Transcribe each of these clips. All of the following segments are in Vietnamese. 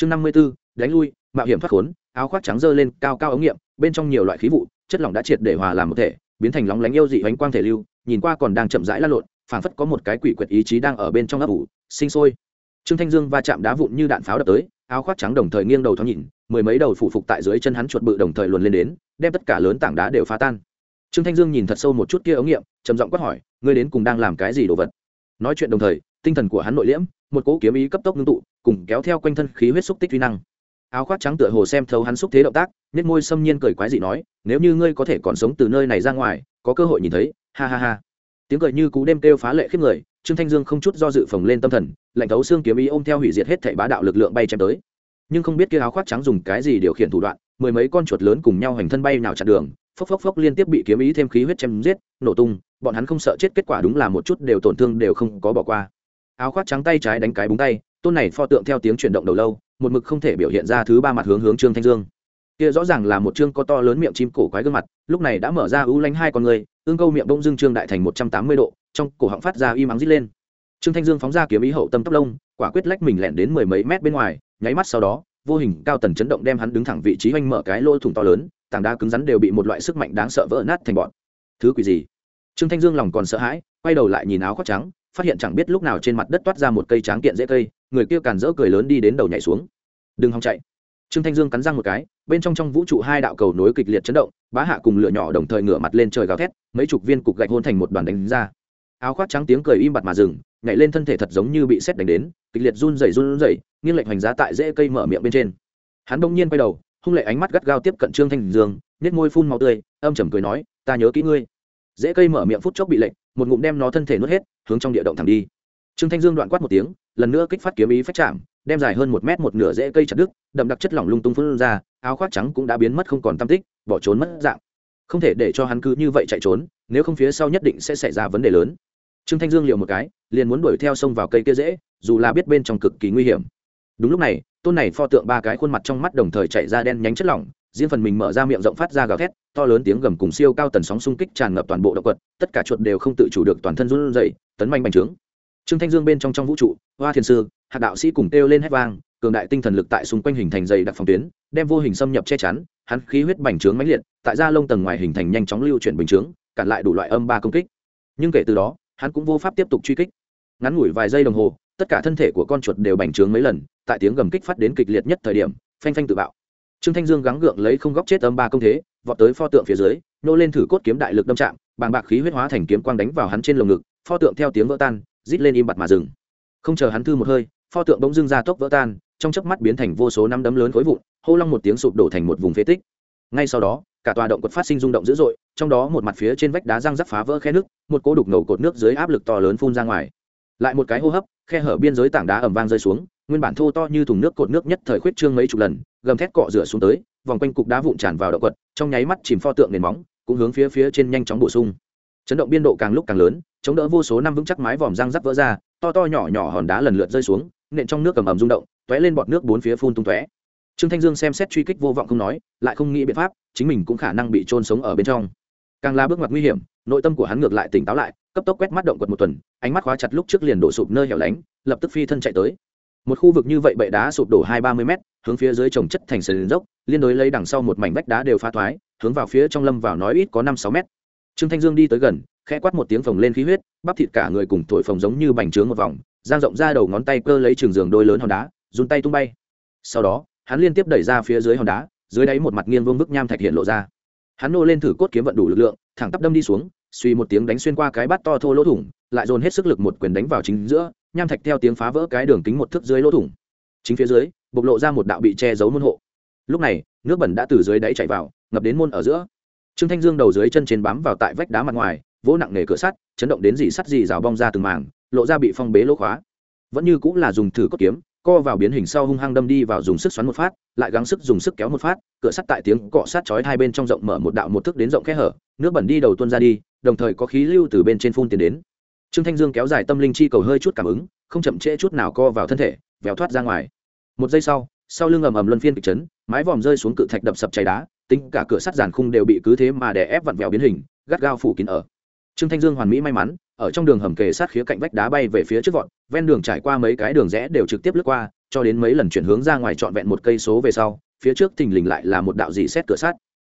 chương năm mươi b ố đánh lui, mạo hiểm thoát khốn, áo khoác trắng dơ lên, cao cao ống nghiệm, bên trong nhiều loại khí vụ, chất lỏng đã triệt để hòa làm một thể, biến thành lóng lánh yêu dị bánh quang thể lưu, nhìn qua còn đang chậm rãi lăn lộn, phảng phất có một cái quỷ quyệt ý chí đang ở bên trong ấp ủ, sinh sôi. Trương thanh dương va chạm đá vụn như đạn pháo đập tới, áo khoác trắng đồng thời nghiêng đầu thoáng nhìn, mười mấy đầu phủ phục tại dưới chân hắn chuột bự đồng thời luồn lên đến, đem tất cả lớn tảng đá đều phá tan. Trương thanh dương nhìn thật sâu một chút kia ống nghiệm, trầm giọng quát hỏi, ngươi đến cùng đang làm cái gì đồ vật? Nói chuyện đồng thời, tinh thần của hắn nội liễm, một cỗ kiếm ý cấp tốc ngưng tụ cùng kéo theo quanh thân khí huyết xúc tích uy năng. Áo khoác trắng tựa hồ xem thấu hắn xúc thế động tác nết môi xâm nhiên cười quái dị nói, nếu như ngươi có thể còn sống từ nơi này ra ngoài, có cơ hội nhìn thấy, ha ha ha. Tiếng cười như cú đêm kêu phá lệ khiếp người, trương thanh dương không chút do dự phồng lên tâm thần, lạnh thấu xương kiếm ý ôm theo hủy diệt hết thảy bá đạo lực lượng bay chém tới. Nhưng không biết kia áo khoác trắng dùng cái gì điều khiển thủ đoạn, mười mấy con chuột lớn cùng nhau hành thân bay nào chặn đường, phốc phốc phốc liên tiếp bị kiếm ý thêm khí huyết chém giết, nổ tung, bọn hắn không sợ chết kết quả đúng là một chút đều tổn thương đều không có bỏ qua. Áo khoác trắng tay trái đánh cái búng tay tôn này pho tượng theo tiếng chuyển động đầu lâu, một mực không thể biểu hiện ra thứ ba mặt hướng hướng trương thanh dương. Kia rõ ràng là một trương có to lớn miệng chim cổ quái gương mặt, lúc này đã mở ra ưu lánh hai con người, ương câu miệng bông dương trương đại thành một trăm tám mươi độ, trong cổ họng phát ra y mắng rít lên. Trương thanh dương phóng ra kiếm ý hậu tâm tóc lông, quả quyết lách mình lẻn đến mười mấy mét bên ngoài, nháy mắt sau đó, vô hình cao tần chấn động đem hắn đứng thẳng vị trí oanh mở cái lỗ thủng to lớn, tảng đá cứng rắn đều bị một loại sức mạnh đáng sợ vỡ nát thành bọn. Thứ quỷ gì? Trương thanh dương lòng còn sợ hãi, quay đầu lại nhìn áo khoác trắng, phát hiện chẳng biết lúc nào trên mặt đất toát ra một cây tráng kiện dễ cây người kia càn rỡ cười lớn đi đến đầu nhảy xuống. Đừng hòng chạy. Trương thanh dương cắn răng một cái, bên trong trong vũ trụ hai đạo cầu nối kịch liệt chấn động, bá hạ cùng lửa nhỏ đồng thời ngửa mặt lên trời gào thét, mấy chục viên cục gạch hôn thành một đoàn đánh ra. Áo khoác trắng tiếng cười im bặt mà dừng, nhảy lên thân thể thật giống như bị xét đánh đến, kịch liệt run rẩy run rẩy, nghiêng lệch hoành giá tại rễ cây mở miệng bên trên. Hắn bỗng nhiên quay đầu, hung lệ ánh mắt gắt gao tiếp cận trương thanh dương nhét môi phun màu tươi, âm trầm cười nói, ta nhớ kỹ ngươi. Dễ cây mở miệng phút chốc bị lệnh một ngụm đem nó thân thể nuốt hết, hướng trong địa động thẳng đi trương thanh dương đoạn quát một tiếng, lần nữa kích phát kiếm ý phách chạm, đem dài hơn một mét một nửa rễ cây chặt đứt, đậm đặc chất lỏng lung tung phun ra, áo khoác trắng cũng đã biến mất không còn tam tích, bỏ trốn mất dạng. Không thể để cho hắn cứ như vậy chạy trốn, nếu không phía sau nhất định sẽ xảy ra vấn đề lớn. Trương thanh dương liều một cái, liền muốn đuổi theo xông vào cây kia dễ dù là biết bên trong cực kỳ nguy hiểm. Đúng lúc này, tôn này pho tượng ba cái khuôn mặt trong mắt đồng thời chạy ra đen nhánh chất lỏng, riêng phần mình mở ra miệng rộng phát ra gào thét, to lớn tiếng gầm cùng siêu cao tần sóng xung kích tràn ngập toàn bộ động quật, tất cả chuột đều không tự chủ được toàn thân run rẩy, tấn manh bành trướng trương thanh dương bên trong trong vũ trụ, hoa thiền sư hạt đạo sĩ cùng kêu lên hét vang, cường đại tinh thần lực tại xung quanh hình thành dày đặc phòng tuyến, đem vô hình xâm nhập che chắn, hắn khí huyết bành trướng mãnh liệt, tại da lông tầng ngoài hình thành nhanh chóng lưu chuyển bình trướng cản lại đủ loại âm ba công kích. Nhưng kể từ đó, hắn cũng vô pháp tiếp tục truy kích. Ngắn ngủi vài giây đồng hồ, tất cả thân thể của con chuột đều bành trướng mấy lần, tại tiếng gầm kích phát đến kịch liệt nhất thời điểm, phanh phanh tự bạo. Trương thanh dương gắng gượng lấy không góc chết âm ba công thế, vọt tới pho tượng phía dưới, nô lên thử cốt kiếm đại lực đâm chạm, bàng bạc khí huyết hóa thành kiếm quang đánh vào hắn trên lồng ngực, pho tượng theo tiếng vỡ tan rít lên im bặt mà dừng. Không chờ hắn thư một hơi, pho tượng bỗng dưng ra tốc vỡ tan, trong chớp mắt biến thành vô số năm đấm lớn khối vụn, hô long một tiếng sụp đổ thành một vùng phế tích. Ngay sau đó, cả tòa động quật phát sinh rung động dữ dội, trong đó một mặt phía trên vách đá răng rắc phá vỡ khe nước, một cỗ đục ngầu cột nước dưới áp lực to lớn phun ra ngoài. Lại một cái hô hấp, khe hở biên giới tảng đá ẩm vang rơi xuống, nguyên bản thô to như thùng nước cột nước nhất thời khuyết trương mấy chục lần, gầm thét cọ rửa xuống tới, vòng quanh cục đá vụn tràn vào động quật, trong nháy mắt chìm pho tượng nền móng, cũng hướng phía phía trên nhanh chóng bổ sung chấn động biên độ càng lúc càng lớn chống đỡ vô số năm vững chắc mái vòm răng rắc vỡ ra to to nhỏ nhỏ hòn đá lần lượt rơi xuống nện trong nước cầm ẩm rung động t lên bọt nước bốn phía phun tung tóe. Trương thanh dương xem xét truy kích vô vọng không nói lại không nghĩ biện pháp chính mình cũng khả năng bị trôn sống ở bên trong. Càng là bước ngoặt nguy hiểm nội tâm của hắn ngược lại tỉnh táo lại cấp tốc quét mắt động quật một tuần ánh mắt khóa chặt lúc trước liền đổ sụp nơi hẻo lánh lập tức phi thân chạy tới. Một khu vực như vậy bệ đá sụp đổ hai ba mươi mét, hướng phía dưới trồng chất thành sườn dốc liên đối lấy đằng sau một mảnh vách đá đều phá thoái hướng vào phía trong lâm vào nói ít có năm sáu mét trương thanh dương đi tới gần, khẽ quát một tiếng phồng lên khí huyết, bắp thịt cả người cùng thổi phồng giống như bành trướng một vòng, giang rộng ra đầu ngón tay cơ lấy trường giường đôi lớn hòn đá, run tay tung bay. Sau đó, hắn liên tiếp đẩy ra phía dưới hòn đá, dưới đáy một mặt nghiêng vương vức nham thạch hiện lộ ra. Hắn nô lên thử cốt kiếm vận đủ lực lượng, thẳng tắp đâm đi xuống, suy một tiếng đánh xuyên qua cái bát to thô lỗ thủng, lại dồn hết sức lực một quyền đánh vào chính giữa, nham thạch theo tiếng phá vỡ cái đường kính một thước dưới lỗ thủng. Chính phía dưới, bộc lộ ra một đạo bị che giấu môn hộ. Lúc này, nước bẩn đã từ dưới đáy chảy vào, ngập đến môn ở giữa trương thanh dương đầu dưới chân trên bám vào tại vách đá mặt ngoài, vỗ nặng nề cửa sắt, chấn động đến dỉ sắt dì rào bong ra từng mảng, lộ ra bị phong bế lỗ khóa. Vẫn như cũng là dùng thử cốt kiếm, co vào biến hình sau hung hăng đâm đi vào dùng sức xoắn một phát, lại gắng sức dùng sức kéo một phát, cửa sắt tại tiếng cọ sát chói hai bên trong rộng mở một đạo một thước đến rộng khe hở, nước bẩn đi đầu tuôn ra đi, đồng thời có khí lưu từ bên trên phun tiền đến. Trương thanh dương kéo dài tâm linh chi cầu hơi chút cảm ứng, không chậm trễ chút nào co vào thân thể véo thoát ra ngoài. Một giây sau sau lưng ầm ầm luân phiên kịch chấn, mái vòm rơi xuống cự thạch đập sập chảy đá tính cả cửa sắt giàn khung đều bị cứ thế mà đè ép vặn vẹo biến hình, gắt gao phủ kín ở. Trương thanh dương hoàn mỹ may mắn, ở trong đường hầm kề sát khía cạnh vách đá bay về phía trước vọt, ven đường trải qua mấy cái đường rẽ đều trực tiếp lướt qua, cho đến mấy lần chuyển hướng ra ngoài trọn vẹn một cây số về sau, phía trước thình lình lại là một đạo dì xét cửa sắt.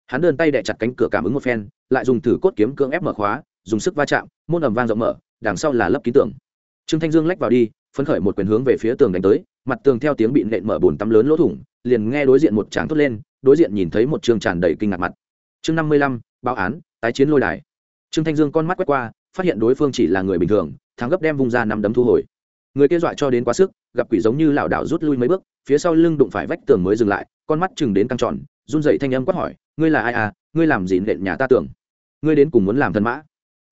Hắn đơn tay đè chặt cánh cửa cảm ứng một phen, lại dùng thử cốt kiếm cưỡng ép mở khóa, dùng sức va chạm, môn ầm vang rộng mở, đằng sau là lấp ký tường trương thanh dương lách vào đi, phấn khởi một quyền hướng về phía tường đánh tới, mặt tường theo tiếng bị nện mở bùn tắm lớn lỗ thủng, liền nghe đối diện một tráng thốt lên đối diện nhìn thấy một trường tràn đầy kinh ngạc mặt. Chương năm mươi lăm, báo án, tái chiến lôi đài. Trương thanh dương con mắt quét qua, phát hiện đối phương chỉ là người bình thường, thắng gấp đem vung ra nắm đấm thu hồi. Người kia dọa cho đến quá sức, gặp quỷ giống như lảo đảo rút lui mấy bước, phía sau lưng đụng phải vách tường mới dừng lại, con mắt chừng đến căng tròn, run dậy thanh âm quát hỏi, ngươi là ai à? Ngươi làm gì nện nhà ta tưởng? Ngươi đến cùng muốn làm thân mã?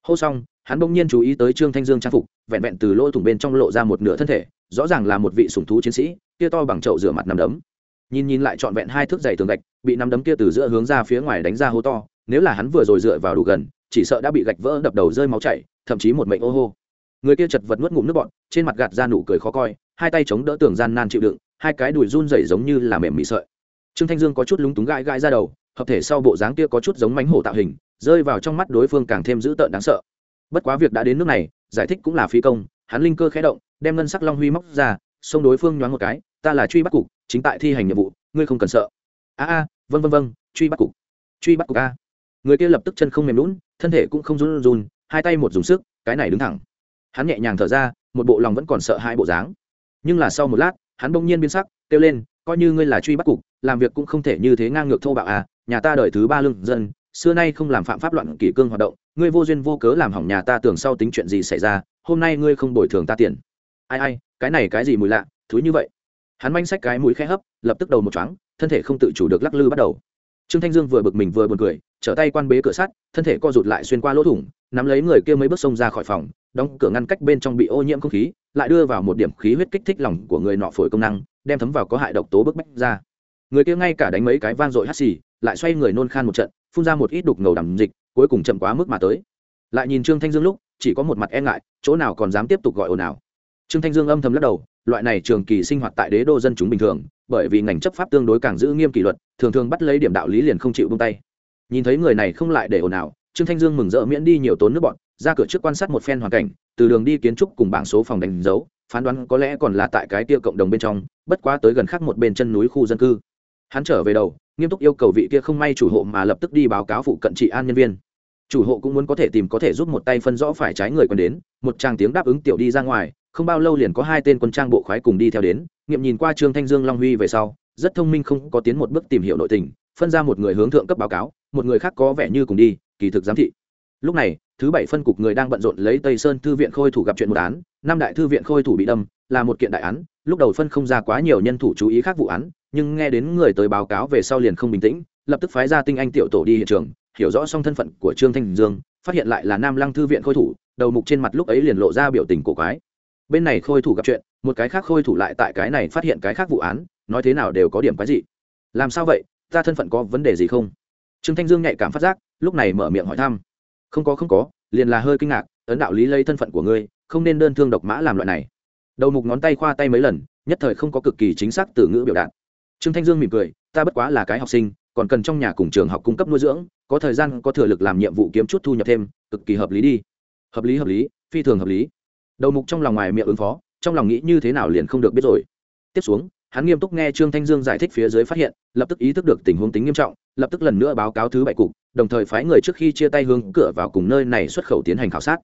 Hô xong, hắn bỗng nhiên chú ý tới trương thanh dương trang phục, vẹn vẹn từ lỗ thủng bên trong lộ ra một nửa thân thể, rõ ràng là một vị sùng thú chiến sĩ, kia to bằng chậu rửa mặt nằm đấm nhìn nhìn lại trọn vẹn hai thước dày tường gạch, bị nắm đấm kia từ giữa hướng ra phía ngoài đánh ra hố to, nếu là hắn vừa rồi dựa vào đủ gần, chỉ sợ đã bị gạch vỡ đập đầu rơi máu chảy, thậm chí một mệnh ô hô. Người kia chật vật nuốt ngụm nước bọn trên mặt gạt ra nụ cười khó coi, hai tay chống đỡ tường gian nan chịu đựng, hai cái đùi run rẩy giống như là mềm mị sợi. Trương thanh dương có chút lúng túng gãi gãi ra đầu, hợp thể sau bộ dáng kia có chút giống mánh hổ tạo hình, rơi vào trong mắt đối phương càng thêm dữ tợn đáng sợ. Bất quá việc đã đến nước này, giải thích cũng là phi công, hắn linh cơ khẽ động, đem ngân sắc long huy móc ra, xông đối phương nhoáng một cái ta là truy bắt cục, chính tại thi hành nhiệm vụ, ngươi không cần sợ. A a vân vân vân truy bắt cục. Truy bắt cục a. Người kia lập tức chân không mềm lún thân thể cũng không run run, hai tay một dùng sức, cái này đứng thẳng. Hắn nhẹ nhàng thở ra, một bộ lòng vẫn còn sợ hai bộ dáng. Nhưng là sau một lát, hắn bỗng nhiên biến sắc, kêu lên, coi như ngươi là truy bắt cục, làm việc cũng không thể như thế ngang ngược thô bạo à nhà ta đời thứ ba lương dân, xưa nay không làm phạm pháp loạn kỷ cương hoạt động, ngươi vô duyên vô cớ làm hỏng nhà ta tưởng sau tính chuyện gì xảy ra, hôm nay ngươi không bồi thường ta tiền. Ai ai, cái này cái gì mùi lạ thứ như vậy hắn manh sách cái mũi khe hấp, lập tức đầu một chóng thân thể không tự chủ được lắc lư bắt đầu. Trương thanh dương vừa bực mình vừa buồn cười, trở tay quan bế cửa sắt, thân thể co rụt lại xuyên qua lỗ thủng, nắm lấy người kia mấy bước xông ra khỏi phòng, đóng cửa ngăn cách bên trong bị ô nhiễm không khí, lại đưa vào một điểm khí huyết kích thích lòng của người nọ phổi công năng, đem thấm vào có hại độc tố bức bách ra. Người kia ngay cả đánh mấy cái vang dội hắt xì, lại xoay người nôn khan một trận, phun ra một ít đục ngầu đầm dịch, cuối cùng chậm quá mức mà tới. Lại nhìn trương thanh dương lúc, chỉ có một mặt e ngại, chỗ nào còn dám tiếp tục gọi ồn ào. Trương thanh dương âm thầm lắc đầu loại này trường kỳ sinh hoạt tại đế đô dân chúng bình thường, bởi vì ngành chấp pháp tương đối càng giữ nghiêm kỷ luật, thường thường bắt lấy điểm đạo lý liền không chịu bung tay. Nhìn thấy người này không lại để ồn ào, trương thanh dương mừng rỡ miễn đi nhiều tốn nước bọn, ra cửa trước quan sát một phen hoàn cảnh, từ đường đi kiến trúc cùng bảng số phòng đánh dấu, phán đoán có lẽ còn là tại cái tia cộng đồng bên trong, bất quá tới gần khác một bên chân núi khu dân cư. Hắn trở về đầu, nghiêm túc yêu cầu vị kia không may chủ hộ mà lập tức đi báo cáo phụ cận trị an nhân viên. Chủ hộ cũng muốn có thể tìm có thể giúp một tay phân rõ phải trái người còn đến, một tràng tiếng đáp ứng tiểu đi ra ngoài không bao lâu liền có hai tên quân trang bộ khoái cùng đi theo đến, nghiệm nhìn qua trương thanh dương, long huy về sau, rất thông minh không có tiến một bước tìm hiểu nội tình, phân ra một người hướng thượng cấp báo cáo, một người khác có vẻ như cùng đi, kỳ thực giám thị. Lúc này, thứ bảy phân cục người đang bận rộn lấy tây sơn thư viện khôi thủ gặp chuyện một án, năm đại thư viện khôi thủ bị đâm, là một kiện đại án, lúc đầu phân không ra quá nhiều nhân thủ chú ý khác vụ án, nhưng nghe đến người tới báo cáo về sau liền không bình tĩnh, lập tức phái ra tinh anh tiểu tổ đi hiện trường, hiểu rõ xong thân phận của trương thanh dương, phát hiện lại là nam lăng thư viện khôi thủ, đầu mục trên mặt lúc ấy liền lộ ra biểu tình cổ quái bên này khôi thủ gặp chuyện, một cái khác khôi thủ lại tại cái này phát hiện cái khác vụ án, nói thế nào đều có điểm quái gì làm sao vậy? Ta thân phận có vấn đề gì không? Trương thanh dương nhạy cảm phát giác, lúc này mở miệng hỏi thăm. Không có không có, liền là hơi kinh ngạc, ấn đạo lý lấy thân phận của ngươi, không nên đơn thương độc mã làm loại này. Đầu mục ngón tay khoa tay mấy lần, nhất thời không có cực kỳ chính xác từ ngữ biểu đạt. Trương thanh dương mỉm cười, ta bất quá là cái học sinh, còn cần trong nhà cùng trường học cung cấp nuôi dưỡng, có thời gian, có thừa lực làm nhiệm vụ kiếm chút thu nhập thêm, cực kỳ hợp lý đi. Hợp lý hợp lý, phi thường hợp lý đầu mục trong lòng ngoài miệng ứng phó, trong lòng nghĩ như thế nào liền không được biết rồi. Tiếp xuống, hắn nghiêm túc nghe trương thanh dương giải thích phía dưới phát hiện, lập tức ý thức được tình huống tính nghiêm trọng, lập tức lần nữa báo cáo thứ bảy cục, đồng thời phái người trước khi chia tay hướng cửa vào cùng nơi này xuất khẩu tiến hành khảo sát.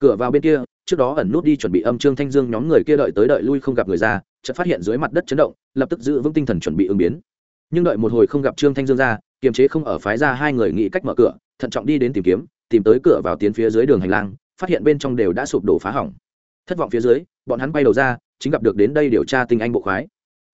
Cửa vào bên kia, trước đó ẩn nút đi chuẩn bị âm trương thanh dương nhóm người kia đợi tới đợi lui không gặp người ra, chợt phát hiện dưới mặt đất chấn động, lập tức giữ vững tinh thần chuẩn bị ứng biến. Nhưng đợi một hồi không gặp trương thanh dương ra, kiềm chế không ở phái ra hai người nghĩ cách mở cửa, thận trọng đi đến tìm kiếm, tìm tới cửa vào tiến phía dưới đường hành lang, phát hiện bên trong đều đã sụp đổ phá hỏng thất vọng phía dưới, bọn hắn bay đầu ra, chính gặp được đến đây điều tra tình anh bộ khoái.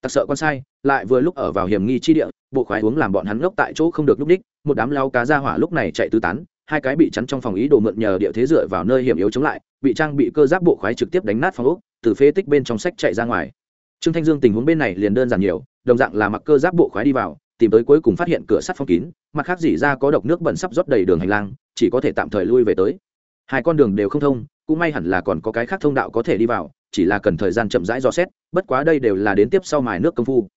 Tặc sợ con sai, lại vừa lúc ở vào hiểm nghi chi địa, bộ khoái uống làm bọn hắn ngốc tại chỗ không được lúc đích, một đám lao cá ra hỏa lúc này chạy tứ tán, hai cái bị chắn trong phòng ý đồ mượn nhờ địa thế dựa vào nơi hiểm yếu chống lại, bị trang bị cơ giáp bộ khoái trực tiếp đánh nát phòng ốc, từ phế tích bên trong sách chạy ra ngoài. Trương thanh dương tình huống bên này liền đơn giản nhiều, đồng dạng là mặc cơ giáp bộ khoái đi vào, tìm tới cuối cùng phát hiện cửa sắt phong kín, mặt khác dỉ ra có độc nước bẩn sắp rót đầy đường hành lang, chỉ có thể tạm thời lui về tới. Hai con đường đều không thông cũng may hẳn là còn có cái khác thông đạo có thể đi vào, chỉ là cần thời gian chậm rãi dò xét, bất quá đây đều là đến tiếp sau mài nước công phu.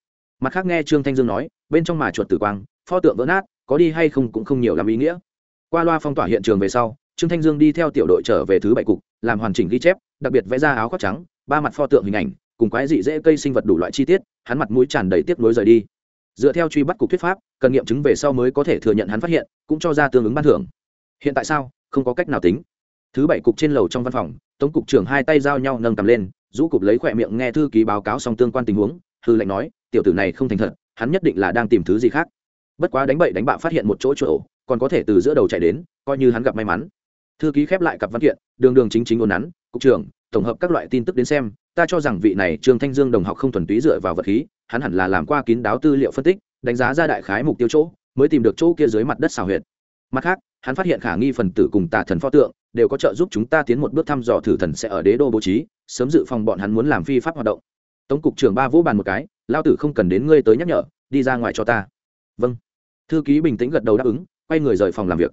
Mặt khác nghe trương thanh dương nói, bên trong mà chuột tử quang, pho tượng vỡ nát, có đi hay không cũng không nhiều làm ý nghĩa. Qua loa phong tỏa hiện trường về sau, trương thanh dương đi theo tiểu đội trở về thứ bảy cục, làm hoàn chỉnh ghi chép, đặc biệt vẽ ra áo khoác trắng, ba mặt pho tượng hình ảnh, cùng quái dị dễ cây sinh vật đủ loại chi tiết, hắn mặt mũi tràn đầy tiếc nối rời đi. Dựa theo truy bắt cục thuyết pháp, cần nghiệm chứng về sau mới có thể thừa nhận hắn phát hiện, cũng cho ra tương ứng ban thưởng. Hiện tại sao? Không có cách nào tính thứ bảy cục trên lầu trong văn phòng, tống cục trưởng hai tay giao nhau nâng cầm lên, rũ cục lấy khỏe miệng nghe thư ký báo cáo xong tương quan tình huống, hư lệnh nói, tiểu tử này không thành thật, hắn nhất định là đang tìm thứ gì khác. Bất quá đánh bậy đánh bạ phát hiện một chỗ chỗ, còn có thể từ giữa đầu chạy đến, coi như hắn gặp may mắn. Thư ký khép lại cặp văn kiện, đường đường chính chính ồn nắn, cục trưởng, tổng hợp các loại tin tức đến xem, ta cho rằng vị này trương thanh dương đồng học không thuần túy dựa vào vật khí, hắn hẳn là làm qua kín đáo tư liệu phân tích, đánh giá ra đại khái mục tiêu chỗ, mới tìm được chỗ kia dưới mặt đất xào huyệt. Mặt khác, hắn phát hiện khả nghi phần tử cùng tà thần pho tượng đều có trợ giúp chúng ta tiến một bước thăm dò thử thần sẽ ở đế đô bố trí, sớm dự phòng bọn hắn muốn làm phi pháp hoạt động. Tống cục trưởng ba vũ bàn một cái, lao tử không cần đến ngươi tới nhắc nhở, đi ra ngoài cho ta. Vâng. Thư ký bình tĩnh gật đầu đáp ứng, quay người rời phòng làm việc.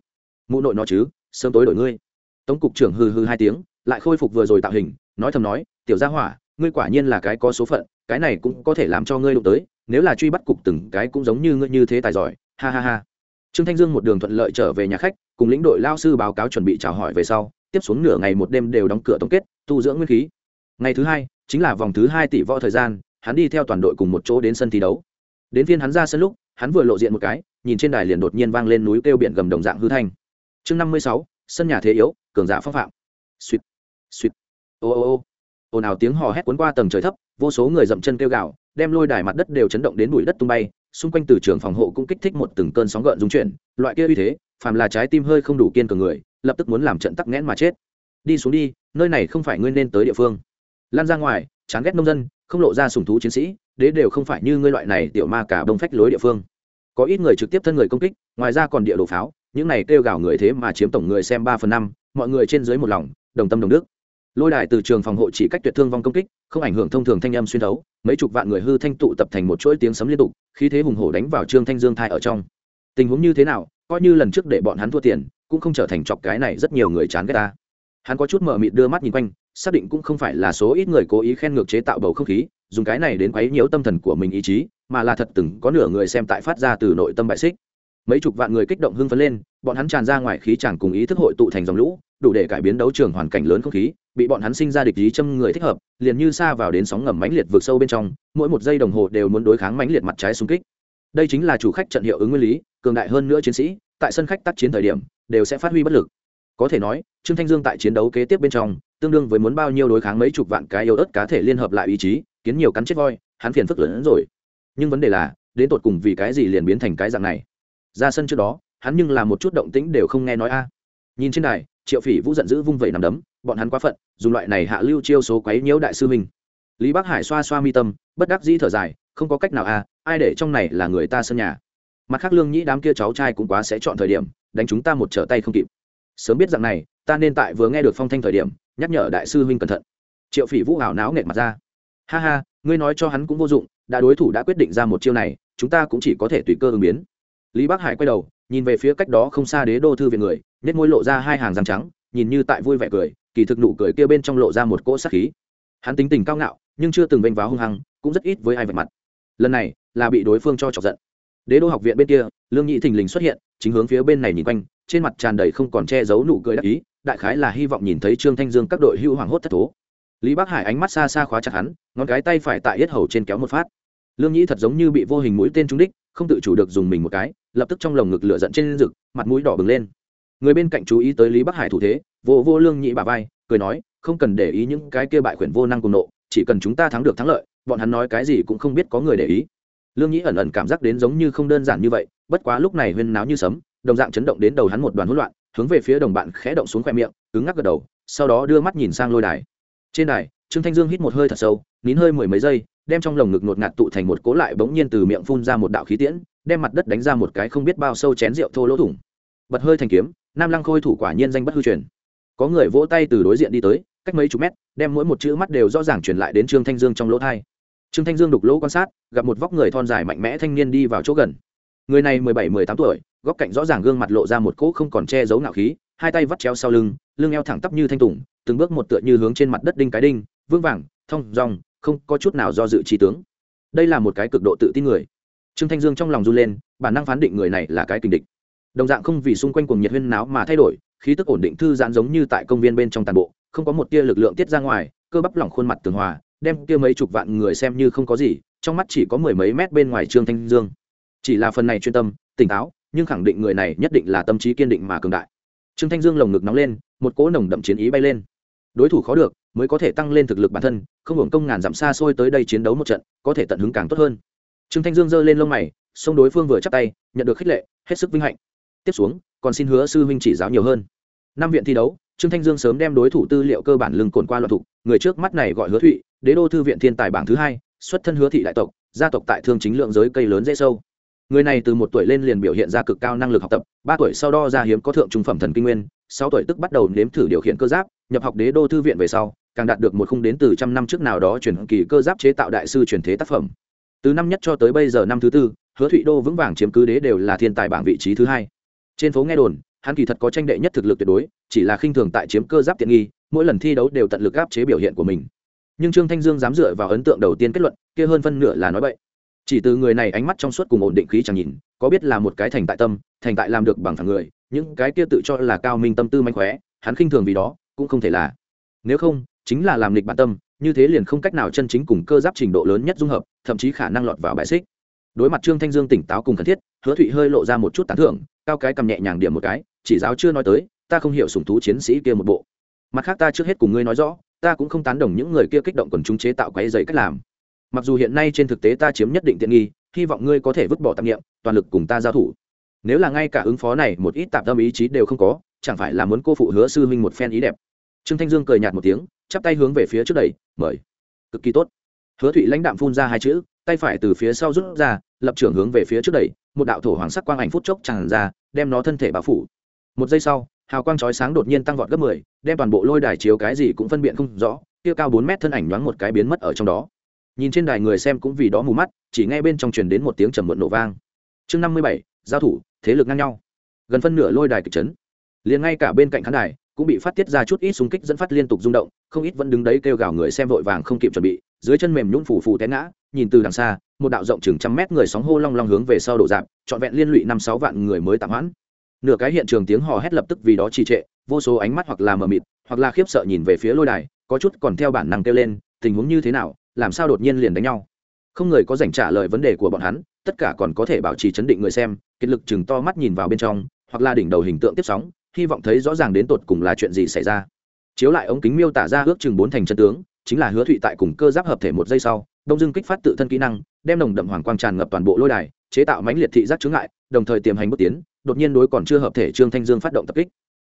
Mụ nội nó chứ, sớm tối đổi ngươi. Tống cục trưởng hừ hừ hai tiếng, lại khôi phục vừa rồi tạo hình, nói thầm nói, tiểu gia hỏa, ngươi quả nhiên là cái có số phận, cái này cũng có thể làm cho ngươi đụng tới, nếu là truy bắt cục từng cái cũng giống như ngươi như thế tài giỏi, ha ha ha trương thanh dương một đường thuận lợi trở về nhà khách, cùng lĩnh đội lao sư báo cáo chuẩn bị chào hỏi về sau, tiếp xuống nửa ngày một đêm đều đóng cửa tổng kết, tu dưỡng nguyên khí. Ngày thứ hai, chính là vòng thứ hai tỷ võ thời gian, hắn đi theo toàn đội cùng một chỗ đến sân thi đấu. Đến phiên hắn ra sân lúc, hắn vừa lộ diện một cái, nhìn trên đài liền đột nhiên vang lên núi kêu biển gầm đồng dạng hư thanh. Chương năm mươi sáu, sân nhà thế yếu, cường giả phong phạm. Suýt suýt. Ô ô ô. Ồn ào tiếng hò hét cuốn qua tầng trời thấp, vô số người dậm chân kêu gạo đem lôi đài mặt đất đều chấn động đến bụi đất tung bay xung quanh từ trường phòng hộ cũng kích thích một từng cơn sóng gợn dung chuyển, loại kia uy thế, phàm là trái tim hơi không đủ kiên cường người, lập tức muốn làm trận tắc nghẽn mà chết. Đi xuống đi, nơi này không phải ngươi nên tới địa phương. Lan ra ngoài, chán ghét nông dân, không lộ ra sùng thú chiến sĩ, đế đều không phải như ngươi loại này tiểu ma cả bông phách lối địa phương. Có ít người trực tiếp thân người công kích, ngoài ra còn địa đồ pháo, những này kêu gào người thế mà chiếm tổng người xem ba phần năm, mọi người trên dưới một lòng, đồng tâm đồng đức lôi đài từ trường phòng hộ chỉ cách tuyệt thương vong công kích, không ảnh hưởng thông thường thanh âm xuyên thấu, mấy chục vạn người hư thanh tụ tập thành một chuỗi tiếng sấm liên tục khi thế hùng hổ đánh vào trương thanh dương thai ở trong. Tình huống như thế nào, coi như lần trước để bọn hắn thua tiền, cũng không trở thành chọc cái này rất nhiều người chán ghét ta. Hắn có chút mờ mịt đưa mắt nhìn quanh, xác định cũng không phải là số ít người cố ý khen ngược chế tạo bầu không khí, dùng cái này đến quấy nhiễu tâm thần của mình ý chí, mà là thật từng có nửa người xem tại phát ra từ nội tâm bại xích. Mấy chục vạn người kích động hưng phấn lên, bọn hắn tràn ra ngoài khí chẳng cùng ý thức hội tụ thành dòng lũ, đủ để cải biến đấu trường hoàn cảnh lớn không khí bị bọn hắn sinh ra địch ý châm người thích hợp, liền như xa vào đến sóng ngầm mãnh liệt vượt sâu bên trong, mỗi một giây đồng hồ đều muốn đối kháng mãnh liệt mặt trái xung kích. Đây chính là chủ khách trận hiệu ứng nguyên lý, cường đại hơn nữa chiến sĩ, tại sân khách tác chiến thời điểm, đều sẽ phát huy bất lực. Có thể nói, trương thanh dương tại chiến đấu kế tiếp bên trong, tương đương với muốn bao nhiêu đối kháng mấy chục vạn cái yếu ớt cá thể liên hợp lại ý chí, kiến nhiều cắn chết voi, hắn phiền phức lớn hơn rồi. Nhưng vấn đề là, đến tột cùng vì cái gì liền biến thành cái dạng này? Ra sân trước đó, hắn nhưng là một chút động tĩnh đều không nghe nói a. Nhìn trên đài triệu phỉ vũ giận dữ vung vẩy nằm đấm, bọn hắn quá phận, dùng loại này hạ lưu chiêu số quấy nhiễu đại sư minh lý bắc hải xoa xoa mi tâm, bất đắc dĩ thở dài, không có cách nào a ai để trong này là người ta sân nhà. Mặt khác lương nhĩ đám kia cháu trai cũng quá sẽ chọn thời điểm, đánh chúng ta một trở tay không kịp. Sớm biết rằng này, ta nên tại vừa nghe được phong thanh thời điểm, nhắc nhở đại sư huynh cẩn thận. Triệu phỉ vũ ảo náo nghẹt mặt ra. Ha ha, ngươi nói cho hắn cũng vô dụng, đã đối thủ đã quyết định ra một chiêu này, chúng ta cũng chỉ có thể tùy cơ ứng biến. Lý bắc hải quay đầu nhìn về phía cách đó không xa đế đô thư viện người nhét môi lộ ra hai hàng răng trắng, nhìn như tại vui vẻ cười, kỳ thực nụ cười kia bên trong lộ ra một cỗ sắc khí. Hắn tính tình cao ngạo, nhưng chưa từng vênh váo hung hăng, cũng rất ít với ai vạch mặt. Lần này, là bị đối phương cho chọc giận. Đế đô học viện bên kia, lương nhị thình lình xuất hiện, chính hướng phía bên này nhìn quanh, trên mặt tràn đầy không còn che giấu nụ cười đắc ý, đại khái là hy vọng nhìn thấy trương thanh dương các đội hưu hoàng hốt thất thố. Lý bắc hải ánh mắt xa xa khóa chặt hắn, ngón cái tay phải tại yết hầu trên kéo một phát. Lương nhĩ thật giống như bị vô hình mũi tên trúng đích, không tự chủ được dùng mình một cái lập tức trong lồng ngực lửa giận trên rực, mặt mũi đỏ bừng lên. Người bên cạnh chú ý tới lý bắc hải thủ thế, vô vô lương nhĩ bà vai, cười nói, không cần để ý những cái kia bại khuyển vô năng cùng nộ, chỉ cần chúng ta thắng được thắng lợi, bọn hắn nói cái gì cũng không biết có người để ý. Lương nhĩ ẩn ẩn cảm giác đến giống như không đơn giản như vậy, bất quá lúc này huyên náo như sấm, đồng dạng chấn động đến đầu hắn một đoàn hỗn loạn, hướng về phía đồng bạn khẽ động xuống khoe miệng, cứng ngắc gật đầu, sau đó đưa mắt nhìn sang lôi đài. Trên đài, trương thanh dương hít một hơi thật sâu, nín hơi mười mấy giây, đem trong lồng ngực ngột ngạt tụ thành một cố lại bỗng nhiên từ miệng phun ra một đạo khí tiễn đem mặt đất đánh ra một cái không biết bao sâu chén rượu thô lỗ thủng. Bật hơi thành kiếm, nam lăng khôi thủ quả nhiên danh bất hư truyền. Có người vỗ tay từ đối diện đi tới, cách mấy chục mét, đem mỗi một chữ mắt đều rõ ràng truyền lại đến trương thanh dương trong lỗ thai. Trương thanh dương đục lỗ quan sát, gặp một vóc người thon dài mạnh mẽ thanh niên đi vào chỗ gần. Người này mười bảy, mười tám tuổi, góc cạnh rõ ràng gương mặt lộ ra một cỗ không còn che giấu nạo khí, hai tay vắt treo sau lưng lưng eo thẳng tắp như thanh tùng, từng bước một tựa như hướng trên mặt đất đinh cái đinh, vững vàng, thong dòng không có chút nào do dự trí tướng. Đây là một cái cực độ tự tin người trương thanh dương trong lòng run lên, bản năng phán định người này là cái kình địch. Đồng dạng không vì xung quanh cuồng nhiệt huyên náo mà thay đổi, khí tức ổn định thư giãn giống như tại công viên bên trong tàn bộ, không có một tia lực lượng tiết ra ngoài, cơ bắp lỏng khuôn mặt tường hòa, đem kia mấy chục vạn người xem như không có gì, trong mắt chỉ có mười mấy mét bên ngoài trương thanh dương. Chỉ là phần này chuyên tâm, tỉnh táo, nhưng khẳng định người này nhất định là tâm trí kiên định mà cường đại. Trương thanh dương lồng ngực nóng lên, một cỗ nồng đậm chiến ý bay lên. Đối thủ khó được, mới có thể tăng lên thực lực bản thân, không hưởng công ngàn dặm xa xôi tới đây chiến đấu một trận, có thể tận hứng càng tốt hơn trương thanh dương giơ lên lông mày, song đối phương vừa chắc tay, nhận được khích lệ, hết sức vinh hạnh. Tiếp xuống, còn xin hứa sư huynh chỉ giáo nhiều hơn. Năm viện thi đấu, trương thanh dương sớm đem đối thủ tư liệu cơ bản lưng cồn qua loạn thục người trước mắt này gọi hứa thụy, đế đô thư viện thiên tài bảng thứ hai, xuất thân hứa thị đại tộc, gia tộc tại thương chính lượng giới cây lớn dễ sâu. Người này từ một tuổi lên liền biểu hiện ra cực cao năng lực học tập, ba tuổi sau đo ra hiếm có thượng trung phẩm thần kinh nguyên, sáu tuổi tức bắt đầu nếm thử điều khiển cơ giáp, nhập học đế đô thư viện về sau, càng đạt được một khung đến từ trăm năm trước nào đó chuyển kỳ cơ giáp chế tạo đại sư truyền thế tác phẩm từ năm nhất cho tới bây giờ năm thứ tư, hứa thụy đô vững vàng chiếm cứ đế đều là thiên tài bảng vị trí thứ hai. Trên phố nghe đồn, hắn kỳ thật có tranh đệ nhất thực lực tuyệt đối, chỉ là khinh thường tại chiếm cơ giáp tiện nghi, mỗi lần thi đấu đều tận lực áp chế biểu hiện của mình. Nhưng trương thanh dương dám dựa vào ấn tượng đầu tiên kết luận, kia hơn phân nửa là nói vậy chỉ từ người này ánh mắt trong suốt cùng ổn định khí chẳng nhìn, có biết là một cái thành tại tâm, thành tại làm được bằng thằng người, những cái kia tự cho là cao minh tâm tư manh khóe, hắn khinh thường vì đó, cũng không thể là. Nếu không chính là làm lịch bản tâm, như thế liền không cách nào chân chính cùng cơ giáp trình độ lớn nhất dung hợp, thậm chí khả năng lọt vào bài xích. Đối mặt trương thanh dương tỉnh táo cùng cần thiết, hứa thụy hơi lộ ra một chút tán thưởng, cao cái cầm nhẹ nhàng điểm một cái, chỉ giáo chưa nói tới, ta không hiểu sùng thú chiến sĩ kia một bộ. Mặt khác ta trước hết cùng ngươi nói rõ, ta cũng không tán đồng những người kia kích động quần chúng chế tạo quấy dày cách làm. Mặc dù hiện nay trên thực tế ta chiếm nhất định tiện nghi, hy vọng ngươi có thể vứt bỏ tạp nghiệm toàn lực cùng ta giao thủ. Nếu là ngay cả ứng phó này một ít tạp tâm ý chí đều không có, chẳng phải là muốn cô phụ hứa sư huynh một phen ý đẹp. Trương thanh dương cười nhạt một tiếng chắp tay hướng về phía trước đẩy, mời. Cực kỳ tốt. Hứa thụy lãnh đạm phun ra hai chữ, tay phải từ phía sau rút ra, lập trưởng hướng về phía trước đẩy, một đạo thổ hoàng sắc quang ảnh phút chốc tràn ra, đem nó thân thể bao phủ. Một giây sau, hào quang chói sáng đột nhiên tăng vọt gấp mười, đem toàn bộ lôi đài chiếu cái gì cũng phân biệt không rõ, kia cao bốn mét thân ảnh nhoáng một cái biến mất ở trong đó. Nhìn trên đài người xem cũng vì đó mù mắt, chỉ nghe bên trong truyền đến một tiếng trầm muộn nổ vang. Chương năm mươi bảy, giao thủ, thế lực ngang nhau. Gần phân nửa lôi đài kịch chấn. Liền ngay cả bên cạnh khán đài cũng bị phát tiết ra chút ít xung kích dẫn phát liên tục rung động, không ít vẫn đứng đấy kêu gào người xem vội vàng không kịp chuẩn bị, dưới chân mềm nhún phủ phủ té ngã, nhìn từ đằng xa, một đạo rộng chừng trăm mét người sóng hô long long hướng về sau đổ dạp, trọn vẹn liên lụy năm sáu vạn người mới tạm hoãn. Nửa cái hiện trường tiếng hò hét lập tức vì đó trì trệ, vô số ánh mắt hoặc là mờ mịt, hoặc là khiếp sợ nhìn về phía lôi đài, có chút còn theo bản năng kêu lên, tình huống như thế nào, làm sao đột nhiên liền đánh nhau? Không người có dành trả lời vấn đề của bọn hắn, tất cả còn có thể bảo trì chấn định người xem, kiệt lực chừng to mắt nhìn vào bên trong, hoặc là đỉnh đầu hình tượng tiếp sóng hy vọng thấy rõ ràng đến tột cùng là chuyện gì xảy ra. Chiếu lại ống kính miêu tả ra ước chừng bốn thành chân tướng, chính là hứa thụy tại cùng cơ giáp hợp thể một giây sau, đông dương kích phát tự thân kỹ năng, đem nồng đậm hoàng quang tràn ngập toàn bộ lôi đài, chế tạo mãnh liệt thị giác chướng ngại, đồng thời tiềm hành bước tiến, đột nhiên đối còn chưa hợp thể trương thanh dương phát động tập kích.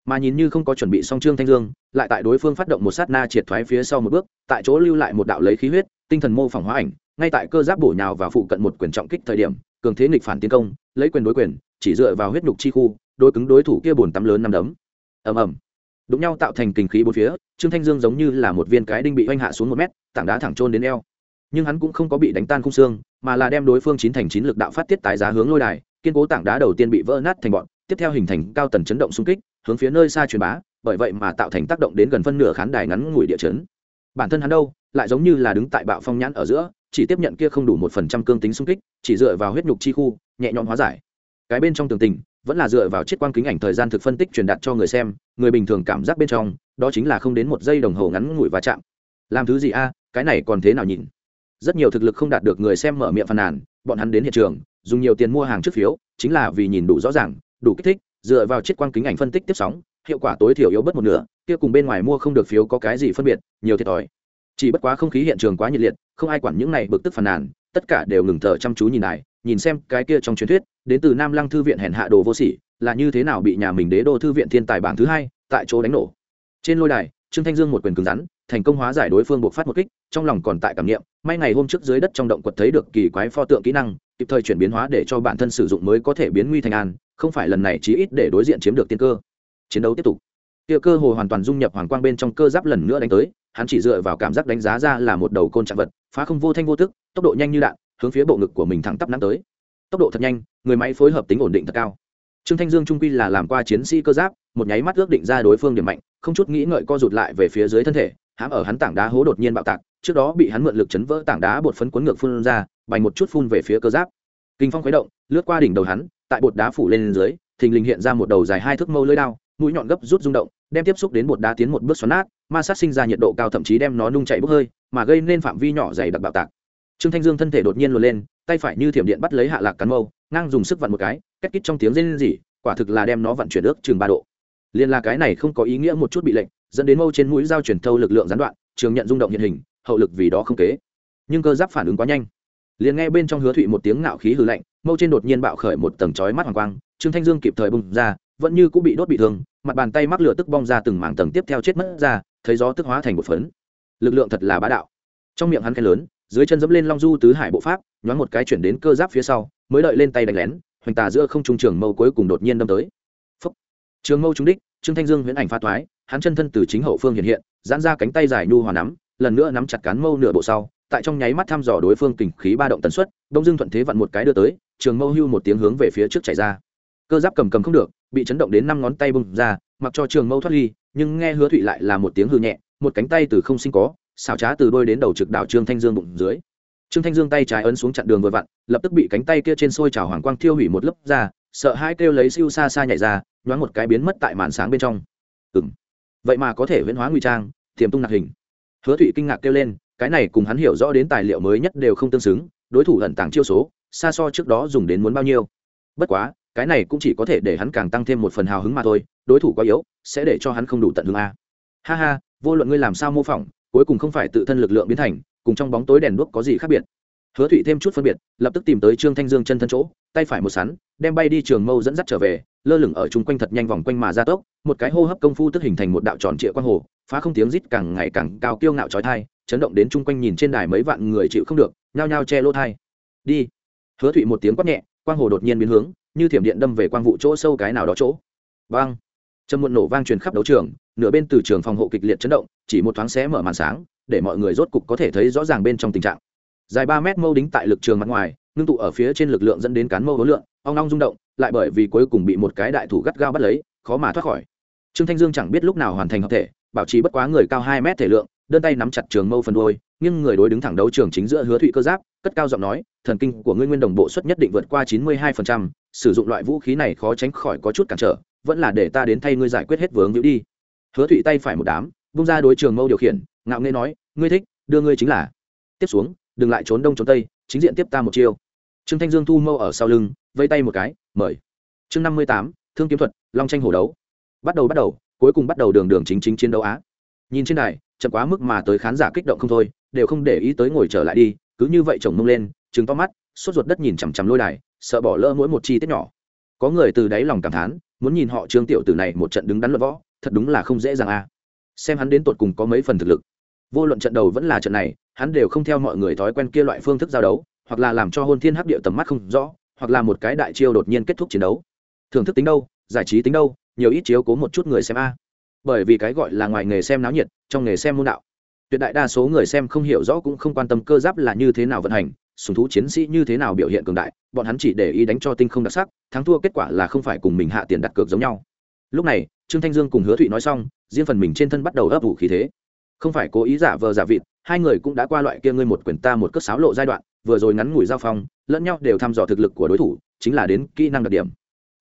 Mà nhìn như không có chuẩn bị xong trương thanh dương, lại tại đối phương phát động một sát na triệt thoái phía sau một bước, tại chỗ lưu lại một đạo lấy khí huyết, tinh thần mô phỏng hóa ảnh, ngay tại cơ giáp bổ nhào và phụ cận một quyền trọng kích thời điểm, cường thế nghịch phản tiến công, lấy quyền đối quyền, chỉ dựa vào huyết nhục chi khu đối cứng đối thủ kia bồn tắm lớn năm đấm. Ầm ầm. Đụng nhau tạo thành kình khí bốn phía, trương thanh dương giống như là một viên cái đinh bị oanh hạ xuống một mét, tảng đá thẳng trôn đến eo. Nhưng hắn cũng không có bị đánh tan khung xương, mà là đem đối phương chín thành chín lực đạo phát tiết tái giá hướng lôi đài, kiên cố tảng đá đầu tiên bị vỡ nát thành bọn, tiếp theo hình thành cao tần chấn động xung kích, hướng phía nơi xa truyền bá, bởi vậy mà tạo thành tác động đến gần phân nửa khán đài ngắn ngủi địa chấn. Bản thân hắn đâu, lại giống như là đứng tại bạo phong nhãn ở giữa, chỉ tiếp nhận kia không đủ một phần trăm cương tính xung kích, chỉ dựa vào huyết nhục chi khu, nhẹ nhõm hóa giải. Cái bên trong tường tình vẫn là dựa vào chiếc quang kính ảnh thời gian thực phân tích truyền đạt cho người xem, người bình thường cảm giác bên trong, đó chính là không đến một giây đồng hồ ngắn ngủi va chạm. Làm thứ gì a, cái này còn thế nào nhìn? Rất nhiều thực lực không đạt được người xem mở miệng phàn nàn, bọn hắn đến hiện trường, dùng nhiều tiền mua hàng trước phiếu, chính là vì nhìn đủ rõ ràng, đủ kích thích, dựa vào chiếc quang kính ảnh phân tích tiếp sóng, hiệu quả tối thiểu yếu bất một nửa, kia cùng bên ngoài mua không được phiếu có cái gì phân biệt, nhiều thiệt thòi. Chỉ bất quá không khí hiện trường quá nhiệt liệt, không ai quản những này bực tức phàn nàn, tất cả đều ngừng thở chăm chú nhìn lại nhìn xem cái kia trong truyền thuyết, đến từ nam lăng thư viện hèn hạ đồ vô sỉ, là như thế nào bị nhà mình đế đô thư viện thiên tài bảng thứ hai, tại chỗ đánh nổ. Trên lôi đài, trương thanh dương một quyền cứng rắn, thành công hóa giải đối phương buộc phát một kích, trong lòng còn tại cảm nghiệm may ngày hôm trước dưới đất trong động quật thấy được kỳ quái pho tượng kỹ năng, kịp thời chuyển biến hóa để cho bản thân sử dụng mới có thể biến nguy thành an, không phải lần này chí ít để đối diện chiếm được tiên cơ. Chiến đấu tiếp tục. Kia cơ hồ hoàn toàn dung nhập hoàng quang bên trong cơ giáp lần nữa đánh tới, hắn chỉ dựa vào cảm giác đánh giá ra là một đầu côn trạng vật, phá không vô thanh vô tức, tốc độ nhanh như đạn hướng phía bộ ngực của mình thẳng tắp nắm tới. Tốc độ thật nhanh, người máy phối hợp tính ổn định thật cao. Trương thanh dương trung quy là làm qua chiến sĩ cơ giáp, một nháy mắt ước định ra đối phương điểm mạnh, không chút nghĩ ngợi co rụt lại về phía dưới thân thể, hãm ở hắn tảng đá hố đột nhiên bạo tạc, trước đó bị hắn mượn lực chấn vỡ tảng đá bột phấn cuốn ngược phun ra, bành một chút phun về phía cơ giáp. Kinh phong khuấy động, lướt qua đỉnh đầu hắn, tại bột đá phủ lên dưới, thình lình hiện ra một đầu dài hai thước mâu lưỡi đao, mũi nhọn gấp rút rung động, đem tiếp xúc đến bột đá tiến một bước xoắn nát, ma sát sinh ra nhiệt độ cao thậm chí đem nó nung chạy bốc hơi, mà gây nên phạm vi nhỏ dày đặc bạo tạc trương thanh dương thân thể đột nhiên luồn lên, tay phải như thiểm điện bắt lấy hạ lạc cắn mâu, ngang dùng sức vặn một cái, cách kít trong tiếng rên rỉ, quả thực là đem nó vặn chuyển ước chừng ba độ. Liên là cái này không có ý nghĩa một chút bị lệnh, dẫn đến mâu trên mũi dao chuyển thâu lực lượng gián đoạn, trường nhận rung động hiện hình, hậu lực vì đó không kế. Nhưng cơ giáp phản ứng quá nhanh. Liền nghe bên trong hứa thụy một tiếng ngạo khí hư lạnh, mâu trên đột nhiên bạo khởi một tầng chói mắt hoàng quang, trương thanh dương kịp thời bung ra, vẫn như cũng bị đốt bị thương, mặt bàn tay mắc lửa tức bong ra từng mảng tầng tiếp theo chết mất ra, thấy gió tức hóa thành một phấn. Lực lượng thật là bá đạo. Trong miệng hắn khen lớn dưới chân dẫm lên long du tứ hải bộ pháp, nhoáng một cái chuyển đến cơ giáp phía sau, mới đợi lên tay đánh lén, hoành tà giữa không trung trường mâu cuối cùng đột nhiên đâm tới Phúc. trường mâu trúng đích, trương thanh dương huyễn ảnh pha toái, hắn chân thân từ chính hậu phương hiện hiện, giãn ra cánh tay dài nhu hòa nắm, lần nữa nắm chặt cán mâu nửa bộ sau, tại trong nháy mắt thăm dò đối phương kình khí ba động tần suất, đông dương thuận thế vặn một cái đưa tới, trường mâu hưu một tiếng hướng về phía trước chạy ra cơ giáp cầm cầm không được, bị chấn động đến năm ngón tay bung ra, mặc cho trường mâu thoát ly, nhưng nghe hứa thụy lại là một tiếng hư nhẹ, một cánh tay từ không sinh có xảo trá từ đôi đến đầu trực đảo trương thanh dương bụng dưới. Trương thanh dương tay trái ấn xuống chặn đường vừa vặn, lập tức bị cánh tay kia trên sôi trào hoàng quang thiêu hủy một lớp ra, sợ hai kêu lấy siêu xa xa nhảy ra, nhoáng một cái biến mất tại màn sáng bên trong. Ừng vậy mà có thể viễn hóa nguy trang tiềm tung nạc hình. Hứa thụy kinh ngạc kêu lên, cái này cùng hắn hiểu rõ đến tài liệu mới nhất đều không tương xứng, đối thủ ẩn tàng chiêu số, xa so trước đó dùng đến muốn bao nhiêu. Bất quá, cái này cũng chỉ có thể để hắn càng tăng thêm một phần hào hứng mà thôi, đối thủ quá yếu, sẽ để cho hắn không đủ tận hứng a. Ha ha, vô luận ngươi làm sao mô phỏng cuối cùng không phải tự thân lực lượng biến thành, cùng trong bóng tối đèn đuốc có gì khác biệt. Hứa thụy thêm chút phân biệt, lập tức tìm tới trương thanh dương chân thân chỗ, tay phải một sắn, đem bay đi trường mâu dẫn dắt trở về, lơ lửng ở chung quanh thật nhanh vòng quanh mà ra tốc, một cái hô hấp công phu tức hình thành một đạo tròn trịa quang hồ, phá không tiếng rít càng ngày càng cao kiêu ngạo trói thai chấn động đến chung quanh nhìn trên đài mấy vạn người chịu không được, nhao nhao che lỗ thai đi. Hứa thụy một tiếng quát nhẹ, quang hồ đột nhiên biến hướng, như thiểm điện đâm về quang vụ chỗ sâu cái nào đó chỗ. Vang trầm muộn nổ vang truyền khắp đấu trường nửa bên từ trường phòng hộ kịch liệt chấn động, chỉ một thoáng xé mở màn sáng, để mọi người rốt cục có thể thấy rõ ràng bên trong tình trạng. Dài ba mét mâu đính tại lực trường mặt ngoài, ngưng tụ ở phía trên lực lượng dẫn đến cán mâu hối lượng, ong ong rung động, lại bởi vì cuối cùng bị một cái đại thủ gắt gao bắt lấy, khó mà thoát khỏi. Trương thanh dương chẳng biết lúc nào hoàn thành hợp thể, bảo trì bất quá người cao hai mét thể lượng, đơn tay nắm chặt trường mâu phần đôi nhưng người đối đứng thẳng đấu trường chính giữa hứa thụy cơ giáp, cất cao giọng nói, thần kinh của ngươi nguyên đồng bộ suất nhất định vượt qua chín mươi hai phần trăm, sử dụng loại vũ khí này khó tránh khỏi có chút cản trở, vẫn là để ta đến thay ngươi giải quyết hết vướng hữu đi hứa thụy tay phải một đám, bung ra đối trường mâu điều khiển, ngạo nghê nói, ngươi thích, đưa ngươi chính là. Tiếp xuống, đừng lại trốn đông trốn tây, chính diện tiếp ta một chiêu. Trương thanh dương thu mâu ở sau lưng vây tay một cái, mời. Chương năm mươi tám, thương kiếm thuật, long tranh hổ đấu. Bắt đầu bắt đầu, cuối cùng bắt đầu đường đường chính chính chiến đấu á. Nhìn trên này chậm quá mức mà tới khán giả kích động không thôi, đều không để ý tới ngồi trở lại đi, cứ như vậy chồng mông lên trứng to mắt, sốt ruột đất nhìn chằm chằm lôi đài, sợ bỏ lỡ mỗi một chi tiết nhỏ. Có người từ đáy lòng cảm thán, muốn nhìn họ trương tiểu tử này một trận đứng đắn luận võ thật đúng là không dễ dàng a xem hắn đến tột cùng có mấy phần thực lực. Vô luận trận đầu vẫn là trận này, hắn đều không theo mọi người thói quen kia loại phương thức giao đấu, hoặc là làm cho hôn thiên hấp địa tầm mắt không rõ, hoặc là một cái đại chiêu đột nhiên kết thúc chiến đấu. Thưởng thức tính đâu, giải trí tính đâu, nhiều ít chiếu cố một chút người xem a. Bởi vì cái gọi là ngoài nghề xem náo nhiệt, trong nghề xem môn đạo. Tuyệt đại đa số người xem không hiểu rõ cũng không quan tâm cơ giáp là như thế nào vận hành, sùng thú chiến sĩ như thế nào biểu hiện cường đại, bọn hắn chỉ để ý đánh cho tinh không đặc sắc, thắng thua kết quả là không phải cùng mình hạ tiền đặt cược giống nhau lúc này, trương thanh dương cùng hứa thụy nói xong, riêng phần mình trên thân bắt đầu ấp ủ khí thế. Không phải cố ý giả vờ giả vịt, hai người cũng đã qua loại kia ngươi một quyền ta một cất sáo lộ giai đoạn, vừa rồi ngắn ngủi giao phong, lẫn nhau đều thăm dò thực lực của đối thủ, chính là đến kỹ năng đặc điểm.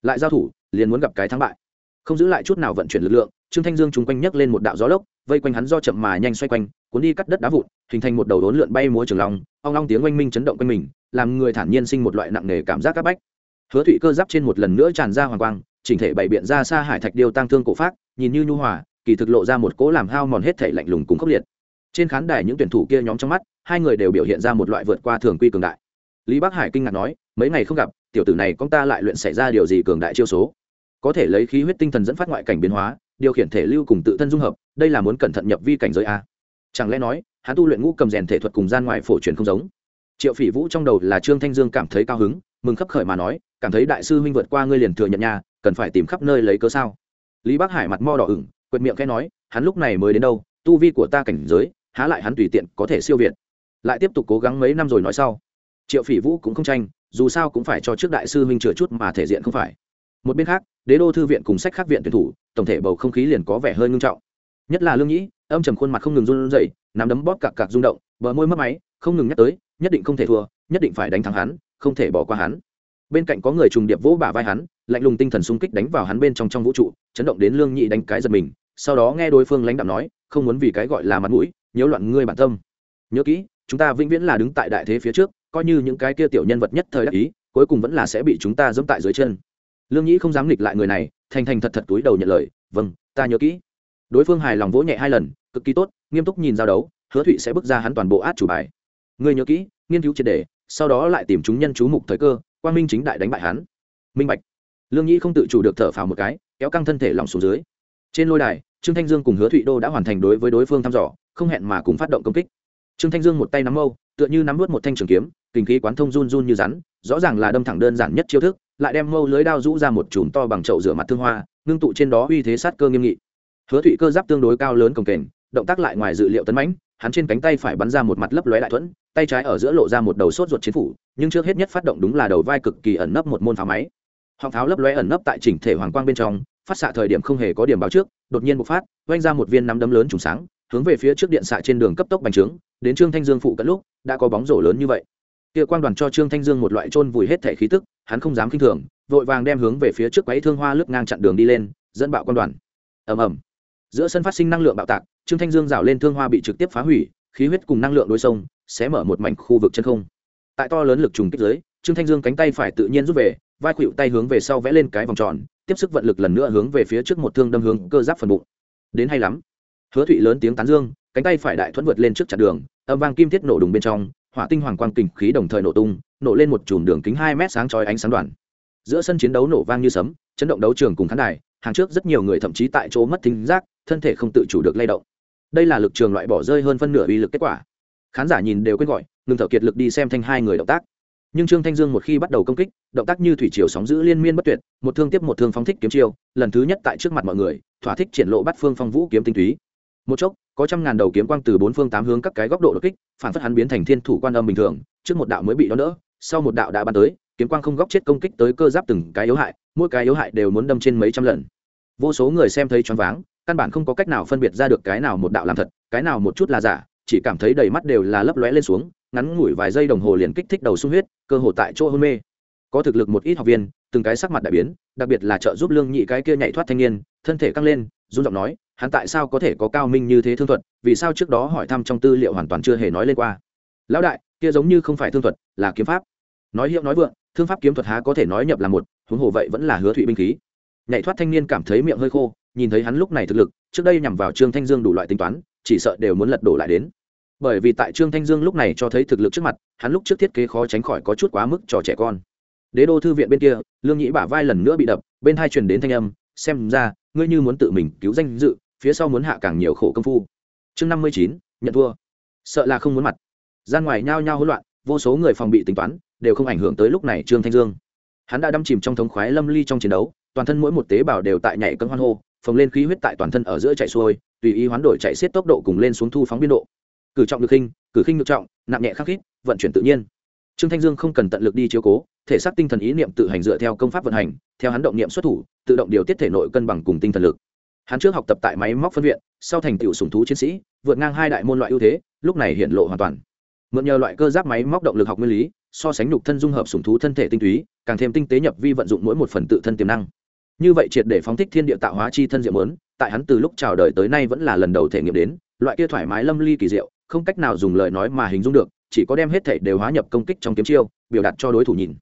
Lại giao thủ, liền muốn gặp cái thắng bại. Không giữ lại chút nào vận chuyển lực lượng, trương thanh dương chung quanh nhấc lên một đạo gió lốc, vây quanh hắn do chậm mà nhanh xoay quanh, cuốn đi cắt đất đá vụn, hình thành một đầu đốn lượn bay múa trường lòng ong long tiếng oanh minh chấn động quanh mình, làm người thản nhiên sinh một loại nặng nề cảm giác áp bách. Hứa thụy cơ giáp trên một lần nữa tràn ra hoàng quang chỉnh thể bày biện ra xa hải thạch điêu tăng thương cổ phát nhìn như nhu hòa, kỳ thực lộ ra một cỗ làm hao mòn hết thể lạnh lùng cùng khốc liệt. Trên khán đài những tuyển thủ kia nhóm trong mắt, hai người đều biểu hiện ra một loại vượt qua thường quy cường đại. Lý bắc hải kinh ngạc nói, mấy ngày không gặp, tiểu tử này con ta lại luyện xảy ra điều gì cường đại chiêu số? Có thể lấy khí huyết tinh thần dẫn phát ngoại cảnh biến hóa, điều khiển thể lưu cùng tự thân dung hợp, đây là muốn cẩn thận nhập vi cảnh giới a. Chẳng lẽ nói, hắn tu luyện ngũ cầm rèn thể thuật cùng gian ngoài phổ truyền không giống? Triệu phỉ vũ trong đầu là trương thanh dương cảm thấy cao hứng, mừng khấp khởi mà nói, cảm thấy đại sư huynh vượt qua ngươi liền thừa nhận nhà cần phải tìm khắp nơi lấy cớ sao? Lý bắc hải mặt mo đỏ ửng, quệt miệng khẽ nói, hắn lúc này mới đến đâu, tu vi của ta cảnh giới, há lại hắn tùy tiện có thể siêu việt. Lại tiếp tục cố gắng mấy năm rồi nói sau, triệu phỉ vũ cũng không tranh, dù sao cũng phải cho trước đại sư huynh chừa chút mà thể diện không phải. Một bên khác, đế đô thư viện cùng sách khác viện tuyển thủ, tổng thể bầu không khí liền có vẻ hơi ngưng trọng. Nhất là lương nhĩ, âm trầm khuôn mặt không ngừng run rẩy, nắm đấm bóp cặc cặc rung động, bờ môi mất máy, không ngừng nhắc tới nhất định không thể thua, nhất định phải đánh thắng hắn, không thể bỏ qua hắn. Bên cạnh có người trùng điệp vỗ bả vai hắn, lạnh lùng tinh thần xung kích đánh vào hắn bên trong trong vũ trụ, chấn động đến lương nhị đánh cái giật mình, sau đó nghe đối phương lãnh đạo nói, không muốn vì cái gọi là mặt mũi, nhiễu loạn ngươi bản tâm. Nhớ kỹ, chúng ta vĩnh viễn là đứng tại đại thế phía trước, coi như những cái kia tiểu nhân vật nhất thời đắc ý, cuối cùng vẫn là sẽ bị chúng ta dẫm tại dưới chân. Lương nhĩ không dám nghịch lại người này, thành thành thật thật túi đầu nhận lời vâng ta nhớ kỹ. Đối phương hài lòng vỗ nhẹ hai lần, cực kỳ tốt, nghiêm túc nhìn giao đấu, hứa thụy sẽ bước ra hắn toàn bộ át chủ bài ngươi nhớ kỹ, nghiên cứu triệt đề sau đó lại tìm chúng nhân chú mục thời cơ quan minh chính đại đánh bại hắn. Minh bạch. Lương nhĩ không tự chủ được thở phào một cái, kéo căng thân thể lòng xuống dưới. Trên lôi đài, trương thanh dương cùng hứa thụy đô đã hoàn thành đối với đối phương thăm dò, không hẹn mà cùng phát động công kích. Trương thanh dương một tay nắm mâu, tựa như nắm vớt một thanh trường kiếm, kinh khí quán thông run run như rắn, rõ ràng là đâm thẳng đơn giản nhất chiêu thức, lại đem mâu lưới đao rũ ra một chùm to bằng chậu rửa mặt thương hoa, ngưng tụ trên đó uy thế sát cơ nghiêm nghị. Hứa thụy cơ giáp tương đối cao lớn cồng kềnh, động tác lại ngoài dự liệu tấn mãnh hắn trên cánh tay phải bắn ra một mặt lấp lóe đại thuẫn, tay trái ở giữa lộ ra một đầu sốt ruột chiến phủ, nhưng trước hết nhất phát động đúng là đầu vai cực kỳ ẩn nấp một môn pháo máy. Họng pháo lấp lóe ẩn nấp tại chỉnh thể hoàng quang bên trong, phát xạ thời điểm không hề có điểm báo trước, đột nhiên bộc phát oanh ra một viên nắm đấm lớn trùng sáng, hướng về phía trước điện xạ trên đường cấp tốc bành trướng, đến trương thanh dương phụ cận lúc, đã có bóng rổ lớn như vậy. Kia quang đoàn cho trương thanh dương một loại trôn vùi hết thể khí tức, hắn không dám khinh thường, vội vàng đem hướng về phía trước quấy thương hoa lướt ngang chặn đường đi lên, dẫn bạo quang đoàn. Ầm ầm giữa sân phát sinh năng lượng bạo tạc, trương thanh dương rào lên thương hoa bị trực tiếp phá hủy, khí huyết cùng năng lượng đôi sông sẽ mở một mảnh khu vực chân không. Tại to lớn lực trùng kích giới trương thanh dương cánh tay phải tự nhiên rút về, vai khuỵu tay hướng về sau vẽ lên cái vòng tròn, tiếp sức vận lực lần nữa hướng về phía trước một thương đâm hướng cơ giáp phần bụng. Đến hay lắm. Hứa thụy lớn tiếng tán dương, cánh tay phải đại thuẫn vượt lên trước chặt đường, âm vang kim thiết nổ đùng bên trong, hỏa tinh hoàng quang kình khí đồng thời nổ tung, nổ lên một chùm đường kính hai mét sáng chói ánh sáng đoàn. Giữa sân chiến đấu nổ vang như sấm, chấn động đấu trường cùng khán đài, hàng trước rất nhiều người thậm chí tại chỗ mất thính giác thân thể không tự chủ được lay động. Đây là lực trường loại bỏ rơi hơn phân nửa uy lực kết quả. Khán giả nhìn đều quên gọi, ngừng thở kiệt lực đi xem thanh hai người động tác. Nhưng trương thanh dương một khi bắt đầu công kích, động tác như thủy triều sóng giữ liên miên bất tuyệt, một thương tiếp một thương phóng thích kiếm chiêu, lần thứ nhất tại trước mặt mọi người, thỏa thích triển lộ bắt phương phong vũ kiếm tinh túy. Một chốc, có trăm ngàn đầu kiếm quang từ bốn phương tám hướng các cái góc độ đột kích, phản phất hắn biến thành thiên thủ quan âm bình thường, trước một đạo mới bị đón đỡ, sau một đạo đã bắn tới, kiếm quang không góc chết công kích tới cơ giáp từng cái yếu hại, mỗi cái yếu hại đều muốn đâm trên mấy trăm lần. Vô số người xem thấy choáng váng căn bản không có cách nào phân biệt ra được cái nào một đạo làm thật, cái nào một chút là giả, chỉ cảm thấy đầy mắt đều là lấp lóe lên xuống, ngắn ngủi vài giây đồng hồ liền kích thích đầu sung huyết, cơ hồ tại chỗ hôn mê. Có thực lực một ít học viên, từng cái sắc mặt đại biến, đặc biệt là trợ giúp lương nhị cái kia nhảy thoát thanh niên, thân thể căng lên, run giọng nói, hắn tại sao có thể có cao minh như thế thương thuật, vì sao trước đó hỏi thăm trong tư liệu hoàn toàn chưa hề nói lên qua? Lão đại, kia giống như không phải thương thuật, là kiếm pháp. Nói hiệu nói vượng, thương pháp kiếm thuật há có thể nói nhập là một, huống hồ vậy vẫn là hứa thụy binh khí. Nhảy thoát thanh niên cảm thấy miệng hơi khô nhìn thấy hắn lúc này thực lực, trước đây nhằm vào trương thanh dương đủ loại tính toán, chỉ sợ đều muốn lật đổ lại đến. Bởi vì tại trương thanh dương lúc này cho thấy thực lực trước mặt, hắn lúc trước thiết kế khó tránh khỏi có chút quá mức trò trẻ con. Đế đô thư viện bên kia, lương nhĩ bả vai lần nữa bị đập, bên hai truyền đến thanh âm, xem ra, ngươi như muốn tự mình cứu danh dự, phía sau muốn hạ càng nhiều khổ công phu. Chương năm mươi chín, nhận thua. Sợ là không muốn mặt. Gian ngoài nhao nhao hỗn loạn, vô số người phòng bị tính toán, đều không ảnh hưởng tới lúc này trương thanh dương. Hắn đã đâm chìm trong thống khoái lâm ly trong chiến đấu, toàn thân mỗi một tế bào đều tại nhảy cân hoan hô phồng lên khí huyết tại toàn thân ở giữa chạy xuôi, tùy ý hoán đổi chạy xiết tốc độ cùng lên xuống thu phóng biên độ. Cử trọng được khinh, cử khinh được trọng, nặng nhẹ khắc khít, vận chuyển tự nhiên. Trương thanh dương không cần tận lực đi chiếu cố, thể xác tinh thần ý niệm tự hành dựa theo công pháp vận hành, theo hắn động niệm xuất thủ, tự động điều tiết thể nội cân bằng cùng tinh thần lực. Hắn trước học tập tại máy móc phân viện, sau thành tựu sùng thú chiến sĩ, vượt ngang hai đại môn loại ưu thế, lúc này hiện lộ hoàn toàn. Mượn nhờ loại cơ giáp máy móc động lực học nguyên lý, so sánh nhục thân dung hợp sùng thú thân thể tinh túy, càng thêm tinh tế nhập vi vận dụng mỗi một phần tự thân tiềm năng như vậy triệt để phóng thích thiên địa tạo hóa chi thân diệu lớn tại hắn từ lúc chào đời tới nay vẫn là lần đầu thể nghiệm đến, loại kia thoải mái lâm ly kỳ diệu, không cách nào dùng lời nói mà hình dung được, chỉ có đem hết thể đều hóa nhập công kích trong kiếm chiêu, biểu đạt cho đối thủ nhìn.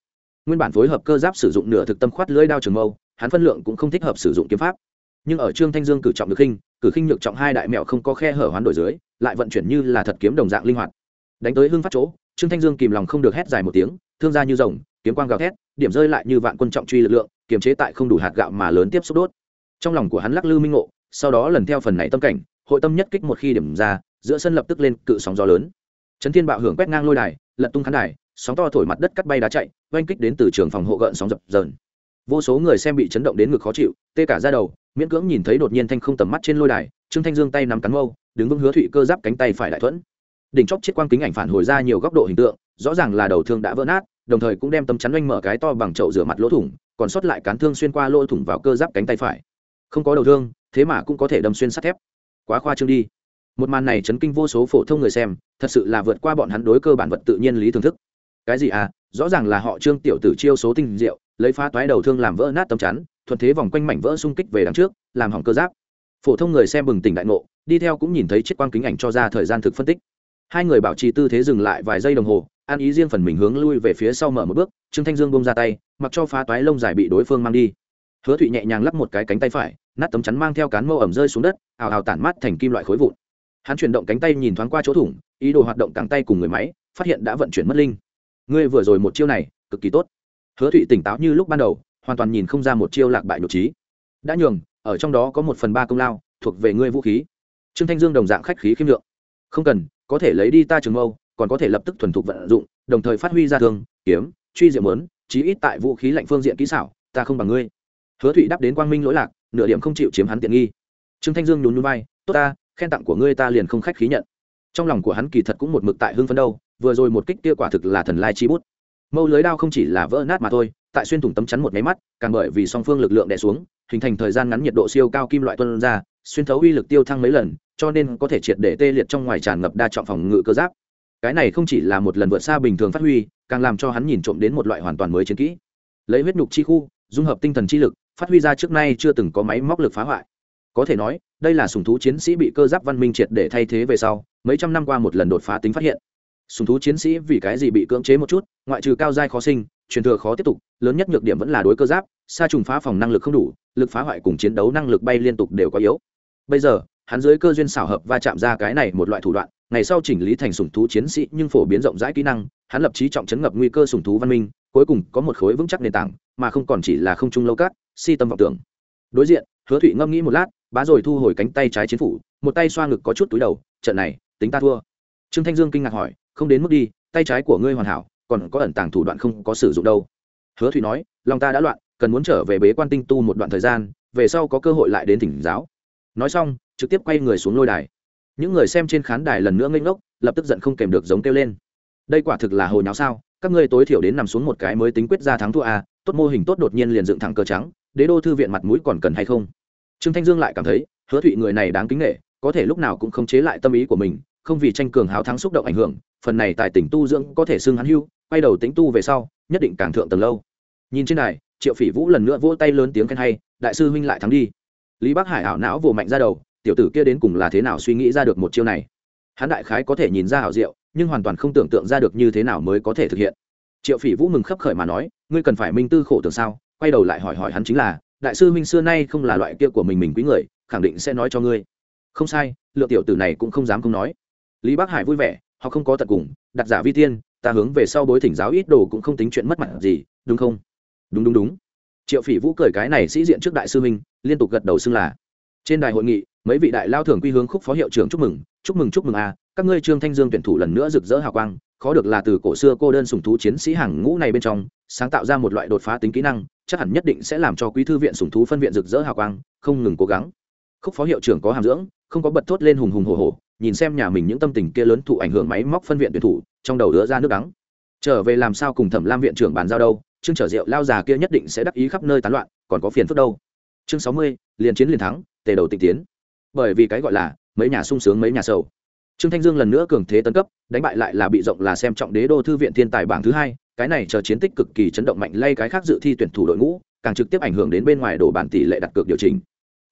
Nguyên bản phối hợp cơ giáp sử dụng nửa thực tâm khoát lưỡi đao trường mâu, hắn phân lượng cũng không thích hợp sử dụng kiếm pháp. Nhưng ở trương thanh dương cử trọng được khinh, cử khinh nhược trọng hai đại mẹo không có khe hở hoán đổi dưới, lại vận chuyển như là thật kiếm đồng dạng linh hoạt. Đánh tới hưng phát chỗ, trương thanh dương kìm lòng không được hét dài một tiếng, thương ra như rồng kiếm quang gào thét, điểm rơi lại như vạn quân trọng truy lực lượng, kiềm chế tại không đủ hạt gạo mà lớn tiếp xúc đốt. Trong lòng của hắn lắc lư minh ngộ, sau đó lần theo phần này tâm cảnh, hội tâm nhất kích một khi điểm ra, giữa sân lập tức lên cự sóng gió lớn. Chấn thiên bạo hưởng quét ngang lôi đài, lật tung khán đài, sóng to thổi mặt đất cắt bay đá chạy, oanh kích đến từ trường phòng hộ gợn sóng dập dờn. Vô số người xem bị chấn động đến ngực khó chịu, tê cả ra đầu, miễn cưỡng nhìn thấy đột nhiên thanh không tầm mắt trên lôi đài, trương thanh dương tay nắm cắn mâu, đứng vững hứa thụy cơ giáp cánh tay phải đại thuẫn. Đỉnh chóp chiếc quang kính ảnh phản hồi ra nhiều góc độ hình tượng, rõ ràng là đầu thương đã vỡ nát đồng thời cũng đem tấm chắn oanh mở cái to bằng chậu rửa mặt lỗ thủng, còn sót lại cán thương xuyên qua lỗ thủng vào cơ giáp cánh tay phải. Không có đầu thương, thế mà cũng có thể đâm xuyên sắt thép. Quá khoa trương đi. Một màn này chấn kinh vô số phổ thông người xem, thật sự là vượt qua bọn hắn đối cơ bản vật tự nhiên lý thưởng thức. Cái gì à? Rõ ràng là họ trương tiểu tử chiêu số tinh diệu, lấy phá toái đầu thương làm vỡ nát tấm chắn, thuận thế vòng quanh mảnh vỡ xung kích về đằng trước, làm hỏng cơ giáp. Phổ thông người xem bừng tỉnh đại ngộ, đi theo cũng nhìn thấy chiếc quang kính ảnh cho ra thời gian thực phân tích. Hai người bảo trì tư thế dừng lại vài giây đồng hồ an ý riêng phần mình hướng lui về phía sau mở một bước, trương thanh dương bông ra tay, mặc cho phá toái lông dài bị đối phương mang đi. Hứa thụy nhẹ nhàng lắp một cái cánh tay phải, nát tấm chắn mang theo cán mâu ẩm rơi xuống đất, ào ào tản mát thành kim loại khối vụn. Hắn chuyển động cánh tay nhìn thoáng qua chỗ thủng, ý đồ hoạt động cẳng tay cùng người máy, phát hiện đã vận chuyển mất linh. Ngươi vừa rồi một chiêu này, cực kỳ tốt. Hứa thụy tỉnh táo như lúc ban đầu, hoàn toàn nhìn không ra một chiêu lạc bại nhục trí. Đã nhường, ở trong đó có một phần ba công lao, thuộc về ngươi vũ khí. Trương thanh dương đồng dạng khách khí khiêm lượng không cần, có thể lấy đi ta trường mâu còn có thể lập tức thuần thục vận dụng, đồng thời phát huy ra thương, kiếm, truy diệu muốn chí ít tại vũ khí lạnh phương diện kỹ xảo, ta không bằng ngươi. Hứa thụy đáp đến quang minh lỗi lạc, nửa điểm không chịu chiếm hắn tiện nghi. Trương thanh dương nhún nhún vai, tốt ta, khen tặng của ngươi ta liền không khách khí nhận. Trong lòng của hắn kỳ thật cũng một mực tại hưng phấn đâu, vừa rồi một kích kia quả thực là thần lai chi bút. Mâu lưới đao không chỉ là vỡ nát mà thôi, tại xuyên thủng tấm chắn một máy mắt, càng bởi vì song phương lực lượng đè xuống, hình thành thời gian ngắn nhiệt độ siêu cao kim loại tuân ra, xuyên thấu uy lực tiêu thăng mấy lần, cho nên có thể triệt để tê liệt trong ngoài tràn ngập đa trọng phòng ngự cơ giáp cái này không chỉ là một lần vượt xa bình thường phát huy, càng làm cho hắn nhìn trộm đến một loại hoàn toàn mới chiến kỹ. Lấy huyết nhục chi khu, dung hợp tinh thần chi lực, phát huy ra trước nay chưa từng có máy móc lực phá hoại. Có thể nói, đây là sùng thú chiến sĩ bị cơ giáp văn minh triệt để thay thế về sau, mấy trăm năm qua một lần đột phá tính phát hiện. Sùng thú chiến sĩ vì cái gì bị cưỡng chế một chút, ngoại trừ cao giai khó sinh, truyền thừa khó tiếp tục, lớn nhất nhược điểm vẫn là đối cơ giáp xa trùng phá phòng năng lực không đủ, lực phá hoại cùng chiến đấu năng lực bay liên tục đều có yếu. Bây giờ, hắn dưới cơ duyên xảo hợp va chạm ra cái này một loại thủ đoạn ngày sau chỉnh lý thành sủng thú chiến sĩ nhưng phổ biến rộng rãi kỹ năng, hắn lập trí trọng chấn ngập nguy cơ sủng thú văn minh, cuối cùng có một khối vững chắc nền tảng, mà không còn chỉ là không trung lâu cát, si tâm vọng tưởng. Đối diện, hứa thụy ngâm nghĩ một lát, bá rồi thu hồi cánh tay trái chiến phủ, một tay xoa ngực có chút túi đầu, trận này, tính ta thua. Trương thanh dương kinh ngạc hỏi, không đến mức đi, tay trái của ngươi hoàn hảo, còn có ẩn tàng thủ đoạn không có sử dụng đâu. Hứa thụy nói, lòng ta đã loạn, cần muốn trở về bế quan tinh tu một đoạn thời gian, về sau có cơ hội lại đến thỉnh giáo. Nói xong, trực tiếp quay người xuống lôi đài những người xem trên khán đài lần nữa ngây ngốc, lập tức giận không kèm được giống kêu lên. Đây quả thực là hồi nháo sao, các ngươi tối thiểu đến nằm xuống một cái mới tính quyết ra thắng thua à tốt mô hình tốt đột nhiên liền dựng thẳng cờ trắng, đế đô thư viện mặt mũi còn cần hay không? Trương thanh dương lại cảm thấy, hứa thụy người này đáng kính nghệ có thể lúc nào cũng không chế lại tâm ý của mình, không vì tranh cường hào thắng xúc động ảnh hưởng, phần này tài tỉnh tu dưỡng có thể xưng hắn hưu, quay đầu tính tu về sau, nhất định càng thượng tầng lâu. Nhìn trên này triệu phỉ vũ lần nữa vỗ tay lớn tiếng khen hay, đại sư huynh lại thắng đi. Lý bắc hải ảo não vồ mạnh ra đầu tiểu tử kia đến cùng là thế nào suy nghĩ ra được một chiêu này? Hắn đại khái có thể nhìn ra hảo diệu, nhưng hoàn toàn không tưởng tượng ra được như thế nào mới có thể thực hiện. Triệu phỉ vũ mừng khấp khởi mà nói, ngươi cần phải minh tư khổ tưởng sao? Quay đầu lại hỏi hỏi hắn chính là, đại sư minh xưa nay không là loại kia của mình mình quý người, khẳng định sẽ nói cho ngươi. Không sai, lượng tiểu tử này cũng không dám không nói. Lý bắc hải vui vẻ, họ không có tận cùng, đặt giả vi tiên, ta hướng về sau bối thỉnh giáo ít đồ cũng không tính chuyện mất mặt gì, đúng không? Đúng đúng đúng. Triệu phỉ vũ cười cái này sĩ diện trước đại sư minh liên tục gật đầu xưng là trên đài hội nghị, mấy vị đại lao thường quy hướng khúc phó hiệu trưởng chúc mừng chúc mừng chúc mừng a các ngươi trương thanh dương tuyển thủ lần nữa rực rỡ hào quang, khó được là từ cổ xưa cô đơn sùng thú chiến sĩ hàng ngũ này bên trong, sáng tạo ra một loại đột phá tính kỹ năng, chắc hẳn nhất định sẽ làm cho quý thư viện sùng thú phân viện rực rỡ hào quang, không ngừng cố gắng. Khúc phó hiệu trưởng có hàm dưỡng, không có bật thốt lên hùng hùng hồ hồ nhìn xem nhà mình những tâm tình kia lớn thụ ảnh hưởng máy móc phân viện tuyển thủ, trong đầu đứa ra nước đắng. Trở về làm sao cùng thẩm lam viện trưởng bàn giao đâu chương trở rượu lao già kia nhất định sẽ đắc ý khắp nơi tán loạn, còn có phiền phức đâu. Chương sáu mươi, liền chiến liền thắng tề đầu tịch tiến. Bởi vì cái gọi là mấy nhà sung sướng mấy nhà sầu. Trương thanh dương lần nữa cường thế tấn cấp, đánh bại lại là bị rộng là xem trọng đế đô thư viện thiên tài bảng thứ hai, cái này chờ chiến tích cực kỳ chấn động mạnh lay cái khác dự thi tuyển thủ đội ngũ, càng trực tiếp ảnh hưởng đến bên ngoài đổ bản tỷ lệ đặt cược điều chỉnh.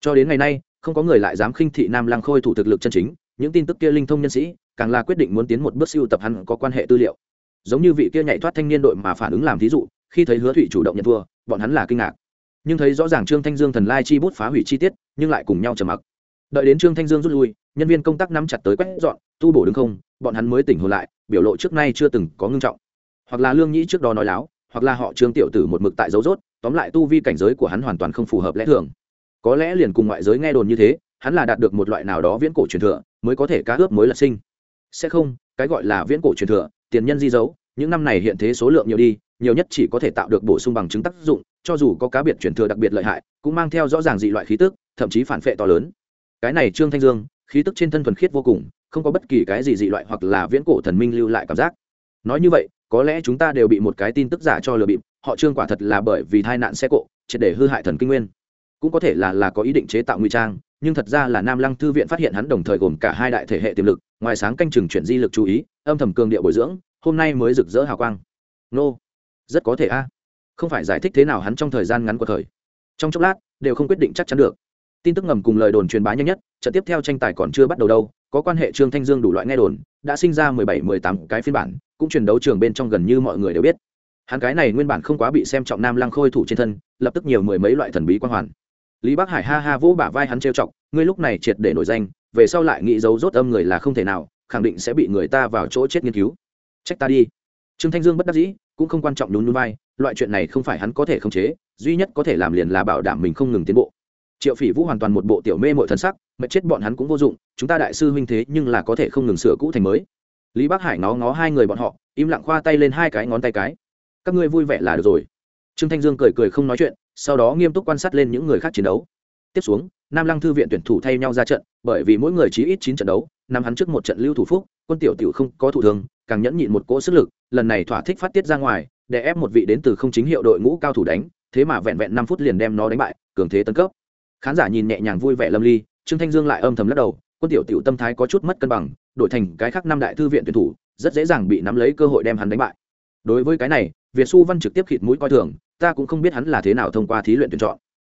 Cho đến ngày nay, không có người lại dám khinh thị nam lang khôi thủ thực lực chân chính, những tin tức kia linh thông nhân sĩ, càng là quyết định muốn tiến một bước siêu tập hắn có quan hệ tư liệu. Giống như vị kia nhảy thoát thanh niên đội mà phản ứng làm thí dụ, khi thấy hứa thụy chủ động nhận thua, bọn hắn là kinh ngạc nhưng thấy rõ ràng trương thanh dương thần lai chi bút phá hủy chi tiết, nhưng lại cùng nhau trầm mặc. Đợi đến trương thanh dương rút lui, nhân viên công tác nắm chặt tới quét dọn, tu bổ đứng không, bọn hắn mới tỉnh hồn lại, biểu lộ trước nay chưa từng có ngưng trọng. Hoặc là lương nhĩ trước đó nói láo, hoặc là họ trương tiểu tử một mực tại dấu rốt, tóm lại tu vi cảnh giới của hắn hoàn toàn không phù hợp lẽ thường. Có lẽ liền cùng ngoại giới nghe đồn như thế, hắn là đạt được một loại nào đó viễn cổ truyền thừa, mới có thể cá ướp mới là sinh. Sẽ không, cái gọi là viễn cổ truyền thừa, tiền nhân di dấu, những năm này hiện thế số lượng nhiều đi, nhiều nhất chỉ có thể tạo được bổ sung bằng chứng tác dụng cho dù có cá biệt truyền thừa đặc biệt lợi hại, cũng mang theo rõ ràng dị loại khí tức, thậm chí phản phệ to lớn. Cái này trương thanh dương, khí tức trên thân thuần khiết vô cùng, không có bất kỳ cái gì dị loại hoặc là viễn cổ thần minh lưu lại cảm giác. Nói như vậy, có lẽ chúng ta đều bị một cái tin tức giả cho lừa bịp, họ trương quả thật là bởi vì tai nạn xe cộ, triệt để hư hại thần kinh nguyên. Cũng có thể là là có ý định chế tạo nguy trang, nhưng thật ra là nam lăng thư viện phát hiện hắn đồng thời gồm cả hai đại thể hệ tiềm lực, ngoài sáng canh chừng chuyển di lực chú ý, âm thầm cường địa bồi dưỡng, hôm nay mới rực rỡ hào quang. Nô, rất có thể a không phải giải thích thế nào hắn trong thời gian ngắn của thời. Trong chốc lát, đều không quyết định chắc chắn được. Tin tức ngầm cùng lời đồn truyền bá nhanh nhất, trận tiếp theo tranh tài còn chưa bắt đầu đâu, có quan hệ trương thanh dương đủ loại nghe đồn, đã sinh ra mười bảy, mười tám cái phiên bản, cũng truyền đấu trường bên trong gần như mọi người đều biết. Hắn cái này nguyên bản không quá bị xem trọng nam lăng khôi thủ trên thân, lập tức nhiều mười mấy loại thần bí quan hoàn. Lý bắc hải ha ha vỗ bả vai hắn trêu chọc, ngươi lúc này triệt để nổi danh, về sau lại nghĩ dấu rốt âm người là không thể nào, khẳng định sẽ bị người ta vào chỗ chết nghiên cứu. Trách ta đi. Trương thanh dương bất đắc dĩ cũng không quan trọng nhún nhún vai, loại chuyện này không phải hắn có thể khống chế, duy nhất có thể làm liền là bảo đảm mình không ngừng tiến bộ. Triệu phỉ vũ hoàn toàn một bộ tiểu mê mội thần sắc, mệt chết bọn hắn cũng vô dụng, chúng ta đại sư huynh thế nhưng là có thể không ngừng sửa cũ thành mới. Lý bắc hải ngó ngó hai người bọn họ, im lặng khoa tay lên hai cái ngón tay cái. Các ngươi vui vẻ là được rồi. Trương thanh dương cười cười không nói chuyện, sau đó nghiêm túc quan sát lên những người khác chiến đấu. Tiếp xuống, nam lăng thư viện tuyển thủ thay nhau ra trận, bởi vì mỗi người chỉ ít chín trận đấu, năm hắn trước một trận lưu thủ phúc, quân tiểu tiểu không có thủ thường càng nhẫn nhịn một cỗ sức lực, lần này thỏa thích phát tiết ra ngoài, để ép một vị đến từ không chính hiệu đội ngũ cao thủ đánh, thế mà vẹn vẹn năm phút liền đem nó đánh bại, cường thế tấn cấp. Khán giả nhìn nhẹ nhàng vui vẻ lâm ly, trương thanh dương lại âm thầm lắc đầu, quân tiểu tiểu tâm thái có chút mất cân bằng, đổi thành cái khác năm đại thư viện tuyển thủ, rất dễ dàng bị nắm lấy cơ hội đem hắn đánh bại. Đối với cái này, việt xu văn trực tiếp khịt mũi coi thường, ta cũng không biết hắn là thế nào thông qua thí luyện tuyển chọn.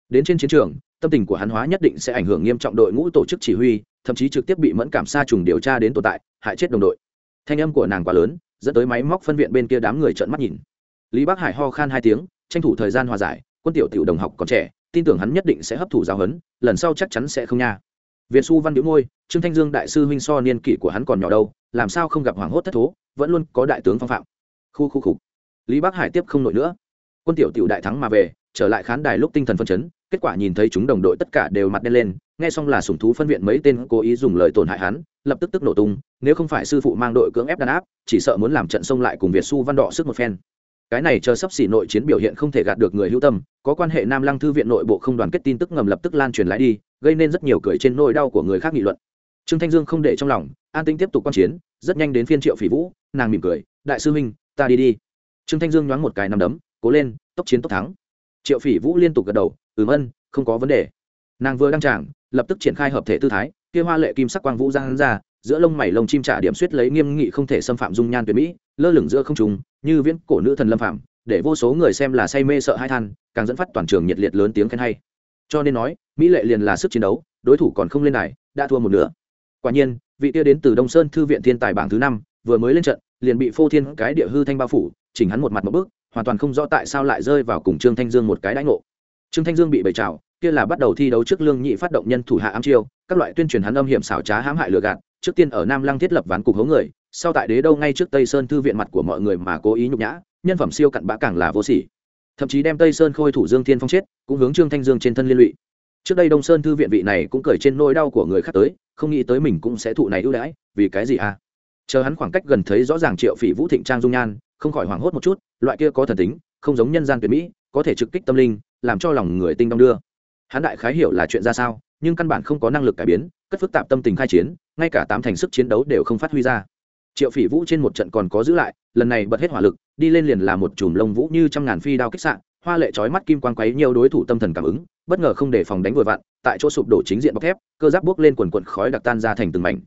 Đến trên chiến trường, tâm tình của hắn hóa nhất định sẽ ảnh hưởng nghiêm trọng đội ngũ tổ chức chỉ huy, thậm chí trực tiếp bị mẫn cảm sa trùng điều tra đến tồn tại, hại chết đồng đội thanh âm của nàng quá lớn, dẫn tới máy móc phân viện bên kia đám người trợn mắt nhìn. Lý bắc hải ho khan hai tiếng, tranh thủ thời gian hòa giải, quân tiểu tiểu đồng học còn trẻ, tin tưởng hắn nhất định sẽ hấp thụ giáo huấn, lần sau chắc chắn sẽ không nha. Việt xu văn điếu môi, trương thanh dương đại sư huynh so niên kỷ của hắn còn nhỏ đâu, làm sao không gặp hoàng hốt thất thố, vẫn luôn có đại tướng phong phạm. Khu khu khục. Lý bắc hải tiếp không nổi nữa. Quân tiểu tiểu đại thắng mà về, trở lại khán đài lúc tinh thần phân chấn kết quả nhìn thấy chúng đồng đội tất cả đều mặt đen lên, nghe xong là sủng thú phân viện mấy tên cố ý dùng lời tổn hại hắn, lập tức tức nổ tung, nếu không phải sư phụ mang đội cưỡng ép đàn áp, chỉ sợ muốn làm trận sông lại cùng việt su văn đỏ sức một phen. Cái này chờ sắp xỉ nội chiến biểu hiện không thể gạt được người hữu tâm, có quan hệ nam lăng thư viện nội bộ không đoàn kết tin tức ngầm lập tức lan truyền lại đi, gây nên rất nhiều cười trên nỗi đau của người khác nghị luận. Trương thanh dương không để trong lòng, an tính tiếp tục quan chiến, rất nhanh đến phiên triệu phỉ vũ, nàng mỉm cười, đại sư huynh, ta đi đi. Trương thanh dương nhoáng một cái nằm đấm, cố lên, tốc chiến tốc thắng. Triệu phỉ vũ liên tục gật đầu ừm ân, không có vấn đề. Nàng vừa đăng tràng, lập tức triển khai hợp thể tư thái, kia hoa lệ kim sắc quang vũ giang ra, giữa lông mày lông chim trả điểm suýt lấy nghiêm nghị không thể xâm phạm dung nhan tuyệt mỹ, lơ lửng giữa không trùng như viễn cổ nữ thần lâm phạm để vô số người xem là say mê sợ hai than, càng dẫn phát toàn trường nhiệt liệt lớn tiếng khen hay. Cho nên nói, mỹ lệ liền là sức chiến đấu, đối thủ còn không lên này đã thua một nửa. Quả nhiên, vị kia đến từ đông sơn thư viện thiên tài bảng thứ năm, vừa mới lên trận, liền bị phô thiên cái địa hư thanh bao phủ, chỉnh hắn một mặt một bước, hoàn toàn không rõ tại sao lại rơi vào cùng trương thanh dương một cái đãi ngộ trương thanh dương bị bày trào, kia là bắt đầu thi đấu trước lương nhị phát động nhân thủ hạ ám chiêu, các loại tuyên truyền hắn âm hiểm xảo trá hãm hại lừa gạt, trước tiên ở nam lăng thiết lập ván cục hố người, sau tại đế đâu ngay trước tây sơn thư viện mặt của mọi người mà cố ý nhục nhã, nhân phẩm siêu cặn bã càng là vô sỉ. Thậm chí đem tây sơn khôi thủ dương thiên phong chết, cũng hướng trương thanh dương trên thân liên lụy. Trước đây đông sơn thư viện vị này cũng cởi trên nỗi đau của người khác tới, không nghĩ tới mình cũng sẽ thụ này ưu đãi, vì cái gì à? Chờ hắn khoảng cách gần thấy rõ ràng triệu phỉ vũ thịnh trang dung nhan, không khỏi hoảng hốt một chút, loại kia có thần tính, không giống nhân gian tuyệt mỹ, có thể trực kích tâm linh làm cho lòng người tinh đong đưa. Hắn đại khái hiểu là chuyện ra sao, nhưng căn bản không có năng lực cải biến, cất phức tạp tâm tình khai chiến, ngay cả tám thành sức chiến đấu đều không phát huy ra. Triệu phỉ vũ trên một trận còn có giữ lại, lần này bật hết hỏa lực, đi lên liền là một chùm lông vũ như trăm ngàn phi đao kích sạn hoa lệ trói mắt kim quang quấy nhiều đối thủ tâm thần cảm ứng, bất ngờ không đề phòng đánh vội vặn, tại chỗ sụp đổ chính diện bọc thép, cơ giáp bước lên quần quần khói đặc tan ra thành từng mảnh.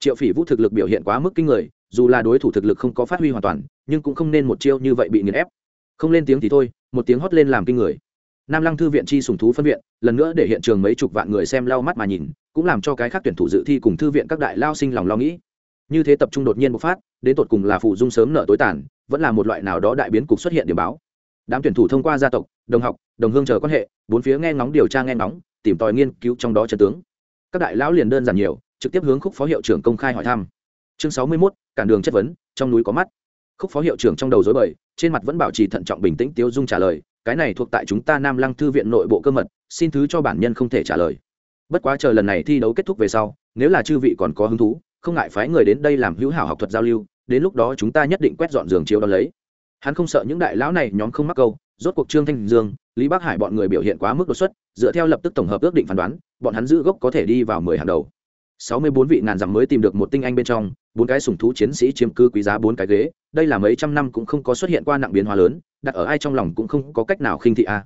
Triệu phỉ vũ thực lực biểu hiện quá mức kinh người, dù là đối thủ thực lực không có phát huy hoàn toàn, nhưng cũng không nên một chiêu như vậy bị nghiền ép. Không lên tiếng thì thôi, một tiếng hót lên làm kinh người nam lăng thư viện chi sùng thú phân viện lần nữa để hiện trường mấy chục vạn người xem lau mắt mà nhìn cũng làm cho cái khác tuyển thủ dự thi cùng thư viện các đại lao sinh lòng lo nghĩ. Như thế tập trung đột nhiên bộc phát đến tột cùng là phụ dung sớm nợ tối tàn vẫn là một loại nào đó đại biến cục xuất hiện điểm báo. Đám tuyển thủ thông qua gia tộc đồng học đồng hương chờ quan hệ bốn phía nghe ngóng điều tra nghe ngóng tìm tòi nghiên cứu trong đó chân tướng. Các đại lão liền đơn giản nhiều trực tiếp hướng khúc phó hiệu trưởng công khai hỏi thăm. Chương sáu mươi 61, cản đường chất vấn trong núi có mắt. Khúc phó hiệu trưởng trong đầu rối bời trên mặt vẫn bảo trì thận trọng bình tĩnh tiêu dung trả lời cái này thuộc tại chúng ta nam lăng thư viện nội bộ cơ mật, xin thứ cho bản nhân không thể trả lời. Bất quá chờ lần này thi đấu kết thúc về sau, nếu là chư vị còn có hứng thú, không ngại phái người đến đây làm hữu hảo học thuật giao lưu, đến lúc đó chúng ta nhất định quét dọn giường chiếu đón lấy. Hắn không sợ những đại lão này nhóm không mắc câu, rốt cuộc trương thanh dương, lý bắc hải bọn người biểu hiện quá mức đột xuất, dựa theo lập tức tổng hợp ước định phán đoán, bọn hắn giữ gốc có thể đi vào mười hàng đầu sáu mươi bốn vị ngàn dặm mới tìm được một tinh anh bên trong, bốn cái sùng thú chiến sĩ chiếm cư quý giá bốn cái ghế, đây là mấy trăm năm cũng không có xuất hiện qua nặng biến hóa lớn, đặt ở ai trong lòng cũng không có cách nào khinh thị a.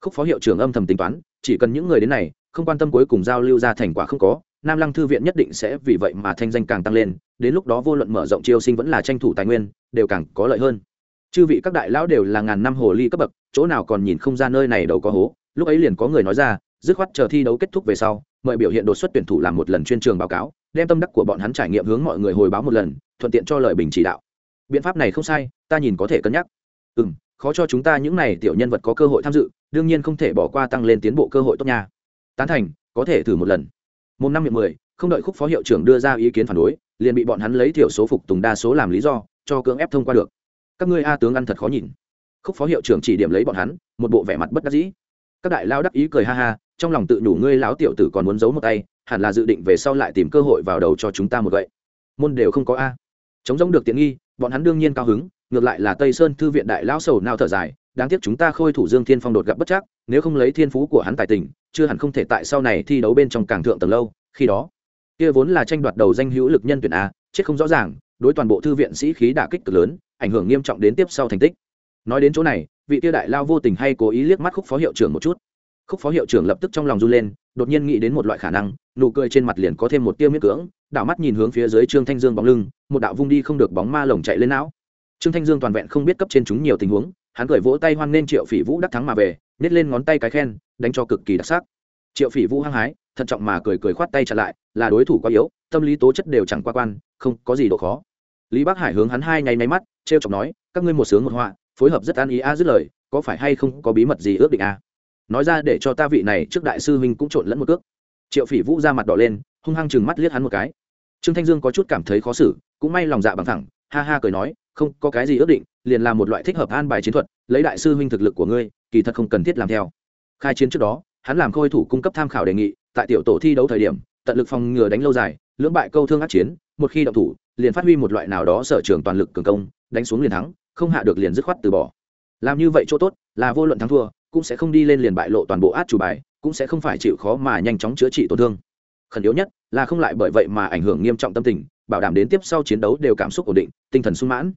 Khúc phó hiệu trưởng âm thầm tính toán, chỉ cần những người đến này, không quan tâm cuối cùng giao lưu ra thành quả không có, nam lăng thư viện nhất định sẽ vì vậy mà thanh danh càng tăng lên, đến lúc đó vô luận mở rộng chiêu sinh vẫn là tranh thủ tài nguyên, đều càng có lợi hơn. Chư vị các đại lão đều là ngàn năm hồ ly cấp bậc, chỗ nào còn nhìn không ra nơi này đâu có hố, lúc ấy liền có người nói ra dứt khoát chờ thi đấu kết thúc về sau, mời biểu hiện đột xuất tuyển thủ làm một lần chuyên trường báo cáo, đem tâm đắc của bọn hắn trải nghiệm hướng mọi người hồi báo một lần, thuận tiện cho lời bình chỉ đạo. Biện pháp này không sai, ta nhìn có thể cân nhắc. Ừ m khó cho chúng ta những n à y tiểu nhân vật có cơ hội tham dự, đương nhiên không thể bỏ qua tăng lên tiến bộ cơ hội tốt nha. Tán thành, có thể thử một lần. Một năm miệng mười, không đợi khúc phó hiệu trưởng đưa ra ý kiến phản đối, liền bị bọn hắn lấy thiểu số phục tùng đa số làm lý do, cho cưỡng ép thông qua được. Các ngươi a tướng ăn thật khó nhìn. Khúc phó hiệu trưởng chỉ điểm lấy bọn hắn, một bộ vẻ mặt bất đắc dĩ. Các đại lao đắc ý cười ha ha trong lòng tự đủ ngươi lão tiểu tử còn muốn giấu một tay, hẳn là dự định về sau lại tìm cơ hội vào đầu cho chúng ta một vậy môn đều không có a. Chống giống được tiện nghi, bọn hắn đương nhiên cao hứng, ngược lại là tây sơn thư viện đại lão sầu nào thở dài, đáng tiếc chúng ta khôi thủ dương thiên phong đột gặp bất chắc, nếu không lấy thiên phú của hắn tài tình, chưa hẳn không thể tại sau này thi đấu bên trong càng thượng tầng lâu, khi đó, kia vốn là tranh đoạt đầu danh hữu lực nhân tuyển a, chết không rõ ràng, đối toàn bộ thư viện sĩ khí đả kích cực lớn, ảnh hưởng nghiêm trọng đến tiếp sau thành tích. Nói đến chỗ này, vị tiêu đại lao vô tình hay cố ý liếc mắt khúc phó hiệu trưởng một chút khúc phó hiệu trưởng lập tức trong lòng run lên, đột nhiên nghĩ đến một loại khả năng, nụ cười trên mặt liền có thêm một tiêu miết cưỡng, đảo mắt nhìn hướng phía dưới trương thanh dương bóng lưng, một đạo vung đi không được bóng ma lồng chạy lên não. Trương thanh dương toàn vẹn không biết cấp trên chúng nhiều tình huống, hắn cười vỗ tay hoan nên triệu phỉ vũ đắc thắng mà về, nhét lên ngón tay cái khen, đánh cho cực kỳ đặc sắc. Triệu phỉ vũ hăng hái, thận trọng mà cười cười khoát tay trả lại, là đối thủ quá yếu, tâm lý tố chất đều chẳng qua quan, không có gì độ khó. Lý bắc hải hướng hắn hai nháy máy mắt t r e o chọc nói, các ngươi một sướng một họa, phối hợp rất an ý a dứt lời, có phải hay không có bí mật gì ước định a? Nói ra để cho ta vị này trước đại sư huynh cũng trộn lẫn một cước. Triệu phỉ vũ ra mặt đỏ lên, hung hăng chừng mắt liếc hắn một cái. Trương thanh dương có chút cảm thấy khó xử, cũng may lòng dạ bằng thẳng, ha ha cười nói, không, có cái gì ước định, liền là một loại thích hợp an bài chiến thuật, lấy đại sư huynh thực lực của ngươi, kỳ thật không cần thiết làm theo. Khai chiến trước đó, hắn làm khôi thủ cung cấp tham khảo đề nghị, tại tiểu tổ thi đấu thời điểm, tận lực phòng ngừa đánh lâu dài, lưỡng bại câu thương át chiến, một khi động thủ, liền phát huy một loại nào đó sở trường toàn lực cường công, đánh xuống liền thắng, không hạ được liền dứt khoát từ bỏ. Làm như vậy chỗ tốt, là vô luận thắng thua cũng sẽ không đi lên liền bại lộ toàn bộ át chủ bài, cũng sẽ không phải chịu khó mà nhanh chóng chữa trị tổn thương. Khẩn yếu nhất là không lại bởi vậy mà ảnh hưởng nghiêm trọng tâm tình, bảo đảm đến tiếp sau chiến đấu đều cảm xúc ổn định, tinh thần sung mãn.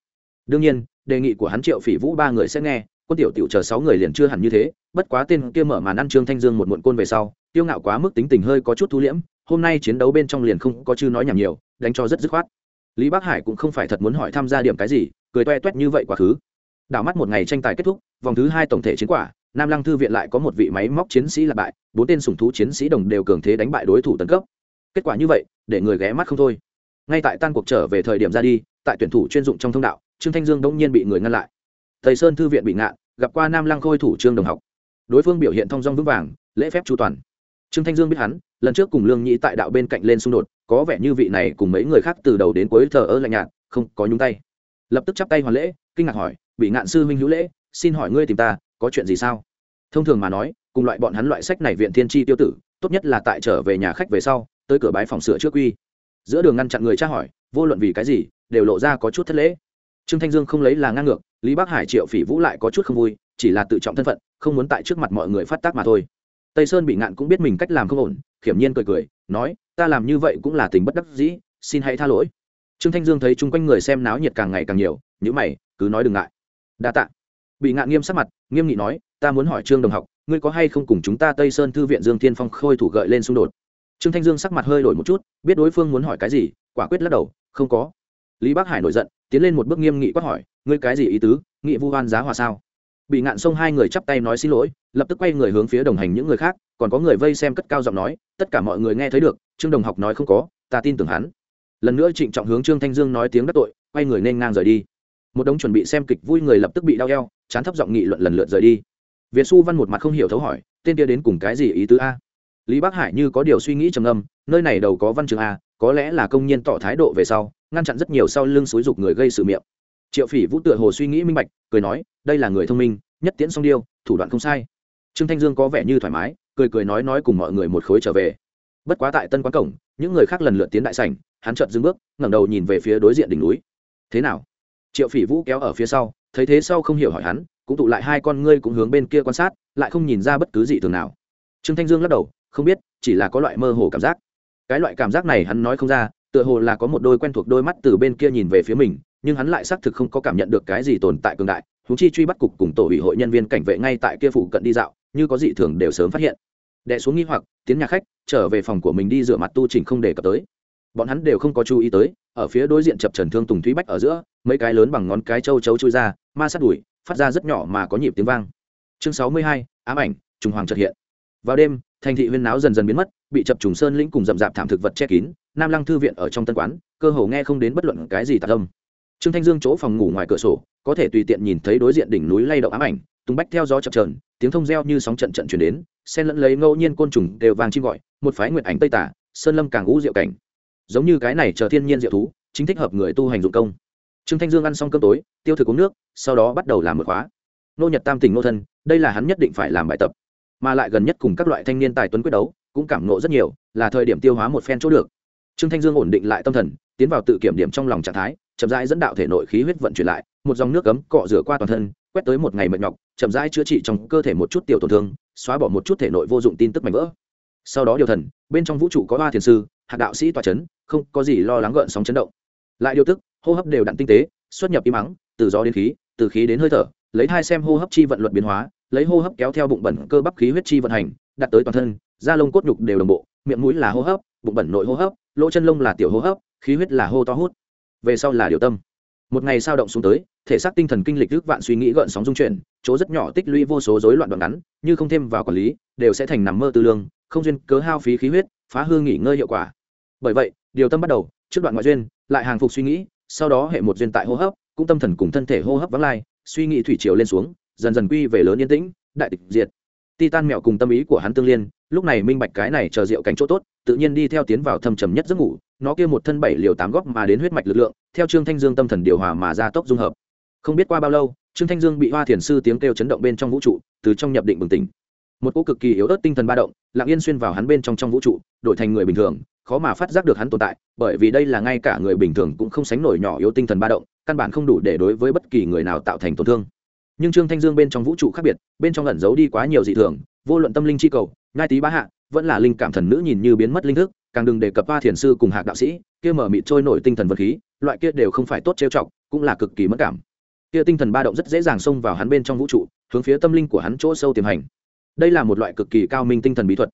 Đương nhiên, đề nghị của hắn triệu phỉ vũ ba người sẽ nghe, quân tiểu tiểu chờ sáu người liền chưa hẳn như thế, bất quá tên kia mở màn ăn trương thanh dương một muộn côn về sau, tiêu ngạo quá mức tính tình hơi có chút thu liễm, hôm nay chiến đấu bên trong liền không có chư nói nhảm nhiều, đánh cho rất dứt khoát. Lý bắc hải cũng không phải thật muốn hỏi tham gia điểm cái gì, cười toe toét như vậy quá khứ. Đảo mắt một ngày tranh tài kết thúc, vòng thứ hai tổng thể chiến quả nam lăng thư viện lại có một vị máy móc chiến sĩ là bại, bốn tên sùng thú chiến sĩ đồng đều cường thế đánh bại đối thủ tấn cấp. Kết quả như vậy, để người ghé mắt không thôi. Ngay tại tan cuộc trở về thời điểm ra đi, tại tuyển thủ chuyên dụng trong thông đạo, trương thanh dương đông nhiên bị người ngăn lại. Thầy sơn thư viện bị ngạn, gặp qua nam lăng khôi thủ trương đồng học. Đối phương biểu hiện thong dong vững vàng, lễ phép chu toàn. Trương thanh dương biết hắn, lần trước cùng lương nhĩ tại đạo bên cạnh lên xung đột, có vẻ như vị này cùng mấy người khác từ đầu đến cuối thờ ơ lạnh nhạt, không có nhúng tay. Lập tức chắp tay hoàn lễ, kinh ngạc hỏi, bị ngạn sư Minh hữu lễ, xin hỏi ngươi tìm ta, có chuyện gì sao? Thông thường mà nói, cùng loại bọn hắn loại sách này viện thiên tri tiêu tử, tốt nhất là tại trở về nhà khách về sau, tới cửa bái phòng sửa trước quy. Giữa đường ngăn chặn người tra hỏi, vô luận vì cái gì, đều lộ ra có chút thất lễ. Trương thanh dương không lấy là ngang ngược, lý bắc hải, triệu phỉ vũ lại có chút không vui, chỉ là tự trọng thân phận, không muốn tại trước mặt mọi người phát tác mà thôi. Tây sơn bị ngạn cũng biết mình cách làm không ổn, khiểm nhiên cười cười, nói, ta làm như vậy cũng là tình bất đắc dĩ, xin hãy tha lỗi. Trương thanh dương thấy chung quanh người xem náo nhiệt càng ngày càng nhiều nhữ mày, cứ nói đừng ngại. Đa tạ bị ngạn nghiêm sắc mặt, nghiêm nghị nói, ta muốn hỏi trương đồng học, ngươi có hay không cùng chúng ta tây sơn thư viện dương thiên phong khôi thủ gợi lên xung đột? Trương thanh dương sắc mặt hơi đổi một chút, biết đối phương muốn hỏi cái gì, quả quyết lắc đầu, không có. Lý bắc hải nổi giận, tiến lên một bước nghiêm nghị quát hỏi, ngươi cái gì ý tứ? Nghị vu hoan giá hòa sao? Bị ngạn xông hai người chắp tay nói xin lỗi, lập tức quay người hướng phía đồng hành những người khác, còn có người vây xem cất cao giọng nói, tất cả mọi người nghe thấy được, trương đồng học nói không có, ta tin tưởng hắn. Lần nữa trịnh trọng hướng trương thanh dương nói tiếng đắc tội, quay người nên ngang rời đi một đống chuẩn bị xem kịch vui người lập tức bị đau eo, chán thấp giọng nghị luận lần lượt rời đi. Việt xu văn một mặt không hiểu thấu hỏi, tên kia đến cùng cái gì ý tứ a? Lý bắc hải như có điều suy nghĩ trầm âm nơi này đầu có văn trường a, có lẽ là công nhân tỏ thái độ về sau, ngăn chặn rất nhiều sau lưng xúi dục người gây sự miệng. Triệu phỉ vũ tựa hồ suy nghĩ minh bạch, cười nói, đây là người thông minh, nhất tiễn song điêu, thủ đoạn không sai. Trương thanh dương có vẻ như thoải mái, cười cười nói nói cùng mọi người một khối trở về. Bất quá tại tân quán cổng, những người khác lần lượt tiến đại sảnh, hắn chợt dừng bước, ngẩng đầu nhìn về phía đối diện đỉnh núi. Thế nào? Triệu phỉ vũ kéo ở phía sau, thấy thế sau không hiểu hỏi hắn, cũng tụ lại hai con ngươi cũng hướng bên kia quan sát, lại không nhìn ra bất cứ gì thường nào. Trương thanh dương lắc đầu, không biết, chỉ là có loại mơ hồ cảm giác. Cái loại cảm giác này hắn nói không ra, tựa hồ là có một đôi quen thuộc đôi mắt từ bên kia nhìn về phía mình, nhưng hắn lại xác thực không có cảm nhận được cái gì tồn tại cường đại. Húng chi truy bắt cục cùng tổ ủy hội nhân viên cảnh vệ ngay tại kia phụ cận đi dạo, như có dị thường đều sớm phát hiện. Đẻ xuống nghi hoặc, tiến nhà khách, trở về phòng của mình đi rửa mặt tu chỉnh không để cập tới. Bọn hắn đều không có chú ý tới, ở phía đối diện chập trần thương tùng thúy bách ở giữa mấy cái lớn bằng ngón cái châu chấu chui ra, ma sát đùi, phát ra rất nhỏ mà có nhịp tiếng vang. Chương sáu mươi hai, ám ảnh, trùng hoàng trật hiện. Vào đêm, thành thị huyên náo dần dần biến mất, bị chập trùng sơn lĩnh cùng rậm rạp thảm thực vật che kín, nam lăng thư viện ở trong tân quán, cơ hồ nghe không đến bất luận cái gì tạc âm. Trương thanh dương chỗ phòng ngủ ngoài cửa sổ, có thể tùy tiện nhìn thấy đối diện đỉnh núi lay động ám ảnh, tung bách theo gió chập trờn tiếng thông reo như sóng trận trận chuyển đến sen lẫn lấy ngẫu nhiên côn trùng đều vàng chim gọi, một phái nguyệt ảnh tây tả, sơn lâm càng ngũ diệu cảnh. Giống như cái này chờ thiên nhiên diệu thú, chính thích hợp người tu hành dụng công trương thanh dương ăn xong cơm tối, tiêu thực uống nước, sau đó bắt đầu làm một khóa. Nô nhật tam tỉnh nô thân, đây là hắn nhất định phải làm bài tập. Mà lại gần nhất cùng các loại thanh niên tài tuấn quyết đấu, cũng cảm nộ rất nhiều, là thời điểm tiêu hóa một phen chỗ được. Trương thanh dương ổn định lại tâm thần, tiến vào tự kiểm điểm trong lòng trạng thái, chậm rãi dẫn đạo thể nội khí huyết vận chuyển lại, một dòng nước cấm cọ rửa qua toàn thân, quét tới một ngày mệt nhọc, chậm rãi chữa trị trong cơ thể một chút tiểu tổn thương, xóa bỏ một chút thể nội vô dụng tin tức mạnh vỡ. Sau đó điều thần, bên trong vũ trụ có ba thiền sư, hạt đạo sĩ tòa c h ấ n không có gì lo lắng gợn sóng chấn động. Lại điều tức hô hấp đều đặn tinh tế, xuất nhập im ắng từ gió đến khí, từ khí đến hơi thở, lấy hai xem hô hấp chi vận luật biến hóa, lấy hô hấp kéo theo bụng bẩn cơ bắp khí huyết chi vận hành, đặt tới toàn thân, da lông cốt nhục đều đồng bộ, miệng mũi là hô hấp, bụng bẩn nội hô hấp, lỗ chân lông là tiểu hô hấp, khí huyết là hô to hút. Về sau là điều tâm. Một ngày sao động xuống tới, thể xác tinh thần kinh lịch ước vạn suy nghĩ gợn sóng dung chuyển, chỗ rất nhỏ tích lũy vô số rối loạn đoạn ngắn, như không thêm vào quản lý, đều sẽ thành nằm mơ tư lương, không duyên cớ hao phí khí huyết, phá hương nghỉ ngơi hiệu quả. Bởi vậy, điều tâm bắt đầu, trước đoạn ngoại duyên, lại hàng phục suy nghĩ sau đó hệ một duyên tại hô hấp, cũng tâm thần cùng thân thể hô hấp vắng lai, suy nghĩ thủy triều lên xuống, dần dần quy về lớn yên tĩnh, đại tịch diệt. Titan mẹo cùng tâm ý của hắn tương liên, lúc này minh bạch cái này chờ rượu cánh chỗ tốt, tự nhiên đi theo tiến vào thâm trầm nhất giấc ngủ, nó kia một thân bảy liều tám góc mà đến huyết mạch lực lượng, theo trương thanh dương tâm thần điều hòa mà ra tốc dung hợp. Không biết qua bao lâu, trương thanh dương bị hoa thiền sư tiếng kêu chấn động bên trong vũ trụ, từ trong nhập định bừng tỉnh một cỗ cực kỳ yếu ớt tinh thần ba động, lặng yên xuyên vào hắn bên trong trong vũ trụ, đổi thành người bình thường, khó mà phát giác được hắn tồn tại, bởi vì đây là ngay cả người bình thường cũng không sánh nổi nhỏ yếu tinh thần ba động, căn bản không đủ để đối với bất kỳ người nào tạo thành tổn thương. Nhưng trương thanh dương bên trong vũ trụ khác biệt, bên trong lẩn giấu đi quá nhiều dị thường, vô luận tâm linh chi cầu ngai tý bá hạ, vẫn là linh cảm thần nữ nhìn như biến mất linh thức, càng đừng đề cập ba thiền sư cùng hạc đạo sĩ, kia mở mịt trôi nổi tinh thần vật khí, loại kia đều không phải tốt trêu chọc, cũng là cực kỳ mất cảm. Kia tinh thần ba động rất dễ dàng xông vào hắn bên trong vũ trụ, hướng phía tâm linh của hắn chỗ sâu tiềm hành đây là một loại cực kỳ cao minh tinh thần bí thuật.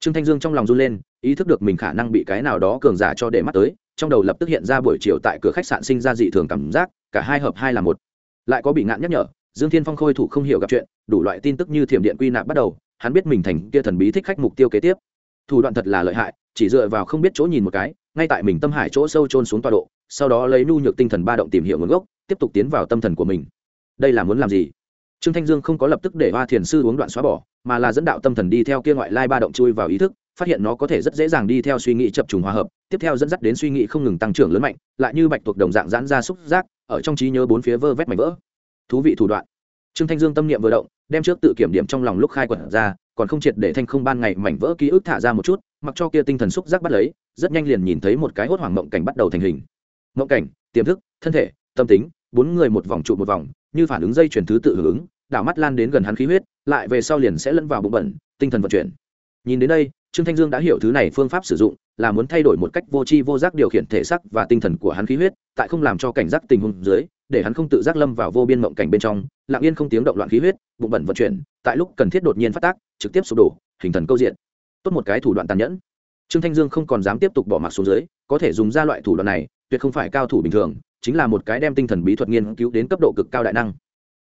Trương thanh dương trong lòng run lên, ý thức được mình khả năng bị cái nào đó cường giả cho để mắt tới, trong đầu lập tức hiện ra buổi chiều tại cửa khách sạn sinh ra dị thường cảm giác, cả hai hợp hai là một. Lại có bị ngạn nhắc nhở, dương thiên phong khôi thủ không hiểu gặp chuyện, đủ loại tin tức như thiểm điện quy nạp bắt đầu, hắn biết mình thành kia thần bí thích khách mục tiêu kế tiếp. Thủ đoạn thật là lợi hại, chỉ dựa vào không biết chỗ nhìn một cái, ngay tại mình tâm hải chỗ sâu trôn xuống tọa độ, sau đó lấy nhu nhược tinh thần ba động tìm hiểu nguồn gốc, tiếp tục tiến vào tâm thần của mình. Đây là muốn làm gì? Trương thanh dương không có lập tức để hoa thiền sư uống đoạn xóa bỏ mà là dẫn đạo tâm thần đi theo kia ngoại lai ba động chui vào ý thức, phát hiện nó có thể rất dễ dàng đi theo suy nghĩ chập trùng hòa hợp, tiếp theo dẫn dắt đến suy nghĩ không ngừng tăng trưởng lớn mạnh, lại như bạch tuộc đồng dạng giãn ra xúc giác, ở trong trí nhớ bốn phía vơ vét mảnh vỡ. Thú vị thủ đoạn. Trương thanh dương tâm niệm vừa động, đem trước tự kiểm điểm trong lòng lúc khai quật ra, còn không triệt để thanh không ban ngày mảnh vỡ ký ức thả ra một chút, mặc cho kia tinh thần xúc giác bắt lấy, rất nhanh liền nhìn thấy một cái hốt hoảng mộng cảnh bắt đầu thành hình. Mộng cảnh, tiềm thức, thân thể, tâm tính, bốn người một vòng trụ một vòng, như phản ứng dây chuyển thứ tự hưởng ứng đảo mắt lan đến gần hắn khí huyết, lại về sau liền sẽ lẫn vào bụng bẩn, tinh thần vận chuyển. Nhìn đến đây, trương thanh dương đã hiểu thứ này phương pháp sử dụng, là muốn thay đổi một cách vô tri vô giác điều khiển thể sắc và tinh thần của hắn khí huyết, tại không làm cho cảnh giác tình huống dưới, để hắn không tự giác lâm vào vô biên mộng cảnh bên trong, lặng yên không tiếng động loạn khí huyết, bụng bẩn vận chuyển, tại lúc cần thiết đột nhiên phát tác, trực tiếp sụp đổ, hình thần câu diện. Tốt một cái thủ đoạn tàn nhẫn. Trương thanh dương không còn dám tiếp tục bỏ mặc xuống dưới, có thể dùng ra loại thủ đoạn này, tuyệt không phải cao thủ bình thường, chính là một cái đem tinh thần bí thuật nghiên cứu đến cấp độ cực cao đại năng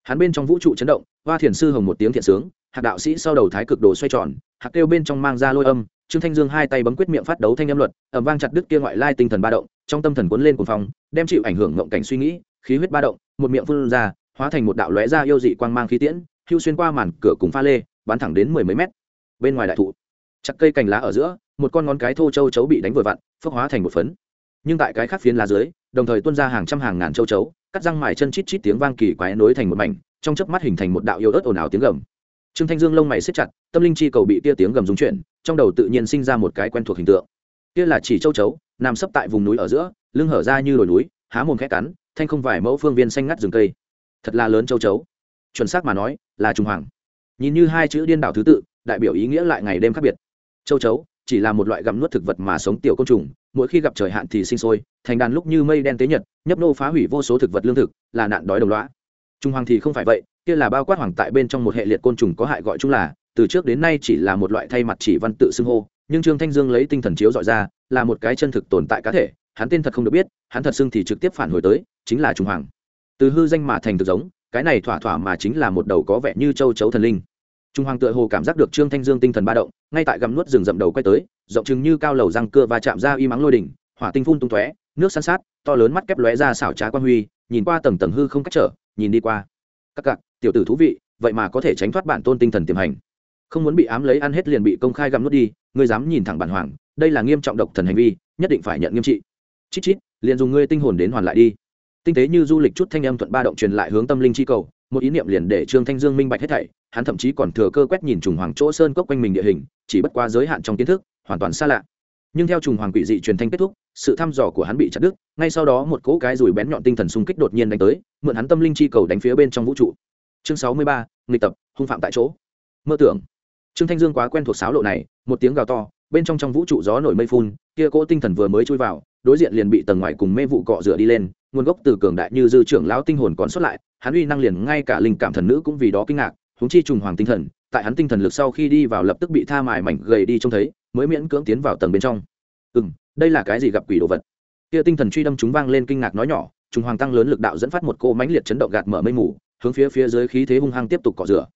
hắn bên trong vũ trụ chấn động, hoa thiền sư hồng một tiếng thiện sướng, hạc đạo sĩ sau đầu thái cực đồ xoay tròn, hạc kêu bên trong mang ra lôi âm, trương thanh dương hai tay bấm quyết miệng phát đấu thanh âm luật ẩm vang chặt đứt kia ngoại lai tinh thần ba động, trong tâm thần cuốn lên cuồng phòng đem chịu ảnh hưởng ngộng cảnh suy nghĩ, khí huyết ba động, một miệng phun ra, hóa thành một đạo lóe ra yêu dị quang mang khí tiễn, hưu xuyên qua màn cửa cùng pha lê, bắn thẳng đến mười mấy mét. Bên ngoài đại thụ, chặt cây cành lá ở giữa, một con ngón cái thô châu chấu bị đánh vội vặn phước hóa thành một phấn. Nhưng tại cái khác phiến lá dưới, đồng thời tuôn ra hàng trăm hàng ngàn châu chấu cắt răng mài chân chít chít tiếng vang kỳ quái nối thành một mảnh, trong chớp mắt hình thành một đạo yêu ớt ồn ào tiếng gầm. Trương thanh dương lông mày xếp chặt, tâm linh chi cầu bị tia tiếng gầm rung chuyển, trong đầu tự nhiên sinh ra một cái quen thuộc hình tượng. Kia là chỉ châu chấu, nằm sấp tại vùng núi ở giữa, lưng hở ra như đồi núi, há mồm khét cắn, thanh không vài mẫu phương viên xanh ngắt rừng cây. Thật là lớn châu chấu. Chuẩn xác mà nói, là trung hoàng. Nhìn như hai chữ điên đảo thứ tự, đại biểu ý nghĩa lại ngày đêm khác biệt. Châu chấu, chỉ là một loại gặm nuốt thực vật mà sống tiểu côn trùng, mỗi khi gặp trời hạn thì sinh sôi, thành đàn lúc như mây đen tế nhật nhấp nô phá hủy vô số thực vật lương thực, là nạn đói đồng loã trung hoàng thì không phải vậy, kia là bao quát hoàng tại bên trong một hệ liệt côn trùng có hại gọi chung là, từ trước đến nay chỉ là một loại thay mặt chỉ văn tự xưng hô, nhưng trương thanh dương lấy tinh thần chiếu dọi ra, là một cái chân thực tồn tại cá thể, hắn tên thật không được biết, hắn thật xưng thì trực tiếp phản hồi tới, chính là trung hoàng. Từ hư danh mà thành thực giống, cái này thỏa thỏa mà chính là một đầu có vẻ như châu chấu thần linh. Trung hoàng tựa hồ cảm giác được trương thanh dương tinh thần ba động, ngay tại gầm nuốt rừng rậm đầu quay tới, rộng chừng như cao lầu răng cưa và chạm ra y mắng lôi đỉnh, hỏa tinh phun tung tóe nước san sát, to lớn mắt kép lóe ra xảo trá quan huy, nhìn qua tầng tầng hư không cách trở, nhìn đi qua. Các cặc tiểu tử thú vị, vậy mà có thể tránh thoát bản tôn tinh thần tiềm hành. Không muốn bị ám lấy ăn hết liền bị công khai gặm nuốt đi, ngươi dám nhìn thẳng bản hoàng, đây là nghiêm trọng độc thần hành vi, nhất định phải nhận nghiêm trị. Chít chít, liền dùng ngươi tinh hồn đến hoàn lại đi. Tinh tế như du lịch chút thanh âm thuận ba động truyền lại hướng tâm linh chi cầu, một ý niệm liền để trương thanh dương minh bạch hết thảy, hắn thậm chí còn thừa cơ quét nhìn trùng hoàng chỗ sơn cốc quanh mình địa hình, chỉ bất quá giới hạn trong kiến thức, hoàn toàn xa lạ nhưng theo trùng hoàng quỷ dị truyền thanh kết thúc, sự thăm dò của hắn bị chặt đứt, ngay sau đó một cỗ cái rùi bén nhọn tinh thần xung kích đột nhiên đánh tới, mượn hắn tâm linh chi cầu đánh phía bên trong vũ trụ. Chương sáu mươi ba, nghịch tập, hung phạm tại chỗ. Mơ tưởng. Trương thanh dương quá quen thuộc sáo lộ này, một tiếng gào to, bên trong trong vũ trụ gió nổi mây phun, kia cỗ tinh thần vừa mới chui vào, đối diện liền bị tầng ngoài cùng mê vụ cọ rửa đi lên, nguồn gốc từ cường đại như dư trưởng lão tinh hồn còn xuất lại, hắn uy năng liền ngay cả linh cảm thần nữ cũng vì đó kinh ngạc húng chi trùng hoàng tinh thần, tại hắn tinh thần lực sau khi đi vào lập tức bị tha mài mảnh gầy đi trông thấy mới miễn cưỡng tiến vào tầng bên trong. Ừ m đây là cái gì gặp quỷ đồ vật? Kia tinh thần truy đâm chúng vang lên kinh ngạc nói nhỏ, trùng hoàng tăng lớn lực đạo dẫn phát một cô mãnh liệt chấn động gạt mở mây mù, hướng phía phía dưới khí thế hung hăng tiếp tục cọ rửa.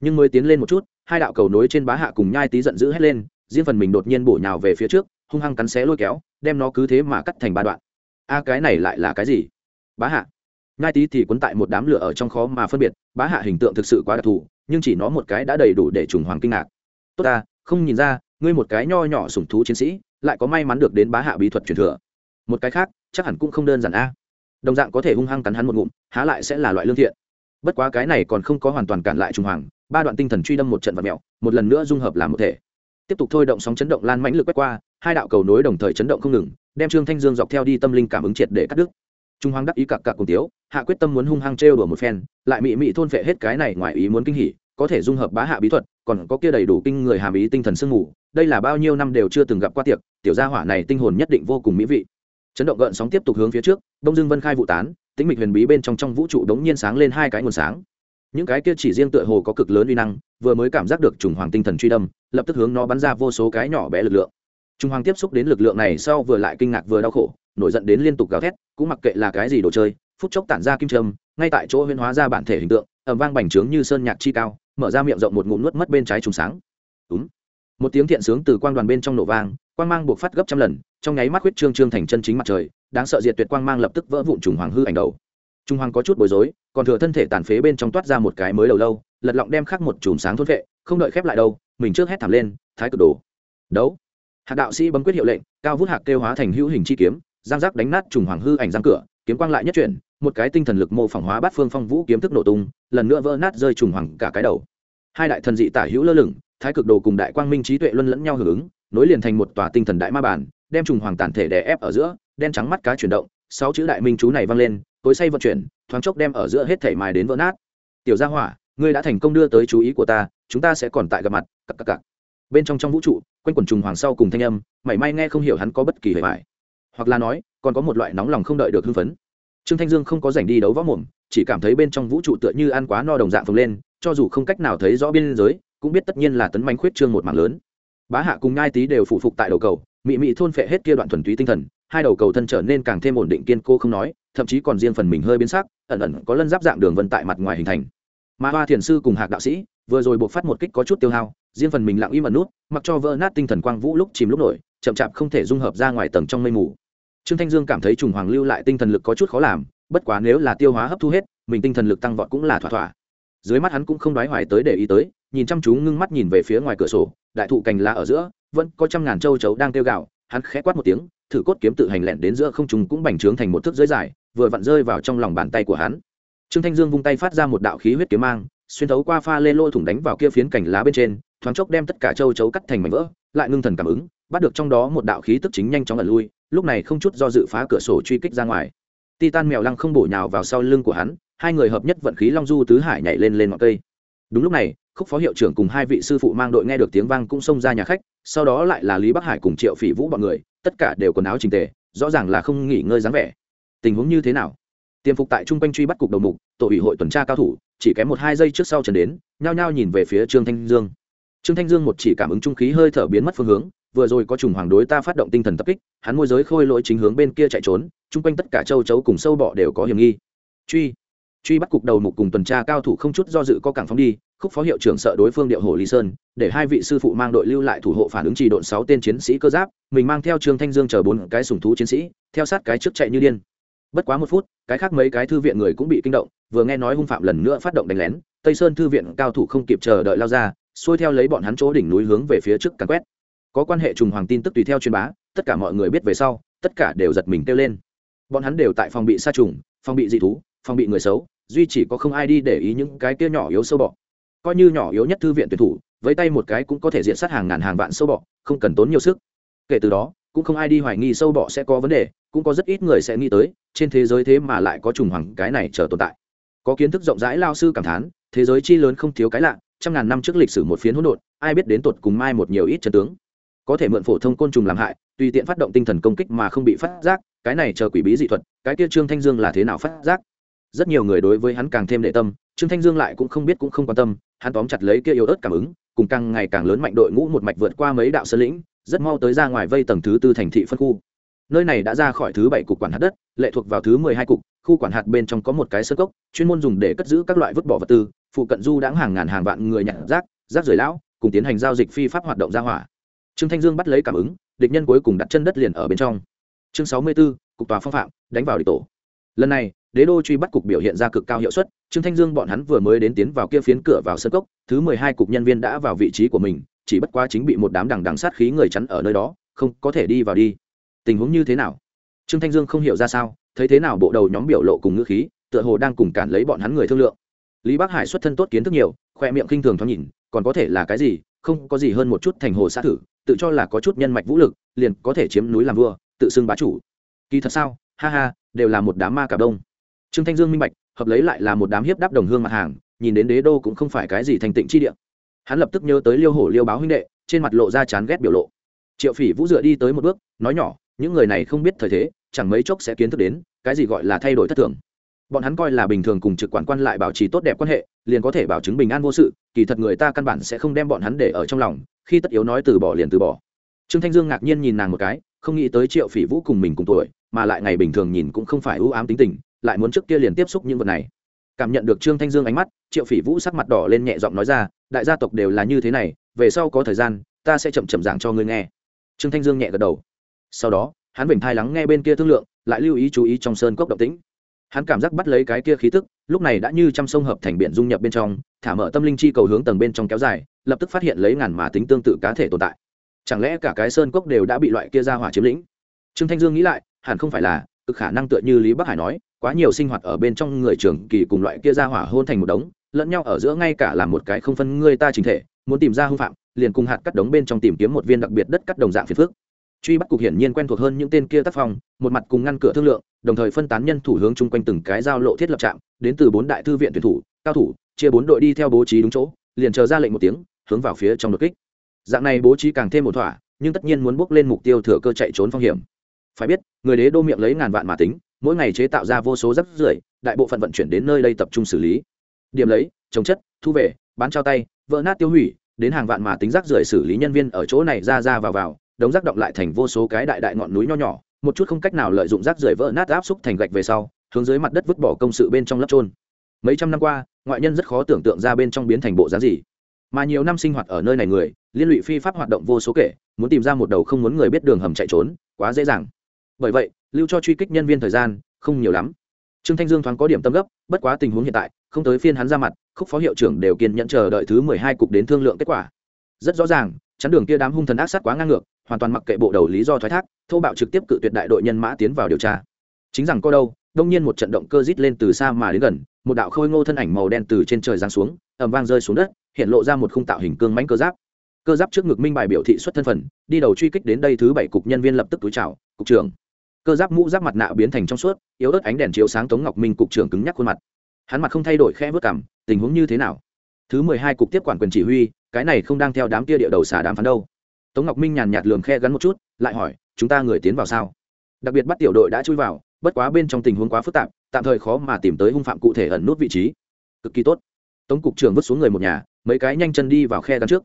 Nhưng mới tiến lên một chút, hai đạo cầu nối trên bá hạ cùng nhai tí giận dữ hét lên, riêng phần mình đột nhiên bổ nhào về phía trước, hung hăng cắn xé lôi kéo, đem nó cứ thế mà cắt thành ba đoạn. A, cái này lại là cái gì? Bá hạ. Nhai tí thì cuốn tại một đám lửa ở trong khó mà phân biệt, bá hạ hình tượng thực sự quá đặc thù, nhưng chỉ nó một cái đã đầy đủ để trùng hoàng kinh ngạc. Tốt ta, không nhìn ra ngươi một cái nho nhỏ sủng thú chiến sĩ lại có may mắn được đến bá hạ bí thuật truyền thừa. Một cái khác chắc hẳn cũng không đơn giản a. Đồng dạng có thể hung hăng cắn hắn một ngụm há lại sẽ là loại lương thiện. Bất quá cái này còn không có hoàn toàn cản lại trùng hoàng ba đoạn tinh thần truy đâm một trận vật mèo, một lần nữa dung hợp làm một thể. Tiếp tục thôi động sóng chấn động lan mãnh lực quét qua hai đạo cầu nối đồng thời chấn động không ngừng đem trương thanh dương dọc theo đi tâm linh cảm ứng triệt để cắt đứt. Trung hoàng đắc ý cặc cặc cùng tiếu hạ quyết tâm muốn hung hăng trêu đùa một phen lại mị mị thôn phệ hết cái này ngoài ý muốn kinh hỉ có thể dung hợp bá hạ bí thuật còn có kia đầy đủ kinh người hàm ý tinh thần sương ngủ đây là bao nhiêu năm đều chưa từng gặp qua tiệc, tiểu gia hỏa này tinh hồn nhất định vô cùng mỹ vị. Chấn động gợn sóng tiếp tục hướng phía trước, đông dương vân khai vụ tán, tĩnh mịch huyền bí bên trong trong vũ trụ đống nhiên sáng lên hai cái nguồn sáng. Những cái kia chỉ riêng tựa hồ có cực lớn uy năng, vừa mới cảm giác được trùng hoàng tinh thần truy đâm, lập tức hướng nó bắn ra vô số cái nhỏ bé lực lượng. Trùng hoàng tiếp xúc đến lực lượng này sau vừa lại kinh ngạc vừa đau khổ, nổi giận đến liên tục gào thét, cũng mặc kệ là cái gì đồ chơi, phút chốc tản ra kim trâm ngay tại chỗ huyễn hóa ra bản thể hình tượng ẩm vang bành trướng như sơn nhạc chi cao mở ra miệng rộng một ngụm nuốt mất bên trái trùng sáng. Đúng một tiếng thiện sướng từ quang đoàn bên trong nổ vang, quang mang buộc phát gấp trăm lần, trong nháy mắt huyết trương trương thành chân chính mặt trời, đáng sợ diệt tuyệt quang mang lập tức vỡ vụn trùng hoàng hư ảnh đầu. Trung hoàng có chút bối rối, còn thừa thân thể tàn phế bên trong toát ra một cái mới đầu lâu, lật lọng đem khắc một chùm sáng thôn vệ, không đợi khép lại đâu, mình trước hét thảm lên, thái cực đồ. Đấu. Hạt đạo sĩ bấm quyết hiệu lệnh, cao vút hạc kêu hóa thành hữu hình chi kiếm, giang giác đánh nát trùng hoàng hư ảnh giang cửa, kiếm quang lại nhất chuyển một cái tinh thần lực mô phỏng hóa bát phương phong vũ kiếm thức nổ tung, lần nữa vỡ nát rơi trùng hoàng cả cái đầu. Hai đại thần dị tả hữu lơ lửng, thái cực đồ cùng đại quang minh trí tuệ luân lẫn nhau hưởng ứng, nối liền thành một tòa tinh thần đại ma bản đem trùng hoàng tản thể đè ép ở giữa, đen trắng mắt cá chuyển động, sáu chữ đại minh chú này vang lên, tối say vận chuyển, thoáng chốc đem ở giữa hết thảy mài đến vỡ nát. Tiểu gia hỏa, ngươi đã thành công đưa tới chú ý của ta, chúng ta sẽ còn tại gặp mặt cặp cặp cặp bên trong trong vũ trụ, quanh quần trùng hoàng sau cùng thanh âm, mảy may nghe không hiểu hắn có bất kỳ hề mại hoặc là nói, còn có một loại nóng lòng không đợi được hưng phấn trương thanh dương không có rảnh đi đấu võ mồm, chỉ cảm thấy bên trong vũ trụ tựa như ăn quá no đồng dạng phồng lên, cho dù không cách nào thấy rõ biên giới, cũng biết tất nhiên là tấn manh khuyết trương một mảng lớn. Bá hạ cùng ngai tý đều phụ phục tại đầu cầu, mị mị thôn phệ hết kia đoạn thuần túy tinh thần, hai đầu cầu thân trở nên càng thêm ổn định kiên cố không nói, thậm chí còn riêng phần mình hơi biến sắc, ẩn ẩn có lân giáp dạng đường vân tại mặt ngoài hình thành. Mà hoa thiền sư cùng hạc đạo sĩ, vừa rồi buộc phát một kích có chút tiêu hao, riêng phần mình lặng im ẩn nút, mặc cho vỡ nát tinh thần quang vũ lúc chìm lúc nổi, chậm chạp không thể dung hợp ra ngoài tầng trong mây mù trương thanh dương cảm thấy trùng hoàng lưu lại tinh thần lực có chút khó làm, bất quá nếu là tiêu hóa hấp thu hết, mình tinh thần lực tăng vọt cũng là thỏa thỏa. Dưới mắt hắn cũng không đoái hoài tới để ý tới, nhìn chăm chú ngưng mắt nhìn về phía ngoài cửa sổ, đại thụ cành lá ở giữa, vẫn có trăm ngàn châu chấu đang kêu gạo hắn khẽ quát một tiếng, thử cốt kiếm tự hành lẹn đến giữa không trung cũng bành trướng thành một thước dưới dài, vừa vặn rơi vào trong lòng bàn tay của hắn. Trương thanh dương vung tay phát ra một đạo khí huyết kiếm mang, xuyên thấu qua pha lê lôi thủng đánh vào kia phiến cành lá bên trên, thoáng chốc đem tất cả châu chấu cắt thành mảnh vỡ, lại ngưng thần cảm ứng, bắt được trong đó một đạo khí tức chính nhanh chóng ẩn lui lúc này không chút do dự phá cửa sổ truy kích ra ngoài. Titan mèo lăng không bổ nhào vào sau lưng của hắn, hai người hợp nhất vận khí long du tứ hải nhảy lên lên ngọn cây. Đúng lúc này, khúc phó hiệu trưởng cùng hai vị sư phụ mang đội nghe được tiếng vang cũng xông ra nhà khách, sau đó lại là lý bắc hải cùng triệu phỉ vũ bọn người, tất cả đều quần áo trình tề, rõ ràng là không nghỉ ngơi dáng vẻ. Tình huống như thế nào? Tiềm phục tại trung quanh truy bắt cục đầu mục, tổ ủy hội tuần tra cao thủ, chỉ kém một hai giây trước sau trần đến, nhao nhao nhìn về phía trương thanh dương. Trương thanh dương một chỉ cảm ứng trung khí hơi thở biến mất phương hướng vừa rồi có trùng hoàng đối ta phát động tinh thần tập kích, hắn môi giới khôi lỗi chính hướng bên kia chạy trốn, chung quanh tất cả châu chấu cùng sâu bọ đều có hiểm nghi. Truy truy bắt cục đầu mục cùng tuần tra cao thủ không chút do dự có cảng phóng đi, khúc phó hiệu trưởng sợ đối phương điệu hồ lý sơn, để hai vị sư phụ mang đội lưu lại thủ hộ phản ứng trì độn sáu tên chiến sĩ cơ giáp, mình mang theo trương thanh dương chờ bốn cái sùng thú chiến sĩ, theo sát cái trước chạy như điên. Bất quá một phút, cái khác mấy cái thư viện người cũng bị kinh động, vừa nghe nói hung phạm lần nữa phát động đánh lén, tây sơn thư viện cao thủ không kịp chờ đợi lao ra, xuôi theo lấy bọn hắn chỗ đỉnh núi hướng về phía trước càn quét có quan hệ trùng hoàng tin tức tùy theo truyền bá, tất cả mọi người biết về sau, tất cả đều giật mình kêu lên. Bọn hắn đều tại phòng bị sa trùng, phòng bị dị thú, phòng bị người xấu, duy chỉ có không ai đi để ý những cái kia nhỏ yếu sâu bọ. Coi như nhỏ yếu nhất thư viện tuyển thủ, với tay một cái cũng có thể diện sát hàng ngàn hàng vạn sâu bọ, không cần tốn nhiều sức. Kể từ đó, cũng không ai đi hoài nghi sâu bọ sẽ có vấn đề, cũng có rất ít người sẽ nghĩ tới, trên thế giới thế mà lại có trùng hoàng cái này chờ tồn tại. Có kiến thức rộng rãi lao sư cảm thán, thế giới chi lớn không thiếu cái lạ, trăm ngàn năm trước lịch sử một phiến hỗn độn, ai biết đến tột cùng mai một nhiều ít chân tướng có thể mượn phổ thông côn trùng làm hại, tùy tiện phát động tinh thần công kích mà không bị phát giác, cái này chờ quỷ bí dị thuật, cái kia trương thanh dương là thế nào phát giác? Rất nhiều người đối với hắn càng thêm đệ tâm, trương thanh dương lại cũng không biết cũng không quan tâm, hắn tóm chặt lấy kia yếu ớt cảm ứng, cùng càng ngày càng lớn mạnh đội ngũ một mạch vượt qua mấy đạo sơn lĩnh, rất mau tới ra ngoài vây tầng thứ tư thành thị phân khu. Nơi này đã ra khỏi thứ bảy cục quản hạt đất, lệ thuộc vào thứ mười hai cục, khu quản hạt bên trong có một cái sơ cốc, chuyên môn dùng để cất giữ các loại vứt bỏ vật tư, phụ cận du đãng hàng ngàn hàng vạn người nhặt rác rác rời lão, cùng tiến hành giao dịch phi pháp hoạt động ra hỏa trương thanh dương bắt lấy cảm ứng địch nhân cuối cùng đặt chân đất liền ở bên trong. Chương sáu mươi 64, cục tòa phong phạm đánh vào địch tổ. Lần này đế đô truy bắt cục biểu hiện ra cực cao hiệu suất trương thanh dương bọn hắn vừa mới đến tiến vào kia phiến cửa vào sân cốc thứ mười hai cục nhân viên đã vào vị trí của mình chỉ bất quá chính bị một đám đằng đằng sát khí người chắn ở nơi đó không có thể đi vào đi. Tình huống như thế nào? Trương thanh dương không hiểu ra sao thấy thế nào bộ đầu nhóm biểu lộ cùng ngữ khí tựa hồ đang cùng cản lấy bọn hắn người thương lượng. Lý bắc hải xuất thân tốt kiến thức nhiều khoe miệng khinh thường thoáng nhìn còn có thể là cái gì? Không có gì hơn một chút thành hồ sát thử, tự cho là có chút nhân mạch vũ lực, liền có thể chiếm núi làm vua, tự xưng bá chủ. Kỳ thật sao? Ha ha, đều là một đám ma cả đông. Trương thanh dương minh bạch, hợp lấy lại là một đám hiếp đáp đồng hương mặt hàng, nhìn đến đế đô cũng không phải cái gì thành tịnh chi địa. Hắn lập tức nhớ tới liêu hổ liêu báo huynh đệ, trên mặt lộ ra chán ghét biểu lộ. Triệu phỉ vũ dựa đi tới một bước, nói nhỏ, những người này không biết thời thế, chẳng mấy chốc sẽ kiến thức đến, cái gì gọi là thay đổi thất thường bọn hắn coi là bình thường cùng trực quản quan lại bảo trì tốt đẹp quan hệ, liền có thể bảo chứng bình an vô sự, kỳ thật người ta căn bản sẽ không đem bọn hắn để ở trong lòng, khi tất yếu nói từ bỏ liền từ bỏ. Trương thanh dương ngạc nhiên nhìn nàng một cái, không nghĩ tới triệu phỉ vũ cùng mình cùng tuổi, mà lại ngày bình thường nhìn cũng không phải ưu ám tính tình, lại muốn trước kia liền tiếp xúc những vật này. Cảm nhận được trương thanh dương ánh mắt, triệu phỉ vũ sắc mặt đỏ lên nhẹ giọng nói ra, đại gia tộc đều là như thế này, về sau có thời gian, ta sẽ chậm chậm giảng cho ngươi nghe. Trương thanh dương nhẹ gật đầu. Sau đó, hắn bình thai lắng nghe bên kia thương lượng, lại lưu ý chú ý trong sơn cốc động tĩnh hắn cảm giác bắt lấy cái kia khí tức, lúc này đã như trăm sông hợp thành biển dung nhập bên trong, thả mở tâm linh chi cầu hướng tầng bên trong kéo dài, lập tức phát hiện lấy ngàn mà tính tương tự cá thể tồn tại. Chẳng lẽ cả cái sơn cốc đều đã bị loại kia ra hỏa chiếm lĩnh? Trương thanh dương nghĩ lại, hẳn không phải là, cực khả năng tựa như lý bắc hải nói, quá nhiều sinh hoạt ở bên trong người trường kỳ cùng loại kia ra hỏa hôn thành một đống, lẫn nhau ở giữa ngay cả là một cái không phân người ta chính thể, muốn tìm ra hư phạm, liền cùng hạt cắt đống bên trong tìm kiếm một viên đặc biệt đất cắt đồng dạng phiền phước truy bắt cục hiển nhiên quen thuộc hơn những tên kia tác phong, một mặt cùng ngăn cửa thương lượng đồng thời phân tán nhân thủ hướng chung quanh từng cái giao lộ thiết lập trạm, đến từ bốn đại thư viện tuyển thủ, cao thủ, chia bốn đội đi theo bố trí đúng chỗ, liền chờ ra lệnh một tiếng, hướng vào phía trong đột kích. Dạng này bố trí càng thêm một thỏa, nhưng tất nhiên muốn bước lên mục tiêu thừa cơ chạy trốn phong hiểm. Phải biết, người đế đô miệng lấy ngàn vạn mà tính, mỗi ngày chế tạo ra vô số rắc rưởi, đại bộ phận vận chuyển đến nơi đây tập trung xử lý. Điểm lấy chống chất, thu về, bán trao tay, vỡ nát tiêu hủy, đến hàng vạn mà tính rác rưởi xử lý nhân viên ở chỗ này ra ra vào vào, đống rác động lại thành vô số cái đại đại ngọn núi nho nhỏ một chút không cách nào lợi dụng rác rưởi vỡ nát áp xúc thành gạch về sau, hướng dưới mặt đất vứt bỏ công sự bên trong lấp trôn mấy trăm năm qua, ngoại nhân rất khó tưởng tượng ra bên trong biến thành bộ dáng gì. Mà nhiều năm sinh hoạt ở nơi này người, liên lụy phi pháp hoạt động vô số kể, muốn tìm ra một đầu không muốn người biết đường hầm chạy trốn, quá dễ dàng. Bởi vậy, lưu cho truy kích nhân viên thời gian, không nhiều lắm. Trương thanh dương thoáng có điểm tâm gấp, bất quá tình huống hiện tại, không tới phiên hắn ra mặt, khúc phó hiệu trưởng đều kiên nhẫn chờ đợi thứ mười hai cục đến thương lượng kết quả. Rất rõ ràng chắn đường kia đám hung thần ác sát quá ngang ngược, hoàn toàn mặc kệ bộ đầu lý do thoái thác, thô bạo trực tiếp cự tuyệt đại đội nhân mã tiến vào điều tra. Chính rằng có đâu, đông nhiên một trận động cơ rít lên từ xa mà đến gần, một đạo khôi ngô thân ảnh màu đen từ trên trời giáng xuống, ầm vang rơi xuống đất, hiện lộ ra một khung tạo hình cương mãnh cơ giáp. Cơ giáp trước ngực minh bài biểu thị xuất thân phận, đi đầu truy kích đến đây thứ bảy cục nhân viên lập tức túi chào, cục trưởng. Cơ giáp mũ giáp mặt nạ biến thành trong suốt, yếu ớt ánh đèn chiếu sáng tống ngọc minh cục trưởng cứng nhắc khuôn mặt. Hắn mặt không thay đổi khe vớt cảm tình huống như thế nào? Thứ mười hai cục tiếp quản quyền chỉ huy, cái này không đang theo đám kia địa đầu xả đám phán đâu. Tống ngọc minh nhàn nhạt lườm khe gắn một chút, lại hỏi, chúng ta người tiến vào sao? Đặc biệt bắt tiểu đội đã chui vào, bất quá bên trong tình huống quá phức tạp, tạm thời khó mà tìm tới hung phạm cụ thể ẩn nút vị trí. Cực kỳ tốt. Tống cục trưởng vứt xuống người một nhà, mấy cái nhanh chân đi vào khe gắn trước.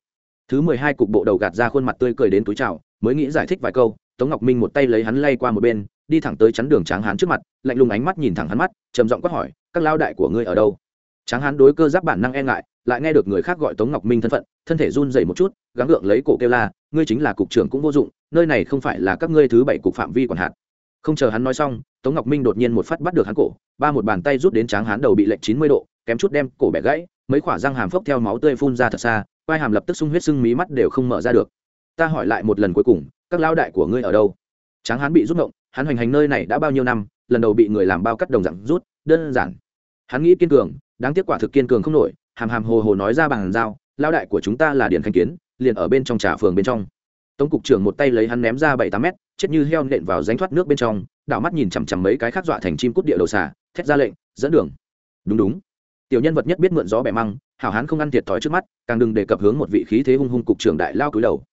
Thứ mười hai cục bộ đầu gạt ra khuôn mặt tươi cười đến túi trào mới nghĩ giải thích vài câu, tống ngọc minh một tay lấy hắn lay qua một bên, đi thẳng tới chắn đường tráng hán trước mặt, lạnh lùng ánh mắt nhìn thẳng hắn mắt, trầm giọng quát hỏi, các lao đại của ngươi ở đâu? Tráng hán đối cơ giáp bản năng e ngại lại nghe được người khác gọi tống ngọc minh thân phận thân thể run rẩy một chút gắng gượng lấy cổ kêu la ngươi chính là cục trưởng cũng vô dụng nơi này không phải là các ngươi thứ bảy cục phạm vi quản hạt không chờ hắn nói xong tống ngọc minh đột nhiên một phát bắt được hắn cổ ba một bàn tay rút đến tráng hán đầu bị lệch chín mươi độ kém chút đem cổ bẻ gãy mấy khoả răng hàm phốc theo máu tươi phun ra thật xa vai hàm lập tức sung huyết sưng mí mắt đều không mở ra được. Ta hỏi lại một lần cuối cùng các lao đại của ngươi ở đâu? Tráng hán bị rút động, hắn hoành hành nơi này đã bao nhiêu năm lần đầu bị người làm bao cắt đồng dạng rút đơn giản. Hắn nghĩ kiên cường đáng tiếc quả thực kiên cường không nổi, hàm hàm hồ hồ nói ra bằng dao lao đại của chúng ta là Điền khánh kiến, liền ở bên trong trà phường bên trong. Tống cục trưởng một tay lấy hắn ném ra bảy tám mét, chết như heo nện vào ránh thoát nước bên trong, đảo mắt nhìn chằm chằm mấy cái khác dọa thành chim cút địa đầu xà, thét ra lệnh, dẫn đường. Đúng đúng. Tiểu nhân vật nhất biết mượn gió bẻ măng, hảo hán không ăn thiệt thòi trước mắt, càng đừng đề cập hướng một vị khí thế hung hung cục trưởng đại lao cúi đầu.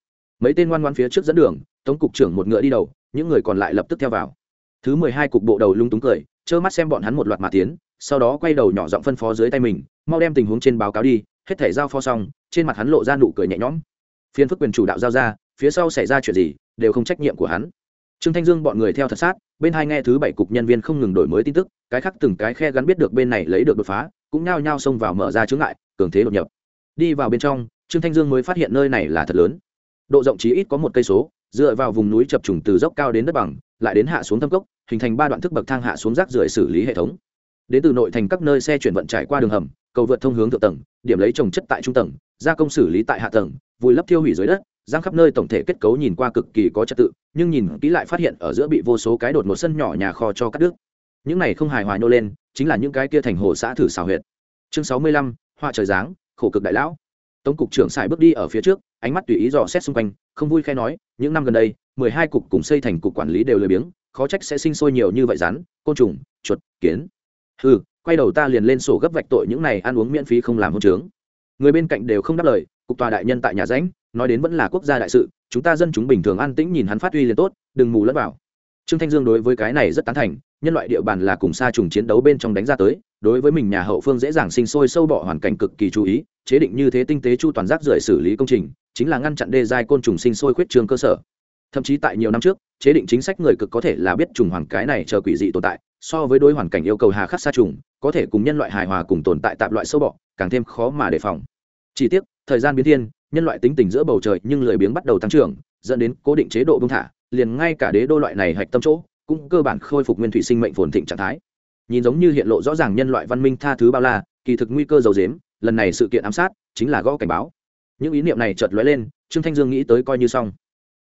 Mấy tên ngoan ngoan phía trước dẫn đường, tống cục trưởng một ngựa đi đầu, những người còn lại lập tức theo vào. Thứ mười hai cục bộ đầu lung túng cười, trơ mắt xem bọn hắn một loạt mà tiến sau đó quay đầu nhỏ giọng phân phó dưới tay mình, mau đem tình huống trên báo cáo đi, hết thể giao phó xong, trên mặt hắn lộ ra nụ cười nhẹ nhõm. Phiên phức quyền chủ đạo giao ra, phía sau xảy ra chuyện gì, đều không trách nhiệm của hắn. Trương thanh dương bọn người theo thật sát, bên hai nghe thứ bảy cục nhân viên không ngừng đổi mới tin tức, cái khác từng cái khe gắn biết được bên này lấy được đột phá, cũng nhao nhao xông vào mở ra chướng ngại, cường thế đột nhập. Đi vào bên trong, trương thanh dương mới phát hiện nơi này là thật lớn. Độ rộng chí ít có một cây số, dựa vào vùng núi chập trùng từ dốc cao đến đất bằng, lại đến hạ xuống thâm cốc, hình thành ba đoạn thức bậc thang hạ xuống rác rưởi xử lý hệ thống đến từ nội thành các nơi xe chuyển vận trải qua đường hầm, cầu vượt thông hướng thượng tầng, điểm lấy trồng chất tại trung tầng, gia công xử lý tại hạ tầng, vùi lấp thiêu hủy dưới đất, giang khắp nơi tổng thể kết cấu nhìn qua cực kỳ có trật tự, nhưng nhìn kỹ lại phát hiện ở giữa bị vô số cái đột một sân nhỏ nhà kho cho cắt đứt. Những này không hài hòa nhô lên, chính là những cái kia thành hồ xã thử xào huyệt. Chương sáu mươi lăm họa trời dáng khổ cực đại lão. Tổng cục trưởng xài bước đi ở phía trước, ánh mắt tùy ý dò xét xung quanh, không vui khai nói, những năm gần đây, mười hai cục cùng xây thành cục quản lý đều lười biếng, khó trách sẽ sinh sôi nhiều như vậy rắn, côn trùng, chuột, kiến ừ quay đầu ta liền lên sổ gấp vạch tội những này ăn uống miễn phí không làm hôn trướng. Người bên cạnh đều không đáp lời, cục tòa đại nhân tại nhà ránh nói đến vẫn là quốc gia đại sự, chúng ta dân chúng bình thường an tĩnh nhìn hắn phát huy liền tốt, đừng mù lẫn vào. Trương thanh dương đối với cái này rất tán thành, nhân loại địa bàn là cùng xa trùng chiến đấu bên trong đánh ra tới, đối với mình nhà hậu phương dễ dàng sinh sôi sâu bọ hoàn cảnh cực kỳ chú ý, chế định như thế tinh tế chu toàn rác rưởi xử lý công trình, chính là ngăn chặn đê giai côn trùng sinh sôi khuyết trường cơ sở. Thậm chí tại nhiều năm trước, chế định chính sách người cực có thể là biết trùng hoàng cái này chờ quỷ dị tồn tại so với đối hoàn cảnh yêu cầu hà khắc xa trùng, có thể cùng nhân loại hài hòa cùng tồn tại tạp loại sâu bọ, càng thêm khó mà đề phòng. Chỉ tiếc, thời gian biến thiên, nhân loại tính tình giữa bầu trời nhưng lười biếng bắt đầu tăng trưởng, dẫn đến cố định chế độ bưng thả, liền ngay cả đế đô loại này hạch tâm chỗ, cũng cơ bản khôi phục nguyên thủy sinh mệnh phồn thịnh trạng thái. Nhìn giống như hiện lộ rõ ràng nhân loại văn minh tha thứ bao la, kỳ thực nguy cơ dầu dếm lần này sự kiện ám sát chính là gõ cảnh báo. Những ý niệm này chợt lóe lên, trương thanh dương nghĩ tới coi như xong.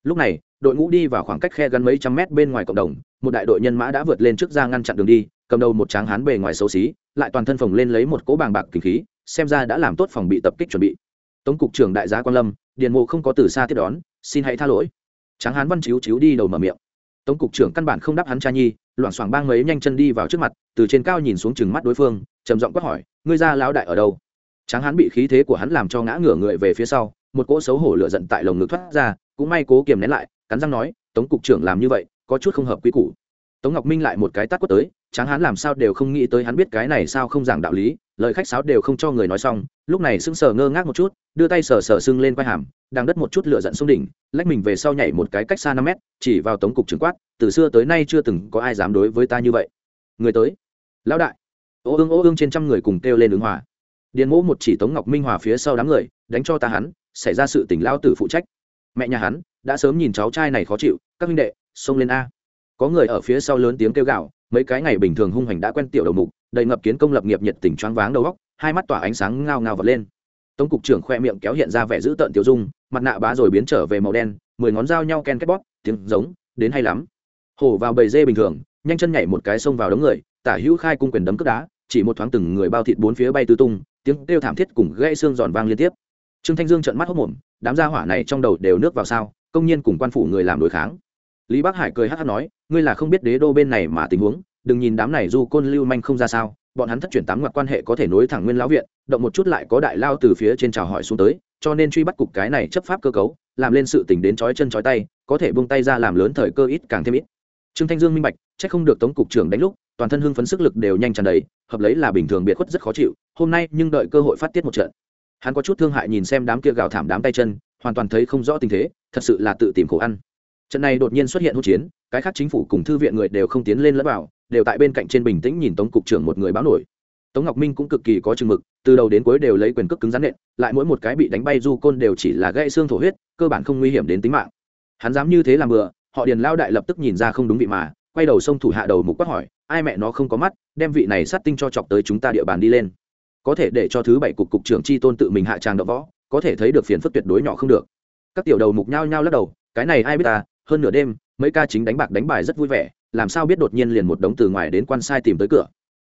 Lúc này đội ngũ đi vào khoảng cách khe gắn mấy trăm mét bên ngoài cộng đồng, một đại đội nhân mã đã vượt lên trước ra ngăn chặn đường đi, cầm đầu một tráng hán bề ngoài xấu xí, lại toàn thân phồng lên lấy một cỗ bàng bạc kinh khí, xem ra đã làm tốt phòng bị tập kích chuẩn bị. Tống cục trưởng đại gia quan lâm, điền mộ không có từ xa tiếp đón, xin hãy tha lỗi. Tráng hán văn chiếu chiếu đi đầu mở miệng. Tống cục trưởng căn bản không đáp hắn cha nhi, loảng xoảng bang mấy nhanh chân đi vào trước mặt, từ trên cao nhìn xuống chừng mắt đối phương, trầm giọng quát hỏi, ngươi ra lão đại ở đâu? Tráng hán bị khí thế của hắn làm cho ngã ngửa người về phía sau, một cỗ xấu hổ lửa giận tại lồng ngực thoát ra, cũng may cố kiềm nén lại cắn răng nói, tống cục trưởng làm như vậy, có chút không hợp quy củ. Tống ngọc minh lại một cái tắt quất tới, tráng hán làm sao đều không nghĩ tới hắn biết cái này sao không giảng đạo lý, lời khách sáo đều không cho người nói xong. Lúc này sững sờ ngơ ngác một chút, đưa tay sờ sờ sưng lên quai hàm đang đất một chút lửa giận xuống đỉnh, lách mình về sau nhảy một cái cách xa năm mét, chỉ vào tống cục trưởng quát, từ xưa tới nay chưa từng có ai dám đối với ta như vậy. Người tới. Lão đại. Ô ương ô ương trên trăm người cùng kêu lên ứng hòa. Điền mỗ một chỉ tống ngọc minh hòa phía sau đám người, đánh cho ta hắn, xảy ra sự tỉnh lao tử phụ trách mẹ nhà hắn, đã sớm nhìn cháu trai này khó chịu, các huynh đệ, xông lên a. Có người ở phía sau lớn tiếng kêu gạo mấy cái ngày bình thường hung hành đã quen tiểu đầu mục, đầy ngập kiến công lập nghiệp nhiệt tình choáng váng đầu góc hai mắt tỏa ánh sáng ngao ngao vật lên. Tống cục trưởng khoe miệng kéo hiện ra vẻ dữ tợn tiểu dung, mặt nạ bá rồi biến trở về màu đen, mười ngón dao nhau ken két bóp, tiếng giống, đến hay lắm. Hổ vào bầy dê bình thường, nhanh chân nhảy một cái xông vào đống người, tả hữu khai cung quyền đấm cướp đá, chỉ một thoáng từng người bao thịt bốn phía bay tứ tung, tiếng kêu thảm thiết cùng gãy xương giòn vang liên tiếp trương thanh dương trợn mắt hốc mồm đám gia hỏa này trong đầu đều nước vào sao, công nhiên cùng quan phủ người làm đối kháng. Lý bắc hải cười hát hát nói, ngươi là không biết đế đô bên này mà tình huống, đừng nhìn đám này du côn lưu manh không ra sao, bọn hắn thất chuyển tám ngoặc quan hệ có thể nối thẳng nguyên lão viện, động một chút lại có đại lao từ phía trên chào hỏi xuống tới, cho nên truy bắt cục cái này chấp pháp cơ cấu, làm lên sự tình đến chói chân chói tay, có thể buông tay ra làm lớn thời cơ ít càng thêm ít. Trương thanh dương minh bạch, chắc không được tống cục trưởng đánh lúc, toàn thân hưng phấn sức lực đều nhanh tràn đầy, hợp lấy là bình thường biệt khuất rất khó chịu, hôm nay nhưng đợi cơ hội phát tiết một trận hắn có chút thương hại nhìn xem đám kia gào thảm đám tay chân, hoàn toàn thấy không rõ tình thế, thật sự là tự tìm khổ ăn. Trận này đột nhiên xuất hiện hỗn chiến, cái khác chính phủ cùng thư viện người đều không tiến lên lẫn vào, đều tại bên cạnh trên bình tĩnh nhìn tống cục trưởng một người báo nổi. Tống ngọc minh cũng cực kỳ có chừng mực, từ đầu đến cuối đều lấy quyền cước cứng rắn nện, lại mỗi một cái bị đánh bay du côn đều chỉ là gãy xương thổ huyết, cơ bản không nguy hiểm đến tính mạng. Hắn dám như thế làm bừa, họ điền lao đại lập tức nhìn ra không đúng vị mà, quay đầu sông thủ hạ đầu mục quát hỏi, ai mẹ nó không có mắt, đem vị này sát tinh cho chọc tới chúng ta địa bàn đi lên có thể để cho thứ bảy cục cục trưởng chi tôn tự mình hạ tràng đỡ võ, có thể thấy được phiền phức tuyệt đối nhỏ không được. Các tiểu đầu mục nhao nhao lắc đầu, cái này ai biết ta, hơn nửa đêm, mấy ca chính đánh bạc đánh bài rất vui vẻ, làm sao biết đột nhiên liền một đống từ ngoài đến quan sai tìm tới cửa.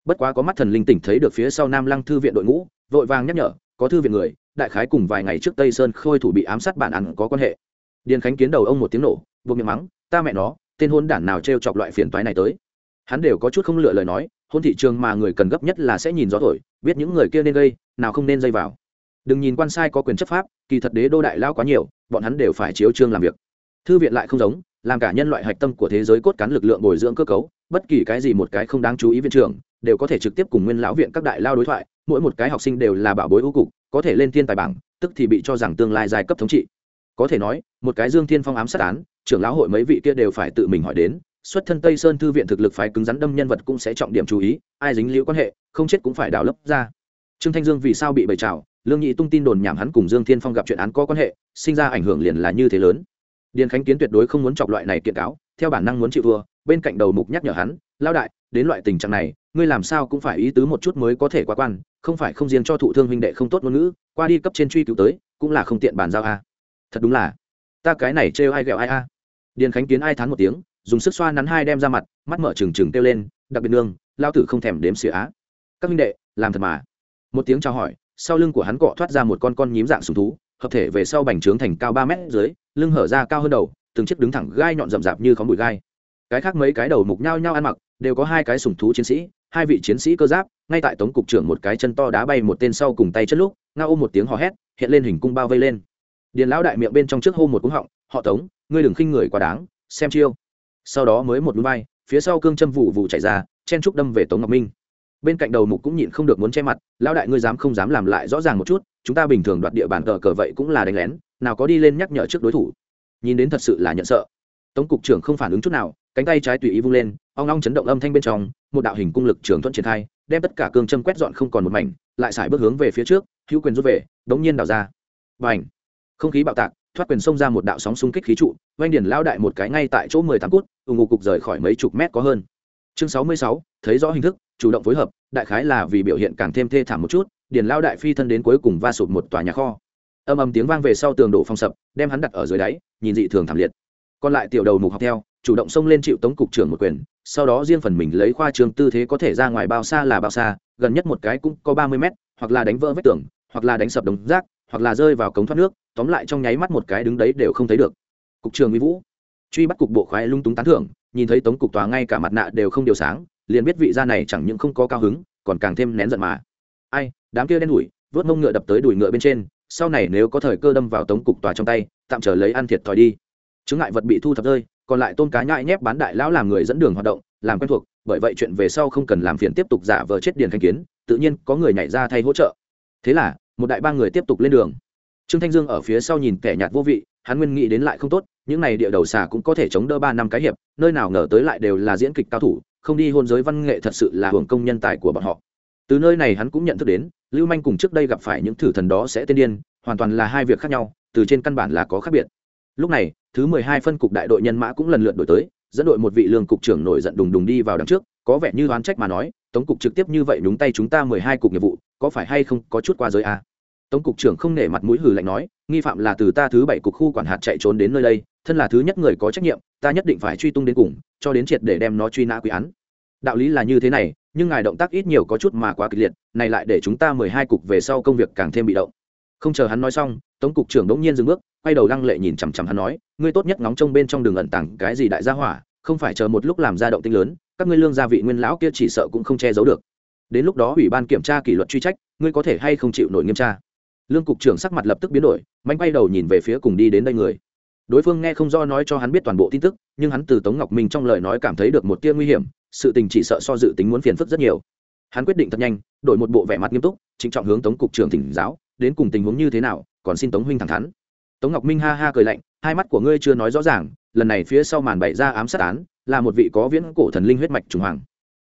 Bất quá có mắt thần linh tỉnh thấy được phía sau nam lăng thư viện đội ngũ, vội vàng nhắc nhở, có thư viện người, đại khái cùng vài ngày trước tây sơn khôi thủ bị ám sát bản ăn có quan hệ. Điền khánh kiến đầu ông một tiếng nổ, buộc miệng mắng, ta mẹ nó, tên hôn đản nào t r e o chọc loại phiền toái này tới? Hắn đều có chút không lựa lời nói, hôn thị trường mà người cần gấp nhất là sẽ nhìn gió thổi biết những người kia nên gây, nào không nên dây vào. Đừng nhìn quan sai có quyền chấp pháp, kỳ thật đế đô đại lao quá nhiều, bọn hắn đều phải chiếu trương làm việc. Thư viện lại không giống, làm cả nhân loại hạch tâm của thế giới cốt cán lực lượng bồi dưỡng cơ cấu, bất kỳ cái gì một cái không đáng chú ý viện trưởng, đều có thể trực tiếp cùng nguyên lão viện các đại lao đối thoại, mỗi một cái học sinh đều là bảo bối ưu cục, có thể lên thiên tài bảng, tức thì bị cho rằng tương lai giai cấp thống trị. Có thể nói, một cái dương thiên phong ám sát án, trưởng lão hội mấy vị kia đều phải tự mình hỏi đến xuất thân tây sơn thư viện thực lực phái cứng rắn đâm nhân vật cũng sẽ trọng điểm chú ý, ai dính liễu quan hệ, không chết cũng phải đào lấp ra. Trương thanh dương vì sao bị bày trào, lương nhị tung tin đồn nhảm hắn cùng dương thiên phong gặp chuyện án có quan hệ, sinh ra ảnh hưởng liền là như thế lớn. Điền khánh kiến tuyệt đối không muốn chọc loại này kiện cáo, theo bản năng muốn chịu vừa bên cạnh đầu mục nhắc nhở hắn lao đại, đến loại tình trạng này, ngươi làm sao cũng phải ý tứ một chút mới có thể qua quan, không phải không riêng cho thụ thương huynh đệ không tốt ngôn ngữ, qua đi cấp trên truy cứu tới, cũng là không tiện bàn giao a. Thật đúng là, ta cái này trêu ai ghẹo ai a? Điền khánh kiến ai thán một tiếng dùng sức xoa nắn hai đem ra mặt, mắt mở trừng trừng kêu lên, đặc biệt nương lao tử không thèm đếm xỉa á. Các minh đệ, làm thật mà. Một tiếng chào hỏi, sau lưng của hắn cọ thoát ra một con con nhím dạng sùng thú, hợp thể về sau bành trướng thành cao ba mét dưới, lưng hở ra cao hơn đầu, từng chiếc đứng thẳng gai nhọn rậm rạp như khóng bụi gai. Cái khác mấy cái đầu mục nhau nhau ăn mặc, đều có hai cái sùng thú chiến sĩ, hai vị chiến sĩ cơ giáp, ngay tại tống cục trưởng một cái chân to đá bay một tên sau cùng tay chân lúc, ngao ôm một tiếng hò hét, hiện lên hình cung bao vây lên. Điền lão đại miệng bên trong trước hô một cúng họng, họ tống, ngươi đừng khinh người quá đáng, xem chiêu sau đó mới một núi bay, phía sau cương châm vụ vụ chạy ra, chen trúc đâm về tống ngọc minh. Bên cạnh đầu mục cũng nhịn không được muốn che mặt, lão đại ngươi dám không dám làm lại rõ ràng một chút, chúng ta bình thường đoạt địa bàn cờ cờ vậy cũng là đánh lén, nào có đi lên nhắc nhở trước đối thủ. Nhìn đến thật sự là nhận sợ. Tống cục trưởng không phản ứng chút nào, cánh tay trái tùy ý vung lên, ong ong chấn động âm thanh bên trong, một đạo hình cung lực trường thuận triển khai, đem tất cả cương châm quét dọn không còn một mảnh, lại xài bước hướng về phía trước, hữu quyền rút về, đống nhiên đảo ra. Và ảnh không khí bạo tạc, thoát quyền xông ra một đạo sóng xung kích khí trụ oanh điển lao đại một cái ngay tại chỗ mười tám cút ủng hộ cục rời khỏi mấy chục mét có hơn. Chương sáu mươi sáu, thấy rõ hình thức, chủ động phối hợp, đại khái là vì biểu hiện càng thêm thê thảm một chút, điền lao đại phi thân đến cuối cùng va sụp một tòa nhà kho. Âm ầm tiếng vang về sau tường đổ phong sập, đem hắn đặt ở dưới đáy, nhìn dị thường thảm liệt. Còn lại tiểu đầu mục học theo, chủ động xông lên chịu tống cục trưởng một quyền, sau đó riêng phần mình lấy khoa trường tư thế có thể ra ngoài bao xa là bao xa, gần nhất một cái cũng có ba mươi mét, hoặc là đánh vỡ vách tường, hoặc là đánh sập đống rác, hoặc là rơi vào cống thoát nước, tóm lại trong nháy mắt một cái đứng đấy đều không thấy được. Cục trường mỹ vũ truy bắt cục bộ khoái lung túng tán thưởng, nhìn thấy tống cục tòa ngay cả mặt nạ đều không điều sáng, liền biết vị gia này chẳng những không có cao hứng, còn càng thêm nén giận mà. Ai, đám kia đen đủi, vớt mông ngựa đập tới đùi ngựa bên trên, sau này nếu có thời cơ đâm vào tống cục tòa trong tay, tạm trở lấy ăn thiệt thòi đi. Chứng ngại vật bị thu thập rơi, còn lại tôn cá nhãi nhép bán đại lão làm người dẫn đường hoạt động, làm quen thuộc, bởi vậy chuyện về sau không cần làm phiền tiếp tục giả vờ chết điền khanh kiến, tự nhiên có người nhảy ra thay hỗ trợ. Thế là, một đại ba người tiếp tục lên đường. Trương thanh dương ở phía sau nhìn kẻ nhạt vô vị, hắn nguyên nghĩ đến lại không tốt những này địa đầu xà cũng có thể chống đỡ ba năm cái hiệp, nơi nào ngờ tới lại đều là diễn kịch cao thủ, không đi hôn giới văn nghệ thật sự là hưởng công nhân tài của bọn họ từ nơi này hắn cũng nhận thức đến, lưu manh cùng trước đây gặp phải những thử thần đó sẽ tên điên, hoàn toàn là hai việc khác nhau, từ trên căn bản là có khác biệt lúc này, thứ mười hai phân cục đại đội nhân mã cũng lần lượt đổi tới, dẫn đội một vị lương cục trưởng nổi giận đùng đùng đi vào đằng trước, có vẻ như đoán trách mà nói tổng cục trực tiếp như vậy nhúng tay chúng ta mười hai cục nghiệp vụ, có phải hay không có chút qua giới a à? Tổng cục trưởng không nể mặt mũi hừ lạnh nói, nghi phạm là từ ta thứ bảy cục khu quản hạt chạy trốn đến nơi đây thân là thứ nhất người có trách nhiệm, ta nhất định phải truy tung đến cùng, cho đến triệt để đem nó truy nã quy án. Đạo lý là như thế này, nhưng ngài động tác ít nhiều có chút mà quá kịch liệt, này lại để chúng ta mười hai cục về sau công việc càng thêm bị động. Không chờ hắn nói xong, tống cục trưởng đống nhiên dừng bước, quay đầu lăng lệ nhìn chằm chằm hắn nói, ngươi tốt nhất ngóng trông bên trong đường ẩn tàng cái gì đại gia hỏa, không phải chờ một lúc làm ra động tinh lớn, các ngươi lương gia vị nguyên lão kia chỉ sợ cũng không che giấu được. Đến lúc đó ủy ban kiểm tra kỷ luật truy trách, ngươi có thể hay không chịu nổi nghiêm tra? Lương cục trưởng sắc mặt lập tức biến đổi, mạnh quay đầu nhìn về phía cùng đi đến đây người đối phương nghe không do nói cho hắn biết toàn bộ tin tức, nhưng hắn từ tống ngọc minh trong lời nói cảm thấy được một tia nguy hiểm, sự tình chỉ sợ so dự tính muốn phiền phức rất nhiều. Hắn quyết định thật nhanh, đổi một bộ vẻ mặt nghiêm túc, trịnh trọng hướng tống cục trưởng thỉnh giáo, đến cùng tình huống như thế nào, còn xin tống huynh thẳng thắn. Tống ngọc minh ha ha cười lạnh, hai mắt của ngươi chưa nói rõ ràng, lần này phía sau màn bày ra ám sát án, là một vị có viễn cổ thần linh huyết mạch trùng hoàng.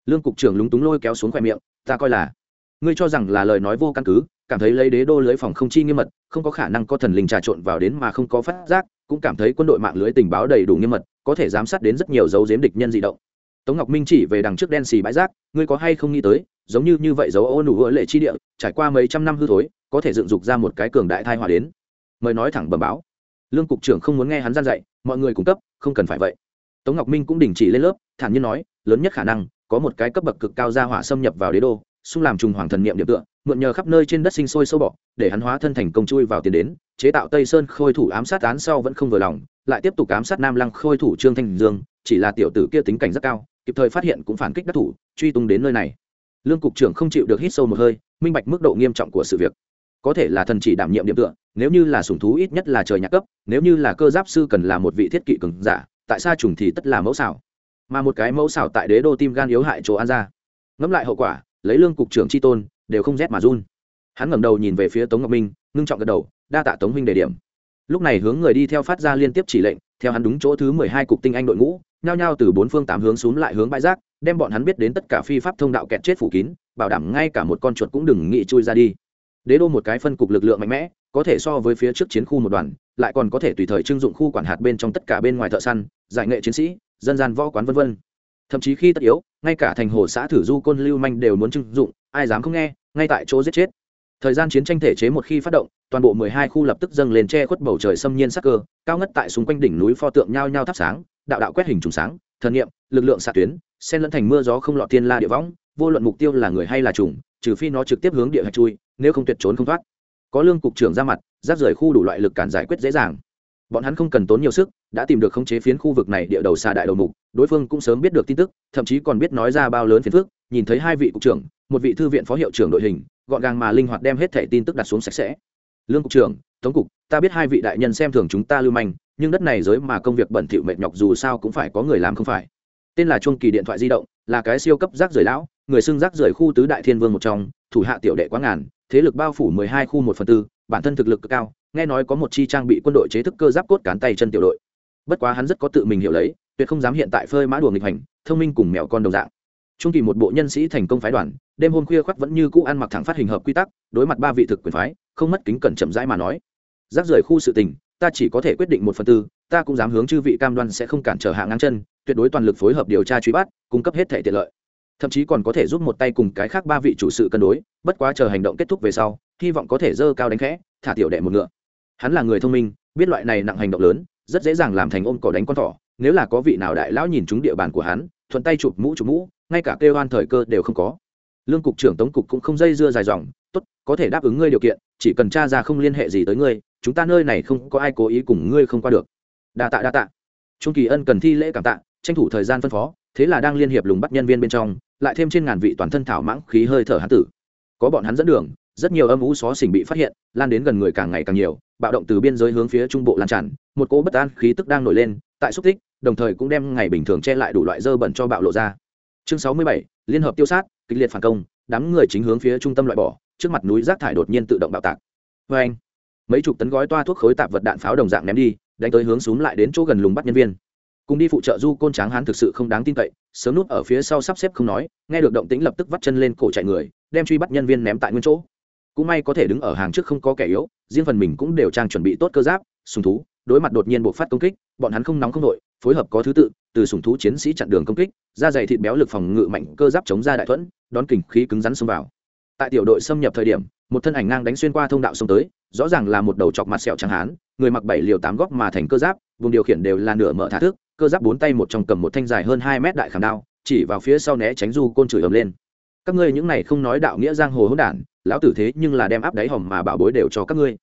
Lương cục trưởng lúng túng lôi kéo xuống khoe miệng, ta coi là ngươi cho rằng là lời nói vô căn cứ, cảm thấy lấy đế đô lưới phòng không chi nghiêm mật, không có khả năng có thần linh trà trộn vào đến mà không có phát giác, cũng cảm thấy quân đội mạng lưới tình báo đầy đủ nghiêm mật, có thể giám sát đến rất nhiều dấu giếm địch nhân di động. Tống ngọc minh chỉ về đằng trước đen xì bãi rác, ngươi có hay không nghĩ tới, giống như như vậy dấu ô nụ hứa lệ chi địa, trải qua mấy trăm năm hư thối, có thể dựng dục ra một cái cường đại thai hòa đến. Mời nói thẳng bẩm báo. Lương cục trưởng không muốn nghe hắn gian dạy, mọi người cung cấp, không cần phải vậy. Tống ngọc minh cũng đình chỉ lên lớp, thản nhiên nói, lớn nhất khả năng, có một cái cấp bậc cực cao gia hỏa xâm nhập vào đế đô xung làm trùng hoàng thần niệm điểm tựa, mượn nhờ khắp nơi trên đất sinh sôi sâu bọ, để hắn hóa thân thành công chui vào tiền đến, chế tạo tây sơn khôi thủ ám sát án sau vẫn không vừa lòng, lại tiếp tục ám sát nam lăng khôi thủ trương thanh dương, chỉ là tiểu tử kia tính cảnh rất cao, kịp thời phát hiện cũng phản kích đắc thủ, truy tung đến nơi này. Lương cục trưởng không chịu được hít sâu một hơi, minh bạch mức độ nghiêm trọng của sự việc. Có thể là thần chỉ đảm nhiệm điểm tựa, nếu như là sủng thú ít nhất là trời nhạc cấp, nếu như là cơ giáp sư cần là một vị thiết kỵ cường giả, tại sao trùng thì tất là mẫu xảo. Mà một cái mẫu xảo tại đế đô tim gan yếu hại chỗ an ra. Ngẫm lại hậu quả lấy lương cục trưởng tri tôn, đều không rét mà run. Hắn ngẩng đầu nhìn về phía tống ngọc minh, ngưng trọng gật đầu, đa tạ tống huynh đề điểm. Lúc này hướng người đi theo phát ra liên tiếp chỉ lệnh, theo hắn đúng chỗ thứ mười hai cục tinh anh đội ngũ, nhao nhao từ bốn phương tám hướng xuống lại hướng bãi rác, đem bọn hắn biết đến tất cả phi pháp thông đạo kẹt chết phủ kín, bảo đảm ngay cả một con chuột cũng đừng nghĩ chui ra đi. Đế đô một cái phân cục lực lượng mạnh mẽ, có thể so với phía trước chiến khu một đoàn, lại còn có thể tùy thời trưng dụng khu quản hạt bên trong tất cả bên ngoài thợ săn, giải nghệ chiến sĩ, dân gian võ quán v v thậm chí khi tất yếu ngay cả thành hồ xã thử du côn lưu manh đều muốn trưng dụng, ai dám không nghe, ngay tại chỗ giết chết. Thời gian chiến tranh thể chế một khi phát động, toàn bộ mười hai khu lập tức dâng lên che khuất bầu trời xâm nhiên sắc cơ, cao ngất tại xung quanh đỉnh núi pho tượng nhao nhao thắp sáng, đạo đạo quét hình trùng sáng, thần nghiệm lực lượng xạ tuyến, xen lẫn thành mưa gió không lọt tiên la địa võng, vô luận mục tiêu là người hay là trùng trừ phi nó trực tiếp hướng địa hạch chui, nếu không tuyệt trốn không thoát. Có lương cục trưởng ra mặt giáp rời khu đủ loại lực cản giải quyết dễ dàng bọn hắn không cần tốn nhiều sức, đã tìm được khống chế phiến khu vực này địa đầu xa đại đầu mục, đối phương cũng sớm biết được tin tức, thậm chí còn biết nói ra bao lớn phiến phước nhìn thấy hai vị cục trưởng, một vị thư viện phó hiệu trưởng đội hình, gọn gàng mà linh hoạt đem hết thẻ tin tức đặt xuống sạch sẽ. Lương cục trưởng, tống cục, ta biết hai vị đại nhân xem thường chúng ta lưu manh, nhưng đất này giới mà công việc bẩn thỉu mệt nhọc dù sao cũng phải có người làm không phải. Tên là chuông kỳ điện thoại di động, là cái siêu cấp rác rưởi lão, người xưng rác rưởi khu tứ đại thiên vương một trong, thủ hạ tiểu đệ quá ngàn, thế lực bao phủ mười hai khu một phần tư bản thân thực lực cực cao, nghe nói có một chi trang bị quân đội chế thức cơ giáp cốt cán tay chân tiểu đội. Bất quá hắn rất có tự mình hiểu lấy, tuyệt không dám hiện tại phơi mã đùa nghịch hành, thông minh cùng mèo con đồng dạng. Trung kỳ một bộ nhân sĩ thành công phái đoàn, đêm hôm khuya khoác vẫn như cũ ăn mặc thẳng phát hình hợp quy tắc, đối mặt ba vị thực quyền phái, không mất kính cẩn chậm rãi mà nói. Rác rời khu sự tình, ta chỉ có thể quyết định một phần tư, ta cũng dám hướng chư vị cam đoan sẽ không cản trở hạ ngang chân, tuyệt đối toàn lực phối hợp điều tra truy bắt, cung cấp hết thể tiện lợi. Thậm chí còn có thể giúp một tay cùng cái khác ba vị chủ sự cân đối, bất quá chờ hành động kết thúc về sau hy vọng có thể dơ cao đánh khẽ, thả tiểu đệ một ngựa. Hắn là người thông minh, biết loại này nặng hành động lớn, rất dễ dàng làm thành ôm cỏ đánh con thỏ. Nếu là có vị nào đại lão nhìn trúng địa bàn của hắn, thuận tay chụp mũ chụp mũ, ngay cả kêu oan thời cơ đều không có. Lương cục trưởng tống cục cũng không dây dưa dài dòng, tốt, có thể đáp ứng ngươi điều kiện, chỉ cần t r a ra không liên hệ gì tới ngươi, chúng ta nơi này không có ai cố ý cùng ngươi không qua được. Đa tạ đa tạ. Trung kỳ ân cần thi lễ cảm tạ, tranh thủ thời gian phân phó, thế là đang liên hiệp lùng bắt nhân viên bên trong, lại thêm trên ngàn vị toàn thân thảo mãng khí hơi thở hán tử. Có bọn hắn dẫn đường rất nhiều âm ú xó xỉnh bị phát hiện, lan đến gần người càng ngày càng nhiều, bạo động từ biên giới hướng phía trung bộ lan tràn, một cỗ bất an khí tức đang nổi lên, tại xúc tích, đồng thời cũng đem ngày bình thường che lại đủ loại dơ bẩn cho bạo lộ ra. Chương sáu mươi bảy, liên hợp tiêu sát, kịch liệt phản công, đám người chính hướng phía trung tâm loại bỏ, trước mặt núi rác thải đột nhiên tự động bạo tạc. Vê anh, mấy chục tấn gói toa thuốc khối tạp vật đạn pháo đồng dạng ném đi, đánh tới hướng xuống lại đến chỗ gần lùng bắt nhân viên. Cùng đi phụ trợ du côn tráng hán thực sự không đáng tin cậy, sớm nút ở phía sau sắp xếp không nói, nghe được động tĩnh lập tức vắt chân lên cổ chạy người, đem truy bắt nhân viên ném tại nguyên chỗ cũng may có thể đứng ở hàng trước không có kẻ yếu, riêng phần mình cũng đều trang chuẩn bị tốt cơ giáp, sùng thú, đối mặt đột nhiên bộc phát công kích, bọn hắn không nóng không đội phối hợp có thứ tự, từ sùng thú chiến sĩ chặn đường công kích, da dày thịt béo lực phòng ngự mạnh, cơ giáp chống ra đại thuẫn, đón kình khí cứng rắn xông vào. Tại tiểu đội xâm nhập thời điểm, một thân ảnh ngang đánh xuyên qua thông đạo xông tới, rõ ràng là một đầu chọc mặt sẹo trắng hán, người mặc bảy liều tám góc mà thành cơ giáp, vùng điều khiển đều là nửa mở thả thức cơ giáp bốn tay một trong cầm một thanh dài hơn hai mét đại khảm đao, chỉ vào phía sau né tránh du côn chửi ầm lên các ngươi những này không nói đạo nghĩa giang hồ hỗn đản, lão tử thế nhưng là đem áp đáy hòm mà bảo bối đều cho các ngươi.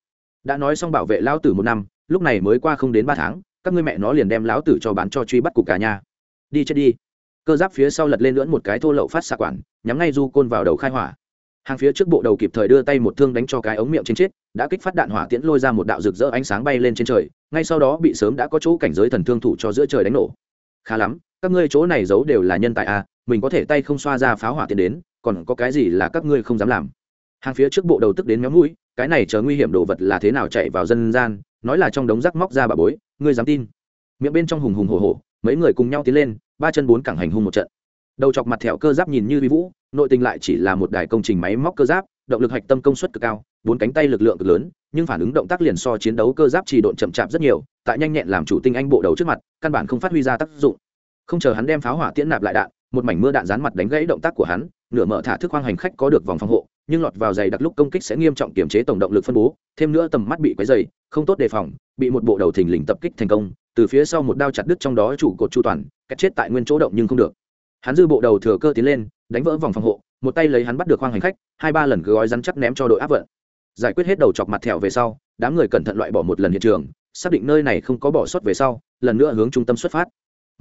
Đã nói xong bảo vệ lão tử một năm, lúc này mới qua không đến ba tháng, các ngươi mẹ nó liền đem lão tử cho bán cho truy bắt cục cả nhà. Đi chết đi. Cơ giáp phía sau lật lên lưỡn một cái thô lậu phát xạ quản, nhắm ngay du côn vào đầu khai hỏa. Hàng phía trước bộ đầu kịp thời đưa tay một thương đánh cho cái ống miệng trên chết, đã kích phát đạn hỏa tiễn lôi ra một đạo rực rỡ ánh sáng bay lên trên trời, ngay sau đó bị sớm đã có chỗ cảnh giới thần thương thủ cho giữa trời đánh nổ. Khá lắm, các ngươi chỗ này giấu đều là nhân tài à mình có thể tay không xoa ra pháo hỏa tiễn đến còn có cái gì là các ngươi không dám làm? Hàng phía trước bộ đầu tức đến méo mũi, cái này chờ nguy hiểm đồ vật là thế nào chạy vào dân gian, nói là trong đống rác móc ra bà bối, ngươi dám tin? Miệng bên trong hùng hùng hổ hổ, mấy người cùng nhau tiến lên, ba chân bốn cẳng hành hung một trận. Đầu chọc mặt thẹo cơ giáp nhìn như vi vũ, nội tình lại chỉ là một đài công trình máy móc cơ giáp, động lực hạch tâm công suất cực cao, bốn cánh tay lực lượng cực lớn, nhưng phản ứng động tác liền so chiến đấu cơ giáp chỉ độn chậm chạp rất nhiều, tại nhanh nhẹn làm chủ tinh anh bộ đầu trước mặt, căn bản không phát huy ra tác dụng. Không chờ hắn đem pháo hỏa tiễn nạp lại đạn, một mảnh mưa đạn dán mặt đánh gãy động tác của hắn nửa mở thả thức khoang hành khách có được vòng phòng hộ, nhưng lọt vào giày đặc lúc công kích sẽ nghiêm trọng kiểm chế tổng động lực phân bố, thêm nữa tầm mắt bị quấy dày không tốt đề phòng, bị một bộ đầu thình lình tập kích thành công, từ phía sau một đao chặt đứt trong đó chủ cột chu toàn cách chết tại nguyên chỗ động nhưng không được. Hắn dư bộ đầu thừa cơ tiến lên, đánh vỡ vòng phòng hộ, một tay lấy hắn bắt được khoang hành khách, hai ba lần gói rắn chắc ném cho đội áp vận. Giải quyết hết đầu chọc mặt thẹo về sau, đám người cẩn thận loại bỏ một lần hiện trường, xác định nơi này không có bỏ sót về sau, lần nữa hướng trung tâm xuất phát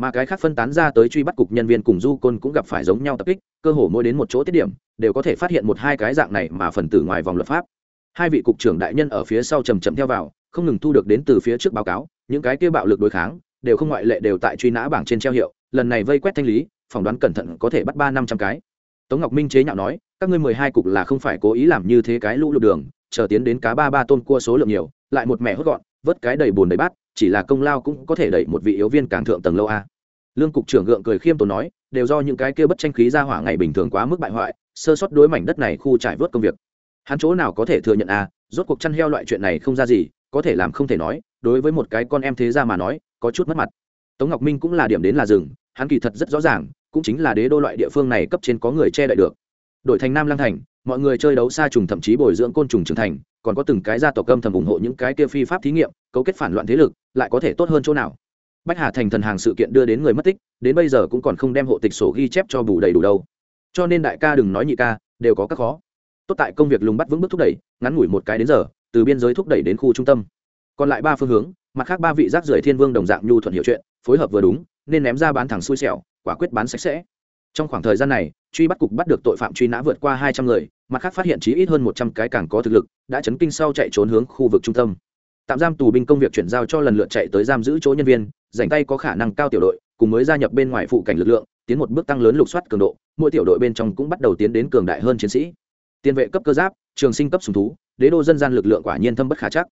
mà cái khác phân tán ra tới truy bắt cục nhân viên cùng du côn cũng gặp phải giống nhau tập kích, cơ hồ mỗi đến một chỗ tiết điểm, đều có thể phát hiện một hai cái dạng này mà phần tử ngoài vòng luật pháp. Hai vị cục trưởng đại nhân ở phía sau chầm chậm theo vào, không ngừng thu được đến từ phía trước báo cáo, những cái kia bạo lực đối kháng, đều không ngoại lệ đều tại truy nã bảng trên treo hiệu, lần này vây quét thanh lý, phỏng đoán cẩn thận có thể bắt ba năm trăm cái. Tống ngọc minh chế nhạo nói, các ngươi mười hai cục là không phải cố ý làm như thế cái lũ lụt đường, chờ tiến đến cá ba ba tôn cua số lượng nhiều, lại một mẹ hốt gọn, vớt cái đầy bùn đầy bát, chỉ là công lao cũng có thể đẩy một vị yếu viên càng thượng tầng lâu a lương cục trưởng gượng cười khiêm tốn nói, đều do những cái kia bất tranh khí ra hỏa ngày bình thường quá mức bại hoại, sơ sót đối mảnh đất này khu trải vớt công việc. Hắn chỗ nào có thể thừa nhận à? rốt cuộc chăn heo loại chuyện này không ra gì, có thể làm không thể nói, đối với một cái con em thế ra mà nói, có chút mất mặt. Tống ngọc minh cũng là điểm đến là rừng hắn kỳ thật rất rõ ràng, cũng chính là đế đô loại địa phương này cấp trên có người che đậy được. Đội thành nam lang thành, mọi người chơi đấu xa trùng thậm chí bồi dưỡng côn trùng trưởng thành, còn có từng cái gia tộc câm thầm ủng hộ những cái kia phi pháp thí nghiệm, cấu kết phản loạn thế lực, lại có thể tốt hơn chỗ nào? Bách hà thành thần hàng sự kiện đưa đến người mất tích, đến bây giờ cũng còn không đem hộ tịch sổ ghi chép cho bù đầy đủ đâu. Cho nên đại ca đừng nói nhị ca, đều có các khó. Tốt tại công việc lùng bắt vững bước thúc đẩy, ngắn ngủi một cái đến giờ, từ biên giới thúc đẩy đến khu trung tâm. Còn lại ba phương hướng, mặt khác ba vị giác rưởi thiên vương đồng dạng nhu thuận hiệu chuyện, phối hợp vừa đúng, nên ném ra bán thẳng xui xẻo, quả quyết bán sạch sẽ. Trong khoảng thời gian này, truy bắt cục bắt được tội phạm truy nã vượt qua hai trăm người, mặt khác phát hiện chí ít hơn một trăm cái càng có thực lực, đã chấn kinh sau chạy trốn hướng khu vực trung tâm. Tạm giam tù binh công việc chuyển giao cho lần lượt chạy tới giam giữ chỗ nhân viên dành tay có khả năng cao tiểu đội, cùng mới gia nhập bên ngoài phụ cảnh lực lượng, tiến một bước tăng lớn lục soát cường độ, mỗi tiểu đội bên trong cũng bắt đầu tiến đến cường đại hơn chiến sĩ. Tiền vệ cấp cơ giáp, trường sinh cấp sùng thú, đế đô dân gian lực lượng quả nhiên thâm bất khả chắc.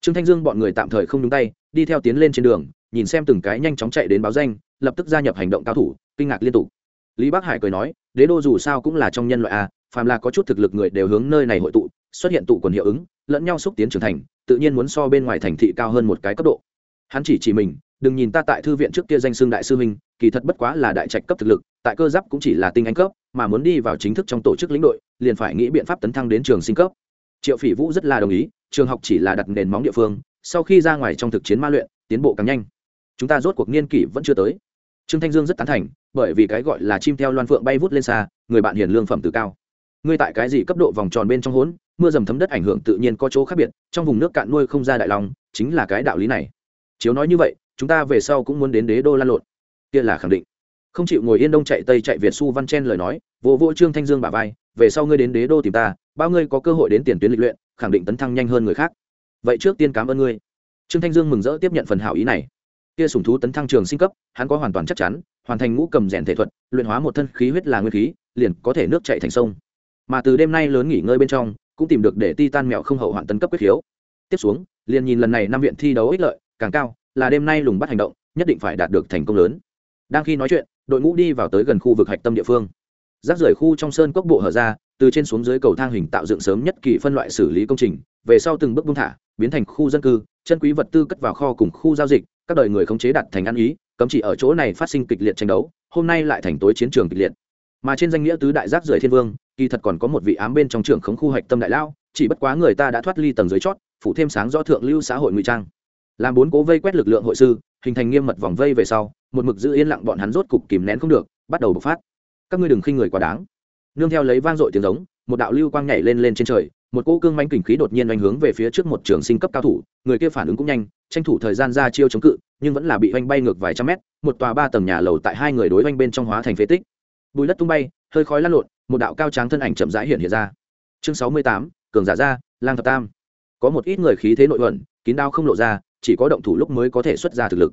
Trương thanh dương bọn người tạm thời không đúng tay, đi theo tiến lên trên đường, nhìn xem từng cái nhanh chóng chạy đến báo danh, lập tức gia nhập hành động cao thủ, kinh ngạc liên tục. Lý bắc hải cười nói, đế đô dù sao cũng là trong nhân loại a, phàm là có chút thực lực người đều hướng nơi này hội tụ, xuất hiện tụ quần hiệu ứng, lẫn nhau xúc tiến trưởng thành, tự nhiên muốn so bên ngoài thành thị cao hơn một cái cấp độ. Hắn chỉ chỉ mình đừng nhìn ta tại thư viện trước kia danh xưng đại sư huynh, kỳ thật bất quá là đại trạch cấp thực lực, tại cơ giáp cũng chỉ là tinh anh cấp, mà muốn đi vào chính thức trong tổ chức lĩnh đội, liền phải nghĩ biện pháp tấn thăng đến trường sinh cấp. Triệu phỉ vũ rất là đồng ý, trường học chỉ là đặt nền móng địa phương, sau khi ra ngoài trong thực chiến ma luyện, tiến bộ càng nhanh. Chúng ta rốt cuộc niên kỷ vẫn chưa tới. Trương thanh dương rất tán thành, bởi vì cái gọi là chim theo loan phượng bay vút lên xa, người bạn hiền lương phẩm từ cao. Ngươi tại cái gì cấp độ vòng tròn bên trong hỗn, mưa dầm thấm đất ảnh hưởng tự nhiên có chỗ khác biệt, trong vùng nước cạn nuôi không ra đại lòng chính là cái đạo lý này. Chiếu nói như vậy chúng ta về sau cũng muốn đến đế đô lan lộn. Kia là khẳng định. Không chịu ngồi yên đông chạy tây chạy việt su văn chen lời nói, vô vô trương thanh dương bà vai, về sau ngươi đến đế đô tìm ta, bao ngươi có cơ hội đến tiền tuyến lịch luyện, khẳng định tấn thăng nhanh hơn người khác. Vậy trước tiên cảm ơn ngươi. Trương thanh dương mừng rỡ tiếp nhận phần hảo ý này. Kia sùng thú tấn thăng trường sinh cấp, hắn có hoàn toàn chắc chắn, hoàn thành ngũ cầm rèn thể thuật, luyện hóa một thân khí huyết là nguyên khí, liền có thể nước chạy thành sông. Mà từ đêm nay lớn nghỉ ngơi bên trong, cũng tìm được để ti tan mẹo không hậu hoạn tấn cấp quyết khiếu. Tiếp xuống, liền nhìn lần này năm viện thi đấu ích lợi, càng cao là đêm nay lùng bắt hành động, nhất định phải đạt được thành công lớn. Đang khi nói chuyện, đội ngũ đi vào tới gần khu vực hạch tâm địa phương. Rác rưởi khu trong sơn cốc bộ hở ra, từ trên xuống dưới cầu thang hình tạo dựng sớm nhất kỳ phân loại xử lý công trình, về sau từng bước buông thả, biến thành khu dân cư, chân quý vật tư cất vào kho cùng khu giao dịch, các đời người khống chế đặt thành ăn ý, cấm chỉ ở chỗ này phát sinh kịch liệt tranh đấu, hôm nay lại thành tối chiến trường kịch liệt. Mà trên danh nghĩa tứ đại giác rưởi thiên vương, kỳ thật còn có một vị ám bên trong trường khống khu hạch tâm đại lao chỉ bất quá người ta đã thoát ly tầng dưới chót, phụ thêm sáng do thượng lưu xã hội ngụy trang làm bốn cố vây quét lực lượng hội sư, hình thành nghiêm mật vòng vây về sau, một mực giữ yên lặng bọn hắn rốt cục kìm nén không được, bắt đầu bộc phát. Các ngươi đừng khinh người quá đáng. Nương theo lấy vang dội tiếng giống, một đạo lưu quang nhảy lên lên trên trời, một cỗ cương mánh kình khí đột nhiên oanh hướng về phía trước một trường sinh cấp cao thủ, người kia phản ứng cũng nhanh, tranh thủ thời gian ra chiêu chống cự, nhưng vẫn là bị oanh bay ngược vài trăm mét, một tòa ba tầng nhà lầu tại hai người đối oanh bên trong hóa thành phế tích. Bùi đất tung bay, hơi khói lăn lộn, một đạo cao tráng thân ảnh chậm rãi hiện hiện ra. Chương sáu mươi tám, cường giả ra, lang thập tam. Có một ít người khí thế nội ẩn kín đao không lộ ra chỉ có động thủ lúc mới có thể xuất ra thực lực.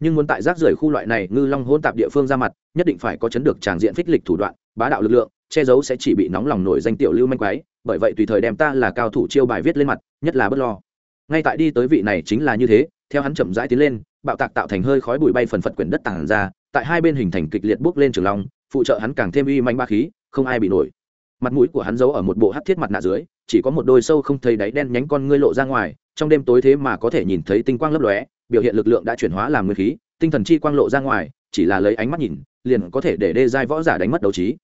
Nhưng muốn tại rác rưởi khu loại này ngư long hôn tạp địa phương ra mặt, nhất định phải có chấn được tràng diện phích lịch thủ đoạn, bá đạo lực lượng, che giấu sẽ chỉ bị nóng lòng nổi danh tiểu lưu manh quái, bởi vậy tùy thời đem ta là cao thủ chiêu bài viết lên mặt, nhất là bất lo. Ngay tại đi tới vị này chính là như thế, theo hắn chậm rãi tiến lên, bạo tạc tạo thành hơi khói bụi bay phần phật quyển đất tàn ra, tại hai bên hình thành kịch liệt bước lên trường long, phụ trợ hắn càng thêm uy manh ba khí, không ai bị nổi. Mặt mũi của hắn giấu ở một bộ hắt thiết mặt nạ dưới chỉ có một đôi sâu không thấy đáy đen nhánh con ngươi lộ ra ngoài, trong đêm tối thế mà có thể nhìn thấy tinh quang lấp lóe, biểu hiện lực lượng đã chuyển hóa làm nguyên khí, tinh thần chi quang lộ ra ngoài, chỉ là lấy ánh mắt nhìn, liền có thể để đê giai võ giả đánh mất đấu trí.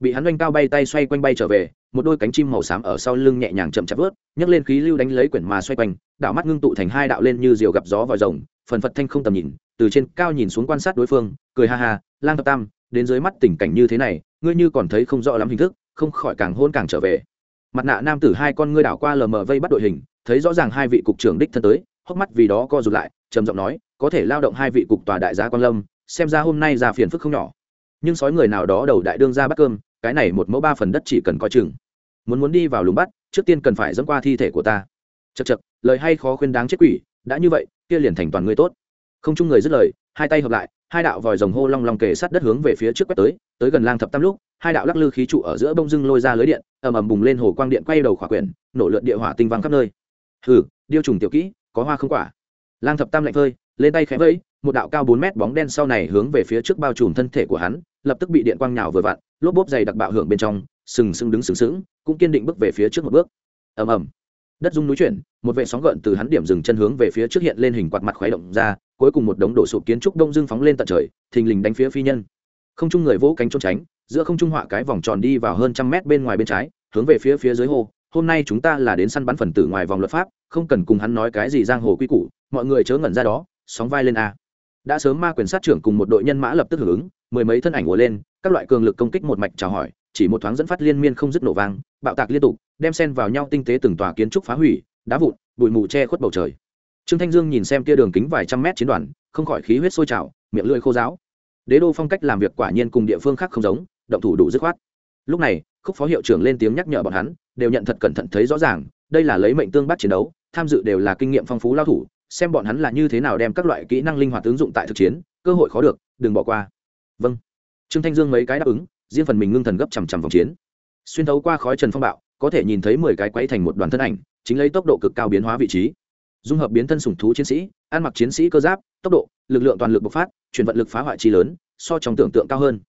Bị hắn oanh cao bay tay xoay quanh bay trở về, một đôi cánh chim màu xám ở sau lưng nhẹ nhàng chậm chạp vớt, nhấc lên khí lưu đánh lấy quyển mà xoay quanh, đạo mắt ngưng tụ thành hai đạo lên như diều gặp gió vòi rồng, phần phật thanh không tầm nhìn, từ trên cao nhìn xuống quan sát đối phương, cười ha ha, lang thập tam, đến dưới mắt tình cảnh như thế này, ngươi như còn thấy không rõ lắm hình thức, không khỏi càng hôn càng trở về mặt nạ nam tử hai con ngươi đảo qua lờ mờ vây bắt đội hình, thấy rõ ràng hai vị cục trưởng đích thân tới, hốc mắt vì đó co rụt lại, trầm giọng nói, có thể lao động hai vị cục tòa đại gia quan lâm, xem ra hôm nay ra phiền phức không nhỏ. Nhưng sói người nào đó đầu đại đương ra bắt cơm, cái này một mẫu ba phần đất chỉ cần coi chừng. Muốn muốn đi vào lùng bắt, trước tiên cần phải dẫn qua thi thể của ta. Chật chật lời hay khó khuyên đáng chết quỷ, đã như vậy, kia liền thành toàn người tốt. Không chung người dứt lời, hai tay hợp lại, hai đạo vòi rồng hô long long kề sát đất hướng về phía trước quét tới tới gần lang thập tam lúc hai đạo lắc lư khí trụ ở giữa bông dưng lôi ra lưới điện, ầm ầm bùng lên hồ quang điện quay đầu khỏa quyển, nổ lượn địa hỏa tinh văng khắp nơi. Hừ, điêu trùng tiểu kỹ, có hoa không quả. Lang thập tam lạnh phơi, lên tay khẽ vẫy, một đạo cao bốn mét bóng đen sau này hướng về phía trước bao trùm thân thể của hắn, lập tức bị điện quang nhào vừa vặn, lốp bốp dày đặc bạo hưởng bên trong, sừng sững đứng sừng sững, cũng kiên định bước về phía trước một bước. Ầm ầm. Đất rung núi chuyển, một vệ sóng gợn từ hắn điểm dừng chân hướng về phía trước hiện lên hình quạt mặt khuấy động ra, cuối cùng một đống đổ sụp kiến trúc đông dương phóng lên tận trời, thình lình đánh phía phi nhân. Không trung người vỗ cánh trốn tránh giữa không trung họa cái vòng tròn đi vào hơn trăm mét bên ngoài bên trái, hướng về phía phía dưới hồ hôm nay chúng ta là đến săn bắn phần tử ngoài vòng luật pháp, không cần cùng hắn nói cái gì giang hồ quy củ, mọi người chớ ngẩn ra đó, sóng vai lên a. Đã sớm ma quyền sát trưởng cùng một đội nhân mã lập tức hưởng ứng, mười mấy thân ảnh ùa lên, các loại cường lực công kích một mạch chào hỏi, chỉ một thoáng dẫn phát liên miên không dứt nổ vang, bạo tạc liên tục, đem sen vào nhau tinh tế từng tòa kiến trúc phá hủy, đá vụn, bụi mù che khuất bầu trời. Trương thanh dương nhìn xem kia đường kính vài trăm mét chiến đoàn, không khỏi khí huyết sôi trào, miệng lưỡi khô giáo đế đô phong cách làm việc quả nhiên cùng địa phương khác không giống động thủ đủ dứt khoát. Lúc này, khúc phó hiệu trưởng lên tiếng nhắc nhở bọn hắn, đều nhận thật cẩn thận thấy rõ ràng, đây là lấy mệnh tương bắt chiến đấu, tham dự đều là kinh nghiệm phong phú lao thủ, xem bọn hắn là như thế nào đem các loại kỹ năng linh hoạt ứng dụng tại thực chiến, cơ hội khó được, đừng bỏ qua. Vâng. Trương thanh dương mấy cái đáp ứng, riêng phần mình ngưng thần gấp chằm chằm vòng chiến. Xuyên thấu qua khói trần phong bạo, có thể nhìn thấy mười cái quấy thành một đoàn thân ảnh, chính lấy tốc độ cực cao biến hóa vị trí. Dung hợp biến thân sủng thú chiến sĩ, ăn mặc chiến sĩ cơ giáp, tốc độ, lực lượng toàn lực bộc phát, chuyển vận lực phá hoại chi lớn, so trong tưởng tượng cao hơn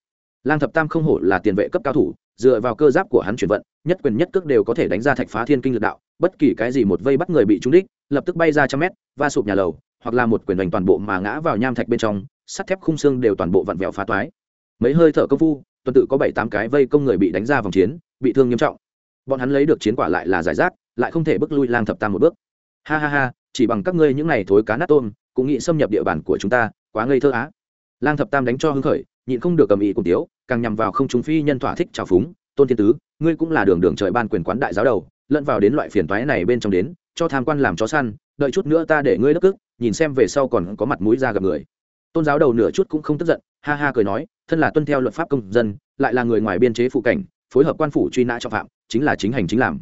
lang thập tam không hổ là tiền vệ cấp cao thủ, dựa vào cơ giáp của hắn chuyển vận, nhất quyền nhất cước đều có thể đánh ra thạch phá thiên kinh lực đạo, bất kỳ cái gì một vây bắt người bị trúng đích, lập tức bay ra trăm mét, va sụp nhà lầu, hoặc là một quyền đánh toàn bộ mà ngã vào nham thạch bên trong, sắt thép khung xương đều toàn bộ vặn vẹo phá toái. Mấy hơi thở công phu, tuần tự có bảy tám cái vây công người bị đánh ra vòng chiến, bị thương nghiêm trọng. Bọn hắn lấy được chiến quả lại là giải rác, lại không thể bước lui lang thập tam một bước. Ha ha ha, chỉ bằng các ngươi những này thối cá nát tôm, cũng nghĩ xâm nhập địa bàn của chúng ta, quá ngây thơ á lang thập tam đánh cho hưng khởi, nhịn không được cầm ý cùng tiếu, càng nhằm vào không chúng phi nhân thỏa thích trào phúng, tôn thiên tứ, ngươi cũng là đường đường trời ban quyền quán đại giáo đầu, lẫn vào đến loại phiền toái này bên trong đến, cho tham quan làm chó săn, đợi chút nữa ta để ngươi đất cức nhìn xem về sau còn có mặt mũi ra gặp người. Tôn giáo đầu nửa chút cũng không tức giận, ha ha cười nói, thân là tuân theo luật pháp công dân, lại là người ngoài biên chế phụ cảnh, phối hợp quan phủ truy nã trọng phạm, chính là chính hành chính làm.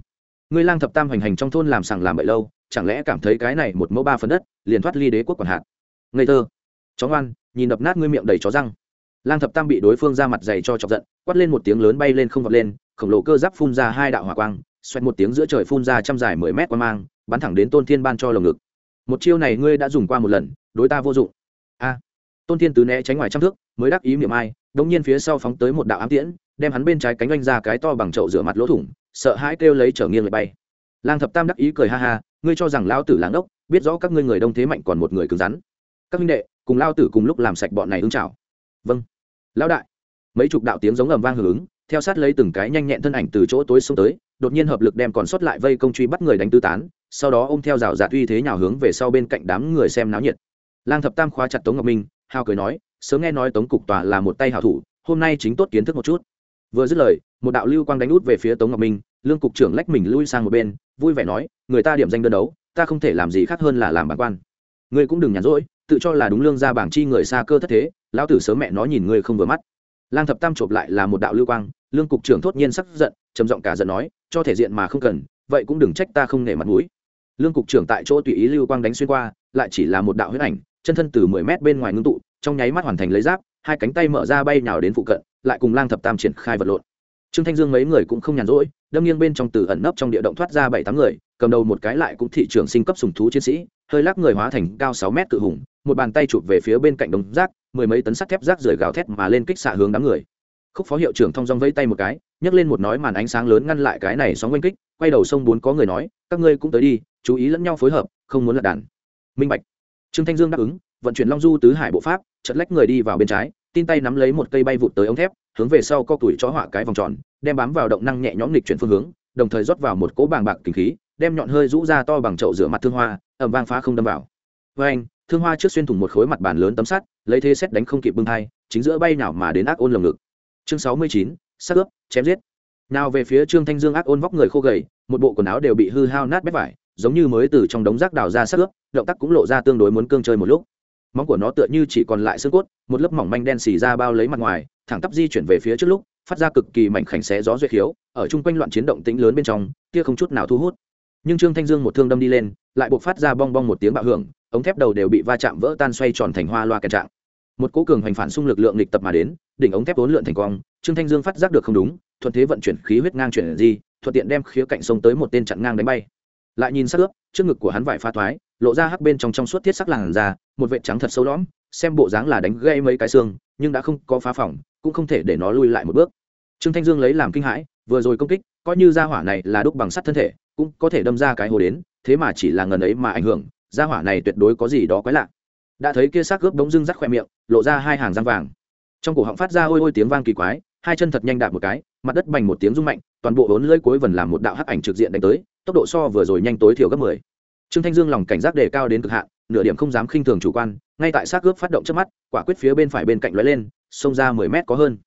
Ngươi lang thập tam hành hành trong thôn làm sằng làm bậy lâu, chẳng lẽ cảm thấy cái này một mẫu ba phần đất, liền thoát ly đế quốc còn hạn? Ngây thơ. Chó ngoan nhìn đập nát ngươi miệng đầy chó răng. Lang thập tam bị đối phương ra mặt dày cho chọc giận, quát lên một tiếng lớn bay lên không vọt lên, khổng lồ cơ giáp phun ra hai đạo hỏa quang, xoẹt một tiếng giữa trời phun ra trăm dài mười mét qua mang, bắn thẳng đến tôn thiên ban cho lồng ngực. Một chiêu này ngươi đã dùng qua một lần, đối ta vô dụng. A. Tôn thiên tứ né tránh ngoài trăm thước, mới đắc ý miệng ai, đống nhiên phía sau phóng tới một đạo ám tiễn, đem hắn bên trái cánh oanh ra cái to bằng chậu rửa mặt lỗ thủng, sợ hãi kêu lấy trở nghiêng lại bay. Lang thập tam đắc ý cười ha ha, ngươi cho rằng lão tử lãng đốc biết rõ các ngươi người đông thế mạnh còn một người cứng rắn. Các minh đệ cùng lao tử cùng lúc làm sạch bọn này ứng chảo. vâng. Lão đại. Mấy chục đạo tiếng giống ầm vang hưởng ứng, theo sát lấy từng cái nhanh nhẹn thân ảnh từ chỗ tối xuống tới, đột nhiên hợp lực đem còn sót lại vây công truy bắt người đánh tư tán, sau đó ôm theo rào rạt uy thế nhào hướng về sau bên cạnh đám người xem náo nhiệt. Lang thập tam khóa chặt tống ngọc minh hao cười nói, sớm nghe nói tống cục tòa là một tay hảo thủ, hôm nay chính tốt kiến thức một chút. Vừa dứt lời, một đạo lưu quang đánh út về phía tống ngọc minh, lương cục trưởng lách mình lui sang một bên, vui vẻ nói, người ta điểm danh đơn đấu, ta không thể làm gì khác hơn là làm bản quan. Ngươi cũng đừng nhàn rỗi tự cho là đúng lương ra bảng chi người xa cơ thất thế, lão tử sớm mẹ nó nhìn ngươi không vừa mắt. Lang thập tam chộp lại là một đạo lưu quang, lương cục trưởng thốt nhiên sắc giận, trầm giọng cả giận nói, cho thể diện mà không cần, vậy cũng đừng trách ta không nể mặt mũi. Lương cục trưởng tại chỗ tùy ý lưu quang đánh xuyên qua, lại chỉ là một đạo huyết ảnh, chân thân từ mười mét bên ngoài ngưng tụ, trong nháy mắt hoàn thành lấy giáp, hai cánh tay mở ra bay nhào đến phụ cận, lại cùng lang thập tam triển khai vật lộn. Trương thanh dương mấy người cũng không nhàn rỗi, đâm nghiêng bên trong từ ẩn nấp trong địa động thoát ra bảy tám người, cầm đầu một cái lại cũng thị trường sinh cấp sùng thú chiến sĩ hơi lắc người hóa thành cao sáu mét cự hùng, một bàn tay chụp về phía bên cạnh đống rác, mười mấy tấn sắt thép rác rưởi gào thét mà lên kích xạ hướng đám người. Khúc phó hiệu trưởng thong dong vẫy tay một cái, nhấc lên một nói màn ánh sáng lớn ngăn lại cái này sóng oanh kích, quay đầu sông bốn có người nói, các ngươi cũng tới đi, chú ý lẫn nhau phối hợp, không muốn lật đàn. Minh bạch. Trương thanh dương đáp ứng, vận chuyển long du tứ hải bộ pháp chật lách người đi vào bên trái, tin tay nắm lấy một cây bay vụt tới ống thép, hướng về sau co tuổi chó họa cái vòng tròn, đem bám vào động năng nhẹ nhõm nghịch chuyển phương hướng, đồng thời rót vào một cỗ bàng bạc kinh khí đem nhọn hơi rũ ra to bằng chậu rửa mặt thương hoa ẩm vang phá không đâm vào. Với anh, thương hoa trước xuyên thủng một khối mặt bàn lớn tấm sắt, lấy thế xét đánh không kịp bưng thai chính giữa bay nào mà đến ác ôn lồng ngực. Chương sáu mươi chín sắc ướp, chém giết. Nào về phía trương thanh dương ác ôn vóc người khô gầy, một bộ quần áo đều bị hư hao nát bét vải, giống như mới từ trong đống rác đào ra sắc ướp, động tác cũng lộ ra tương đối muốn cương chơi một lúc. Móng của nó tựa như chỉ còn lại xương cốt, một lớp mỏng manh đen xì ra bao lấy mặt ngoài, thẳng tắp di chuyển về phía trước lúc, phát ra cực kỳ mảnh khảnh xé gió duyệt khiếu ở chung quanh loạn chiến động tĩnh lớn bên trong, kia không chút nào thu hút nhưng trương thanh dương một thương đâm đi lên, lại buộc phát ra bong bong một tiếng bạo hưởng, ống thép đầu đều bị va chạm vỡ tan xoay tròn thành hoa loa kẹt trạng. Một cố cường hành phản xung lực lượng lịch tập mà đến, đỉnh ống thép vốn lượn thành quang trương thanh dương phát giác được không đúng, thuận thế vận chuyển khí huyết ngang chuyển di, thuận tiện đem khía cạnh sông tới một tên chặn ngang đánh bay. Lại nhìn sát ướp, trước ngực của hắn vải pha thoái, lộ ra hắc bên trong trong suốt thiết sắc làn ra một vệ trắng thật sâu lõm, xem bộ dáng là đánh gây mấy cái xương, nhưng đã không có phá phỏng cũng không thể để nó lui lại một bước. Trương thanh dương lấy làm kinh hãi, vừa rồi công kích, coi như ra hỏa này là đúc bằng sắt thân thể cũng có thể đâm ra cái hồ đến, thế mà chỉ là ngần ấy mà ảnh hưởng, gia hỏa này tuyệt đối có gì đó quái lạ. Đã thấy kia xác cướp bỗng dưng rắc khoe miệng, lộ ra hai hàng răng vàng. Trong cổ họng phát ra ôi ôi tiếng vang kỳ quái, hai chân thật nhanh đạp một cái, mặt đất bành một tiếng rung mạnh, toàn bộ bốn lưỡi cuối vần làm một đạo hắc ảnh trực diện đánh tới, tốc độ so vừa rồi nhanh tối thiểu gấp mười. Trương thanh dương lòng cảnh giác đề cao đến cực hạn, nửa điểm không dám khinh thường chủ quan, ngay tại xác cướp phát động trước mắt, quả quyết phía bên phải bên cạnh lóe lên, xông ra mười mét có hơn.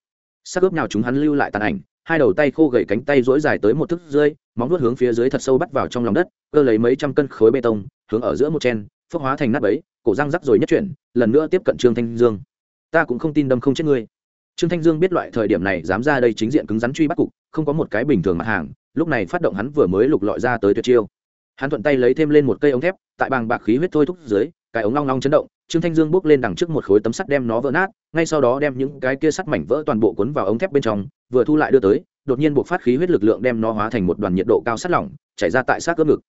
Xác cướp nào chúng hắn lưu lại tàn ảnh hai đầu tay khô gầy cánh tay rỗi dài tới một thước rơi móng vuốt hướng phía dưới thật sâu bắt vào trong lòng đất, cơ lấy mấy trăm cân khối bê tông, hướng ở giữa một chen phước hóa thành nắp ấy cổ răng rắc rồi nhất chuyển, lần nữa tiếp cận trương thanh dương. Ta cũng không tin đâm không chết ngươi. Trương thanh dương biết loại thời điểm này dám ra đây chính diện cứng rắn truy bắt cục, không có một cái bình thường mặt hàng, lúc này phát động hắn vừa mới lục lọi ra tới tuyệt chiêu. Hắn thuận tay lấy thêm lên một cây ống thép, tại bàng bạc khí huyết thôi thúc dưới, cái ống long long chấn động trương thanh dương bước lên đằng trước một khối tấm sắt đem nó vỡ nát, ngay sau đó đem những cái kia sắt mảnh vỡ toàn bộ cuốn vào ống thép bên trong, vừa thu lại đưa tới, đột nhiên buộc phát khí huyết lực lượng đem nó hóa thành một đoàn nhiệt độ cao sắt lỏng, chảy ra tại xác cướp ngực.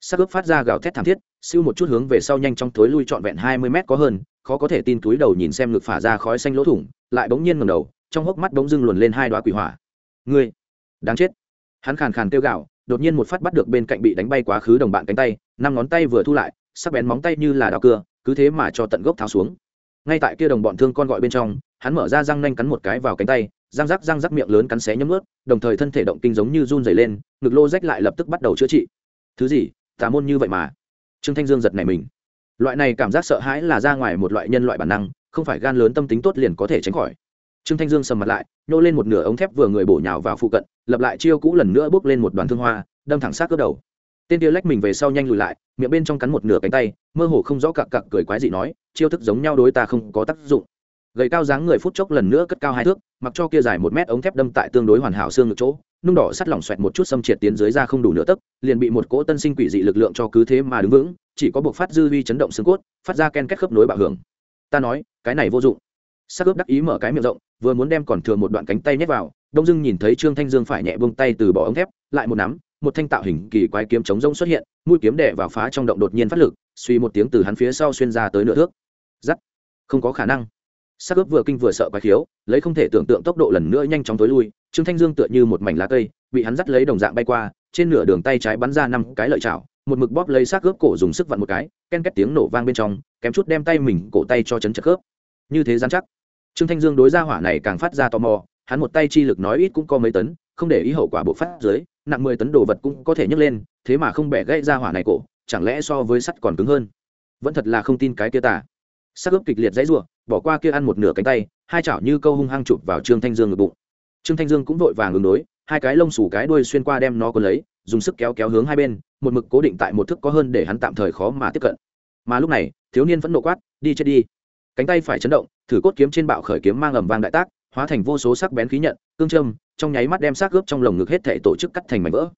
Xác cướp phát ra gào thét thảm thiết, siêu một chút hướng về sau nhanh trong tối lui trọn vẹn hai mươi mét có hơn, khó có thể tin túi đầu nhìn xem ngực phả ra khói xanh lỗ thủng, lại bỗng nhiên ngầm đầu, trong hốc mắt bỗng dưng luồn lên hai đoá quỷ hỏa. Ngươi, đáng chết. Hắn khàn khàn kêu gạo đột nhiên một phát bắt được bên cạnh bị đánh bay quá khứ đồng bạn cánh tay, năm ngón tay vừa thu lại, sắc bén móng tay như là đào cưa cứ thế mà cho tận gốc tháo xuống. Ngay tại kia đồng bọn thương con gọi bên trong, hắn mở ra răng nanh cắn một cái vào cánh tay, răng rắc răng rắc miệng lớn cắn xé nhấm ướt đồng thời thân thể động kinh giống như run dày lên, ngực lô rách lại lập tức bắt đầu chữa trị. Thứ gì? Tà môn như vậy mà. Trương thanh dương giật này mình. Loại này cảm giác sợ hãi là ra ngoài một loại nhân loại bản năng, không phải gan lớn tâm tính tốt liền có thể tránh khỏi. Trương thanh dương sầm mặt lại, nhô lên một nửa ống thép vừa người bổ nhào vào phụ cận, lập lại chiêu cũ lần nữa bước lên một đoàn thương hoa, đâm thẳng sát cướp đầu tên kia lách mình về sau nhanh lùi lại, miệng bên trong cắn một nửa cánh tay, mơ hồ không rõ cặc cặc cười quái dị nói, chiêu thức giống nhau đối ta không có tác dụng. Gầy cao dáng người phút chốc lần nữa cất cao hai thước, mặc cho kia dài một mét ống thép đâm tại tương đối hoàn hảo xương ngực chỗ, nung đỏ sắt lỏng xoẹt một chút xâm triệt tiến dưới ra không đủ nửa tấc, liền bị một cỗ tân sinh quỷ dị lực lượng cho cứ thế mà đứng vững, chỉ có buộc phát dư vi chấn động xương cốt, phát ra ken kết khớp nối bạo hưởng. Ta nói, cái này vô dụng. Sắc ướp đắc ý mở cái miệng rộng, vừa muốn đem còn thừa một đoạn cánh tay nhét vào, đông dưng nhìn thấy trương thanh dương phải nhẹ buông tay từ bỏ ống thép, lại một nắm một thanh tạo hình kỳ quái kiếm chống rông xuất hiện, mũi kiếm đè vào phá trong động đột nhiên phát lực, suy một tiếng từ hắn phía sau xuyên ra tới nửa thước. Giắt không có khả năng. Sắc ướp vừa kinh vừa sợ quái khiếu, lấy không thể tưởng tượng tốc độ lần nữa nhanh chóng tối lui, trương thanh dương tựa như một mảnh lá cây, bị hắn dắt lấy đồng dạng bay qua, trên nửa đường tay trái bắn ra năm cái lợi chảo, một mực bóp lấy xác ướp cổ dùng sức vặn một cái, ken két tiếng nổ vang bên trong, kém chút đem tay mình cổ tay cho chấn chật khớp. Như thế dán chắc. Trương thanh dương đối ra hỏa này càng phát ra tò mò, hắn một tay chi lực nói ít cũng có mấy tấn, không để ý hậu quả bộ phát dưới nặng mười tấn đồ vật cũng có thể nhấc lên, thế mà không bẻ gãy ra hỏa này cổ, chẳng lẽ so với sắt còn cứng hơn? Vẫn thật là không tin cái kia tả sắc ướp kịch liệt dãy ruộng bỏ qua kia ăn một nửa cánh tay, hai chảo như câu hung hăng chụp vào trương thanh dương ngực bụng. Trương thanh dương cũng vội vàng ứng đối, hai cái lông xù cái đuôi xuyên qua đem nó còn lấy, dùng sức kéo kéo hướng hai bên, một mực cố định tại một thức có hơn để hắn tạm thời khó mà tiếp cận. Mà lúc này, thiếu niên vẫn nộ quát, đi chết đi. Cánh tay phải chấn động, thử cốt kiếm trên bạo khởi kiếm mang ầm vang đại tác, hóa thành vô số sắc bén khí nhận, cương châm trong nháy mắt đem xác gớp trong lồng ngực hết thể tổ chức cắt thành mảnh vỡ.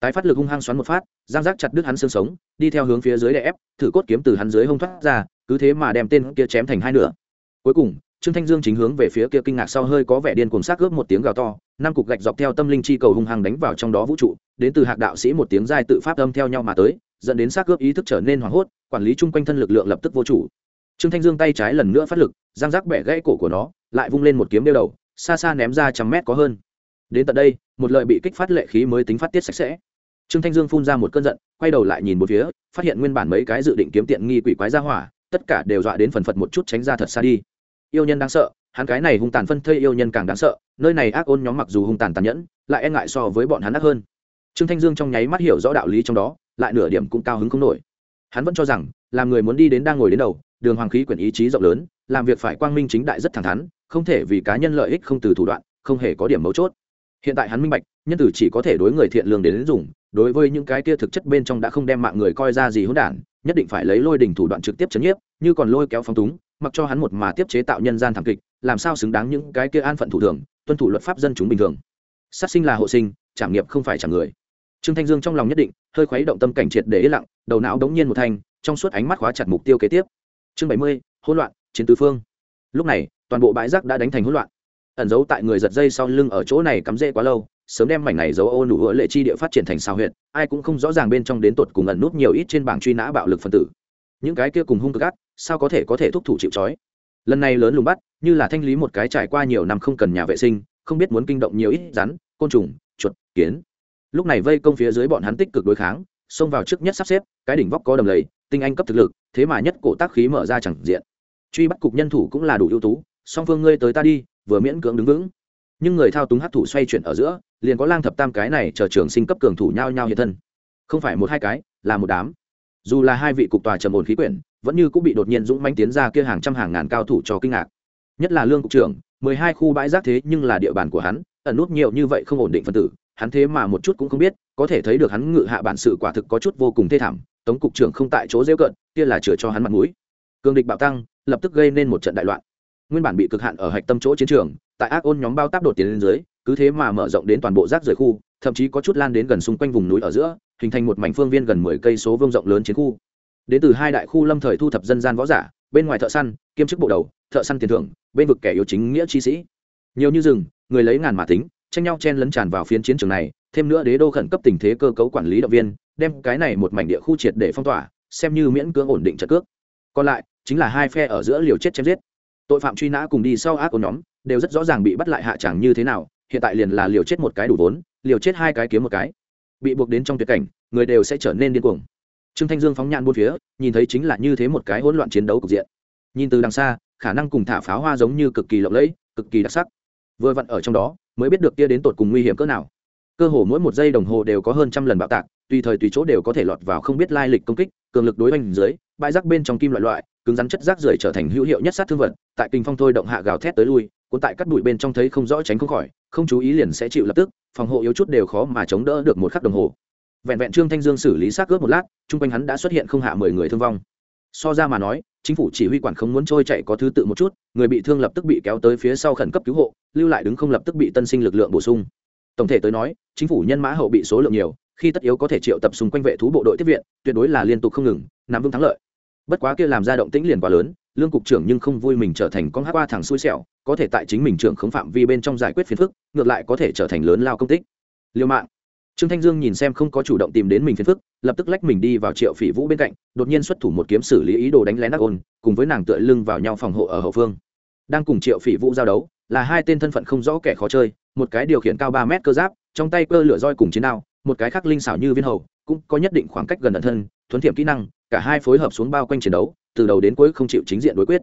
Tái phát lực hung hăng xoắn một phát, giang giác chặt đứt hắn xương sống, đi theo hướng phía dưới đè ép, thử cốt kiếm từ hắn dưới hông thoát ra, cứ thế mà đem tên kia chém thành hai nửa. Cuối cùng, trương thanh dương chính hướng về phía kia kinh ngạc sau hơi có vẻ điên cuồng xác gớp một tiếng gào to, năm cục gạch dọc theo tâm linh chi cầu hung hăng đánh vào trong đó vũ trụ, đến từ hạc đạo sĩ một tiếng giai tự pháp âm theo nhau mà tới, dẫn đến xác gớp ý thức trở nên hoảng hốt, quản lý chung quanh thân lực lượng lập tức vô chủ. Trương thanh dương tay trái lần nữa phát lực, giang giác bẻ gãy cổ của nó, lại vung lên một kiếm đeo đầu, xa xa ném ra trăm mét có hơn đến tận đây, một lợi bị kích phát lệ khí mới tính phát tiết sạch sẽ. Trương thanh dương phun ra một cơn giận, quay đầu lại nhìn một phía, phát hiện nguyên bản mấy cái dự định kiếm tiện nghi quỷ quái ra hỏa, tất cả đều dọa đến phần phật một chút tránh ra thật xa đi. Yêu nhân đáng sợ, hắn cái này hung tàn phân thây yêu nhân càng đáng sợ, nơi này ác ôn nhóm mặc dù hung tàn tàn nhẫn, lại e ngại so với bọn hắn ác hơn. Trương thanh dương trong nháy mắt hiểu rõ đạo lý trong đó, lại nửa điểm cũng cao hứng không nổi. Hắn vẫn cho rằng, làm người muốn đi đến đang ngồi đến đầu, đường hoàng khí quyển ý chí rộng lớn, làm việc phải quang minh chính đại rất thẳng thắn, không thể vì cá nhân lợi ích không từ thủ đoạn, không hề có điểm mấu chốt hiện tại hắn minh bạch nhân tử chỉ có thể đối người thiện lương đến, đến dùng đối với những cái kia thực chất bên trong đã không đem mạng người coi ra gì hỗn đản nhất định phải lấy lôi đình thủ đoạn trực tiếp chấn nhiếp như còn lôi kéo phong túng mặc cho hắn một mà tiếp chế tạo nhân gian thảm kịch làm sao xứng đáng những cái kia an phận thủ thường tuân thủ luật pháp dân chúng bình thường. Sát sinh là hộ sinh trảm nghiệp không phải trả người. Trương thanh dương trong lòng nhất định hơi khuấy động tâm cảnh triệt để yên lặng đầu não đống nhiên một thanh trong suốt ánh mắt khóa chặt mục tiêu kế tiếp. Chương bảy mươi hỗn loạn chiến tứ phương. Lúc này toàn bộ bãi rác đã đánh thành hỗn loạn ẩn giấu tại người giật dây sau lưng ở chỗ này cắm rễ quá lâu, sớm đem mảnh này dấu ô nụ hứa lệ chi địa phát triển thành sao huyện ai cũng không rõ ràng bên trong đến tột cùng ẩn nút nhiều ít trên bảng truy nã bạo lực phân tử. Những cái kia cùng hung cực ác, sao có thể có thể thúc thủ chịu trói? Lần này lớn lùng bắt, như là thanh lý một cái trải qua nhiều năm không cần nhà vệ sinh, không biết muốn kinh động nhiều ít rắn, côn trùng, chuột, kiến. Lúc này vây công phía dưới bọn hắn tích cực đối kháng, xông vào trước nhất sắp xếp, cái đỉnh vóc có đầm lầy, tinh anh cấp thực lực, thế mà nhất cổ tác khí mở ra chẳng diện. Truy bắt cục nhân thủ cũng là đủ ưu tú, song phương ngươi tới ta đi vừa miễn cưỡng đứng vững. Nhưng người thao túng hát thủ xoay chuyển ở giữa, liền có lang thập tam cái này chờ trường sinh cấp cường thủ nhau nhau hiện thân. Không phải một hai cái, là một đám. Dù là hai vị cục tòa trầm ổn khí quyển, vẫn như cũng bị đột nhiên dũng manh tiến ra kia hàng trăm hàng ngàn cao thủ cho kinh ngạc. Nhất là lương cục trưởng, mười hai khu bãi rác thế nhưng là địa bàn của hắn, ẩn nút nhiều như vậy không ổn định phân tử, hắn thế mà một chút cũng không biết, có thể thấy được hắn ngự hạ bản sự quả thực có chút vô cùng thê thảm, tống cục trưởng không tại chỗ dễ cận kia là chừa cho hắn mặt mũi. Cường địch bạo tăng, lập tức gây nên một trận đại loạn nguyên bản bị cực hạn ở hạch tâm chỗ chiến trường, tại ác ôn nhóm bao táp đột tiến lên dưới, cứ thế mà mở rộng đến toàn bộ rác rời khu, thậm chí có chút lan đến gần xung quanh vùng núi ở giữa, hình thành một mảnh phương viên gần mười cây số vương rộng lớn chiến khu. Đến từ hai đại khu lâm thời thu thập dân gian võ giả, bên ngoài thợ săn, kiêm chức bộ đầu, thợ săn tiền thưởng, bên vực kẻ yếu chính nghĩa chi sĩ. Nhiều như rừng, người lấy ngàn mà tính, tranh nhau chen lấn tràn vào phiến chiến trường này, thêm nữa đế đô khẩn cấp tình thế cơ cấu quản lý động viên, đem cái này một mảnh địa khu triệt để phong tỏa, xem như miễn cưỡng ổn định trận cước. Còn lại, chính là hai phe ở giữa liều chết chém giết tội phạm truy nã cùng đi sau ác của nhóm đều rất rõ ràng bị bắt lại hạ chẳng như thế nào, hiện tại liền là liều chết một cái đủ vốn, liều chết hai cái kiếm một cái. Bị buộc đến trong tuyệt cảnh, người đều sẽ trở nên điên cuồng. Trương thanh dương phóng nhãn buôn phía, nhìn thấy chính là như thế một cái hỗn loạn chiến đấu cục diện. Nhìn từ đằng xa, khả năng cùng thả pháo hoa giống như cực kỳ lộng lẫy, cực kỳ đặc sắc. Vừa vặn ở trong đó, mới biết được kia đến tột cùng nguy hiểm cỡ nào. Cơ hồ mỗi một giây đồng hồ đều có hơn trăm lần bạo tạc tùy thời tùy chỗ đều có thể lọt vào không biết lai lịch công kích, cường lực đối oanh dưới, bãi rác bên trong kim loại loại, cứng rắn chất rác rưởi trở thành hữu hiệu nhất sát thương vật, tại kinh phong thôi động hạ gào thét tới lui, cuốn tại cắt bụi bên trong thấy không rõ tránh không khỏi, không chú ý liền sẽ chịu lập tức, phòng hộ yếu chút đều khó mà chống đỡ được một khắc đồng hồ. Vẹn vẹn trương thanh dương xử lý xác ướp một lát, chung quanh hắn đã xuất hiện không hạ mười người thương vong. So ra mà nói, chính phủ chỉ huy quản không muốn trôi chạy có thứ tự một chút, người bị thương lập tức bị kéo tới phía sau khẩn cấp cứu hộ, lưu lại đứng không lập tức bị tân sinh lực lượng bổ sung. Tổng thể tới nói, chính phủ nhân mã hậu bị số lượng nhiều khi tất yếu có thể triệu tập xung quanh vệ thú bộ đội tiếp viện, tuyệt đối là liên tục không ngừng, nắm vững thắng lợi. Bất quá kia làm ra động tĩnh liền quá lớn, lương cục trưởng nhưng không vui mình trở thành con hát qua thằng xui xẻo, có thể tại chính mình trưởng không phạm vi bên trong giải quyết phiền phức, ngược lại có thể trở thành lớn lao công tích. Liêu mạng. Trương thanh dương nhìn xem không có chủ động tìm đến mình phiền phức, lập tức lách mình đi vào triệu phỉ vũ bên cạnh, đột nhiên xuất thủ một kiếm xử lý ý đồ đánh lén ác ôn, cùng với nàng tựa lưng vào nhau phòng hộ ở hậu phương. Đang cùng triệu phỉ vũ giao đấu, là hai tên thân phận không rõ kẻ khó chơi, một cái điều khiển cao ba mét cơ giáp, trong tay cơ lửa roi cùng chiến đao một cái khác linh xảo như viên hầu, cũng có nhất định khoảng cách gần ẩn thân, thuấn thiểm kỹ năng, cả hai phối hợp xuống bao quanh chiến đấu, từ đầu đến cuối không chịu chính diện đối quyết.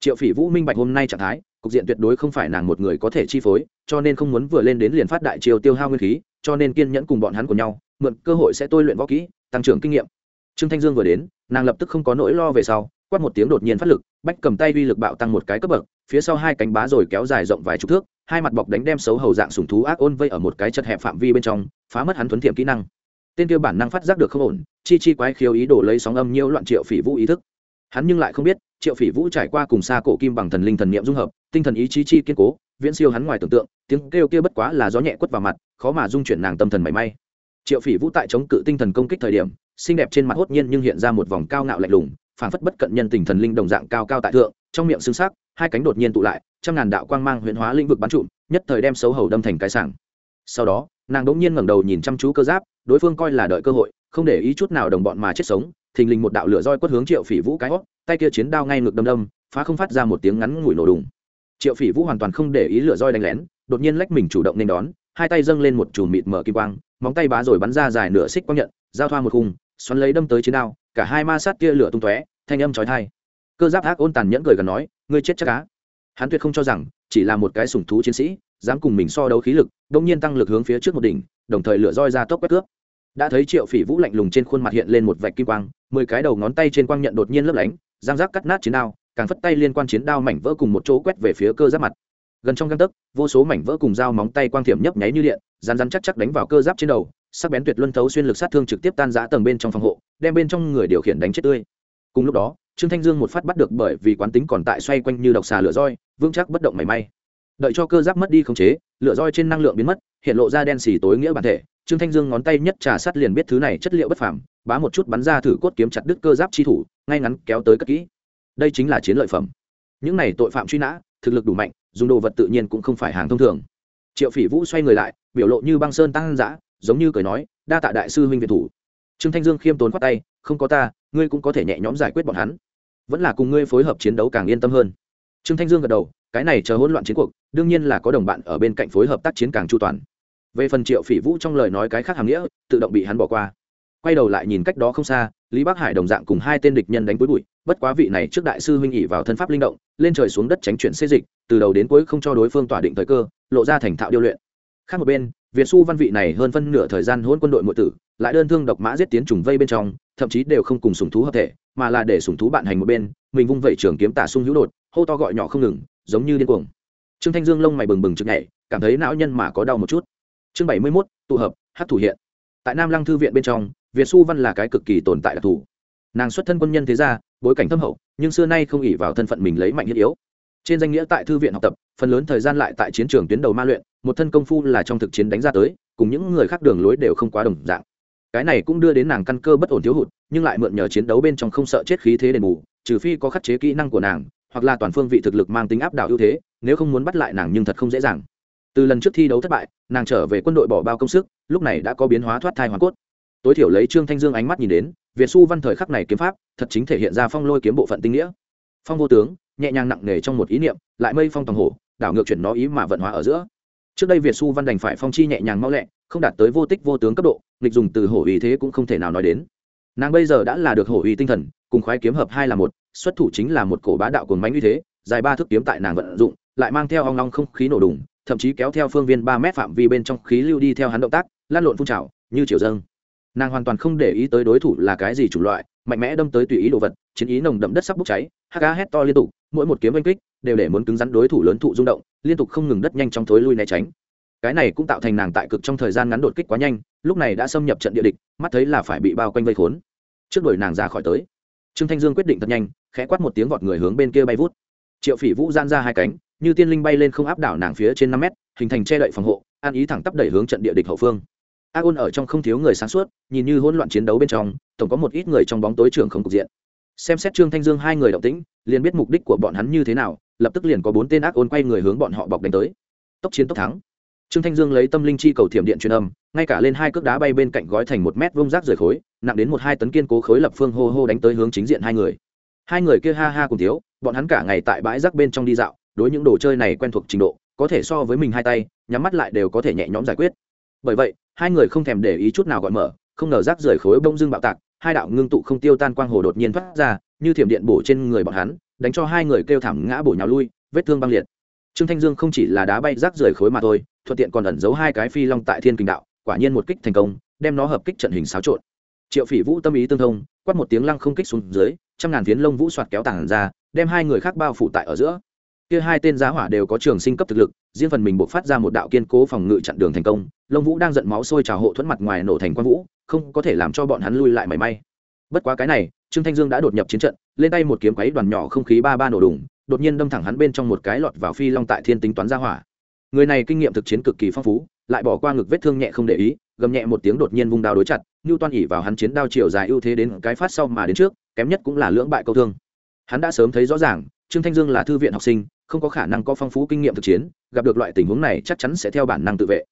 Triệu phỉ vũ minh bạch hôm nay trạng thái, cục diện tuyệt đối không phải nàng một người có thể chi phối, cho nên không muốn vừa lên đến liền phát đại triều tiêu hao nguyên khí, cho nên kiên nhẫn cùng bọn hắn của nhau, mượn cơ hội sẽ tôi luyện võ kỹ, tăng trưởng kinh nghiệm. Trương thanh dương vừa đến, nàng lập tức không có nỗi lo về sau, quát một tiếng đột nhiên phát lực, bách cầm tay uy lực bạo tăng một cái cấp bậc, phía sau hai cánh bá rồi kéo dài rộng vài chục thước hai mặt bọc đánh đem xấu hầu dạng sùng thú ác ôn vây ở một cái chật hẹp phạm vi bên trong, phá mất hắn thuấn thiệm kỹ năng. Tên kia bản năng phát giác được không ổn, chi chi quái khiếu ý đồ lấy sóng âm nhiễu loạn triệu phỉ vũ ý thức. Hắn nhưng lại không biết, triệu phỉ vũ trải qua cùng xa cổ kim bằng thần linh thần niệm dung hợp, tinh thần ý chí chi kiên cố, viễn siêu hắn ngoài tưởng tượng, tiếng kêu kia bất quá là gió nhẹ quất vào mặt, khó mà dung chuyển nàng tâm thần mảy may. Triệu phỉ vũ tại chống cự tinh thần công kích thời điểm, xinh đẹp trên mặt hốt nhiên nhưng hiện ra một vòng cao ngạo lạnh lùng, phảng phất bất cận nhân tình thần linh đồng dạng cao cao tại thượng, trong miệng xương sắc hai cánh đột nhiên tụ lại trăm ngàn đạo quang mang huyễn hóa lĩnh vực bắn trụm, nhất thời đem xấu hầu đâm thành cái sảng. Sau đó, nàng đ ỗ n g nhiên ngẩng đầu nhìn chăm chú cơ giáp, đối phương coi là đợi cơ hội, không để ý chút nào đồng bọn mà chết sống, thình lình một đạo lửa roi quất hướng triệu phỉ vũ cái hót, tay kia chiến đao ngay ngực đâm đâm, phá không phát ra một tiếng ngắn ngủi nổ đùng. Triệu phỉ vũ hoàn toàn không để ý lửa roi đánh lén, đột nhiên lách mình chủ động nên đón, hai tay dâng lên một chùm mịt mở kim quang, móng tay bá rồi bắn ra dài nửa xích quang nhận, giao thoa một khung, xoắn lấy đâm tới chiến đao, cả hai ma sát tia lửa tung tóe, thanh âm chói tai. Cơ giáp ác ôn tàn nhẫn cười gần nói, ngươi chết chắc cá hắn tuyệt không cho rằng chỉ là một cái sủng thú chiến sĩ, dám cùng mình so đấu khí lực đông nhiên tăng lực hướng phía trước một đỉnh, đồng thời lửa roi ra tốc quét cướp. Đã thấy triệu phỉ vũ lạnh lùng trên khuôn mặt hiện lên một vạch kim quang, mười cái đầu ngón tay trên quang nhận đột nhiên lấp lánh, giang giác cắt nát chiến đao, càng phất tay liên quan chiến đao mảnh vỡ cùng một chỗ quét về phía cơ giáp mặt. Gần trong găng tấc, vô số mảnh vỡ cùng dao móng tay quang thiểm nhấp nháy như điện rán rán chắc chắc đánh vào cơ giáp trên đầu, sắc bén tuyệt luân thấu xuyên lực sát thương trực tiếp tan giã tầng bên trong phòng hộ, đem bên trong người điều khiển đánh chết tươi. Cùng lúc đó trương thanh dương một phát bắt được bởi vì quán tính còn tại xoay quanh như độc xà lửa roi, vững chắc bất động mảy may. Đợi cho cơ giáp mất đi khống chế, lửa roi trên năng lượng biến mất, hiện lộ ra đen xì tối nghĩa bản thể, trương thanh dương ngón tay nhất trà sắt liền biết thứ này chất liệu bất phàm, bá một chút bắn ra thử cốt kiếm chặt đứt cơ giáp chi thủ, ngay ngắn kéo tới cất kỹ. Đây chính là chiến lợi phẩm. Những này tội phạm truy nã, thực lực đủ mạnh, dùng đồ vật tự nhiên cũng không phải hàng thông thường. Triệu phỉ vũ xoay người lại, biểu lộ như băng sơn tăng giã giống như cười nói, đa tạ đại sư huynh việt thủ. Trương thanh dương khiêm tốn khoát tay, không có ta, ngươi cũng có thể nhẹ nhõm giải quyết bọn hắn vẫn là cùng ngươi phối hợp chiến đấu càng yên tâm hơn. Trương thanh dương gật đầu, cái này chờ hỗn loạn chiến cuộc, đương nhiên là có đồng bạn ở bên cạnh phối hợp tác chiến càng chu toàn. Về phần triệu phỉ vũ trong lời nói cái khác hàm nghĩa, tự động bị hắn bỏ qua. Quay đầu lại nhìn cách đó không xa, lý bắc hải đồng dạng cùng hai tên địch nhân đánh cuối bụi, bất quá vị này trước đại sư huynh ỉ vào thân pháp linh động, lên trời xuống đất tránh chuyển xê dịch, từ đầu đến cuối không cho đối phương tỏa định thời cơ, lộ ra thành thạo điêu luyện. Khác một bên việt xu văn vị này hơn phân nửa thời gian hỗn quân đội nội tử, lại đơn thương độc mã giết tiến trùng vây bên trong, thậm chí đều không cùng sủng thú hợp thể, mà là để sủng thú bạn hành một bên, mình vung vẩy trường kiếm tả sung hữu đột, hô to gọi nhỏ không ngừng, giống như điên cuồng. Trương thanh dương lông mày bừng bừng chực nhảy, cảm thấy não nhân mà có đau một chút. Chương bảy mươi mốt, tụ hợp hát thủ hiện. Tại nam lăng thư viện bên trong, việt xu văn là cái cực kỳ tồn tại đặc thù. Nàng xuất thân quân nhân thế gia, bối cảnh thâm hậu, nhưng xưa nay không ỷ vào thân phận mình lấy mạnh hiếp yếu. Trên danh nghĩa tại thư viện học tập, phần lớn thời gian lại tại chiến trường tuyến đầu ma luyện một thân công phu là trong thực chiến đánh ra tới, cùng những người khác đường lối đều không quá đồng dạng. Cái này cũng đưa đến nàng căn cơ bất ổn thiếu hụt, nhưng lại mượn nhờ chiến đấu bên trong không sợ chết khí thế đền bù, trừ phi có khắc chế kỹ năng của nàng, hoặc là toàn phương vị thực lực mang tính áp đảo ưu thế, nếu không muốn bắt lại nàng nhưng thật không dễ dàng. Từ lần trước thi đấu thất bại, nàng trở về quân đội bỏ bao công sức, lúc này đã có biến hóa thoát thai hoàn cốt. Tối thiểu lấy trương thanh dương ánh mắt nhìn đến, việt xu văn thời khắc này kiếm pháp, thật chính thể hiện ra phong lôi kiếm bộ phận tinh nghĩa. Phong vô tướng, nhẹ nhàng nặng nề trong một ý niệm, lại mây phong tòng hổ, đảo ngược chuyển nó ý mà vận hóa ở giữa trước đây việt xu văn đành phải phong chi nhẹ nhàng mau lẹ, không đạt tới vô tích vô tướng cấp độ, nghịch dùng từ hổ uy thế cũng không thể nào nói đến. Nàng bây giờ đã là được hổ uy tinh thần, cùng khoái kiếm hợp hai là một, xuất thủ chính là một cổ bá đạo cồn mánh uy thế, dài ba thước kiếm tại nàng vận dụng, lại mang theo ong long không khí nổ đùng, thậm chí kéo theo phương viên ba mét phạm vi bên trong khí lưu đi theo hắn động tác lan lộn phun trào, như chiều dâng. Nàng hoàn toàn không để ý tới đối thủ là cái gì chủng loại, mạnh mẽ đâm tới tùy ý đồ vật, chiến ý nồng đậm đất sắp bốc cháy, hắc hét to liên tục, mỗi một kiếm oanh kích đều để muốn cứng rắn đối thủ lớn thụ rung động, liên tục không ngừng đất nhanh trong thối lui né tránh. Cái này cũng tạo thành nàng tại cực trong thời gian ngắn đột kích quá nhanh, lúc này đã xâm nhập trận địa địch, mắt thấy là phải bị bao quanh vây khốn. Trước đuổi nàng ra khỏi tới. Trương thanh dương quyết định thật nhanh, khẽ quát một tiếng vọt người hướng bên kia bay vút. Triệu phỉ vũ gian ra hai cánh, như tiên linh bay lên không áp đảo nàng phía trên năm mét, hình thành che đậy phòng hộ, an ý thẳng tắp đẩy hướng trận địa địch hậu phương. A ôn ở trong không thiếu người sáng suốt, nhìn như hỗn loạn chiến đấu bên trong, tổng có một ít người trong bóng tối trưởng không cục diện xem xét trương thanh dương hai người động tĩnh, liền biết mục đích của bọn hắn như thế nào, lập tức liền có bốn tên ác ôn quay người hướng bọn họ bọc đánh tới. Tốc chiến tốc thắng. Trương thanh dương lấy tâm linh chi cầu thiểm điện truyền âm, ngay cả lên hai cước đá bay bên cạnh gói thành một mét vông rác rời khối, nặng đến một hai tấn kiên cố khối lập phương hô hô đánh tới hướng chính diện hai người. Hai người kia ha ha cùng thiếu, bọn hắn cả ngày tại bãi rác bên trong đi dạo, đối những đồ chơi này quen thuộc trình độ, có thể so với mình hai tay, nhắm mắt lại đều có thể nhẹ nhõm giải quyết. Bởi vậy, hai người không thèm để ý chút nào gọi mở, không ngờ rác rời khối bông dưng bạo tạc hai đạo ngưng tụ không tiêu tan quang hồ đột nhiên thoát ra, như thiểm điện bổ trên người bọn hắn, đánh cho hai người kêu thảm ngã bổ nhào lui, vết thương băng liệt. Trương thanh dương không chỉ là đá bay rác rời khối mà thôi, thuận tiện còn ẩn giấu hai cái phi long tại thiên kinh đạo, quả nhiên một kích thành công, đem nó hợp kích trận hình xáo trộn. Triệu phỉ vũ tâm ý tương thông, quát một tiếng lăng không kích xuống dưới, trăm ngàn phiến lông vũ soạt kéo tảng ra, đem hai người khác bao phủ tại ở giữa. Kia hai tên giá hỏa đều có trường sinh cấp thực lực, riêng phần mình buộc phát ra một đạo kiên cố phòng ngự chặn đường thành công, lông vũ đang giận máu sôi trào hộ thuẫn mặt ngoài nổ thành quang vũ không có thể làm cho bọn hắn lui lại mảy may. Bất quá cái này, trương thanh dương đã đột nhập chiến trận, lên tay một kiếm quấy đoàn nhỏ không khí ba ba nổ đùng, đột nhiên đâm thẳng hắn bên trong một cái lọt vào phi long tại thiên tính toán ra hỏa. Người này kinh nghiệm thực chiến cực kỳ phong phú, lại bỏ qua ngực vết thương nhẹ không để ý, gầm nhẹ một tiếng đột nhiên vung đao đối chặt như toan ỉ vào hắn chiến đao chiều dài ưu thế đến cái phát sau mà đến trước, kém nhất cũng là lưỡng bại câu thương. Hắn đã sớm thấy rõ ràng, trương thanh dương là thư viện học sinh, không có khả năng có phong phú kinh nghiệm thực chiến, gặp được loại tình huống này chắc chắn sẽ theo bản năng tự vệ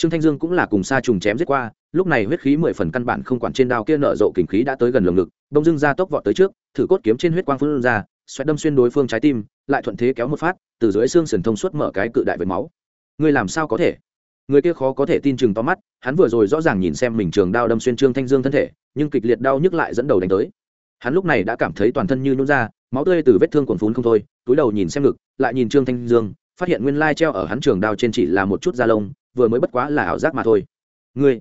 trương thanh dương cũng là cùng xa trùng chém giết qua, lúc này huyết khí mười phần căn bản không quản trên đao kia nở rộ kình khí đã tới gần lồng ngực, đông dưng ra tốc vọt tới trước, thử cốt kiếm trên huyết quang phun ra, xoẹt đâm xuyên đối phương trái tim, lại thuận thế kéo một phát, từ dưới xương sườn thông suốt mở cái cự đại với máu. Ngươi làm sao có thể? Người kia khó có thể tin chừng to mắt, hắn vừa rồi rõ ràng nhìn xem mình trường đao đâm xuyên trương thanh dương thân thể, nhưng kịch liệt đau nhức lại dẫn đầu đánh tới. Hắn lúc này đã cảm thấy toàn thân như nhún ra, máu tươi từ vết thương cuồn phún không thôi, túi đầu nhìn xem ngực, lại nhìn trương thanh dương, phát hiện nguyên lai treo ở hắn trường đao trên chỉ là một chút da lông vừa mới bất quá là ảo giác mà thôi. Ngươi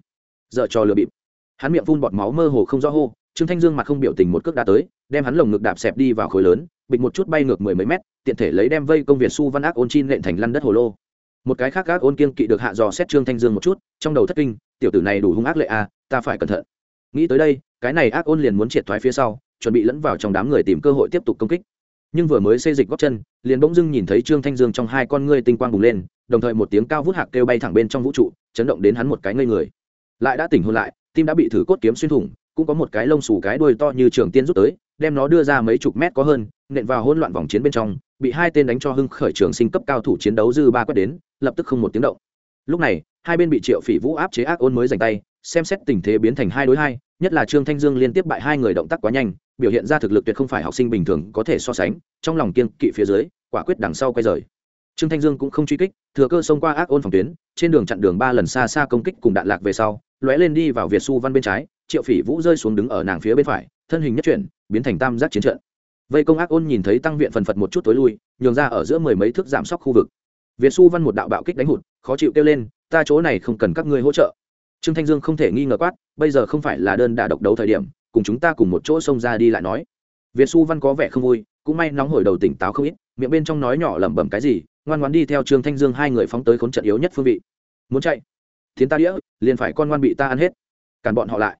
dợ trò lừa bịp. Hắn miệng phun bọt máu mơ hồ không rõ hô, trương thanh dương mặt không biểu tình một cước đã tới, đem hắn lồng ngực đạp xẹp đi vào khối lớn, bịch một chút bay ngược mười mấy mét, tiện thể lấy đem vây công việt su văn ác ôn chin nện thành lăn đất hồ lô. Một cái khác ác ôn kiên kỵ được hạ dò xét trương thanh dương một chút, trong đầu thất kinh, tiểu tử này đủ hung ác lệ à ta phải cẩn thận. Nghĩ tới đây, cái này ác ôn liền muốn triệt thoái phía sau, chuẩn bị lẫn vào trong đám người tìm cơ hội tiếp tục công kích nhưng vừa mới xây dịch góc chân, liền bỗng dưng nhìn thấy trương thanh dương trong hai con ngươi tinh quang bùng lên, đồng thời một tiếng cao vút hạc kêu bay thẳng bên trong vũ trụ, chấn động đến hắn một cái ngây người. Lại đã tỉnh hôn lại, tim đã bị thử cốt kiếm xuyên thủng, cũng có một cái lông xù cái đuôi to như trường tiên rút tới, đem nó đưa ra mấy chục mét có hơn, nện vào hỗn loạn vòng chiến bên trong, bị hai tên đánh cho hưng khởi trường sinh cấp cao thủ chiến đấu dư ba quét đến, lập tức không một tiếng động. Lúc này, hai bên bị triệu phỉ vũ áp chế ác ôn mới giành tay, xem xét tình thế biến thành hai đối hai, nhất là trương thanh dương liên tiếp bại hai người động tác quá nhanh biểu hiện ra thực lực tuyệt không phải học sinh bình thường có thể so sánh, trong lòng kiên kỵ phía dưới, quả quyết đằng sau quay rời. Trương thanh dương cũng không truy kích, thừa cơ xông qua ác ôn phòng tuyến, trên đường chặn đường ba lần xa xa công kích cùng đạn lạc về sau, lóe lên đi vào việt su văn bên trái, triệu phỉ vũ rơi xuống đứng ở nàng phía bên phải, thân hình nhất chuyển, biến thành tam giác chiến trận. Vây công ác ôn nhìn thấy tăng viện phần phật một chút tối lui, nhường ra ở giữa mười mấy thước giảm sóc khu vực. Việt su văn một đạo bạo kích đánh hụt, khó chịu kêu lên, ta chỗ này không cần các ngươi hỗ trợ. Trương thanh dương không thể nghi ngờ quát, bây giờ không phải là đơn đả độc đấu thời điểm cùng chúng ta cùng một chỗ xông ra đi lại nói. Việt su văn có vẻ không vui, cũng may nóng hổi đầu tỉnh táo không ít, miệng bên trong nói nhỏ lẩm bẩm cái gì, ngoan ngoan đi theo trương thanh dương hai người phóng tới khốn trận yếu nhất phương vị. Muốn chạy? Thiến ta đĩa, liền phải con ngoan bị ta ăn hết. Cản bọn họ lại.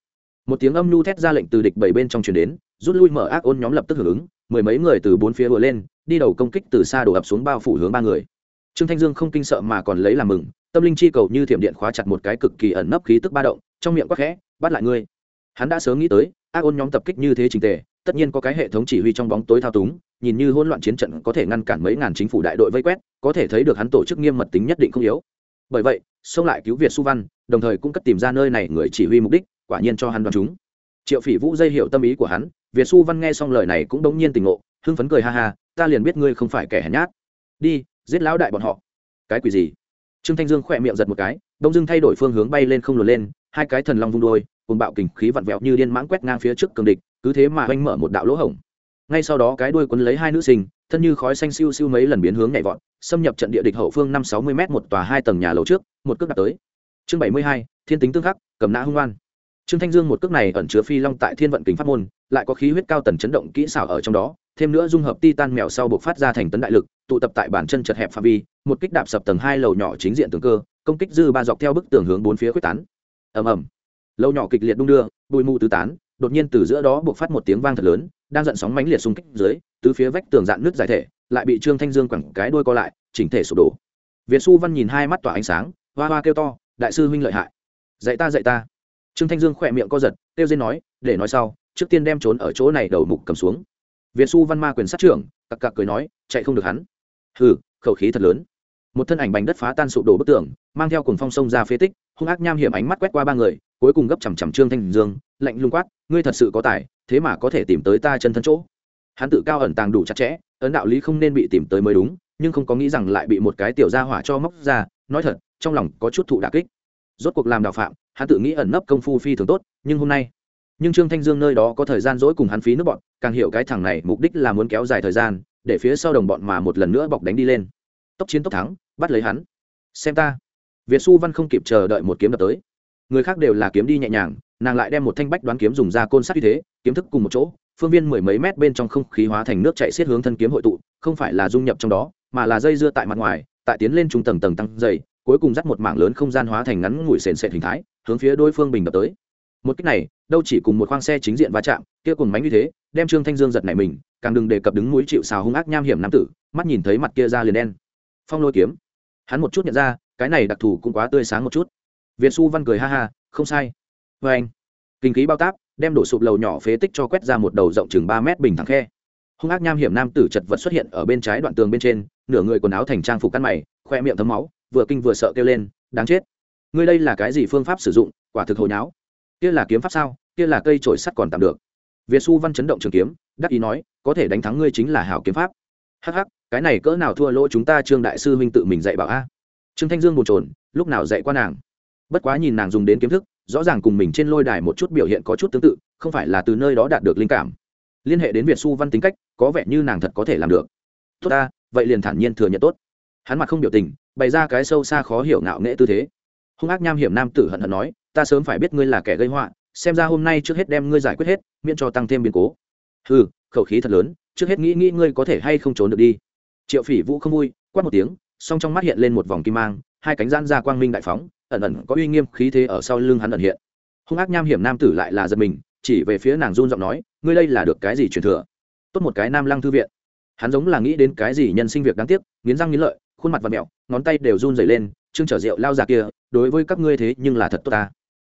Một tiếng âm nhu thét ra lệnh từ địch bảy bên trong truyền đến, rút lui mở ác ôn nhóm lập tức hưởng ứng, mười mấy người từ bốn phía vừa lên, đi đầu công kích từ xa đổ ập xuống bao phủ hướng ba người. Trương thanh dương không kinh sợ mà còn lấy làm mừng, tâm linh chi cầu như thiểm điện khóa chặt một cái cực kỳ ẩn nấp khí tức ba động, trong miệng quắc khẽ, bắt lại ngươi. Hắn đã sớm nghĩ tới ác ôn nhóm tập kích như thế trình tề, tất nhiên có cái hệ thống chỉ huy trong bóng tối thao túng, nhìn như hỗn loạn chiến trận có thể ngăn cản mấy ngàn chính phủ đại đội vây quét, có thể thấy được hắn tổ chức nghiêm mật tính nhất định không yếu. Bởi vậy, xông lại cứu việt su văn, đồng thời cũng cất tìm ra nơi này người chỉ huy mục đích, quả nhiên cho hắn đoán chúng. Triệu phỉ vũ dây hiểu tâm ý của hắn, việt su văn nghe xong lời này cũng đống nhiên tình ngộ, hưng phấn cười ha ha, ta liền biết ngươi không phải kẻ hèn nhát. Đi, giết lão đại bọn họ. Cái quỷ gì? Trương thanh dương khỏe miệng giật một cái, đông dưng thay đổi phương hướng bay lên không luồn lên hai cái thần long vung đôi cùng bạo kình khí vặn vẹo như điên mãng quét ngang phía trước cường địch, cứ thế mà oanh mở một đạo lỗ hổng. Ngay sau đó cái đuôi quấn lấy hai nữ sinh, thân như khói xanh siêu siêu mấy lần biến hướng nhảy vọt, xâm nhập trận địa địch hậu phương năm sáu mươi m một tòa hai tầng nhà lầu trước, một cước đặt tới. Chương bảy mươi hai, thiên tính tương khắc, cầm nã hung oan. Trương thanh dương một cước này ẩn chứa phi long tại thiên vận kính pháp môn, lại có khí huyết cao tần chấn động kỹ xảo ở trong đó, thêm nữa dung hợp titan mèo sau buộc phát ra thành tấn đại lực, tụ tập tại bản chân chật hẹp phạm vi, một kích đạp sập tầng hai lầu nhỏ chính diện tường cơ, công kích dư ba dọc theo bức tường hướng bốn phía quyết tán ầm ầm. Lâu nhỏ kịch liệt đung đưa, bụi mù tứ tán, đột nhiên từ giữa đó buộc phát một tiếng vang thật lớn, đang giận sóng mánh liệt xung kích dưới, tứ phía vách tường dạn nước giải thể, lại bị trương thanh dương quẳng cái đuôi co lại, chỉnh thể sụp đổ. Việt xu văn nhìn hai mắt tỏa ánh sáng, hoa hoa kêu to, đại sư huynh lợi hại. Dạy ta dạy ta. Trương thanh dương khỏe miệng co giật, kêu dên nói, để nói sau, trước tiên đem trốn ở chỗ này đầu mục cầm xuống. Việt xu văn ma quyền sát trưởng, cặc cặc cười nói, chạy không được hắn. Hừ, khẩu khí thật lớn. Một thân ảnh bành đất phá tan sụp đổ bức tường, mang theo cùng phong sông ra phế tích hung ác nham hiểm ánh mắt quét qua ba người, cuối cùng gấp chằm chằm trương thanh dương, lạnh lùng quát, ngươi thật sự có tài, thế mà có thể tìm tới ta chân thân chỗ. Hắn tự cao ẩn tàng đủ chặt chẽ, ấn đạo lý không nên bị tìm tới mới đúng, nhưng không có nghĩ rằng lại bị một cái tiểu gia hỏa cho móc ra, nói thật, trong lòng có chút thụ đà kích. Rốt cuộc làm đạo phạm, hắn tự nghĩ ẩn nấp công phu phi thường tốt, nhưng hôm nay, nhưng trương thanh dương nơi đó có thời gian dỗi cùng hắn phí nước bọn, càng hiểu cái thằng này mục đích là muốn kéo dài thời gian, để phía sau đồng bọn mà một lần nữa bọc đánh đi lên. Tốc chiến tốc thắng, bắt lấy hắn. Xem ta việt Su văn không kịp chờ đợi một kiếm đập tới. Người khác đều là kiếm đi nhẹ nhàng, nàng lại đem một thanh bách đoán kiếm dùng ra côn sắt như thế, kiếm thức cùng một chỗ, phương viên mười mấy mét bên trong không khí hóa thành nước chạy xiết hướng thân kiếm hội tụ, không phải là dung nhập trong đó, mà là dây dưa tại mặt ngoài, tại tiến lên trung tầng tầng tăng dày, cuối cùng dắt một mảng lớn không gian hóa thành ngắn ngủi sền sệt hình thái, hướng phía đối phương bình đập tới. Một cách này, đâu chỉ cùng một khoang xe chính diện va chạm, kia cùng mánh như thế, đem trương thanh dương giật này mình, càng đừng đề cập đứng mũi chịu xào hung ác nham hiểm nam tử, mắt nhìn thấy mặt kia ra liền đen. Phong lôi kiếm. Hắn một chút nhận ra cái này đặc thù cũng quá tươi sáng một chút. Việt xu văn cười ha ha, không sai. Vê anh, kinh khí bao táp, đem đổ sụp lầu nhỏ phế tích cho quét ra một đầu rộng chừng ba mét bình thẳng khe. Hung ác nham hiểm nam tử chật vật xuất hiện ở bên trái đoạn tường bên trên, nửa người quần áo thành trang phục căn mày, khoe miệng thấm máu, vừa kinh vừa sợ kêu lên, đáng chết! Ngươi đây là cái gì phương pháp sử dụng? Quả thực hồi nháo kia là kiếm pháp sao? Kia là cây trổi sắt còn tạm được. Việt xu văn chấn động trường kiếm, đắc ý nói, có thể đánh thắng ngươi chính là hảo kiếm pháp. Hắc hắc, cái này cỡ nào thua lỗ chúng ta trương đại sư huynh tự mình dạy bảo a? Trương thanh dương bồn trồn lúc nào dạy qua nàng? Bất quá nhìn nàng dùng đến kiến thức, rõ ràng cùng mình trên lôi đài một chút biểu hiện có chút tương tự, không phải là từ nơi đó đạt được linh cảm. Liên hệ đến việt su văn tính cách, có vẻ như nàng thật có thể làm được. Tốt ta, vậy liền thản nhiên thừa nhận tốt. Hắn mặt không biểu tình, bày ra cái sâu xa khó hiểu ngạo nghệ tư thế. Hung ác nham hiểm nam tử hận hận nói, ta sớm phải biết ngươi là kẻ gây họa, xem ra hôm nay trước hết đem ngươi giải quyết hết, miễn cho tăng thêm biến cố. Ừ khẩu khí thật lớn, trước hết nghĩ nghĩ ngươi có thể hay không trốn được đi. Triệu phỉ vũ không vui, quát một tiếng song trong mắt hiện lên một vòng kim mang, hai cánh gian ra quang minh đại phóng, ẩn ẩn có uy nghiêm khí thế ở sau lưng hắn ẩn hiện. Hung ác nham hiểm nam tử lại là giật mình, chỉ về phía nàng run giọng nói, ngươi đây là được cái gì truyền thừa? Tốt một cái nam lăng thư viện. Hắn giống là nghĩ đến cái gì nhân sinh việc đáng tiếc, nghiến răng nghiến lợi, khuôn mặt và mẹo, ngón tay đều run dày lên, trương trở rượu lao ra kia, đối với các ngươi thế nhưng là thật tốt ta.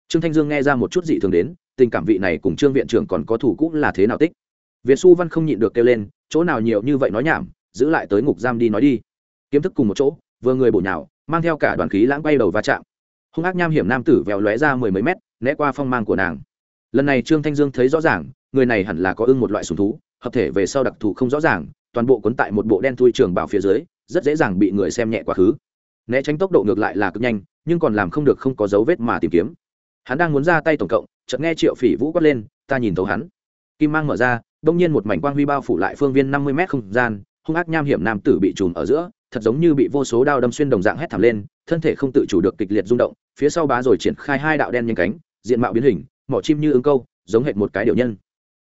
Trương thanh dương nghe ra một chút dị thường đến, tình cảm vị này cùng trương viện trưởng còn có thủ cũng là thế nào tích? Việt xu văn không nhịn được kêu lên, chỗ nào nhiều như vậy nói nhảm, giữ lại tới ngục giam đi nói đi kiếm thức cùng một chỗ, vừa người bổ nhào, mang theo cả đoàn khí lãng bay đầu va chạm. Hung ác nham hiểm nam tử vèo lóe ra mười mấy mét, né qua phong mang của nàng. Lần này trương thanh dương thấy rõ ràng, người này hẳn là có ưng một loại sùng thú, hợp thể về sau đặc thù không rõ ràng, toàn bộ cuốn tại một bộ đen thui trường bảo phía dưới, rất dễ dàng bị người xem nhẹ quá khứ. Né tránh tốc độ ngược lại là cực nhanh, nhưng còn làm không được không có dấu vết mà tìm kiếm. Hắn đang muốn ra tay tổng cộng, chợt nghe triệu phỉ vũ quát lên, ta nhìn thấu hắn. Kim mang mở ra, đông nhiên một mảnh quang huy bao phủ lại phương viên năm mươi mét không gian, hung ác nham hiểm nam tử bị trùm ở giữa thật giống như bị vô số đao đâm xuyên đồng dạng hét thảm lên, thân thể không tự chủ được kịch liệt rung động, phía sau bá rồi triển khai hai đạo đen nhanh cánh, diện mạo biến hình, mỏ chim như ứng câu, giống hệt một cái điệu nhân.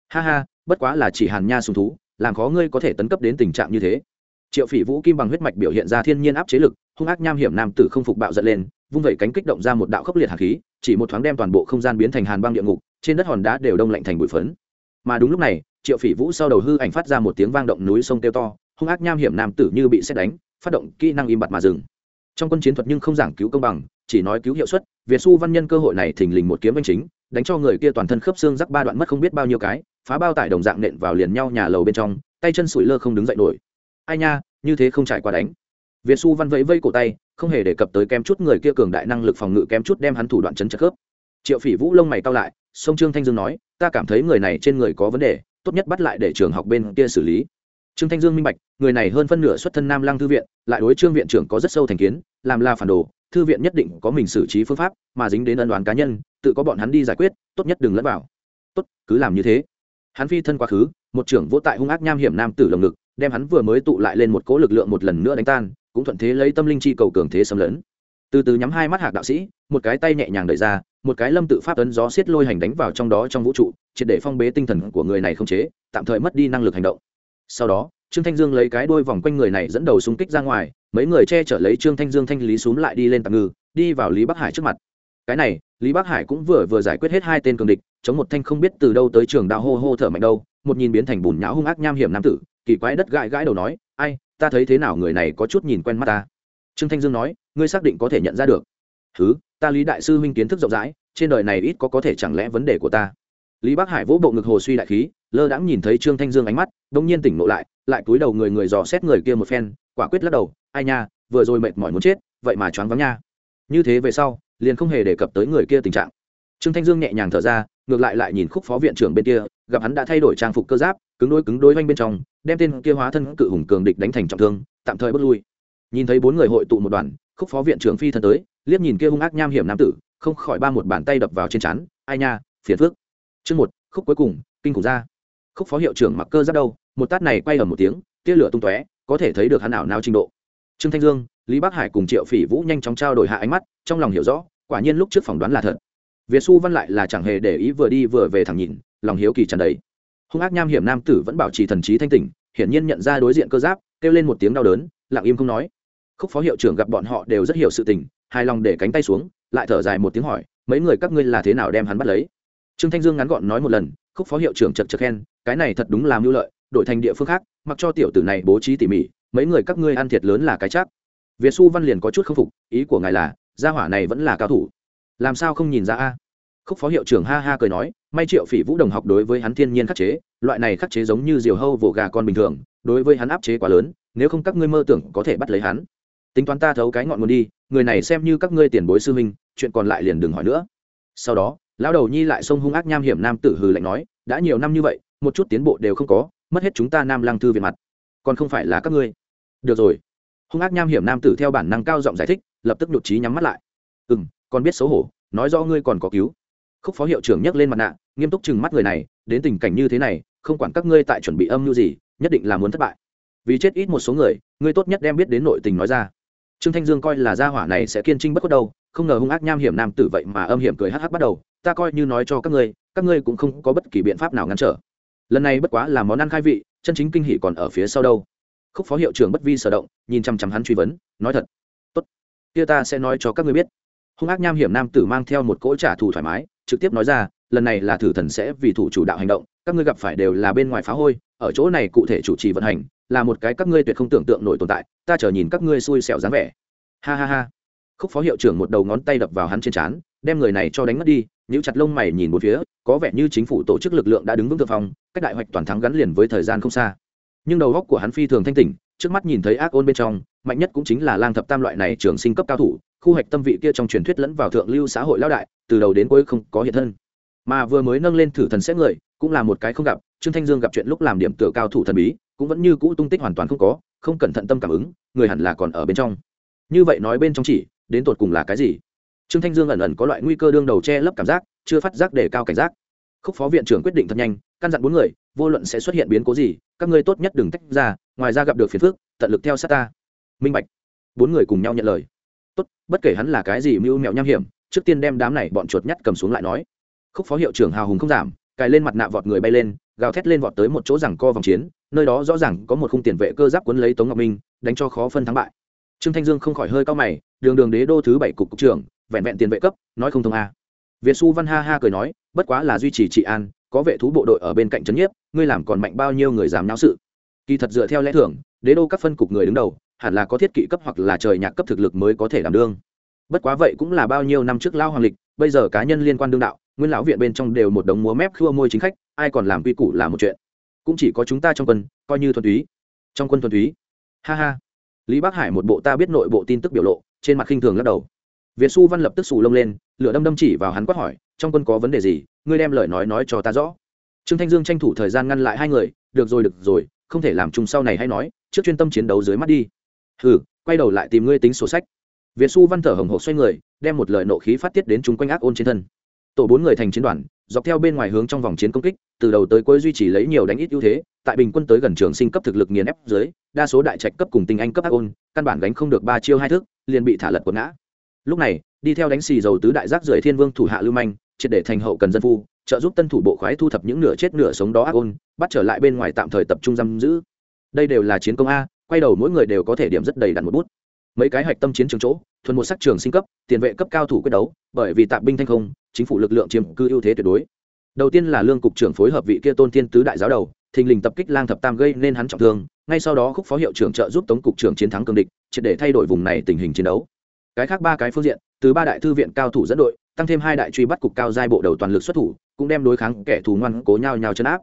Ha ha, bất quá là chỉ hàn nha sùng thú, làm khó ngươi có thể tấn cấp đến tình trạng như thế. Triệu phỉ vũ kim bằng huyết mạch biểu hiện ra thiên nhiên áp chế lực, hung ác nham hiểm nam tử không phục bạo giận lên, vung vẩy cánh kích động ra một đạo khốc liệt hạt khí, chỉ một thoáng đem toàn bộ không gian biến thành hàn băng địa ngục, trên đất hòn đá đều đông lạnh thành bụi phấn. Mà đúng lúc này, triệu phỉ vũ sau đầu hư ảnh phát ra một tiếng vang động núi sông kêu to, hung ác nham hiểm nam tử như bị xét đánh phát động kỹ năng im bặt mà dừng. Trong quân chiến thuật nhưng không giảng cứu công bằng, chỉ nói cứu hiệu suất, việt xu văn nhân cơ hội này thình lình một kiếm anh chính, đánh cho người kia toàn thân khớp xương rắc ba đoạn mất không biết bao nhiêu cái, phá bao tải đồng dạng nện vào liền nhau nhà lầu bên trong, tay chân sủi lơ không đứng dậy nổi. Ai nha, như thế không trải qua đánh. Việt xu văn vẫy vây cổ tay, không hề đề cập tới kém chút người kia cường đại năng lực phòng ngự kém chút đem hắn thủ đoạn chấn chất khớp. Triệu phỉ vũ lông mày cao lại, sông trương thanh dương nói, ta cảm thấy người này trên người có vấn đề, tốt nhất bắt lại để trường học bên kia xử lý trương thanh dương minh bạch, người này hơn phân nửa xuất thân nam lăng thư viện, lại đối trương viện trưởng có rất sâu thành kiến, làm la phản đồ, thư viện nhất định có mình xử trí phương pháp, mà dính đến ân đoán cá nhân, tự có bọn hắn đi giải quyết, tốt nhất đừng lẫn vào. Tốt, cứ làm như thế. Hắn phi thân quá khứ, một trưởng vỗ tại hung ác nham hiểm nam tử lồng ngực, đem hắn vừa mới tụ lại lên một cỗ lực lượng một lần nữa đánh tan, cũng thuận thế lấy tâm linh chi cầu cường thế xâm lấn. Từ từ nhắm hai mắt hạc đạo sĩ, một cái tay nhẹ nhàng đẩy ra, một cái lâm tự pháp ấn gió xiết lôi hành đánh vào trong đó trong vũ trụ, triệt để phong bế tinh thần của người này không chế, tạm thời mất đi năng lực hành động sau đó, trương thanh dương lấy cái đôi vòng quanh người này dẫn đầu xung kích ra ngoài, mấy người che chở lấy trương thanh dương thanh lý xúm lại đi lên tạm ngư, đi vào lý bắc hải trước mặt. Cái này, lý bắc hải cũng vừa vừa giải quyết hết hai tên cường địch, chống một thanh không biết từ đâu tới trường đạo hô hô thở mạnh đâu, một nhìn biến thành bùn nhão hung ác nham hiểm nam tử, kỳ quái đất gãi gãi đầu nói, ai, ta thấy thế nào người này có chút nhìn quen mắt ta? Trương thanh dương nói, ngươi xác định có thể nhận ra được. Thứ ta lý đại sư huynh kiến thức rộng rãi, trên đời này ít có có thể chẳng lẽ vấn đề của ta? Lý bắc hải vỗ bộ ngực hồ suy đại khí lơ đãng nhìn thấy trương thanh dương ánh mắt đông nhiên tỉnh ngộ lại lại cúi đầu người người dò xét người kia một phen, quả quyết lắc đầu, ai nha, vừa rồi mệt mỏi muốn chết, vậy mà choáng vắng nha. Như thế về sau, liền không hề đề cập tới người kia tình trạng. Trương thanh dương nhẹ nhàng thở ra, ngược lại lại nhìn khúc phó viện trưởng bên kia, gặp hắn đã thay đổi trang phục cơ giáp, cứng đôi cứng đôi oanh bên trong, đem tên kia hóa thân cự hùng cường địch đánh thành trọng thương, tạm thời bước lui. Nhìn thấy bốn người hội tụ một đoàn, khúc phó viện trưởng phi thân tới, liếc nhìn kia hung ác nham hiểm nam tử, không khỏi ba một bàn tay đập vào trên chắn ai nha, phiền phước chương một, khúc cuối cùng, kinh khủng ra khúc phó hiệu trưởng mặc cơ giáp đâu, một tát này quay ở một tiếng, tia lửa tung tóe, có thể thấy được hắn ảo nào trình độ. Trương thanh dương, lý bắc hải cùng triệu phỉ vũ nhanh chóng trao đổi hạ ánh mắt, trong lòng hiểu rõ, quả nhiên lúc trước phỏng đoán là thật. Việt xu văn lại là chẳng hề để ý vừa đi vừa về thẳng nhìn, lòng hiếu kỳ trần đấy hung ác nham hiểm nam tử vẫn bảo trì thần trí thanh tỉnh, hiển nhiên nhận ra đối diện cơ giáp, kêu lên một tiếng đau đớn, lặng im không nói. Khúc phó hiệu trưởng gặp bọn họ đều rất hiểu sự tình, hài lòng để cánh tay xuống, lại thở dài một tiếng hỏi, mấy người các ngươi là thế nào đem hắn bắt lấy? Trương thanh dương ngắn gọn nói một lần, khúc phó hiệu trưởng chật chật khen cái này thật đúng làm mưu lợi, đổi thành địa phương khác, mặc cho tiểu tử này bố trí tỉ mỉ, mấy người các ngươi ăn thiệt lớn là cái chắc. Việt xu văn liền có chút k phục, ý của ngài là, gia hỏa này vẫn là cao thủ. Làm sao không nhìn ra a? Khúc phó hiệu trưởng ha ha cười nói, may triệu phỉ vũ đồng học đối với hắn thiên nhiên khắc chế, loại này khắc chế giống như diều hâu vỗ gà con bình thường, đối với hắn áp chế quá lớn, nếu không các ngươi mơ tưởng có thể bắt lấy hắn. Tính toán ta thấu cái ngọn nguồn đi, người này xem như các ngươi tiền bối sư huynh, chuyện còn lại liền đừng hỏi nữa. Sau đó, lão đầu nhi lại xông hung ác nham hiểm nam tử hừ lạnh nói, đã nhiều năm như vậy một chút tiến bộ đều không có, mất hết chúng ta nam lăng thư về mặt. Còn không phải là các ngươi. Được rồi. Hung ác nham hiểm nam tử theo bản năng cao giọng giải thích, lập tức nhụt trí nhắm mắt lại. Ừ m còn biết xấu hổ, nói rõ ngươi còn có cứu. Khúc phó hiệu trưởng nhấc lên mặt nạ, nghiêm túc chừng mắt người này, đến tình cảnh như thế này, không quản các ngươi tại chuẩn bị âm mưu gì, nhất định là muốn thất bại. Vì chết ít một số người, ngươi tốt nhất đem biết đến nội tình nói ra. Trương thanh dương coi là gia hỏa này sẽ kiên trinh bất khuất đâu, không ngờ hung ác nham hiểm nam tử vậy mà âm hiểm cười hh bắt đầu, ta coi như nói cho các ngươi các ngươi cũng không có bất kỳ biện pháp nào ngăn trở lần này bất quá là món ăn khai vị, chân chính kinh hỷ còn ở phía sau đâu. Khúc phó hiệu trưởng bất vi sở động, nhìn chăm chăm hắn truy vấn, nói thật. Tốt. Kia ta sẽ nói cho các ngươi biết. Hung ác nham hiểm nam tử mang theo một cỗ trả thù thoải mái, trực tiếp nói ra, lần này là thử thần sẽ vì thủ chủ đạo hành động, các ngươi gặp phải đều là bên ngoài phá hôi, ở chỗ này cụ thể chủ trì vận hành, là một cái các ngươi tuyệt không tưởng tượng nổi tồn tại, ta chờ nhìn các ngươi xui xẻo dáng vẻ. Ha ha ha. Khúc phó hiệu trưởng một đầu ngón tay đập vào hắn trên trán, đem người này cho đánh mất đi, nhíu chặt lông mày nhìn một phía, có vẻ như chính phủ tổ chức lực lượng đã đứng vững thượng phong cách đại hoạch toàn thắng gắn liền với thời gian không xa. Nhưng đầu góc của hắn phi thường thanh tỉnh, trước mắt nhìn thấy ác ôn bên trong, mạnh nhất cũng chính là lang thập tam loại này trường sinh cấp cao thủ, khu hoạch tâm vị kia trong truyền thuyết lẫn vào thượng lưu xã hội lao đại, từ đầu đến cuối không có hiện thân. Mà vừa mới nâng lên thử thần xét người, cũng là một cái không gặp, trương thanh dương gặp chuyện lúc làm điểm tựa cao thủ thần bí, cũng vẫn như cũ tung tích hoàn toàn không có, không cẩn thận tâm cảm ứng, người hẳn là còn ở bên trong. Như vậy nói bên trong chỉ, đến tột cùng là cái gì? Trương thanh dương ẩn ẩn có loại nguy cơ đương đầu che lấp cảm giác, chưa phát giác để cao cảnh giác khúc phó viện trưởng quyết định thật nhanh, căn dặn bốn người, vô luận sẽ xuất hiện biến cố gì, các ngươi tốt nhất đừng tách ra, ngoài ra gặp được phiền phức, tận lực theo sát ta. Minh bạch. Bốn người cùng nhau nhận lời. Tốt, bất kể hắn là cái gì mưu mẹo nham hiểm, trước tiên đem đám này bọn chuột nhắt cầm xuống lại nói. Khúc phó hiệu trưởng hào hùng không giảm, cài lên mặt nạ vọt người bay lên, gào thét lên vọt tới một chỗ rằng co vòng chiến, nơi đó rõ ràng có một khung tiền vệ cơ giáp quấn lấy tống ngọc minh, đánh cho khó phân thắng bại. Trương thanh dương không khỏi hơi cao mày, đường đường đế đô thứ bảy cục cục trưởng, vẹn vẹn tiền vệ cấp, nói không thông a việt xu văn ha ha cười nói, bất quá là duy trì trị an, có vệ thú bộ đội ở bên cạnh trấn nhiếp, ngươi làm còn mạnh bao nhiêu người dám náo sự? Kỳ thật dựa theo lẽ thường, đế đô các phân cục người đứng đầu, hẳn là có thiết kỵ cấp hoặc là trời nhạc cấp thực lực mới có thể đảm đương. Bất quá vậy cũng là bao nhiêu năm trước lao hoàng lịch, bây giờ cá nhân liên quan đương đạo, nguyên lão viện bên trong đều một đống múa mép khua môi chính khách, ai còn làm quy củ là một chuyện. Cũng chỉ có chúng ta trong quân, coi như thuần túy. Trong quân thuần túy. Ha ha. Lý bắc hải một bộ ta biết nội bộ tin tức biểu lộ, trên mặt khinh thường lắc đầu việt xu văn lập tức xù lông lên, lửa đâm đâm chỉ vào hắn quát hỏi, trong quân có vấn đề gì? Ngươi đem lời nói nói cho ta rõ. Trương thanh dương tranh thủ thời gian ngăn lại hai người, được rồi được rồi, không thể làm chung sau này hay nói, trước chuyên tâm chiến đấu dưới mắt đi. Hừ, quay đầu lại tìm ngươi tính sổ sách. Việt xu văn thở hồng hộc xoay người, đem một lời nộ khí phát tiết đến chúng quanh ác ôn trên thân. Tổ bốn người thành chiến đoàn, dọc theo bên ngoài hướng trong vòng chiến công kích, từ đầu tới cuối duy trì lấy nhiều đánh ít ưu thế, tại bình quân tới gần trường sinh cấp thực lực nghiền ép dưới, đa số đại trạch cấp cùng tinh anh cấp ác ôn, căn bản gánh không được ba chiêu hai thức, liền bị thả lật quần ngã lúc này, đi theo đánh xì dầu tứ đại giác rời thiên vương thủ hạ lưu manh, triệt để thành hậu cần dân phu, trợ giúp tân thủ bộ khoái thu thập những nửa chết nửa sống đó ác ôn, bắt trở lại bên ngoài tạm thời tập trung giam giữ. Đây đều là chiến công a, quay đầu mỗi người đều có thể điểm rất đầy đặn một bút. Mấy cái hạch tâm chiến trường chỗ, thuần một sắc trường sinh cấp, tiền vệ cấp cao thủ quyết đấu, bởi vì tạm binh thanh không, chính phủ lực lượng chiếm cư ưu thế tuyệt đối. Đầu tiên là lương cục trưởng phối hợp vị kia tôn tiên tứ đại giáo đầu, thình lình tập kích lang thập tam gây nên hắn trọng thương, ngay sau đó khúc phó hiệu trưởng trợ giúp tống cục trưởng chiến thắng cương địch, triệt để thay đổi vùng này tình hình chiến đấu cái khác ba cái phương diện, từ ba đại thư viện cao thủ dẫn đội, tăng thêm hai đại truy bắt cục cao giai bộ đầu toàn lực xuất thủ, cũng đem đối kháng kẻ thù ngoan cố nhau nhau chấn áp.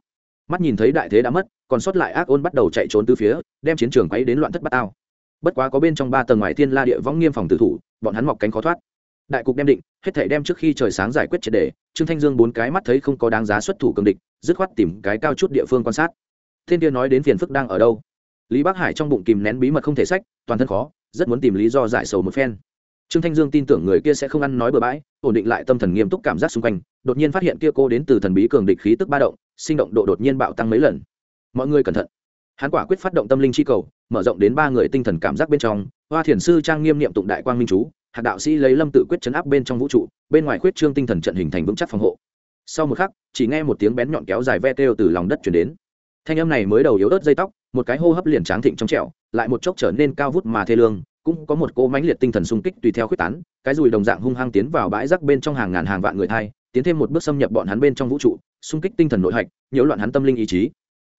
Mắt nhìn thấy đại thế đã mất, còn sót lại ác ôn bắt đầu chạy trốn từ phía, đem chiến trường quấy đến loạn thất bát ao. Bất quá có bên trong ba tầng ngoài thiên la địa võng nghiêm phòng tử thủ, bọn hắn mọc cánh khó thoát. Đại cục đem định, hết thể đem trước khi trời sáng giải quyết triệt đề trương thanh dương bốn cái mắt thấy không có đáng giá xuất thủ cường địch, dứt khoát tìm cái cao chút địa phương quan sát. Thiên kia nói đến phiền phức đang ở đâu? Lý bắc hải trong bụng kìm nén bí mật không thể sách, toàn thân khó, rất muốn tìm lý do giải sầu một phen trương thanh dương tin tưởng người kia sẽ không ăn nói bừa bãi, ổn định lại tâm thần nghiêm túc cảm giác xung quanh, đột nhiên phát hiện kia cô đến từ thần bí cường địch khí tức ba động, sinh động độ đột nhiên bạo tăng mấy lần. Mọi người cẩn thận. Hắn quả quyết phát động tâm linh chi cầu, mở rộng đến ba người tinh thần cảm giác bên trong, hoa thiền sư trang nghiêm niệm tụng đại quang minh chú hạt đạo sĩ lấy lâm tự quyết chấn áp bên trong vũ trụ, bên ngoài quyết trương tinh thần trận hình thành vững chắc phòng hộ. Sau một khắc, chỉ nghe một tiếng bén nhọn kéo dài ve kêu từ lòng đất chuyển đến. Thanh âm này mới đầu yếu ớt dây tóc, một cái hô hấp liền tráng thịnh trong trẻo, lại một chốc trở nên cao vút mà thê lương cũng có một cỗ mãnh liệt tinh thần xung kích tùy theo quyết tán, cái dùi đồng dạng hung hăng tiến vào bãi rác bên trong hàng ngàn hàng vạn người thai, tiến thêm một bước xâm nhập bọn hắn bên trong vũ trụ, xung kích tinh thần nội hạch, nhiễu loạn hắn tâm linh ý chí.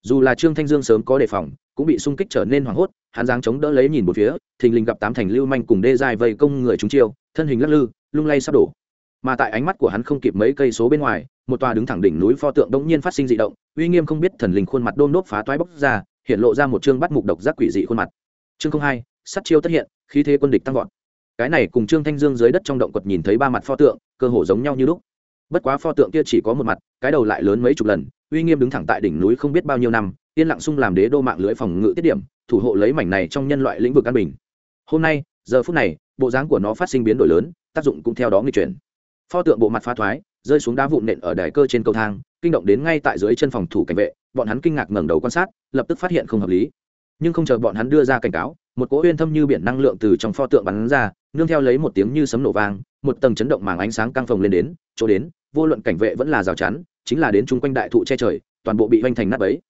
Dù là trương thanh dương sớm có đề phòng, cũng bị xung kích trở nên hoảng hốt, hắn giáng chống đỡ lấy nhìn một phía, thình lình gặp tám thành lưu manh cùng đê dài vây công người chúng chiêu, thân hình lắc lư, lung lay sắp đổ. Mà tại ánh mắt của hắn không kịp mấy cây số bên ngoài, một tòa đứng thẳng đỉnh núi pho tượng đống nhiên phát sinh dị động, uy nghiêm không biết thần linh khuôn mặt đôm đốt phá toái bốc ra, hiện lộ ra một chương bắt mục độc giác quỷ dị khuôn mặt. Chương không hai sắt chiêu tất hiện khí thế quân địch tăng vọt. Cái này cùng trương thanh dương dưới đất trong động quật nhìn thấy ba mặt pho tượng, cơ hồ giống nhau như lúc. Bất quá pho tượng kia chỉ có một mặt, cái đầu lại lớn mấy chục lần, uy nghiêm đứng thẳng tại đỉnh núi không biết bao nhiêu năm, yên lặng sung làm đế đô mạng lưới phòng ngự tiết điểm, thủ hộ lấy mảnh này trong nhân loại lĩnh vực an bình. Hôm nay, giờ phút này, bộ dáng của nó phát sinh biến đổi lớn, tác dụng cũng theo đó nghịch chuyển. Pho tượng bộ mặt phá thoái, rơi xuống đá vụn nện ở đài cơ trên cầu thang, kinh động đến ngay tại dưới chân phòng thủ cảnh vệ, bọn hắn kinh ngạc ngẩng đầu quan sát, lập tức phát hiện không hợp lý nhưng không chờ bọn hắn đưa ra cảnh cáo, một cỗ uyên thâm như biển năng lượng từ trong pho tượng bắn ra, nương theo lấy một tiếng như sấm nổ vang, một tầng chấn động màng ánh sáng căng phồng lên đến, chỗ đến, vô luận cảnh vệ vẫn là rào chắn, chính là đến chung quanh đại thụ che trời, toàn bộ bị hoành thành nát bấy.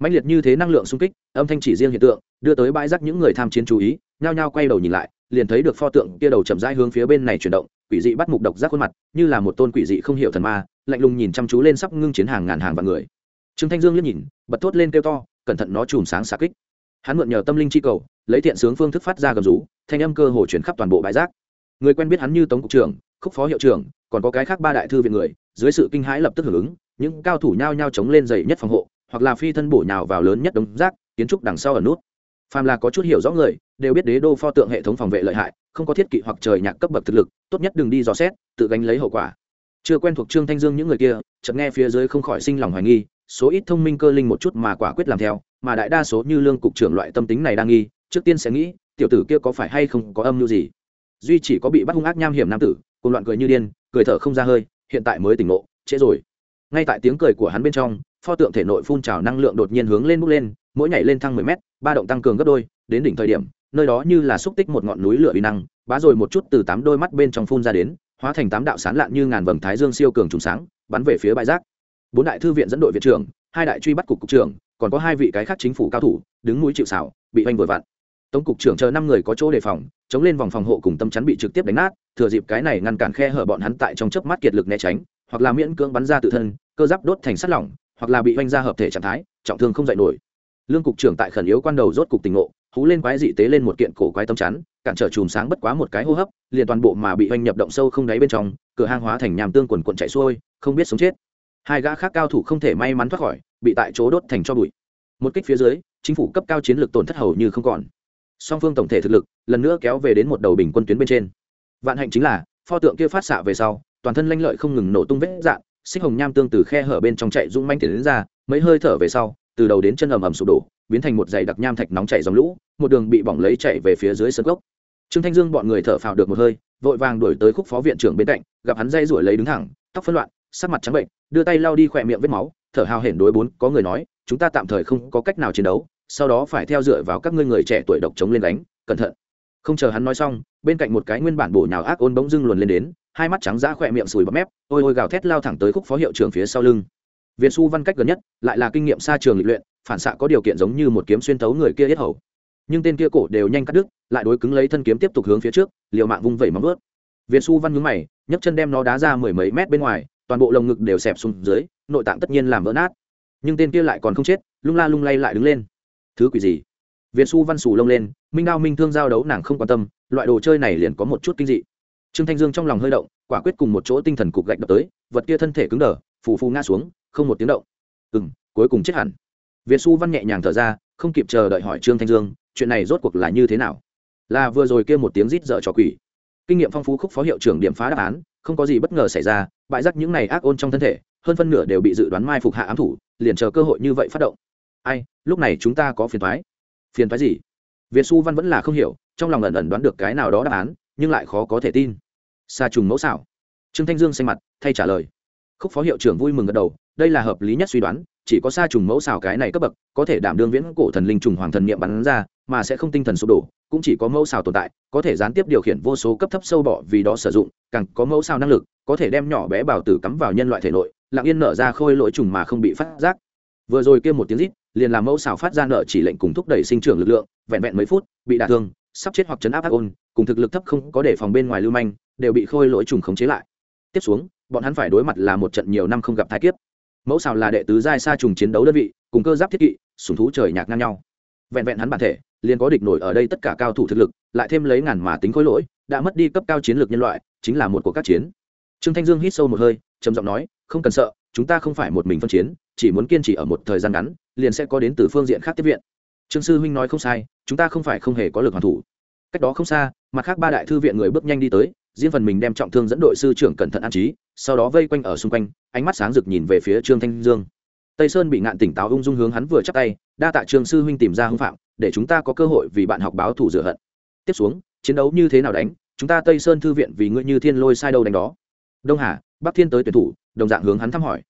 Mạnh liệt như thế năng lượng xung kích, âm thanh chỉ riêng hiện tượng, đưa tới bãi rác những người tham chiến chú ý, nhao nhao quay đầu nhìn lại, liền thấy được pho tượng kia đầu chậm rãi hướng phía bên này chuyển động, quỷ dị bắt mục độc giác khuôn mặt, như là một tôn quỷ dị không hiểu thần ma, lạnh lùng nhìn chăm chú lên sắp ngưng chiến hàng ngàn hàng vạn người. Trương thanh dương liếc nhìn, bật thốt lên kêu to, cẩn thận nó chùm sáng xạ kích hắn mượn nhờ tâm linh chi cầu, lấy thiện sướng phương thức phát ra gầm rú, thanh âm cơ hồ chuyển khắp toàn bộ bãi rác. Người quen biết hắn như tống cục trưởng, khúc phó hiệu trưởng, còn có cái khác ba đại thư viện người, dưới sự kinh hãi lập tức hưởng ứng, những cao thủ nhao nhao chống lên dày nhất phòng hộ, hoặc là phi thân bổ nhào vào lớn nhất đống rác, kiến trúc đằng sau ở nút. Phàm là có chút hiểu rõ người, đều biết đế đô pho tượng hệ thống phòng vệ lợi hại, không có thiết kỵ hoặc trời nhạc cấp bậc thực lực, tốt nhất đừng đi dò xét, tự gánh lấy hậu quả. Chưa quen thuộc trương thanh dương những người kia, chợt nghe phía dưới không khỏi sinh lòng hoài nghi số ít thông minh cơ linh một chút mà quả quyết làm theo, mà đại đa số như lương cục trưởng loại tâm tính này đang nghi, trước tiên sẽ nghĩ, tiểu tử kia có phải hay không có âm mưu gì. Duy chỉ có bị bắt hung ác nham hiểm nam tử cùng loạn cười như điên, cười thở không ra hơi, hiện tại mới tỉnh ngộ, trễ rồi. Ngay tại tiếng cười của hắn bên trong, pho tượng thể nội phun trào năng lượng đột nhiên hướng lên bốc lên, mỗi nhảy lên thăng mười mét, ba động tăng cường gấp đôi, đến đỉnh thời điểm, nơi đó như là xúc tích một ngọn núi lửa uy năng, bá rồi một chút từ tám đôi mắt bên trong phun ra đến, hóa thành tám đạo sán lạn như ngàn vầng thái dương siêu cường trùng sáng, bắn về phía bãi rác bốn đại thư viện dẫn đội viện trưởng, hai đại truy bắt cục cục trưởng, còn có hai vị cái khác chính phủ cao thủ, đứng núi chịu xảo bị oanh vội vặn. Tổng cục trưởng chờ năm người có chỗ đề phòng, chống lên vòng phòng hộ cùng tâm chắn bị trực tiếp đánh nát, thừa dịp cái này ngăn cản khe hở bọn hắn tại trong chớp mắt kiệt lực né tránh, hoặc là miễn cưỡng bắn ra tự thân, cơ giáp đốt thành sắt lỏng, hoặc là bị oanh ra hợp thể trạng thái, trọng thương không dạy nổi. Lương cục trưởng tại khẩn yếu quan đầu rốt cục tình ngộ, hú lên quái dị tế lên một kiện cổ quái tâm chắn, cản trở chùm sáng bất quá một cái hô hấp, liền toàn bộ mà bị oanh nhập động sâu không đáy bên trong, cửa hang hóa thành nhàm tương quần quần chạy xuôi, không biết sống chết hai gã khác cao thủ không thể may mắn thoát khỏi, bị tại chỗ đốt thành cho bụi. Một kích phía dưới, chính phủ cấp cao chiến lược tổn thất hầu như không còn. Song phương tổng thể thực lực, lần nữa kéo về đến một đầu bình quân tuyến bên trên. Vạn hạnh chính là, pho tượng kia phát xạ về sau, toàn thân lanh lợi không ngừng nổ tung vết dạn xích hồng nham tương từ khe hở bên trong chạy rung manh tiến đến ra, mấy hơi thở về sau, từ đầu đến chân ầm ầm sụp đổ, biến thành một dày đặc nham thạch nóng chảy dòng lũ, một đường bị bỏng lấy chạy về phía dưới sân gốc. Trương thanh dương bọn người thở phào được một hơi, vội vàng đuổi tới khúc phó viện trưởng bên cạnh, gặp hắn dây ruổi lấy đứng thẳng, tóc phân loạn sắc mặt trắng bệnh, đưa tay lao đi khỏe miệng vết máu, thở hào hển đối bốn, có người nói, chúng ta tạm thời không có cách nào chiến đấu, sau đó phải theo dựa vào các ngươi người trẻ tuổi độc chống lên đánh cẩn thận. Không chờ hắn nói xong, bên cạnh một cái nguyên bản bổ nhào ác ôn bỗng dưng luồn lên đến, hai mắt trắng dã khỏe miệng sùi bọt mép, ôi ôi gào thét lao thẳng tới khúc phó hiệu trưởng phía sau lưng. Việt xu văn cách gần nhất, lại là kinh nghiệm xa trường lịch luyện, phản xạ có điều kiện giống như một kiếm xuyên thấu người kia yết hầu. Nhưng tên kia cổ đều nhanh cắt đứt, lại đối cứng lấy thân kiếm tiếp tục hướng phía trước, liều mạng vung vẩy móng vớt việt xu văn nhúng mày, nhấc chân đem nó đá ra mười mấy mét bên ngoài toàn bộ lồng ngực đều xẹp xuống dưới, nội tạng tất nhiên làm vỡ nát. Nhưng tên kia lại còn không chết, lung la lung lay lại đứng lên. Thứ quỷ gì? Việt xu văn xù lông lên, minh đao minh thương giao đấu nàng không quan tâm, loại đồ chơi này liền có một chút kinh dị. Trương thanh dương trong lòng hơi động, quả quyết cùng một chỗ tinh thần cục gạch đập tới, vật kia thân thể cứng đờ, phù phù ngã xuống, không một tiếng động. Ừ m cuối cùng chết hẳn. Việt xu văn nhẹ nhàng thở ra, không kịp chờ đợi hỏi trương thanh dương, chuyện này rốt cuộc là như thế nào? Là vừa rồi kia một tiếng rít dở trò quỷ. Kinh nghiệm phong phú khúc phó hiệu trưởng điểm phá đáp án không có gì bất ngờ xảy ra bại giác những này ác ôn trong thân thể, hơn phân nửa đều bị dự đoán mai phục hạ ám thủ, liền chờ cơ hội như vậy phát động. Ai, lúc này chúng ta có phiền thoái phiền thoái gì? Việt xu văn vẫn là không hiểu, trong lòng ẩn ẩn đoán được cái nào đó đáp án, nhưng lại khó có thể tin. Xa trùng mẫu xảo. Trương thanh dương xanh mặt, thay trả lời. Khúc phó hiệu trưởng vui mừng gật đầu, đây là hợp lý nhất suy đoán, chỉ có xa trùng mẫu xào cái này cấp bậc, có thể đảm đương viễn cổ thần linh trùng hoàng thần niệm bắn ra mà sẽ không tinh thần sụp đổ, cũng chỉ có mẫu xào tồn tại, có thể gián tiếp điều khiển vô số cấp thấp sâu bọ vì đó sử dụng, càng có mẫu xào năng lực, có thể đem nhỏ bé bào tử cắm vào nhân loại thể nội, lặng yên nở ra khôi lỗi trùng mà không bị phát giác. Vừa rồi kia một tiếng rít, liền làm mẫu xào phát ra nợ chỉ lệnh cùng thúc đẩy sinh trưởng lực lượng, vẹn vẹn mấy phút, bị đả thương, sắp chết hoặc chấn áp ác ôn, cùng thực lực thấp không có để phòng bên ngoài lưu manh, đều bị khôi lỗi trùng khống chế lại. Tiếp xuống, bọn hắn phải đối mặt là một trận nhiều năm không gặp thái kiếp. Mẫu xào là đệ tứ giai sa trùng chiến đấu đơn vị, cùng cơ giáp thiết kỵ sùng thú trời nhạc ngang nhau vẹn vẹn hắn bản thể, liền có địch nổi ở đây tất cả cao thủ thực lực, lại thêm lấy ngàn mà tính khối lỗi, đã mất đi cấp cao chiến lược nhân loại, chính là một cuộc các chiến. Trương thanh dương hít sâu một hơi, trầm giọng nói, không cần sợ, chúng ta không phải một mình phân chiến, chỉ muốn kiên trì ở một thời gian ngắn, liền sẽ có đến từ phương diện khác tiếp viện. Trương sư huynh nói không sai, chúng ta không phải không hề có lực hoàn thủ. Cách đó không xa, mặt khác ba đại thư viện người bước nhanh đi tới, riêng phần mình đem trọng thương dẫn đội sư trưởng cẩn thận an trí, sau đó vây quanh ở xung quanh, ánh mắt sáng rực nhìn về phía trương thanh dương. Tây sơn bị ngạn tỉnh táo ung dung hướng hắn vừa chắc tay đa tạ trường sư huynh tìm ra hưng phạm, để chúng ta có cơ hội vì bạn học báo thủ rửa hận. Tiếp xuống, chiến đấu như thế nào đánh? Chúng ta tây sơn thư viện vì ngươi như thiên lôi sai đâu đánh đó. Đông hà, bắc thiên tới tuyển thủ, đồng dạng hướng hắn thăm hỏi.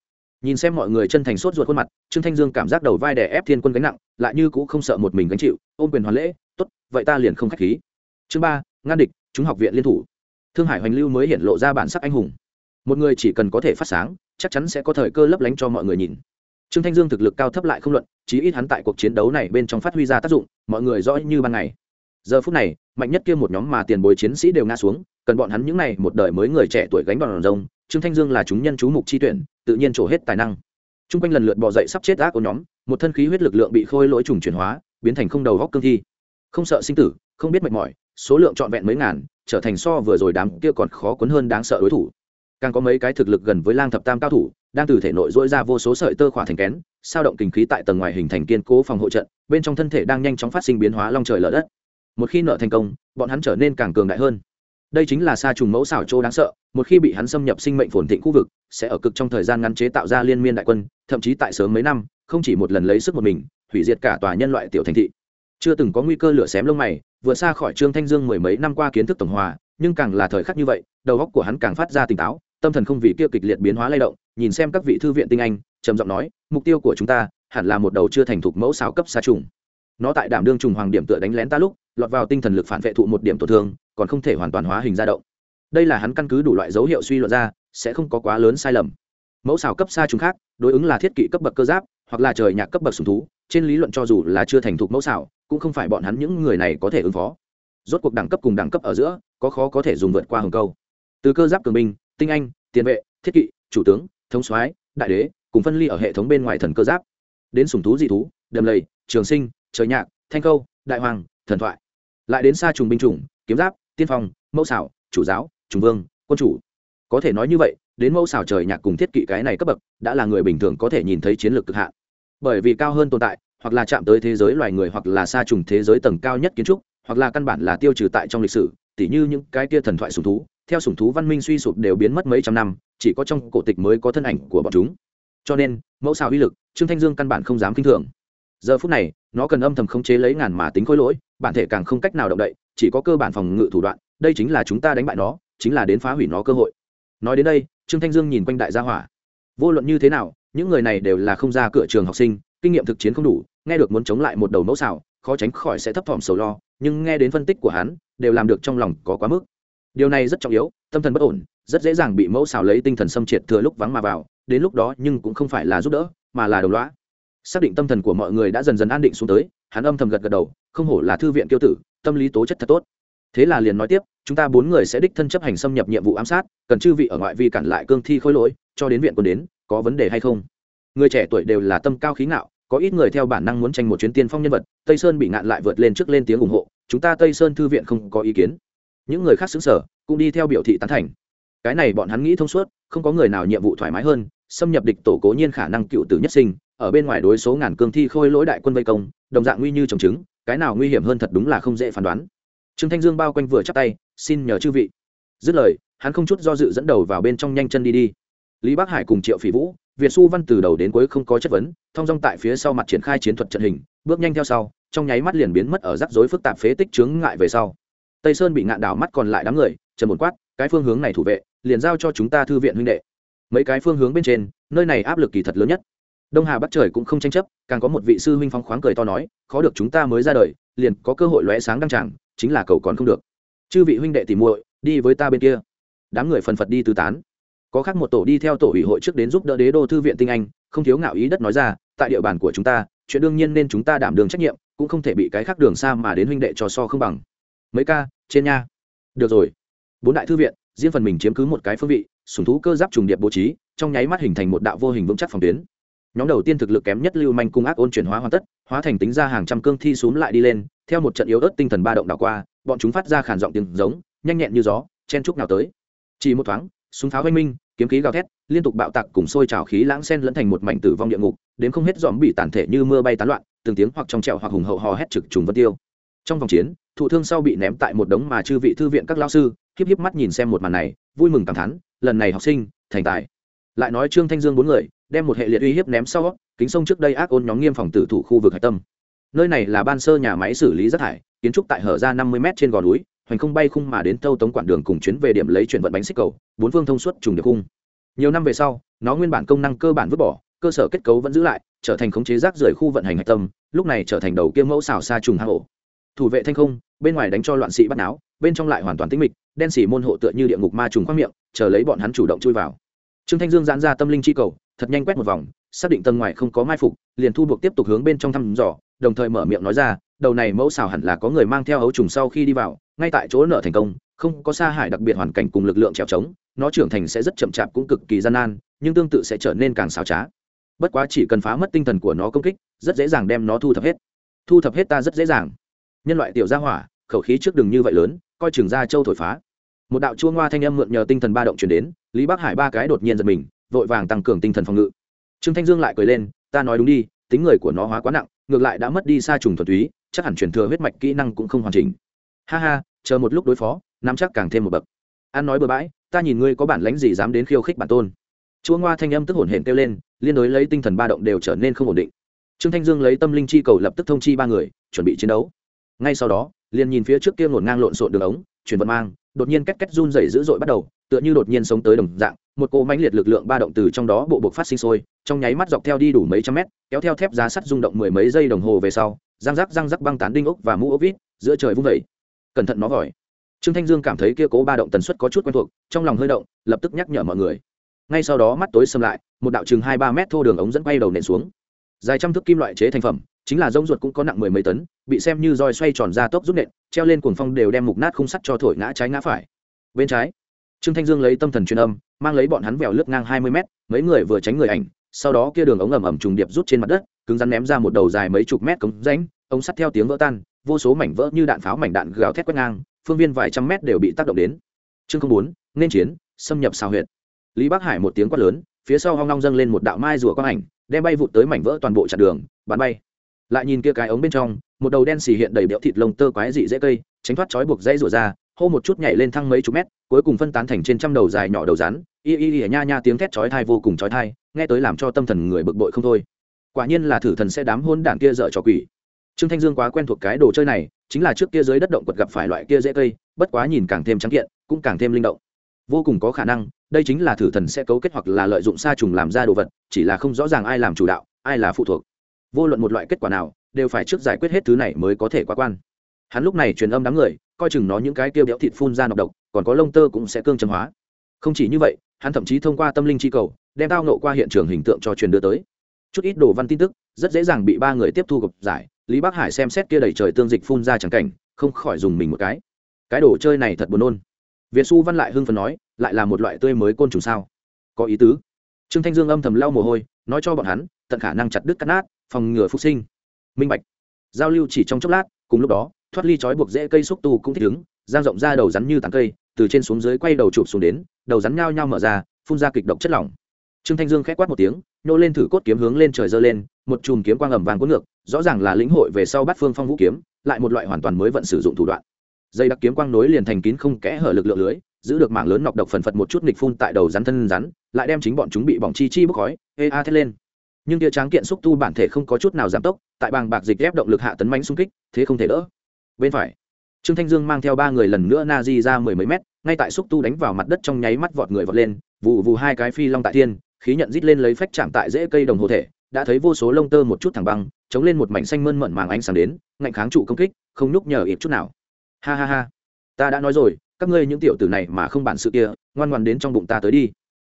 Nhìn xem mọi người chân thành sốt ruột khuôn mặt, trương thanh dương cảm giác đầu vai đè ép thiên quân gánh nặng, lại như cũng không sợ một mình gánh chịu, ôm quyền hoàn lễ, tốt, vậy ta liền không khách khí. Chương ba, ngăn địch, chúng học viện liên thủ. Thương hải hoành lưu mới hiện lộ ra bản sắc anh hùng. Một người chỉ cần có thể phát sáng, chắc chắn sẽ có thời cơ lấp lánh cho mọi người nhìn trương thanh dương thực lực cao thấp lại không luận, chí ít hắn tại cuộc chiến đấu này bên trong phát huy ra tác dụng, mọi người rõ như ban ngày. Giờ phút này, mạnh nhất kia một nhóm mà tiền bối chiến sĩ đều ngã xuống, cần bọn hắn những này một đời mới người trẻ tuổi gánh đòn rông trương thanh dương là chúng nhân chú mục chi tuyển, tự nhiên trổ hết tài năng. T r u n g quanh lần lượt bỏ dậy sắp chết ác của nhóm, một thân khí huyết lực lượng bị khôi lỗi trùng chuyển hóa, biến thành không đầu góc cương thi. Không sợ sinh tử, không biết mệt mỏi, số lượng trọn vẹn mấy ngàn, trở thành so vừa rồi đám kia còn khó cuốn hơn đáng sợ đối thủ càng có mấy cái thực lực gần với lang thập tam cao thủ, đang từ thể nội dỗi ra vô số sợi tơ khỏa thành kén, sao động kinh khí tại tầng ngoài hình thành kiên cố phòng hộ trận, bên trong thân thể đang nhanh chóng phát sinh biến hóa long trời lở đất. Một khi nợ thành công, bọn hắn trở nên càng cường đại hơn. Đây chính là sa trùng mẫu xảo châu đáng sợ, một khi bị hắn xâm nhập sinh mệnh phồn thịnh khu vực, sẽ ở cực trong thời gian ngắn chế tạo ra liên miên đại quân, thậm chí tại sớm mấy năm, không chỉ một lần lấy sức một mình, hủy diệt cả tòa nhân loại tiểu thành thị. Chưa từng có nguy cơ lửa xém lông mày Vừa xa khỏi trương thanh dương mười mấy năm qua kiến thức tổng hòa, nhưng càng là thời khắc như vậy, đầu óc của hắn càng phát ra tỉnh táo tâm thần không vì kia kịch liệt biến hóa lay động, nhìn xem các vị thư viện tinh anh, trầm giọng nói, mục tiêu của chúng ta hẳn là một đầu chưa thành thục mẫu sáo cấp xa trùng. Nó tại đảm đương trùng hoàng điểm tựa đánh lén ta lúc, lọt vào tinh thần lực phản vệ thụ một điểm tổn thương, còn không thể hoàn toàn hóa hình ra động. Đây là hắn căn cứ đủ loại dấu hiệu suy luận ra, sẽ không có quá lớn sai lầm. Mẫu xào cấp xa chúng khác, đối ứng là thiết kỵ cấp bậc cơ giáp, hoặc là trời nhạc cấp bậc sùng thú, trên lý luận cho dù là chưa thành thục mẫu xào cũng không phải bọn hắn những người này có thể ứng phó. Rốt cuộc đẳng cấp cùng đẳng cấp ở giữa, có khó có thể dùng vượt qua hồng câu. Từ cơ giáp cường binh tinh anh, tiền vệ, thiết kỵ, chủ tướng, thống soái, đại đế, cùng phân ly ở hệ thống bên ngoài thần cơ giáp. Đến sùng thú dị thú, đầm lầy, trường sinh, trời nhạc, thanh câu đại hoàng, thần thoại. Lại đến xa trùng binh chủng, kiếm giáp, tiên phong, mẫu xảo, chủ giáo, trùng vương, quân chủ. Có thể nói như vậy, đến mẫu xảo trời nhạc cùng thiết kỵ cái này cấp bậc, đã là người bình thường có thể nhìn thấy chiến lược cực hạn. Bởi vì cao hơn tồn tại, hoặc là chạm tới thế giới loài người, hoặc là xa trùng thế giới tầng cao nhất kiến trúc, hoặc là căn bản là tiêu trừ tại trong lịch sử, tỉ như những cái kia thần thoại sùng thú theo sủng thú văn minh suy sụp đều biến mất mấy trăm năm, chỉ có trong cổ tịch mới có thân ảnh của bọn chúng. Cho nên, mẫu xào uy lực, trương thanh dương căn bản không dám k i n h thường. Giờ phút này, nó cần âm thầm khống chế lấy ngàn mà tính khối lỗi, bản thể càng không cách nào động đậy, chỉ có cơ bản phòng ngự thủ đoạn, đây chính là chúng ta đánh bại nó, chính là đến phá hủy nó cơ hội. Nói đến đây, trương thanh dương nhìn quanh đại gia hỏa. Vô luận như thế nào, những người này đều là không ra cửa trường học sinh, kinh nghiệm thực chiến không đủ, nghe được muốn chống lại một đầu mẫu xảo khó tránh khỏi sẽ thấp thỏm sầu lo, nhưng nghe đến phân tích của hắn, đều làm được trong lòng có quá mức điều này rất trọng yếu, tâm thần bất ổn, rất dễ dàng bị mẫu xào lấy tinh thần xâm triệt thừa lúc vắng mà vào, đến lúc đó nhưng cũng không phải là giúp đỡ, mà là đồng loã xác định tâm thần của mọi người đã dần dần an định xuống tới, hắn âm thầm gật gật đầu, không hổ là thư viện kiêu tử, tâm lý tố chất thật tốt. Thế là liền nói tiếp, chúng ta bốn người sẽ đích thân chấp hành xâm nhập nhiệm vụ ám sát, cần chư vị ở ngoại vi cản lại cương thi khối lỗi, cho đến viện còn đến, có vấn đề hay không? Người trẻ tuổi đều là tâm cao khí ngạo, có ít người theo bản năng muốn tranh một chuyến tiên phong nhân vật, tây sơn bị ngạn lại vượt lên trước lên tiếng ủng hộ, chúng ta tây sơn thư viện không có ý kiến những người khác xứng sở, cũng đi theo biểu thị tán thành. Cái này bọn hắn nghĩ thông suốt, không có người nào nhiệm vụ thoải mái hơn, xâm nhập địch tổ cố nhiên khả năng cựu tử nhất sinh, ở bên ngoài đối số ngàn cương thi khôi lỗi đại quân vây công, đồng dạng nguy như trồng trứng, cái nào nguy hiểm hơn thật đúng là không dễ phán đoán. Trương thanh dương bao quanh vừa chắp tay, xin nhờ chư vị. Dứt lời, hắn không chút do dự dẫn đầu vào bên trong nhanh chân đi đi. Lý bắc hải cùng triệu phỉ vũ, việt xu văn từ đầu đến cuối không có chất vấn, thong dong tại phía sau mặt triển khai chiến thuật trận hình, bước nhanh theo sau, trong nháy mắt liền biến mất ở rắc rối phức tạp phế tích chướng ngại về sau tây sơn bị ngạn đảo mắt còn lại đám người trần một quát, cái phương hướng này thủ vệ, liền giao cho chúng ta thư viện huynh đệ. Mấy cái phương hướng bên trên, nơi này áp lực kỳ thật lớn nhất. Đông hà bắt trời cũng không tranh chấp, càng có một vị sư huynh phóng khoáng cười to nói, khó được chúng ta mới ra đời, liền có cơ hội lóe sáng đăng tràng, chính là cầu còn không được. Chư vị huynh đệ tìm muội, đi với ta bên kia. Đám người phần phật đi tứ tán. Có khác một tổ đi theo tổ ủy hội trước đến giúp đỡ đế đô thư viện tinh anh, không thiếu ngạo ý đất nói ra, tại địa bàn của chúng ta, chuyện đương nhiên nên chúng ta đảm đường trách nhiệm, cũng không thể bị cái khác đường xa mà đến huynh đệ cho so không bằng mấy ca, trên nha. Được rồi. Bốn đại thư viện, riêng phần mình chiếm cứ một cái phương vị, sùng thú cơ giáp trùng điệp bố trí, trong nháy mắt hình thành một đạo vô hình vững chắc phòng tuyến. Nhóm đầu tiên thực lực kém nhất lưu manh cung ác ôn chuyển hóa hoàn tất, hóa thành tính ra hàng trăm cương thi xuống lại đi lên, theo một trận yếu ớt tinh thần ba động đảo qua, bọn chúng phát ra khản giọng tiếng giống, nhanh nhẹn như gió, chen trúc nào tới. Chỉ một thoáng, súng pháo oanh minh, kiếm khí gào thét, liên tục bạo tạc cùng sôi trào khí lãng sen lẫn thành một mảnh tử vong địa ngục, đến không hết dòm bị tàn thể như mưa bay tán loạn, từng tiếng hoặc trong trẹo hoặc hùng hậu hò hét trực trùng vân tiêu trong vòng chiến, thụ thương sau bị ném tại một đống mà chư vị thư viện các lao sư, híp híp mắt nhìn xem một màn này, vui mừng cảm thán, lần này học sinh, thành tài. Lại nói trương thanh dương bốn người, đem một hệ liệt uy hiếp ném sau, kính sông trước đây ác ôn nhóm nghiêm phòng tử thủ khu vực hạch tâm. Nơi này là ban sơ nhà máy xử lý rác thải, kiến trúc tại hở ra năm mươi m trên gò núi, hoành không bay khung mà đến thâu tống quản đường cùng chuyến về điểm lấy chuyển vận bánh xích cầu, bốn phương thông suốt trùng được khung. Nhiều năm về sau, nó nguyên bản công năng cơ bản vứt bỏ, cơ sở kết cấu vẫn giữ lại, trở thành khống chế rác rưởi khu vận hành hạch tâm, lúc này trở thành đầu kia mẫu xào xa trùng hang ổ thủ vệ thanh không, bên ngoài đánh cho loạn sĩ bắt náo, bên trong lại hoàn toàn tĩnh mịch, đen xỉ môn hộ tựa như địa ngục ma trùng khoác miệng, chờ lấy bọn hắn chủ động chui vào. Trương thanh dương giãn ra tâm linh chi cầu, thật nhanh quét một vòng, xác định tầng ngoài không có mai phục, liền thu buộc tiếp tục hướng bên trong thăm dò, đồng thời mở miệng nói ra, đầu này mẫu xào hẳn là có người mang theo ấu trùng sau khi đi vào, ngay tại chỗ nợ thành công, không có xa hải đặc biệt hoàn cảnh cùng lực lượng trèo trống, nó trưởng thành sẽ rất chậm chạp cũng cực kỳ gian nan, nhưng tương tự sẽ trở nên càng xảo trá. Bất quá chỉ cần phá mất tinh thần của nó công kích, rất dễ dàng đem nó thu thập hết. Thu thập hết ta rất dễ dàng nhân loại tiểu gia hỏa, khẩu khí trước đường như vậy lớn, coi chừng ra châu thổi phá. Một đạo chua ngoa thanh âm mượn nhờ tinh thần ba động chuyển đến, lý bắc hải ba cái đột nhiên giật mình, vội vàng tăng cường tinh thần phòng ngự. Trương thanh dương lại cười lên, ta nói đúng đi, tính người của nó hóa quá nặng, ngược lại đã mất đi xa trùng thuần túy, chắc hẳn truyền thừa huyết mạch kỹ năng cũng không hoàn chỉnh. Ha ha, chờ một lúc đối phó, nắm chắc càng thêm một bậc. An nói bừa bãi, ta nhìn ngươi có bản lãnh gì dám đến khiêu khích bản tôn. Chúa ngoa thanh âm tức hổn hển kêu lên, liên đối lấy tinh thần ba động đều trở nên không ổn định. Trương thanh dương lấy tâm linh chi cầu lập tức thông chi ba người, chuẩn bị chiến đấu ngay sau đó, liền nhìn phía trước kia ngổn ngang lộn xộn đường ống, chuyển vận mang, đột nhiên cách cách run rẩy dữ dội bắt đầu, tựa như đột nhiên sống tới đồng dạng, một cỗ mãnh liệt lực lượng ba động từ trong đó bộ buộc phát sinh sôi, trong nháy mắt dọc theo đi đủ mấy trăm mét, kéo theo thép giá sắt rung động mười mấy giây đồng hồ về sau, răng rắc răng rắc băng tán đinh ốc và mũ ốc vít, giữa trời vung vẩy cẩn thận nó vòi. Trương thanh dương cảm thấy kia cố ba động tần suất có chút quen thuộc, trong lòng hơi động, lập tức nhắc nhở mọi người. Ngay sau đó mắt tối xâm lại, một đạo chừng hai ba mét thô đường ống dẫn quay đầu nện xuống. Dài trăm thước kim loại chế thành phẩm chính là rông ruột cũng có nặng mười mấy tấn, bị xem như roi xoay tròn ra tốc rút nện, treo lên cuồng phong đều đem mục nát khung sắt cho thổi ngã trái ngã phải. Bên trái, trương thanh dương lấy tâm thần truyền âm, mang lấy bọn hắn vèo lướt ngang hai mươi mét, mấy người vừa tránh người ảnh, sau đó kia đường ống ẩm ẩm trùng điệp rút trên mặt đất, cứng rắn ném ra một đầu dài mấy chục mét cống ránh ống sắt theo tiếng vỡ tan, vô số mảnh vỡ như đạn pháo mảnh đạn gào thét quét ngang, phương viên vài trăm mét đều bị tác động đến. Chương không bốn, nên chiến, xâm nhập xào huyện lý bắc hải một tiếng quát lớn, phía sau hoang long dâng lên một đạo mai rùa quang ảnh, đem bay vụt tới mảnh vỡ toàn bộ chặn đường, bắn bay lại nhìn kia cái ống bên trong, một đầu đen xì hiện đầy béo thịt lông tơ quái dị dễ cây, tránh thoát trói buộc dây rủa ra, hô một chút nhảy lên thăng mấy chục mét, cuối cùng phân tán thành trên trăm đầu dài nhỏ đầu rắn. Y y y, nha nha, tiếng thét chói thai vô cùng chói thai nghe tới làm cho tâm thần người bực bội không thôi. Quả nhiên là thử thần sẽ đám hôn đản kia dở trò quỷ. Trương thanh dương quá quen thuộc cái đồ chơi này, chính là trước kia dưới đất động quật gặp phải loại kia dễ cây, bất quá nhìn càng thêm trắng kiện, cũng càng thêm linh động. Vô cùng có khả năng, đây chính là thử thần sẽ cấu kết hoặc là lợi dụng sa trùng làm ra đồ vật, chỉ là không rõ ràng ai làm chủ đạo, ai là phụ thuộc vô luận một loại kết quả nào, đều phải trước giải quyết hết thứ này mới có thể quá quan. Hắn lúc này truyền âm đám người, coi chừng nó những cái tiêu béo thịt phun ra nọc độc, còn có lông tơ cũng sẽ cương trầm hóa. Không chỉ như vậy, hắn thậm chí thông qua tâm linh chi cầu, đem tao nộ qua hiện trường hình tượng cho truyền đưa tới. Chút ít đồ văn tin tức, rất dễ dàng bị ba người tiếp thu gộp giải, lý bắc hải xem xét kia đầy trời tương dịch phun ra chẳng cảnh, không khỏi dùng mình một cái. Cái đồ chơi này thật buồn nôn. Việt xu văn lại hưng phần nói, lại là một loại tươi mới côn trùng sao? Có ý tứ. Trương thanh dương âm thầm lau mồ hôi, nói cho bọn hắn, tận khả năng chặt đứt cắt nát phòng ngừa phục sinh. Minh bạch. Giao lưu chỉ trong chốc lát, cùng lúc đó, thoát ly trói buộc dễ cây xúc tu cũng thích ứng, giang rộng ra đầu rắn như tảng cây, từ trên xuống dưới quay đầu chụp xuống đến, đầu rắn nhao nhao mở ra, phun ra kịch độc chất lỏng. Trương thanh dương k h é quát một tiếng, nhô lên thử cốt kiếm hướng lên trời giơ lên, một chùm kiếm quang ẩm vàng cuốn ngược, rõ ràng là lĩnh hội về sau bắt phương phong vũ kiếm, lại một loại hoàn toàn mới vận sử dụng thủ đoạn. Dây đặc kiếm quang nối liền thành kín không kẽ hở lực lượng lưới, giữ được mảng lớn nọc độc phần phật một chút nghịch phun tại đầu rắn thân rắn, lại đem chính bọn chúng bị bỏng chi chi bốc khói, ê a thét lên nhưng tia tráng kiện xúc tu bản thể không có chút nào giảm tốc, tại bàng bạc dịch ép động lực hạ tấn mánh xung kích, thế không thể đỡ. Bên phải, trương thanh dương mang theo ba người lần nữa na di ra mười mấy mét, ngay tại xúc tu đánh vào mặt đất trong nháy mắt vọt người vọt lên vụ vụ hai cái phi long tại thiên, khí nhận rít lên lấy phách chạm tại rễ cây đồng hồ thể, đã thấy vô số lông tơ một chút thẳng băng, chống lên một mảnh xanh mơn mận màng ánh sáng đến, ngạnh kháng trụ công kích, không nhúc nhờ ít chút nào. Ha ha ha. Ta đã nói rồi, các ngươi những tiểu tử này mà không bản sự kia, ngoan ngoan đến trong bụng ta tới đi.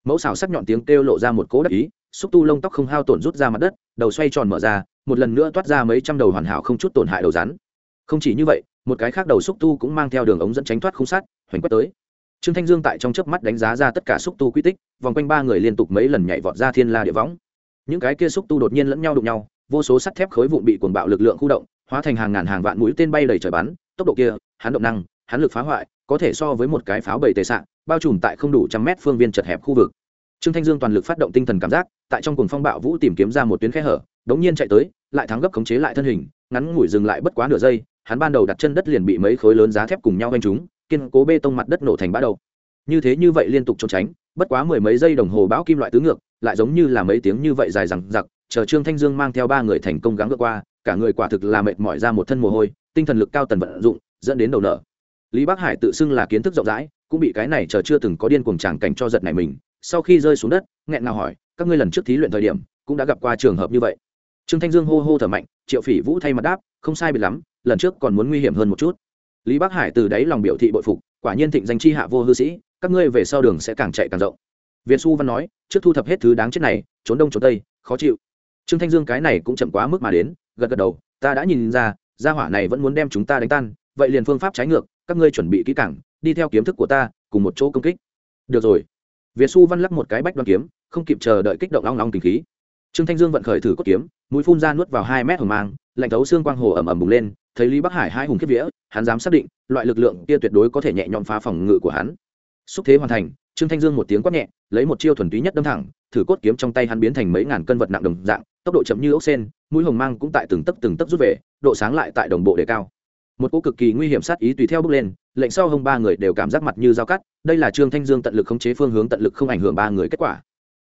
Mẫu xào sắc nhọn tiếng kêu lộ ra một cố đắc ý xúc tu lông tóc không hao tổn rút ra mặt đất, đầu xoay tròn mở ra, một lần nữa toát ra mấy trăm đầu hoàn hảo không chút tổn hại đầu rắn. Không chỉ như vậy, một cái khác đầu xúc tu cũng mang theo đường ống dẫn tránh thoát không sát hoành quất tới. Trương thanh dương tại trong chớp mắt đánh giá ra tất cả xúc tu quy tích, vòng quanh ba người liên tục mấy lần nhảy vọt ra thiên la địa võng. Những cái kia xúc tu đột nhiên lẫn nhau đụng nhau, vô số sắt thép khối vụn bị cuồng bạo lực lượng khu động, hóa thành hàng ngàn hàng vạn mũi tên bay đầy trời bắn, tốc độ kia, hắn động năng, hắn lực phá hoại, có thể so với một cái pháo bầy tề sạn bao trùm tại không đủ trăm mét phương viên chật hẹp khu vực trương thanh dương toàn lực phát động tinh thần cảm giác, tại trong cuồng phong bạo vũ tìm kiếm ra một tuyến khe hở, đống nhiên chạy tới, lại thắng gấp khống chế lại thân hình, ngắn ngủi dừng lại bất quá nửa giây, hắn ban đầu đặt chân đất liền bị mấy khối lớn giá thép cùng nhau quanh chúng kiên cố bê tông mặt đất nổ thành bã đầu. Như thế như vậy liên tục trốn tránh, bất quá mười mấy giây đồng hồ bão kim loại tứ ngược, lại giống như là mấy tiếng như vậy dài rằng giặc chờ trương thanh dương mang theo ba người thành công gắng vượt qua, cả người quả thực là mệt mỏi ra một thân mồ hôi, tinh thần lực cao tần vận dụng, dẫn đến đầu nợ. Lý bắc hải tự xưng là kiến thức rộng rãi, cũng bị cái này chờ chưa từng có điên cuồng tràng cảnh cho giật này mình sau khi rơi xuống đất, nghẹn ngào hỏi, các ngươi lần trước thí luyện thời điểm, cũng đã gặp qua trường hợp như vậy. Trương thanh dương hô hô thở mạnh, triệu phỉ vũ thay mặt đáp, không sai biệt lắm, lần trước còn muốn nguy hiểm hơn một chút. Lý bắc hải từ đáy lòng biểu thị bội phục, quả nhiên thịnh danh chi hạ vô hư sĩ, các ngươi về sau đường sẽ càng chạy càng rộng. Việt xu văn nói, trước thu thập hết thứ đáng chết này, trốn đông trốn tây, khó chịu. Trương thanh dương cái này cũng chậm quá mức mà đến, gật gật đầu, ta đã nhìn ra, gia hỏa này vẫn muốn đem chúng ta đánh tan, vậy liền phương pháp trái ngược, các ngươi chuẩn bị kỹ càng, đi theo kiếm thức của ta, cùng một chỗ công kích. Được rồi việt xu văn lắc một cái bách đoan kiếm, không kịp chờ đợi kích động long long tình khí. Trương thanh dương vận khởi thử cốt kiếm, mũi phun ra nuốt vào hai mét hồng mang, lạnh thấu xương quang hồ ẩm ẩm bùng lên, thấy lý bắc hải hai hùng kiếp vĩa hắn dám xác định, loại lực lượng kia tuyệt đối có thể nhẹ nhõm phá phòng ngự của hắn. Xúc thế hoàn thành, trương thanh dương một tiếng quát nhẹ, lấy một chiêu thuần túy nhất đâm thẳng, thử cốt kiếm trong tay hắn biến thành mấy ngàn cân vật nặng đồng dạng, tốc độ chậm như ốc sen, mũi hồng mang cũng tại từng tấc từng tấc rút về, độ sáng lại tại đồng bộ đề cao một cô cực kỳ nguy hiểm sát ý tùy theo bước lên, lệnh sau hông ba người đều cảm giác mặt như dao cắt, đây là trương thanh dương tận lực khống chế phương hướng tận lực không ảnh hưởng ba người kết quả.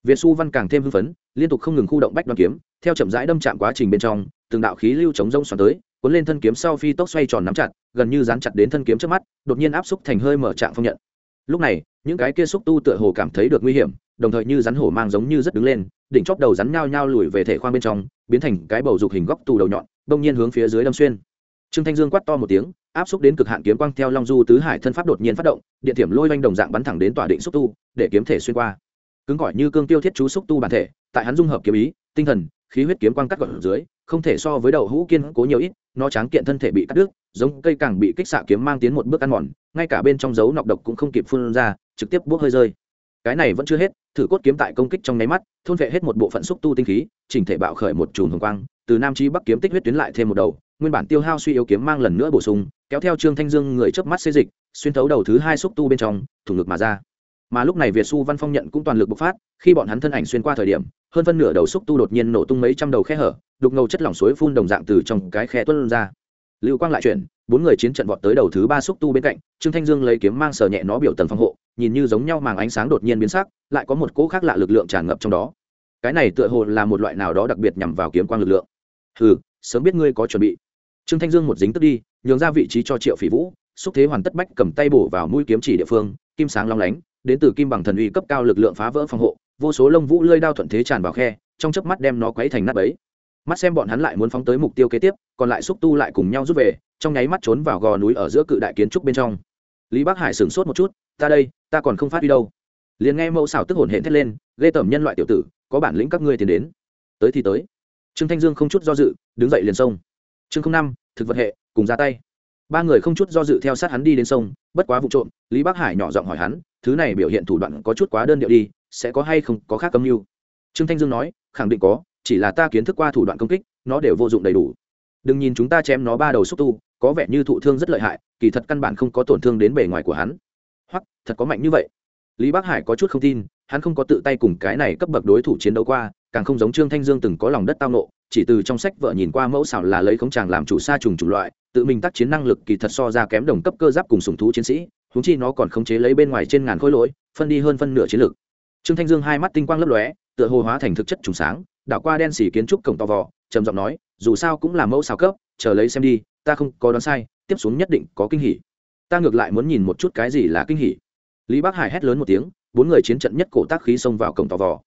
Việt xu văn càng thêm hưng phấn, liên tục không ngừng khu động bách đoàn kiếm, theo chậm rãi đâm chạm quá trình bên trong, từng đạo khí lưu chống rông xoắn tới, cuốn lên thân kiếm sau phi tốc xoay tròn nắm chặt, gần như dán chặt đến thân kiếm trước mắt, đột nhiên áp xúc thành hơi mở trạng phong nhận. Lúc này, những cái kia xúc tu tựa hồ cảm thấy được nguy hiểm, đồng thời như rắn hổ mang giống như rất đứng lên, đỉnh chóp đầu rắn nhao nhao lùi về thể khoang bên trong, biến thành cái bầu dục hình góc tù đầu nhọn đông nhiên hướng phía dưới đâm xuyên trương thanh dương quát to một tiếng, áp xúc đến cực hạn kiếm quang theo long du tứ hải thân pháp đột nhiên phát động, điện thiểm lôi oanh đồng dạng bắn thẳng đến tòa định xúc tu, để kiếm thể xuyên qua. Cứng gọi như cương tiêu thiết chú xúc tu bản thể, tại hắn dung hợp kiếm ý, tinh thần, khí huyết kiếm quang cắt gọn dưới, không thể so với đầu hũ kiên cố nhiều ít, nó tráng kiện thân thể bị cắt đứt, giống cây càng bị kích xạ kiếm mang tiến một bước ăn mòn, ngay cả bên trong dấu nọc độc cũng không kịp phun ra, trực tiếp buốc hơi rơi cái này vẫn chưa hết, thử cốt kiếm tại công kích trong nháy mắt, thôn vệ hết một bộ phận xúc tu tinh khí, chỉnh thể bạo khởi một chùm hồng quang, từ nam chi bắc kiếm tích huyết tuyến lại thêm một đầu, nguyên bản tiêu hao suy yếu kiếm mang lần nữa bổ sung, kéo theo trương thanh dương người chớp mắt xê dịch, xuyên thấu đầu thứ hai xúc tu bên trong thủng ngực mà ra. Mà lúc này việt su văn phong nhận cũng toàn lực bộc phát, khi bọn hắn thân ảnh xuyên qua thời điểm, hơn phân nửa đầu xúc tu đột nhiên nổ tung mấy trăm đầu khe hở, đục ngầu chất lỏng suối phun đồng dạng từ trong cái khe tuân ra. Lưu quang lại chuyển, bốn người chiến trận vọt tới đầu thứ ba xúc tu bên cạnh, trương thanh dương lấy kiếm mang sờ nhẹ nó biểu tần phòng hộ nhìn như giống nhau màng ánh sáng đột nhiên biến sắc, lại có một cỗ khác lạ lực lượng tràn ngập trong đó. Cái này tựa hồ là một loại nào đó đặc biệt nhằm vào kiếm quang lực lượng. Ừ sớm biết ngươi có chuẩn bị. Trương thanh dương một dính tức đi, nhường ra vị trí cho triệu phỉ vũ, xúc thế hoàn tất bách cầm tay bổ vào mũi kiếm chỉ địa phương, kim sáng long lánh, đến từ kim bằng thần uy cấp cao lực lượng phá vỡ phòng hộ, vô số lông vũ lơi đao thuận thế tràn vào khe, trong chớp mắt đem nó quấy thành nát bấy. Mắt xem bọn hắn lại muốn phóng tới mục tiêu kế tiếp, còn lại xúc tu lại cùng nhau rút về, trong nháy mắt trốn vào gò núi ở giữa cự đại kiến trúc bên trong. Lý bắc hải sửng sốt một chút ta đây, ta còn không phát đi đâu. Liền nghe mẫu xảo tức hồn hển thét lên, ghê tởm nhân loại tiểu tử, có bản lĩnh các ngươi tiến đến. Tới thì tới. Trương thanh dương không chút do dự, đứng dậy liền sông chương năm, thực vật hệ, cùng ra tay. Ba người không chút do dự theo sát hắn đi đến sông, bất quá vụ trộm, lý bắc hải nhỏ giọng hỏi hắn, thứ này biểu hiện thủ đoạn có chút quá đơn điệu đi, sẽ có hay không có khác âm mưu? Trương thanh dương nói, khẳng định có, chỉ là ta kiến thức qua thủ đoạn công kích, nó đều vô dụng đầy đủ. Đừng nhìn chúng ta chém nó ba đầu xúc tu, có vẻ như thụ thương rất lợi hại, kỳ thật căn bản không có tổn thương đến bề ngoài của hắn hoặc, thật có mạnh như vậy. Lý bắc hải có chút không tin, hắn không có tự tay cùng cái này cấp bậc đối thủ chiến đấu qua, càng không giống trương thanh dương từng có lòng đất tao nộ, chỉ từ trong sách vợ nhìn qua mẫu xảo là lấy khống chàng làm chủ sa trùng chủng loại, tự mình tác chiến năng lực kỳ thật so ra kém đồng cấp cơ giáp cùng sùng thú chiến sĩ húng chi nó còn khống chế lấy bên ngoài trên ngàn khối lỗi, phân đi hơn phân nửa chiến lược trương thanh dương hai mắt tinh quang lấp lóe, tựa hồ hóa thành thực chất trùng sáng, đảo qua đen xỉ kiến trúc cổng to vò, trầm giọng nói, dù sao cũng là mẫu xào cấp, chờ lấy xem đi, ta không có đoán sai, tiếp xuống nhất định có kinh hỉ ta ngược lại muốn nhìn một chút cái gì là kinh hỉ. Lý bắc hải hét lớn một tiếng, bốn người chiến trận nhất cổ tác khí xông vào cổng tò vò.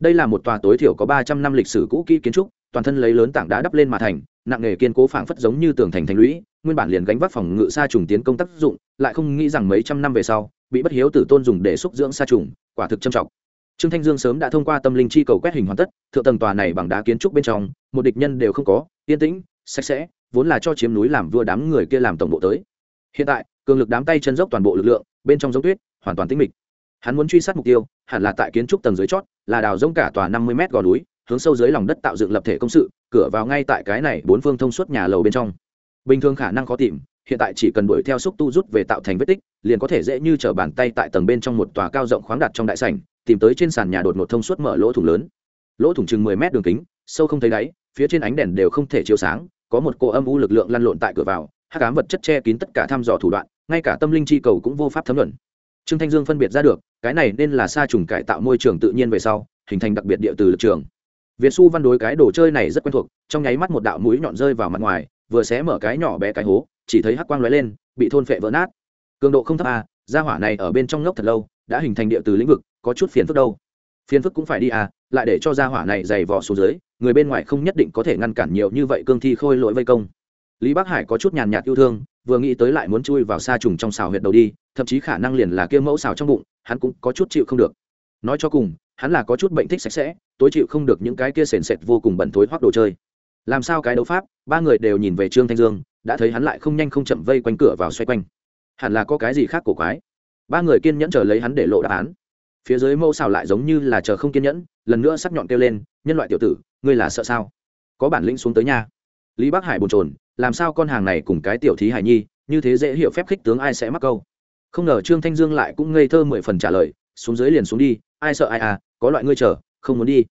Đây là một tòa tối thiểu có ba trăm năm lịch sử cũ kỹ kiến trúc, toàn thân lấy lớn tảng đá đắp lên mà thành, nặng nghề kiên cố phảng phất giống như tường thành thành lũy, nguyên bản liền gánh vác phòng ngự sa trùng tiến công tác dụng, lại không nghĩ rằng mấy trăm năm về sau, bị bất hiếu tử tôn dùng để xúc dưỡng sa trùng, quả thực trầm trọng. Trương thanh dương sớm đã thông qua tâm linh chi cầu quét hình hoàn tất, thượng tầng tòa này bằng đá kiến trúc bên trong, một địch nhân đều không có, yên tĩnh, sạch sẽ, vốn là cho chiếm núi làm vua đám người kia làm tổng bộ tới hiện tại, cường lực đám tay chân dốc toàn bộ lực lượng, bên trong giống tuyết, hoàn toàn tĩnh mịch. Hắn muốn truy sát mục tiêu, hẳn là tại kiến trúc tầng dưới chót, là đào rông cả tòa năm mươi mét gò núi, hướng sâu dưới lòng đất tạo dựng lập thể công sự, cửa vào ngay tại cái này bốn phương thông suốt nhà lầu bên trong. Bình thường khả năng khó tìm, hiện tại chỉ cần đuổi theo xúc tu rút về tạo thành vết tích, liền có thể dễ như t bàn tay tại tầng bên trong một tòa cao rộng khoáng đặt trong đại sảnh, tìm tới trên sàn nhà đột ngột thông suốt mở lỗ thủng lớn. Lỗ thủng chừng mười mét đường kính, sâu không thấy đáy, phía trên ánh đèn đều không thể chiếu sáng, có một cô âm u lực lượng lăn lộn tại cửa vào hắc ám vật chất che kín tất cả thăm dò thủ đoạn, ngay cả tâm linh chi cầu cũng vô pháp thấm luận trương thanh dương phân biệt ra được, cái này nên là sa trùng cải tạo môi trường tự nhiên về sau, hình thành đặc biệt địa từ lực trường. Việt su văn đối cái đồ chơi này rất quen thuộc, trong nháy mắt một đạo mũi nhọn rơi vào mặt ngoài, vừa xé mở cái nhỏ bé cái hố, chỉ thấy hắc quang lóe lên, bị thôn phệ vỡ nát. Cường độ không thấp à gia hỏa này ở bên trong ngốc thật lâu, đã hình thành địa từ lĩnh vực, có chút phiền phức đâu. Phiền phức cũng phải đi à lại để cho gia hỏa này dày vò xuống dưới, người bên ngoài không nhất định có thể ngăn cản nhiều như vậy cương thi khôi lỗi vây công lý bắc hải có chút nhàn nhạt yêu thương, vừa nghĩ tới lại muốn chui vào xa trùng trong xào huyệt đầu đi, thậm chí khả năng liền là kia mẫu xào trong bụng, hắn cũng có chút chịu không được. Nói cho cùng, hắn là có chút bệnh thích sạch sẽ, tối chịu không được những cái kia sền sệt vô cùng bẩn thối hoác đồ chơi. Làm sao cái đấu pháp, ba người đều nhìn về trương thanh dương, đã thấy hắn lại không nhanh không chậm vây quanh cửa vào xoay quanh. Hẳn là có cái gì khác cổ quái? Ba người kiên nhẫn chờ lấy hắn để lộ đáp án. Phía dưới mẫu xào lại giống như là chờ không kiên nhẫn, lần nữa sắc nhọn kêu lên, nhân loại tiểu tử, ngươi là sợ sao? Có bản lĩnh xuống tới nhà lý bắc hải bồn trồn làm sao con hàng này cùng cái tiểu thí hải nhi như thế dễ hiểu phép khích tướng ai sẽ mắc câu? Không ngờ trương thanh dương lại cũng ngây thơ mười phần trả lời xuống dưới liền xuống đi ai sợ ai à có loại ngươi chờ không muốn đi.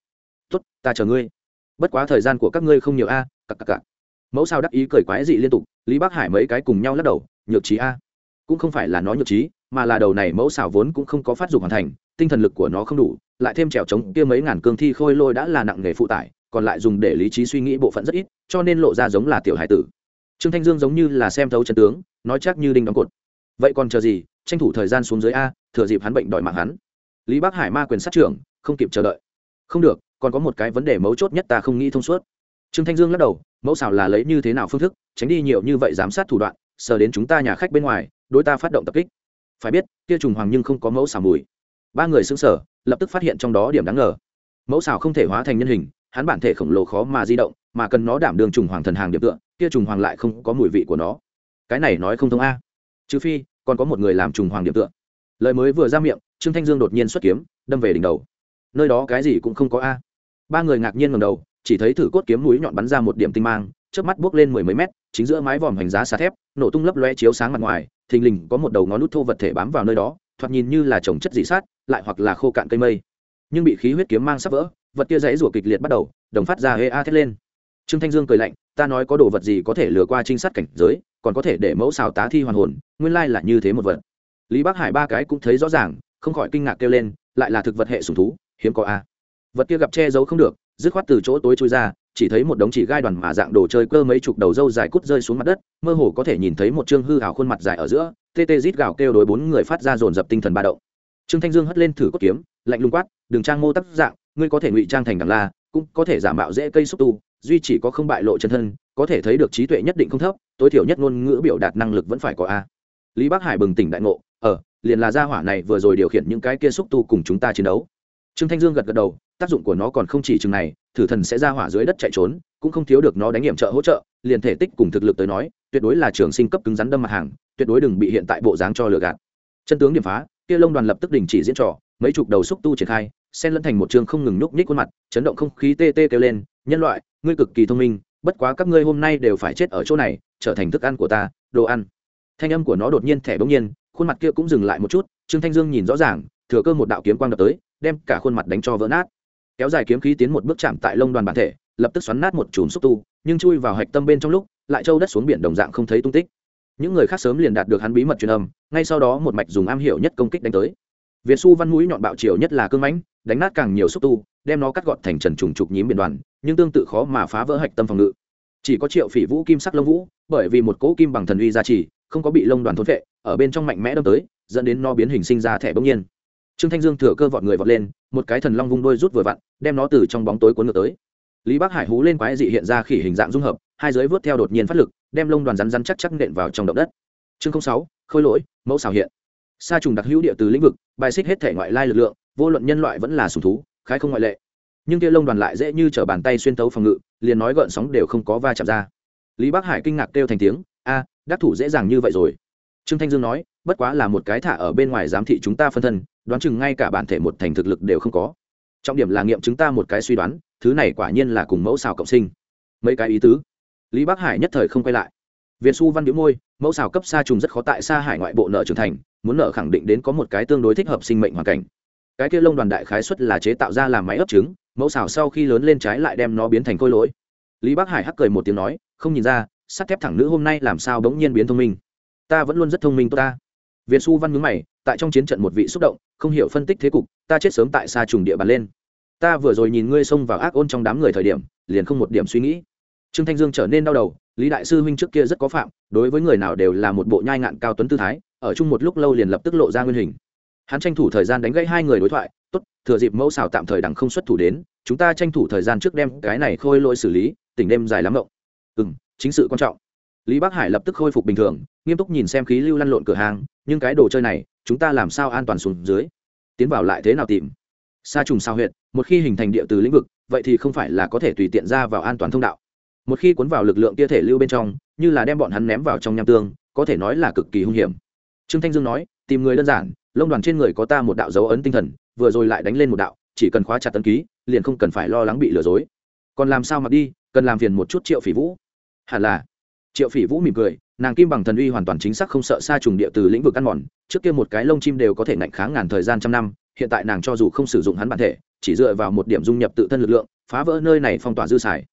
Tốt ta chờ ngươi. Bất quá thời gian của các ngươi không nhiều a à, cặp cặp cặp mẫu sao đắc ý cười quái dị liên tục lý bắc hải mấy cái cùng nhau lắc đầu nhược trí a. Cũng không phải là nó nhược trí mà là đầu này mẫu xảo vốn cũng không có phát dục hoàn thành tinh thần lực của nó không đủ lại thêm trèo trống kia mấy ngàn cương thi khôi lôi đã là nặng nghề phụ tải còn lại dùng để lý trí suy nghĩ bộ phận rất ít cho nên lộ ra giống là tiểu hải tử trương thanh dương giống như là xem thấu trần tướng, nói chắc như đinh đóng cột. Vậy còn chờ gì? Tranh thủ thời gian xuống dưới a, thừa dịp hắn bệnh đòi mạng hắn. Lý bắc hải ma quyền sát trưởng, không kịp chờ đợi. Không được, còn có một cái vấn đề mấu chốt nhất ta không nghĩ thông suốt. Trương thanh dương lắc đầu, mẫu xảo là lấy như thế nào phương thức, tránh đi nhiều như vậy giám sát thủ đoạn, sờ đến chúng ta nhà khách bên ngoài, đối ta phát động tập kích. Phải biết, kia trùng hoàng nhưng không có mẫu xảo mùi. Ba người xứng sở lập tức phát hiện trong đó điểm đáng ngờ. Mẫu xảo không thể hóa thành nhân hình, hắn bản thể khổng lồ khó mà di động mà cần nó đảm đường trùng hoàng thần hàng điểm tựa, kia trùng hoàng lại không có mùi vị của nó. Cái này nói không thông a. Trừ phi, còn có một người làm trùng hoàng điểm tựa. Lời mới vừa ra miệng, trương thanh dương đột nhiên xuất kiếm, đâm về đỉnh đầu. Nơi đó cái gì cũng không có a. Ba người ngạc nhiên ngầm đầu, chỉ thấy thử cốt kiếm mũi nhọn bắn ra một điểm tinh mang trước mắt buốc lên mười mấy mét, chính giữa mái vòm hành giá xà thép, nổ tung lấp loe chiếu sáng mặt ngoài, thình lình có một đầu ngón nút thô vật thể bám vào nơi đó, thoạt nhìn như là trồng chất dị sát, lại hoặc là khô cạn cây mây. Nhưng bị khí huyết kiếm mang sắp vỡ, vật kia dãy rủa kịch liệt bắt đầu, đồng phát ra hê a thét lên trương thanh dương cười lạnh, ta nói có đồ vật gì có thể lừa qua trinh sát cảnh giới, còn có thể để mẫu xào tá thi hoàn hồn, nguyên lai là như thế một vật. Lý bắc hải ba cái cũng thấy rõ ràng, không khỏi kinh ngạc kêu lên, lại là thực vật hệ sùng thú, hiếm có a. Vật kia gặp che giấu không được, dứt khoát từ chỗ tối trôi ra, chỉ thấy một đống chỉ gai đoàn mà dạng đồ chơi cơ mấy chục đầu dâu dài cút rơi xuống mặt đất, mơ hồ có thể nhìn thấy một chương hư hào khuôn mặt dài ở giữa, tê tê rít gào kêu đối bốn người phát ra dồn dập tinh thần ba động. Trương thanh dương hất lên thử cốt kiếm, lạnh lùng quát, đừng trang mô Tắc dạng, ngươi có thể ngụy trang thành đằng la cũng có thể giả mạo dễ cây xúc tu, duy chỉ có không bại lộ chân thân, có thể thấy được trí tuệ nhất định không thấp, tối thiểu nhất ngôn ngữ biểu đạt năng lực vẫn phải có a. Lý bắc hải bừng tỉnh đại ngộ ờ liền là gia hỏa này vừa rồi điều khiển những cái kia xúc tu cùng chúng ta chiến đấu. Trương thanh dương gật gật đầu, tác dụng của nó còn không chỉ chừng này, thử thần sẽ ra hỏa dưới đất chạy trốn, cũng không thiếu được nó đánh nghiệm trợ hỗ trợ, liền thể tích cùng thực lực tới nói, tuyệt đối là trường sinh cấp cứng rắn đâm mặt hàng, tuyệt đối đừng bị hiện tại bộ dáng cho lừa gạt. Chân tướng điểm phá, kia lông đoàn lập tức đình chỉ diễn trò, mấy chục đầu xúc tu triển khai Sen lẫn thành một trường không ngừng nhúc nhích khuôn mặt, chấn động không khí tê tê kêu lên, nhân loại, ngươi cực kỳ thông minh, bất quá các ngươi hôm nay đều phải chết ở chỗ này, trở thành thức ăn của ta, đồ ăn. Thanh âm của nó đột nhiên thẻ bỗng nhiên, khuôn mặt kia cũng dừng lại một chút, trương thanh dương nhìn rõ ràng, thừa cơ một đạo kiếm quang đập tới, đem cả khuôn mặt đánh cho vỡ nát. Kéo dài kiếm khí tiến một bước chạm tại lông đoàn bản thể, lập tức xoắn nát một chùm xúc tu, nhưng chui vào hạch tâm bên trong lúc, lại trâu đất xuống biển đồng dạng không thấy tung tích. Những người khác sớm liền đạt được hắn bí mật truyền âm, ngay sau đó một mạch dùng am hiểu nhất công kích đánh tới việt su văn mũi nhọn bạo chiều nhất là cương mãnh, đánh nát càng nhiều xúc tu, đem nó cắt gọn thành trần trùng trục nhím biển đoàn, nhưng tương tự khó mà phá vỡ hạch tâm phòng ngự. Chỉ có triệu phỉ vũ kim sắc lông vũ, bởi vì một cỗ kim bằng thần uy gia trì, không có bị lông đoàn thốn vệ ở bên trong mạnh mẽ đâm tới, dẫn đến nó biến hình sinh ra thẻ bỗng nhiên. Trương thanh dương thừa cơ vọt người vọt lên, một cái thần long vung đôi rút vừa vặn, đem nó từ trong bóng tối cuốn ngược tới. Lý bắc hải hú lên quái dị hiện ra khỉ hình dạng dung hợp, hai giới vớt theo đột nhiên phát lực, đem lông đoàn rắn rắn chắc chắc nện vào trong động đất. Chương sáu, khôi lỗi, mẫu xào hiện sa trùng đặc hữu địa từ lĩnh vực, bài xích hết thể ngoại lai lực lượng, vô luận nhân loại vẫn là sùng thú, khái không ngoại lệ. Nhưng kia lông đoàn lại dễ như t bàn tay xuyên tấu phòng ngự, liền nói gợn sóng đều không có va chạm ra. Lý bắc hải kinh ngạc kêu thành tiếng, a, đắc thủ dễ dàng như vậy rồi. Trương thanh dương nói, bất quá là một cái thả ở bên ngoài giám thị chúng ta phân thân, đoán chừng ngay cả bản thể một thành thực lực đều không có. Trọng điểm là nghiệm chúng ta một cái suy đoán, thứ này quả nhiên là cùng mẫu xào cộng sinh. Mấy cái ý tứ. Lý bắc hải nhất thời không quay lại việt xu văn nhíu môi, mẫu xào cấp xa trùng rất khó tại xa hải ngoại bộ nợ trưởng thành, muốn nợ khẳng định đến có một cái tương đối thích hợp sinh mệnh hoàn cảnh. Cái kia lông đoàn đại khái xuất là chế tạo ra làm máy ấp trứng, mẫu xào sau khi lớn lên trái lại đem nó biến thành khôi lỗi. Lý bắc hải hắc cười một tiếng nói, không nhìn ra, sắt thép thẳng nữ hôm nay làm sao bỗng nhiên biến thông minh. Ta vẫn luôn rất thông minh tốt ta. Việt xu văn mướn mày, tại trong chiến trận một vị xúc động, không hiểu phân tích thế cục, ta chết sớm tại xa trùng địa bàn lên. Ta vừa rồi nhìn ngươi xông vào ác ôn trong đám người thời điểm, liền không một điểm suy nghĩ. Trương thanh dương trở nên đau đầu lý đại sư huynh trước kia rất có phạm, đối với người nào đều là một bộ nhai ngạn cao tuấn tư thái, ở chung một lúc lâu liền lập tức lộ ra nguyên hình. Hắn tranh thủ thời gian đánh gãy hai người đối thoại, tốt, thừa dịp mẫu xào tạm thời đằng không xuất thủ đến, chúng ta tranh thủ thời gian trước đem cái này khôi lỗi xử lý, tỉnh đêm dài lắm rộng ừ n chính sự quan trọng. Lý bắc hải lập tức khôi phục bình thường, nghiêm túc nhìn xem khí lưu lăn lộn cửa hàng, nhưng cái đồ chơi này, chúng ta làm sao an toàn xuống dưới? Tiến vào lại thế nào tìm? Sa trùng sao huyện một khi hình thành địa từ lĩnh vực, vậy thì không phải là có thể tùy tiện ra vào an toàn thông đạo một khi cuốn vào lực lượng kia thể lưu bên trong, như là đem bọn hắn ném vào trong nham tương, có thể nói là cực kỳ hung hiểm. Trương thanh dương nói, tìm người đơn giản, lông đoàn trên người có ta một đạo dấu ấn tinh thần, vừa rồi lại đánh lên một đạo, chỉ cần khóa chặt tân ký, liền không cần phải lo lắng bị lừa dối. Còn làm sao mặc đi, cần làm phiền một chút triệu phỉ vũ. Hẳn là. Triệu phỉ vũ mỉm cười, nàng kim bằng thần uy hoàn toàn chính xác không sợ xa trùng địa từ lĩnh vực ăn mòn, trước kia một cái lông chim đều có thể ngạnh kháng ngàn thời gian trăm năm, hiện tại nàng cho dù không sử dụng hắn bản thể, chỉ dựa vào một điểm dung nhập tự thân lực lượng, phá vỡ nơi này phong tỏa dư xài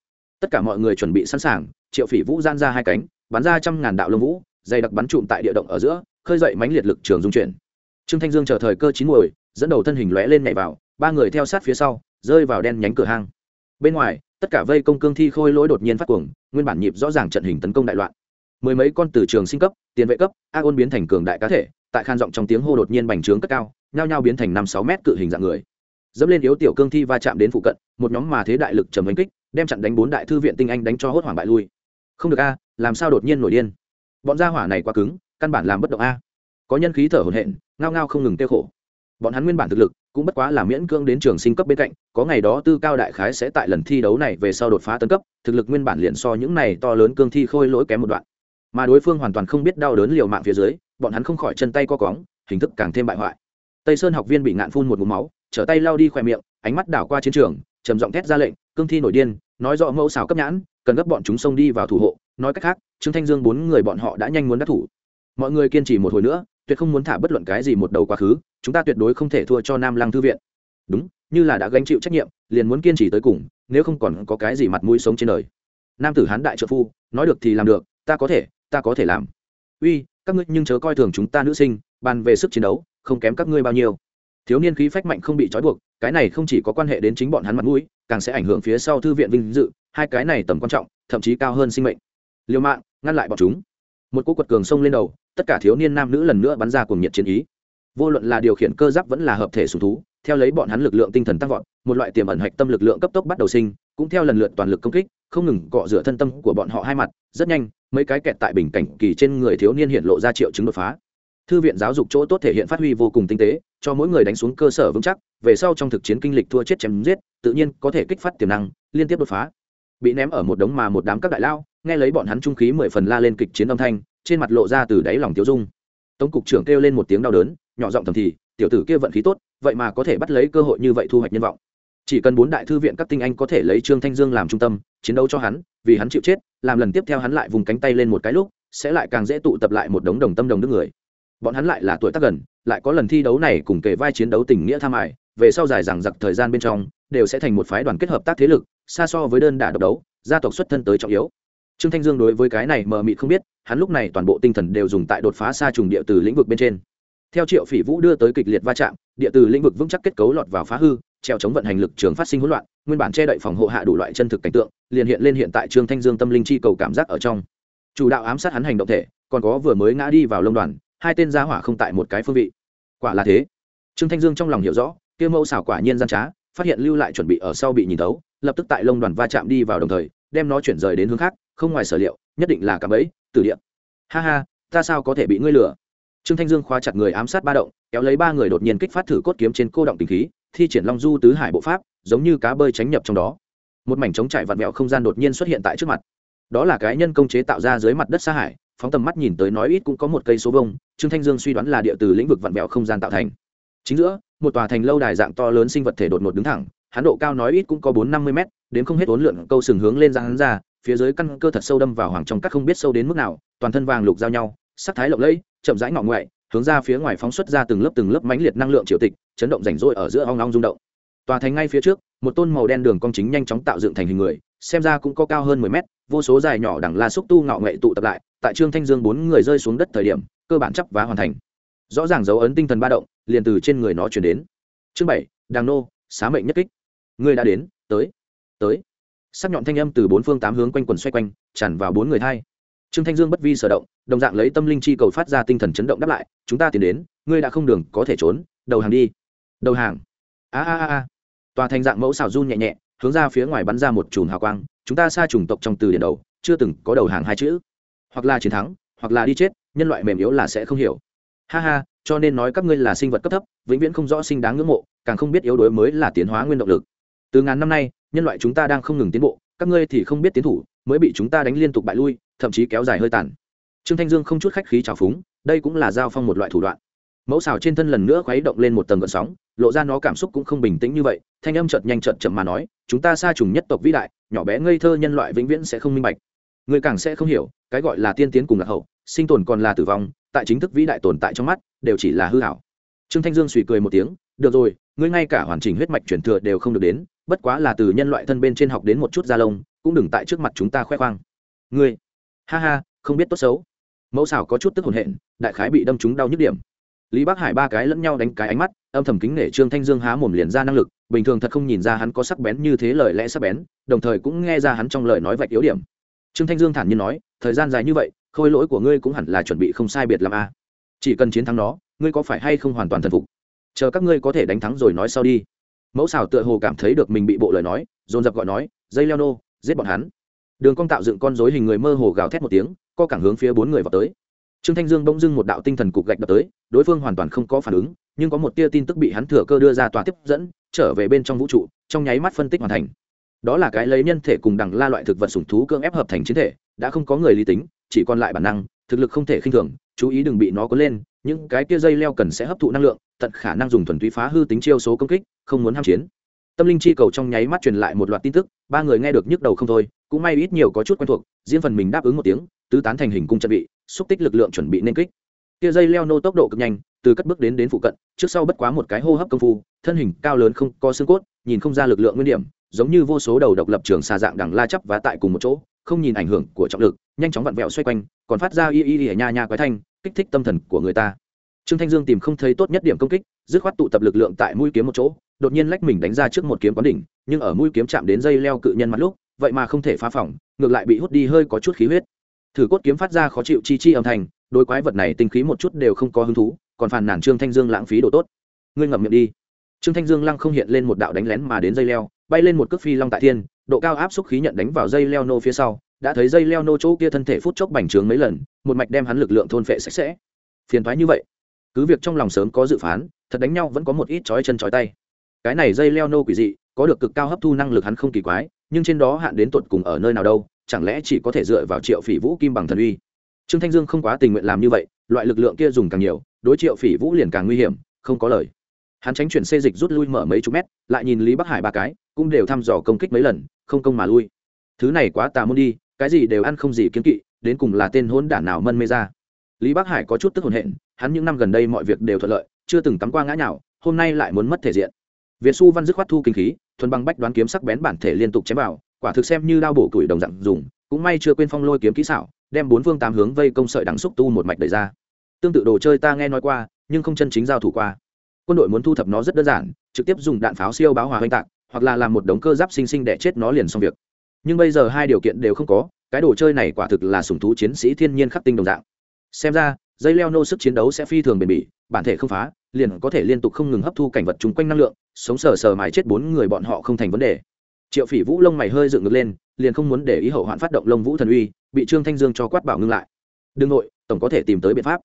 tất cả mọi người chuẩn bị sẵn sàng, triệu phỉ vũ gian ra hai cánh, bắn ra trăm ngàn đạo lông vũ, dày đặc bắn trụm tại địa động ở giữa, khơi dậy mánh liệt lực trường dung chuyển. Trương thanh dương chờ thời cơ chín muồi, dẫn đầu thân hình lóe lên nhảy vào, ba người theo sát phía sau, rơi vào đen nhánh cửa hang. Bên ngoài, tất cả vây công cương thi khôi lỗi đột nhiên phát cuồng, nguyên bản nhịp rõ ràng trận hình tấn công đại loạn. Mười mấy con từ trường sinh cấp, tiền vệ cấp, a ôn biến thành cường đại cá thể, tại khan giọng trong tiếng hô đột nhiên bành trướng cất cao, nhao nhao biến thành năm sáu mét cự hình dạng người. Dẫm lên yếu tiểu cương thi va chạm đến phụ cận, một nhóm mà thế đại lực trầm đánh kích đem chặn đánh bốn đại thư viện tinh anh đánh cho hốt hoảng bại lui. Không được a, làm sao đột nhiên nổi điên? Bọn gia hỏa này quá cứng, căn bản làm bất động a. Có nhân khí thở hổn hển, ngao ngao không ngừng tiêu khổ. Bọn hắn nguyên bản thực lực cũng bất quá là miễn cưỡng đến trường sinh cấp bên cạnh, có ngày đó tư cao đại khái sẽ tại lần thi đấu này về sau đột phá tấn cấp, thực lực nguyên bản liền so những này to lớn cương thi khôi lỗi kém một đoạn. Mà đối phương hoàn toàn không biết đau đớn liều mạng phía dưới, bọn hắn không khỏi chân tay co cóng hình thức càng thêm bại hoại. Tây sơn học viên bị ngạn phun một mũ máu, trở tay lao đi khỏe miệng, ánh mắt đảo qua chiến trường, trầm giọng thét ra lệnh, cương thi nổi điên nói rõ mẫu xào cấp nhãn, cần gấp bọn chúng xông đi vào thủ hộ. Nói cách khác, trương thanh dương bốn người bọn họ đã nhanh muốn đắc thủ. Mọi người kiên trì một hồi nữa, tuyệt không muốn thả bất luận cái gì một đầu quá khứ, chúng ta tuyệt đối không thể thua cho nam lăng thư viện. Đúng, như là đã gánh chịu trách nhiệm, liền muốn kiên trì tới cùng, nếu không còn có cái gì mặt mũi sống trên đời. Nam tử hán đại trợ phu, nói được thì làm được, ta có thể, ta có thể làm. Uy, các ngươi nhưng chớ coi thường chúng ta nữ sinh, bàn về sức chiến đấu, không kém các ngươi bao nhiêu. Thiếu niên khí phách mạnh không bị trói buộc cái này không chỉ có quan hệ đến chính bọn hắn mặt mũi, càng sẽ ảnh hưởng phía sau thư viện vinh dự, hai cái này tầm quan trọng, thậm chí cao hơn sinh mệnh. Liều mạng ngăn lại bọn chúng. Một cú quật cường xông lên đầu, tất cả thiếu niên nam nữ lần nữa bắn ra cùng nhiệt chiến ý. Vô luận là điều khiển cơ giáp vẫn là hợp thể sùng thú, theo lấy bọn hắn lực lượng tinh thần tăng vọt, một loại tiềm ẩn hạch tâm lực lượng cấp tốc bắt đầu sinh, cũng theo lần lượt toàn lực công kích, không ngừng cọ rửa thân tâm của bọn họ hai mặt, rất nhanh, mấy cái kẹt tại bình cảnh kỳ trên người thiếu niên hiện lộ ra triệu chứng đột phá. Thư viện giáo dục chỗ tốt thể hiện phát huy vô cùng tinh tế, cho mỗi người đánh xuống cơ sở vững chắc về sau trong thực chiến kinh lịch thua chết chém giết, tự nhiên có thể kích phát tiềm năng, liên tiếp đột phá. Bị ném ở một đống mà một đám các đại lao, nghe lấy bọn hắn trung khí mười phần la lên kịch chiến âm thanh, trên mặt lộ ra từ đáy lòng tiêu dung. Tống cục trưởng kêu lên một tiếng đau đớn, nhỏ giọng thầm thì, tiểu tử kia vận khí tốt, vậy mà có thể bắt lấy cơ hội như vậy thu hoạch nhân vọng. Chỉ cần bốn đại thư viện các tinh anh có thể lấy trương thanh dương làm trung tâm, chiến đấu cho hắn, vì hắn chịu chết, làm lần tiếp theo hắn lại vùng cánh tay lên một cái lúc, sẽ lại càng dễ tụ tập lại một đống đồng tâm đồng đức người. Bọn hắn lại là tuổi tác gần lại có lần thi đấu này cùng kề vai chiến đấu tình nghĩa tham ải về sau dài rằng giặc thời gian bên trong, đều sẽ thành một phái đoàn kết hợp tác thế lực, xa so với đơn đả độc đấu, gia tộc xuất thân tới trọng yếu. Trương thanh dương đối với cái này mờ mịt không biết, hắn lúc này toàn bộ tinh thần đều dùng tại đột phá xa trùng địa từ lĩnh vực bên trên. Theo triệu phỉ vũ đưa tới kịch liệt va chạm, địa từ lĩnh vực vững chắc kết cấu lọt vào phá hư, treo chống vận hành lực trường phát sinh hỗn loạn, nguyên bản che đậy phòng hộ hạ đủ loại chân thực cảnh tượng, liền hiện lên hiện tại trương thanh dương tâm linh chi cầu cảm giác ở trong. Chủ đạo ám sát hắn hành động thể, còn có vừa mới ngã đi vào lông đoàn hai tên gia hỏa không tại một cái phương vị. Quả là thế. Trương thanh dương trong lòng hiểu rõ, kia mẫu xảo quả nhiên gian trá, phát hiện lưu lại chuẩn bị ở sau bị nhìn tấu lập tức tại lông đoàn va chạm đi vào đồng thời, đem nó chuyển rời đến hướng khác, không ngoài sở liệu, nhất định là cả bẫy, tử địa. Ha ha, ta sao có thể bị ngươi lừa? Trương thanh dương khóa chặt người ám sát ba động, kéo lấy ba người đột nhiên kích phát thử cốt kiếm trên cô động tình khí, thi triển long du tứ hải bộ pháp, giống như cá bơi tránh nhập trong đó. Một mảnh trống trải vặn vẹo không gian đột nhiên xuất hiện tại trước mặt. Đó là cái nhân công chế tạo ra dưới mặt đất xa hải phóng tầm mắt nhìn tới nói ít cũng có một cây số vông, trương thanh dương suy đoán là địa từ lĩnh vực vặn vẹo không gian tạo thành. Chính giữa, một tòa thành lâu đài dạng to lớn sinh vật thể đột ngột đứng thẳng, hắn độ cao nói ít cũng có bốn năm mươi mét, đến không hết ốn lượn câu sừng hướng lên ra hắn ra, phía dưới căn cơ thật sâu đâm vào hoàng trong các không biết sâu đến mức nào, toàn thân vàng lục giao nhau, sắc thái lộng lẫy, chậm rãi ngọ ngoại, hướng ra phía ngoài phóng xuất ra từng lớp từng lớp mãnh liệt năng lượng triều tịch, chấn động rảnh rỗi ở giữa hoang long rung động. Tòa thành ngay phía trước, một tôn màu đen đường cong chính nhanh chóng tạo dựng thành hình người, xem ra cũng có cao hơn mười mét, vô số dài nhỏ đằng la xúc tu ngọ nghệ tụ tập lại tại trương thanh dương bốn người rơi xuống đất thời điểm, cơ bản chấp vá hoàn thành. Rõ ràng dấu ấn tinh thần ba động, liền từ trên người nó chuyển đến. Chương bảy, đàng nô, xá mệnh nhất kích. Ngươi đã đến, tới tới. Sắc nhọn thanh âm từ bốn phương tám hướng quanh quần xoay quanh, tràn vào bốn người thay trương thanh dương bất vi sở động, đồng dạng lấy tâm linh chi cầu phát ra tinh thần chấn động đáp lại, chúng ta tiến đến, ngươi đã không đường có thể trốn, đầu hàng đi. Đầu hàng. A a a a. Tòa thành dạng mẫu xào run nhẹ nhẹ, hướng ra phía ngoài bắn ra một chùm hào quang, chúng ta xa chủng tộc trong từ điển đầu, chưa từng có đầu hàng hai chữ hoặc là chiến thắng, hoặc là đi chết, nhân loại mềm yếu là sẽ không hiểu. Ha ha, cho nên nói các ngươi là sinh vật cấp thấp, vĩnh viễn không rõ sinh đáng ngưỡng mộ, càng không biết yếu đuối mới là tiến hóa nguyên động lực. Từ ngàn năm nay, nhân loại chúng ta đang không ngừng tiến bộ, các ngươi thì không biết tiến thủ, mới bị chúng ta đánh liên tục bại lui, thậm chí kéo dài hơi tàn. Trương thanh dương không chút khách khí trào phúng, đây cũng là giao phong một loại thủ đoạn. Mẫu xào trên thân lần nữa khuấy động lên một tầng gợn sóng, lộ ra nó cảm xúc cũng không bình tĩnh như vậy, thanh âm chợt nhanh chợt chậm mà nói, chúng ta xa trùng nhất tộc vĩ đại, nhỏ bé ngây thơ nhân loại vĩnh viễn sẽ không minh bạch người càng sẽ không hiểu, cái gọi là tiên tiến cùng lạc hậu, sinh tồn còn là tử vong, tại chính thức vĩ đại tồn tại trong mắt, đều chỉ là hư hảo. Trương thanh dương suy cười một tiếng, được rồi, ngươi ngay cả hoàn chỉnh huyết mạch chuyển thừa đều không được đến, bất quá là từ nhân loại thân bên trên học đến một chút da lông, cũng đừng tại trước mặt chúng ta khoe khoang. Ngươi? Ha ha, không biết tốt xấu. Mẫu xảo có chút tức hồn hện đại khái bị đâm trúng đau nhức điểm. Lý bắc hải ba cái lẫn nhau đánh cái ánh mắt, âm thầm kính nể trương thanh dương há mồm liền ra năng lực, bình thường thật không nhìn ra hắn có sắc bén như thế lời lẽ sắc bén, đồng thời cũng nghe ra hắn trong lời nói vạch yếu điểm trương thanh dương thản nhiên nói, thời gian dài như vậy, khôi lỗi của ngươi cũng hẳn là chuẩn bị không sai biệt làm a à. chỉ cần chiến thắng nó, ngươi có phải hay không hoàn toàn thần phục? Chờ các ngươi có thể đánh thắng rồi nói sau đi. Mẫu xào tựa hồ cảm thấy được mình bị bộ lời nói, dồn dập gọi nói, dây leo nô, giết bọn hắn. Đường cong tạo dựng con dối hình người mơ hồ gào thét một tiếng, co cảng hướng phía bốn người vào tới. Trương thanh dương bỗng dưng một đạo tinh thần cục gạch đập tới, đối phương hoàn toàn không có phản ứng, nhưng có một tia tin tức bị hắn thừa cơ đưa ra tòa tiếp dẫn, trở về bên trong vũ trụ, trong nháy mắt phân tích hoàn thành đó là cái lấy nhân thể cùng đằng la loại thực vật sủng thú cưỡng ép hợp thành chiến thể, đã không có người lý tính, chỉ còn lại bản năng, thực lực không thể khinh thường, chú ý đừng bị nó có lên, những cái kia dây leo cần sẽ hấp thụ năng lượng, tận khả năng dùng thuần túy phá hư tính chiêu số công kích, không muốn ham chiến. Tâm linh chi cầu trong nháy mắt truyền lại một loạt tin tức, ba người nghe được nhức đầu không thôi, cũng may ít nhiều có chút quen thuộc diễn phần mình đáp ứng một tiếng, tứ tán thành hình cung trận bị, xúc tích lực lượng chuẩn bị nên kích. Kia dây leo nô tốc độ cực nhanh, từ cất bước đến đến phụ cận, trước sau bất quá một cái hô hấp công phu, thân hình cao lớn không có xương cốt, nhìn không ra lực lượng nguyên điểm giống như vô số đầu độc lập trường xa dạng đằng la chấp và tại cùng một chỗ, không nhìn ảnh hưởng của trọng lực, nhanh chóng vặn vẹo xoay quanh, còn phát ra y y y nha nha quái thanh, kích thích tâm thần của người ta. Trương thanh dương tìm không thấy tốt nhất điểm công kích, dứt khoát tụ tập lực lượng tại mũi kiếm một chỗ, đột nhiên lách mình đánh ra trước một kiếm quán đỉnh, nhưng ở mũi kiếm chạm đến dây leo cự nhân mặt lúc, vậy mà không thể phá phỏng ngược lại bị hút đi hơi có chút khí huyết. Thử cốt kiếm phát ra khó chịu chi chi âm thanh đôi quái vật này tinh khí một chút đều không có hứng thú, còn phàn nàn trương thanh dương lãng phí đồ tốt. Ngươi ngậm miệng đi. Trương thanh dương lăng không hiện lên một đạo đánh lén mà đến dây leo bay lên một cước phi long tại thiên, độ cao áp xúc khí nhận đánh vào dây leo nô phía sau, đã thấy dây leo nô chỗ kia thân thể phút chốc bành trướng mấy lần, một mạch đem hắn lực lượng thôn phệ sạch sẽ. Phiền thoái như vậy. Cứ việc trong lòng sớm có dự phán, thật đánh nhau vẫn có một ít chói chân chói tay. Cái này dây leo nô quỷ dị, có được cực cao hấp thu năng lực hắn không kỳ quái, nhưng trên đó hạn đến tột cùng ở nơi nào đâu, chẳng lẽ chỉ có thể dựa vào triệu phỉ vũ kim bằng thần uy? Trương thanh dương không quá tình nguyện làm như vậy, loại lực lượng kia dùng càng nhiều, đối triệu phỉ vũ liền càng nguy hiểm, không có lời. Hắn tránh chuyển xê dịch rút lui mở mấy chục mét, lại nhìn lý bắc hải ba cái cũng đều thăm dò công kích mấy lần, không công mà lui. Thứ này quá tà môn đi, cái gì đều ăn không gì kiến kỵ, đến cùng là tên hôn đản nào mân mê ra. Lý bắc hải có chút tức hồn hện hắn những năm gần đây mọi việc đều thuận lợi, chưa từng tắm qua ngã nhào, hôm nay lại muốn mất thể diện. Việt xu văn dứt khoát thu kinh khí, thuần băng bách đoán kiếm sắc bén bản thể liên tục chém vào, quả thực xem như đao bổ tuổi đồng dạng dùng, cũng may chưa quên phong lôi kiếm kỹ xảo, đem bốn phương tám hướng vây công sợi đằng xúc tu một mạch đẩy ra. Tương tự đồ chơi ta nghe nói qua, nhưng không chân chính giao thủ qua. Quân đội muốn thu thập nó rất đơn giản, trực tiếp dùng đạn pháo siêu báo hòa hoành tạc hoặc là làm một đống cơ giáp sinh sinh đẻ chết nó liền xong việc. Nhưng bây giờ hai điều kiện đều không có, cái đồ chơi này quả thực là sùng thú chiến sĩ thiên nhiên khắc tinh đồng dạng. Xem ra, dây leo nô sức chiến đấu sẽ phi thường bền bỉ, bản thể không phá, liền có thể liên tục không ngừng hấp thu cảnh vật chung quanh năng lượng, sống sờ sờ mài chết bốn người bọn họ không thành vấn đề. Triệu phỉ vũ lông mày hơi dựng ngược lên, liền không muốn để ý hậu hoạn phát động lông vũ thần uy, bị trương thanh dương cho quát bảo ngưng lại. Đương nội, tổng có thể tìm tới biện pháp.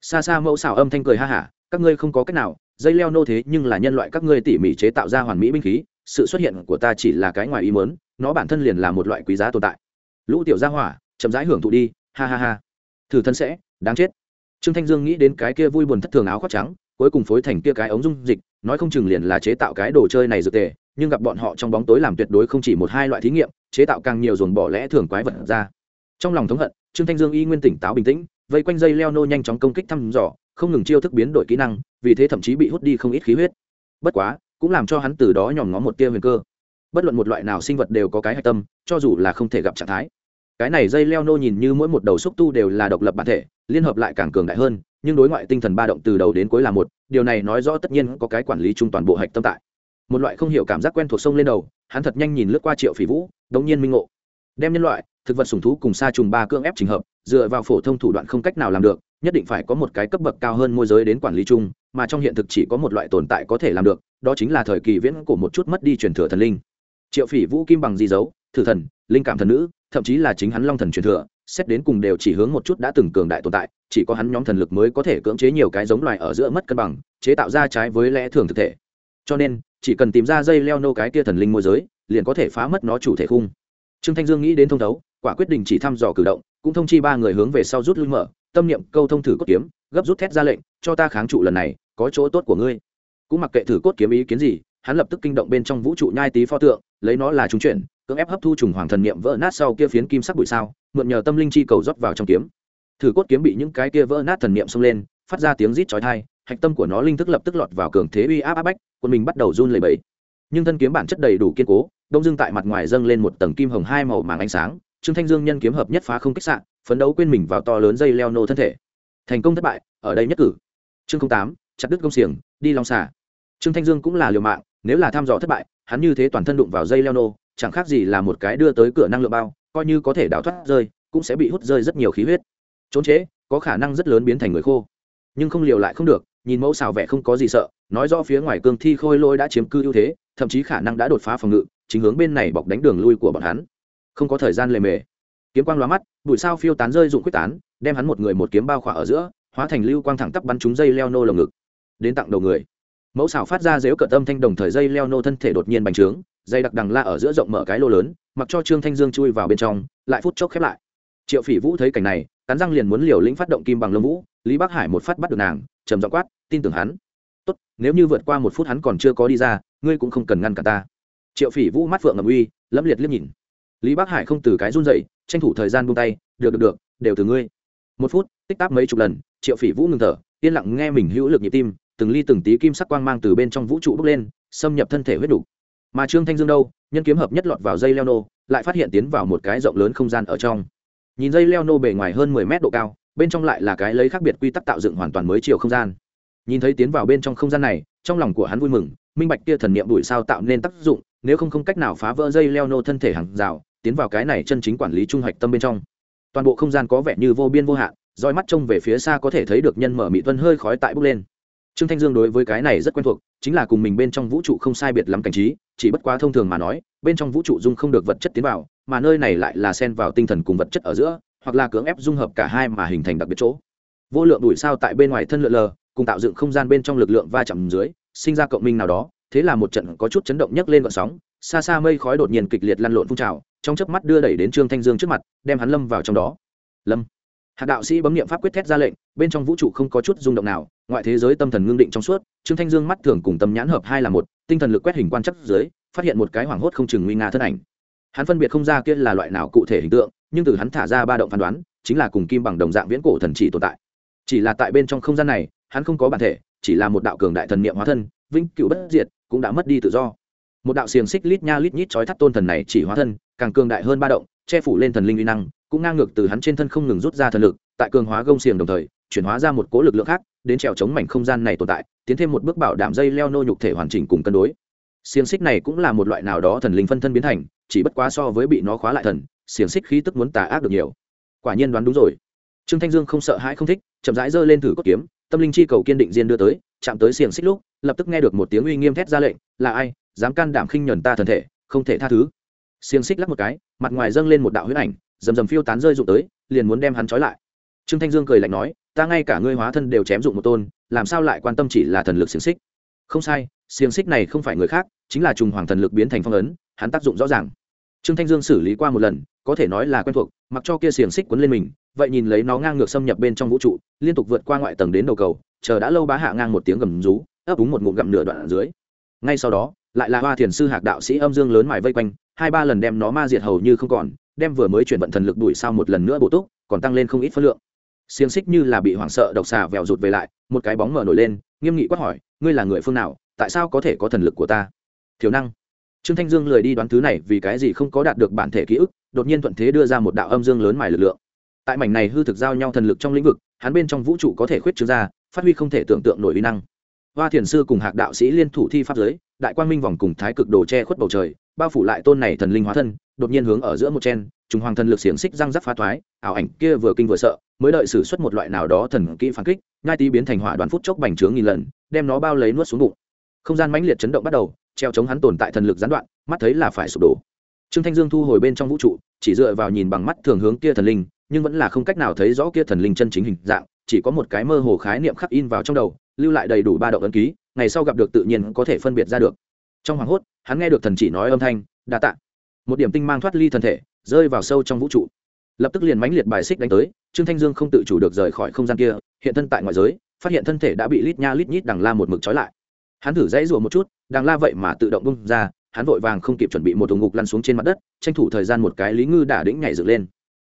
Xa xa mẫu xảo âm thanh cười ha hả, các ngươi không có cách nào, dây leo nô thế nhưng là nhân loại các ngươi tỉ mỉ chế tạo ra hoàn mỹ binh khí sự xuất hiện của ta chỉ là cái ngoài ý mớn nó bản thân liền là một loại quý giá tồn tại. Lũ tiểu gia hỏa, chậm rãi hưởng thụ đi, ha ha ha. Thử thân sẽ, đáng chết. Trương thanh dương nghĩ đến cái kia vui buồn thất thường áo khoác trắng, cuối cùng phối thành kia cái ống dung dịch, nói không chừng liền là chế tạo cái đồ chơi này dược tề, nhưng gặp bọn họ trong bóng tối làm tuyệt đối không chỉ một hai loại thí nghiệm, chế tạo càng nhiều dồn bỏ lẽ thường quái vật ra. Trong lòng thống hận, trương thanh dương y nguyên tỉnh táo bình tĩnh, vây quanh dây leo nô nhanh chóng công kích thăm dò, không ngừng chiêu thức biến đổi kỹ năng, vì thế thậm chí bị hút đi không ít khí huyết. Bất quá cũng làm cho hắn từ đó nhòm ngó một tia huyền cơ. Bất luận một loại nào sinh vật đều có cái hạch tâm, cho dù là không thể gặp trạng thái. Cái này dây leo nô nhìn như mỗi một đầu xúc tu đều là độc lập bản thể, liên hợp lại càng cường đại hơn, nhưng đối ngoại tinh thần ba động từ đầu đến cuối là một, điều này nói rõ tất nhiên có cái quản lý chung toàn bộ hạch tâm tại. Một loại không hiểu cảm giác quen thuộc sông lên đầu, hắn thật nhanh nhìn lướt qua triệu phỉ vũ, đống nhiên minh ngộ. Đem nhân loại, thực vật sùng thú cùng sa trùng ba cưỡng ép trình hợp, dựa vào phổ thông thủ đoạn không cách nào làm được, nhất định phải có một cái cấp bậc cao hơn môi giới đến quản lý chung mà trong hiện thực chỉ có một loại tồn tại có thể làm được, đó chính là thời kỳ viễn của một chút mất đi truyền thừa thần linh. Triệu phỉ vũ kim bằng di dấu, thử thần, linh cảm thần nữ, thậm chí là chính hắn long thần truyền thừa, xét đến cùng đều chỉ hướng một chút đã từng cường đại tồn tại, chỉ có hắn nhóm thần lực mới có thể cưỡng chế nhiều cái giống loài ở giữa mất cân bằng, chế tạo ra trái với lẽ thường thực thể. Cho nên, chỉ cần tìm ra dây leo nô cái kia thần linh môi giới, liền có thể phá mất nó chủ thể khung. Trương thanh dương nghĩ đến thông thấu, quả quyết định chỉ thăm dò cử động, cũng thông chi ba người hướng về sau rút lui mở, tâm niệm câu thông thử cốt kiếm, gấp rút thét ra lệnh, cho ta kháng trụ lần này có chỗ tốt của ngươi. Cũng mặc kệ thử cốt kiếm ý kiến gì, hắn lập tức kinh động bên trong vũ trụ nhai tí pho tượng, lấy nó là trung chuyển, cưỡng ép hấp thu trùng hoàng thần niệm vỡ nát sau kia phiến kim sắc bụi sao, mượn nhờ tâm linh chi cầu rót vào trong kiếm. Thử cốt kiếm bị những cái kia vỡ nát thần niệm xông lên, phát ra tiếng rít chói tai, hạch tâm của nó linh thức lập tức lọt vào cường thế uy áp áp bách, quân mình bắt đầu run lẩy bẩy. Nhưng thân kiếm bản chất đầy đủ kiên cố, đông dương tại mặt ngoài dâng lên một tầng kim hồng hai màu màng ánh sáng, trương thanh dương nhân kiếm hợp nhất phá không kích sạn phấn đấu quên mình vào to lớn dây leo nô thân thể. Thành công thất bại, ở đây nhất cử. Chương tám chặt đứt công xiềng, đi long xả trương thanh dương cũng là liều mạng, nếu là thăm dò thất bại, hắn như thế toàn thân đụng vào dây leo nô, chẳng khác gì là một cái đưa tới cửa năng lượng bao, coi như có thể đào thoát rơi, cũng sẽ bị hút rơi rất nhiều khí huyết. Trốn chế có khả năng rất lớn biến thành người khô. Nhưng không liều lại không được, nhìn mẫu xào vẻ không có gì sợ, nói rõ phía ngoài cương thi khôi lôi đã chiếm cư ưu thế, thậm chí khả năng đã đột phá phòng ngự, chính hướng bên này bọc đánh đường lui của bọn hắn. Không có thời gian lề mề. Kiếm quang lóa mắt, bụi sao phiêu tán rơi dụng quyết tán, đem hắn một người một kiếm bao khỏa ở giữa, hóa thành lưu quang thẳng tắp bắn trúng dây leo nô lồng ngực đến tặng đầu người. Mẫu xảo phát ra dếu cợt tâm thanh đồng thời dây leo nô thân thể đột nhiên bành trướng, dây đặc đằng la ở giữa rộng mở cái lô lớn, mặc cho trương thanh dương chui vào bên trong, lại phút chốc khép lại. Triệu phỉ vũ thấy cảnh này, cắn răng liền muốn liều lĩnh phát động kim bằng lông vũ, lý bắc hải một phát bắt được nàng, trầm dọ quát, tin tưởng hắn. Tốt, nếu như vượt qua một phút hắn còn chưa có đi ra, ngươi cũng không cần ngăn cả ta. Triệu phỉ vũ mắt phượng ngầm uy, lẫm liệt liếc nhìn. Lý bắc hải không từ cái run dậy tranh thủ thời gian buông tay, được được được, đều từ ngươi. Một phút, tích tắc mấy chục lần, triệu phỉ vũ ngừng thở, yên lặng nghe mình hữu lực nhịp tim từng ly từng tí kim sắc quang mang từ bên trong vũ trụ bốc lên, xâm nhập thân thể huyết đủ. Mà trương thanh dương đâu? Nhân kiếm hợp nhất lọt vào dây leo nô, lại phát hiện tiến vào một cái rộng lớn không gian ở trong. Nhìn dây leo nô bề ngoài hơn mười mét độ cao, bên trong lại là cái lấy khác biệt quy tắc tạo dựng hoàn toàn mới chiều không gian. Nhìn thấy tiến vào bên trong không gian này, trong lòng của hắn vui mừng, minh bạch kia thần niệm đuổi sao tạo nên tác dụng, nếu không không cách nào phá vỡ dây leo nô thân thể hàng rào, tiến vào cái này chân chính quản lý trung hoạch tâm bên trong. Toàn bộ không gian có vẻ như vô biên vô hạn, roi mắt trông về phía xa có thể thấy được nhân mở mị tuân hơi khói tại bốc lên trương thanh dương đối với cái này rất quen thuộc, chính là cùng mình bên trong vũ trụ không sai biệt lắm cảnh trí, chỉ bất quá thông thường mà nói, bên trong vũ trụ dung không được vật chất tiến vào, mà nơi này lại là xen vào tinh thần cùng vật chất ở giữa, hoặc là cưỡng ép dung hợp cả hai mà hình thành đặc biệt chỗ. Vô lượng đuổi sao tại bên ngoài thân lượn lờ, cùng tạo dựng không gian bên trong lực lượng va chạm dưới, sinh ra cộng minh nào đó, thế là một trận có chút chấn động nhấc lên vận sóng, xa xa mây khói đột nhiên kịch liệt lăn lộn phun trào, trong chớp mắt đưa đẩy đến trương thanh dương trước mặt, đem hắn lâm vào trong đó. Lâm hạt đạo sĩ bấm nghiệm pháp quyết thét ra lệnh, bên trong vũ trụ không có chút rung động nào, ngoại thế giới tâm thần ngưng định trong suốt, trương thanh dương mắt thường cùng tâm nhãn hợp hai là một, tinh thần lực quét hình quan chắc dưới, phát hiện một cái hoảng hốt không chừng nguy nga thân ảnh. Hắn phân biệt không ra kia là loại nào cụ thể hình tượng, nhưng từ hắn thả ra ba động phán đoán, chính là cùng kim bằng đồng dạng viễn cổ thần chỉ tồn tại. Chỉ là tại bên trong không gian này, hắn không có bản thể, chỉ là một đạo cường đại thần niệm hóa thân, vĩnh cựu bất diệt, cũng đã mất đi tự do. Một đạo xiềng xích lít nha lít nhít chói thắt tôn thần này chỉ hóa thân, càng cường đại hơn ba động che phủ lên thần linh uy năng, cũng ngang ngược từ hắn trên thân không ngừng rút ra thần lực, tại cường hóa gông xiềng đồng thời, chuyển hóa ra một cố lực lượng khác, đến trèo chống mảnh không gian này tồn tại, tiến thêm một bước bảo đảm dây leo nô nhục thể hoàn chỉnh cùng cân đối. Xiềng xích này cũng là một loại nào đó thần linh phân thân biến thành, chỉ bất quá so với bị nó khóa lại thần, xiềng xích khí tức muốn tà ác được nhiều. Quả nhiên đoán đúng rồi. Trương thanh dương không sợ hãi không thích, chậm rãi giơ lên thử cốt kiếm, tâm linh chi cầu kiên định diên đưa tới, chạm tới xiềng xích lúc, lập tức nghe được một tiếng uy nghiêm thét ra lệnh, là ai? Dám can đảm khinh nhuần ta thần thể, không thể tha thứ xiềng xích lắc một cái, mặt ngoài dâng lên một đạo huyết ảnh, rầm rầm phiêu tán rơi rụng tới, liền muốn đem hắn trói lại. Trương thanh dương cười lạnh nói, ta ngay cả ngươi hóa thân đều chém dụng một tôn, làm sao lại quan tâm chỉ là thần lực xiềng xích? Không sai, xiềng xích này không phải người khác, chính là trùng hoàng thần lực biến thành phong ấn, hắn tác dụng rõ ràng. Trương thanh dương xử lý qua một lần, có thể nói là quen thuộc, mặc cho kia xiềng xích quấn lên mình, vậy nhìn lấy nó ngang ngược xâm nhập bên trong vũ trụ, liên tục vượt qua ngoại tầng đến đầu cầu, chờ đã lâu bá hạ ngang một tiếng gầm rú, ấp úng một ngụm gặm nửa đoạn ở dưới. Ngay sau đó, lại là hoa thiền sư hạc đạo sĩ âm dương lớn mài vây quanh hai ba lần đem nó ma diệt hầu như không còn, đem vừa mới chuyển vận thần lực đuổi sao một lần nữa bổ túc, còn tăng lên không ít phân lượng. Xiềng xích như là bị hoảng sợ độc xà vèo rụt về lại, một cái bóng mở nổi lên, nghiêm nghị quát hỏi, ngươi là người phương nào? Tại sao có thể có thần lực của ta? Thiếu năng. Trương thanh dương lười đi đoán thứ này vì cái gì không có đạt được bản thể ký ức, đột nhiên thuận thế đưa ra một đạo âm dương lớn mài lực lượng. Tại mảnh này hư thực giao nhau thần lực trong lĩnh vực, hắn bên trong vũ trụ có thể khuyết trương ra, phát huy không thể tưởng tượng nổi uy năng. Hoa thiền sư cùng hạc đạo sĩ liên thủ thi pháp giới, đại quang minh vòng cùng thái cực đồ che khuất bầu trời bao phủ lại tôn này thần linh hóa thân, đột nhiên hướng ở giữa một chen, trùng hoàng thần lực xiềng xích răng rắc phá thoái, ảo ảnh kia vừa kinh vừa sợ, mới đợi xử suất một loại nào đó thần kỹ phản kích ngai tí biến thành hỏa đoàn phút chốc bành trướng nghìn lần, đem nó bao lấy nuốt xuống bụng. Không gian mãnh liệt chấn động bắt đầu, treo chống hắn tồn tại thần lực gián đoạn, mắt thấy là phải sụp đổ. Trương thanh dương thu hồi bên trong vũ trụ, chỉ dựa vào nhìn bằng mắt thường hướng kia thần linh, nhưng vẫn là không cách nào thấy rõ kia thần linh chân chính hình dạng, chỉ có một cái mơ hồ khái niệm khắc in vào trong đầu, lưu lại đầy đủ ba động ấn ký, ngày sau gặp được tự nhiên có thể phân biệt ra được. Trong hoàng hốt hắn nghe được thần chỉ nói âm thanh, đa tạ. Một điểm tinh mang thoát ly thân thể, rơi vào sâu trong vũ trụ. Lập tức liền mãnh liệt bài xích đánh tới, trương thanh dương không tự chủ được rời khỏi không gian kia, hiện thân tại ngoại giới, phát hiện thân thể đã bị lít nha lít nhít đằng la một mực trói lại. Hắn thử dãy rủa một chút, đằng la vậy mà tự động bung ra, hắn vội vàng không kịp chuẩn bị một thùng ngục lăn xuống trên mặt đất, tranh thủ thời gian một cái lý ngư đả đĩnh nhảy dựng lên.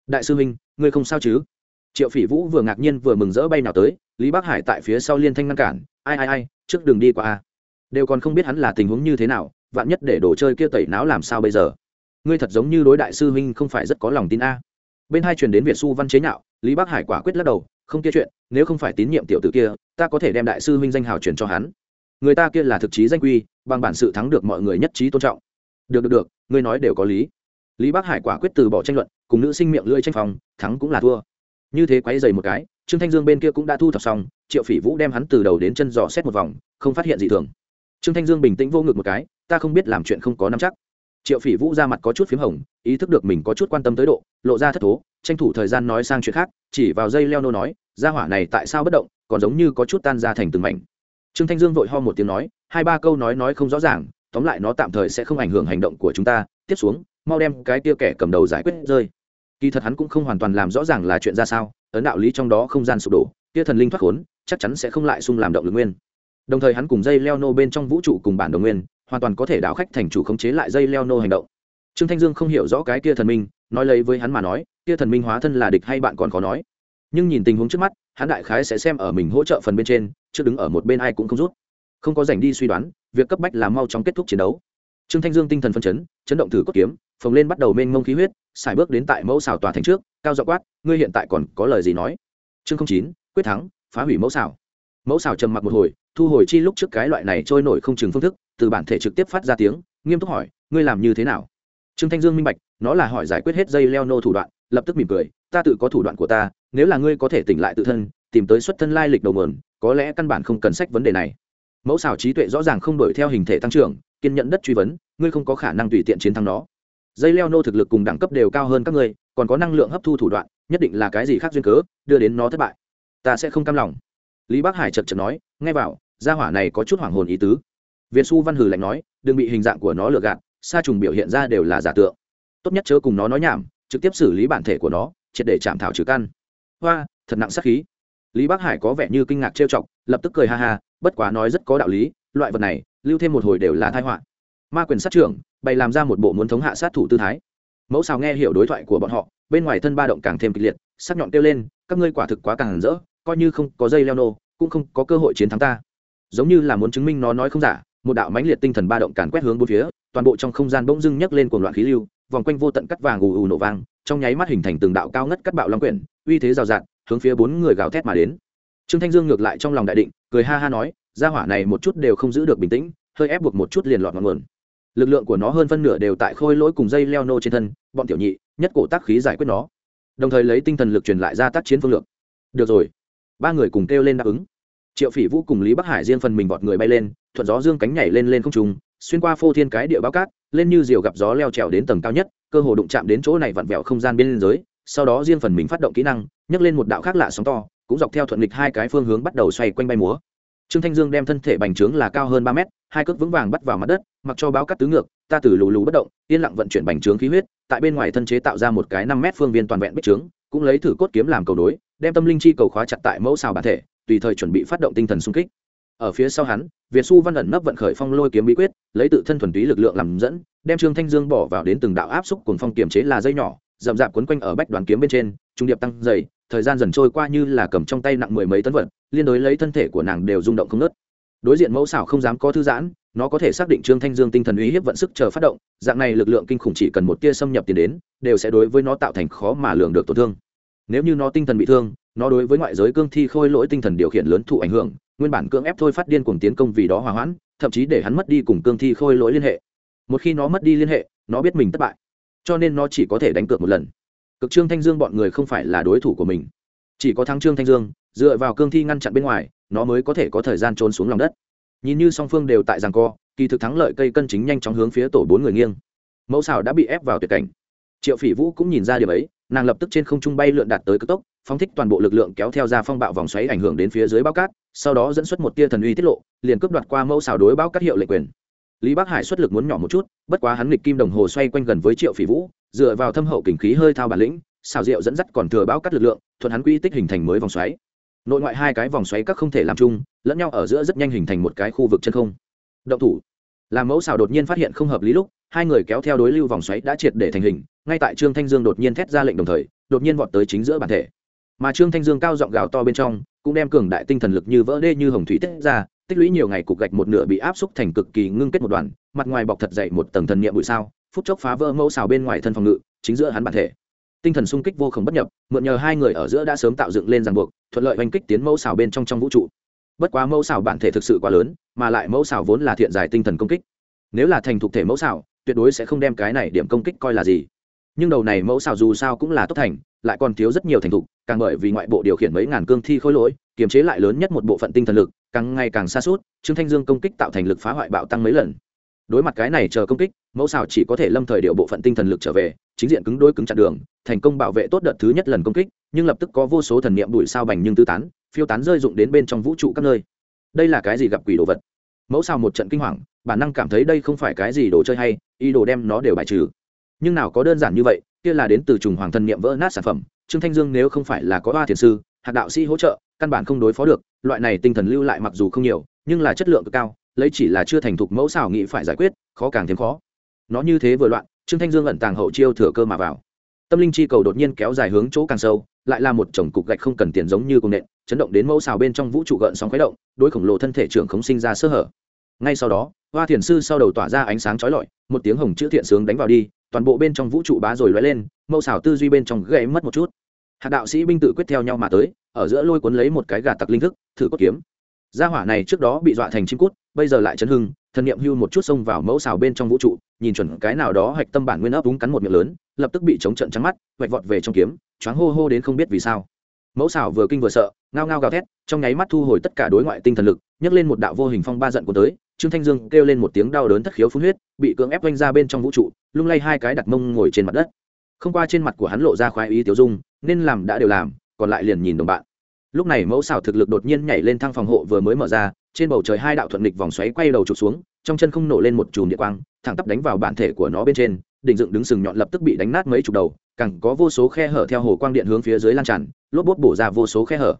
Đại sư huynh, ngươi không sao chứ? Triệu phỉ vũ vừa ngạc nhiên vừa mừng rỡ bay nào tới, lý bắc hải tại phía sau liên thanh ngăn cản, ai ai ai, trước đường đi qua a. Đều còn không biết hắn là tình huống như thế nào vạn nhất để đồ chơi kia tẩy não làm sao bây giờ? Ngươi thật giống như đối đại sư huynh không phải rất có lòng tin a. Bên hai truyền đến việt su văn chế nhạo, lý bắc hải quả quyết lắc đầu, không kia chuyện, nếu không phải tín nhiệm tiểu tử kia, ta có thể đem đại sư huynh danh hào truyền cho hắn. Người ta kia là thực chí danh quy, bằng bản sự thắng được mọi người nhất trí tôn trọng. Được được được, ngươi nói đều có lý. Lý bắc hải quả quyết từ bỏ tranh luận, cùng nữ sinh miệng lưỡi tranh phòng, thắng cũng là thua. Như thế quáy dày một cái, trương thanh dương bên kia cũng đã thu thập xong, triệu phỉ vũ đem hắn từ đầu đến chân dò xét một vòng, không phát hiện gì thường. Trương thanh dương bình tĩnh vô ngực một cái ta không biết làm chuyện không có nắm chắc. Triệu phỉ vũ ra mặt có chút p h í m hồng, ý thức được mình có chút quan tâm tới độ, lộ ra thất thố, tranh thủ thời gian nói sang chuyện khác, chỉ vào dây leo nô nói ra hỏa này tại sao bất động, còn giống như có chút tan ra thành từng mảnh. Trương thanh dương vội ho một tiếng nói, hai ba câu nói nói không rõ ràng, tóm lại nó tạm thời sẽ không ảnh hưởng hành động của chúng ta, tiếp xuống, mau đem cái tia kẻ cầm đầu giải quyết rơi. Kỳ thật hắn cũng không hoàn toàn làm rõ ràng là chuyện ra sao, ấn đạo lý trong đó không gian sụp đổ, kia thần linh thoát khốn, chắc chắn sẽ không lại xung làm động lực nguyên. Đồng thời hắn cùng dây leo nô bên trong vũ trụ cùng bản đồng nguyên hoàn toàn có thể đảo khách thành chủ khống chế lại dây leo nô hành động. Trương thanh dương không hiểu rõ cái kia thần minh, nói lấy với hắn mà nói, kia thần minh hóa thân là địch hay bạn còn khó nói. Nhưng nhìn tình huống trước mắt, hắn đại khái sẽ xem ở mình hỗ trợ phần bên trên chưa đứng ở một bên ai cũng không rút. Không có dành đi suy đoán, việc cấp bách là mau chóng kết thúc chiến đấu. Trương thanh dương tinh thần phân chấn chấn động thử cốt kiếm, phồng lên bắt đầu mênh mông khí huyết xài bước đến tại mẫu xào tòa thành trước, cao dọ quát, ngươi hiện tại còn có lời gì nói? Chương không chín, quyết thắng, phá hủy mẫu xào mẫu xào trầm mặc một hồi, thu hồi chi lúc trước cái loại này trôi nổi không chừng phương thức từ bản thể trực tiếp phát ra tiếng, nghiêm túc hỏi, ngươi làm như thế nào? Trương thanh dương minh bạch, nó là hỏi giải quyết hết dây leo nô thủ đoạn, lập tức mỉm cười, ta tự có thủ đoạn của ta, nếu là ngươi có thể tỉnh lại tự thân, tìm tới xuất thân lai lịch đầu mườn, có lẽ căn bản không cần sách vấn đề này. Mẫu xào trí tuệ rõ ràng không đổi theo hình thể tăng trưởng, kiên nhẫn đất truy vấn, ngươi không có khả năng tùy tiện chiến thắng nó. Dây leo nô thực lực cùng đẳng cấp đều cao hơn các ngươi, còn có năng lượng hấp thu thủ đoạn, nhất định là cái gì khác duyên cớ, đưa đến nó thất bại. Ta sẽ không cam lòng. Lý bắc hải chật chật nói, nghe vào, gia hỏa này có chút hoảng hồn ý tứ việt xu văn hử lạnh nói, đừng bị hình dạng của nó lừa gạt, sa trùng biểu hiện ra đều là giả tượng. Tốt nhất chớ cùng nó nói nhảm, trực tiếp xử lý bản thể của nó, triệt để chạm thảo trừ căn. Hoa, thật nặng sát khí. Lý bắc hải có vẻ như kinh ngạc trêu chọc, lập tức cười ha ha, bất quá nói rất có đạo lý, loại vật này, lưu thêm một hồi đều là thai họa. Ma quyền sát trưởng, bày làm ra một bộ muốn thống hạ sát thủ tư thái. Mẫu xào nghe hiểu đối thoại của bọn họ, bên ngoài thân ba động càng thêm kịch liệt, sắc nhọn kêu lên, các ngươi quả thực quá càng rỡ, coi như không có dây leo nô, cũng không có cơ hội chiến thắng ta. Giống như là muốn chứng minh nó nói không giả một đạo mãnh liệt tinh thần ba động càn quét hướng bốn phía, toàn bộ trong không gian bỗng dưng nhấc lên cuồng loạn khí lưu, vòng quanh vô tận cắt vàng ù ù nổ vang, trong nháy mắt hình thành từng đạo cao ngất cắt bạo long quyển, uy thế rào rạt, hướng phía bốn người gào thét mà đến. Trương thanh dương ngược lại trong lòng đại định, cười ha ha nói, gia hỏa này một chút đều không giữ được bình tĩnh, hơi ép buộc một chút liền lọt ngọn nguồn. Lực lượng của nó hơn phân nửa đều tại khôi lỗi cùng dây leo nô trên thân, bọn tiểu nhị, nhất cổ tác khí giải quyết nó. Đồng thời lấy tinh thần lực truyền lại ra tác chiến phương lược được rồi. Ba người cùng kêu lên đáp ứng triệu phỉ vũ cùng lý bắc hải riêng phần mình vọt người bay lên, thuận gió dương cánh nhảy lên lên không trùng xuyên qua phô thiên cái địa bao cát, lên như diều gặp gió leo trèo đến tầng cao nhất, cơ hồ đụng chạm đến chỗ này vặn vẹo không gian bên dưới, sau đó riêng phần mình phát động kỹ năng, nhấc lên một đạo khác lạ sóng to, cũng dọc theo thuận lịch hai cái phương hướng bắt đầu xoay quanh bay múa. Trương thanh dương đem thân thể bành trướng là cao hơn ba mét, hai cước vững vàng bắt vào mặt đất, mặc cho báo cắt tứ ngược, ta từ lù lù bất động, yên lặng vận chuyển bành trướng khí huyết, tại bên ngoài thân chế tạo ra một cái năm mét phương viên toàn vẹn bích trướng, cũng lấy thử cốt kiếm làm cầu đối đem tâm linh chi cầu khóa chặt tại mẫu xào bản thể tùy thời chuẩn bị phát động tinh thần xung kích. Ở phía sau hắn, việt xu văn ẩn nấp vận khởi phong lôi kiếm bí quyết, lấy tự thân thuần túy lực lượng làm dẫn, đem trương thanh dương bỏ vào đến từng đạo áp xúc cùng phong kiềm chế là dây nhỏ rậm rạp quấn quanh ở bách đoàn kiếm bên trên, trung điệp tăng dày, thời gian dần trôi qua như là cầm trong tay nặng mười mấy tấn vật, liên đối lấy thân thể của nàng đều rung động không nớt đối diện mẫu xảo không dám có thư giãn, nó có thể xác định trương thanh dương tinh thần uy hiếp vận sức chờ phát động, dạng này lực lượng kinh khủng chỉ cần một tia xâm nhập tiền đến, đều sẽ đối với nó tạo thành khó mà lường được tổn thương nếu như nó tinh thần bị thương, nó đối với ngoại giới cương thi khôi lỗi tinh thần điều khiển lớn thụ ảnh hưởng, nguyên bản cưỡng ép thôi phát điên cuồng tiến công vì đó hòa hoãn, thậm chí để hắn mất đi cùng cương thi khôi lỗi liên hệ. Một khi nó mất đi liên hệ, nó biết mình thất bại. Cho nên nó chỉ có thể đánh cược một lần. Cực trương thanh dương bọn người không phải là đối thủ của mình. Chỉ có thắng trương thanh dương, dựa vào cương thi ngăn chặn bên ngoài, nó mới có thể có thời gian trốn xuống lòng đất. Nhìn như song phương đều tại giằng co, kỳ thực thắng lợi cây cân chính nhanh chóng hướng phía tổ bốn người nghiêng. Mẫu xào đã bị ép vào tuyệt cảnh. Triệu phỉ vũ cũng nhìn ra điều ấy nàng lập tức trên không trung bay lượn đạt tới cực tốc, phóng thích toàn bộ lực lượng kéo theo ra phong bạo vòng xoáy ảnh hưởng đến phía dưới bao cát, sau đó dẫn xuất một tia thần uy tiết lộ, liền cướp đoạt qua mẫu xào đối bao cát hiệu lệnh quyền. Lý bắc hải xuất lực muốn nhỏ một chút, bất quá hắn nghịch kim đồng hồ xoay quanh gần với triệu phỉ vũ, dựa vào thâm hậu kình khí hơi thao bản lĩnh, xào rượu dẫn dắt còn thừa bao cát lực lượng, thuận hắn quy tích hình thành mới vòng xoáy. Nội ngoại hai cái vòng xoáy các không thể làm chung, lẫn nhau ở giữa rất nhanh hình thành một cái khu vực chân không. Động thủ. Làm mẫu xào đột nhiên phát hiện không hợp lý lúc, hai người kéo theo đối lưu vòng xoáy đã triệt để thành hình ngay tại trương thanh dương đột nhiên thét ra lệnh đồng thời, đột nhiên vọt tới chính giữa bản thể. Mà trương thanh dương cao giọng gào to bên trong, cũng đem cường đại tinh thần lực như vỡ đê như hồng thủy tiết ra, tích lũy nhiều ngày cục gạch một nửa bị áp xúc thành cực kỳ ngưng kết một đoàn, mặt ngoài bọc thật dậy một tầng thần niệm bụi sao, phút chốc phá vỡ mẫu xào bên ngoài thân phòng ngự, chính giữa hắn bản thể. Tinh thần sung kích vô khổng bất nhập, mượn nhờ hai người ở giữa đã sớm tạo dựng lên ràng buộc, thuận lợi oanh kích tiến mẫu xào bên trong trong vũ trụ. Bất quá mẫu xào bản thể thực sự quá lớn, mà lại mẫu xào vốn là thiện giải tinh thần công kích. Nếu là thành thục thể mẫu xào, tuyệt đối sẽ không đem cái này điểm công kích coi là gì nhưng đầu này mẫu xào dù sao cũng là tốt thành, lại còn thiếu rất nhiều thành thục, càng bởi vì ngoại bộ điều khiển mấy ngàn cương thi khối lỗi, kiềm chế lại lớn nhất một bộ phận tinh thần lực, càng ngày càng xa suốt, trương thanh dương công kích tạo thành lực phá hoại bạo tăng mấy lần. Đối mặt cái này chờ công kích, mẫu xào chỉ có thể lâm thời điều bộ phận tinh thần lực trở về, chính diện cứng đôi cứng chặn đường, thành công bảo vệ tốt đợt thứ nhất lần công kích, nhưng lập tức có vô số thần niệm đuổi sao bành nhưng tư tán, phiêu tán rơi dụng đến bên trong vũ trụ các nơi. Đây là cái gì gặp quỷ đồ vật? Mẫu xào một trận kinh hoàng, bản năng cảm thấy đây không phải cái gì đồ chơi hay, ý đồ đem nó đều bài trừ nhưng nào có đơn giản như vậy, kia là đến từ trùng hoàng thần niệm vỡ nát sản phẩm. Trương thanh dương nếu không phải là có ba thiền sư, hạt đạo sĩ hỗ trợ, căn bản không đối phó được, loại này tinh thần lưu lại mặc dù không nhiều, nhưng là chất lượng cực cao, lấy chỉ là chưa thành thục mẫu xào nghĩ phải giải quyết, khó càng thêm khó. Nó như thế vừa loạn, trương thanh dương ẩn tàng hậu chiêu thừa cơ mà vào. Tâm linh chi cầu đột nhiên kéo dài hướng chỗ càng sâu, lại là một chồng cục gạch không cần tiền giống như cung nện, chấn động đến mẫu xào bên trong vũ trụ gợn sóng khuấy động, đối khổng lồ thân thể trưởng khống sinh ra sơ hở. Ngay sau đó hoa thiền sư sau đầu tỏa ra ánh sáng trói lọi, một tiếng hồng chữ thiện sướng đánh vào đi toàn bộ bên trong vũ trụ bá rồi lóe lên, mẫu xảo tư duy bên trong gãy mất một chút. Hạt đạo sĩ binh tự quyết theo nhau mà tới, ở giữa lôi cuốn lấy một cái gà tặc linh thức, thử cốt kiếm. Gia hỏa này trước đó bị dọa thành chim cút, bây giờ lại chấn hưng, thần niệm hưu một chút xông vào mẫu xào bên trong vũ trụ, nhìn chuẩn cái nào đó hạch tâm bản nguyên ấp đúng cắn một miệng lớn, lập tức bị chống trận trắng mắt, vạch vọt về trong kiếm, choáng hô hô đến không biết vì sao. Mẫu xào vừa kinh vừa sợ, ngao ngao gào thét, trong nháy mắt thu hồi tất cả đối ngoại tinh thần lực, nhấc lên một đạo vô hình phong ba giận của tới trương thanh dương kêu lên một tiếng đau đớn thất khiếu phun huyết, bị cưỡng ép oanh ra bên trong vũ trụ, lung lay hai cái đặt mông ngồi trên mặt đất. Không qua trên mặt của hắn lộ ra khoái ý tiêu dung, nên làm đã đều làm, còn lại liền nhìn đồng bạn. Lúc này mẫu xảo thực lực đột nhiên nhảy lên thang phòng hộ vừa mới mở ra, trên bầu trời hai đạo thuận nghịch vòng xoáy quay đầu trục xuống, trong chân không nổ lên một chùm địa quang, thẳng tắp đánh vào bản thể của nó bên trên, đỉnh dựng đứng sừng nhọn lập tức bị đánh nát mấy chục đầu cẳng có vô số khe hở theo hồ quang điện hướng phía dưới lan tràn, lốp bốt bổ ra vô số khe hở.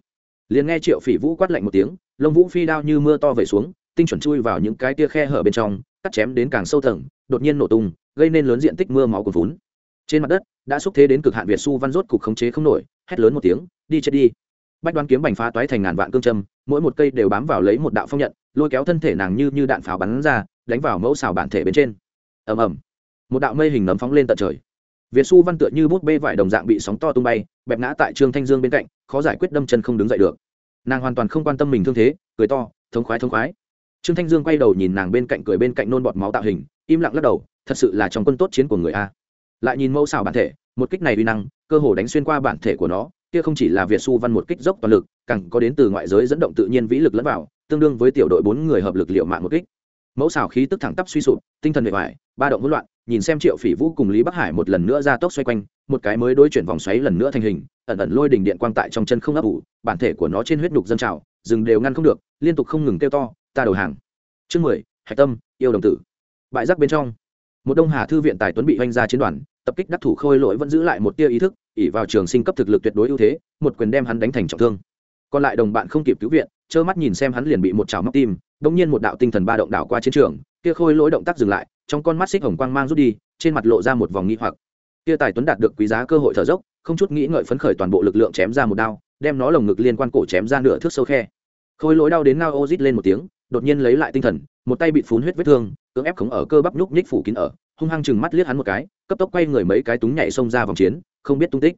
Liền nghe triệu phỉ vũ quát lạnh một tiếng, lông vũ phi đao như mưa to về xuống tinh chuẩn chui vào những cái tia khe hở bên trong, cắt chém đến càng sâu tầng đột nhiên nổ tung, gây nên lớn diện tích mưa máu cuồn vốn trên mặt đất, đã xúc thế đến cực hạn việt su văn rốt cục khống chế không nổi, hét lớn một tiếng, đi chết đi. Bách đoán kiếm bành phá toái thành ngàn vạn cương châm, mỗi một cây đều bám vào lấy một đạo phong nhận, lôi kéo thân thể nàng như như đạn pháo bắn ra, đánh vào mẫu xào bản thể bên trên. Ầm ầm. Một đạo mây hình nấm phóng lên tận trời. Việt su văn tựa như bút bê vải đồng dạng bị sóng to tung bay, bẹp ngã tại trương thanh dương bên cạnh, khó giải quyết đâm chân không đứng dậy được. Nàng hoàn toàn không quan tâm mình thương thế, cười to, thống khoái thống khoái trương thanh dương quay đầu nhìn nàng bên cạnh cười bên cạnh nôn bọt máu tạo hình, im lặng lắc đầu, thật sự là trong quân tốt chiến của người a. Lại nhìn mẫu xào bản thể, một kích này uy năng, cơ hồ đánh xuyên qua bản thể của nó, kia không chỉ là việt su văn một kích dốc toàn lực, càng có đến từ ngoại giới dẫn động tự nhiên vĩ lực lẫn vào, tương đương với tiểu đội bốn người hợp lực liệu mạng một kích. Mẫu xào khí tức thẳng tắp suy sụp, tinh thần bề ngoài ba động hỗn loạn, nhìn xem triệu phỉ vũ cùng lý bắc hải một lần nữa ra tốc xoay quanh, một cái mới đối chuyển vòng xoáy lần nữa thành hình, ẩn ẩn lôi đỉnh điện quang tại trong chân không ấp ủ, bản thể của nó trên huyết nhục dân trào rừng đều ngăn không được, liên tục không ngừng kêu to ta đầu hàng. Chương mười, hạch tâm, yêu đồng tử. Bại giác bên trong, một đông hà thư viện tài tuấn bị oanh ra chiến đoàn, tập kích đắc thủ khôi lỗi vẫn giữ lại một tia ý thức ỉ vào trường sinh cấp thực lực tuyệt đối ưu thế, một quyền đem hắn đánh thành trọng thương. Còn lại đồng bạn không kịp cứu viện, trơ mắt nhìn xem hắn liền bị một chảo móc tim đông nhiên một đạo tinh thần ba động đảo qua chiến trường kia khôi lỗi động tác dừng lại, trong con mắt xích hồng quang mang rút đi, trên mặt lộ ra một vòng nghi hoặc. Kia tài tuấn đạt được quý giá cơ hội thở dốc, không chút nghĩ ngợi phấn khởi toàn bộ lực lượng chém ra một đao, đem nó lồng ngực liên quan cổ chém ra nửa thước sâu khe. Khôi lỗi đau đến ngao ô rít lên một tiếng đột nhiên lấy lại tinh thần, một tay bị phun huyết vết thương, cưỡng ép khống ở cơ bắp nhúc nhích phủ kín ở, hung hăng chừng mắt liếc hắn một cái, cấp tốc quay người mấy cái túng nhảy xông ra vòng chiến, không biết tung tích.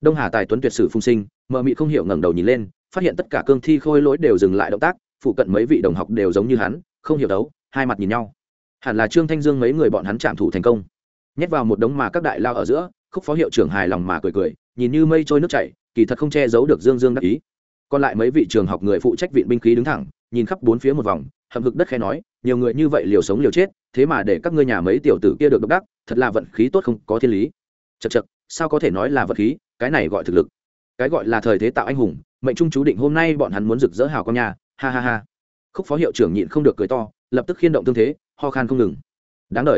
Đông hà tài tuấn tuyệt sử phung sinh mợ mị không hiểu ngẩng đầu nhìn lên, phát hiện tất cả cương thi khôi lỗi đều dừng lại động tác, phụ cận mấy vị đồng học đều giống như hắn, không hiểu đấu, hai mặt nhìn nhau. Hẳn là trương thanh dương mấy người bọn hắn chạm thủ thành công. Nhét vào một đống mà các đại lao ở giữa, khúc phó hiệu trưởng hài lòng mà cười cười, nhìn như mây trôi nước chảy, kỳ thật không che giấu được dương dương đắc ý còn lại mấy vị trường học người phụ trách viện binh khí đứng thẳng, nhìn khắp bốn phía một vòng, hậm hực đất khe nói, nhiều người như vậy liều sống liều chết, thế mà để các ngươi nhà mấy tiểu tử kia được độc đắc, thật là vận khí tốt không có thiên lý. Chật chật sao có thể nói là vận khí, cái này gọi thực lực. Cái gọi là thời thế tạo anh hùng, mệnh trung chú định hôm nay bọn hắn muốn rực rỡ hào con nhà ha ha ha. Khúc phó hiệu trưởng nhịn không được cười to, lập tức khiên động tương thế, ho khan không ngừng. Đáng đ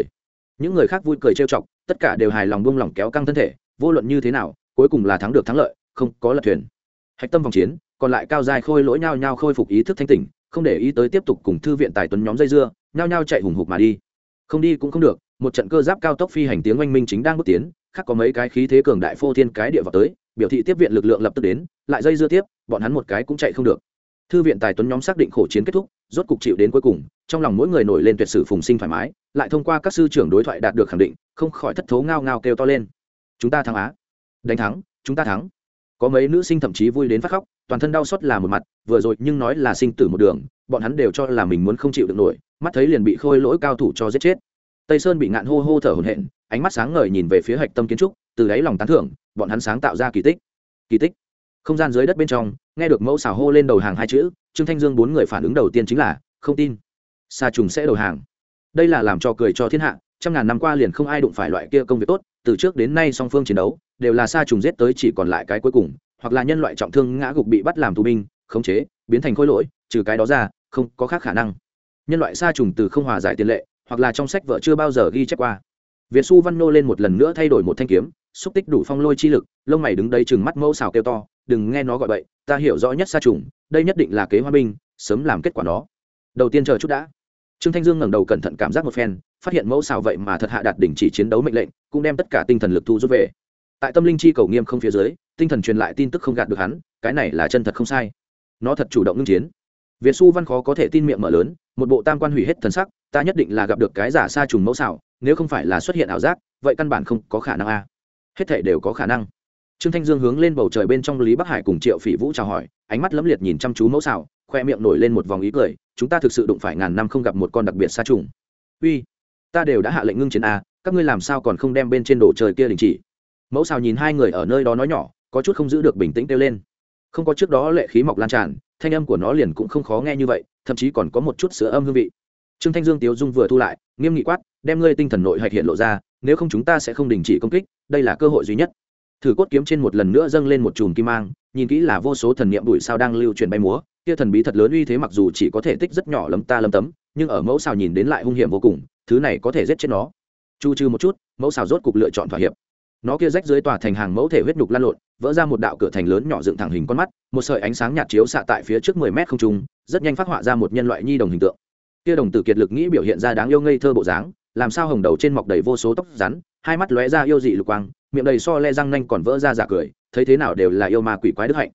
những người khác vui cười trêu chọc, tất cả đều hài lòng buông lỏng kéo căng thân thể, vô luận như thế nào, cuối cùng là thắng được thắng lợi, không có lật thuyền. Hạch tâm vòng chiến còn lại cao dài khôi lỗi nhao nhao khôi phục ý thức thanh tỉnh, không để ý tới tiếp tục cùng thư viện tài tuấn nhóm dây dưa, nhao nhao chạy hùng hục mà đi. Không đi cũng không được, một trận cơ giáp cao tốc phi hành tiếng oanh minh chính đang bước tiến, khác có mấy cái khí thế cường đại phô thiên cái địa vào tới, biểu thị tiếp viện lực lượng lập tức đến, lại dây dưa tiếp, bọn hắn một cái cũng chạy không được. Thư viện tài tuấn nhóm xác định khổ chiến kết thúc, rốt cục chịu đến cuối cùng, trong lòng mỗi người nổi lên tuyệt sử phùng sinh thoải mái, lại thông qua các sư trưởng đối thoại đạt được khẳng định, không khỏi thất thố ngao ngao kêu to lên. Chúng ta thắng á. Đánh thắng, chúng ta thắng có mấy nữ sinh thậm chí vui đến phát khóc, toàn thân đau xót là một mặt, vừa rồi nhưng nói là sinh tử một đường, bọn hắn đều cho là mình muốn không chịu được nổi, mắt thấy liền bị khôi lỗi cao thủ cho giết chết. Tây sơn bị ngạn hô hô thở hổn hển, ánh mắt sáng ngời nhìn về phía hạch tâm kiến trúc, từ đáy lòng tán thưởng, bọn hắn sáng tạo ra kỳ tích. Kỳ tích. Không gian dưới đất bên trong, nghe được mẫu xào hô lên đầu hàng hai chữ, trương thanh dương bốn người phản ứng đầu tiên chính là, không tin. Xa trùng sẽ đầu hàng. Đây là làm cho cười cho thiên hạ, trăm ngàn năm qua liền không ai đụng phải loại kia công việc tốt, từ trước đến nay song phương chiến đấu đều là xa trùng giết tới chỉ còn lại cái cuối cùng, hoặc là nhân loại trọng thương ngã gục bị bắt làm tù binh, khống chế, biến thành khối lỗi, trừ cái đó ra, không có khác khả năng. Nhân loại xa trùng từ không hòa giải tiền lệ, hoặc là trong sách vợ chưa bao giờ ghi chép qua. Việt xu văn nô lên một lần nữa thay đổi một thanh kiếm, xúc tích đủ phong lôi chi lực, lông mày đứng đây chừng mắt mẫu xào kêu to, đừng nghe nó gọi vậy ta hiểu rõ nhất xa trùng, đây nhất định là kế hoa binh, sớm làm kết quả đó đầu tiên chờ chút đã. Trương thanh dương ngẩng đầu cẩn thận cảm giác một phen, phát hiện mẫu xào vậy mà thật hạ đạt đỉnh chỉ chiến đấu mệnh lệnh, cũng đem tất cả tinh thần lực thu rút về tại tâm linh chi cầu nghiêm không phía dưới, tinh thần truyền lại tin tức không gạt được hắn, cái này là chân thật không sai. Nó thật chủ động ngưng chiến. Việt xu văn khó có thể tin miệng mở lớn, một bộ tam quan hủy hết thần sắc, ta nhất định là gặp được cái giả sa trùng mẫu xảo, nếu không phải là xuất hiện ảo giác, vậy căn bản không có khả năng a. Hết thể đều có khả năng. Trương thanh dương hướng lên bầu trời bên trong lý bắc hải cùng triệu phỉ vũ chào hỏi, ánh mắt lấm liệt nhìn chăm chú mẫu xảo, khoe miệng nổi lên một vòng ý cười, chúng ta thực sự đụng phải ngàn năm không gặp một con đặc biệt xa trùng. Uy, ta đều đã hạ lệnh ngưng chiến a, các ngươi làm sao còn không đem bên trên đồ trời kia đình chỉ? Mẫu xào nhìn hai người ở nơi đó nói nhỏ, có chút không giữ được bình tĩnh kêu lên. Không có trước đó lệ khí mọc lan tràn, thanh âm của nó liền cũng không khó nghe như vậy, thậm chí còn có một chút sữa âm hương vị. Trương thanh dương tiếu dung vừa thu lại, nghiêm nghị quát, đem ngươi tinh thần nội hạch hiện lộ ra, nếu không chúng ta sẽ không đình chỉ công kích, đây là cơ hội duy nhất. Thử cốt kiếm trên một lần nữa dâng lên một chùm kim mang, nhìn kỹ là vô số thần niệm bụi sao đang lưu truyền bay múa, kia thần bí thật lớn uy thế mặc dù chỉ có thể tích rất nhỏ lấm ta lấm tấm, nhưng ở mẫu xào nhìn đến lại hung hiểm vô cùng, thứ này có thể giết chết nó. Chu trừ một chút, mẫu xào rốt cục lựa chọn thỏa hiệp nó kia rách dưới tòa thành hàng mẫu thể huyết nhục lan lộn, vỡ ra một đạo cửa thành lớn nhỏ dựng thẳng hình con mắt, một sợi ánh sáng nhạt chiếu xạ tại phía trước mười mét không trung, rất nhanh phát họa ra một nhân loại nhi đồng hình tượng. Kia đồng tử kiệt lực nghĩ biểu hiện ra đáng yêu ngây thơ bộ dáng, làm sao hồng đầu trên mọc đầy vô số tóc rắn, hai mắt lóe ra yêu dị lục quang, miệng đầy so le răng nanh còn vỡ ra giả cười, thấy thế nào đều là yêu ma quỷ quái đức hạnh.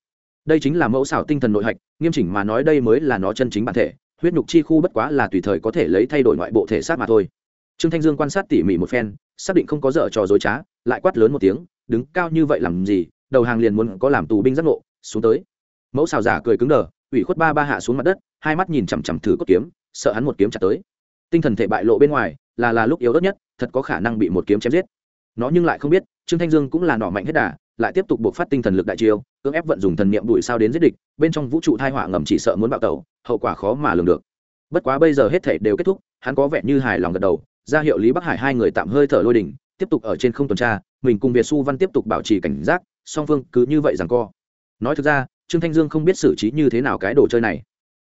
Đây chính là mẫu xảo tinh thần nội hạch, nghiêm chỉnh mà nói đây mới là nó chân chính bản thể, huyết nhục chi khu bất quá là tùy thời có thể lấy thay đổi ngoại bộ thể xác mà thôi. Trương thanh dương quan sát tỉ mỉ một phen, xác định không có dở trò dối trá lại quát lớn một tiếng, đứng cao như vậy làm gì, đầu hàng liền muốn có làm tù binh giác ngộ, xuống tới. Mẫu xào giả cười cứng đờ, ủy khuất ba ba hạ xuống mặt đất, hai mắt nhìn chằm chằm thử cốt kiếm, sợ hắn một kiếm chặt tới. Tinh thần thể bại lộ bên ngoài, là là lúc yếu ớt nhất, thật có khả năng bị một kiếm chém giết. Nó nhưng lại không biết, trương thanh dương cũng là nỏ mạnh hết đà, lại tiếp tục buộc phát tinh thần lực đại chiêu, cưỡng ép vận dùng thần niệm đuổi sao đến giết địch, bên trong vũ trụ thai họa ngầm chỉ sợ muốn bạo tẩu, hậu quả khó mà lường được. Bất quá bây giờ hết thể đều kết thúc, hắn có vẻ như hài lòng gật đầu, ra hiệu lý bắc hải hai người tạm hơi thở lôi đỉnh tiếp tục ở trên không tuần tra, mình cùng việt xu văn tiếp tục bảo trì cảnh giác, song phương cứ như vậy rằng co. Nói thực ra, trương thanh dương không biết xử trí như thế nào cái đồ chơi này.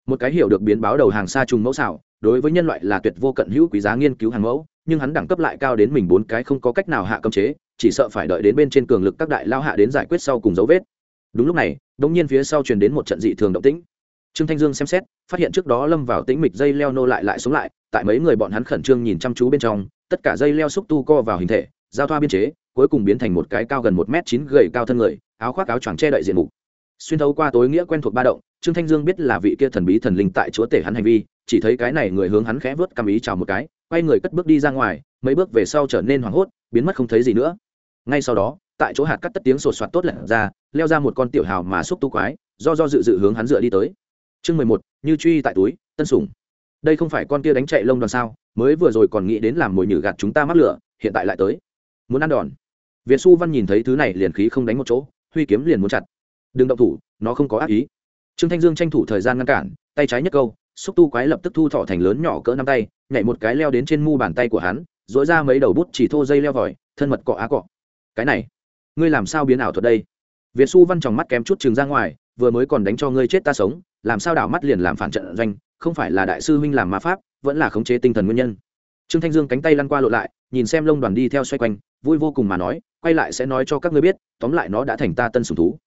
Một cái hiểu được biến báo đầu hàng xa trùng mẫu xảo, đối với nhân loại là tuyệt vô cận hữu quý giá nghiên cứu hàng mẫu, nhưng hắn đẳng cấp lại cao đến mình bốn cái không có cách nào hạ cấm chế, chỉ sợ phải đợi đến bên trên cường lực các đại lao hạ đến giải quyết sau cùng dấu vết. Đúng lúc này đống nhiên phía sau truyền đến một trận dị thường động tĩnh. Trương thanh dương xem xét, phát hiện trước đó lâm vào tĩnh mịch dây leo nô lại lại xuống lại, tại mấy người bọn hắn khẩn trương nhìn chăm chú bên trong tất cả dây leo xúc tu co vào hình thể, giao thoa biên chế, cuối cùng biến thành một cái cao gần một m chín gầy cao thân người, áo khoác áo choàng che đậy diện mục. Xuyên thấu qua tối nghĩa quen thuộc ba động, trương thanh dương biết là vị kia thần bí thần linh tại chúa tể hắn hành vi, chỉ thấy cái này người hướng hắn khẽ vớt cầm ý chào một cái, quay người cất bước đi ra ngoài, mấy bước về sau trở nên hoảng hốt, biến mất không thấy gì nữa. Ngay sau đó, tại chỗ hạt cắt tất tiếng sột soạt tốt lẻn ra, leo ra một con tiểu hào mà xúc tu quái, do do dự dự hướng hắn dựa đi tới. Chương mười một, như truy tại túi, tân sủng đây không phải con kia đánh chạy lông đoàn sao? Mới vừa rồi còn nghĩ đến làm mồi nhử gạt chúng ta mắc lửa, hiện tại lại tới. Muốn ăn đòn. Việt xu văn nhìn thấy thứ này liền khí không đánh một chỗ, huy kiếm liền muốn chặt. Đừng động thủ, nó không có ác ý. Trương thanh dương tranh thủ thời gian ngăn cản, tay trái nhất câu, xúc tu quái lập tức thu thọ thành lớn nhỏ cỡ năm tay, nhảy một cái leo đến trên mu bàn tay của hắn dỗi ra mấy đầu bút chỉ thô dây leo vòi, thân mật cọ á cọ. Cái này, ngươi làm sao biến ảo thuật đây? Việt xu văn tròng mắt kém chút chừng ra ngoài, vừa mới còn đánh cho ngươi chết ta sống, làm sao đảo mắt liền làm phản trận doanh không phải là đại sư huynh làm ma pháp, vẫn là khống chế tinh thần nguyên nhân. Trương thanh dương cánh tay lăn qua lộ lại, nhìn xem lông đoàn đi theo xoay quanh, vui vô cùng mà nói, quay lại sẽ nói cho các ngươi biết, tóm lại nó đã thành ta tân sùng thú.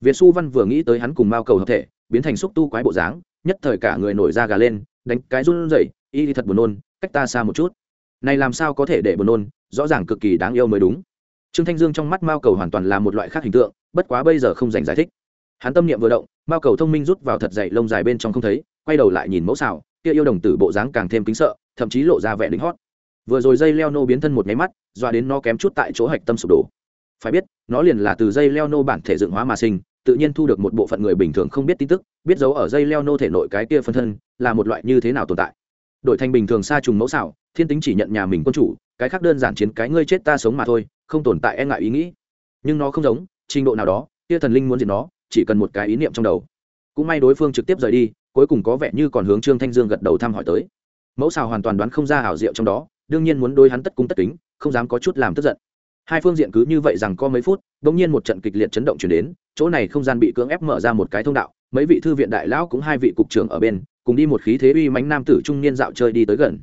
Việt xu văn vừa nghĩ tới hắn cùng mao cầu hợp thể, biến thành xúc tu quái bộ dáng, nhất thời cả người nổi da gà lên, đánh cái run rẩy, y thì thật buồn nôn, cách ta xa một chút. Này làm sao có thể để buồn nôn, rõ ràng cực kỳ đáng yêu mới đúng. Trương thanh dương trong mắt mao cầu hoàn toàn là một loại khác hình tượng, bất quá bây giờ không dành giải thích. Hắn tâm niệm vừa động, mao cầu thông minh rút vào thật dày lông dài bên trong không thấy quay đầu lại nhìn mẫu xào, kia yêu đồng tử bộ dáng càng thêm kính sợ, thậm chí lộ ra vẻ lính hót. Vừa rồi dây leo nô biến thân một nháy mắt doa đến nó kém chút tại chỗ hạch tâm sụp đổ. Phải biết, nó liền là từ dây leo nô bản thể dựng hóa mà sinh, tự nhiên thu được một bộ phận người bình thường không biết tin tức, biết giấu ở dây leo nô thể nội cái kia phân thân là một loại như thế nào tồn tại. Đổi thành bình thường xa trùng mẫu xảo thiên tính chỉ nhận nhà mình quân chủ, cái khác đơn giản chiến cái ngươi chết ta sống mà thôi, không tồn tại e ngại ý nghĩ. Nhưng nó không giống, trình độ nào đó, kia thần linh muốn diệt nó, chỉ cần một cái ý niệm trong đầu. Cũng may đối phương trực tiếp rời đi cuối cùng có vẻ như còn hướng trương thanh dương gật đầu thăm hỏi tới. Mẫu xào hoàn toàn đoán không ra hảo diệu trong đó, đương nhiên muốn đối hắn tất cung tất kính, không dám có chút làm tức giận. Hai phương diện cứ như vậy rằng có mấy phút đ ỗ n g nhiên một trận kịch liệt chấn động chuyển đến, chỗ này không gian bị cưỡng ép mở ra một cái thông đạo, mấy vị thư viện đại lão cũng hai vị cục trưởng ở bên, cùng đi một khí thế uy mánh nam tử trung niên dạo chơi đi tới gần.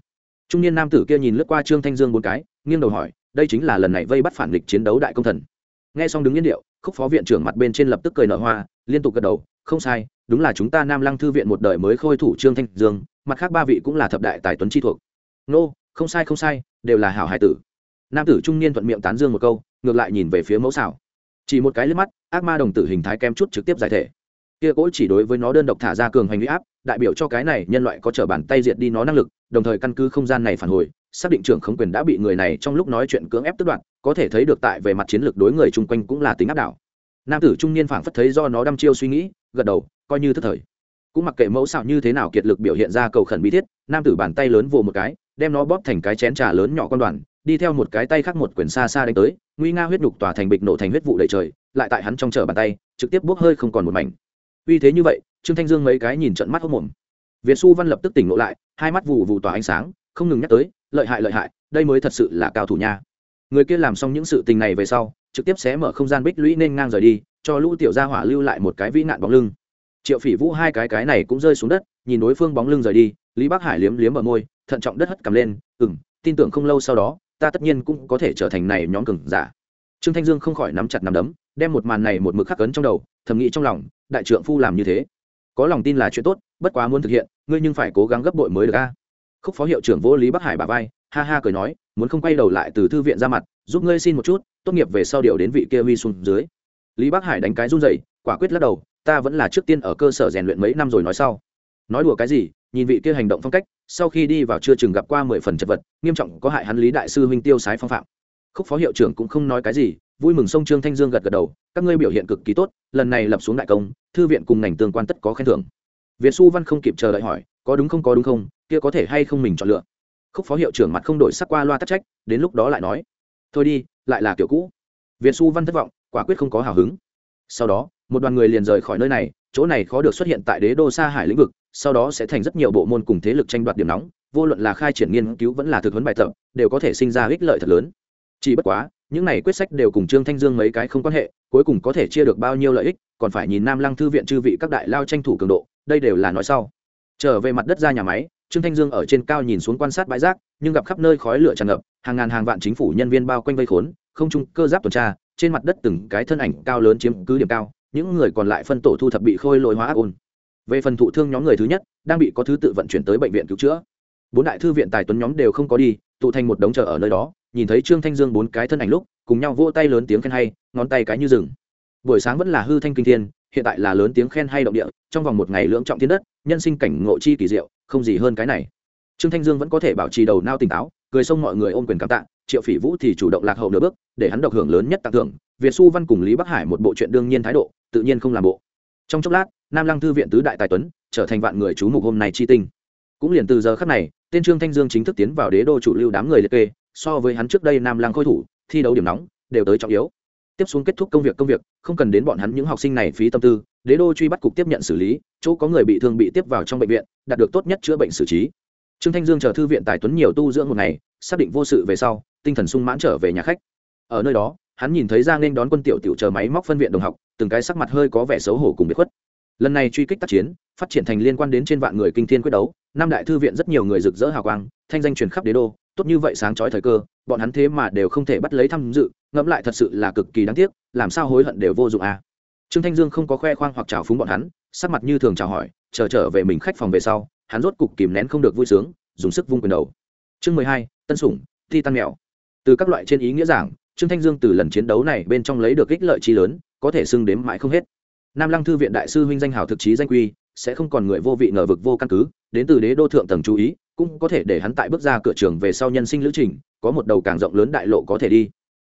Trung niên nam tử kia nhìn lướt qua trương thanh dương một cái, nghiêng đầu hỏi, đây chính là lần này vây bắt phản địch chiến đấu đại công thần. Nghe xong đứng yên điệu, khúc phó viện trưởng mặt bên trên lập tức cười nở hoa, liên tục gật đầu không sai, đúng là chúng ta nam lăng thư viện một đời mới khôi thủ trương thanh dương, mặt khác ba vị cũng là thập đại tài tuấn chi thuộc. Nô, không sai không sai, đều là hảo hải tử. Nam tử trung niên thuận miệng tán dương một câu, ngược lại nhìn về phía mẫu xảo. Chỉ một cái liếc mắt, ác ma đồng tử hình thái kem chút trực tiếp giải thể. Kia cỗ chỉ đối với nó đơn độc thả ra cường hành huy áp, đại biểu cho cái này nhân loại có trở bàn tay diệt đi nó năng lực, đồng thời căn cứ không gian này phản hồi, xác định trưởng khống quyền đã bị người này trong lúc nói chuyện cưỡng ép tức đoạn có thể thấy được tại về mặt chiến lược đối người chung quanh cũng là tính áp đảo nam tử trung niên phảng phất thấy do nó đăm chiêu suy nghĩ, gật đầu, coi như thức thời. Cũng mặc kệ mẫu xạo như thế nào kiệt lực biểu hiện ra cầu khẩn bí thiết, nam tử bàn tay lớn vồ một cái, đem nó bóp thành cái chén trà lớn nhỏ con đoàn, đi theo một cái tay khác một quyển xa xa đánh tới, nguy nga huyết nhục tỏa thành bịch nổ thành huyết vụ đầy trời, lại tại hắn trong chở bàn tay, trực tiếp bốc hơi không còn một mảnh. Uy thế như vậy, trương thanh dương mấy cái nhìn trận mắt hốc mồm. Việt xu văn lập tức tỉnh lộ lại, hai mắt vụ vụ tỏa ánh sáng, không ngừng nhắc tới, lợi hại lợi hại, đây mới thật sự là cao thủ nha. Người kia làm xong những sự tình này về sau trực tiếp xé mở không gian bích lũy nên ngang rời đi, cho lũ tiểu gia hỏa lưu lại một cái vĩ nạn bóng lưng. Triệu phỉ vũ hai cái cái này cũng rơi xuống đất, nhìn đối phương bóng lưng rời đi, lý bắc hải liếm liếm ở môi, thận trọng đất hất cầm lên ừng tin tưởng không lâu sau đó, ta tất nhiên cũng có thể trở thành này nhóm cừng giả. Trương thanh dương không khỏi nắm chặt nắm đấm, đem một màn này một mực khắc cấn trong đầu, thầm nghĩ trong lòng, đại trượng phu làm như thế, có lòng tin là chuyện tốt, bất quá muốn thực hiện, ngươi nhưng phải cố gắng gấp bội mới được a. Khúc phó hiệu trưởng vô lý bắc hải bà vai, ha ha cười nói, muốn không quay đầu lại từ thư viện ra mặt, giúp ngươi xin một chút tốt nghiệp về sau điều đến vị kia huy xuống dưới. Lý bắc hải đánh cái run dậy quả quyết lắc đầu, ta vẫn là trước tiên ở cơ sở rèn luyện mấy năm rồi nói sau. Nói đùa cái gì, nhìn vị kia hành động phong cách, sau khi đi vào chưa chừng gặp qua mười phần chật vật, nghiêm trọng có hại hắn lý đại sư huynh tiêu sái phong phạm. Khúc phó hiệu trưởng cũng không nói cái gì, vui mừng sông trương thanh dương gật gật đầu, các ngươi biểu hiện cực kỳ tốt, lần này lập xuống đại công, thư viện cùng ngành tương quan tất có khen thưởng. Việt xu văn không kịp chờ đợi hỏi, có đúng không, có đúng không, kia có thể hay không mình chọn lựa? Khúc phó hiệu trưởng mặt không đổi sắc qua loa tắc trách, đến lúc đó lại nói, thôi đi lại là kiểu cũ. Việt xu văn thất vọng, quả quyết không có hào hứng. Sau đó, một đoàn người liền rời khỏi nơi này, chỗ này khó được xuất hiện tại đế đô sa hải lĩnh vực, sau đó sẽ thành rất nhiều bộ môn cùng thế lực tranh đoạt điểm nóng, vô luận là khai triển nghiên cứu vẫn là thực huấn bài tập, đều có thể sinh ra ích lợi thật lớn. Chỉ bất quá, những này quyết sách đều cùng trương thanh dương mấy cái không quan hệ, cuối cùng có thể chia được bao nhiêu lợi ích, còn phải nhìn nam lăng thư viện chư vị các đại lao tranh thủ cường độ, đây đều là nói sau. Trở về mặt đất ra nhà máy, trương thanh dương ở trên cao nhìn xuống quan sát bãi rác, nhưng gặp khắp nơi khói lửa tràn ngập hàng ngàn hàng vạn chính phủ nhân viên bao quanh vây khốn, không trung cơ giáp tuần tra, trên mặt đất từng cái thân ảnh cao lớn chiếm cứ điểm cao, những người còn lại phân tổ thu thập bị khôi lội hóa ác ôn. Về phần thụ thương nhóm người thứ nhất, đang bị có thứ tự vận chuyển tới bệnh viện cứu chữa. Bốn đại thư viện tài tuấn nhóm đều không có đi, tụ thành một đống chờ ở nơi đó, nhìn thấy trương thanh dương bốn cái thân ảnh lúc, cùng nhau vỗ tay lớn tiếng khen hay, ngón tay cái như rừng. Buổi sáng vẫn là hư thanh kinh thiên, hiện tại là lớn tiếng khen hay động địa, trong vòng một ngày lưỡng trọng thiên đất, nhân sinh cảnh ngộ chi kỳ diệu, không gì hơn cái này. Trương thanh dương vẫn có thể bảo trì đầu nao tỉnh táo cười xông mọi người ôm quyền cảm tạ, triệu phỉ vũ thì chủ động lạc hậu nửa bước, để hắn độc hưởng lớn nhất tặng thưởng, việt xu văn cùng lý bắc hải một bộ chuyện đương nhiên thái độ, tự nhiên không làm bộ. Trong chốc lát, nam lăng thư viện tứ đại tài tuấn trở thành vạn người chú mục hôm nay chi tinh. Cũng liền từ giờ khắc này, tên trương thanh dương chính thức tiến vào đế đô chủ lưu đám người liệt kê, so với hắn trước đây nam lăng khôi thủ, thi đấu điểm nóng, đều tới trọng yếu. Tiếp xuống kết thúc công việc công việc, không cần đến bọn hắn những học sinh này phí tâm tư, đế đô truy bắt cục tiếp nhận xử lý, chỗ có người bị thương bị tiếp vào trong bệnh viện, đạt được tốt nhất chữa bệnh xử trí trương thanh dương chờ thư viện tài tuấn nhiều tu dưỡng một ngày, xác định vô sự về sau, tinh thần sung mãn trở về nhà khách ở nơi đó, hắn nhìn thấy ra nên đón quân tiểu tiểu chờ máy móc phân viện đồng học, từng cái sắc mặt hơi có vẻ xấu hổ cùng biệt khuất lần này truy kích tác chiến, phát triển thành liên quan đến trên vạn người kinh thiên quyết đấu, năm đại thư viện rất nhiều người rực rỡ hào quang, thanh danh truyền khắp đế đô, tốt như vậy sáng trói thời cơ, bọn hắn thế mà đều không thể bắt lấy tham dự, ngẫm lại thật sự là cực kỳ đáng tiếc, làm sao hối hận đều vô dụng à. trương thanh dương không có khoe khoang hoặc trào phúng bọn hắn, sắc mặt như thường chào hỏi, chờ trở về mình khách phòng về sau hắn rốt cục kìm nén không được vui sướng, dùng sức vung quyền đầu. Chương mười hai, tân sủng, thi tan mèo. Từ các loại trên ý nghĩa giảng, trương thanh dương từ lần chiến đấu này bên trong lấy được ích lợi chi lớn, có thể xưng đếm mãi không hết. Nam lăng thư viện đại sư huynh danh hào thực chí danh quy, sẽ không còn người vô vị ngờ vực vô căn cứ, đến từ đế đô thượng tầng chú ý, cũng có thể để hắn tại bước ra cửa trường về sau nhân sinh lữ trình, có một đầu càng rộng lớn đại lộ có thể đi.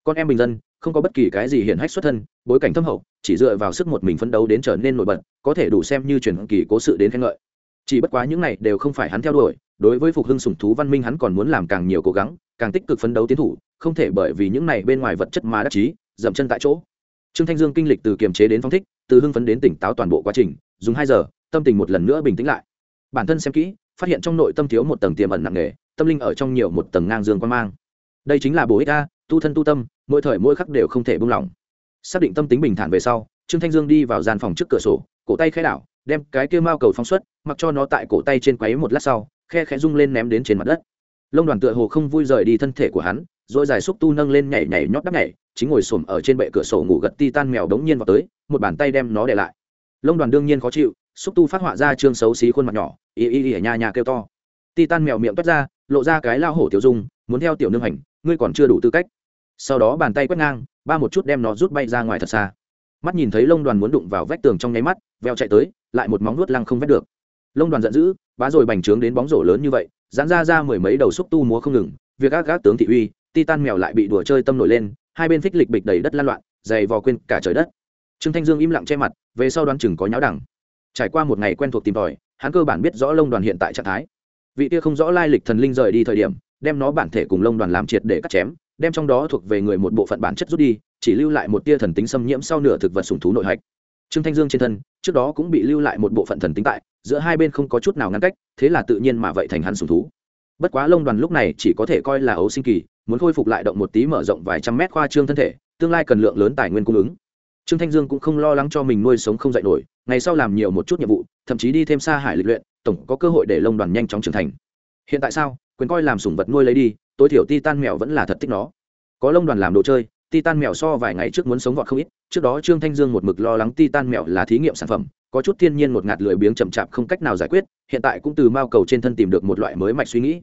Con em bình dân, không có bất kỳ cái gì hiển hách xuất thân, bối cảnh thâm hậu, chỉ dựa vào sức một mình phấn đấu đến trở nên nổi bật, có thể đủ xem như truyền kỳ cố sự đến khen ngợi chỉ bất quá những này đều không phải hắn theo đuổi, đối với phục hưng sủng thú văn minh hắn còn muốn làm càng nhiều cố gắng, càng tích cực phấn đấu tiến thủ, không thể bởi vì những này bên ngoài vật chất mà đắc chí, dậm chân tại chỗ. Trương thanh dương kinh lịch từ kiềm chế đến phong thích, từ hưng phấn đến tỉnh táo toàn bộ quá trình, dùng hai giờ, tâm tình một lần nữa bình tĩnh lại. Bản thân xem kỹ, phát hiện trong nội tâm thiếu một tầng tiềm ẩn nặng nề, tâm linh ở trong nhiều một tầng ngang dương quan mang. Đây chính là bổ ích a, tu thân tu tâm, mỗi thời mỗi khắc đều không thể buông lỏng. Xác định tâm tính bình thản về sau, trương thanh dương đi vào gian phòng trước cửa sổ, cổ tay khai đảo đem cái kia mao cầu phóng xuất, mặc cho nó tại cổ tay trên quấy một lát sau, khe khẽ rung lên ném đến trên mặt đất. Lông đoàn tựa hồ không vui rời đi thân thể của hắn, rồi dài xúc tu nâng lên nhảy nhảy nhót đắp nhảy, chính ngồi xổm ở trên bệ cửa sổ ngủ gật ti tan mèo đống nhiên vào tới, một bàn tay đem nó để lại. Lông đoàn đương nhiên khó chịu, xúc tu phát họa ra trương xấu xí khuôn mặt nhỏ, y y y nhà nhà kêu to. Ti tan mèo miệng toát ra, lộ ra cái lao hổ tiểu dung, muốn theo tiểu nương hành, ngươi còn chưa đủ tư cách. Sau đó bàn tay quét ngang, ba một chút đem nó rút bay ra ngoài thật xa mắt nhìn thấy lông đoàn muốn đụng vào vách tường trong nháy mắt, veo chạy tới, lại một móng nuốt lăng không vét được. Lông đoàn giận dữ, bá rồi bành trướng đến bóng rổ lớn như vậy dán ra ra mười mấy đầu xúc tu múa không ngừng, việc ác gác tướng thị uy, titan mèo lại bị đùa chơi tâm nổi lên, hai bên phích lịch bịch đầy đất lan loạn, dày vò quên cả trời đất. Trương thanh dương im lặng che mặt, về sau đoán chừng có nháo đẳng trải qua một ngày quen thuộc tìm tòi, hắn cơ bản biết rõ lông đoàn hiện tại trạng thái. Vị kia không rõ lai lịch thần linh rời đi thời điểm, đem nó bản thể cùng lông đoàn làm triệt để cắt chém đem trong đó thuộc về người một bộ phận bản chất rút đi, chỉ lưu lại một tia thần tính xâm nhiễm sau nửa thực vật sùng thú nội hạch. Trương thanh dương trên thân, trước đó cũng bị lưu lại một bộ phận thần tính tại, giữa hai bên không có chút nào ngăn cách, thế là tự nhiên mà vậy thành hắn sùng thú. Bất quá lông đoàn lúc này chỉ có thể coi là ấu sinh kỳ, muốn khôi phục lại động một tí mở rộng vài trăm mét khoa trương thân thể, tương lai cần lượng lớn tài nguyên cung ứng. Trương thanh dương cũng không lo lắng cho mình nuôi sống không dạy nổi, ngày sau làm nhiều một chút nhiệm vụ, thậm chí đi thêm xa hải lịch luyện, tổng có cơ hội để lông đoàn nhanh chóng trưởng thành. Hiện tại sao? Quyền coi làm sủng vật nuôi lấy đi tối thiểu Titan mèo vẫn là thật thích nó. Có lông đoàn làm đồ chơi, Titan mèo so vài ngày trước muốn sống vọt không ít. Trước đó trương thanh dương một mực lo lắng Titan mèo là thí nghiệm sản phẩm, có chút thiên nhiên một ngạt lười biếng chậm chạp không cách nào giải quyết, hiện tại cũng từ mao cầu trên thân tìm được một loại mới mạch suy nghĩ.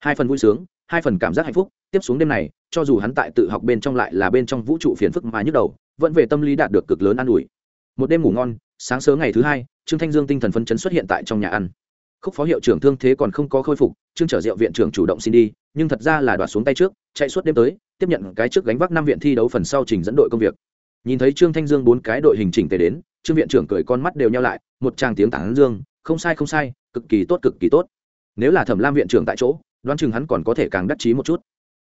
Hai phần vui sướng, hai phần cảm giác hạnh phúc, tiếp xuống đêm này, cho dù hắn tại tự học bên trong lại là bên trong vũ trụ phiền phức mà nhức đầu, vẫn về tâm lý đạt được cực lớn an ủi. Một đêm ngủ ngon, sáng sớm ngày thứ hai, trương thanh dương tinh thần phấn chấn xuất hiện tại trong nhà ăn khúc phó hiệu trưởng thương thế còn không có khôi phục, trương trở diệu viện trưởng chủ động xin đi, nhưng thật ra là đoạt xuống tay trước, chạy suốt đêm tới, tiếp nhận cái trước gánh vác năm viện thi đấu phần sau trình dẫn đội công việc. Nhìn thấy trương thanh dương bốn cái đội hình chỉnh tề đến, trương viện trưởng cười con mắt đều nhau lại, một tràng tiếng tảng dương, không sai không sai, cực kỳ tốt cực kỳ tốt. Nếu là thẩm lam viện trưởng tại chỗ, đoán chừng hắn còn có thể càng đắc chí một chút.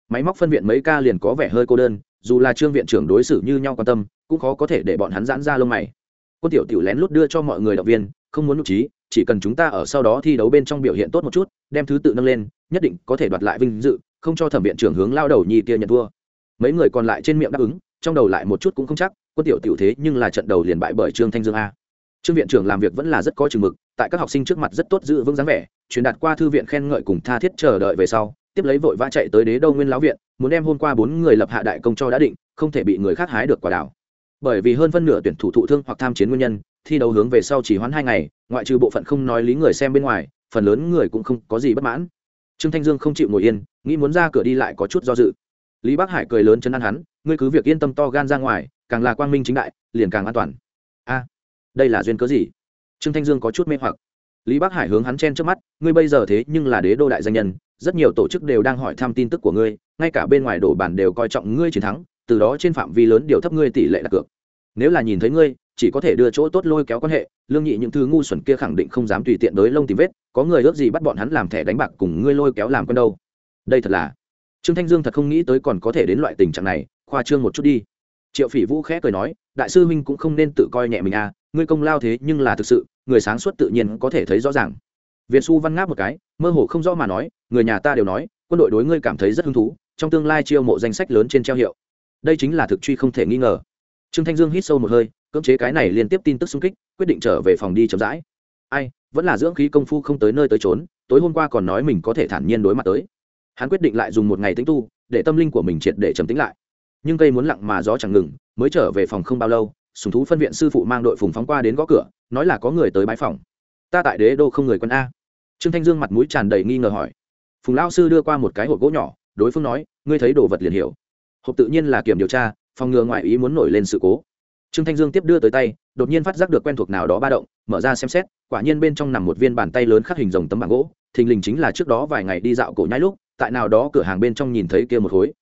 Máy móc phân viện mấy ca liền có vẻ hơi cô đơn, dù là trương viện trưởng đối xử như nhau quan tâm, cũng khó có thể để bọn hắn giãn ra lông mày. Quân tiểu tiểu lén lút đưa cho mọi người động viên, không muốn nhục trí chỉ cần chúng ta ở sau đó thi đấu bên trong biểu hiện tốt một chút, đem thứ tự nâng lên, nhất định có thể đoạt lại vinh dự, không cho thẩm viện trưởng hướng lao đầu nhi kia nhận thua. Mấy người còn lại trên miệng đáp ứng, trong đầu lại một chút cũng không chắc, quân tiểu tiểu thế nhưng là trận đầu liền bại bởi trương thanh dương a. Trương viện trưởng làm việc vẫn là rất có chừng mực, tại các học sinh trước mặt rất tốt giữ vững dáng vẻ, truyền đạt qua thư viện khen ngợi cùng tha thiết chờ đợi về sau, tiếp lấy vội vã chạy tới đế đâu nguyên lão viện, muốn đem hôm qua bốn người lập hạ đại công cho đã định, không thể bị người khác hái được quả đảo. Bởi vì hơn phân nửa tuyển thủ thụ thương hoặc tham chiến nguyên nhân thi đấu hướng về sau chỉ hoãn hai ngày, ngoại trừ bộ phận không nói lý người xem bên ngoài, phần lớn người cũng không có gì bất mãn. Trương thanh dương không chịu ngồi yên, nghĩ muốn ra cửa đi lại có chút do dự. Lý bắc hải cười lớn chấn an hắn, ngươi cứ việc yên tâm to gan ra ngoài, càng là quang minh chính đại, liền càng an toàn. A, đây là duyên cớ gì? Trương thanh dương có chút mê hoặc. Lý bắc hải hướng hắn chen trước mắt, ngươi bây giờ thế nhưng là đế đô đại danh nhân, rất nhiều tổ chức đều đang hỏi thăm tin tức của ngươi, ngay cả bên ngoài đổ bản đều coi trọng ngươi chiến thắng, từ đó trên phạm vi lớn điều thấp ngươi tỷ lệ đặt cược. Nếu là nhìn thấy ngươi chỉ có thể đưa chỗ tốt lôi kéo quan hệ, lương nhị những thứ ngu xuẩn kia khẳng định không dám tùy tiện đối lông tìm vết, có người ước gì bắt bọn hắn làm thẻ đánh bạc cùng ngươi lôi kéo làm con đâu. Đây thật là, trương thanh dương thật không nghĩ tới còn có thể đến loại tình trạng này, khoa trương một chút đi. Triệu phỉ vũ khẽ cười nói, đại sư huynh cũng không nên tự coi nhẹ mình à ngươi công lao thế nhưng là thực sự, người sáng suốt tự nhiên có thể thấy rõ ràng. Việt xu văn ngáp một cái, mơ hồ không rõ mà nói, người nhà ta đều nói, quân đội đối ngươi cảm thấy rất hứng thú, trong tương lai chiêu mộ danh sách lớn trên treo hiệu. Đây chính là thực truy không thể nghi ngờ. Trương thanh dương hít sâu một hơi cưỡng chế cái này liên tiếp tin tức xung kích, quyết định trở về phòng đi chậm rãi. Ai, vẫn là dưỡng khí công phu không tới nơi tới trốn tối hôm qua còn nói mình có thể thản nhiên đối mặt tới. Hắn quyết định lại dùng một ngày tính tu, để tâm linh của mình triệt để trầm tính lại. Nhưng cây muốn lặng mà gió chẳng ngừng, mới trở về phòng không bao lâu, sùng thú phân viện sư phụ mang đội phùng phóng qua đến gõ cửa, nói là có người tới bãi phòng. Ta tại đế đô không người quân a. Trương thanh dương mặt mũi tràn đầy nghi ngờ hỏi. Phùng lao sư đưa qua một cái hộp gỗ nhỏ, đối phương nói, ngươi thấy đồ vật liền hiểu. Hộp tự nhiên là kiểm điều tra, phòng ngừa ngoại ý muốn nổi lên sự cố trương thanh dương tiếp đưa tới tay, đột nhiên phát giác được quen thuộc nào đó ba động, mở ra xem xét, quả nhiên bên trong nằm một viên bàn tay lớn khắc hình rồng tấm bảng gỗ, thình lình chính là trước đó vài ngày đi dạo cổ nhai lúc, tại nào đó cửa hàng bên trong nhìn thấy kia một khối.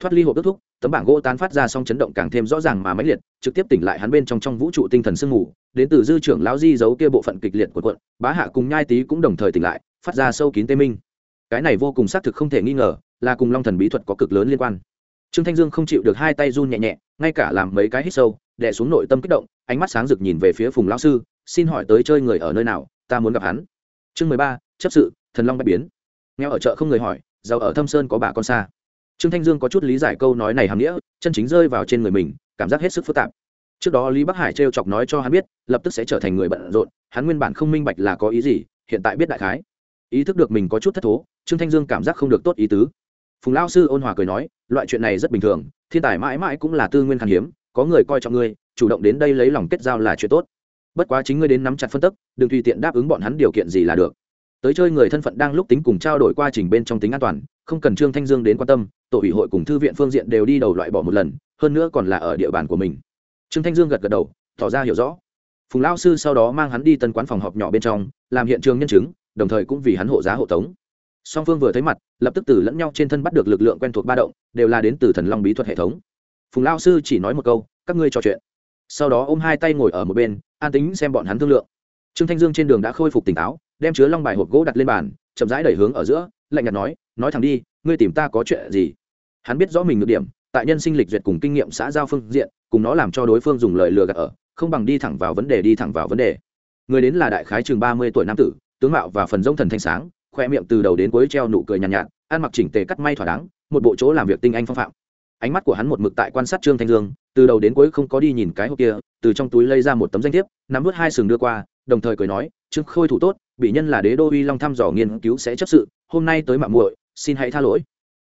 Thoát ly hộp ước thúc tấm bảng gỗ tán phát ra xong chấn động càng thêm rõ ràng mà mãnh liệt, trực tiếp tỉnh lại hắn bên trong trong vũ trụ tinh thần sương mù, đến từ dư trưởng lão di giấu kia bộ phận kịch liệt của quận, bá hạ cùng nhai tý cũng đồng thời tỉnh lại, phát ra sâu kín tê minh. Cái này vô cùng xác thực không thể nghi ngờ, là cùng long thần bí thuật có cực lớn liên quan. Trương thanh dương không chịu được hai tay run nhẹ nhẹ, ngay cả làm mấy cái hít sâu đè xuống nội tâm kích động, ánh mắt sáng rực nhìn về phía phùng lão sư, xin hỏi tới chơi người ở nơi nào, ta muốn gặp hắn. Chương mười ba, chấp sự, thần long bạch biến. Nghèo ở chợ không người hỏi, giàu ở thâm sơn có bà con xa. Trương thanh dương có chút lý giải câu nói này hàm nghĩa, chân chính rơi vào trên người mình, cảm giác hết sức phức tạp. Trước đó lý bắc hải t chọc nói cho hắn biết, lập tức sẽ trở thành người bận rộn, hắn nguyên bản không minh bạch là có ý gì, hiện tại biết đại khái. Ý thức được mình có chút thất thố, trương thanh dương cảm giác không được tốt ý tứ. Phùng lao sư ôn hòa cười nói, loại chuyện này rất bình thường, thiên tài mãi mãi cũng là tư nguyên khan hiếm có người coi trọng ngươi, chủ động đến đây lấy lòng kết giao là chuyện tốt. Bất quá chính ngươi đến nắm chặt phân tức, đừng tùy tiện đáp ứng bọn hắn điều kiện gì là được. Tới chơi người thân phận đang lúc tính cùng trao đổi qua trình bên trong tính an toàn, không cần trương thanh dương đến quan tâm, tổ ủy hội cùng thư viện phương diện đều đi đầu loại bỏ một lần, hơn nữa còn là ở địa bàn của mình. Trương thanh dương gật gật đầu, tỏ ra hiểu rõ. Phùng lao sư sau đó mang hắn đi tân quán phòng họp nhỏ bên trong, làm hiện trường nhân chứng, đồng thời cũng vì hắn hộ giá hộ tống. Song phương vừa thấy mặt, lập tức từ lẫn nhau trên thân bắt được lực lượng quen thuộc ba động, đều là đến từ thần long bí thuật hệ thống phùng lao sư chỉ nói một câu các ngươi trò chuyện. Sau đó ôm hai tay ngồi ở một bên an tính xem bọn hắn thương lượng. Trương thanh dương trên đường đã khôi phục tỉnh táo đem chứa long bài hộp gỗ đặt lên bàn chậm rãi đẩy hướng ở giữa lạnh nhạt nói nói thẳng đi ngươi tìm ta có chuyện gì? Hắn biết rõ mình ngược điểm tại nhân sinh lịch duyệt cùng kinh nghiệm xã giao phương diện cùng nó làm cho đối phương dùng lời lừa gạt ở không bằng đi thẳng vào vấn đề đi thẳng vào vấn đề. Người đến là đại khái chừng ba mươi tuổi nam tử tướng mạo và phần rông thần thanh sáng khoe miệng từ đầu đến cuối treo nụ cười nhàn nhạt, nhạt ăn mặc chỉnh tề cắt may thỏa đáng một bộ chỗ làm việc tinh anh phong phạm ánh mắt của hắn một mực tại quan sát trương thanh dương, từ đầu đến cuối không có đi nhìn cái hộp kia, từ trong túi lấy ra một tấm danh thiếp, nắm vớt hai sừng đưa qua, đồng thời cười nói, trương khôi thủ tốt, bị nhân là đế đô uy long thăm dò nghiên cứu sẽ chấp sự, hôm nay tới mạng muội, xin hãy tha lỗi.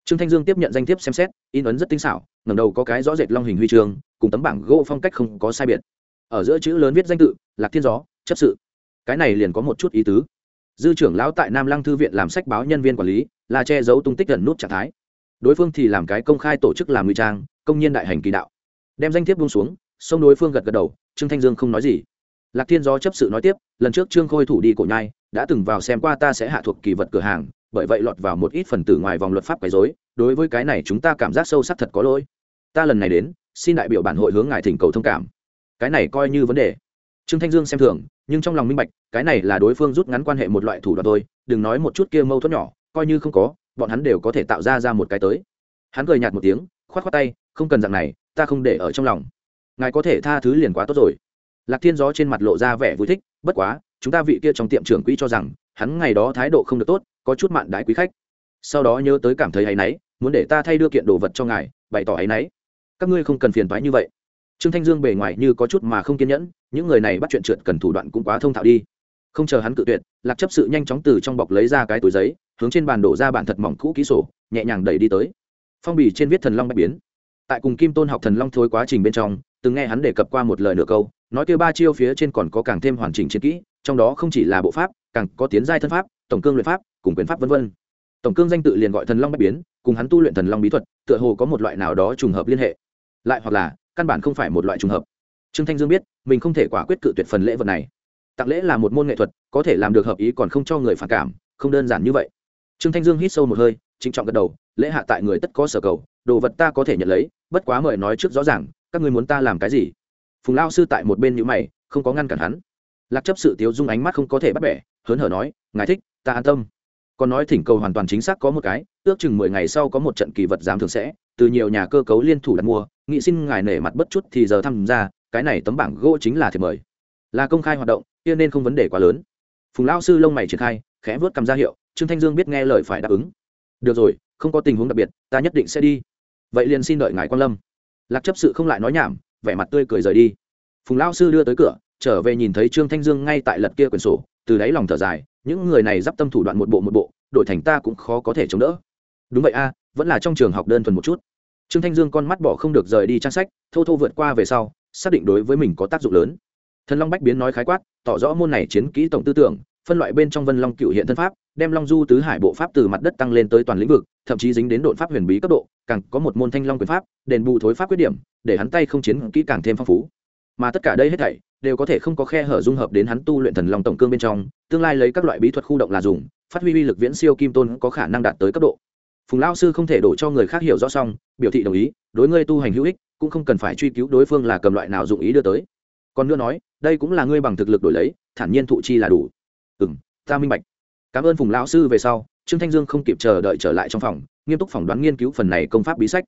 Trương thanh dương tiếp nhận danh thiếp xem xét, in ấn rất tinh xảo, ngẩng đầu có cái rõ rệt long hình huy chương, cùng tấm bảng gỗ phong cách không có sai biệt. Ở giữa chữ lớn viết danh tự, lạc thiên gió, chấp sự. Cái này liền có một chút ý tứ. Dư trưởng lão tại nam lăng thư viện làm sách báo nhân viên quản lý, là che giấu tung tích gần nút trạng thái đối phương thì làm cái công khai tổ chức làm nguy trang, công nhân đại hành kỳ đạo. Đem danh thiếp buông xuống xông đối phương gật gật đầu, trương thanh dương không nói gì. Lạc thiên do chấp sự nói tiếp, lần trước trương khôi thủ đi cổ nhai, đã từng vào xem qua ta sẽ hạ thuộc kỳ vật cửa hàng, bởi vậy lọt vào một ít phần tử ngoài vòng luật pháp quấy dối đối với cái này chúng ta cảm giác sâu sắc thật có lỗi. Ta lần này đến, xin đại biểu bản hội hướng ngài thỉnh cầu thông cảm. Cái này coi như vấn đề. Trương thanh dương xem thường, nhưng trong lòng minh bạch, cái này là đối phương rút ngắn quan hệ một loại thủ đoạn thôi, đừng nói một chút kia mâu thuẫn nhỏ, coi như không có bọn hắn đều có thể tạo ra ra một cái tới. Hắn cười nhạt một tiếng, khoát khoát tay, không cần dạng này, ta không để ở trong lòng. Ngài có thể tha thứ liền quá tốt rồi. Lạc thiên gió trên mặt lộ ra vẻ vui thích, bất quá, chúng ta vị kia trong tiệm trưởng quỹ cho rằng, hắn ngày đó thái độ không được tốt, có chút mạn đái quý khách. Sau đó nhớ tới cảm thấy hay náy, muốn để ta thay đưa kiện đồ vật cho ngài, bày tỏ hay náy. Các ngươi không cần phiền thoái như vậy. Trương thanh dương bề ngoài như có chút mà không kiên nhẫn, những người này bắt chuyện trượt cần thủ đoạn cũng quá thông thạo đi. Không chờ hắn cự tuyệt, lạc chấp sự nhanh chóng từ trong bọc lấy ra cái túi giấy hướng trên bàn đổ ra bản thật mỏng cũ ký sổ, nhẹ nhàng đẩy đi tới. Phong bì trên viết thần long bạch biến. Tại cùng kim tôn học thần long thối quá trình bên trong, từng nghe hắn đề cập qua một lời nửa câu, nói kêu ba chiêu phía trên còn có càng thêm hoàn chỉnh chiến kỹ, trong đó không chỉ là bộ pháp, càng có tiến giai thân pháp, tổng cương luyện pháp, cùng quyền pháp v v tổng cương danh tự liền gọi thần long bạch biến, cùng hắn tu luyện thần long bí thuật, tựa hồ có một loại nào đó trùng hợp liên hệ. Lại hoặc là, căn bản không phải một loại trùng hợp. Trương thanh dương biết, mình không thể quả quyết cự tuyệt phần lễ vật này. Tặng lễ là một môn nghệ thuật, có thể làm được hợp ý còn không cho người phản cảm, không đơn giản như vậy trương thanh dương hít sâu một hơi, trịnh trọng gật đầu, lễ hạ tại người tất có sở cầu, đồ vật ta có thể nhận lấy, bất quá mời nói trước rõ ràng, các ngươi muốn ta làm cái gì? Phùng lao sư tại một bên nhữ mày, không có ngăn cản hắn. Lạc chấp sự tiếu dung ánh mắt không có thể bắt bẻ, hớn hở nói, ngài thích, ta an tâm. Còn nói thỉnh cầu hoàn toàn chính xác có một cái, ước chừng mười ngày sau có một trận kỳ vật giám thường sẽ, từ nhiều nhà cơ cấu liên thủ đặt mua, nghị xin ngài nể mặt bất chút thì giờ tham gia, cái này tấm bảng gỗ chính là thiệp mời. Là công khai hoạt động, kia nên không vấn đề quá lớn. Phùng lao sư lông mày triển khai, khẽ vớt cầm ra hiệu trương thanh dương biết nghe lời phải đáp ứng. Được rồi, không có tình huống đặc biệt, ta nhất định sẽ đi. Vậy liền xin đợi ngài quan lâm. Lạc chấp sự không lại nói nhảm, vẻ mặt tươi cười rời đi. Phùng lao sư đưa tới cửa, trở về nhìn thấy trương thanh dương ngay tại lật kia quyển sổ, từ đáy lòng thở dài, những người này d i p tâm thủ đoạn một bộ một bộ, đổi thành ta cũng khó có thể chống đỡ. Đúng vậy a, vẫn là trong trường học đơn thuần một chút. Trương thanh dương con mắt bỏ không được rời đi trang sách, thô thô vượt qua về sau, xác định đối với mình có tác dụng lớn. Thần long bách biến nói khái quát, tỏ rõ môn này chiến kỹ tổng tư tưởng, phân loại bên trong vân long cựu hiện thân pháp đem long du tứ hải bộ pháp từ mặt đất tăng lên tới toàn lĩnh vực, thậm chí dính đến đột pháp huyền bí cấp độ, càng có một môn thanh long quyền pháp, đền bù thối pháp quyết điểm, để hắn tay không chiến kỹ càng thêm phong phú. Mà tất cả đây hết thảy đều có thể không có khe hở dung hợp đến hắn tu luyện thần long tổng cương bên trong, tương lai lấy các loại bí thuật khu động là dùng, phát huy uy lực viễn siêu kim tôn có khả năng đạt tới cấp độ. Phùng lao sư không thể đổ cho người khác hiểu rõ xong, biểu thị đồng ý, đối ngươi tu hành hữu ích, cũng không cần phải truy cứu đối phương là cầm loại nào dụng ý đưa tới. Còn nữa nói, đây cũng là ngươi bằng thực lực đổi lấy, thản nhiên thụ chi là đủ. Ừ m ta minh bạch cảm ơn phùng lão sư về sau, trương thanh dương không kịp chờ đợi trở lại trong phòng, nghiêm túc phỏng đoán nghiên cứu phần này công pháp bí sách.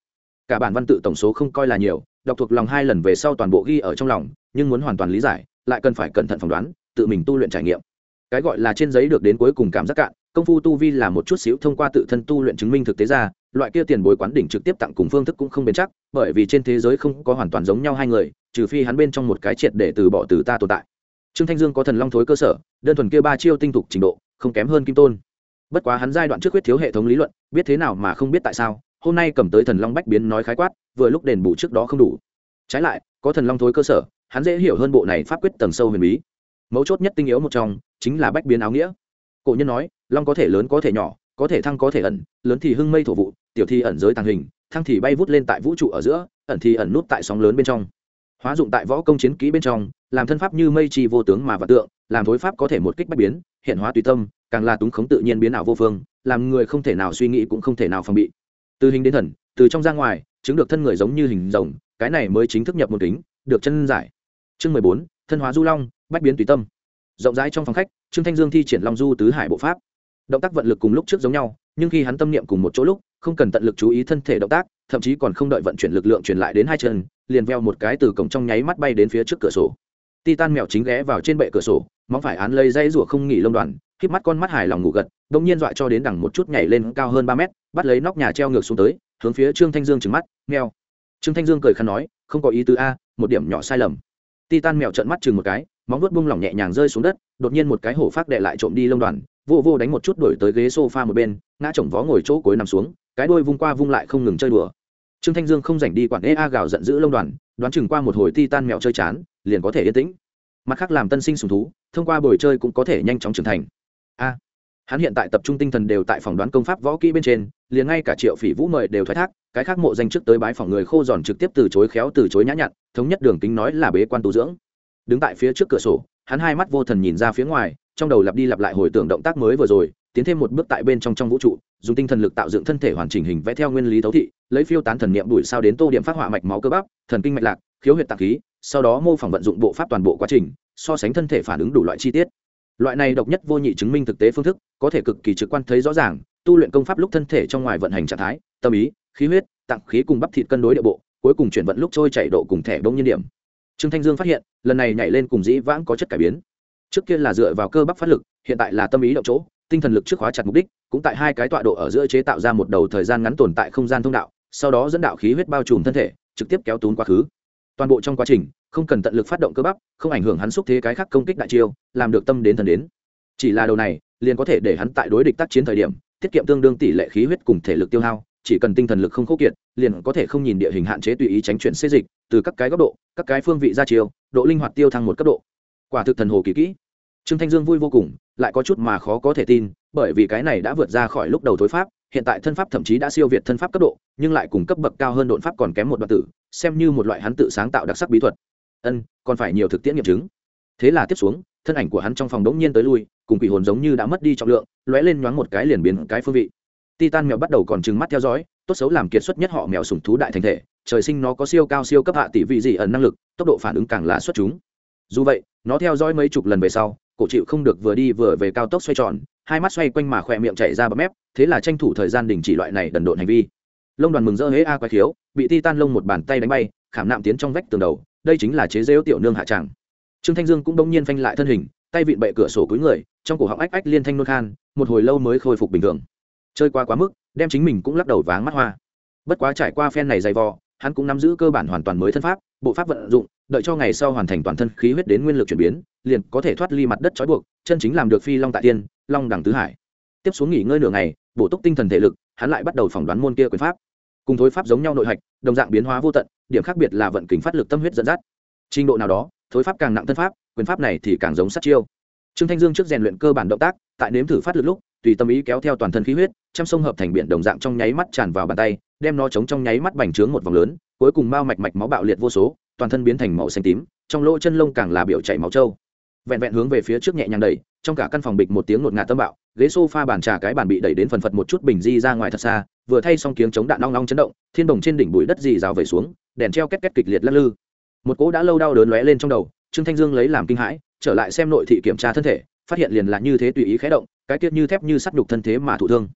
Cả bản văn tự tổng số không coi là nhiều, đọc thuộc lòng hai lần về sau toàn bộ ghi ở trong lòng, nhưng muốn hoàn toàn lý giải, lại cần phải cẩn thận phỏng đoán, tự mình tu luyện trải nghiệm. Cái gọi là trên giấy được đến cuối cùng cảm giác cạn, công phu tu vi là một chút xíu thông qua tự thân tu luyện chứng minh thực tế ra, loại kia tiền bồi quán đỉnh trực tiếp tặng cùng phương thức cũng không bền chắc, bởi vì trên thế giới không có hoàn toàn giống nhau hai người, trừ phi hắn bên trong một cái triệt để từ bỏ từ ta tồn tại. Trương thanh dương có thần long thối cơ sở, đơn thuần kia ba chiêu tinh thục trình độ không kém hơn kim tôn. Bất quá hắn giai đoạn trước quyết thiếu hệ thống lý luận, biết thế nào mà không biết tại sao, hôm nay cầm tới thần long bách biến nói khái quát, vừa lúc đền bù trước đó không đủ. Trái lại, có thần long thối cơ sở, hắn dễ hiểu hơn bộ này pháp quyết tầng sâu huyền bí. Mấu chốt nhất tinh yếu một trong, chính là bách biến áo nghĩa. Cổ nhân nói, long có thể lớn có thể nhỏ, có thể thăng có thể ẩn, lớn thì hưng mây thổ vụ, tiểu thì ẩn giới tàng hình, thăng thì bay vút lên tại vũ trụ ở giữa, ẩn thì ẩn nút tại sóng lớn bên trong hóa dụng tại võ công chiến kỹ bên trong, làm thân pháp như mây trì vô tướng mà vật tượng, làm thối pháp có thể một kích bách biến, hiện hóa tùy tâm, càng là túng khống tự nhiên biến ảo vô phương, làm người không thể nào suy nghĩ cũng không thể nào phòng bị. Từ hình đến thần, từ trong ra ngoài, chứng được thân người giống như hình rồng, cái này mới chính thức nhập một kính, được chân giải. Chương mười bốn, thân hóa du long, bách biến tùy tâm. Rộng rãi trong phòng khách, trương thanh dương thi triển long du tứ hải bộ pháp. Động tác vận lực cùng lúc trước giống nhau, nhưng khi hắn tâm niệm cùng một chỗ lúc không cần tận lực chú ý thân thể động tác, thậm chí còn không đợi vận chuyển lực lượng truyền lại đến hai chân, liền veo một cái từ cổng trong nháy mắt bay đến phía trước cửa sổ. Titan mèo chính ghé vào trên bệ cửa sổ, móng phải án lây dây rủa không nghỉ lông đoàn k mắt con mắt hài lòng ngủ gật đ ỗ n nhiên dọa cho đến đằng một chút nhảy lên cao hơn ba mét, bắt lấy nóc nhà treo ngược xuống tới, hướng phía trương thanh dương trừng mắt, mèo. Trương thanh dương cười khăn nói, không có ý tứ a, một điểm nhỏ sai lầm. Titan mèo trợn mắt chừng một cái, móng vuốt bung lỏng nhẹ nhàng rơi xuống đất, đột nhiên một cái hổ phát đệ lại trộm đi lông đoàn vô vô đánh một chút đổi tới ghế sofa một bên, ngã chồng vó ngồi chỗ cối nằm xuống cái đôi vung qua vung lại không ngừng chơi đùa. Trương thanh dương không rảnh đi quản ê a gào giận dữ lông đoàn, đoán chừng qua một hồi ti tan mèo chơi chán, liền có thể yên tĩnh. Mặt khác làm tân sinh sùng thú, thông qua buổi chơi cũng có thể nhanh chóng trưởng thành. A, hắn hiện tại tập trung tinh thần đều tại phòng đoán công pháp võ kỹ bên trên, liền ngay cả triệu phỉ vũ mời đều thoái thác, cái khác mộ danh trước tới bái phòng người khô giòn trực tiếp từ chối khéo, từ chối nhã nhặn, thống nhất đường kính nói là bế quan tu dưỡng. Đứng tại phía trước cửa sổ, hắn hai mắt vô thần nhìn ra phía ngoài, trong đầu lặp đi lặp lại hồi tưởng động tác mới vừa rồi tiến thêm một bước tại bên trong trong vũ trụ, dùng tinh thần lực tạo dựng thân thể hoàn chỉnh hình vẽ theo nguyên lý thấu thị, lấy phiêu tán thần niệm đuổi sao đến tô điểm phát họa mạch máu cơ bắp, thần kinh mạch lạc, khiếu huyệt tạc khí, sau đó mô phỏng vận dụng bộ pháp toàn bộ quá trình, so sánh thân thể phản ứng đủ loại chi tiết. Loại này độc nhất vô nhị chứng minh thực tế phương thức, có thể cực kỳ trực quan thấy rõ ràng, tu luyện công pháp lúc thân thể trong ngoài vận hành trạng thái, tâm ý, khí huyết, tạng khí cùng bắp thịt cân đối địa bộ, cuối cùng chuyển vận lúc trôi chảy độ cùng thẻ bông nhiên điểm. Trương thanh dương phát hiện, lần này nhảy lên cùng dĩ vãng có chất cải biến. Trước kia là dựa vào cơ bắp phát lực, hiện tại là tâm ý động chỗ tinh thần lực trước khóa chặt mục đích, cũng tại hai cái tọa độ ở giữa chế tạo ra một đầu thời gian ngắn tồn tại không gian thông đạo, sau đó dẫn đạo khí huyết bao trùm thân thể, trực tiếp kéo tún quá khứ. Toàn bộ trong quá trình, không cần tận lực phát động cơ bắp, không ảnh hưởng hắn xúc thế cái khác công kích đại chiêu, làm được tâm đến thần đến. Chỉ là đầu này, liền có thể để hắn tại đối địch tác chiến thời điểm, tiết kiệm tương đương tỷ lệ khí huyết cùng thể lực tiêu hao, chỉ cần tinh thần lực không khốc kiệt, liền có thể không nhìn địa hình hạn chế tùy ý tránh chuyển xê dịch, từ các cái góc độ, các cái phương vị ra chiều độ linh hoạt tiêu thăng một cấp độ. Quả thực thần hồ kỳ kỹ. Trương thanh dương vui vô cùng lại có chút mà khó có thể tin, bởi vì cái này đã vượt ra khỏi lúc đầu thối pháp, hiện tại thân pháp thậm chí đã siêu việt thân pháp cấp độ, nhưng lại cùng cấp bậc cao hơn độn pháp còn kém một đoạn tử, xem như một loại hắn tự sáng tạo đặc sắc bí thuật. Ân, còn phải nhiều thực tiễn nghiệm chứng. Thế là tiếp xuống, thân ảnh của hắn trong phòng đống nhiên tới lui, cùng quỷ hồn giống như đã mất đi trọng lượng, lóe lên nhoáng một cái liền biến cái phương vị. Titan mèo bắt đầu còn trừng mắt theo dõi, tốt xấu làm kiệt xuất nhất họ mèo sùng thú đại thành thể, trời sinh nó có siêu cao siêu cấp hạ tỷ vị dị ẩn năng lực, tốc độ phản ứng càng là xuất chúng. Dù vậy, nó theo dõi mấy chục lần về sau cổ chịu không được vừa đi vừa về cao tốc xoay tròn, hai mắt xoay quanh mà khỏe miệng chạy ra bấm mép, thế là tranh thủ thời gian đình chỉ loại này đần độn hành vi. Lông đoàn mừng rỡ hế a quái khiếu, bị ti tan lông một bàn tay đánh bay, khảm nạm tiến trong vách tường đầu, đây chính là chế rêu tiểu nương hạ tràng. Trương thanh dương cũng đông nhiên phanh lại thân hình, tay vịn bệ cửa sổ cúi người, trong cổ họng ách ách liên thanh nôn khan, một hồi lâu mới khôi phục bình thường. Chơi qua quá mức, đem chính mình cũng lắc đầu váng mắt hoa. Bất quá trải qua phen này dày vò, hắn cũng nắm giữ cơ bản hoàn toàn mới thân pháp, bộ pháp vận dụng đợi cho ngày sau hoàn thành toàn thân khí huyết đến nguyên lực chuyển biến, liền có thể thoát ly mặt đất trói buộc, chân chính làm được phi long tại tiên, long đẳng tứ hải. Tiếp xuống nghỉ ngơi nửa ngày, bổ túc tinh thần thể lực, hắn lại bắt đầu phỏng đoán môn kia quyền pháp. Cùng thối pháp giống nhau nội hạch, đồng dạng biến hóa vô tận, điểm khác biệt là vận kính phát lực tâm huyết dẫn dắt. Trình độ nào đó, thối pháp càng nặng thân pháp, quyền pháp này thì càng giống sát chiêu. Trương thanh dương trước rèn luyện cơ bản động tác, tại nếm thử phát lực lúc, tùy tâm ý kéo theo toàn thân khí huyết, trăm sông hợp thành biển đồng dạng trong nháy mắt tràn vào bàn tay, đem nó chống trong nháy mắt bành trướng một vòng lớn, cuối cùng mao mạch mạch máu bạo liệt vô số toàn thân biến thành màu xanh tím, trong lỗ chân lông càng là biểu chảy máu trâu. Vẹn vẹn hướng về phía trước nhẹ nhàng đẩy, trong cả căn phòng bịch một tiếng ngột ngạt tâm bạo, ghế sofa bàn trà cái bàn bị đẩy đến phần phật một chút bình di ra ngoài thật xa, vừa thay xong kiếng chống đạn long long chấn động, thiên đồng trên đỉnh bụi đất dì rào về xuống, đèn treo két két kịch liệt lắc lư. Một cỗ đã lâu đau đớn lóe lên trong đầu, trương thanh dương lấy làm kinh hãi, trở lại xem nội thị kiểm tra thân thể, phát hiện liền là như thế tùy ý khé động, cái tiết như thép như sắt đục thân thế mà thụ thương.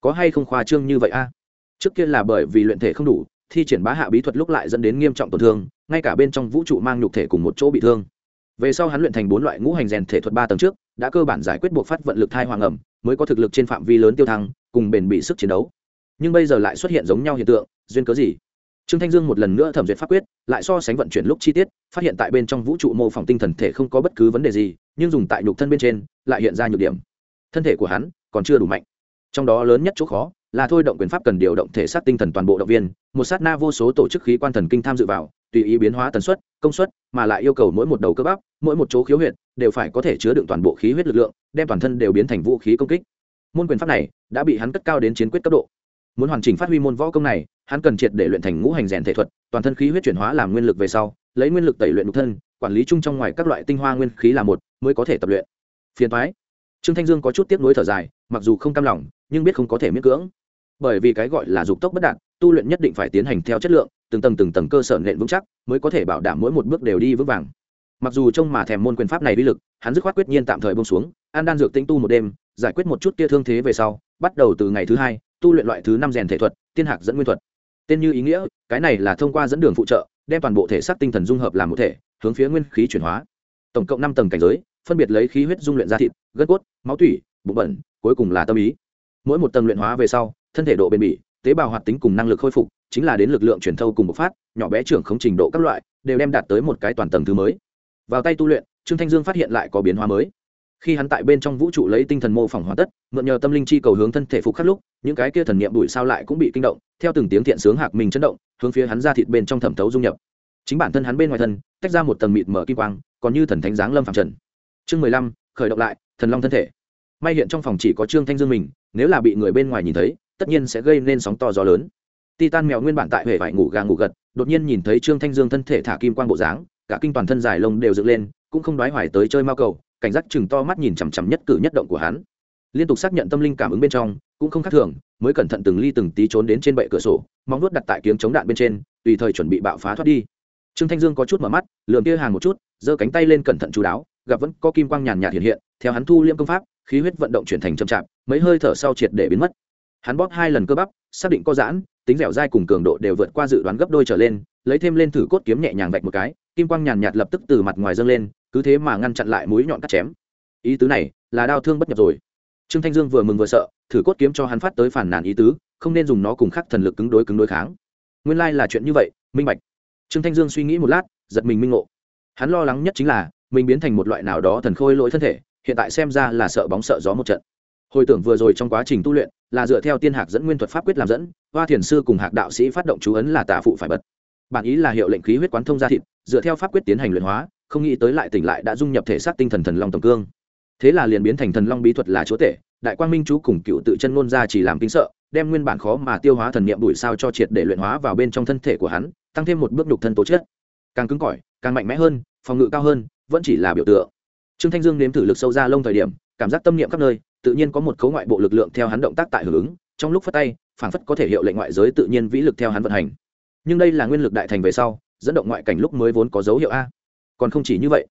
Có hay không khoa trương như vậy a? Trước kia là bởi vì luyện thể không đủ, thi triển bá hạ bí thuật lúc lại dẫn đến nghiêm trọng tổn thương ngay cả bên trong vũ trụ mang nhục thể cùng một chỗ bị thương. Về sau hắn luyện thành bốn loại ngũ hành rèn thể thuật ba tầng trước, đã cơ bản giải quyết buộc phát vận lực thai hoàng ẩm, mới có thực lực trên phạm vi lớn tiêu thăng, cùng bền bị sức chiến đấu. Nhưng bây giờ lại xuất hiện giống nhau hiện tượng, duyên cớ gì? Trương thanh dương một lần nữa thẩm duyệt pháp quyết, lại so sánh vận chuyển lúc chi tiết, phát hiện tại bên trong vũ trụ mô phỏng tinh thần thể không có bất cứ vấn đề gì, nhưng dùng tại nhục thân bên trên, lại hiện ra nhược điểm. Thân thể của hắn còn chưa đủ mạnh. Trong đó lớn nhất chỗ khó là thôi động quyền pháp cần điều động thể xác tinh thần toàn bộ động viên, một sát na vô số tổ chức khí quan thần kinh tham dự vào, tùy ý biến hóa tần suất, công suất, mà lại yêu cầu mỗi một đầu cơ bắp, mỗi một chỗ khiếu huyệt đều phải có thể chứa đựng toàn bộ khí huyết lực lượng, đem toàn thân đều biến thành vũ khí công kích. Môn quyền pháp này đã bị hắn cất cao đến chiến quyết cấp độ. Muốn hoàn chỉnh phát huy môn võ công này, hắn cần triệt để luyện thành ngũ hành rèn thể thuật, toàn thân khí huyết chuyển hóa làm nguyên lực về sau, lấy nguyên lực tẩy luyện nhục thân, quản lý chung trong ngoài các loại tinh hoa nguyên khí là một, mới có thể tập luyện. Phiền thoái trương thanh dương có chút tiếc nuối thở dài, mặc dù không cam lòng, nhưng biết không có thể miễn cưỡng bởi vì cái gọi là dục tốc bất đạt, tu luyện nhất định phải tiến hành theo chất lượng, từng tầng từng tầng cơ sở nện vững chắc mới có thể bảo đảm mỗi một bước đều đi vững vàng. Mặc dù trông mà thèm môn quyền pháp này uy lực, hắn dứt khoát quyết nhiên tạm thời bông xuống, an đan dược tinh tu một đêm, giải quyết một chút kia thương thế về sau, bắt đầu từ ngày thứ hai, tu luyện loại thứ năm rèn thể thuật, tiên hạc dẫn nguyên thuật. Tên như ý nghĩa, cái này là thông qua dẫn đường phụ trợ, đem toàn bộ thể xác tinh thần dung hợp làm một thể, hướng phía nguyên khí chuyển hóa. Tổng cộng năm tầng cảnh giới, phân biệt lấy khí huyết dung luyện ra thịt, gân cốt, máu tủy, bụng bẩn, cuối cùng là tâm ý. Mỗi một tầng luyện hóa về sau thân thể độ bền bỉ, tế bào hoạt tính cùng năng lực khôi phục, chính là đến lực lượng truyền thâu cùng bộc phát, nhỏ bé trưởng không trình độ các loại, đều đem đạt tới một cái toàn tầng thứ mới. Vào tay tu luyện, trương thanh dương phát hiện lại có biến hóa mới. Khi hắn tại bên trong vũ trụ lấy tinh thần mô phỏng hoàn tất, mượn nhờ tâm linh chi cầu hướng thân thể phục khắc lúc, những cái kia thần niệm đuổi sao lại cũng bị kinh động, theo từng tiếng thiện sướng hạc mình chấn động, hướng phía hắn ra thịt bên trong thẩm thấu dung nhập. Chính bản thân hắn bên ngoài thân, tách ra một tầng mịt mở kim quang, còn như thần thánh giáng lâm phạm trần. Chương mười lăm, khởi động lại, thần long thân thể. May hiện trong phòng chỉ có trương thanh dương mình, nếu là bị người bên ngoài nhìn thấy tất nhiên sẽ gây nên sóng to gió lớn. Titan mèo nguyên bản tại hệ vải ngủ gà ngủ gật, đột nhiên nhìn thấy trương thanh dương thân thể thả kim quang bộ dáng, cả kinh toàn thân dài lông đều dựng lên, cũng không đoái hoài tới chơi mao cầu, cảnh giác chừng to mắt nhìn chằm chằm nhất cử nhất động của hắn. Liên tục xác nhận tâm linh cảm ứng bên trong, cũng không khác thường, mới cẩn thận từng ly từng tí trốn đến trên bệ cửa sổ, móng nuốt đặt tại kiếng chống đạn bên trên, tùy thời chuẩn bị bạo phá thoát đi. Trương thanh dương có chút mở mắt lượm kia hàng một chút, giơ cánh tay lên cẩn thận chú đáo, gặp vẫn có kim quang nhàn nhạt hiện hiện, theo hắn thu liễm công pháp, khí huyết vận động chuyển thành chậm chạp, mấy hơi thở sau triệt để biến mất hắn bóp hai lần cơ bắp, xác định có giãn, tính dẻo dai cùng cường độ đều vượt qua dự đoán gấp đôi trở lên, lấy thêm lên thử cốt kiếm nhẹ nhàng vạch một cái, kim quang nhàn nhạt lập tức từ mặt ngoài dâng lên, cứ thế mà ngăn chặn lại mũi nhọn cắt chém. Ý tứ này là đau thương bất nhập rồi. Trương thanh dương vừa mừng vừa sợ, thử cốt kiếm cho hắn phát tới phản nàn ý tứ, không nên dùng nó cùng khắc thần lực cứng đối cứng đối kháng. Nguyên lai là chuyện như vậy, minh bạch. Trương thanh dương suy nghĩ một lát, giật mình minh ngộ. Hắn lo lắng nhất chính là, mình biến thành một loại nào đó thần khôi lỗi thân thể, hiện tại xem ra là sợ bóng sợ gió một trận. Hồi tưởng vừa rồi trong quá trình tu luyện là dựa theo tiên hạc dẫn nguyên thuật pháp quyết làm dẫn, hoa thiền sư cùng hạc đạo sĩ phát động chú ấn là tả phụ phải bật. Bản ý là hiệu lệnh khí huyết quán thông ra thịt, dựa theo pháp quyết tiến hành luyện hóa, không nghĩ tới lại tỉnh lại đã dung nhập thể xác tinh thần thần long tổng cương. Thế là liền biến thành thần long bí thuật là chúa tể, đại quang minh chú cùng cựu tự chân ngôn ra chỉ làm kinh sợ, đem nguyên bản khó mà tiêu hóa thần niệm đuổi sao cho triệt để luyện hóa vào bên trong thân thể của hắn, tăng thêm một bước đục thân tố chất. Càng cứng cỏi, càng mạnh mẽ hơn, phòng ngự cao hơn, vẫn chỉ là biểu tượng. Trương thanh dương nếm thử lực sâu ra lông thời điểm, cảm giác tâm niệm khắp nơi tự nhiên có một cấu ngoại bộ lực lượng theo hắn động tác tại hưởng ứng, trong lúc phát tay, phảng phất có thể hiệu lệnh ngoại giới tự nhiên vĩ lực theo hắn vận hành. Nhưng đây là nguyên lực đại thành về sau, dẫn động ngoại cảnh lúc mới vốn có dấu hiệu a. Còn không chỉ như vậy,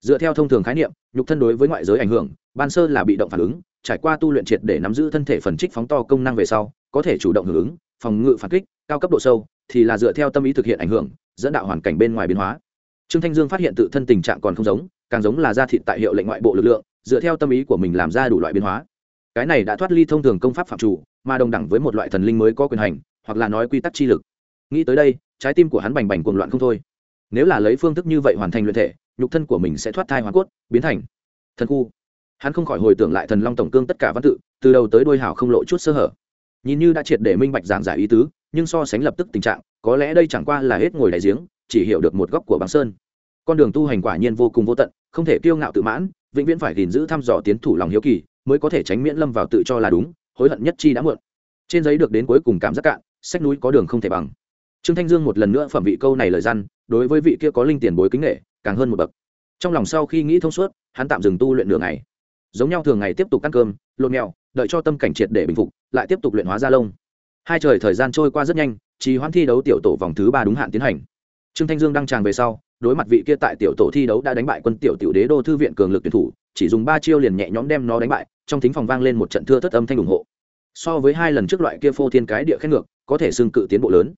dựa theo thông thường khái niệm, nhục thân đối với ngoại giới ảnh hưởng, ban sơ là bị động phản ứng, trải qua tu luyện triệt để nắm giữ thân thể phần trích phóng to công năng về sau, có thể chủ động hưởng ứng, phòng ngự phản kích, cao cấp độ sâu, thì là dựa theo tâm ý thực hiện ảnh hưởng, dẫn đạo hoàn cảnh bên ngoài biến hóa. Trương thanh dương phát hiện tự thân tình trạng còn không giống, càng giống là gia thị tại hiệu lệnh ngoại bộ lực lượng dựa theo tâm ý của mình làm ra đủ loại biến hóa. Cái này đã thoát ly thông thường công pháp phạm chủ, mà đồng đẳng với một loại thần linh mới có quyền hành, hoặc là nói quy tắc chi lực. Nghĩ tới đây, trái tim của hắn bành bành cuồng loạn không thôi. Nếu là lấy phương thức như vậy hoàn thành luyện thể, nhục thân của mình sẽ thoát thai hoàn cốt, biến thành thần khu. Hắn không khỏi hồi tưởng lại thần long tổng cương tất cả văn tự, từ đầu tới đôi hảo không lộ chút sơ hở. Nhìn như đã triệt để minh bạch giảng giải ý tứ, nhưng so sánh lập tức tình trạng, có lẽ đây chẳng qua là hết ngồi đại giếng, chỉ hiểu được một góc của băng sơn. Con đường tu hành quả nhiên vô cùng vô tận, không thể kiêu ngạo tự mãn vĩnh viễn phải gìn giữ thăm dò tiến thủ lòng hiếu kỳ, mới có thể tránh miễn lâm vào tự cho là đúng, hối hận nhất chi đã muộn. Trên giấy được đến cuối cùng cảm giác cạn, sách núi có đường không thể bằng. Trương thanh dương một lần nữa phẩm vị câu này lời răn đối với vị kia có linh tiền bối kính nghệ càng hơn một bậc. Trong lòng sau khi nghĩ thông suốt, hắn tạm dừng tu luyện đường ngày. Giống nhau thường ngày tiếp tục ăn cơm lộn mèo, đợi cho tâm cảnh triệt để bình phục, lại tiếp tục luyện hóa gia lông. Hai trời thời gian trôi qua rất nhanh, trì hoãn thi đấu tiểu tổ vòng thứ ba đúng hạn tiến hành. Trương thanh dương đăng tràng về sau đối mặt vị kia tại tiểu tổ thi đấu đã đánh bại quân tiểu tiểu đế đô thư viện cường lực tuyển thủ, chỉ dùng ba chiêu liền nhẹ nhõm đem nó đánh bại, trong thính phòng vang lên một trận thưa thất âm thanh ủng hộ. So với hai lần trước loại kia phô thiên cái địa khen ngược, có thể xưng cự tiến bộ lớn.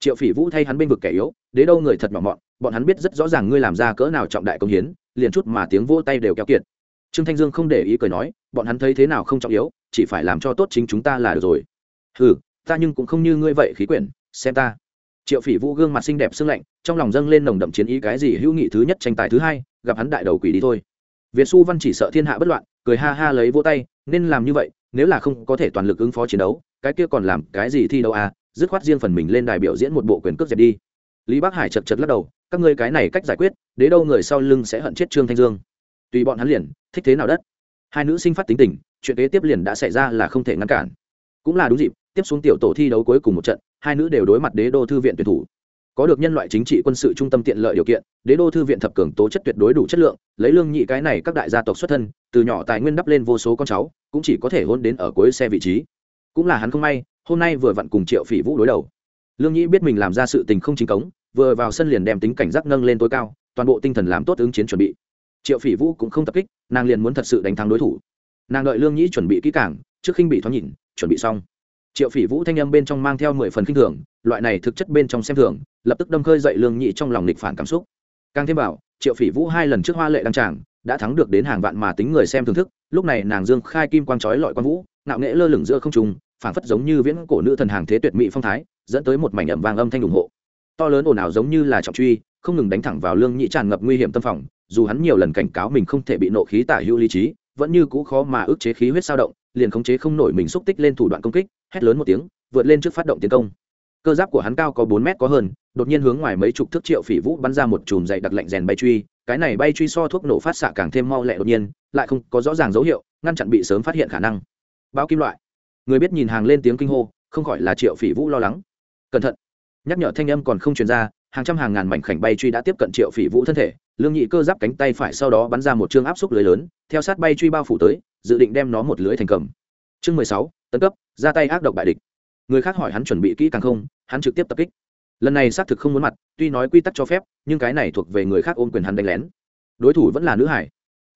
Triệu phỉ vũ thay hắn bên vực kẻ yếu, đế đâu người thật nhỏ mọn, bọn hắn biết rất rõ ràng ngươi làm ra cỡ nào trọng đại công hiến, liền chút mà tiếng vô tay đều keo kiệt. Trương thanh dương không để ý cười nói, bọn hắn thấy thế nào không trọng yếu, chỉ phải làm cho tốt chính chúng ta là được rồi. Ừ ta nhưng cũng không như ngươi vậy khí quyển, xem ta triệu phỉ vũ gương mặt xinh đẹp sưng lạnh, trong lòng dâng lên nồng đậm chiến ý cái gì hữu nghị thứ nhất tranh tài thứ hai, gặp hắn đại đầu quỷ đi thôi. Việt xu văn chỉ sợ thiên hạ bất loạn, cười ha ha lấy vỗ tay, nên làm như vậy, nếu là không có thể toàn lực ứng phó chiến đấu, cái kia còn làm cái gì thi đấu à dứt khoát riêng phần mình lên đài biểu diễn một bộ quyền cước dẹp đi. Lý bắc hải chật chật lắc đầu, các ngươi cái này cách giải quyết, đế đâu người sau lưng sẽ hận chết trương thanh dương. Tùy bọn hắn liền, thích thế nào đất. Hai nữ sinh phát tính tình, chuyện kế tiếp liền đã xảy ra là không thể ngăn cản. Cũng là đúng dịp tiếp xuống tiểu tổ thi đấu cuối cùng một trận, hai nữ đều đối mặt đế đô thư viện tuyển thủ. Có được nhân loại chính trị quân sự trung tâm tiện lợi điều kiện, đế đô thư viện thập cường tố chất tuyệt đối đủ chất lượng, lấy lương nhị cái này các đại gia tộc xuất thân, từ nhỏ tài nguyên đắp lên vô số con cháu, cũng chỉ có thể hôn đến ở cuối xe vị trí. Cũng là hắn không may, hôm nay vừa vặn cùng triệu phỉ vũ đối đầu. Lương nhị biết mình làm ra sự tình không chính cống, vừa vào sân liền đem tính cảnh giác nâng lên tối cao, toàn bộ tinh thần làm tốt ứng chiến chuẩn bị. Triệu phỉ vũ cũng không tập kích, nàng liền muốn thật sự đánh thắng đối thủ. Nàng đợi lương nhĩ chuẩn bị kỹ càng, trước khinh bị thoáng nhìn, chuẩn bị xong triệu phỉ vũ thanh âm bên trong mang theo mười phần khinh thường, loại này thực chất bên trong xem thường, lập tức đâm khơi dậy lương nhị trong lòng nghịch phản cảm xúc. Càng thêm bảo, triệu phỉ vũ hai lần trước hoa lệ đăng tràng, đã thắng được đến hàng vạn mà tính người xem thưởng thức, lúc này nàng dương khai kim quang trói lọi quang vũ, ngạo nghễ lơ lửng giữa không trung, phảng phất giống như viễn cổ nữ thần hàng thế tuyệt mỹ phong thái, dẫn tới một mảnh ẩm vàng âm thanh ủng hộ. To lớn ồn ào giống như là trọng truy, không ngừng đánh thẳng vào lương nhị tràn ngập nguy hiểm tâm phòng, dù hắn nhiều lần cảnh cáo mình không thể bị nộ khí tả hữu lý trí, vẫn như cũ khó mà ức chế khí huyết sao động liền khống chế không nổi mình xúc tích lên thủ đoạn công kích, hét lớn một tiếng, vượt lên trước phát động tiến công. Cơ giáp của hắn cao có bốn mét có hơn, đột nhiên hướng ngoài mấy chục thước triệu phỉ vũ bắn ra một chùm dày đặc lạnh rèn bay truy, cái này bay truy so thuốc nổ phát xạ càng thêm mau lẹ đột nhiên, lại không có rõ ràng dấu hiệu, ngăn chặn bị sớm phát hiện khả năng. Bao kim loại. Người biết nhìn hàng lên tiếng kinh hô, không khỏi là triệu phỉ vũ lo lắng. Cẩn thận. Nhắc nhở thanh âm còn không truyền ra hàng trăm hàng ngàn mảnh khảnh bay truy đã tiếp cận triệu phỉ vũ thân thể, lương nhị cơ giáp cánh tay phải sau đó bắn ra một chương áp xúc lưới lớn, theo sát bay truy bao phủ tới, dự định đem nó một lưới thành cầm. Chương mười sáu, tấn cấp, ra tay ác độc bại địch. Người khác hỏi hắn chuẩn bị kỹ càng không, hắn trực tiếp tập kích. Lần này xác thực không muốn mặt, tuy nói quy tắc cho phép, nhưng cái này thuộc về người khác ôm quyền hắn đánh lén. Đối thủ vẫn là nữ hải.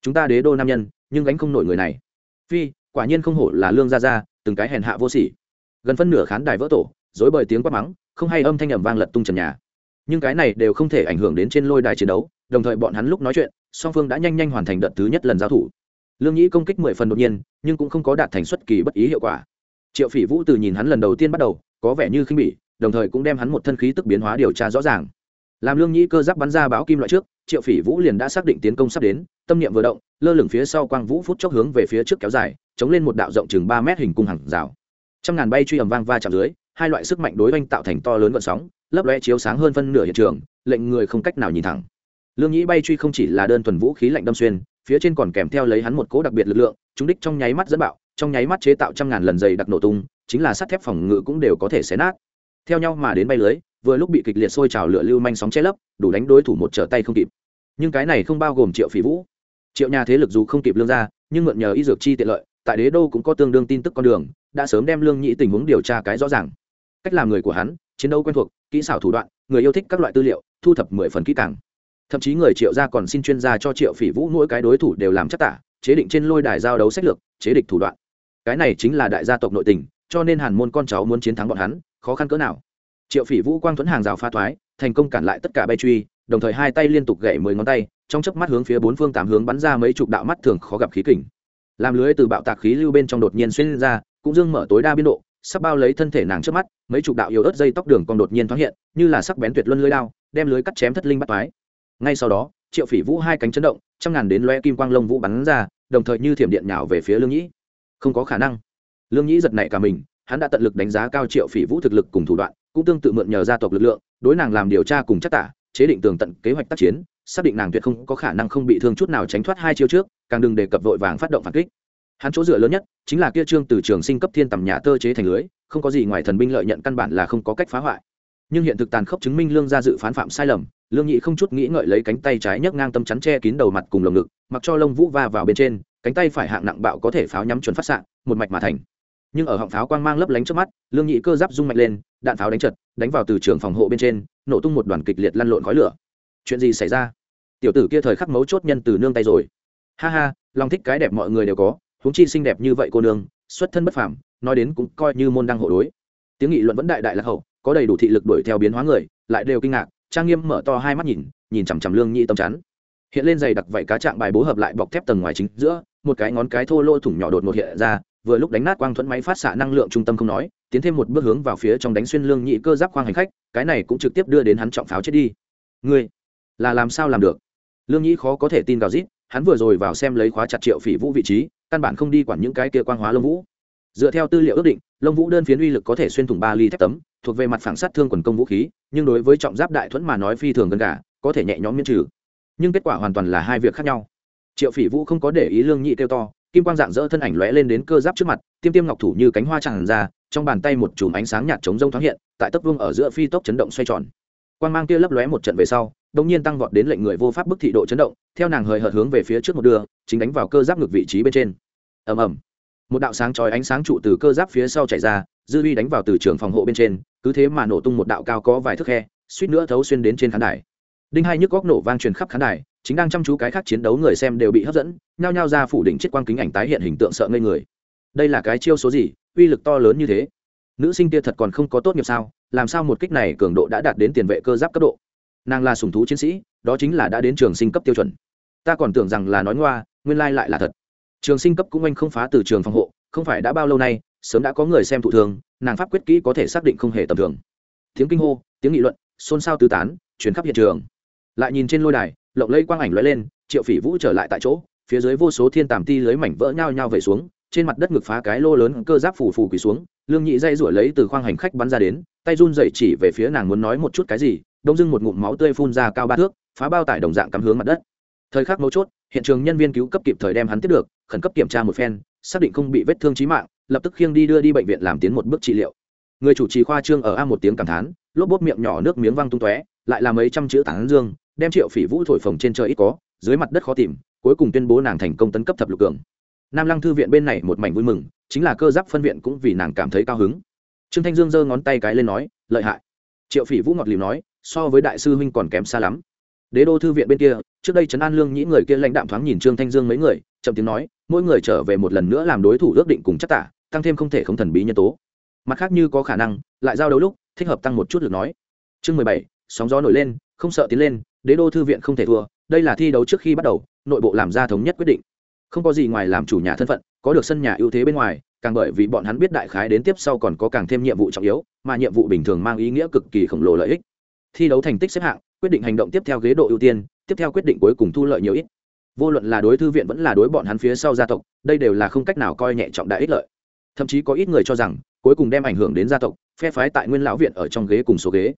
Chúng ta đế đô nam nhân, nhưng gánh không nổi người này. Phi, quả nhiên không hổ là lương gia gia, từng cái hèn hạ vô sỉ. Gần phân nửa khán đài vỡ tổ, dối bời tiếng quát mắng, không hay âm thanh ẩm vang lật tung trần nhà nhưng cái này đều không thể ảnh hưởng đến trên lôi đài chiến đấu, đồng thời bọn hắn lúc nói chuyện, song phương đã nhanh nhanh hoàn thành đợt thứ nhất lần giao thủ. Lương nhĩ công kích mười phần đột nhiên, nhưng cũng không có đạt thành xuất kỳ bất ý hiệu quả. Triệu phỉ vũ từ nhìn hắn lần đầu tiên bắt đầu, có vẻ như khinh bỉ, đồng thời cũng đem hắn một thân khí tức biến hóa điều tra rõ ràng. Làm lương nhĩ cơ giáp bắn ra báo kim loại trước, triệu phỉ vũ liền đã xác định tiến công sắp đến, tâm niệm vừa động, lơ lửng phía sau quang vũ phút chốc hướng về phía trước kéo dài, chống lên một đạo rộng chừng ba mét hình cung hàng rào. Trăm ngàn bay truy ầm vang va chạm dưới hai loại sức mạnh đối oanh tạo thành to lớn vận sóng, lấp loe chiếu sáng hơn phân nửa hiện trường, lệnh người không cách nào nhìn thẳng. Lương nhĩ bay truy không chỉ là đơn thuần vũ khí lạnh đâm xuyên, phía trên còn kèm theo lấy hắn một cỗ đặc biệt lực lượng, chúng đích trong nháy mắt dẫn bạo, trong nháy mắt chế tạo trăm ngàn lần dày đặc nổ tung, chính là sắt thép phòng ngự cũng đều có thể xé nát. Theo nhau mà đến bay lưới, vừa lúc bị kịch liệt sôi trào lửa lưu manh sóng che lấp, đủ đánh đối thủ một trở tay không kịp. Nhưng cái này không bao gồm triệu phỉ vũ. Triệu nhà thế lực dù không kịp lương ra, nhưng mượn nhờ y dược chi tiện lợi, tại đế đô cũng có tương đương tin tức con đường, đã sớm đem lương nhĩ tình huống điều tra cái rõ ràng cách làm người của hắn, chiến đấu quen thuộc, kỹ xảo thủ đoạn, người yêu thích các loại tư liệu, thu thập mười phần kỹ càng. Thậm chí người triệu gia còn xin chuyên gia cho triệu phỉ vũ mỗi cái đối thủ đều làm chắc tả, chế định trên lôi đài giao đấu sách lược, chế địch thủ đoạn. Cái này chính là đại gia tộc nội tình, cho nên hàn môn con cháu muốn chiến thắng bọn hắn, khó khăn cỡ nào. Triệu phỉ vũ quang thuẫn hàng rào pha thoái, thành công cản lại tất cả bay truy, đồng thời hai tay liên tục gậy mười ngón tay, trong chớp mắt hướng phía bốn phương tám hướng bắn ra mấy chục đạo mắt thường khó gặp khí kình. Làm lưới từ bạo tạc khí lưu bên trong đột nhiên xuyên ra, cũng dương mở tối đa biên độ sắp bao lấy thân thể nàng trước mắt, mấy chục đạo yếu ớt dây tóc đường còn đột nhiên thoáng hiện, như là sắc bén tuyệt luân lưới đao, đem lưới cắt chém thất linh bắt mái ngay sau đó, triệu phỉ vũ hai cánh chấn động, trăm ngàn đến loe kim quang lông vũ bắn ra, đồng thời như thiểm điện nhào về phía lương nhĩ. Không có khả năng. Lương nhĩ giật nảy cả mình, hắn đã tận lực đánh giá cao triệu phỉ vũ thực lực cùng thủ đoạn, cũng tương tự mượn nhờ gia tộc lực lượng, đối nàng làm điều tra cùng chắc tả, chế định tường tận kế hoạch tác chiến, xác định nàng tuyệt không có khả năng không bị thương chút nào tránh thoát hai chiêu trước, càng đừng đề cập vội vàng phát động phản kích hắn chỗ dựa lớn nhất chính là kia trương từ trường sinh cấp thiên tầm nhà tơ chế thành lưới, không có gì ngoài thần binh lợi nhận căn bản là không có cách phá hoại. Nhưng hiện thực tàn khốc chứng minh lương gia dự phán phạm sai lầm, lương nhị không chút nghĩ ngợi lấy cánh tay trái nhấc ngang tâm chắn che kín đầu mặt cùng lồng ngực, mặc cho lông vũ va vào bên trên, cánh tay phải hạng nặng bạo có thể pháo nhắm chuẩn phát xạ, một mạch mà thành. Nhưng ở họng pháo quang mang lấp lánh trước mắt, lương nhị cơ giáp rung mạnh lên, đạn pháo đánh chật đánh vào từ trường phòng hộ bên trên, nổ tung một đoàn kịch liệt lăn lộn khói lửa. Chuyện gì xảy ra? Tiểu tử kia thời khắc mấu chốt nhân từ nương tay rồi. Ha ha, lòng thích cái đẹp mọi người đều có huống chi xinh đẹp như vậy cô nương, xuất thân bất phàm, nói đến cũng coi như môn đăng hộ đối. Tiếng nghị luận vẫn đại đại lạc hậu, có đầy đủ thị lực đuổi theo biến hóa người, lại đều kinh ngạc, trang nghiêm mở to hai mắt nhìn nhìn chằm chằm lương nhị tâm chắn. Hiện lên giày đặc vậy cá trạng bài bố hợp lại bọc thép tầng ngoài chính giữa, một cái ngón cái thô lô thủng nhỏ đột ngột hiện ra, vừa lúc đánh nát quang thuẫn máy phát xạ năng lượng trung tâm không nói, tiến thêm một bước hướng vào phía trong đánh xuyên lương nhị cơ giáp khoang hành khách, cái này cũng trực tiếp đưa đến hắn trọng pháo chết đi. Ngươi, là làm sao làm được? Lương nhị khó có thể tin gào rít, hắn vừa rồi vào xem lấy khóa chặt triệu phỉ vũ vị trí căn bản không đi quản những cái kia quang hóa lông vũ. Dựa theo tư liệu ước định, lông vũ đơn phiến uy lực có thể xuyên thủng ba ly thép tấm, thuộc về mặt phản sát thương quần công vũ khí, nhưng đối với trọng giáp đại thuẫn mà nói phi thường gần cả có thể nhẹ nhõm miễn trừ. Nhưng kết quả hoàn toàn là hai việc khác nhau. Triệu phỉ vũ không có để ý lương nhị kêu to, kim quang dạng dỡ thân ảnh lóe lên đến cơ giáp trước mặt, tiêm tiêm ngọc thủ như cánh hoa tràn ra, trong bàn tay một chùm ánh sáng nhạt chống rông thoáng hiện, tại tấc vương ở giữa phi tốc chấn động xoay tròn. Quang mang kia lấp lóe một trận về sau đông nhiên tăng vọt đến lệnh người vô pháp bức thị độ chấn động, theo nàng hời hợt hướng về phía trước một đường, chính đánh vào cơ giáp ngực vị trí bên trên ầm ầm. Một đạo sáng chói ánh sáng trụ từ cơ giáp phía sau chạy ra, dư uy đánh vào từ trường phòng hộ bên trên, cứ thế mà nổ tung một đạo cao có vài thước khe, suýt nữa thấu xuyên đến trên khán đài. Đinh hai nhức góc nổ vang truyền khắp khán đài, chính đang chăm chú cái khác chiến đấu người xem đều bị hấp dẫn, nhao nhao ra phủ đỉnh chiếc quang kính ảnh tái hiện hình tượng sợ ngây người. Đây là cái chiêu số gì, uy lực to lớn như thế? Nữ sinh kia thật còn không có tốt nghiệp sao, làm sao một kích này cường độ đã đạt đến tiền vệ cơ giáp cấp độ? Nàng là sùng thú chiến sĩ, đó chính là đã đến trường sinh cấp tiêu chuẩn. Ta còn tưởng rằng là nói ngoa, nguyên lai lại là thật trường sinh cấp cũng anh không phá từ trường phòng hộ, không phải đã bao lâu nay, sớm đã có người xem thụ thường, nàng pháp quyết kỹ có thể xác định không hề tầm thường. Tiếng kinh hô, tiếng nghị luận, xôn xao tứ tán chuyển khắp hiện trường. Lại nhìn trên lôi đài, lộng lây quang ảnh lóe lên, triệu phỉ vũ trở lại tại chỗ, phía dưới vô số thiên tàm ti lưới mảnh vỡ nhau nhau về xuống, trên mặt đất ngực phá cái lô lớn cơ giáp phù phù quỳ xuống, lương nhị dây rủi lấy từ khoang hành khách bắn ra đến, tay run dậy chỉ về phía nàng muốn nói một chút cái gì, đông dưng một ngụm máu tươi phun ra cao ba thước, phá bao tải đồng dạng cắm hướng mặt đất. Thời khắc mấu chốt, hiện trường nhân viên cứu cấp kịp thời đem hắn tiếp được khẩn cấp kiểm tra một phen, xác định không bị vết thương trí mạng, lập tức khiêng đi đưa đi bệnh viện làm tiến một bước trị liệu. Người chủ trì khoa trương ở a một tiếng cảm thán, lốp bốp miệng nhỏ nước miếng văng tung tóe, lại là mấy trăm chữ tán dương, đem triệu phỉ vũ thổi phồng trên trời ít có, dưới mặt đất khó tìm, cuối cùng tuyên bố nàng thành công tấn cấp thập lục cường. Nam lăng thư viện bên này một mảnh vui mừng, chính là cơ giáp phân viện cũng vì nàng cảm thấy cao hứng. Trương thanh dương giơ ngón tay cái lên nói, lợi hại. Triệu phỉ vũ ngọt lìm nói, so với đại sư huynh còn kém xa lắm. Đế đô thư viện bên kia, trước đây trấn an lương nhĩ người kia lãnh đạm thoáng nhìn trương thanh dương mấy người chậm tiếng nói, mỗi người trở về một lần nữa làm đối thủ ước định cùng chắc tả, tăng thêm không thể không thần bí nhân tố. Mặt khác như có khả năng, lại giao đấu lúc, thích hợp tăng một chút được nói. Chương mười bảy, sóng gió nổi lên, không sợ tiến lên, đế đô thư viện không thể thua, đây là thi đấu trước khi bắt đầu, nội bộ làm ra thống nhất quyết định. Không có gì ngoài làm chủ nhà thân phận, có được sân nhà ưu thế bên ngoài, càng bởi vì bọn hắn biết đại khái đến tiếp sau còn có càng thêm nhiệm vụ trọng yếu, mà nhiệm vụ bình thường mang ý nghĩa cực kỳ khổng lồ lợi ích. Thi đấu thành tích xếp hạng, quyết định hành động tiếp theo ghế độ ưu tiên, tiếp theo quyết định cuối cùng thu lợi nhiều ít vô luận là đối thư viện vẫn là đối bọn hắn phía sau gia tộc, đây đều là không cách nào coi nhẹ trọng đại ích lợi. Thậm chí có ít người cho rằng, cuối cùng đem ảnh hưởng đến gia tộc, phe phái tại nguyên lão viện ở trong ghế cùng số ghế.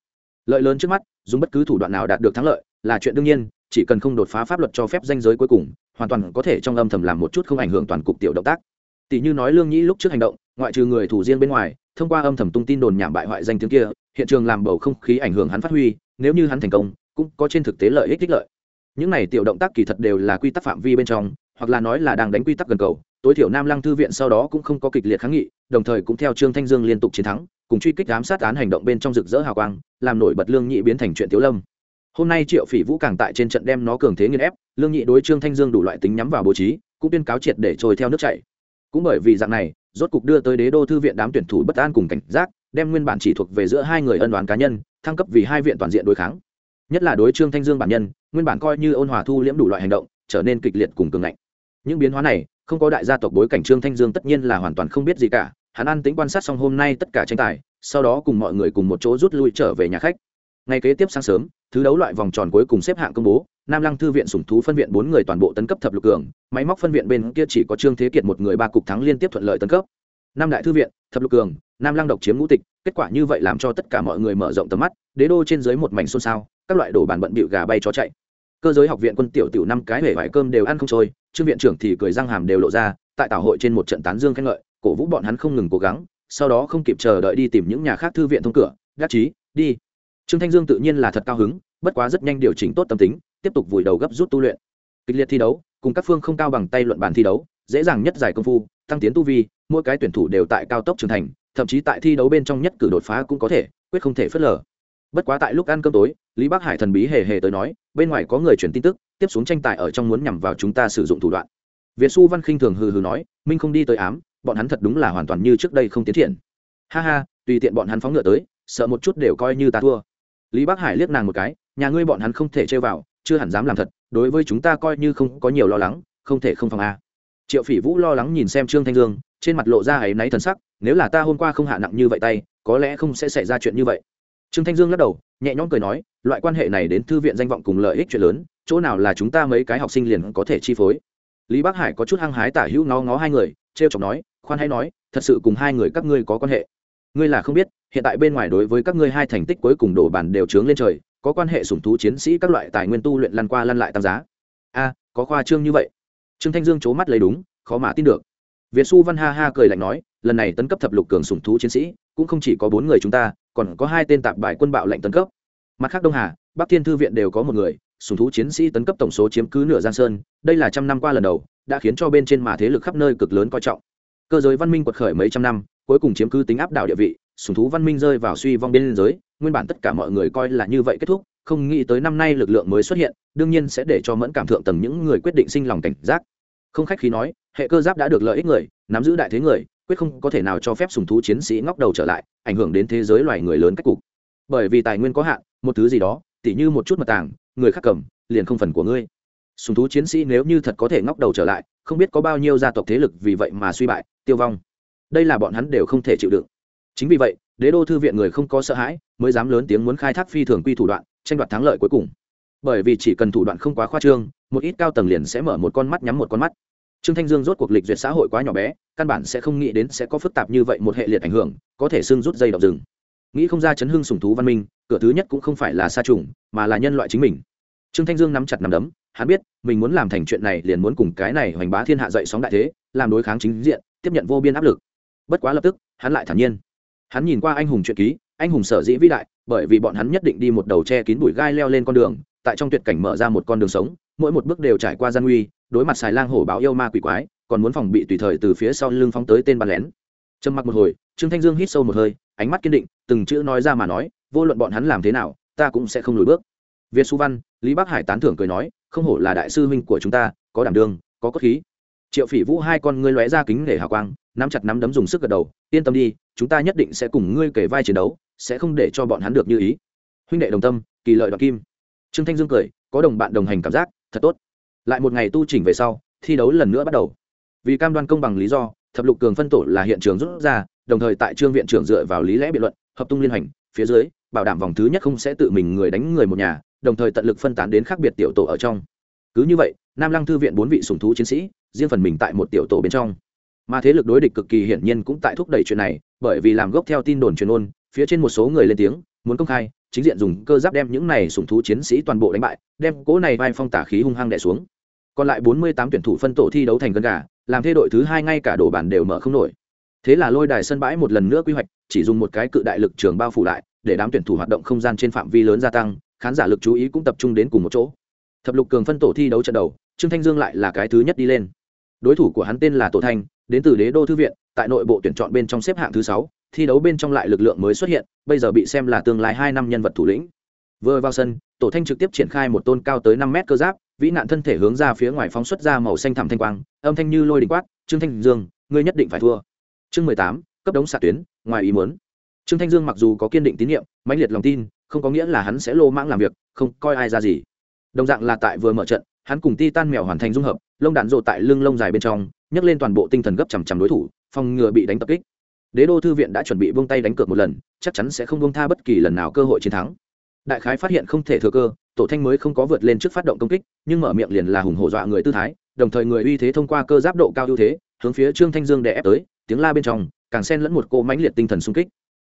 Lợi lớn trước mắt, dùng bất cứ thủ đoạn nào đạt được thắng lợi, là chuyện đương nhiên, chỉ cần không đột phá pháp luật cho phép danh giới cuối cùng, hoàn toàn có thể trong âm thầm làm một chút không ảnh hưởng toàn cục tiểu động tác. Tỷ như nói lương nhĩ lúc trước hành động, ngoại trừ người thủ riêng bên ngoài, thông qua âm thầm tung tin đồn nhảm bại hoại danh tiếng kia, hiện trường làm bầu không khí ảnh hưởng hắn phát huy, nếu như hắn thành công, cũng có trên thực tế lợi ích tích lợi những này tiểu động tác kỳ thật đều là quy tắc phạm vi bên trong, hoặc là nói là đang đánh quy tắc gần cầu. Tối thiểu nam lăng thư viện sau đó cũng không có kịch liệt kháng nghị, đồng thời cũng theo trương thanh dương liên tục chiến thắng, cùng truy kích giám sát án hành động bên trong rực rỡ hào quang, làm nổi bật lương nhị biến thành chuyện tiếu lâm. Hôm nay triệu phỉ vũ càng tại trên trận đem nó cường thế nghiên ép, lương nhị đối trương thanh dương đủ loại tính nhắm vào bố trí, cũng tuyên cáo triệt để trôi theo nước chảy. Cũng bởi vì dạng này, rốt cục đưa tới đế đô thư viện đám tuyển thủ bất an cùng cảnh giác, đem nguyên bản chỉ thuộc về giữa hai người ân đoán cá nhân, thăng cấp vì hai viện toàn diện đối kháng. Nhất là đối trương thanh dương bản nhân nguyên bản coi như ôn hòa thu liễm đủ loại hành động, trở nên kịch liệt cùng cường ngạnh. Những biến hóa này, không có đại gia tộc bối cảnh trương thanh dương tất nhiên là hoàn toàn không biết gì cả, hắn ăn tính quan sát xong hôm nay tất cả tranh tài, sau đó cùng mọi người cùng một chỗ rút lui trở về nhà khách. Ngày kế tiếp sáng sớm, thứ đấu loại vòng tròn cuối cùng xếp hạng công bố, nam lăng thư viện sủng thú phân viện bốn người toàn bộ tấn cấp thập lục cường, máy móc phân viện bên kia chỉ có trương thế kiệt một người ba cục thắng liên tiếp thuận lợi tấn cấp. Năm đại thư viện, thập lục cường, nam lăng độc chiếm ngũ tịch, kết quả như vậy làm cho tất cả mọi người mở rộng tầm mắt, đế đô trên dưới một mảnh xôn xao, các loại đồ bàn bận bịu gà bay chó chạy cơ giới học viện quân tiểu tiểu năm cái hể vải cơm đều ăn không trôi, trương viện trưởng thì cười răng hàm đều lộ ra, tại tảo hội trên một trận tán dương khen ngợi, cổ vũ bọn hắn không ngừng cố gắng, sau đó không kịp chờ đợi đi tìm những nhà khác thư viện thông cửa, gác trí đi. Trương thanh dương tự nhiên là thật cao hứng, bất quá rất nhanh điều chỉnh tốt tâm tính, tiếp tục vùi đầu gấp rút tu luyện. Kịch liệt thi đấu, cùng các phương không cao bằng tay luận bàn thi đấu, dễ dàng nhất giải công phu, tăng tiến tu vi, mỗi cái tuyển thủ đều tại cao tốc trưởng thành, thậm chí tại thi đấu bên trong nhất cử đột phá cũng có thể, quyết không thể phớt lờ bất quá tại lúc ăn cơm tối, lý bắc hải thần bí hề hề tới nói, bên ngoài có người truyền tin tức, tiếp xuống tranh tài ở trong muốn nhằm vào chúng ta sử dụng thủ đoạn. Việt xu văn khinh thường hừ hừ nói, minh không đi tới ám, bọn hắn thật đúng là hoàn toàn như trước đây không tiến triển. Ha ha, tùy tiện bọn hắn phóng ngựa tới, sợ một chút đều coi như ta thua. Lý bắc hải liếc nàng một cái, nhà ngươi bọn hắn không thể chơi vào, chưa hẳn dám làm thật, đối với chúng ta coi như không có nhiều lo lắng, không thể không phòng a. Triệu phỉ vũ lo lắng nhìn xem trương thanh dương, trên mặt lộ ra áy náy thần sắc, nếu là ta hôm qua không hạ nặng như vậy tay, có lẽ không sẽ xảy ra chuyện như vậy trương thanh dương lắc đầu, nhẹ nhõm cười nói, loại quan hệ này đến thư viện danh vọng cùng lợi ích chuyện lớn, chỗ nào là chúng ta mấy cái học sinh liền có thể chi phối. Lý bắc hải có chút hăng hái tả hữu ngó ngó hai người t r e o chọc nói, khoan hay nói, thật sự cùng hai người các ngươi có quan hệ. Ngươi là không biết, hiện tại bên ngoài đối với các ngươi hai thành tích cuối cùng đổ bàn đều trướng lên trời, có quan hệ sủng thú chiến sĩ các loại tài nguyên tu luyện lăn qua lăn lại tăng giá. A, có khoa trương như vậy. Trương thanh dương c h ố mắt lấy đúng, khó mà tin được. Việt xu văn ha ha cười lạnh nói, lần này tấn cấp thập lục cường sủng thú chiến sĩ, cũng không chỉ có bốn người chúng ta còn có hai tên tạp bài quân bạo lệnh tấn cấp. Mặt khác đông hà, bắc thiên thư viện đều có một người, sùng thú chiến sĩ tấn cấp tổng số chiếm cứ nửa giang sơn, đây là trăm năm qua lần đầu, đã khiến cho bên trên mà thế lực khắp nơi cực lớn coi trọng. Cơ giới văn minh quật khởi mấy trăm năm, cuối cùng chiếm cứ tính áp đảo địa vị, sùng thú văn minh rơi vào suy vong biên giới, nguyên bản tất cả mọi người coi là như vậy kết thúc, không nghĩ tới năm nay lực lượng mới xuất hiện, đương nhiên sẽ để cho mẫn cảm thượng tầng những người quyết định sinh lòng cảnh giác. Không khách khí nói, hệ cơ giáp đã được lợi ích người, nắm giữ đại thế người quyết không có thể nào cho phép sùng thú chiến sĩ ngóc đầu trở lại, ảnh hưởng đến thế giới loài người lớn cách cục. Bởi vì tài nguyên có hạn, một thứ gì đó, tỉ như một chút mật tàng, người khác cầm, liền không phần của ngươi. Sùng thú chiến sĩ nếu như thật có thể ngóc đầu trở lại, không biết có bao nhiêu gia tộc thế lực vì vậy mà suy bại, tiêu vong. Đây là bọn hắn đều không thể chịu đựng. Chính vì vậy, đế đô thư viện người không có sợ hãi, mới dám lớn tiếng muốn khai thác phi thường quy thủ đoạn, tranh đoạt thắng lợi cuối cùng. Bởi vì chỉ cần thủ đoạn không quá khoa trương, một ít cao tầng liền sẽ mở một con mắt nhắm một con mắt trương thanh dương rốt cuộc lịch duyệt xã hội quá nhỏ bé, căn bản sẽ không nghĩ đến sẽ có phức tạp như vậy một hệ liệt ảnh hưởng, có thể xương rút dây đọc rừng. Nghĩ không ra chấn hưng sùng thú văn minh, cửa thứ nhất cũng không phải là sa trùng, mà là nhân loại chính mình. Trương thanh dương nắm chặt nắm đấm, hắn biết, mình muốn làm thành chuyện này liền muốn cùng cái này hoành bá thiên hạ dậy sóng đại thế, làm đối kháng chính diện, tiếp nhận vô biên áp lực. Bất quá lập tức, hắn lại thản nhiên. Hắn nhìn qua anh hùng truyện ký, anh hùng sở dĩ vĩ đại, bởi vì bọn hắn nhất định đi một đầu che kín bụi gai leo lên con đường, tại trong tuyệt cảnh mở ra một con đường sống, mỗi một bước đều trải qua gian nguy đối mặt xài lang hổ báo yêu ma quỷ quái, còn muốn phòng bị tùy thời từ phía sau lưng phóng tới tên bắn lén. Trầm mặc một hồi, trương thanh dương hít sâu một hơi, ánh mắt kiên định, từng chữ nói ra mà nói, vô luận bọn hắn làm thế nào, ta cũng sẽ không lùi bước. Việt su văn, lý bắc hải tán thưởng cười nói, không hổ là đại sư huynh của chúng ta, có đảm đương, có cốt khí. Triệu phỉ vũ hai con ngươi lóe ra kính để hào quang, nắm chặt nắm đấm dùng sức gật đầu, yên tâm đi, chúng ta nhất định sẽ cùng ngươi kể vai chiến đấu, sẽ không để cho bọn hắn được như ý. Huynh đệ đồng tâm, kỳ lợi đoạt kim. Trương thanh dương cười, có đồng bạn đồng hành cảm giác, thật tốt lại một ngày tu chỉnh về sau, thi đấu lần nữa bắt đầu. Vì cam đoan công bằng lý do, thập lục cường phân tổ là hiện trường rút ra, đồng thời tại trương viện trưởng dựa vào lý lẽ biện luận, hợp tung liên hành, phía dưới, bảo đảm vòng thứ nhất không sẽ tự mình người đánh người một nhà, đồng thời tận lực phân tán đến khác biệt tiểu tổ ở trong. Cứ như vậy, nam lăng thư viện bốn vị sùng thú chiến sĩ, riêng phần mình tại một tiểu tổ bên trong. Mà thế lực đối địch cực kỳ hiển nhiên cũng tại thúc đẩy chuyện này, bởi vì làm gốc theo tin đồn truyền ôn, phía trên một số người lên tiếng, muốn công khai, chính diện dùng cơ giáp đem những này sùng thú chiến sĩ toàn bộ đánh bại, đem cỗ này vai phong tả khí hung hăng đẻ xuống còn lại bốn mươi tám tuyển thủ phân tổ thi đấu thành cân gà, làm thay đội thứ hai ngay cả đồ bản đều mở không nổi. Thế là lôi đài sân bãi một lần nữa quy hoạch, chỉ dùng một cái cự đại lực trường bao phủ lại, để đám tuyển thủ hoạt động không gian trên phạm vi lớn gia tăng, khán giả lực chú ý cũng tập trung đến cùng một chỗ. Thập lục cường phân tổ thi đấu trận đầu, trương thanh dương lại là cái thứ nhất đi lên. Đối thủ của hắn tên là tổ thanh, đến từ đế đô thư viện, tại nội bộ tuyển chọn bên trong xếp hạng thứ sáu, thi đấu bên trong lại lực lượng mới xuất hiện, bây giờ bị xem là tương lai hai năm nhân vật thủ lĩnh. Vừa vào sân, tổ thanh trực tiếp triển khai một tôn cao tới năm mét cơ giáp vĩ nạn thân thể hướng ra phía ngoài phóng xuất ra màu xanh thẳm thanh quang, âm thanh như lôi đình quát, trương thanh dương, ngươi nhất định phải thua. Chương mười tám, cấp đống xạ tuyến, ngoài ý muốn. Trương thanh dương mặc dù có kiên định tín nhiệm, mãnh liệt lòng tin, không có nghĩa là hắn sẽ lô mãng làm việc, không coi ai ra gì. Đồng dạng là tại vừa mở trận, hắn cùng ti tan mèo hoàn thành dung hợp, lông đạn rộ tại lưng lông dài bên trong, nhấc lên toàn bộ tinh thần gấp chằm chằm đối thủ, phòng ngừa bị đánh tập kích. Đế đô thư viện đã chuẩn bị vung tay đánh cược một lần, chắc chắn sẽ không buông tha bất kỳ lần nào cơ hội chiến thắng. Đại khái phát hiện không thể thừa cơ tổ thanh mới không có vượt lên trước phát động công kích, nhưng mở miệng liền là hùng hổ dọa người tư thái, đồng thời người uy thế thông qua cơ giáp độ cao ưu thế, hướng phía trương thanh dương đè ép tới, tiếng la bên trong, càng xen lẫn một cô mãnh liệt tinh thần xung kích.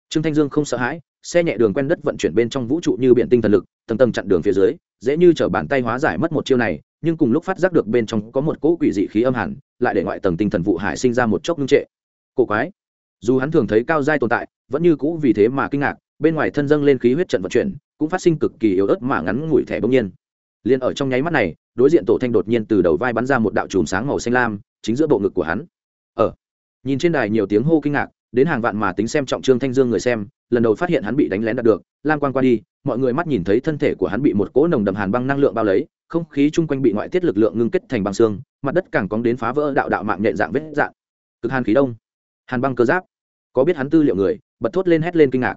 Trương thanh dương không sợ hãi, xe nhẹ đường quen đất vận chuyển bên trong vũ trụ như biển tinh thần lực, tầng tầng chặn đường phía dưới, dễ như chở bàn tay hóa giải mất một chiêu này, nhưng cùng lúc phát giác được bên trong có một cỗ quỷ dị khí âm hẳn, lại để ngoại tầng tinh thần vụ hải sinh ra một chốc ngưng trệ. Cổ quái. Dù hắn thường thấy cao giai tồn tại, vẫn như cũ vì thế mà kinh ngạc, bên ngoài thân dâng lên khí huyết trận vận chuyển cũng phát sinh cực kỳ yếu ớt mà ngắn ngủi thẻ bỗng nhiên. Liền ở trong nháy mắt này, đối diện tổ thanh đột nhiên từ đầu vai bắn ra một đạo chùm sáng màu xanh lam, chính giữa bộ ngực của hắn. Ở nhìn trên đài nhiều tiếng hô kinh ngạc, đến hàng vạn mà tính xem trọng trương thanh dương người xem, lần đầu phát hiện hắn bị đánh lén đạt được lan quan qua đi, mọi người mắt nhìn thấy thân thể của hắn bị một cỗ nồng đầm hàn băng năng lượng bao lấy, không khí chung quanh bị ngoại tiết lực lượng ngưng kết thành băng xương, mặt đất càng cóng đến phá vỡ đạo đạo mạng nhện dạng vết dạng. Cực hàn khí đông. Hàn băng cơ giáp. Có biết hắn tư liệu người, bật thốt lên hét lên kinh ngạc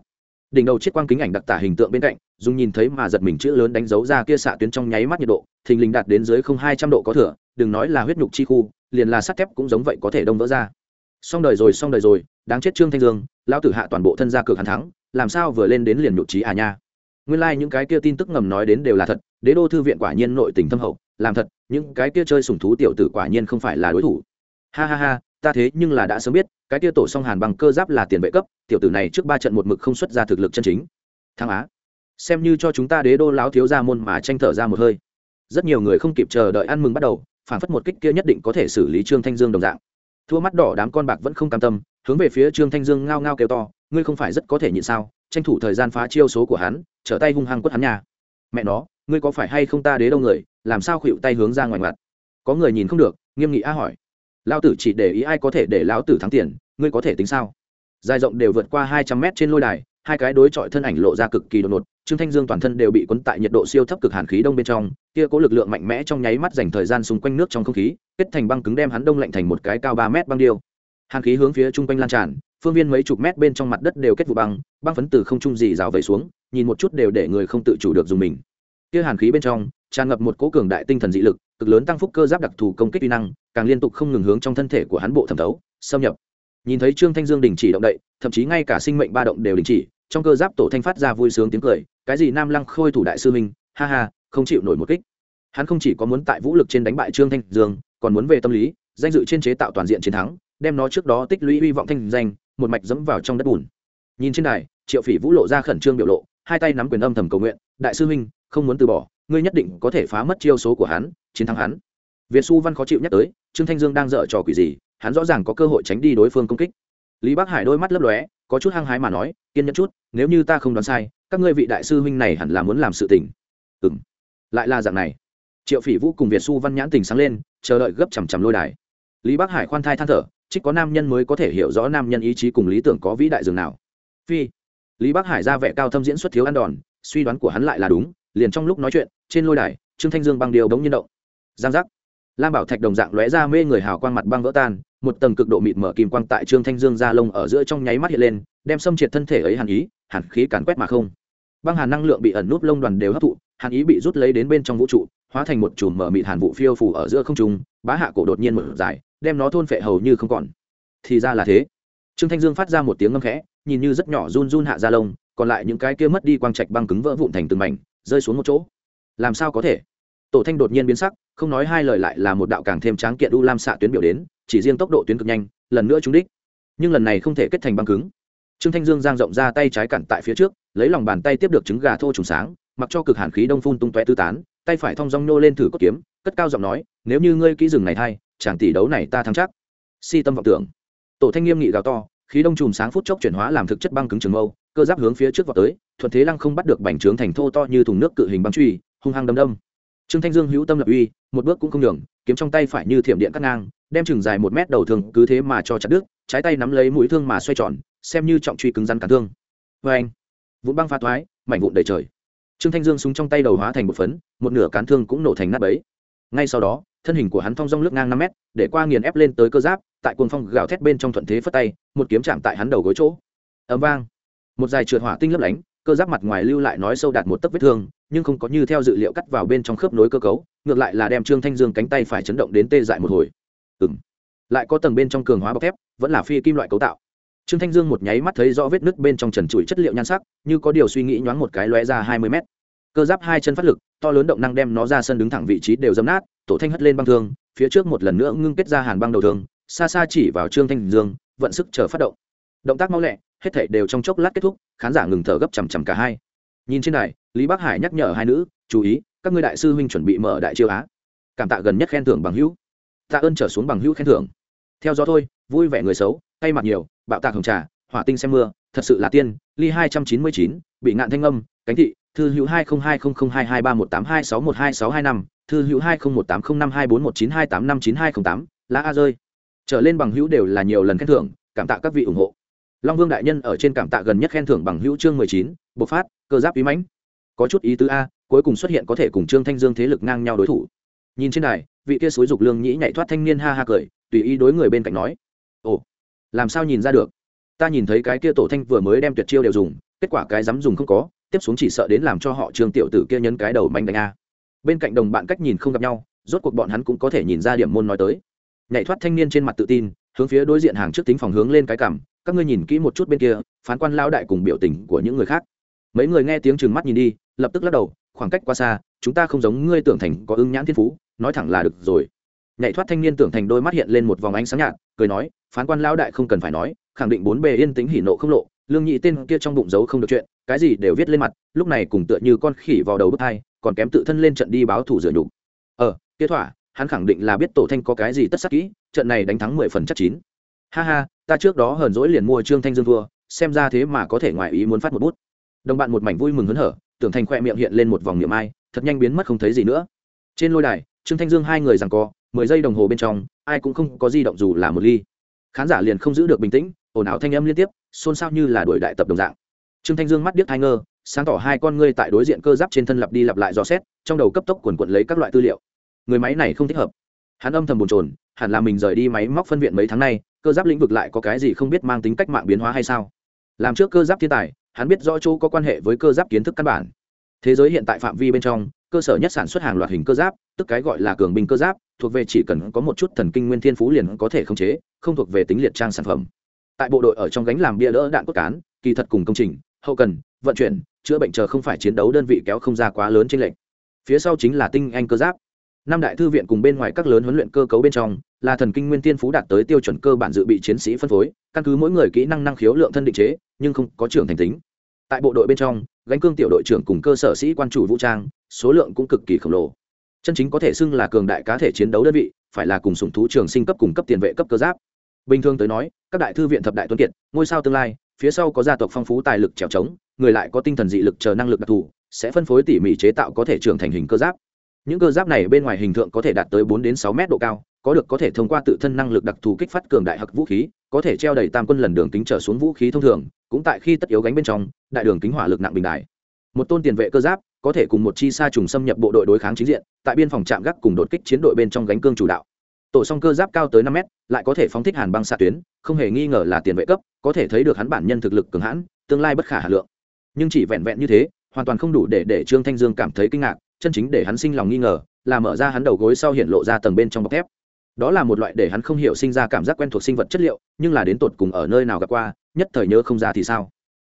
đỉnh đầu chiếc quang kính ảnh đặc tả hình tượng bên cạnh dùng nhìn thấy mà giật mình chữ lớn đánh dấu ra kia xạ tuyến trong nháy mắt nhiệt độ, thình lình đạt đến dưới không hai trăm độ có thừa, đừng nói là huyết nhục chi khu, liền là sắt thép cũng giống vậy có thể đông vỡ ra. Xong đời rồi, xong đời rồi, đáng chết trương thanh dương, lão tử hạ toàn bộ thân gia cược hàn thắng, làm sao vừa lên đến liền nhục trí à nha. Nguyên lai、like、những cái kia tin tức ngầm nói đến đều là thật, đế đô thư viện quả nhiên nội tình thâm hậu, làm thật, những cái kia chơi sùng thú tiểu tử quả nhiên không phải là đối thủ. Ha ha ha ta thế nhưng là đã sớm biết, cái kia tổ song hàn bằng cơ giáp là tiền vệ cấp, tiểu tử này trước ba trận một mực không xuất ra thực lực chân chính. Thăng á, xem như cho chúng ta đế đô láo thiếu ra môn mà tranh thở ra một hơi. Rất nhiều người không kịp chờ đợi ăn mừng bắt đầu, phản phất một kích kia nhất định có thể xử lý trương thanh dương đồng dạng. Thua mắt đỏ đám con bạc vẫn không cam tâm, hướng về phía trương thanh dương ngao ngao kêu to, ngươi không phải rất có thể nhịn sao, tranh thủ thời gian phá chiêu số của hắn, trở tay hung hăng quất hắn nhà mẹ nó, ngươi có phải hay không ta đế đâu người, làm sao khuỵu tay hướng ra ngoài mặt? Có người nhìn không được, nghiêm nghị a hỏi lao tử chỉ để ý ai có thể để lão tử thắng tiền, ngươi có thể tính sao? Dài rộng đều vượt qua hai trăm mét trên lôi đài, hai cái đối chọi thân ảnh lộ ra cực kỳ đột ngột, trương thanh dương toàn thân đều bị cuốn tại nhiệt độ siêu thấp cực hàn khí đông bên trong, kia có lực lượng mạnh mẽ trong nháy mắt dành thời gian xung quanh nước trong không khí, kết thành băng cứng đem hắn đông lạnh thành một cái cao ba mét băng điêu. Hàn khí hướng phía chung quanh lan tràn, phương viên mấy chục mét bên trong mặt đất đều kết vụ băng băng phấn từ không trung dì rào về xuống, nhìn một chút đều để người không tự chủ được dùng mình. Kia hàn khí bên trong, tràn ngập một cố cường đại tinh thần dị lực, cực lớn tăng phúc cơ giáp đặc thù công kích uy năng càng liên tục không ngừng hướng trong thân thể của hắn bộ thẩm thấu, xâm nhập. Nhìn thấy trương thanh dương đình chỉ động đậy, thậm chí ngay cả sinh mệnh ba động đều đình chỉ, trong cơ giáp tổ thanh phát ra vui sướng tiếng cười, cái gì nam lăng khôi thủ đại sư minh ha ha, không chịu nổi một kích. Hắn không chỉ có muốn tại vũ lực trên đánh bại trương thanh dương, còn muốn về tâm lý, danh dự trên chế tạo toàn diện chiến thắng, đem nó trước đó tích lũy hy vọng thanh danh, một mạch dẫm vào trong đất bùn. Nhìn trên đài, triệu phỉ vũ lộ ra khẩn trương biểu lộ, hai tay nắm quyền âm thầm cầu nguyện, đại sư minh không muốn từ bỏ, ngươi nhất định có thể phá mất chiêu số của hắn, chiến thắng hắn. Việt xu văn khó chịu nhắc tới trương thanh dương đang dở trò quỷ gì, hắn rõ ràng có cơ hội tránh đi đối phương công kích. Lý bắc hải đôi mắt lấp lóe, có chút hăng hái mà nói, kiên nhẫn chút, nếu như ta không đoán sai, các ngươi vị đại sư huynh này hẳn là muốn làm sự tình. Ừng lại là dạng này. Triệu phỉ vũ cùng việt xu văn nhãn tình sáng lên, chờ đợi gấp chằm chằm lôi đài. Lý bắc hải khoan thai than thở trích có nam nhân mới có thể hiểu rõ nam nhân ý chí cùng lý tưởng có vĩ đại dường nào. Phi. Lý bắc hải ra vẻ cao thâm diễn xuất thiếu ăn đòn, suy đoán của hắn lại là đúng, liền trong lúc nói chuyện, trên lôi đài, trương thanh dương băng điều bỗng nhiên động. Giang giác lam bảo thạch đồng dạng lóe ra mê người hào quang mặt băng vỡ tan, một tầng cực độ mịt mở kim quang tại trương thanh dương da lông ở giữa trong nháy mắt hiện lên, đem xâm triệt thân thể ấy hàn ý, hàn khí càn quét mà không. Băng hàn năng lượng bị ẩn núp lông đoàn đều hấp thụ, hàn ý bị rút lấy đến bên trong vũ trụ, hóa thành một chùm mở mịt hàn vụ phiêu phủ ở giữa không trung, bá hạ cổ đột nhiên mở dài, đem nó thôn phệ hầu như không còn. Thì ra là thế. Trương thanh dương phát ra một tiếng ngâm khẽ, nhìn như rất nhỏ run run hạ da lông, còn lại những cái kia mất đi quang trạch băng cứng vỡ vụn thành từng mảnh, rơi xuống một chỗ. Làm sao có thể? Tổ thanh đột nhiên biến sắc, không nói hai lời lại là một đạo càng thêm tráng kiện u lam xạ tuyến biểu đến, chỉ riêng tốc độ tuyến cực nhanh, lần nữa trúng đích. Nhưng lần này không thể kết thành băng cứng. Trương thanh dương giang rộng ra tay trái cặn tại phía trước, lấy lòng bàn tay tiếp được trứng gà thô trùng sáng, mặc cho cực hàn khí đông phun tung tóe tư tán, tay phải thong dong nhô lên thử cốt kiếm, cất cao giọng nói, nếu như ngươi kỹ rừng này thay, chàng tỷ đấu này ta thắng chắc. Si tâm vọng tưởng. Tổ thanh nghiêm nghị gào to, khí đông chùm sáng phút chốc chuyển hóa làm thực chất băng cứng trường mâu, cơ giáp hướng phía trước vào tới, thuận thế lăng không bắt được bành trướng thành thô to như thùng nước cự hình băng truy, hung hăng đâm đâm trương thanh dương hữu tâm lập uy, một bước cũng không đường kiếm trong tay phải như thiểm điện cắt ngang, đem chừng dài một mét đầu thương cứ thế mà cho chặt đứt, trái tay nắm lấy mũi thương mà xoay tròn, xem như trọng truy cứng rắn cả thương. Vê anh vụn băng pha thoái, mảnh vụn đầy trời. Trương thanh dương súng trong tay đầu hóa thành một phấn, một nửa cán thương cũng nổ thành nát bấy. Ngay sau đó, thân hình của hắn thong rong lướt ngang năm mét, để qua nghiền ép lên tới cơ giáp, tại cuồng phong gào thét bên trong thuận thế phất tay, một kiếm chạm tại hắn đầu gối chỗ. Ấm vang. Một dài trượt hỏa tinh lấp lánh cơ giáp mặt ngoài lưu lại nói sâu đạt một tấc vết thương, nhưng không có như theo dự liệu cắt vào bên trong khớp nối cơ cấu, ngược lại là đem trương thanh dương cánh tay phải chấn động đến tê dại một hồi. Ừng lại có tầng bên trong cường hóa bọc thép, vẫn là phi kim loại cấu tạo. Trương thanh dương một nháy mắt thấy rõ vết nứt bên trong trần trụi chất liệu nhan sắc, như có điều suy nghĩ nhoáng một cái lóe ra hai mươi mét. Cơ giáp hai chân phát lực, to lớn động năng đem nó ra sân đứng thẳng vị trí đều dấm nát, tổ thanh hất lên băng thương, phía trước một lần nữa ngưng kết ra hàn băng đầu thương, xa xa chỉ vào trương thanh dương, vận sức chờ phát động. Động tác mau lẹ hết thảy đều trong chốc lát kết thúc, khán giả ngừng thở gấp chằm chằm cả hai. Nhìn trên đài, lý bắc hải nhắc nhở hai nữ, chú ý, các ngươi đại sư huynh chuẩn bị mở đại chiêu á. Cảm tạ gần nhất khen thưởng bằng hữu. Tạ ơn trở xuống bằng hữu khen thưởng. Theo gió thôi, vui vẻ người xấu tay mặt nhiều, bạo tạc hồng trà, hỏa tinh xem mưa, thật sự là tiên, ly hai trăm chín mươi chín, bị ngạn thanh âm, cánh thị, thư hữu hai không hai không không hai hai ba một tám hai sáu một hai sáu hai năm, thư hữu hai không một tám không năm hai bốn một chín hai tám năm chín hai không tám, lá a rơi. Trở lên bằng hữu đều là nhiều lần khen thưởng, cảm tạ các vị ủng hộ long vương đại nhân ở trên cảm tạ gần nhất khen thưởng bằng hữu chương mười chín, bộc phát, cơ giáp ý mãnh. Có chút ý tứ a, cuối cùng xuất hiện có thể cùng trương thanh dương thế lực ngang nhau đối thủ. Nhìn trên đài, vị kia xối dục lương nhĩ nhảy thoát thanh niên ha ha cười, tùy ý đối người bên cạnh nói, ồ, làm sao nhìn ra được? Ta nhìn thấy cái kia tổ thanh vừa mới đem tuyệt chiêu đều dùng, kết quả cái dám dùng không có, tiếp xuống chỉ sợ đến làm cho họ trương tiểu tử kia nhấn cái đầu mạnh đánh a. Bên cạnh đồng bạn cách nhìn không gặp nhau, rốt cuộc bọn hắn cũng có thể nhìn ra điểm môn nói tới. Nhảy thoát thanh niên trên mặt tự tin, hướng phía đối diện hàng trước tính phòng hướng lên cái cảm các ngươi nhìn kỹ một chút bên kia, phán quan lao đại cùng biểu tình của những người khác. Mấy người nghe tiếng chừng mắt nhìn đi, lập tức lắc đầu, khoảng cách quá xa, chúng ta không giống ngươi tưởng thành có ưng nhãn thiên phú, nói thẳng là được rồi. Nhảy thoát thanh niên tưởng thành đôi mắt hiện lên một vòng ánh sáng nhạt, cười nói, phán quan lao đại không cần phải nói, khẳng định bốn bề yên tính hỉ nộ không lộ, lương nhị tên kia trong bụng giấu không được chuyện, cái gì đều viết lên mặt, lúc này cùng tựa như con khỉ vào đầu bức thai còn kém tự thân lên trận đi báo thủ rửa nhục. Ờ kia thỏa, hắn khẳng định là biết tổ thanh có cái gì tất sắc kỹ, trận này đánh thắng mười phần chắc chín. Ha ha ta trước đó hờn dỗi liền mua trương thanh dương thua, xem ra thế mà có thể ngoài ý muốn phát một bút. Đồng bạn một mảnh vui mừng hớn hở, tưởng thành khoe miệng hiện lên một vòng niệm ai, thật nhanh biến mất không thấy gì nữa. Trên lôi đài, trương thanh dương hai người rằng co, mười giây đồng hồ bên trong, ai cũng không có di động dù là một ly. Khán giả liền không giữ được bình tĩnh, ồn ào thanh âm liên tiếp, xôn xao như là đuổi đại tập đồng dạng. Trương thanh dương mắt điếc hai ngơ, sáng tỏ hai con ngươi tại đối diện cơ giáp trên thân lặp đi lặp lại dò xét, trong đầu cấp tốc quần quận lấy các loại tư liệu. Người máy này không thích hợp. Hắn âm thầm bồn trồn hẳn là mình rời đi máy móc phân viện mấy tháng nay cơ giáp lĩnh vực lại có cái gì không biết mang tính cách mạng biến hóa hay sao? Làm trước cơ giáp thiên tài, hắn biết rõ chỗ có quan hệ với cơ giáp kiến thức căn bản. Thế giới hiện tại phạm vi bên trong, cơ sở nhất sản xuất hàng loạt hình cơ giáp, tức cái gọi là cường binh cơ giáp, thuộc về chỉ cần có một chút thần kinh nguyên thiên phú liền có thể khống chế, không thuộc về tính liệt trang sản phẩm. Tại bộ đội ở trong gánh làm bia đỡ đạn cốt cán, kỳ thật cùng công trình, hậu cần, vận chuyển, chữa bệnh chờ không phải chiến đấu đơn vị kéo không ra quá lớn trên lệnh phía sau chính là tinh anh cơ giáp năm đại thư viện cùng bên ngoài các lớn huấn luyện cơ cấu bên trong, là thần kinh nguyên tiên phú đạt tới tiêu chuẩn cơ bản dự bị chiến sĩ phân phối, căn cứ mỗi người kỹ năng năng khiếu lượng thân định chế, nhưng không có trưởng thành tính. Tại bộ đội bên trong, gánh cương tiểu đội trưởng cùng cơ sở sĩ quan chủ vũ trang, số lượng cũng cực kỳ khổng lồ. Chân chính có thể xưng là cường đại cá thể chiến đấu đơn vị, phải là cùng sủng thú trường sinh cấp cùng cấp tiền vệ cấp cơ giáp. Bình thường tới nói, các đại thư viện thập đại tuấn kiệt, ngôi sao tương lai, phía sau có gia tộc phong phú tài lực trèo trống, người lại có tinh thần dị lực chờ năng lực đặc thù, sẽ phân phối tỉ mỉ chế tạo có thể trưởng thành hình cơ giáp những cơ giáp này bên ngoài hình tượng có thể đạt tới bốn đến sáu mét độ cao, có được có thể thông qua tự thân năng lực đặc thù kích phát cường đại hặc vũ khí, có thể treo đầy tam quân lần đường kính trở xuống vũ khí thông thường, cũng tại khi tất yếu gánh bên trong, đại đường kính hỏa lực nặng bình đại. Một tôn tiền vệ cơ giáp, có thể cùng một chi xa trùng xâm nhập bộ đội đối kháng chính diện, tại biên phòng trạm gác cùng đột kích chiến đội bên trong gánh cương chủ đạo. Tổ song cơ giáp cao tới năm mét, lại có thể phóng thích hàn băng xạ tuyến, không hề nghi ngờ là tiền vệ cấp, có thể thấy được hắn bản nhân thực lực cường hãn, tương lai bất khả hà lượng. Nhưng chỉ vẹn vẹn như thế, hoàn toàn không đủ để để trương thanh dương cảm thấy kinh ngạc chân chính để hắn sinh lòng nghi ngờ, là mở ra hắn đầu gối sau hiện lộ ra tầng bên trong bọc thép. Đó là một loại để hắn không hiểu sinh ra cảm giác quen thuộc sinh vật chất liệu, nhưng là đến tột cùng ở nơi nào gặp qua, nhất thời nhớ không ra thì sao.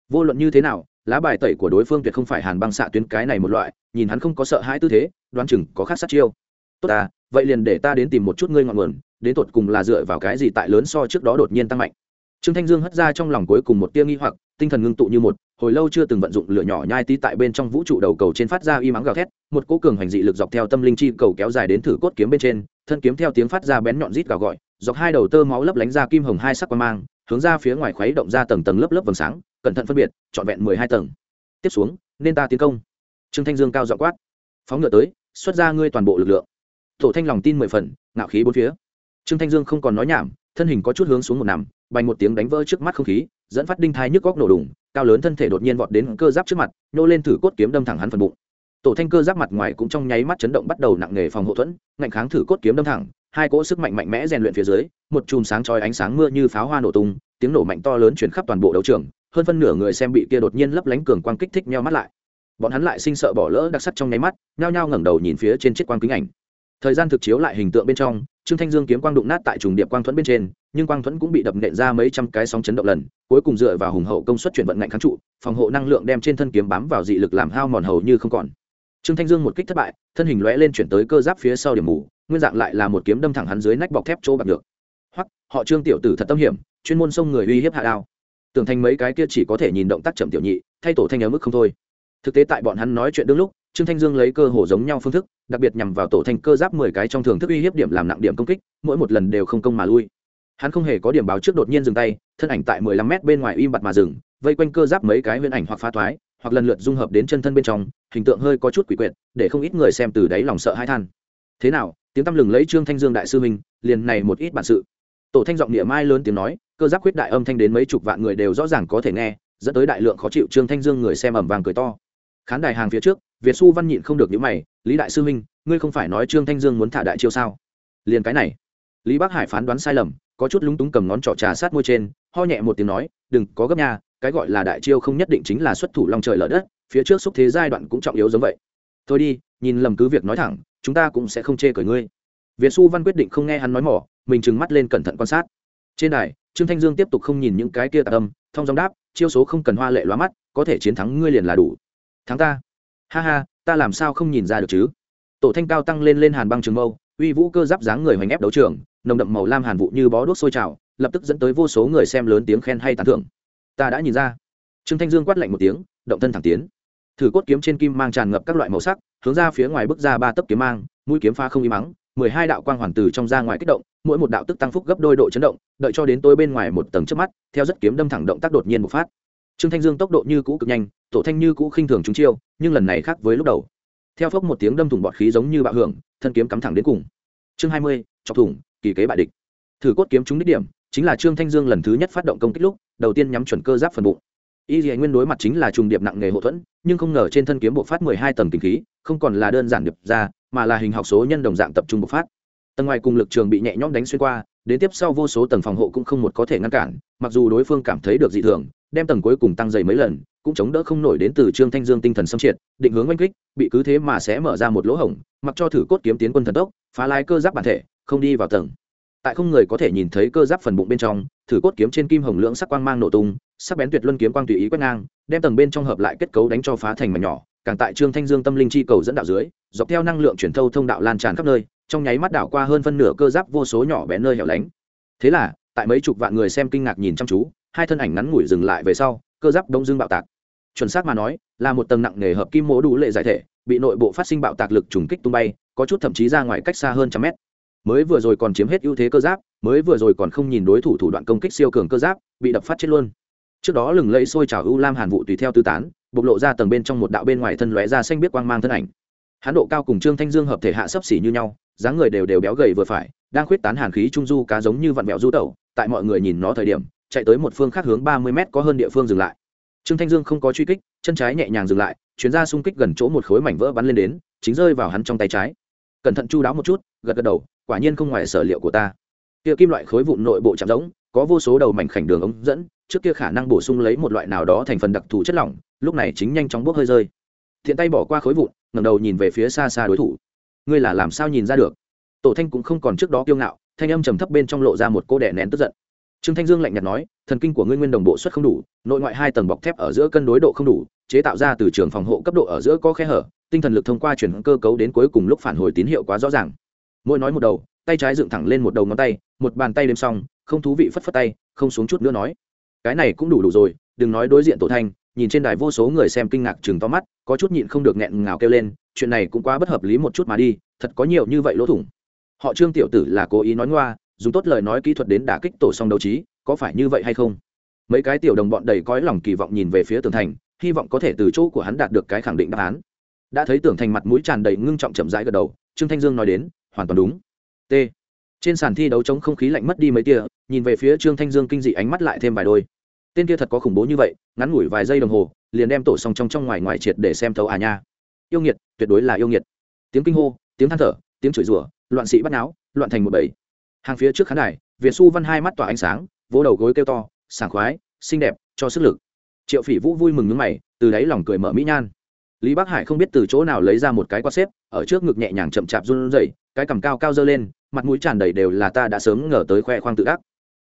Vô luận như thế nào, lá bài tẩy của đối phương tuyệt không phải hàn băng xạ tuyến cái này một loại, nhìn hắn không có sợ hãi tư thế, đoán chừng có khác sát chiêu. Tốt ta, vậy liền để ta đến tìm một chút ngươi ngọn nguồn, đến tột cùng là dựa vào cái gì tại lớn so trước đó đột nhiên tăng mạnh. Trương thanh dương hất ra trong lòng cuối cùng một tia nghi hoặc tinh thần ngưng tụ như một, hồi lâu chưa từng vận dụng lửa nhỏ nhai tí tại bên trong vũ trụ đầu cầu trên phát ra y mắng gào thét, một cỗ cường hành dị lực dọc theo tâm linh chi cầu kéo dài đến thử cốt kiếm bên trên, thân kiếm theo tiếng phát ra bén nhọn rít gào gọi, dọc hai đầu tơ máu lấp lánh ra kim hồng hai sắc quang mang, hướng ra phía ngoài khuấy động ra tầng tầng lớp lớp vầng sáng, cẩn thận phân biệt, trọn vẹn mười hai tầng. Tiếp xuống, nên ta tiến công. Trương thanh dương cao dọ quát. Phóng ngựa tới, xuất ra ngươi toàn bộ lực lượng. Tổ thanh lòng tin mười phần, ngạo khí bốn phía. Trương thanh dương không còn nói nhảm thân hình có chút hướng xuống một nằm, bành một tiếng đánh vỡ trước mắt không khí, dẫn phát đinh thai nhức góc nổ đùng, cao lớn thân thể đột nhiên vọt đến cơ giáp trước mặt, nhô lên thử cốt kiếm đâm thẳng hắn phần bụng. Tổ thanh cơ giáp mặt ngoài cũng trong nháy mắt chấn động bắt đầu nặng nề phòng hộ thuẫn, ngạnh kháng thử cốt kiếm đâm thẳng, hai cỗ sức mạnh mạnh mẽ rèn luyện phía dưới, một chùm sáng chói ánh sáng mưa như pháo hoa nổ tung, tiếng nổ mạnh to lớn chuyển khắp toàn bộ đấu trường, hơn phân nửa người xem bị kia đột nhiên lấp lánh cường quang kích thích nhau mắt lại. Bọn hắn lại sinh sợ bỏ lỡ đặc sắc trong nháy mắt, nhao nhao ngẩng đầu nhìn phía trên chiếc quang kính ảnh thời gian thực chiếu lại hình tượng bên trong, trương thanh dương kiếm quang đụng nát tại trùng điệp quang thuẫn bên trên, nhưng quang thuẫn cũng bị đập nện ra mấy trăm cái sóng chấn động lần, cuối cùng dựa vào hùng hậu công suất chuyển vận ngạnh kháng trụ, phòng hộ năng lượng đem trên thân kiếm bám vào dị lực làm hao mòn hầu như không còn. Trương thanh dương một kích thất bại, thân hình lóe lên chuyển tới cơ giáp phía sau điểm mù, nguyên dạng lại là một kiếm đâm thẳng hắn dưới nách bọc thép chỗ bạc được. Hoặc họ trương tiểu tử thật tâm hiểm, chuyên môn xông người uy hiếp hạ đao. Tưởng thành mấy cái kia chỉ có thể nhìn động tác chậm tiểu nhị, thay tổ thanh ở mức không thôi. Thực tế tại bọn hắn nói chuyện đương lúc trương thanh dương lấy cơ hồ giống nhau phương thức, đặc biệt nhằm vào tổ thanh cơ giáp mười cái trong thường thức uy hiếp điểm làm nặng điểm công kích, mỗi một lần đều không công mà lui. Hắn không hề có điểm báo trước đột nhiên dừng tay, thân ảnh tại mười lăm mét bên ngoài im bặt mà dừng, vây quanh cơ giáp mấy cái huyền ảnh hoặc phá thoái, hoặc lần lượt dung hợp đến chân thân bên trong, hình tượng hơi có chút quỷ quyệt, để không ít người xem từ đáy lòng sợ hãi than. Thế nào, tiếng tăm lừng lấy trương thanh dương đại sư minh liền này một ít bản sự. Tổ thanh giọng địa mai lớn tiếng nói, cơ giáp khuyết đại âm thanh đến mấy chục vạn người đều rõ ràng có thể nghe, dẫn tới đại lượng khó chịu trương thanh dương người xem ẩm vàng cười to. Khán đài hàng phía trước việt xu văn nhịn không được những mày, lý đại sư minh ngươi không phải nói trương thanh dương muốn thả đại chiêu sao? Liền cái này, lý bắc hải phán đoán sai lầm, có chút lúng túng cầm ngón trỏ trà sát môi trên, ho nhẹ một tiếng nói, đừng có gấp nha, cái gọi là đại chiêu không nhất định chính là xuất thủ long trời lở đất, phía trước xúc thế giai đoạn cũng trọng yếu giống vậy. Thôi đi, nhìn lầm cứ việc nói thẳng, chúng ta cũng sẽ không chê cởi ngươi. Việt xu văn quyết định không nghe hắn nói mỏ, mình trừng mắt lên cẩn thận quan sát. Trên đài, trương thanh dương tiếp tục không nhìn những cái kia tạc âm, thông giọng đáp, chiêu số không cần hoa lệ lóa mắt, có thể chiến thắng ngươi liền là đủ. Thắng ta? Ha ha, ta làm sao không nhìn ra được chứ? Tổ thanh cao tăng lên lên hàn băng trường mâu, uy vũ cơ giáp dáng người hoành ép đấu trường, nồng đậm màu lam hàn vụ như bó đốt sôi trào, lập tức dẫn tới vô số người xem lớn tiếng khen hay tán thưởng. Ta đã nhìn ra. Trương thanh dương quát lạnh một tiếng, động thân thẳng tiến. Thử cốt kiếm trên kim mang tràn ngập các loại màu sắc, hướng ra phía ngoài bước ra ba tấc kiếm mang, mũi kiếm pha không im mắng, mười hai đạo quang hoàn từ trong ra ngoài kích động, mỗi một đạo tức tăng phúc gấp đôi độ chấn động, đợi cho đến tôi bên ngoài một tầng trước mắt, theo rất kiếm đâm thẳng động tác đột nhiên một phát trương thanh dương tốc độ như cũ cực nhanh, tổ thanh như cũ khinh thường chúng chiêu, nhưng lần này khác với lúc đầu. Theo phốc một tiếng đâm thủng bọt khí giống như bạo hưởng, thân kiếm cắm thẳng đến cùng. Chương hai mươi, chọc thủng, kỳ kế bại địch. Thử cốt kiếm trúng đích điểm, chính là trương thanh dương lần thứ nhất phát động công kích lúc, đầu tiên nhắm chuẩn cơ giáp phần bụng. Y dì nguyên đối mặt chính là trùng điệp nặng nghề hậu thuẫn, nhưng không ngờ trên thân kiếm bộ phát mười hai tầng kinh khí, không còn là đơn giản điệp ra, mà là hình học số nhân đồng dạng tập trung bộc phát. Tầng ngoài cùng lực trường bị nhẹ nhõm đánh xuyên qua, đến tiếp sau vô số tầng phòng hộ cũng không một có thể ngăn cản, mặc dù đối phương cảm thấy được dị thường đem tầng cuối cùng tăng dày mấy lần, cũng chống đỡ không nổi đến từ trương thanh dương tinh thần xâm triệt, định hướng oanh kích, bị cứ thế mà sẽ mở ra một lỗ hổng, mặc cho thử cốt kiếm tiến quân thần tốc, phá lái cơ giáp bản thể, không đi vào tầng. Tại không người có thể nhìn thấy cơ giáp phần bụng bên trong, thử cốt kiếm trên kim hồng lưỡng sắc quang mang nổ tung, sắc bén tuyệt luân kiếm quang tùy ý quét ngang, đem tầng bên trong hợp lại kết cấu đánh cho phá thành mảnh nhỏ, càng tại trương thanh dương tâm linh chi cầu dẫn đạo dưới, dọc theo năng lượng chuyển thâu thông đạo lan tràn khắp nơi, trong nháy mắt đảo qua hơn phân nửa cơ giáp vô số nhỏ bé nơi hẻo lánh. Thế là, tại mấy chục vạn người xem kinh ngạc nhìn chăm chú hai thân ảnh ngắn ngủi dừng lại về sau, cơ giáp đông dương bạo tạc. Chuẩn xác mà nói, là một tầng nặng nề hợp kim mố đủ lệ giải thể, bị nội bộ phát sinh bạo tạc lực trùng kích tung bay, có chút thậm chí ra ngoài cách xa hơn trăm mét. Mới vừa rồi còn chiếm hết ưu thế cơ giáp, mới vừa rồi còn không nhìn đối thủ thủ đoạn công kích siêu cường cơ giáp, bị đập phát chết luôn. Trước đó lừng lẫy sôi trào ưu lam hàn vụ tùy theo tư tán, bộc lộ ra tầng bên trong một đạo bên ngoài thân lóe ra xanh biết quang mang thân ảnh. Hãn độ cao cùng trương thanh dương hợp thể hạ sấp xỉ như nhau, dáng người đều đều béo gầy vừa phải, đang khuyết tán hàn khí trung du cá giống như vặn vẹo du tẩu, tại mọi người nhìn nó thời điểm chạy tới một phương khác hướng ba mươi m có hơn địa phương dừng lại. Trương thanh dương không có truy kích, chân trái nhẹ nhàng dừng lại, chuyến ra xung kích gần chỗ một khối mảnh vỡ bắn lên đến, chính rơi vào hắn trong tay trái. Cẩn thận chu đáo một chút, gật gật đầu, quả nhiên không ngoài sở liệu của ta. Kia kim loại khối vụn nội bộ chạm giống, có vô số đầu mảnh khảnh đường ống dẫn, trước kia khả năng bổ sung lấy một loại nào đó thành phần đặc thù chất lỏng, lúc này chính nhanh chóng bốc hơi rơi. Thiện tay bỏ qua khối vụn, ngẩng đầu nhìn về phía xa xa đối thủ. Ngươi là làm sao nhìn ra được? Tổ thanh cũng không còn trước đó kiêu ngạo, thanh âm trầm thấp bên trong lộ ra một cô đẻ nén tức giận trương thanh dương lạnh nhạt nói, thần kinh của ngươi nguyên đồng bộ suất không đủ, nội ngoại hai tầng bọc thép ở giữa cân đối độ không đủ, chế tạo ra từ trường phòng hộ cấp độ ở giữa có khe hở, tinh thần lực thông qua chuyển cơ cấu đến cuối cùng lúc phản hồi tín hiệu quá rõ ràng. Mỗi nói một đầu, tay trái dựng thẳng lên một đầu ngón tay, một bàn tay đêm xong, không thú vị phất phất tay, không xuống chút nữa nói, cái này cũng đủ đủ rồi, đừng nói đối diện tổ thanh, nhìn trên đài vô số người xem kinh ngạc chừng to mắt, có chút nhịn không được nghẹn ngào kêu lên, chuyện này cũng quá bất hợp lý một chút mà đi, thật có nhiều như vậy lỗ thủng. Họ trương tiểu tử là cố ý nói ngoa dùng tốt lời nói kỹ thuật đến đả kích tổ song đấu trí, có phải như vậy hay không? Mấy cái tiểu đồng bọn đầy cõi lòng kỳ vọng nhìn về phía tường thành, hy vọng có thể từ chỗ của hắn đạt được cái khẳng định đáp án. Đã thấy tưởng thành mặt mũi tràn đầy ngưng trọng chậm rãi gật đầu, trương thanh dương nói đến, hoàn toàn đúng. T. Trên sàn thi đấu chống không khí lạnh mất đi mấy tia, nhìn về phía trương thanh dương kinh dị ánh mắt lại thêm vài đôi. Tên kia thật có khủng bố như vậy, ngắn ngủi vài giây đồng hồ, liền đem tổ xong trong trong ngoài ngoài triệt để xem thấu à nha. Yêu nghiệt, tuyệt đối là yêu nghiệt. Tiếng kinh hô, tiếng than thở, tiếng chửi rủa, loạn sĩ bắt náo, loạn thành một bầy hàng phía trước khán đài, việt xu văn hai mắt tỏa ánh sáng, vỗ đầu gối kêu to, sảng khoái, xinh đẹp, cho sức lực. Triệu phỉ vũ vui mừng nước mày, từ đáy lòng cười mở mỹ nhan. Lý bắc hải không biết từ chỗ nào lấy ra một cái quạt xếp, ở trước ngực nhẹ nhàng chậm chạp run rẩy, cái cằm cao cao dơ lên, mặt mũi tràn đầy đều là ta đã sớm ngờ tới khoe khoang tự đắc.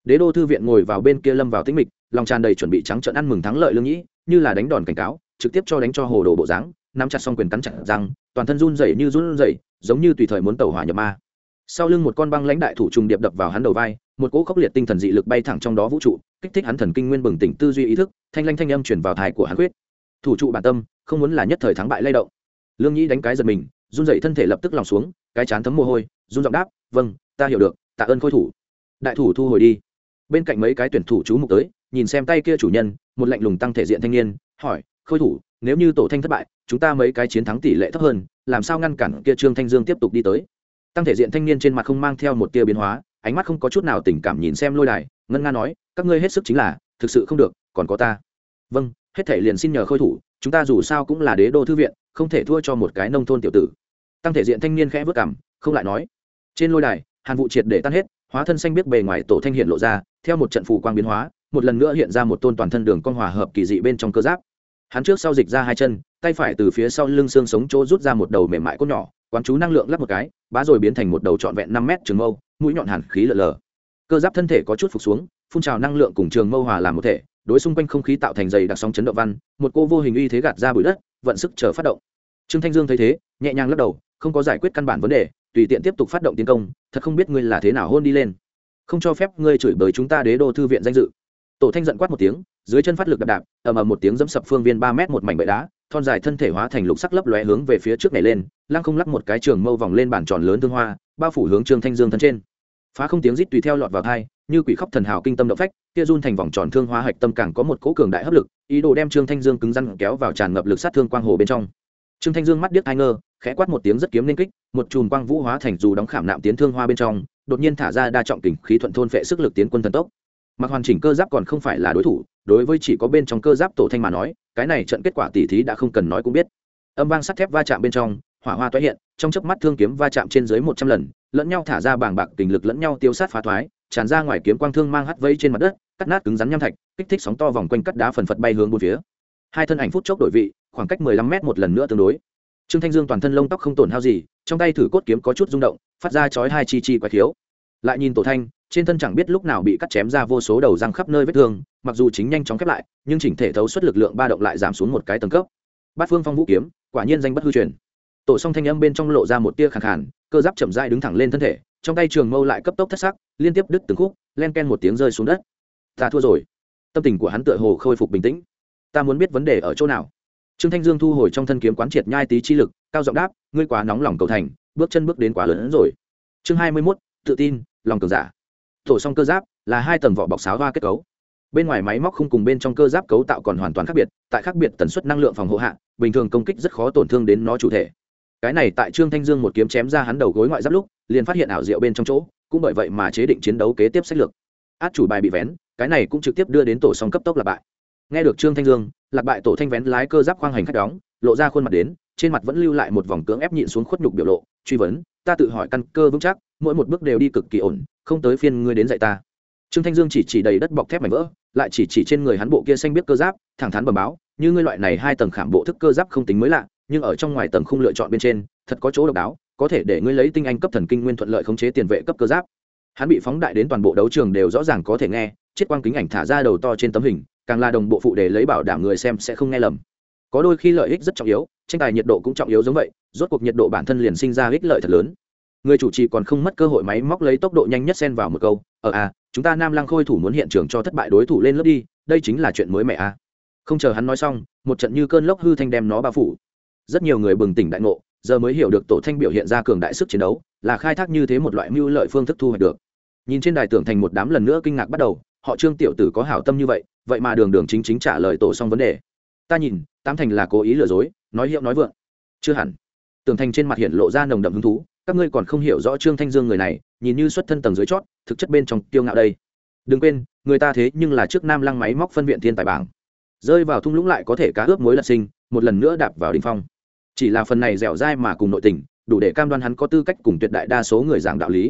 Đế đô thư viện ngồi vào bên kia lâm vào tĩnh mịch, lòng tràn đầy chuẩn bị trắng trợn ăn mừng thắng lợi lương nhĩ, như là đánh đòn cảnh cáo, trực tiếp cho đánh cho hồ đồ bộ dáng, nắm chặt xong quyền cắn chặt răng, toàn thân run rẩy như run rẩy, giống như tùy thời muốn tẩu hỏa nhập ma sau lưng một con băng lãnh đại thủ trùng điệp đập vào hắn đầu vai, một cỗ khốc liệt tinh thần dị lực bay thẳng trong đó vũ trụ, kích thích hắn thần kinh nguyên bừng tỉnh tư duy ý thức, thanh lanh thanh âm chuyển vào thai của hắn quyết. Thủ trụ bản tâm, không muốn là nhất thời thắng bại lay động. Lương nhĩ đánh cái giật mình, run dậy thân thể lập tức lòng xuống, cái chán thấm mồ hôi, run giọng đáp vâng ta hiểu được, tạ ơn khôi thủ. Đại thủ thu hồi đi. Bên cạnh mấy cái tuyển thủ chú mục tới, nhìn xem tay kia chủ nhân, một lạnh lùng tăng thể diện thanh niên, hỏi, khôi thủ, nếu như tổ thanh thất bại, chúng ta mấy cái chiến thắng tỷ lệ thấp hơn, làm sao ngăn cản kia trương thanh dương tiếp tục đi tới? Tăng thể diện thanh niên trên mặt không mang theo một tia biến hóa, ánh mắt không có chút nào tình cảm nhìn xem lôi đài, ngân nga nói, các ngươi hết sức chính là, thực sự không được, còn có ta. Vâng hết thể liền xin nhờ khôi thủ, chúng ta dù sao cũng là đế đô thư viện, không thể thua cho một cái nông thôn tiểu tử. Tăng thể diện thanh niên khẽ vất cảm không lại nói. Trên lôi đài, hàn vụ triệt để tan hết, hóa thân xanh biết bề ngoài tổ thanh hiện lộ ra, theo một trận phù quang biến hóa, một lần nữa hiện ra một tôn toàn thân đường con hòa hợp kỳ dị bên trong cơ giáp. Hắn trước sau dịch ra hai chân, tay phải từ phía sau lưng xương sống chỗ rút ra một đầu mềm mại cốt nhỏ quán chú năng lượng lắp một cái, bá rồi biến thành một đầu trọn vẹn năm mét trường mâu, mũi nhọn hàn khí lở lờ. Cơ giáp thân thể có chút phục xuống, phun trào năng lượng cùng trường mâu hòa làm một thể, đối xung quanh không khí tạo thành dày đặc sóng chấn động văn, một cô vô hình uy thế gạt ra bụi đất, vận sức chờ phát động. Trương thanh dương thấy thế, nhẹ nhàng lắc đầu, không có giải quyết căn bản vấn đề, tùy tiện tiếp tục phát động tiến công, thật không biết ngươi là thế nào hôn đi lên. Không cho phép ngươi chửi bới chúng ta đế đô thư viện danh dự. Tổ thanh giận quát một tiếng, dưới chân phát lực đạp đạp, ầm ầm một tiếng dẫm sập phương viên ba mét một mảnh bệ đá thon dài thân thể hóa thành lục sắc lấp lóe hướng về phía trước này lên, lăng không lắc một cái trường mâu vòng lên bản tròn lớn thương hoa, bao phủ hướng trương thanh dương thân trên. Phá không tiếng rít tùy theo lọt vào thai như quỷ khóc thần hào kinh tâm động phách, kia run thành vòng tròn thương hoa hạch tâm càng có một cỗ cường đại hấp lực, ý đồ đem trương thanh dương cứng rắn kéo vào tràn ngập lực sát thương quang hồ bên trong. Trương thanh dương mắt điếc ai ngơ, khẽ quát một tiếng rất kiếm nên kích, một chùm quang vũ hóa thành dù đóng khảm nạm tiến thương hoa bên trong, đột nhiên thả ra đa trọng kình khí thuận thôn phệ sức lực tiến quân thần tốc. Mặc hoàn chỉnh cơ giáp còn không phải là đối thủ, đối với chỉ có bên trong cơ giáp tổ thanh mà nói cái này trận kết quả tỉ thí đã không cần nói cũng biết. Âm vang sắt thép va chạm bên trong, hỏa hoa tái hiện, trong chớp mắt thương kiếm va chạm trên dưới một trăm lần, lẫn nhau thả ra bàng bạc tình lực lẫn nhau tiêu sát phá thoái, tràn ra ngoài kiếm quang thương mang hắt vây trên mặt đất, cắt nát cứng rắn nham thạch, kích thích sóng to vòng quanh cắt đá phần phật bay hướng bốn phía. Hai thân ảnh phút chốc đổi vị, khoảng cách mười lăm mét một lần nữa tương đối. Trương thanh dương toàn thân lông tóc không tổn hao gì, trong tay thử cốt kiếm có chút rung động, phát ra chói hai chi chi quái thiếu lại nhìn tổ thanh trên thân chẳng biết lúc nào bị cắt chém ra vô số đầu răng khắp nơi vết thương, mặc dù chính nhanh chóng khép lại, nhưng chỉnh thể thấu suất lực lượng ba động lại giảm xuống một cái tầng cấp. Bát phương phong vũ kiếm, quả nhiên danh bất hư truyền. Tổ song thanh âm bên trong lộ ra một tia khẳng khàn, cơ giáp chậm dai đứng thẳng lên thân thể, trong tay trường mâu lại cấp tốc thất sắc, liên tiếp đứt từng khúc, len ken một tiếng rơi xuống đất. Ta thua rồi. Tâm tình của hắn tựa hồ khôi phục bình tĩnh. Ta muốn biết vấn đề ở chỗ nào? Trương thanh dương thu hồi trong thân kiếm quán triệt nhai tí chi lực, cao giọng đáp, ngươi quá nóng lòng cầu thành, bước chân bước đến quá lớn hơn rồi. Chương hai mươi mốt, tự tin, lòng cường giả tổ song cơ giáp là hai tầng vỏ bọc sáo hoa kết cấu. Bên ngoài máy móc không cùng bên trong cơ giáp cấu tạo còn hoàn toàn khác biệt, tại khác biệt tần suất năng lượng phòng hộ hạ, bình thường công kích rất khó tổn thương đến nó chủ thể. Cái này tại trương thanh dương một kiếm chém ra hắn đầu gối ngoại giáp lúc, liền phát hiện ảo diệu bên trong chỗ, cũng bởi vậy mà chế định chiến đấu kế tiếp sách lược. Át chủ bài bị vén, cái này cũng trực tiếp đưa đến tổ song cấp tốc lạc bại. Nghe được trương thanh dương, lạc bại tổ thanh vén lái cơ giáp khoang hành khách đóng, lộ ra khuôn mặt đến, trên mặt vẫn lưu lại một vòng cưỡng ép nhịn xuống khuất nhục biểu lộ, truy vấn, ta tự hỏi căn cơ vững chắc mỗi một bước đều đi cực kỳ ổn, không tới phiên ngươi đến dạy ta. Trương thanh dương chỉ chỉ đầy đất bọc thép mảnh vỡ, lại chỉ chỉ trên người hắn bộ kia xanh biết cơ giáp, thẳng thắn bầm báo, như ngươi loại này hai tầng khảm bộ thức cơ giáp không tính mới lạ, nhưng ở trong ngoài tầng không lựa chọn bên trên, thật có chỗ độc đáo, có thể để ngươi lấy tinh anh cấp thần kinh nguyên thuận lợi khống chế tiền vệ cấp cơ giáp. Hắn bị phóng đại đến toàn bộ đấu trường đều rõ ràng có thể nghe chiết quang kính ảnh thả ra đầu to trên tấm hình, càng là đồng bộ phụ để lấy bảo đảm người xem sẽ không nghe lầm. Có đôi khi lợi ích rất trọng yếu, tranh tài nhiệt độ cũng trọng yếu giống vậy, rốt cuộc nhiệt độ bản thân liền sinh ra ích lợi thật lớn người chủ trì còn không mất cơ hội máy móc lấy tốc độ nhanh nhất xen vào một câu ở a à, chúng ta nam lăng khôi thủ muốn hiện trường cho thất bại đối thủ lên lớp đi đây chính là chuyện mới mẹ a à. không chờ hắn nói xong một trận như cơn lốc hư thanh đem nó bao phủ. Rất nhiều người bừng tỉnh đại ngộ giờ mới hiểu được tổ thanh biểu hiện ra cường đại sức chiến đấu là khai thác như thế một loại mưu lợi phương thức thu hoạch được. Nhìn trên đài tưởng thành một đám lần nữa kinh ngạc bắt đầu họ trương tiểu tử có hảo tâm như vậy vậy mà đường đường chính chính trả lời tổ xong vấn đề. Ta nhìn tám thành là cố ý lừa dối nói hiệu nói vượng. Chưa hẳn. Tưởng thành trên mặt hiện lộ ra nồng đậm hứng thú các ngươi còn không hiểu rõ trương thanh dương người này, nhìn như xuất thân tầng dưới chót, thực chất bên trong tiêu ngạo đây. Đừng quên, người ta thế nhưng là trước nam lăng máy móc phân viện thiên tài bảng. Rơi vào thung lũng lại có thể cá ướp mối lật sinh, một lần nữa đạp vào đ ỉ n h phong. Chỉ là phần này dẻo dai mà cùng nội tình, đủ để cam đoan hắn có tư cách cùng tuyệt đại đa số người giảng đạo lý.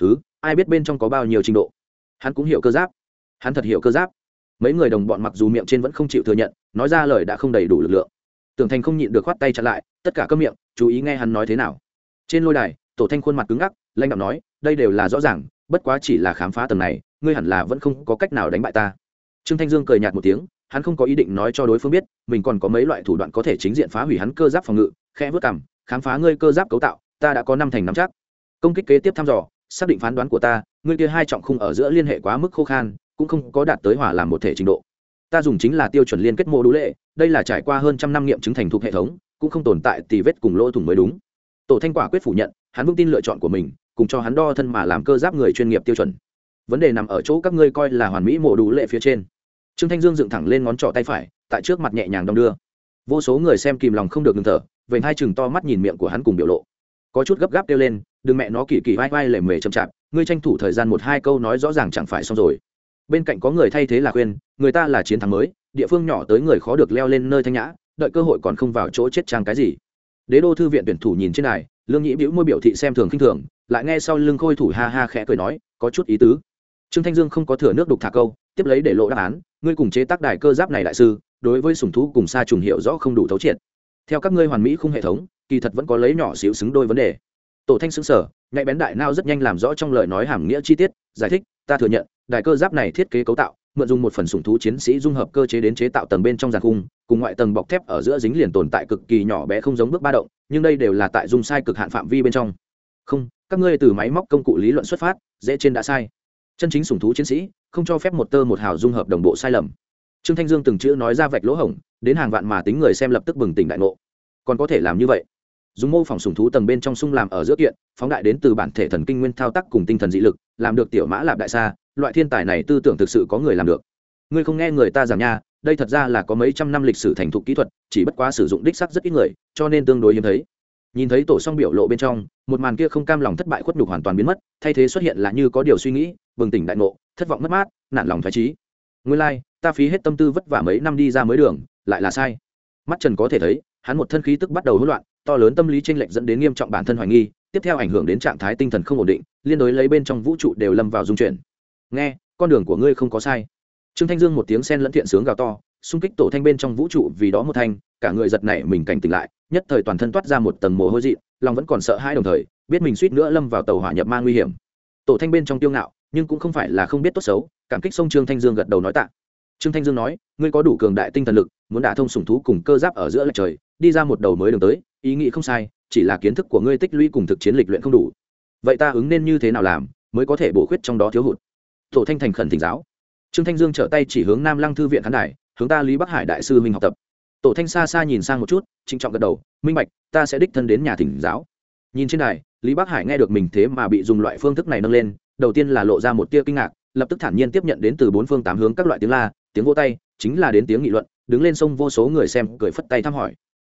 Thứ ai biết bên trong có bao nhiêu trình độ. Hắn cũng hiểu cơ giáp. Hắn thật hiểu cơ giáp. Mấy người đồng bọn mặc dù miệng trên vẫn không chịu thừa nhận, nói ra lời đã không đầy đủ lực lượng. Tưởng thành không nhịn được khoát tay chặn lại, tất cả các miệng, chú ý nghe hắn nói thế nào trên lôi đài, tổ thanh khuôn mặt cứng ngắc, lanh đạo nói, đây đều là rõ ràng, bất quá chỉ là khám phá tầng này, ngươi hẳn là vẫn không có cách nào đánh bại ta. Trương thanh dương cười nhạt một tiếng, hắn không có ý định nói cho đối phương biết, mình còn có mấy loại thủ đoạn có thể chính diện phá hủy hắn cơ giáp phòng ngự khe vớt cảm khám phá ngươi cơ giáp cấu tạo, ta đã có năm thành năm chắc. Công kích kế tiếp thăm dò, xác định phán đoán của ta, ngươi kia hai trọng khung ở giữa liên hệ quá mức khô khan, cũng không có đạt tới hỏa làm một thể trình độ. Ta dùng chính là tiêu chuẩn liên kết mô đũ lệ, đây là trải qua hơn trăm năm nghiệm chứng thành thuộc hệ thống, cũng không tồn tại tì vết cùng lỗ thủng mới đúng tổ thanh quả quyết phủ nhận, hắn vững tin lựa chọn của mình, cùng cho hắn đo thân mà làm cơ giáp người chuyên nghiệp tiêu chuẩn. Vấn đề nằm ở chỗ các ngươi coi là hoàn mỹ mộ đủ lệ phía trên. Trương thanh dương dựng thẳng lên ngón trỏ tay phải, tại trước mặt nhẹ nhàng đong đưa. Vô số người xem kìm lòng không được ngừng thở, vểnh hai chừng to mắt nhìn miệng của hắn cùng biểu lộ. Có chút gấp gáp kêu lên, đừng mẹ nó kỳ kỳ vai vai lề mề chậm chạp, ngươi tranh thủ thời gian một hai câu nói rõ ràng chẳng phải xong rồi. Bên cạnh có người thay thế là khuyên, người ta là chiến thắng mới, địa phương nhỏ tới người khó được leo lên nơi thanh nhã, đợi cơ hội còn không vào chỗ chết trang cái gì? Đế đô thư viện tuyển thủ nhìn trên này lương nhĩ bĩu môi biểu thị xem thường khinh thường, lại nghe sau lưng khôi thủ ha ha khẽ cười nói, có chút ý tứ. Trương thanh dương không có thừa nước đục thả câu, tiếp lấy để lộ đáp án, ngươi cùng chế tác đài cơ giáp này đại sư, đối với sùng thú cùng xa trùng hiệu rõ không đủ thấu triệt. Theo các ngươi hoàn mỹ khung hệ thống, kỳ thật vẫn có lấy nhỏ xíu xứng đôi vấn đề. Tổ thanh xứng sở nhạy bén đại nao rất nhanh làm rõ trong lời nói hàm nghĩa chi tiết, giải thích, ta thừa nhận, đài cơ giáp này thiết kế cấu tạo mượn dùng một phần sủng thú chiến sĩ dung hợp cơ chế đến chế tạo tầng bên trong giàn khung, cùng ngoại tầng bọc thép ở giữa dính liền tồn tại cực kỳ nhỏ bé không giống bước ba động, nhưng đây đều là tại dung sai cực hạn phạm vi bên trong. Không, các ngươi từ máy móc công cụ lý luận xuất phát, dễ trên đã sai. Chân chính sủng thú chiến sĩ, không cho phép một tơ một hào dung hợp đồng bộ sai lầm. Trương thanh dương từng chữ nói ra vạch lỗ hổng, đến hàng vạn mà tính người xem lập tức bừng tỉnh đại ngộ. Còn có thể làm như vậy? Dùng mô phỏng sùng thú tầng bên trong sung làm ở giữa kiện, phóng đại đến từ bản thể thần kinh nguyên thao tác cùng tinh thần dị lực, làm được tiểu mã lạp đại sa loại thiên tài này tư tưởng thực sự có người làm được. Ngươi không nghe người ta giảng nha đây thật ra là có mấy trăm năm lịch sử thành thục kỹ thuật chỉ bất quá sử dụng đích sắc rất ít người cho nên tương đối hiếm thấy. Nhìn thấy tổ song biểu lộ bên trong một màn kia không cam lòng thất bại khuất nhục hoàn toàn biến mất thay thế xuất hiện là như có điều suy nghĩ bừng tỉnh đại ngộ thất vọng mất mát nản lòng thoái trí nguyên lai、like, ta phí hết tâm tư vất vả mấy năm đi ra mới đường lại là sai. Mắt trần có thể thấy hắn một thân khí tức bắt đầu hỗn loạn to lớn tâm lý tranh lệch dẫn đến nghiêm trọng bản thân hoài nghi tiếp theo ảnh hưởng đến trạng thái tinh thần không ổn định liên đối lấy bên trong vũ trụ đều lâm vào dung chuyển nghe, con đường của ngươi không có sai. Trương thanh dương một tiếng sen lẫn thiện sướng gào to, xung kích tổ thanh bên trong vũ trụ vì đó một thanh, cả người giật nảy mình cảnh tỉnh lại, nhất thời toàn thân toát ra một tầng mồ hôi dị, lòng vẫn còn sợ hãi đồng thời, biết mình suýt nữa lâm vào tàu hỏa nhập ma nguy hiểm. Tổ thanh bên trong tiêu ngạo, nhưng cũng không phải là không biết tốt xấu, cảm kích sông trương thanh dương gật đầu nói tạ. Trương thanh dương nói, ngươi có đủ cường đại tinh thần lực, muốn đả thông sủng thú cùng cơ giáp ở giữa lệch trời, đi ra một đầu mới đường tới, ý nghĩ không sai, chỉ là kiến thức của ngươi tích lũy cùng thực chiến lịch luyện không đủ. Vậy ta ứng nên như thế nào làm, mới có thể bổ khuyết trong đó thiếu hụt? Tổ thanh thành khẩn thỉnh giáo. Trương thanh dương trở tay chỉ hướng nam lăng thư viện khán đài, hướng ta lý bắc hải đại sư minh học tập. Tổ thanh xa xa nhìn sang một chút, trịnh trọng gật đầu, minh bạch, ta sẽ đích thân đến nhà thỉnh giáo. Nhìn trên đài, lý bắc hải nghe được mình thế mà bị dùng loại phương thức này nâng lên, đầu tiên là lộ ra một tia kinh ngạc, lập tức thản nhiên tiếp nhận đến từ bốn phương tám hướng các loại tiếng la, tiếng vô tay, chính là đến tiếng nghị luận, đứng lên sông vô số người xem, cười phất tay thăm hỏi.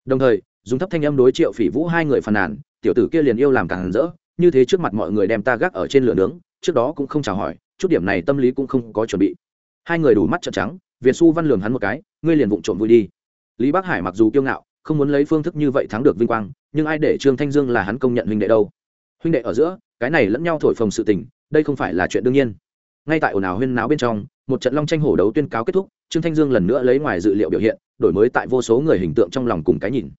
Đồng thời, dùng thấp thanh âm đối triệu phỉ vũ hai người phàn nàn, tiểu tử kia liền yêu làm càng rỡ, như thế trước mặt mọi người đem ta gác ở trên lửa nướng, trước đó cũng không chào hỏi chút điểm này tâm lý cũng không có chuẩn bị. Hai người đủ mắt trợn trắng, việt xu văn lường hắn một cái, ngươi liền vụng trộm vui đi. Lý bắc hải mặc dù kiêu ngạo, không muốn lấy phương thức như vậy thắng được vinh quang, nhưng ai để trương thanh dương là hắn công nhận huynh đệ đâu? Huynh đệ ở giữa, cái này lẫn nhau thổi phồng sự tình, đây không phải là chuyện đương nhiên. Ngay tại ồn ào huyên náo bên trong, một trận long tranh hổ đấu tuyên cáo kết thúc, trương thanh dương lần nữa lấy ngoài dự liệu biểu hiện, đổi mới tại vô số người hình tượng trong lòng cùng cái nhìn.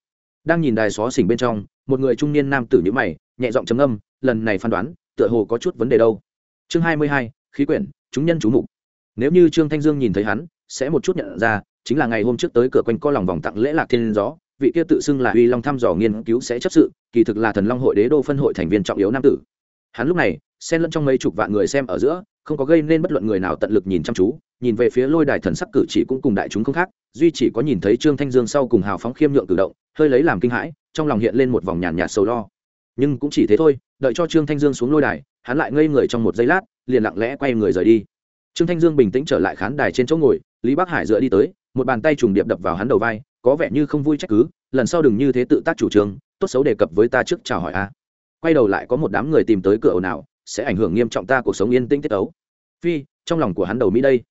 Đang nhìn đài xó xỉnh bên trong, một người trung niên nam tử nhữ mày, nhẹ giọng trầm âm lần này phán đoán, tựa hồ có chút vấn đề đâu. Chương hai mươi hai khí quyển, chúng nhân chú mục. Nếu như trương thanh dương nhìn thấy hắn, sẽ một chút nhận ra, chính là ngày hôm trước tới cửa quanh co lòng vòng tặng lễ lạc thiên gió, vị kia tự xưng là uy long thăm dò nghiên cứu sẽ chấp sự, kỳ thực là thần long hội đế đô phân hội thành viên trọng yếu nam tử. Hắn lúc này, xen lẫn trong mấy chục vạn người xem ở giữa, không có gây nên bất luận người nào tận lực nhìn chăm chú, nhìn về phía lôi đài thần sắc cử chỉ cũng cùng đại chúng không khác, duy chỉ có nhìn thấy trương thanh dương sau cùng hào phóng khiêm nhượng cử động, hơi lấy làm kinh hãi, trong lòng hiện lên một vòng nhàn nhạt sầu lo. Nhưng cũng chỉ thế thôi, đợi cho trương thanh dương xuống lôi đài, hắn lại ngây người trong một giây lát liền lặng lẽ quay người rời đi. Trương thanh dương bình tĩnh trở lại khán đài trên chỗ ngồi, lý bắc hải dựa đi tới, một bàn tay trùng điệp đập vào hắn đầu vai, có vẻ như không vui trách cứ, lần sau đừng như thế tự tác chủ trương, tốt xấu đề cập với ta trước chào hỏi a. Quay đầu lại có một đám người tìm tới cửa ồn ào, sẽ ảnh hưởng nghiêm trọng ta cuộc sống yên tĩnh tiết ấu phi, trong lòng của hắn đầu mỹ đây.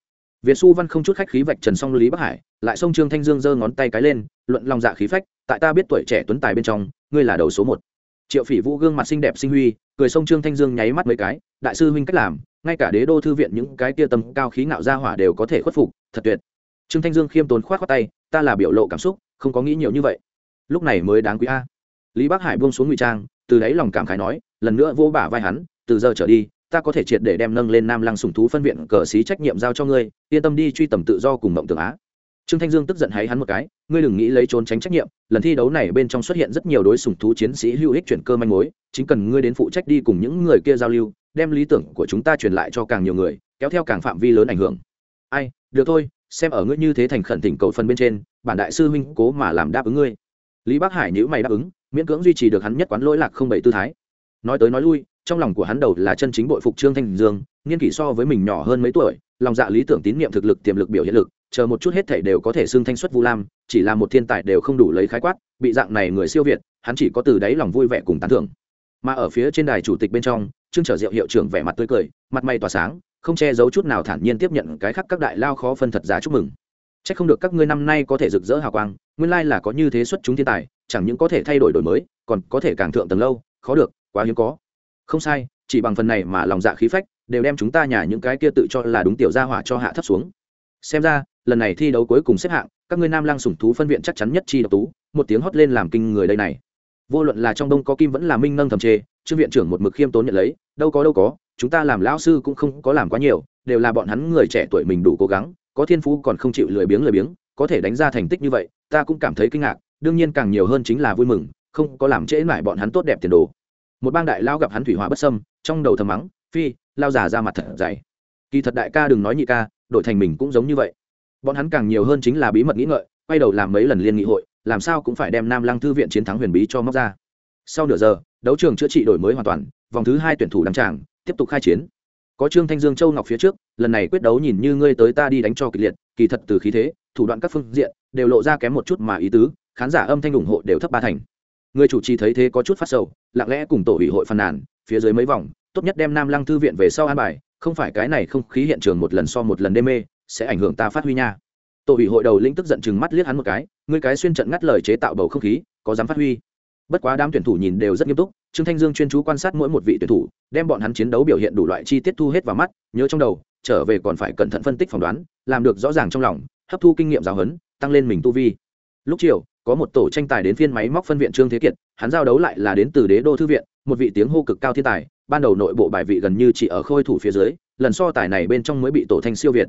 Việt xu văn không chút khách khí vạch trần song lý bắc hải, lại xông trương thanh dương giơ ngón tay cái lên, luận lòng dạ khí phách, tại ta biết tuổi trẻ tuấn tài bên trong, ngươi là đầu số một. Triệu phỉ vũ gương mặt xinh đẹp sinh huy, cười xông trương thanh dương nháy mắt mấy cái, đại sư huynh cách làm ngay cả đế đô thư viện những cái tia tâm cao khí ngạo ra hỏa đều có thể khuất phục, thật tuyệt. Trương thanh dương khiêm tốn khoát khoát tay, ta là biểu lộ cảm xúc, không có nghĩ nhiều như vậy. Lúc này mới đáng quý a. Lý bắc hải buông xuống ngụy trang, từ đấy lòng cảm khái nói, lần nữa vô bả vai hắn, từ giờ trở đi, ta có thể triệt để đem nâng lên nam lăng sùng thú phân viện cờ xí trách nhiệm giao cho ngươi, yên tâm đi truy tầm tự do cùng mộng tưởng á trương thanh dương tức giận hay hắn một cái, ngươi đừng nghĩ lấy trốn tránh trách nhiệm, lần thi đấu này bên trong xuất hiện rất nhiều đối sùng thú chiến sĩ hữu ích chuyển cơ manh mối, chính cần ngươi đến phụ trách đi cùng những người kia giao lưu, đem lý tưởng của chúng ta truyền lại cho càng nhiều người, kéo theo càng phạm vi lớn ảnh hưởng. Ai, được thôi, xem ở ngươi như thế thành khẩn tỉnh cầu phân bên trên, bản đại sư huynh cố mà làm đáp ứng ngươi. Lý bắc hải nhữ mày đáp ứng, miễn cưỡng duy trì được hắn nhất quán lỗi lạc không bảy tư thái. Nói tới nói lui, trong lòng của hắn đầu là chân chính bội phục trương thanh dương niên kỷ so với mình nhỏ hơn mấy tuổi, lòng dạ lý tưởng tín nhiệm thực lực, tiềm lực biểu hiện lực, chờ một chút hết thể đều có thể xưng thanh xuất vu lam, chỉ là một thiên tài đều không đủ lấy khái quát, bị dạng này người siêu việt, hắn chỉ có từ đáy lòng vui vẻ cùng tán thưởng. Mà ở phía trên đài chủ tịch bên trong, trương trở diệu hiệu trưởng vẻ mặt tươi cười, mặt mày tỏa sáng, không che giấu chút nào thản nhiên tiếp nhận cái khắc các đại lao khó phân thật giá chúc mừng. C h ắ c không được các ngươi năm nay có thể rực rỡ hào quang, nguyên lai là có như thế xuất chúng thiên tài, chẳng những có thể thay đổi đổi mới, còn có thể càng thượng tầng lâu, khó được, quá hiếm có. Không sai, chỉ bằng phần này mà lòng dạ khí phách đều đem chúng ta nhà những cái kia tự cho là đúng tiểu gia hỏa cho hạ thấp xuống. Xem ra, lần này thi đấu cuối cùng xếp hạng, các ngươi nam lang sủng thú phân viện chắc chắn nhất chi độc tú, một tiếng hót lên làm kinh người đây này. Vô luận là trong đông có kim vẫn là minh nâng thầm chê, trương viện trưởng một mực khiêm tốn nhận lấy, đâu có đâu có, chúng ta làm lão sư cũng không có làm quá nhiều, đều là bọn hắn người trẻ tuổi mình đủ cố gắng, có thiên phú còn không chịu lười biếng lười biếng, có thể đánh ra thành tích như vậy, ta cũng cảm thấy kinh ngạc, đương nhiên càng nhiều hơn chính là vui mừng, không có làm trễ mãi bọn hắn tốt đẹp tiền đồ. Một bang đại lao gặp hắn thủy hỏa bất sâm trong đầu thầm mắng phi, lao già ra mặt thật dày. Kỳ thật đại ca đừng nói nhị ca, đổi thành mình cũng giống như vậy. Bọn hắn càng nhiều hơn chính là bí mật nghĩ ngợi, quay đầu làm mấy lần liên nghị hội, làm sao cũng phải đem nam lăng thư viện chiến thắng huyền bí cho móc ra. Sau nửa giờ, đấu trường chữa trị đổi mới hoàn toàn, vòng thứ hai tuyển thủ đăng tràng, tiếp tục khai chiến. Có trương thanh dương, châu ngọc phía trước, lần này quyết đấu nhìn như ngươi tới ta đi đánh cho kịch liệt, kỳ thật từ khí thế, thủ đoạn các phương diện, đều lộ ra kém một chút mà ý tứ, khán giả âm thanh ủng hộ đều thấp ba thành. Người chủ trì thấy thế có chút phát sầu, lặng lẽ cùng tổ ủy hội phàn nàn, phía dưới mấy vòng tốt nhất đem nam lăng thư viện về sau an bài, không phải cái này không khí hiện trường một lần so một lần đê mê, sẽ ảnh hưởng ta phát huy nha. Tổ ủy hội đầu lĩnh tức giận chừng mắt liếc hắn một cái, ngươi cái xuyên trận ngắt lời chế tạo bầu không khí, có dám phát huy? Bất quá đám tuyển thủ nhìn đều rất nghiêm túc, trương thanh dương chuyên chú quan sát mỗi một vị tuyển thủ, đem bọn hắn chiến đấu biểu hiện đủ loại chi tiết thu hết vào mắt, nhớ trong đầu, trở về còn phải cẩn thận phân tích phỏng đoán, làm được rõ ràng trong lòng, hấp thu kinh nghiệm giáo huấn, tăng lên mình tu vi. Lúc chiều, có một tổ tranh tài đến phiên máy móc phân viện trương thế kiệt, hắn giao đấu lại là đến từ đế đô thư viện, một vị tiếng hô cực cao thiên tài ban đầu nội bộ bài vị gần như chỉ ở khôi thủ phía dưới, lần so tài này bên trong mới bị tổ thanh siêu việt.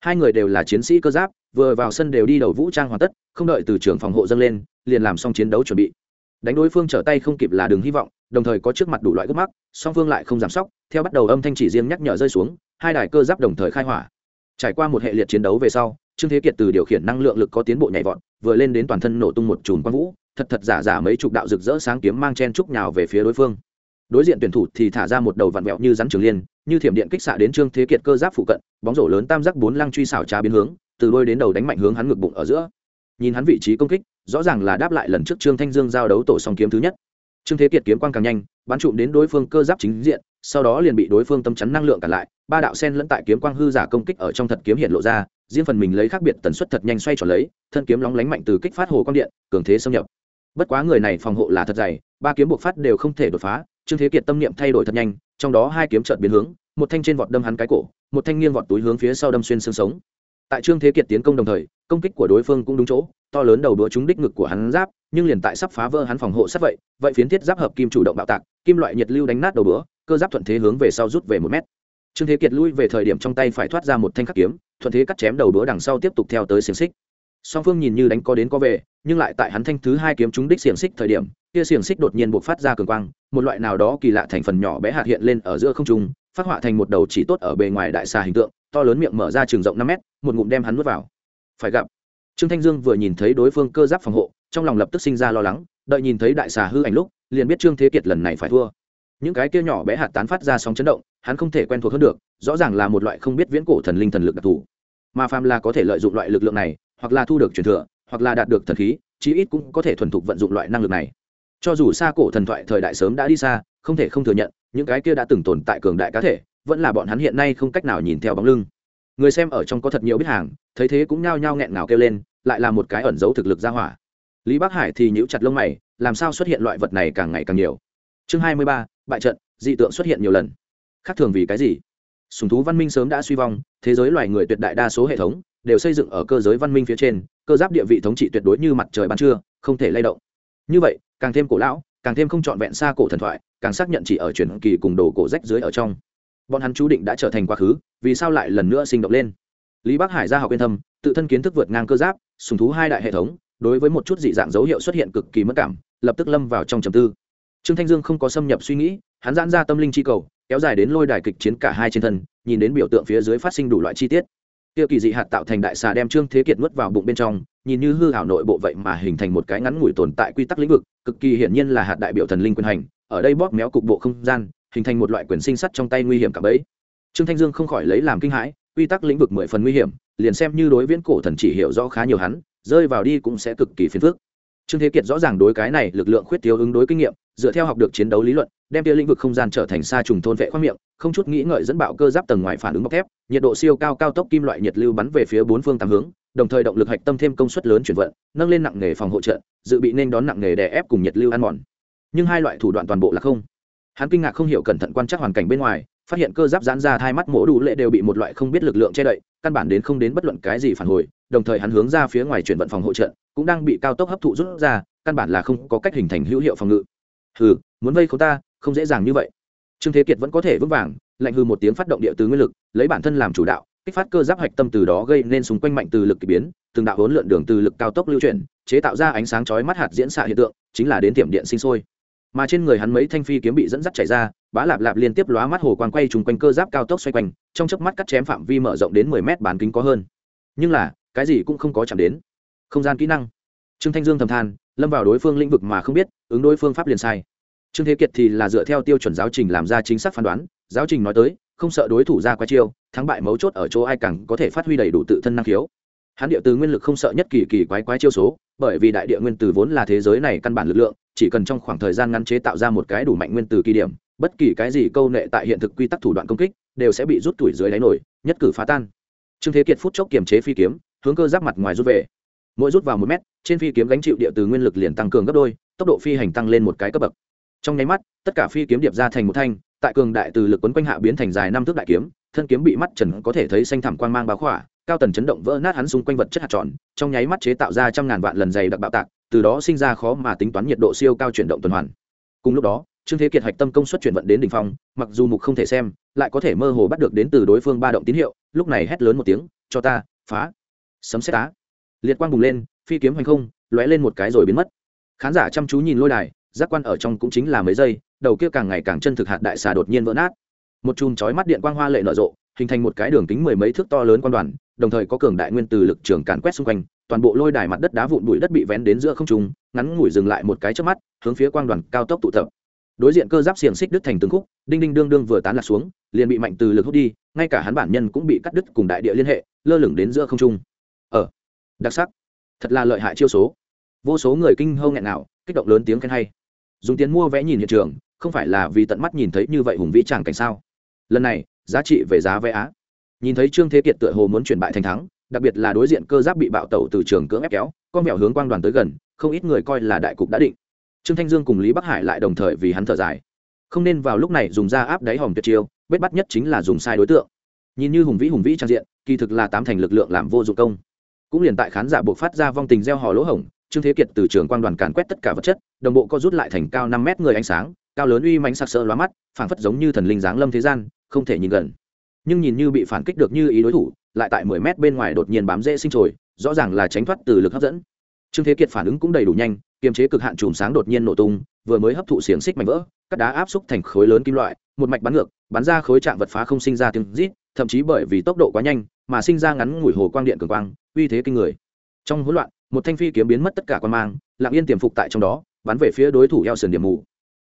Hai người đều là chiến sĩ cơ giáp, vừa vào sân đều đi đầu vũ trang hoàn tất, không đợi từ trường phòng hộ dâng lên, liền làm xong chiến đấu chuẩn bị. Đánh đối phương trở tay không kịp là đường hy vọng, đồng thời có trước mặt đủ loại gốc mắc, song phương lại không giảm sóc, theo bắt đầu âm thanh chỉ riêng nhắc nhở rơi xuống, hai đài cơ giáp đồng thời khai hỏa. Trải qua một hệ liệt chiến đấu về sau, trương thế kiệt từ điều khiển năng lượng lực có tiến bộ nhảy vọt, vừa lên đến toàn thân nổ tung một chùm quang vũ, thật thật giả giả mấy chục đạo rực rỡ sáng kiếm mang chen trúc nhào về phía đối phương đối diện tuyển thủ thì thả ra một đầu vặn vẹo như rắn trường liên, như thiểm điện kích xạ đến trương thế kiệt cơ giáp phụ cận, bóng rổ lớn tam giác bốn lăng truy xảo trá biến hướng, từ đôi đến đầu đánh mạnh hướng hắn ngực bụng ở giữa. Nhìn hắn vị trí công kích, rõ ràng là đáp lại lần trước trương thanh dương giao đấu tổ song kiếm thứ nhất. Trương thế kiệt kiếm quang càng nhanh, bắn trụm đến đối phương cơ giáp chính diện, sau đó liền bị đối phương tâm chắn năng lượng cản lại, ba đạo sen lẫn tại kiếm quang hư giả công kích ở trong thật kiếm hiện lộ ra, riêng phần mình lấy khác biệt tần suất thật nhanh xoay trở lấy, thân kiếm lóng lánh mạnh từ kích phát hồ quang điện, cường thế xâm nhập. Bất quá người này phòng hộ là thật dày, ba kiếm buộc phát đều không thể đột phá trương thế kiệt tâm niệm thay đổi thật nhanh, trong đó hai kiếm trợt biến hướng, một thanh trên vọt đâm hắn cái cổ, một thanh nghiêng vọt túi hướng phía sau đâm xuyên xương sống. Tại trương thế kiệt tiến công đồng thời, công kích của đối phương cũng đúng chỗ, to lớn đầu đũa trúng đích ngực của hắn giáp, nhưng liền tại sắp phá vỡ hắn phòng hộ sắp vậy vậy phiến thiết giáp hợp kim chủ động bạo tạc, kim loại nhiệt lưu đánh nát đầu đũa, cơ giáp thuận thế hướng về sau rút về một mét. Trương thế kiệt lui về thời điểm trong tay phải thoát ra một thanh khắc kiếm, thuận thế cắt chém đầu đũa đằng sau tiếp tục theo tới xiềng xích song phương nhìn như đánh có đến có về, nhưng lại tại hắn thanh thứ hai kiếm trúng đích xiềng xích thời điểm, kia xiềng xích đột nhiên buộc phát ra cường quang, một loại nào đó kỳ lạ thành phần nhỏ bé hạt hiện lên ở giữa không trung, phát họa thành một đầu chỉ tốt ở bề ngoài đại xà hình tượng, to lớn miệng mở ra trường rộng năm mét, một ngụm đem hắn nuốt vào. Phải gặp. Trương thanh dương vừa nhìn thấy đối phương cơ giáp phòng hộ, trong lòng lập tức sinh ra lo lắng, đợi nhìn thấy đại xà hư ảnh lúc, liền biết trương thế kiệt lần này phải thua. Những cái kia nhỏ bé hạt tán phát ra sóng chấn động, hắn không thể quen thuộc hơn được, rõ ràng là một loại không biết viễn cổ thần linh thần lực đặc thù. Mà phàm là có thể lợi dụng loại lực lượng này hoặc là thu được truyền thừa, hoặc là đạt được thần khí, chí ít cũng có thể thuần thục vận dụng loại năng lực này. Cho dù xa cổ thần thoại thời đại sớm đã đi xa, không thể không thừa nhận, những cái kia đã từng tồn tại cường đại cá thể, vẫn là bọn hắn hiện nay không cách nào nhìn theo bóng lưng. Người xem ở trong có thật nhiều biết hàng, thấy thế cũng nhao nhao nghẹn ngào kêu lên, lại là một cái ẩn giấu thực lực ra hỏa. Lý bắc hải thì nhíu chặt lông mày, làm sao xuất hiện loại vật này càng ngày càng nhiều. Chương hai mươi ba, bại trận, dị tượng xuất hiện nhiều lần. Khác thường vì cái gì? Sùng thú văn minh sớm đã suy vong, thế giới loài người tuyệt đại đa số hệ thống đều xây dựng ở cơ giới văn minh phía trên, cơ giáp địa vị thống trị tuyệt đối như mặt trời ban trưa, không thể lay động. Như vậy, càng thêm cổ lão, càng thêm không trọn vẹn xa cổ thần thoại, càng xác nhận chỉ ở truyền kỳ cùng đồ cổ rách dưới ở trong. Bọn hắn chú định đã trở thành quá khứ, vì sao lại lần nữa sinh động lên? Lý bắc hải ra học yên thâm, tự thân kiến thức vượt ngang cơ giáp, sùng thú hai đại hệ thống, đối với một chút dị dạng dấu hiệu xuất hiện cực kỳ mất cảm, lập tức lâm vào trong trầm tư. Trương thanh dương không có xâm nhập suy nghĩ, hắn giãn ra tâm linh chi cầu, kéo dài đến lôi đài kịch chiến cả hai trên thân, nhìn đến biểu tượng phía dưới phát sinh đủ loại chi tiết tiêu kỳ dị hạt tạo thành đại xà đem trương thế kiệt nuốt vào bụng bên trong, nhìn như hư hảo nội bộ vậy mà hình thành một cái ngắn ngủi tồn tại quy tắc lĩnh vực, cực kỳ hiển nhiên là hạt đại biểu thần linh quyền hành, ở đây bóp méo cục bộ không gian, hình thành một loại quyền sinh sắt trong tay nguy hiểm cả bấy. Trương thanh dương không khỏi lấy làm kinh hãi, quy tắc lĩnh vực mười phần nguy hiểm, liền xem như đối viễn cổ thần chỉ hiểu rõ khá nhiều hắn, rơi vào đi cũng sẽ cực kỳ phiền phức. Trương thế kiệt rõ ràng đối cái này lực lượng khuyết thiếu ứng đối kinh nghiệm dựa theo học được chiến đấu lý luận, đem tia lĩnh vực không gian trở thành xa trùng thôn vệ khoang miệng, không chút nghĩ ngợi dẫn bạo cơ giáp tầng ngoài phản ứng bọc thép, nhiệt độ siêu cao cao tốc kim loại nhiệt lưu bắn về phía bốn phương tám hướng, đồng thời động lực hạch tâm thêm công suất lớn chuyển vận, nâng lên nặng nghề phòng hỗ trợ dự bị nên đón nặng nghề đè ép cùng nhiệt lưu ăn mòn. Nhưng hai loại thủ đoạn toàn bộ là không. Hắn kinh ngạc không hiểu cẩn thận quan trắc hoàn cảnh bên ngoài, phát hiện cơ giáp giãn ra hai mắt mổ đủ lệ đều bị một loại không biết lực lượng che đậy, căn bản đến không đến bất luận cái gì phản hồi, đồng thời hắn hướng ra phía ngoài chuyển vận phòng hỗ trợ cũng đang bị cao tốc hấp thụ rút ra, căn bản là không có cách hình thành hữu hiệu phòng ngự hừ, muốn vây khấu ta, không dễ dàng như vậy. Trương thế kiệt vẫn có thể vững vàng, lạnh hư một tiếng phát động địa từ nguyên lực, lấy bản thân làm chủ đạo, kích phát cơ giáp hạch tâm từ đó gây nên xung quanh mạnh từ lực k ỳ biến, từng đạo hỗn lượn đường từ lực cao tốc lưu chuyển, chế tạo ra ánh sáng chói mắt hạt diễn xạ hiện tượng, chính là đến tiệm điện sinh sôi. Mà trên người hắn mấy thanh phi kiếm bị dẫn dắt chảy ra, bá lạp lạp liên tiếp lóa mắt hồ quang quay trùng quanh cơ giáp cao tốc xoay quanh, trong chớp mắt cắt chém phạm vi mở rộng đến mười mét bán kính có hơn. Nhưng là, cái gì cũng không có chạm đến. Không gian kỹ năng trương thanh dương thầm than, lâm vào đối phương lĩnh vực mà không biết, ứng đối phương pháp liền sai. Trương thế kiệt thì là dựa theo tiêu chuẩn giáo trình làm ra chính xác phán đoán, giáo trình nói tới, không sợ đối thủ ra quá chiêu, thắng bại mấu chốt ở chỗ ai càng có thể phát huy đầy đủ tự thân năng khiếu. Hắn địa từ nguyên lực không sợ nhất kỳ kỳ quái quái chiêu số, bởi vì đại địa nguyên từ vốn là thế giới này căn bản lực lượng, chỉ cần trong khoảng thời gian ngắn chế tạo ra một cái đủ mạnh nguyên từ kỳ điểm, bất kỳ cái gì câu nệ tại hiện thực quy tắc thủ đoạn công kích, đều sẽ bị rút tuổi dưới đáy nổi, nhất cử phá tan. Trương thế kiệt phút chốc kiềm chế phi kiếm, hướng cơ giáp mặt ngoài rút về mỗi rút vào một mét, trên phi kiếm gánh chịu địa từ nguyên lực liền tăng cường gấp đôi, tốc độ phi hành tăng lên một cái cấp bậc. Trong nháy mắt, tất cả phi kiếm điệp ra thành một thanh, tại cường đại từ lực quấn quanh hạ biến thành dài năm thước đại kiếm, thân kiếm bị mắt trần có thể thấy xanh thảm quang mang báo khỏa, cao tần chấn động vỡ nát hắn xung quanh vật chất hạt tròn, trong nháy mắt chế tạo ra trăm ngàn vạn lần dày đặc bạo tạc, từ đó sinh ra khó mà tính toán nhiệt độ siêu cao chuyển động tuần hoàn. Cùng lúc đó, trương thế kiệt hạch tâm công suất chuyển vận đến đ ỉ n h phong, mặc dù mục không thể xem, lại có thể mơ hồ bắt được đến từ đối phương ba động tín hiệu, lúc này hét lớn một tiếng, cho ta, phá! Sấm xét á liệt quang bùng lên, phi kiếm hành không, lóe lên một cái rồi biến mất. Khán giả chăm chú nhìn lôi đài, giác quan ở trong cũng chính là mấy giây, đầu kia càng ngày càng chân thực hạt đại xà đột nhiên vỡ nát. Một chùm chói mắt điện quang hoa lệ nở rộ, hình thành một cái đường kính mười mấy thước to lớn quan đoàn, đồng thời có cường đại nguyên từ lực trường càn quét xung quanh, toàn bộ lôi đài mặt đất đá vụn bụi đất bị vén đến giữa không trung, ngắn ngủi dừng lại một cái trước mắt, hướng phía quang đoàn cao tốc tụ tập. Đối diện cơ giáp xiềng xích đứt thành từng khúc, đinh đinh đương đương vừa tán lạc xuống, liền bị mạnh từ lực hút đi, ngay cả hắn bản nhân cũng bị cắt đứt cùng đại địa liên hệ, lơ lửng đến giữa không trung đặc sắc. Thật là lợi hại chiêu số. Vô số người kinh hâu nghẹn nào kích động lớn tiếng khen hay. Dùng tiền mua vẽ nhìn hiện trường, không phải là vì tận mắt nhìn thấy như vậy hùng vĩ chẳng cảnh sao? Lần này, giá trị về giá vé á. Nhìn thấy trương thế kiệt tựa hồ muốn chuyển bại thành thắng, đặc biệt là đối diện cơ giáp bị bạo tẩu từ trường cưỡng ép kéo, con mèo hướng quang đoàn tới gần, không ít người coi là đại cục đã định. Trương thanh dương cùng lý bắc hải lại đồng thời vì hắn thở dài. Không nên vào lúc này dùng ra áp đáy hòm tuyệt chiêu, bết bắt nhất chính là dùng sai đối tượng. Nhìn như hùng vĩ hùng vĩ trang diện, kỳ thực là tám thành lực lượng làm vô dụng công cũng liền tại khán giả buộc phát ra vong tình gieo hò lỗ hổng, trương thế kiệt từ trường quang đoàn càn quét tất cả vật chất, đồng bộ co rút lại thành cao năm mét người ánh sáng, cao lớn uy mánh sặc sỡ lóa mắt, phảng phất giống như thần linh giáng lâm thế gian, không thể nhìn gần. Nhưng nhìn như bị phản kích được như ý đối thủ, lại tại mười mét bên ngoài đột nhiên bám dễ sinh trồi, rõ ràng là tránh thoát từ lực hấp dẫn. Trương thế kiệt phản ứng cũng đầy đủ nhanh, kiềm chế cực hạn chùm sáng đột nhiên nổ tung, vừa mới hấp thụ xiềng xích mảnh vỡ các đá áp xúc thành khối lớn kim loại, một mạch bắn ngược, bắn ra khối trạng vật phá không sinh ra tiếng rít, thậm chí bởi vì tốc độ quá nhanh, mà sinh ra ngắn ngủi hồ quang điện cường quang uy thế kinh người. Trong hỗn loạn, một thanh phi kiếm biến mất tất cả quan mang, lặng yên tiềm phục tại trong đó, bắn về phía đối thủ eo sườn điểm mù.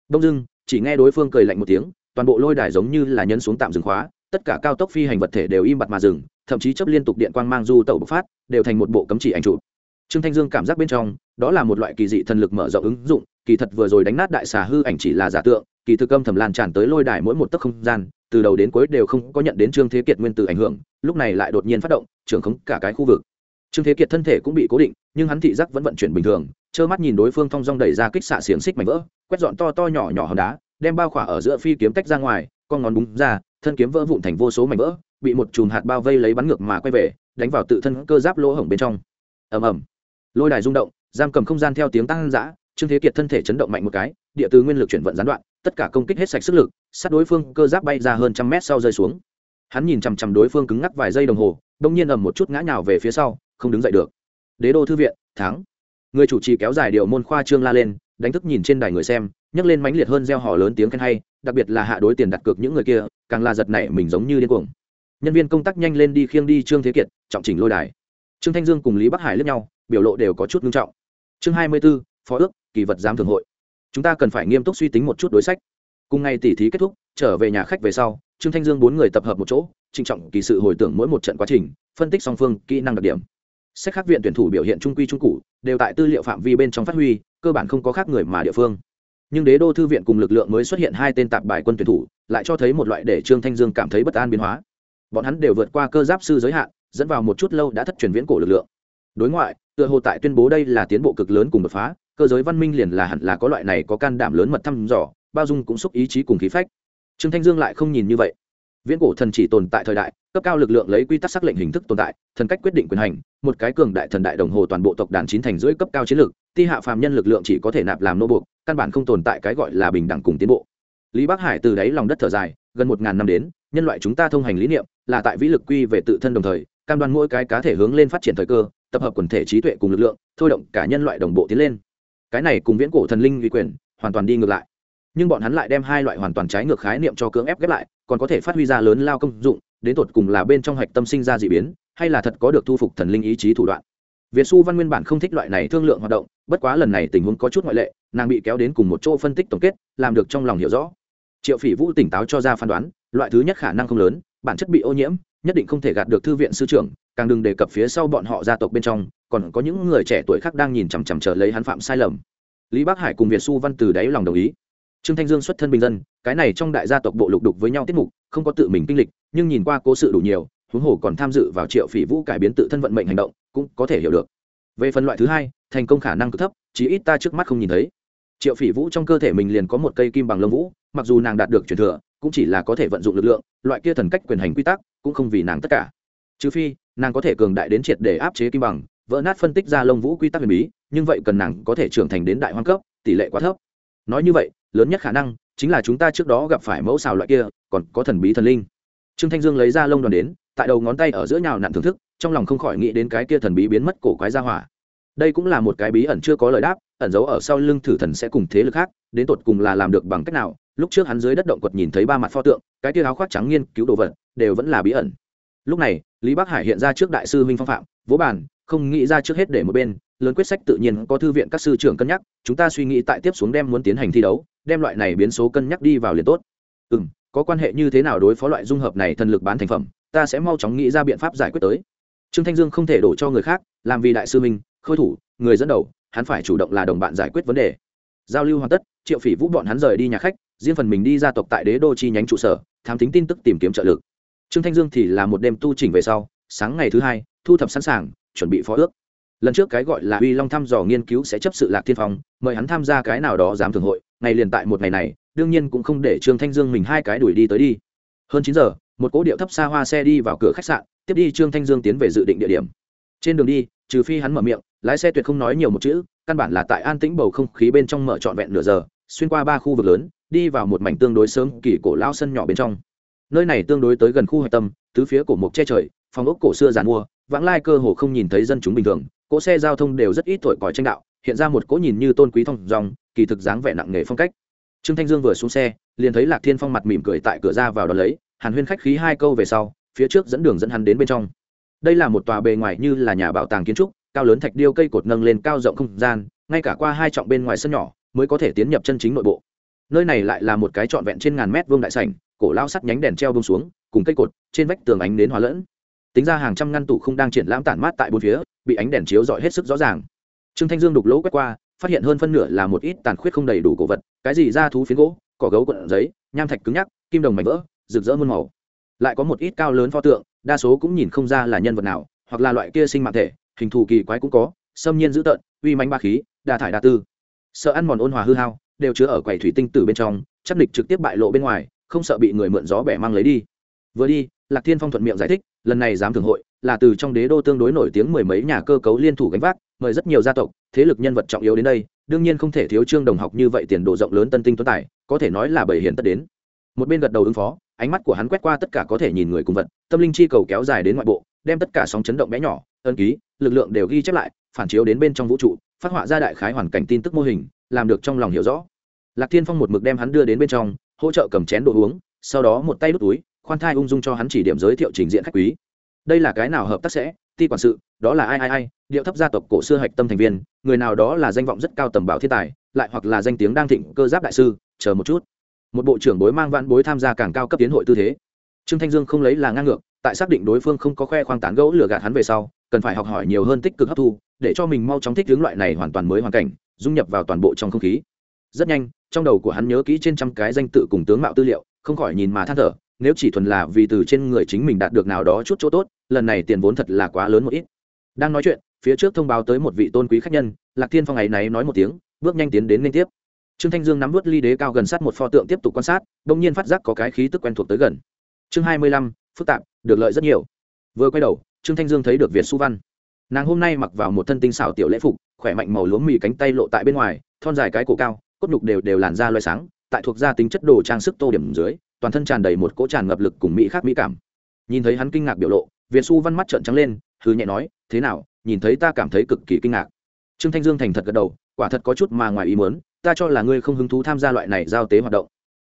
Đông dưng chỉ nghe đối phương cười lạnh một tiếng, toàn bộ lôi đài giống như là nhấn xuống tạm dừng khóa, tất cả cao tốc phi hành vật thể đều im bặt mà dừng, thậm chí chấp liên tục điện quang mang du tẩu bộc phát, đều thành một bộ cấm chỉ ảnh chụp. Trương thanh dương cảm giác bên trong, đó là một loại kỳ dị thần lực mở rộng ứng dụng, kỳ thật vừa rồi đánh nát đại xà hư ảnh chỉ là giả tượng, kỳ thực âm thầm lan tràn tới lôi đài mỗi một tấc không gian, từ đầu đến cuối đều không có nhận đến trương thế kiệt nguyên tử ảnh hưởng, lúc này lại đột nhiên phát động, trưởng khống cả cái khu vực trương thế kiệt thân thể cũng bị cố định, nhưng hắn thị giác vẫn vận chuyển bình thường, trơ mắt nhìn đối phương thong dong đẩy ra kích xạ xiềng xích mảnh vỡ, quét dọn to to nhỏ nhỏ hòn đá, đem bao khỏa ở giữa phi kiếm tách ra ngoài, con ngón búng ra, thân kiếm vỡ vụn thành vô số mảnh vỡ, bị một chùm hạt bao vây lấy bắn ngược mà quay về, đánh vào tự thân cơ giáp lỗ hổng bên trong. Ầm ầm. Lôi đài rung động, giam cầm không gian theo tiếng tăng dã, trương thế kiệt thân thể chấn động mạnh một cái, địa từ nguyên lực chuyển vận gián đoạn, tất cả công kích hết sạch sức lực, sát đối phương cơ giáp bay ra hơn trăm mét sau rơi xuống. Hắn nhìn chằm chằm đối phương cứng ngắc vài giây đồng hồ đông nhiên ầm một chút ngã nhào về phía sau không đứng dậy được. Đế đô thư viện, thắng. Người chủ trì kéo dài điệu môn khoa trương la lên, đánh thức nhìn trên đài người xem, nhấc lên mãnh liệt hơn gieo hò lớn tiếng khen hay, đặc biệt là hạ đối tiền đặt cược những người kia, càng là giật nảy mình giống như điên cuồng. Nhân viên công tác nhanh lên đi khiêng đi trương thế kiệt, trọng chỉnh lôi đài. Trương thanh dương cùng lý bắc hải lướt nhau, biểu lộ đều có chút nghiêm trọng. Chương hai mươi b ố phó ước, kỳ vật giám thường hội. Chúng ta cần phải nghiêm túc suy tính một chút đối sách. Cùng ngày tỉ thí kết thúc, trở về nhà khách về sau, trương thanh dương bốn người tập hợp một chỗ, trịnh trọng kỳ sự hồi tưởng mỗi một trận quá trình, phân tích song phương kỹ năng đặc điểm sách khác viện tuyển thủ biểu hiện trung quy trung cụ, đều tại tư liệu phạm vi bên trong phát huy, cơ bản không có khác người mà địa phương. Nhưng đế đô thư viện cùng lực lượng mới xuất hiện hai tên tạp bài quân tuyển thủ, lại cho thấy một loại để trương thanh dương cảm thấy bất an biến hóa. Bọn hắn đều vượt qua cơ giáp sư giới hạn, dẫn vào một chút lâu đã thất truyền viễn cổ lực lượng. Đối ngoại, tựa hồ tại tuyên bố đây là tiến bộ cực lớn cùng đột phá, cơ giới văn minh liền là hẳn là có loại này có can đảm lớn mật thăm dò, bao dung cũng xúc ý chí cùng khí phách. Trương thanh dương lại không nhìn như vậy viễn cổ thần chỉ tồn tại thời đại, cấp cao lực lượng lấy quy tắc xác lệnh hình thức tồn tại, thần cách quyết định quyền hành, một cái cường đại thần đại đồng hồ toàn bộ tộc đàn chín thành rưỡi cấp cao chiến lược, ti hạ phàm nhân lực lượng chỉ có thể nạp làm nô buộc, căn bản không tồn tại cái gọi là bình đẳng cùng tiến bộ. Lý bắc hải từ đáy lòng đất thở dài, gần một ngàn năm đến, nhân loại chúng ta thông hành lý niệm, là tại vĩ lực quy về tự thân đồng thời, cam đoan mỗi cái cá thể hướng lên phát triển thời cơ, tập hợp quần thể trí tuệ cùng lực lượng, thôi động cả nhân loại đồng bộ tiến lên. Cái này cùng viễn cổ thần linh uy quyền, hoàn toàn đi ngược lại nhưng bọn hắn lại đem hai loại hoàn toàn trái ngược khái niệm cho cưỡng ép ghép lại, còn có thể phát huy ra lớn lao công dụng, đến tột cùng là bên trong hạch tâm sinh ra d ị biến, hay là thật có được thu phục thần linh ý chí thủ đoạn. Việt xu văn nguyên bản không thích loại này thương lượng hoạt động, bất quá lần này tình huống có chút ngoại lệ, nàng bị kéo đến cùng một chỗ phân tích tổng kết, làm được trong lòng hiểu rõ. Triệu phỉ vũ tỉnh táo cho ra phán đoán, loại thứ nhất khả năng không lớn, bản chất bị ô nhiễm, nhất định không thể gạt được thư viện sư trưởng, càng đừng đề cập phía sau bọn họ gia tộc bên trong, còn có những người trẻ tuổi khác đang nhìn chằm chằm chờ lấy hắn phạm sai lầm. Lý bắc hải cùng việt xu văn từ đáy lòng đồng ý trương thanh dương xuất thân bình dân, cái này trong đại gia tộc bộ lục đục với nhau tiết mục, không có tự mình kinh lịch, nhưng nhìn qua cố sự đủ nhiều, huống hồ còn tham dự vào triệu phỉ vũ cải biến tự thân vận mệnh hành động, cũng có thể hiểu được. Về phần loại thứ hai, thành công khả năng cực thấp, chí ít ta trước mắt không nhìn thấy. Triệu phỉ vũ trong cơ thể mình liền có một cây kim bằng lông vũ, mặc dù nàng đạt được truyền thừa, cũng chỉ là có thể vận dụng lực lượng, loại kia thần cách quyền hành quy tắc, cũng không vì nàng tất cả. Trừ phi, nàng có thể cường đại đến triệt để áp chế kim bằng, vỡ nát phân tích ra lông vũ quy tắc huyền bí, nhưng vậy cần nàng có thể trưởng thành đến đại hoang cấp, tỷ lệ quá thấp. Nói như vậy lớn nhất khả năng chính là chúng ta trước đó gặp phải mẫu xào loại kia, còn có thần bí thần linh. Trương thanh dương lấy ra lông đoàn đến, tại đầu ngón tay ở giữa nhào nặn thưởng thức, trong lòng không khỏi nghĩ đến cái kia thần bí biến mất cổ quái ra hỏa. Đây cũng là một cái bí ẩn chưa có lời đáp, ẩn giấu ở sau lưng thử thần sẽ cùng thế lực khác, đến tột cùng là làm được bằng cách nào, lúc trước hắn dưới đất động quật nhìn thấy ba mặt pho tượng, cái kia áo khoác trắng nghiên cứu đồ vật, đều vẫn là bí ẩn. Lúc này, lý bắc hải hiện ra trước đại sư minh phong phạm, vỗ bàn, không nghĩ ra trước hết để một bên, lớn quyết sách tự nhiên có thư viện các sư trưởng cân nhắc, chúng ta suy nghĩ tại tiếp xuống đem muốn tiến hành thi đấu đem loại này biến số cân nhắc đi vào liền tốt. Ừ m có quan hệ như thế nào đối phó loại dung hợp này thần lực bán thành phẩm, ta sẽ mau chóng nghĩ ra biện pháp giải quyết tới. Trương thanh dương không thể đổ cho người khác, làm vì đại sư minh, khôi thủ, người dẫn đầu, hắn phải chủ động là đồng bạn giải quyết vấn đề. Giao lưu hoàn tất, triệu phỉ vũ bọn hắn rời đi nhà khách, riêng phần mình đi gia tộc tại đế đô chi nhánh trụ sở thám tính tin tức tìm kiếm trợ lực. Trương thanh dương thì là một đêm tu chỉnh về sau, sáng ngày thứ hai, thu thập sẵn sàng, chuẩn bị phó ước lần trước cái gọi là uy long thăm dò nghiên cứu sẽ chấp sự lạc thiên phong, mời hắn tham gia cái nào đó giám thường hội, ngày liền tại một ngày này, đương nhiên cũng không để trương thanh dương mình hai cái đuổi đi tới đi. Hơn chín giờ, một cỗ điệu thấp xa hoa xe đi vào cửa khách sạn, tiếp đi trương thanh dương tiến về dự định địa điểm. Trên đường đi, trừ phi hắn mở miệng, lái xe tuyệt không nói nhiều một chữ, căn bản là tại an tĩnh bầu không khí bên trong mở trọn vẹn nửa giờ, xuyên qua ba khu vực lớn, đi vào một mảnh tương đối sớm kỳ cổ lao sân nhỏ bên trong. Nơi này tương đối tới gần khu hạch tâm, tứ phía cổ mộc che trời, phòng ốc cổ xưa giàn mua, vãng lai cơ hồ không nhìn thấy dân chúng bình thường cỗ xe giao thông đều rất ít thổi còi tranh đạo, hiện ra một cỗ nhìn như tôn quý thông dòng, kỳ thực dáng vẻ nặng nề phong cách. Trương thanh dương vừa xuống xe, liền thấy lạc thiên phong mặt mỉm cười tại cửa ra vào đó lấy, hàn huyên khách khí hai câu về sau, phía trước dẫn đường dẫn hắn đến bên trong. Đây là một tòa bề ngoài như là nhà bảo tàng kiến trúc, cao lớn thạch điêu cây cột nâng lên cao rộng không gian, ngay cả qua hai trọng bên ngoài sân nhỏ, mới có thể tiến nhập chân chính nội bộ. Nơi này lại là một cái trọn vẹn trên ngàn mét vuông đại sảnh, cổ lao sắt nhánh đèn treo bông xuống, cùng cây cột, trên vách tường ánh đến hóa lẫn tính ra hàng trăm ngăn tủ không đang triển lãm tản mát tại bốn phía, bị ánh đèn chiếu rọi hết sức rõ ràng. Trương thanh dương đục lỗ quét qua, phát hiện hơn phân nửa là một ít tàn khuyết không đầy đủ cổ vật, cái gì ra thú phiến gỗ, cỏ gấu quận giấy, nham thạch cứng nhắc, kim đồng mảnh vỡ, rực rỡ muôn màu. Lại có một ít cao lớn pho tượng, đa số cũng nhìn không ra là nhân vật nào, hoặc là loại kia sinh mạng thể, hình thù kỳ quái cũng có, xâm nhiên dữ tợn, uy mánh ba khí, đa thải đa tư. Sợ ăn mòn ôn hòa hư hao, đều chứa ở quầy thủy tinh từ bên trong, chắc địch trực tiếp bại lộ bên ngoài, không sợ bị người mượn gió bẻ mang lấy đi vừa đi, lạc thiên phong thuận miệng giải thích, lần này giám thường hội, là từ trong đế đô tương đối nổi tiếng mười mấy nhà cơ cấu liên thủ gánh vác, mời rất nhiều gia tộc, thế lực nhân vật trọng yếu đến đây, đương nhiên không thể thiếu trương đồng học như vậy tiền đồ rộng lớn tân tinh tuấn tài, có thể nói là bảy hiền tất đến. Một bên gật đầu ứng phó, ánh mắt của hắn quét qua tất cả có thể nhìn người cùng vật, tâm linh chi cầu kéo dài đến ngoại bộ, đem tất cả sóng chấn động bé nhỏ ân ký, lực lượng đều ghi chép lại, phản chiếu đến bên trong vũ trụ, phát họa ra đại khái hoàn cảnh tin tức mô hình, làm được trong lòng hiểu rõ. Lạc thiên phong một mực đem hắn đưa đến bên trong, hỗ trợ cầm chén đồ uống, sau đó một tay đút túi khoan thai ung dung cho hắn chỉ điểm giới thiệu trình diện khách quý. Đây là cái nào hợp tác sẽ, ti quản sự, đó là ai ai ai, điệu thấp gia tộc cổ xưa hạch tâm thành viên, người nào đó là danh vọng rất cao tầm bảo thiên tài, lại hoặc là danh tiếng đang thịnh cơ giáp đại sư, chờ một chút. Một bộ trưởng bối mang vãn bối tham gia càng cao cấp tiến hội tư thế. Trương thanh dương không lấy là ngang ngược, tại xác định đối phương không có khoe khoang tán gẫu lừa gạt hắn về sau, cần phải học hỏi nhiều hơn tích cực hấp thu, để cho mình mau chóng thích hướng loại này hoàn toàn mới hoàn cảnh, dung nhập vào toàn bộ trong không khí. Rất nhanh, trong đầu của hắn nhớ kỹ trên trăm cái danh tự cùng tướng mạo tư liệu, không khỏi nhìn mà than thở nếu chỉ thuần là vì từ trên người chính mình đạt được nào đó chút chỗ tốt, lần này tiền vốn thật là quá lớn một ít. Đang nói chuyện, phía trước thông báo tới một vị tôn quý khách nhân, lạc thiên phong ấy náy nói một tiếng, bước nhanh tiến đến liên tiếp. Trương thanh dương nắm vớt ly đế cao gần sát một pho tượng tiếp tục quan sát đ nhiên phát giác có cái khí tức quen thuộc tới gần. Chương hai mươi lăm, phức tạp, được lợi rất nhiều. Vừa quay đầu, trương thanh dương thấy được việt su văn. Nàng hôm nay mặc vào một thân tinh xảo tiểu lễ phục, khỏe mạnh màu lúa mì cánh tay lộ tại bên ngoài, thon dài cái cổ cao, cốt nhục đều đều làn da loay sáng, tại thuộc gia tính chất đồ trang sức tô điểm dưới toàn thân tràn đầy một cỗ tràn ngập lực cùng mỹ khác mỹ cảm. Nhìn thấy hắn kinh ngạc biểu lộ, việt xu văn mắt trợn trắng lên hư nhẹ nói, thế nào, nhìn thấy ta cảm thấy cực kỳ kinh ngạc. Trương thanh dương thành thật gật đầu, quả thật có chút mà ngoài ý muốn, ta cho là ngươi không hứng thú tham gia loại này giao tế hoạt động.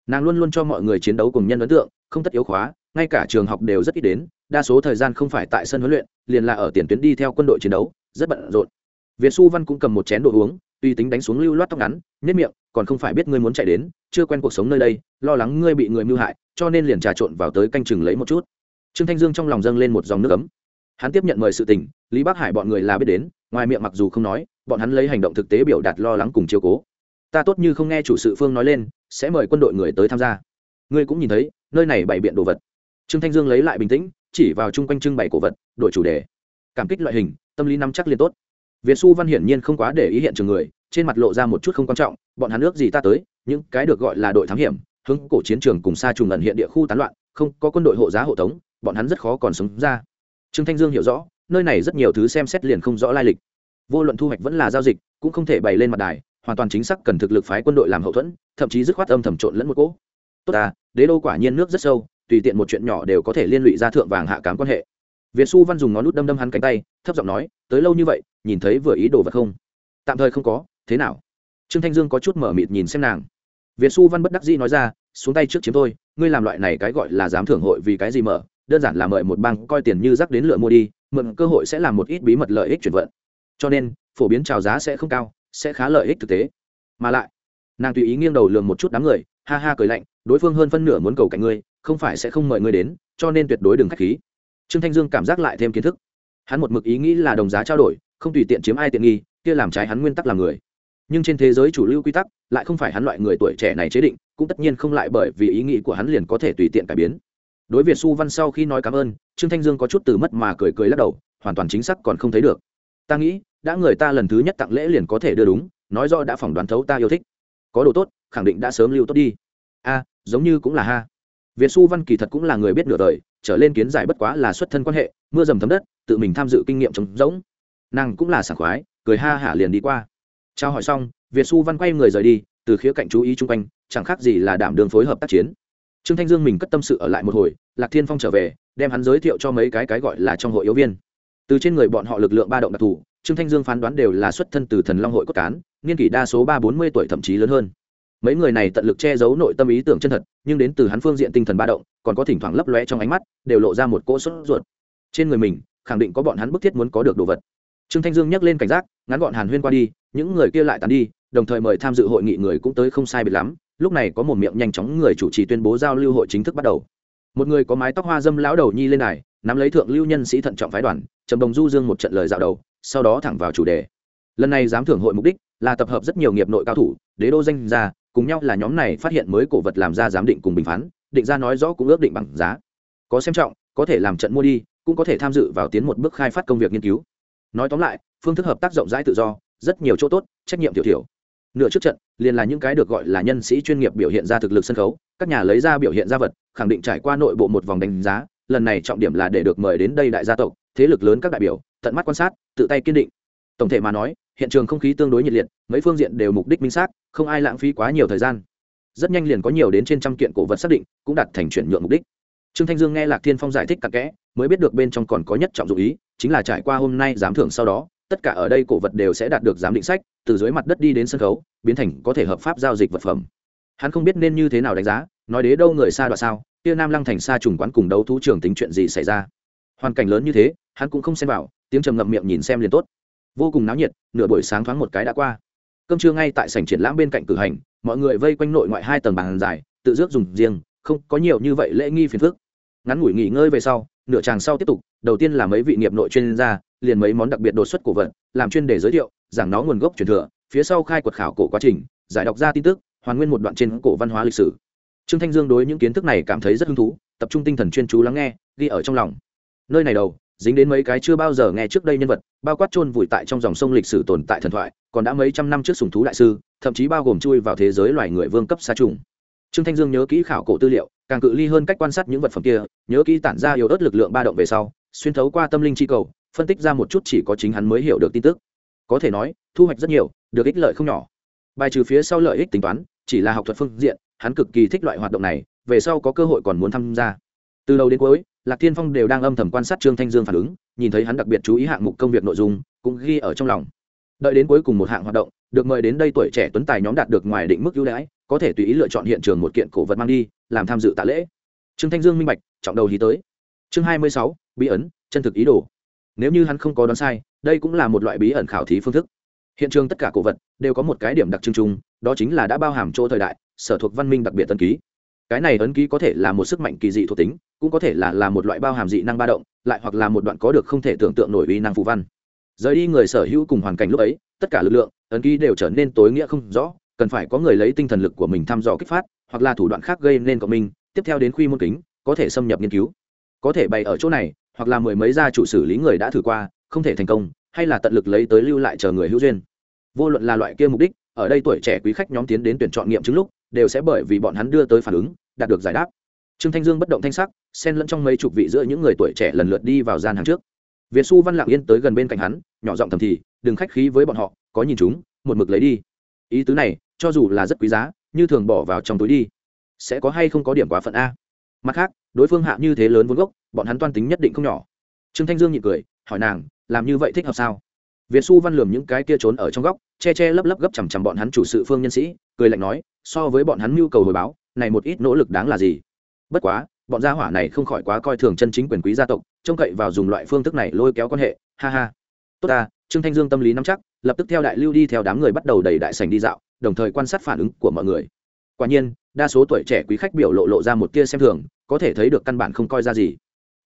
Nàng luôn luôn cho mọi người chiến đấu cùng nhân ấn tượng, không tất yếu khóa, ngay cả trường học đều rất ít đến, đa số thời gian không phải tại sân huấn luyện, liền là ở tiền tuyến đi theo quân đội chiến đấu, rất bận rộn. Việt xu văn cũng cầm một chén đồ uống, tùy tính đánh xuống lưu loát tóc ngắn nhất miệng còn không phải biết ngươi muốn chạy đến, chưa quen cuộc sống nơi đây, lo lắng ngươi bị người mưu hại, cho nên liền trà trộn vào tới canh chừng lấy một chút. Trương thanh dương trong lòng dâng lên một dòng nước ấm. Hắn tiếp nhận mời sự tình, lý bắc hải bọn người là biết đến, ngoài miệng mặc dù không nói, bọn hắn lấy hành động thực tế biểu đạt lo lắng cùng chiều cố. Ta tốt như không nghe chủ sự phương nói lên, sẽ mời quân đội người tới tham gia. Ngươi cũng nhìn thấy, nơi này bày biện đồ vật. Trương thanh dương lấy lại bình tĩnh, chỉ vào chung quanh trưng bày cổ vật, đổi chủ đề. Cảm kích loại hình, tâm lý nắm chắc liên tốt. Việt xu văn hiển nhiên không quá để ý hiện trường người trên mặt lộ ra một chút không quan trọng, bọn hắn nước gì ta tới, những cái được gọi là đội thám hiểm, hướng cổ chiến trường cùng xa trùng ẩn hiện địa khu tán loạn, không, có quân đội hộ giá hộ tống, bọn hắn rất khó còn sống ra. Trương thanh dương hiểu rõ, nơi này rất nhiều thứ xem xét liền không rõ lai lịch. Vô luận thu hoạch vẫn là giao dịch, cũng không thể bày lên mặt đài, hoàn toàn chính xác cần thực lực phái quân đội làm hậu thuẫn, thậm chí dứt khoát âm thầm trộn lẫn một cỗ. Tốt ta, đế đô quả nhiên nước rất sâu, tùy tiện một chuyện nhỏ đều có thể liên lụy ra thượng vàng hạ cám quan hệ. Việt xu văn dùng ngón nút đâm đâm hắn cánh tay, thấp giọng nói, tới lâu như vậy, nhìn thấy vừa ý đồ vật không? Tạm thời không có thế nào? Trương thanh dương có chút mở mịt nhìn xem nàng. Việt xu văn bất đắc dĩ nói ra, xuống tay trước chiếm tôi ngươi làm loại này cái gọi là dám thưởng hội vì cái gì mở? Đơn giản là mời một bang coi tiền như rắc đến lựa mua đi, mượn cơ hội sẽ làm một ít bí mật lợi ích chuyển vận. Cho nên, phổ biến trào giá sẽ không cao, sẽ khá lợi ích thực tế. Mà lại, nàng tùy ý nghiêng đầu lường một chút đám người, ha ha cười lạnh, đối phương hơn phân nửa muốn cầu cạnh ngươi, không phải sẽ không mời ngươi đến, cho nên tuyệt đối đừng k h á c h khí. Trương thanh dương cảm giác lại thêm kiến thức. Hắn một mực ý nghĩ là đồng giá trao đổi, không tùy tiện chiếm ai tiện nghi, kia làm trái hắn nguyên tắc làm người nhưng trên thế giới chủ lưu quy tắc, lại không phải hắn loại người tuổi trẻ này chế định, cũng tất nhiên không lại bởi vì ý nghĩ của hắn liền có thể tùy tiện cải biến. Đối việt su văn sau khi nói cảm ơn, trương thanh dương có chút từ mất mà cười cười lắc đầu, hoàn toàn chính xác còn không thấy được. Ta nghĩ, đã người ta lần thứ nhất tặng lễ liền có thể đưa đúng, nói do đã phỏng đoán thấu ta yêu thích. Có đồ tốt, khẳng định đã sớm lưu tốt đi. A, giống như cũng là ha. Việt su văn kỳ thật cũng là người biết nửa đời, trở lên kiến giải bất quá là xuất thân quan hệ, mưa dầm thấm đất, tự mình tham dự kinh nghiệm trống rỗng. Nàng cũng là sảng khoái, cười ha hả liền đi qua trao hỏi xong, việt su văn quay người rời đi, từ khía cạnh chú ý chung quanh, chẳng khác gì là đảm đường phối hợp tác chiến. Trương thanh dương mình cất tâm sự ở lại một hồi, lạc thiên phong trở về, đem hắn giới thiệu cho mấy cái cái gọi là trong hội yếu viên. Từ trên người bọn họ lực lượng ba động đặc thù, trương thanh dương phán đoán đều là xuất thân từ thần long hội cốt cán, niên kỷ đa số ba bốn mươi tuổi thậm chí lớn hơn. Mấy người này tận lực che giấu nội tâm ý tưởng chân thật, nhưng đến từ hắn phương diện tinh thần ba động, còn có thỉnh thoảng lấp lóe trong ánh mắt, đều lộ ra một cỗ sốt ruột. Trên người mình, khẳng định có bọn hắn bức thiết muốn có được đồ vật trương thanh dương nhắc lên cảnh giác, ngắn gọn hàn huyên qua đi, những người kia lại tàn đi, đồng thời mời tham dự hội nghị người cũng tới không sai biệt lắm, lúc này có một miệng nhanh chóng người chủ trì tuyên bố giao lưu hội chính thức bắt đầu. Một người có mái tóc hoa dâm lão đầu nhi lên này nắm lấy thượng lưu nhân sĩ thận trọng phái đoàn, trầm đồng du dương một trận lời dạo đầu, sau đó thẳng vào chủ đề. Lần này giám thưởng hội mục đích là tập hợp rất nhiều nghiệp nội cao thủ, đế đô danh gia, cùng nhau là nhóm này phát hiện mới cổ vật làm ra giám định cùng bình phán, định ra nói rõ cũng ước định bằng giá. Có xem trọng, có thể làm trận mua đi, cũng có thể tham dự vào tiến một bước khai phát công việc nghiên cứu nói tóm lại, phương thức hợp tác rộng rãi tự do, rất nhiều chỗ tốt, trách nhiệm tiểu thiểu. Nửa trước trận, liền là những cái được gọi là nhân sĩ chuyên nghiệp biểu hiện ra thực lực sân khấu, các nhà lấy ra biểu hiện ra vật, khẳng định trải qua nội bộ một vòng đánh giá, lần này trọng điểm là để được mời đến đây đại gia tộc, thế lực lớn các đại biểu, tận mắt quan sát, tự tay kiên định. Tổng thể mà nói, hiện trường không khí tương đối nhiệt liệt, mấy phương diện đều mục đích minh xác, không ai lãng phí quá nhiều thời gian. Rất nhanh liền có nhiều đến trên trăm kiện cổ vật xác định, cũng đạt thành chuyển nhượng mục đích. Trương thanh dương nghe lạc thiên phong giải thích cặn kẽ, mới biết được bên trong còn có nhất trọng dụng ý chính là trải qua hôm nay giám thưởng sau đó, tất cả ở đây cổ vật đều sẽ đạt được giám định sách, từ dưới mặt đất đi đến sân khấu, biến thành có thể hợp pháp giao dịch vật phẩm. Hắn không biết nên như thế nào đánh giá, nói đế đâu người xa đoạn sao, kia nam lăng thành xa trùng quán cùng đấu thú trường tính chuyện gì xảy ra. Hoàn cảnh lớn như thế, hắn cũng không xem vào, tiếng trầm ngậm miệng nhìn xem liền tốt. Vô cùng náo nhiệt, nửa buổi sáng thoáng một cái đã qua. Cơm trưa ngay tại sảnh triển lãm bên cạnh cử hành, mọi người vây quanh nội ngoại hai tầng bàn dài, tự dước dùng riêng, không có nhiều như vậy lễ nghi phiền phức. Ngắn ngủi nghỉ ngơi về sau nửa tràng sau tiếp tục, đầu tiên là mấy vị nghiệp nội chuyên gia, liền mấy món đặc biệt đột xuất cổ vật, làm chuyên đề giới thiệu, giảng nó nguồn gốc truyền thừa, phía sau khai quật khảo cổ quá trình, giải đọc ra tin tức, hoàn nguyên một đoạn trên cổ văn hóa lịch sử. Trương thanh dương đối những kiến thức này cảm thấy rất hứng thú, tập trung tinh thần chuyên chú lắng nghe, ghi ở trong lòng. Nơi này đầu, dính đến mấy cái chưa bao giờ nghe trước đây nhân vật, bao quát chôn vùi tại trong dòng sông lịch sử tồn tại thần thoại, còn đã mấy trăm năm trước sùng thú đại sư, thậm chí bao gồm chui vào thế giới loài người vương cấp xa trùng. Trương thanh dương nhớ kỹ khảo cổ tư liệu, càng cự ly hơn cách quan sát những vật phẩm kia nhớ kỹ tản ra yếu ớt lực lượng ba động về sau, xuyên thấu qua tâm linh chi cầu, phân tích ra một chút chỉ có chính hắn mới hiểu được tin tức. Có thể nói, thu hoạch rất nhiều, được ích lợi không nhỏ. Bài trừ phía sau lợi ích tính toán, chỉ là học thuật phương diện, hắn cực kỳ thích loại hoạt động này, về sau có cơ hội còn muốn tham gia. Từ đầu đến cuối, lạc thiên phong đều đang âm thầm quan sát trương thanh dương phản ứng, nhìn thấy hắn đặc biệt chú ý hạng mục công việc nội dung, cũng ghi ở trong lòng. Đợi đến cuối cùng một hạng hoạt động, được mời đến đây tuổi trẻ tuấn tài nhóm đạt được ngoài định mức ưu đãi, có thể tùy ý lựa chọn hiện trường một kiện cổ vật mang đi, làm tham dự tạ lễ trương thanh dương minh bạch trọng đầu hí tới. Chương hai mươi sáu bí ẩn, chân thực ý đồ. Nếu như hắn không có đoán sai đây cũng là một loại bí ẩn khảo thí phương thức. Hiện trường tất cả cổ vật đều có một cái điểm đặc trưng chung đó chính là đã bao hàm chỗ thời đại sở thuộc văn minh đặc biệt tân ký. Cái này ấn ký có thể là một sức mạnh kỳ dị thuộc tính cũng có thể là là một loại bao hàm dị năng ba động lại hoặc là một đoạn có được không thể tưởng tượng nổi uy năng phù văn. Rời đi người sở hữu cùng hoàn cảnh lúc ấy tất cả lực lượng ấn ký đều trở nên tối nghĩa không rõ cần phải có người lấy tinh thần lực của mình thăm dò kích phát hoặc là thủ đoạn khác gây nên cộng minh tiếp theo đến khuy môn kính, có thể xâm nhập nghiên cứu. Có thể bày ở chỗ này, hoặc là mười mấy gia chủ xử lý người đã thử qua, không thể thành công, hay là tận lực lấy tới lưu lại chờ người hữu duyên. Vô luận là loại kia mục đích, ở đây tuổi trẻ quý khách nhóm tiến đến tuyển chọn nghiệm chứng lúc, đều sẽ bởi vì bọn hắn đưa tới phản ứng, đạt được giải đáp. Trương thanh dương bất động thanh sắc, xen lẫn trong mấy chục vị giữa những người tuổi trẻ lần lượt đi vào gian hàng trước. Việt xu văn lặng yên tới gần bên cạnh hắn, nhỏ giọng thầm thì, đừng khách khí với bọn họ, có nhìn chúng, một mực lấy đi. Ý tứ này, cho dù là rất quý giá, như thường bỏ vào trong túi đi sẽ có hay không có điểm quá phận a? Mặt khác, đối phương hạ như thế lớn vốn gốc, bọn hắn toan tính nhất định không nhỏ. Trương thanh dương nhị cười, hỏi nàng, làm như vậy thích hợp sao? Việt xu văn lườm những cái kia trốn ở trong góc, che che lấp lấp gấp chằm chằm bọn hắn chủ sự phương nhân sĩ, cười lạnh nói, so với bọn hắn mưu cầu hồi báo, này một ít nỗ lực đáng là gì? Bất quá, bọn gia hỏa này không khỏi quá coi thường chân chính quyền quý gia tộc, trông cậy vào dùng loại phương thức này lôi kéo quan hệ, ha ha. Tốt ta, trương thanh dương tâm lý nắm chắc, lập tức theo đại lưu đi theo đám người bắt đầu đầy đại sành đi dạo, đồng thời quan sát phản ứng của mọi người. Quả nhiên đa số tuổi trẻ quý khách biểu lộ lộ ra một tia xem thường, có thể thấy được căn bản không coi ra gì.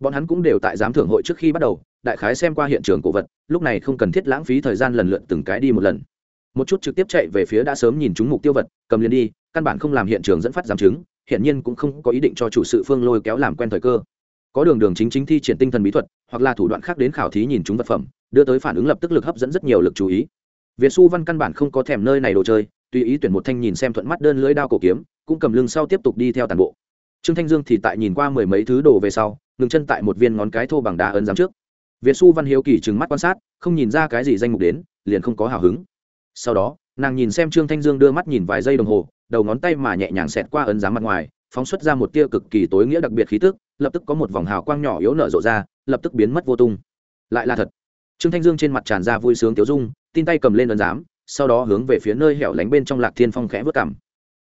Bọn hắn cũng đều tại giám thưởng hội trước khi bắt đầu, đại khái xem qua hiện trường cổ vật, lúc này không cần thiết lãng phí thời gian lần lượt từng cái đi một lần. Một chút trực tiếp chạy về phía đã sớm nhìn chúng mục tiêu vật, cầm liền đi, căn bản không làm hiện trường dẫn phát giám chứng hiện nhiên cũng không có ý định cho chủ sự phương lôi kéo làm quen thời cơ. Có đường đường chính chính thi triển tinh thần bí thuật, hoặc là thủ đoạn khác đến khảo thí nhìn chúng vật phẩm, đưa tới phản ứng lập tức lực hấp dẫn rất nhiều lực chú ý. Việt xu văn căn bản không có thèm nơi này đồ chơi, tùy ý tuyển một thanh nhìn xem thuận mắt đơn lưỡi đao cổ kiếm cũng cầm lưng sau tiếp tục đi theo tàn bộ. Trương thanh dương thì tại nhìn qua mười mấy thứ đồ về sau, ngừng chân tại một viên ngón cái thô bằng đá ấn giám trước. Việt xu văn hiếu kỳ trừng mắt quan sát, không nhìn ra cái gì danh mục đến, liền không có hào hứng. Sau đó, nàng nhìn xem trương thanh dương đưa mắt nhìn vài giây đồng hồ, đầu ngón tay mà nhẹ nhàng xẹt qua ấn giám mặt ngoài, phóng xuất ra một tia cực kỳ tối nghĩa đặc biệt khí tức, lập tức có một vòng hào quang nhỏ yếu nở rộ ra, lập tức biến mất vô tung. Lại là thật. Trương thanh dương trên mặt tràn ra vui sướng tiếu dung, tin tay cầm lên ấn giám, sau đó hướng về phía nơi hẻo lánh bên trong lạc thiên phong khẽ vớt cảm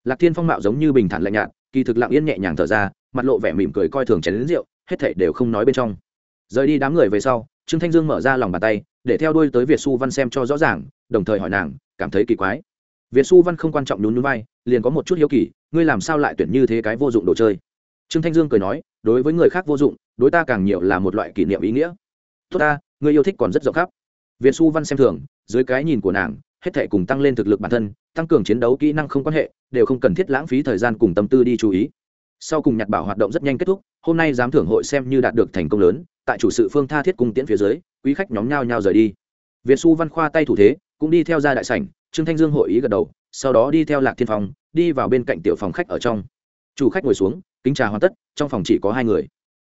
lạc thiên phong mạo giống như bình thản lạnh nhạt, kỳ thực lặng yên nhẹ nhàng thở ra, mặt lộ vẻ mỉm cười coi thường chén lính rượu, hết thảy đều không nói bên trong. Rời đi đám người về sau, trương thanh dương mở ra lòng bàn tay, để theo đuôi tới việt Su văn xem cho rõ ràng, đồng thời hỏi nàng, cảm thấy kỳ quái. Việt Su văn không quan trọng nhún núi vai, liền có một chút hiếu kỳ, ngươi làm sao lại tuyển như thế cái vô dụng đồ chơi? Trương thanh dương cười nói, đối với người khác vô dụng, đối ta càng nhiều là một loại kỷ niệm ý nghĩa. Tốt ta, ngươi yêu thích còn rất rộng khắp. Việt Su văn xem thường, dưới cái nhìn của nàng hết thể cùng tăng lên thực lực bản thân, tăng cường chiến đấu kỹ năng không quan hệ, đều không cần thiết lãng phí thời gian cùng tâm tư đi chú ý. Sau cùng nhặt bảo hoạt động rất nhanh kết thúc, hôm nay giám thưởng hội xem như đạt được thành công lớn, tại chủ sự phương tha thiết cung tiễn phía dưới, quý khách nhóm nhau nhau rời đi. Việt xu văn khoa tay thủ thế, cũng đi theo ra đại sảnh, trương thanh dương hội ý gật đầu, sau đó đi theo lạc thiên phong, đi vào bên cạnh tiểu phòng khách ở trong. Chủ khách ngồi xuống, kính trà hoàn tất, trong phòng chỉ có hai người.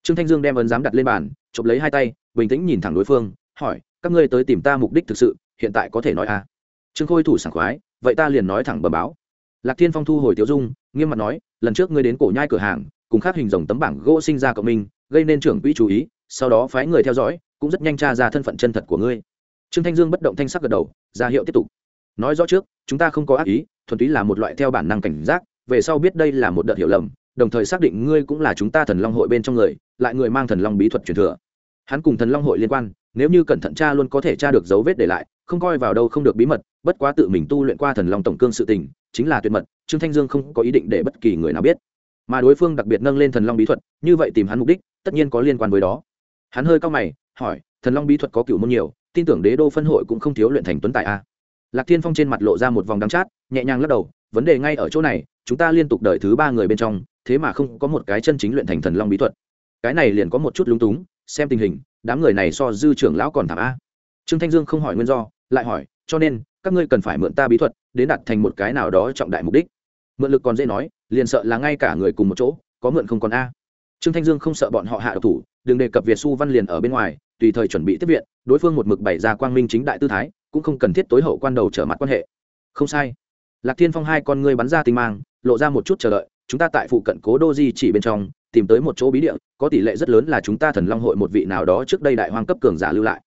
Trương thanh dương đem ấn giám đặt lên bàn, chụp lấy hai tay, bình tĩnh nhìn thẳng đối phương, hỏi, các ngươi tới tìm ta mục đích thực sự, hiện tại có thể nói à? Trương khôi thủ sảng khoái, vậy ta liền nói thẳng bờ báo. Lạc thiên phong thu hồi tiêu dung, nghiêm mặt nói, lần trước ngươi đến cổ nhai cửa hàng, cùng khác hình dòng tấm bảng gỗ sinh ra cộng minh, gây nên trưởng quỹ chú ý, sau đó phái người theo dõi, cũng rất nhanh tra ra thân phận chân thật của ngươi. Trương thanh dương bất động thanh sắc gật đầu, ra hiệu tiếp tục. Nói rõ trước, chúng ta không có ác ý, thuần túy là một loại theo bản năng cảnh giác, về sau biết đây là một đợt hiểu lầm, đồng thời xác định ngươi cũng là chúng ta thần long hội bên trong người, lại người mang thần long bí thuật truyền thừa. Hắn cùng thần long hội liên quan, nếu như cẩn thận tra luôn có thể tra được dấu vết để lại không coi vào đâu không được bí mật, bất quá tự mình tu luyện qua thần long tổng cương sự tình, chính là tuyệt mật, trương thanh dương không có ý định để bất kỳ người nào biết. Mà đối phương đặc biệt nâng lên thần long bí thuật, như vậy tìm hắn mục đích, tất nhiên có liên quan với đó. Hắn hơi cao mày, hỏi, thần long bí thuật có cựu môn nhiều, tin tưởng đế đô phân hội cũng không thiếu luyện thành tuấn tài a. Lạc thiên phong trên mặt lộ ra một vòng đắng chát, nhẹ nhàng lắc đầu, vấn đề ngay ở chỗ này, chúng ta liên tục đợi thứ ba người bên trong, thế mà không có một cái chân chính luyện thành thần long bí thuật. Cái này liền có một chút lúng túng, xem tình hình, đám người này so dư trưởng lão còn thảm a. Trương thanh dương không hỏi nguyên do lại hỏi, cho nên, các ngươi cần phải mượn ta bí thuật đến đặt thành một cái nào đó trọng đại mục đích? Mượn lực còn dễ nói, liền sợ là ngay cả người cùng một chỗ, có mượn không còn a. Trương thanh dương không sợ bọn họ hạ độc thủ, đừng đề cập việt su văn liền ở bên ngoài, tùy thời chuẩn bị tiếp viện, đối phương một mực bày ra quang minh chính đại tư thái, cũng không cần thiết tối hậu quan đầu trở mặt quan hệ. Không sai. Lạc thiên phong hai con ngươi bắn ra tinh mang, lộ ra một chút chờ đợi, chúng ta tại phụ cận cố đô di chỉ bên trong, tìm tới một chỗ bí địa, có tỷ lệ rất lớn là chúng ta thần long hội một vị nào đó trước đây đại hoang cấp cường giả lưu lại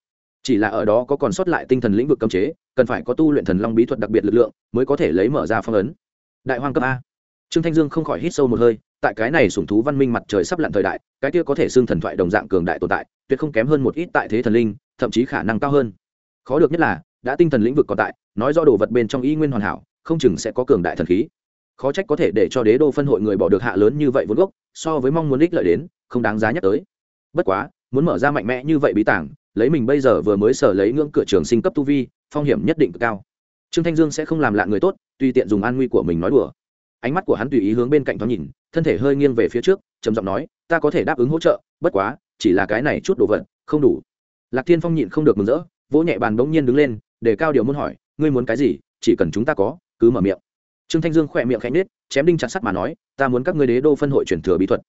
chỉ là ở đó có còn sót lại tinh thần lĩnh vực cấm chế, cần phải có tu luyện thần long bí thuật đặc biệt lực lượng mới có thể lấy mở ra phong ấn. Đại hoang cấp a. Trương thanh dương không khỏi hít sâu một hơi, tại cái này sủng thú văn minh mặt trời sắp lặn thời đại, cái kia có thể xưng thần thoại đồng dạng cường đại tồn tại, tuyệt không kém hơn một ít tại thế thần linh, thậm chí khả năng cao hơn. Khó được nhất là, đã tinh thần lĩnh vực còn tại, nói do đồ vật bên trong y nguyên hoàn hảo, không chừng sẽ có cường đại thần khí. Khó trách có thể để cho đế đô phân hội người bỏ được hạ lớn như vậy vốn gốc, so với mong muốn ích lợi đến, không đáng giá nhắc tới. Bất quá, muốn mở ra mạnh mẽ như vậy bí tảng lấy mình bây giờ vừa mới sở lấy ngưỡng cửa trường sinh cấp tu vi, phong hiểm nhất định cực cao. Trương thanh dương sẽ không làm lạ người tốt, tùy tiện dùng an nguy của mình nói đùa. Ánh mắt của hắn tùy ý hướng bên cạnh thoáng nhìn, thân thể hơi nghiêng về phía trước, trầm giọng nói, ta có thể đáp ứng hỗ trợ, bất quá, chỉ là cái này chút đồ vật, không đủ. Lạc thiên phong nhịn không được mừng rỡ, vỗ nhẹ bàn bỗng nhiên đứng lên, để cao điều muốn hỏi, ngươi muốn cái gì? Chỉ cần chúng ta có, cứ mở miệng. Trương thanh dương khỏe miệng khẽ nết chém đinh chặt sắt mà nói, ta muốn các ngươi đế đô phân hội truyền thừa bí thuật.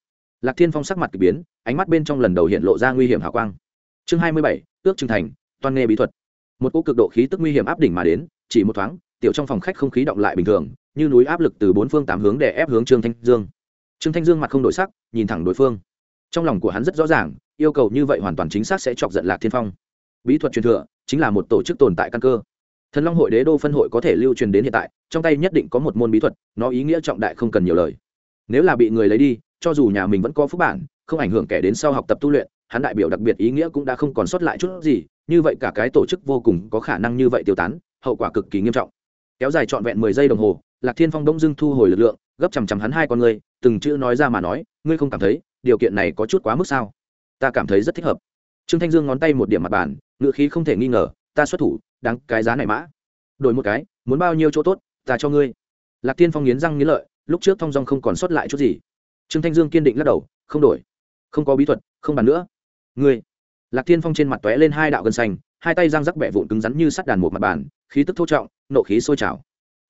Lạc thiên phong sắc mặt k ỳ biến, ánh mắt bên trong lần đầu hiện lộ ra nguy hiểm hào quang chương hai mươi bảy, ước trưng thành, toàn nghề bí thuật. Một cỗ cực độ khí tức nguy hiểm áp đỉnh mà đến, chỉ một thoáng, tiểu trong phòng khách không khí động lại bình thường, như núi áp lực từ bốn phương tám hướng để ép hướng trương thanh dương. Trương thanh dương mặt không đổi sắc, nhìn thẳng đối phương. Trong lòng của hắn rất rõ ràng, yêu cầu như vậy hoàn toàn chính xác sẽ chọc giận lạc thiên phong. Bí thuật truyền thừa chính là một tổ chức tồn tại căn cơ. Thần long hội đế đô phân hội có thể lưu truyền đến hiện tại, trong tay nhất định có một môn bí thuật, nó ý nghĩa trọng đại không cần nhiều lời. Nếu là bị người lấy đi, cho dù nhà mình vẫn có phúc bản, không ảnh hưởng kẻ đến sau học tập tu luyện hắn đại biểu đặc biệt ý nghĩa cũng đã không còn sót lại chút gì, như vậy cả cái tổ chức vô cùng có khả năng như vậy tiêu tán, hậu quả cực kỳ nghiêm trọng. Kéo dài trọn vẹn mười giây đồng hồ, lạc thiên phong đông dưng thu hồi lực lượng, gấp chằm chằm hắn hai con ngươi từng chữ nói ra mà nói, ngươi không cảm thấy, điều kiện này có chút quá mức sao? Ta cảm thấy rất thích hợp. Trương thanh dương ngón tay một điểm mặt bàn ngựa khí không thể nghi ngờ, ta xuất thủ, đáng cái giá này mã. Đổi một cái, muốn bao nhiêu chỗ tốt, ta cho ngươi. Lạc thiên phong nghiến răng nghiến lợi, lúc trước thong dong không còn sót lại chút gì. Trương thanh dương kiên định lắc đầu, không đổi. Không có bí thuật, không bàn nữa ngươi. Lạc thiên phong trên mặt tóe lên hai đạo gân xanh, hai tay răng rắc bẹ vụn cứng rắn như sắt đàn một mặt bàn, khí tức thô trọng, nộ khí sôi trào.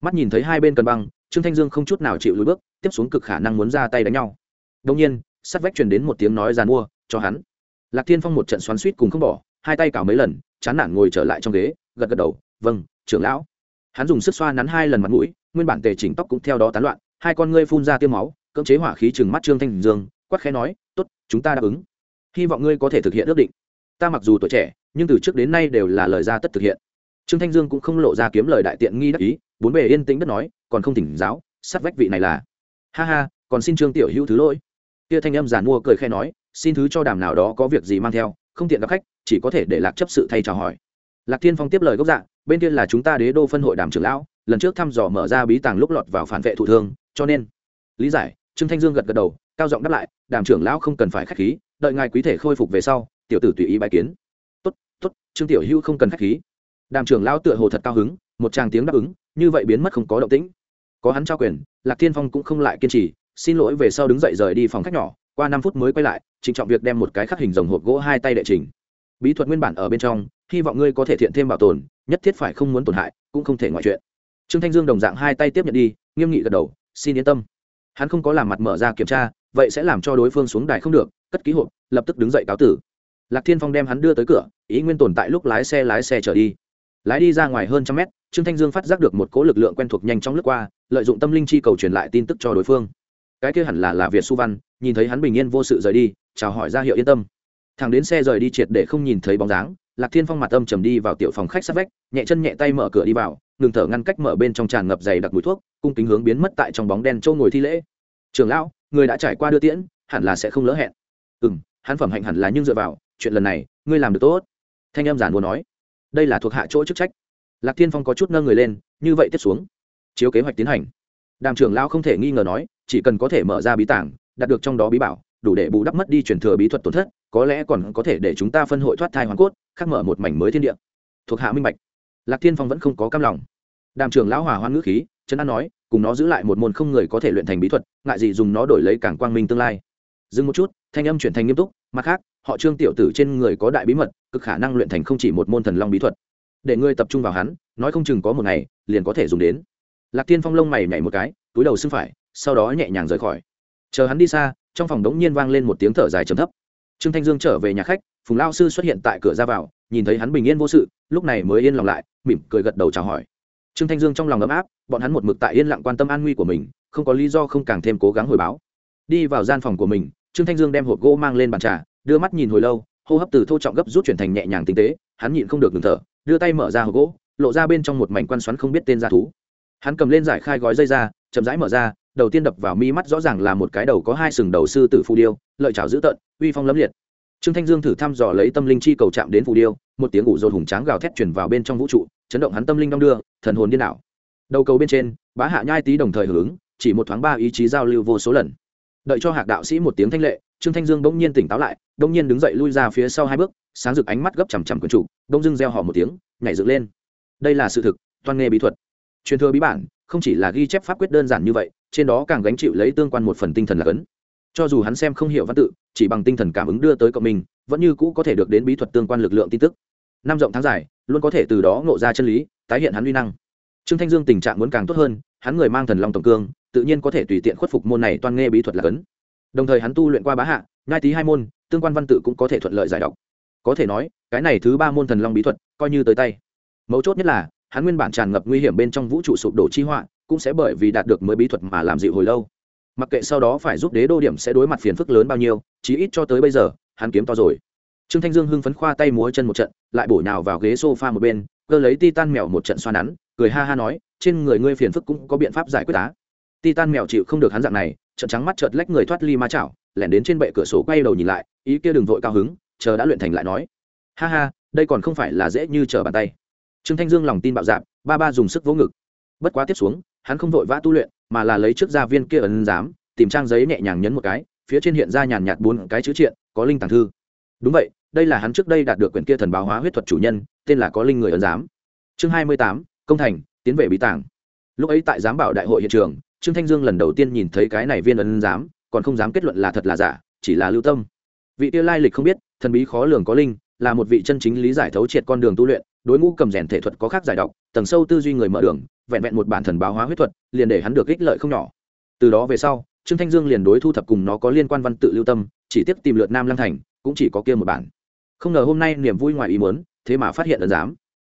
Mắt nhìn thấy hai bên cần băng, trương thanh dương không chút nào chịu lùi bước, tiếp xuống cực khả năng muốn ra tay đánh nhau. Đông nhiên, sắt vách truyền đến một tiếng nói dàn mua, cho hắn. Lạc thiên phong một trận xoắn suýt cùng không bỏ, hai tay cào mấy lần, chán nản ngồi trở lại trong ghế, gật gật đầu vâng trưởng lão. Hắn dùng sức xoa nắn hai lần mặt mũi, nguyên bản tề chỉnh tóc cũng theo đó tán loạn, hai con ngươi phun ra tiêu máu, cưỡng chế hỏa khí chừng mắt trương thanh dương quắc khẽ nói, tốt, chúng ta đáp ứng hy vọng ngươi có thể thực hiện ước định. Ta mặc dù tuổi trẻ, nhưng từ trước đến nay đều là lời ra tất thực hiện. Trương thanh dương cũng không lộ ra kiếm lời đại tiện nghi đắc ý, bốn bề yên tĩnh đất nói, còn không tỉnh giáo, sát vách vị này là. Ha ha, còn xin trương tiểu hữu thứ lỗi. Kia thanh âm giàn mua cười khe nói, xin thứ cho đàm nào đó có việc gì mang theo, không tiện gặp khách, chỉ có thể để lạc chấp sự thay chào hỏi. Lạc thiên phong tiếp lời gốc dạ bên kia là chúng ta đế đô phân hội đàm trưởng lão, lần trước thăm dò mở ra bí tàng lúc lọt vào phản vệ thủ thương, cho nên. Lý giải, trương thanh dương gật gật đầu cao giọng đáp lại, đàm trưởng lão không cần phải khách khí, đợi ngài quý thể khôi phục về sau, tiểu tử tùy ý bãi kiến. Tốt tốt, trương tiểu hữu không cần khách khí. Đàm trưởng lão tựa hồ thật cao hứng, một tràng tiếng đáp ứng, như vậy biến mất không có động tĩnh. Có hắn trao quyền, lạc thiên phong cũng không lại kiên trì, xin lỗi, về sau đứng dậy rời đi phòng khách nhỏ, qua năm phút mới quay lại, trịnh trọng việc đem một cái khắc hình rồng hộp gỗ hai tay đệ trình. Bí thuật nguyên bản ở bên trong, hy vọng ngươi có thể thiện thêm bảo tồn, nhất thiết phải không muốn tổn hại, cũng không thể ngoại chuyện. Trương thanh dương đồng dạng hai tay tiếp nhận đi, nghiêm nghị gật đầu, xin yên tâm. Hắn không có làm mặt mở ra kiểm tra vậy sẽ làm cho đối phương xuống đài không được, cất ký hộp, lập tức đứng dậy cáo tử. Lạc thiên phong đem hắn đưa tới cửa, ý nguyên tồn tại lúc lái xe lái xe trở đi. Lái đi ra ngoài hơn trăm mét, trương thanh dương phát giác được một cỗ lực lượng quen thuộc nhanh trong lướt qua, lợi dụng tâm linh chi cầu truyền lại tin tức cho đối phương. Cái kia hẳn là là việt su văn, nhìn thấy hắn bình yên vô sự rời đi, chào hỏi ra hiệu yên tâm. Thằng đến xe rời đi triệt để không nhìn thấy bóng dáng, lạc thiên phong mặt âm trầm đi vào tiểu phòng khách sát vách, nhẹ chân nhẹ tay mở cửa đi vào, ngừng thở ngăn cách mở bên trong tràn ngập dày đặc mùi thuốc, cung kính hướng biến mất tại trong bóng đen châu ngồi thi lễ. Trường lão người đã trải qua đưa tiễn, hẳn là sẽ không lỡ hẹn. Ừ m hắn phẩm hạnh hẳn là nhưng dựa vào, chuyện lần này, ngươi làm được tốt. Thanh em giản muốn nói. Đây là thuộc hạ chỗ chức trách. Lạc thiên phong có chút nâng người lên, như vậy tiếp xuống. Chiếu kế hoạch tiến hành. Đàm trưởng lão không thể nghi ngờ nói, chỉ cần có thể mở ra bí tảng, đạt được trong đó bí bảo, đủ để bù đắp mất đi truyền thừa bí thuật tổn thất, có lẽ còn có thể để chúng ta phân hội thoát thai hoàn cốt, khắc mở một mảnh mới thiên địa. Thuộc hạ minh bạch. Lạc thiên phong vẫn không có cam lòng. Đàm trưởng lão hòa hoan ngữ khí trấn an nói cùng nó giữ lại một môn không người có thể luyện thành bí thuật, ngại gì dùng nó đổi lấy càng quang minh tương lai. Dừng một chút, thanh âm chuyển thành nghiêm túc, mặt khác, họ trương tiểu tử trên người có đại bí mật, cực khả năng luyện thành không chỉ một môn thần long bí thuật. Để ngươi tập trung vào hắn, nói không chừng có một ngày, liền có thể dùng đến. Lạc tiên phong lông mày nhảy một cái, túi đầu xưng phải, sau đó nhẹ nhàng rời khỏi. Chờ hắn đi xa, trong phòng đống nhiên vang lên một tiếng thở dài trầm thấp. Trương thanh dương trở về nhà khách, phùng lao sư xuất hiện tại cửa ra vào, nhìn thấy hắn bình yên vô sự, lúc này mới yên lòng lại, mỉm cười gật đầu chào hỏi trương thanh dương trong lòng ấm áp, bọn hắn một mực tại yên lặng quan tâm an nguy của mình, không có lý do không càng thêm cố gắng hồi báo. Đi vào gian phòng của mình, trương thanh dương đem hộp gỗ mang lên bàn trà, đưa mắt nhìn hồi lâu, hô hấp từ thô trọng gấp rút chuyển thành nhẹ nhàng tinh tế, hắn nhịn không được ngừng thở, đưa tay mở ra hộp gỗ, lộ ra bên trong một mảnh quan xoắn không biết tên g thú. Hắn cầm lên giải khai gói dây ra, chậm rãi mở ra, đầu tiên đập vào mi mắt rõ ràng là một cái đầu có hai sừng đầu sư tử phù điêu, lợi trào dữ tợn, uy phong lấm liệt. Trương thanh dương thử thăm dò lấy tâm linh chi cầu chạm đến phù điêu, một tiếng ủ rột hùng tráng gào thét chuyển vào bên trong vũ trụ chấn động hắn tâm linh đong đưa, thần hồn điên đảo. Đầu cầu bên trên, bá hạ nhai tý đồng thời hưởng ứng, chỉ một thoáng ba ý chí giao lưu vô số lần. Đợi cho hạc đạo sĩ một tiếng thanh lệ, trương thanh dương bỗng nhiên tỉnh táo lại, bỗng nhiên đứng dậy lui ra phía sau hai bước, sáng rực ánh mắt gấp chằm chằm quần chủ đông dưng reo hò một tiếng, nhảy dựng lên. Đây là sự thực, toàn nghề bí thuật. Truyền thừa bí bản, không chỉ là ghi chép pháp quyết đơn giản như vậy, trên đó càng gánh chịu lấy tương quan một phần tinh thần là cấn cho dù hắn xem không hiểu văn tự, chỉ bằng tinh thần cảm ứng đưa tới cộng mình vẫn như cũ có thể được đến bí thuật tương quan lực lượng tin tức. Năm rộng tháng dài luôn có thể từ đó ngộ ra chân lý, tái hiện hắn uy năng. Trương thanh dương tình trạng muốn càng tốt hơn, hắn người mang thần long tổng cương, tự nhiên có thể tùy tiện khuất phục môn này toan nghe bí thuật là cấn. Đồng thời hắn tu luyện qua bá hạ ngai tý hai môn, tương quan văn tự cũng có thể thuận lợi giải đọc. Có thể nói, cái này thứ ba môn thần long bí thuật, coi như tới tay. Mấu chốt nhất là, hắn nguyên bản tràn ngập nguy hiểm bên trong vũ trụ sụp đổ chi họa, cũng sẽ bởi vì đạt được mới bí thuật mà làm dịu hồi lâu. Mặc kệ sau đó phải giúp đế đô điểm sẽ đối mặt phiền phức lớn bao nhiêu, chí ít cho tới bây giờ, hắn kiếm to rồi trương thanh dương hưng phấn khoa tay múa chân một trận, lại bổ nhào vào ghế s o f a một bên, cơ lấy ti tan mèo một trận xoa nắn, cười ha ha nói, trên người ngươi phiền phức cũng có biện pháp giải quyết á. Ti tan mèo chịu không được hắn dạng này trận trắng mắt chợt lách người thoát ly ma chảo, lẻn đến trên bệ cửa sổ quay đầu nhìn lại, ý kia đừng vội cao hứng, chờ đã luyện thành lại nói, ha ha, đây còn không phải là dễ như trở bàn tay. Trương thanh dương lòng tin bạo dạp ba ba dùng sức vỗ ngực. Bất quá tiếp xuống, hắn không vội vã tu luyện, mà là lấy trước gia viên kia ấn giám, tìm trang giấy nhẹ nhàng nhấn một cái, phía trên hiện ra nhàn nhạt bốn cái chữ triện, có linh tàng thư. Đúng vậy đây là hắn trước đây đạt được quyển kia thần báo hóa huyết thuật chủ nhân, tên là có linh người ấn giám. Chương hai mươi tám, công thành, tiến về bí tàng. Lúc ấy tại giám bảo đại hội hiện trường, trương thanh dương lần đầu tiên nhìn thấy cái này viên ấn giám, còn không dám kết luận là thật là giả, chỉ là lưu tâm. Vị kia lai lịch không biết, thần bí khó lường có linh, là một vị chân chính lý giải thấu triệt con đường tu luyện, đối ngũ cầm rèn thể thuật có khác giải độc, tầng sâu tư duy người mở đường, vẹn vẹn một bản thần báo hóa huyết thuật, liền để hắn được ích lợi không nhỏ. Từ đó về sau, trương thanh dương liền đối thu thập cùng nó có liên quan văn tự lưu tâm, chỉ tiếp tìm lượt nam lăng thành, cũng chỉ có kia một bản không ngờ hôm nay niềm vui ngoài ý muốn, thế mà phát hiện ấn giám.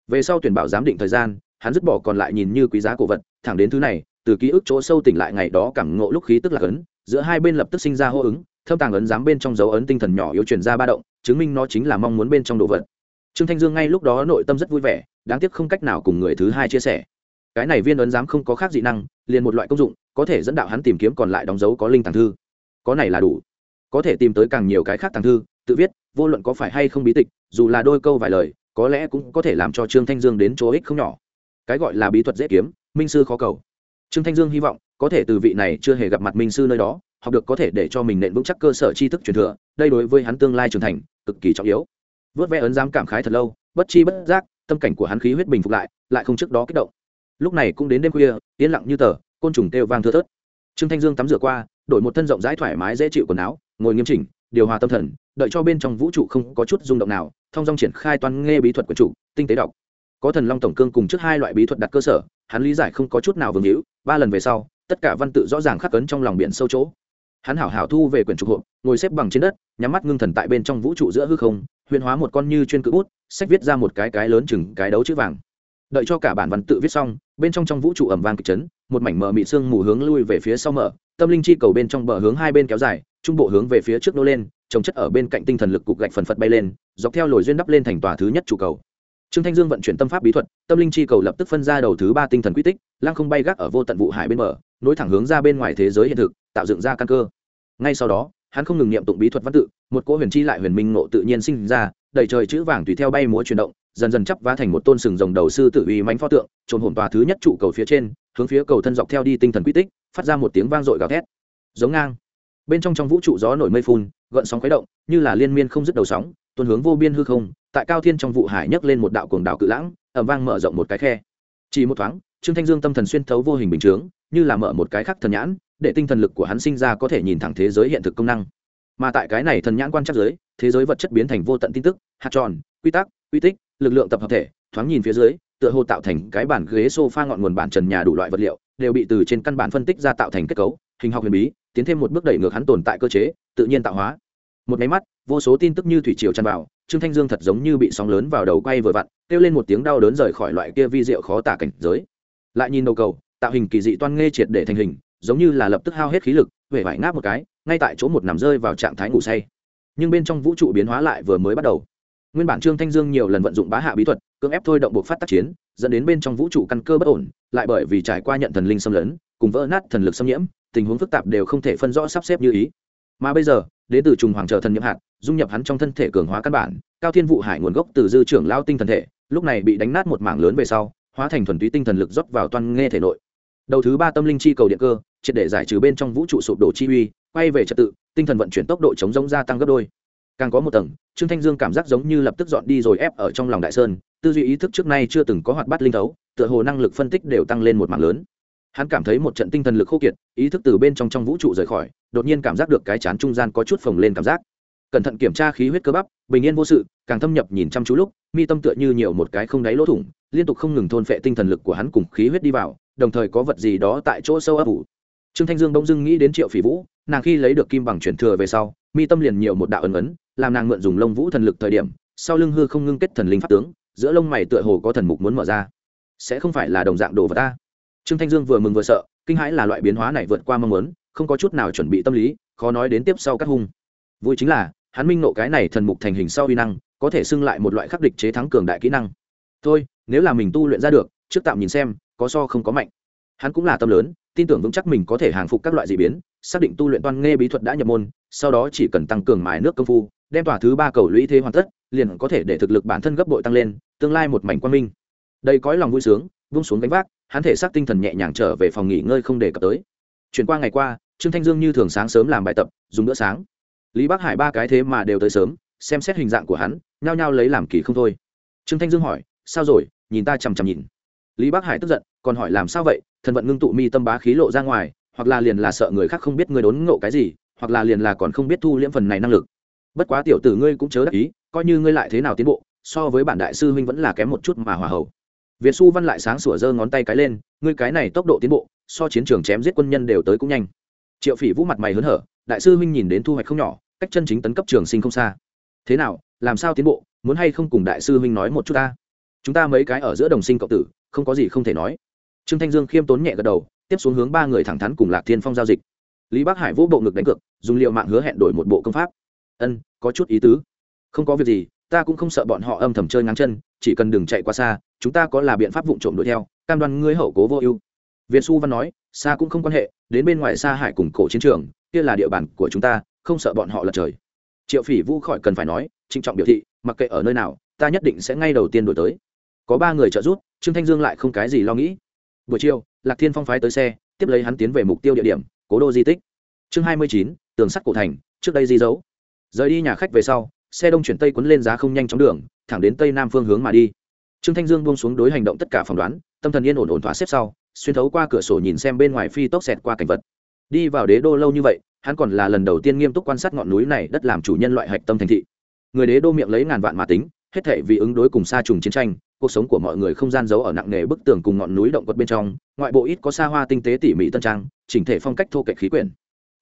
Về sau tuyển bảo giám định thời gian, hắn dứt bỏ còn lại nhìn như quý giá cổ vật, thẳng đến thứ này, từ ký ức chỗ sâu tỉnh lại ngày đó cảm ngộ lúc khí tức là ấn, giữa hai bên lập tức sinh ra hô ứng, thâm tàng ấn giám bên trong dấu ấn tinh thần nhỏ yếu truyền ra ba động, chứng minh nó chính là mong muốn bên trong đồ vật. Trương thanh dương ngay lúc đó nội tâm rất vui vẻ, đáng tiếc không cách nào cùng người thứ hai chia sẻ. Cái này viên ấn giám không có khác dị năng, liền một loại công dụng, có thể dẫn đạo hắn tìm kiếm còn lại đóng dấu có linh tàng thư. Có này là đủ. Có thể tìm tới càng nhiều cái khác tàng thư, tự viết vô luận có phải hay không bí tịch, dù là đôi câu vài lời, có lẽ cũng có thể làm cho trương thanh dương đến chỗ ích không nhỏ. Cái gọi là bí thuật dễ kiếm, minh sư khó cầu. Trương thanh dương hy vọng, có thể từ vị này chưa hề gặp mặt minh sư nơi đó, học được có thể để cho mình nện vững chắc cơ sở tri thức truyền thừa, đây đối với hắn tương lai trưởng thành, cực kỳ trọng yếu. Vớt vẽ ấn giám cảm khái thật lâu, bất chi bất giác, tâm cảnh của hắn khí huyết bình phục lại lại không trước đó kích động. Lúc này cũng đến đêm khuya, yên lặng như tờ, côn trùng kêu vang thưa thớt. Trương thanh dương tắm rửa qua, đổi một thân rộng rãi thoải mái dễ chịu quần áo, ngồi nghiêm chỉnh, điều hòa tâm thần đợi cho bên trong vũ trụ không có chút rung động nào, thông dong triển khai toàn nghe bí thuật của chủ tinh tế đọc. Có thần long tổng cương cùng trước hai loại bí thuật đặt cơ sở, hắn lý giải không có chút nào vương hữu, ba lần về sau, tất cả văn tự rõ ràng khắc cấn trong lòng biển sâu chỗ. Hắn hảo hảo thu về quyển trục hộp, ngồi xếp bằng trên đất, nhắm mắt ngưng thần tại bên trong vũ trụ giữa hư không, huyền hóa một con như chuyên cự bút, sách viết ra một cái cái lớn chừng cái đấu chữ vàng. Đợi cho cả bản văn tự viết xong, bên trong trong vũ trụ ẩm vang kịch chấn, một mảnh mờ mị sương mù hướng lui về phía sau mở, tâm linh chi cầu bên trong bờ hướng hai bên kéo dài, trung bộ hướng về phía trước nô lên trồng chất ở bên cạnh tinh thần lực cục gạch phần phật bay lên dọc theo lồi duyên đắp lên thành tòa thứ nhất trụ cầu. Trương thanh dương vận chuyển tâm pháp bí thuật tâm linh chi cầu lập tức phân ra đầu thứ ba tinh thần quy tích lăng không bay gác ở vô tận vụ hải bên mở, nối thẳng hướng ra bên ngoài thế giới hiện thực tạo dựng ra căn cơ. Ngay sau đó hắn không ngừng niệm tụng bí thuật văn tự một cỗ huyền chi lại huyền minh ngộ tự nhiên sinh ra đầy trời chữ vàng tùy theo bay múa chuyển động dần dần chắp vá thành một tôn sừng rồng đầu sư tự uy mánh pho tượng trồn hồn tòa thứ nhất trụ cầu phía trên hướng phía cầu thân dọc theo đi tinh thần quy tích phát ra một tiếng vang dội gào thét. Giống ngang. Bên trong trong vũ trụ gió nổi mây phun gợn sóng khuấy động, như là liên miên không dứt đầu sóng, tuôn hướng vô biên hư không, tại cao thiên trong vụ hải nhấc lên một đạo cuồng đảo cự lãng ẩm vang mở rộng một cái khe. Chỉ một thoáng, trương thanh dương tâm thần xuyên thấu vô hình bình chướng, như là mở một cái khắc thần nhãn, để tinh thần lực của hắn sinh ra có thể nhìn thẳng thế giới hiện thực công năng. Mà tại cái này thần nhãn quan trắc giới thế giới vật chất biến thành vô tận tin tức, hạt tròn, quy tắc, quy tích, lực lượng tập hợp thể, thoáng nhìn phía dưới, tựa hồ tạo thành cái bản ghế sofa ngọn nguồn bản trần nhà đủ loại vật liệu, đều bị từ trên căn bản phân tích ra tạo thành kết cấu, hình học huyền bí, tiến thêm một bước đẩy ngược hắn tồn tại cơ chế tự nhiên tạo hóa. Một máy mắt, vô số tin tức như thủy triều tràn vào, trương thanh dương thật giống như bị sóng lớn vào đầu quay vừa vặn, kêu lên một tiếng đau đớn rời khỏi loại kia vi diệu khó tả cảnh giới. Lại nhìn đầu cầu, tạo hình kỳ dị toan nghê triệt để thành hình, giống như là lập tức hao hết khí lực, huệ vải ngáp một cái, ngay tại chỗ một nằm rơi vào trạng thái ngủ say. Nhưng bên trong vũ trụ biến hóa lại vừa mới bắt đầu. Nguyên bản trương thanh dương nhiều lần vận dụng bá hạ bí thuật, cưỡng ép thôi động buộc phát tác chiến, dẫn đến bên trong vũ trụ căn cơ bất ổn, lại bởi vì trải qua nhận thần linh xâm lấn, cùng vỡ nát thần lực xâm nhiễm, tình huống phức tạp đều không thể phân rõ sắp xếp như ý mà bây giờ, đến từ trùng hoàng trở thần nhiệm hạt, dung nhập hắn trong thân thể cường hóa căn bản, cao thiên vụ hải nguồn gốc từ dư trưởng lao tinh thần thể, lúc này bị đánh nát một mảng lớn về sau, hóa thành thuần túy tinh thần lực rót vào toàn nghe thể nội. Đầu thứ ba tâm linh chi cầu điện cơ, triệt để giải trừ bên trong vũ trụ sụp đổ chi uy, quay về trật tự, tinh thần vận chuyển tốc độ chống giống gia tăng gấp đôi. Càng có một tầng, trương thanh dương cảm giác giống như lập tức dọn đi rồi ép ở trong lòng đại sơn, tư duy ý thức trước nay chưa từng có hoạt bát linh thấu, tựa hồ năng lực phân tích đều tăng lên một mạng lớn. Hắn cảm thấy một trận tinh thần lực khô kiệt, ý thức từ bên trong trong vũ trụ rời khỏi đột nhiên cảm giác được cái chán trung gian có chút phồng lên cảm giác. Cẩn thận kiểm tra khí huyết cơ bắp, bình yên vô sự, càng thâm nhập nhìn chăm chú lúc, mi tâm tựa như nhiều một cái không đáy lỗ thủng, liên tục không ngừng thôn phệ tinh thần lực của hắn cùng khí huyết đi vào, đồng thời có vật gì đó tại chỗ sâu ấp ủ. Trương thanh dương bỗng dưng nghĩ đến triệu phỉ vũ, nàng khi lấy được kim bằng chuyển thừa về sau, mi tâm liền nhiều một đạo ấn ấn, làm nàng mượn dùng lông vũ thần lực thời điểm, sau lưng hư không ngưng kết thần linh pháp tướng, giữa lông mày tựa hồ có thần mục muốn mở ra. Sẽ không phải là đồng dạng đồ vật ta. Trương thanh dương vừa mừng vừa sợ, kinh hãi là loại biến hóa này vượt qua mong muốn không có chút nào chuẩn bị tâm lý, khó nói đến tiếp sau các hung. Vui chính là, hắn minh nộ cái này thần mục thành hình sau uy năng, có thể xưng lại một loại khắc địch chế thắng cường đại kỹ năng. Thôi, nếu là mình tu luyện ra được, trước tạm nhìn xem, có so không có mạnh. Hắn cũng là tâm lớn, tin tưởng vững chắc mình có thể hàng phục các loại d ị biến, xác định tu luyện toan nghe bí thuật đã nhập môn, sau đó chỉ cần tăng cường mài nước công phu, đem tỏa thứ ba cầu lũy thế hoàn tất, liền có thể để thực lực bản thân gấp bội tăng lên, tương lai một mảnh quan minh. Đây cõi lòng vui sướng, vung xuống gánh vác, hắn thể xác tinh thần nhẹ nhàng trở về phòng nghỉ ngơi không để cập tới chuyển qua ngày qua, trương thanh dương như thường sáng sớm làm bài tập, dùng bữa sáng. Lý bắc hải ba cái thế mà đều tới sớm, xem xét hình dạng của hắn, nhao nhao lấy làm kỳ không thôi. Trương thanh dương hỏi, sao rồi? Nhìn ta chằm chằm nhìn. Lý bắc hải tức giận, còn hỏi làm sao vậy? Thần vận ngưng tụ mi tâm bá khí lộ ra ngoài, hoặc là liền là sợ người khác không biết ngươi đốn ngộ cái gì, hoặc là liền là còn không biết thu liễm phần này năng lực. Bất quá tiểu tử ngươi cũng chớ đắc ý, coi như ngươi lại thế nào tiến bộ, so với bản đại sư huynh vẫn là kém một chút mà hòa hậu. Việt xu văn lại sáng sủa giơ ngón tay cái lên, ngươi cái này tốc độ tiến bộ so chiến trường chém giết quân nhân đều tới cũng nhanh. Triệu phỉ vũ mặt mày hớn hở, đại sư huynh nhìn đến thu hoạch không nhỏ, cách chân chính tấn cấp trường sinh không xa. Thế nào, làm sao tiến bộ, muốn hay không cùng đại sư huynh nói một chút ta? Chúng ta mấy cái ở giữa đồng sinh cộng tử, không có gì không thể nói. Trương thanh dương khiêm tốn nhẹ gật đầu, tiếp xuống hướng ba người thẳng thắn cùng lạc thiên phong giao dịch. Lý bắc hải vũ bộ ngực đánh cược, dùng liệu mạng hứa hẹn đổi một bộ công pháp. Ân, có chút ý tứ. Không có việc gì, ta cũng không sợ bọn họ âm thầm chơi ngang chân, chỉ cần đừng chạy quá xa, chúng ta có là biện pháp vụ trộm đuổi theo, cam đoan ngươi hậu cố vô ưu việt xu văn nói, xa cũng không quan hệ, đến bên ngoài xa hải cùng cổ chiến trường, kia là địa bàn của chúng ta, không sợ bọn họ lật trời. Triệu phỉ vũ khỏi cần phải nói, trịnh trọng biểu thị, mặc kệ ở nơi nào, ta nhất định sẽ ngay đầu tiên đổi tới. Có ba người trợ giúp, trương thanh dương lại không cái gì lo nghĩ. Buổi chiều, lạc thiên phong phái tới xe, tiếp lấy hắn tiến về mục tiêu địa điểm, cố đô di tích. Chương hai mươi chín, tường sắt cổ thành, trước đây di dấu. Rời đi nhà khách về sau, xe đông chuyển tây cuốn lên giá không nhanh chóng đường, thẳng đến tây nam phương hướng mà đi. Trương thanh dương buông xuống đối hành động tất cả phỏng đoán, tâm thần yên ổn ổn thỏa xếp sau xuyên thấu qua cửa sổ nhìn xem bên ngoài phi tốc xẹt qua cảnh vật. Đi vào đế đô lâu như vậy, hắn còn là lần đầu tiên nghiêm túc quan sát ngọn núi này đất làm chủ nhân loại hạch tâm thành thị. Người đế đô miệng lấy ngàn vạn mà tính, hết thể vì ứng đối cùng xa trùng chiến tranh, cuộc sống của mọi người không gian giấu ở nặng nề bức tường cùng ngọn núi động quật bên trong, ngoại bộ ít có xa hoa tinh tế tỉ mỉ tân trang, chỉnh thể phong cách thô kệch khí quyển.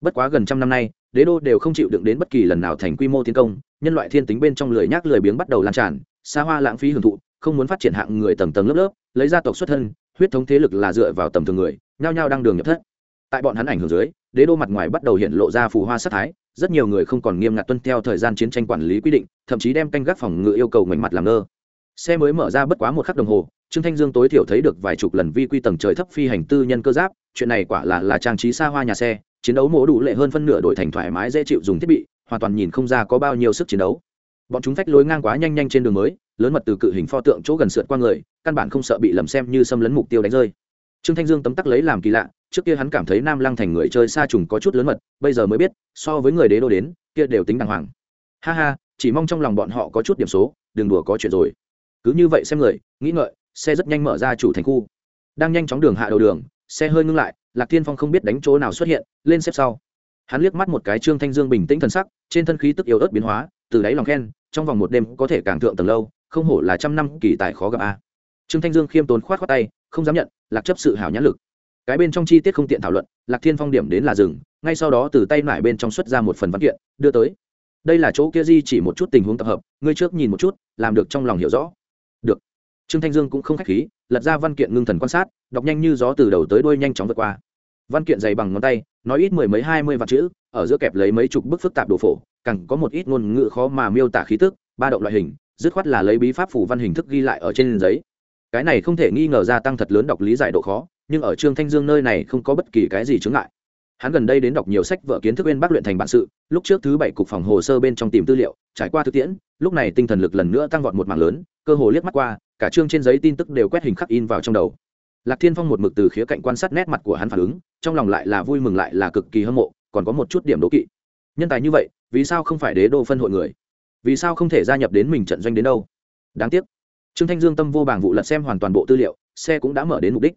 Bất quá gần trăm năm nay, đế đô đều không chịu đựng đến bất kỳ lần nào thành quy mô tiến công, nhân loại thiên tính bên trong lười nhác lười biếng bắt đầu lan tràn, xa hoa lãng phí hưởng thụ, không muốn phát triển hạng người tầng tầng lớp lớp, lấy gia tộc xuất thân huyết thống thế lực là dựa vào tầm thường người, nhao nhao đang đường nhập thất. Tại bọn hắn ảnh hưởng dưới, đế đô mặt ngoài bắt đầu hiện lộ ra phù hoa sắc thái, rất nhiều người không còn nghiêm ngặt tuân theo thời gian chiến tranh quản lý quy định, thậm chí đem canh gác phòng ngự yêu cầu ngoảnh mặt làm ngơ. Xe mới mở ra bất quá một khắc đồng hồ, trương thanh dương tối thiểu thấy được vài chục lần vi quy tầng trời thấp phi hành tư nhân cơ giáp, chuyện này quả là là trang trí xa hoa nhà xe, chiến đấu mổ đủ lệ hơn phân nửa đổi thành thoải mái dễ chịu dùng thiết bị, hoàn toàn nhìn không ra có bao nhiêu sức chiến đấu bọn chúng phách lối ngang quá nhanh nhanh trên đường mới, lớn mật từ cự hình pho tượng chỗ gần sượt qua người, căn bản không sợ bị lầm xem như xâm lấn mục tiêu đánh rơi. Trương thanh dương tấm tắc lấy làm kỳ lạ, trước kia hắn cảm thấy nam lăng thành người chơi xa trùng có chút lớn mật, bây giờ mới biết, so với người đế đô đến, kia đều tính đàng hoàng. Ha ha, chỉ mong trong lòng bọn họ có chút điểm số, đừng đùa có chuyện rồi. Cứ như vậy xem người, nghĩ ngợi, xe rất nhanh mở ra chủ thành khu. Đang nhanh chóng đường hạ đầu đường, xe hơi ngưng lại, lạc thiên phong không biết đánh chỗ nào xuất hiện, lên xếp sau. Hắn liếc mắt một cái trương thanh dương bình tĩnh thần sắc, trên thân khí tức yếu ớt biến hóa từ đáy lòng khen, trong vòng một đêm có thể càng thượng tầng lâu, không hổ là trăm năm kỳ tài khó gặp a. Trương thanh dương khiêm tốn khoát khoát tay, không dám nhận, lạc chấp sự hảo nhãn lực. Cái bên trong chi tiết không tiện thảo luận, lạc thiên phong điểm đến là rừng ngay sau đó từ tay nải bên trong xuất ra một phần văn kiện, đưa tới. Đây là chỗ kia di chỉ một chút tình huống tập hợp, ngươi trước nhìn một chút, làm được trong lòng hiểu rõ. Được. Trương thanh dương cũng không k h á c h khí, lật ra văn kiện ngưng thần quan sát, đọc nhanh như gió từ đầu tới đuôi nhanh chóng vượt qua. Văn kiện dày bằng ngón tay, nói ít mười mấy hai mươi vạn chữ ở giữa kẹp lấy mấy chục bức phức tạp đồ phổ cẳng có một ít ngôn ngữ khó mà miêu tả khí tức, ba động loại hình, dứt khoát là lấy bí pháp phủ văn hình thức ghi lại ở trên giấy. Cái này không thể nghi ngờ gia tăng thật lớn đọc lý giải độ khó, nhưng ở trương thanh dương nơi này không có bất kỳ cái gì chướng ngại. Hắn gần đây đến đọc nhiều sách vợ kiến thức bên bác luyện thành bản sự, lúc trước thứ bảy cục phòng hồ sơ bên trong tìm tư liệu, trải qua thực tiễn, lúc này tinh thần lực lần nữa tăng vọt một mảng lớn, cơ hồ liếc mắt qua, cả chương trên giấy tin tức đều quét hình khắc in vào trong đầu. Lạc thiên phong một mực từ khía cạnh quan sát nét mặt của hắn phản ứng, trong lòng lại là vui mừng lại là cực kỳ hâm mộ còn có một chút điểm đố kỵ. Nhân tài như vậy, vì sao không phải đế đô phân hội người? Vì sao không thể gia nhập đến mình trận doanh đến đâu? Đáng tiếc, trương thanh dương tâm vô bảng vụ lật xem hoàn toàn bộ tư liệu, xe cũng đã mở đến mục đích.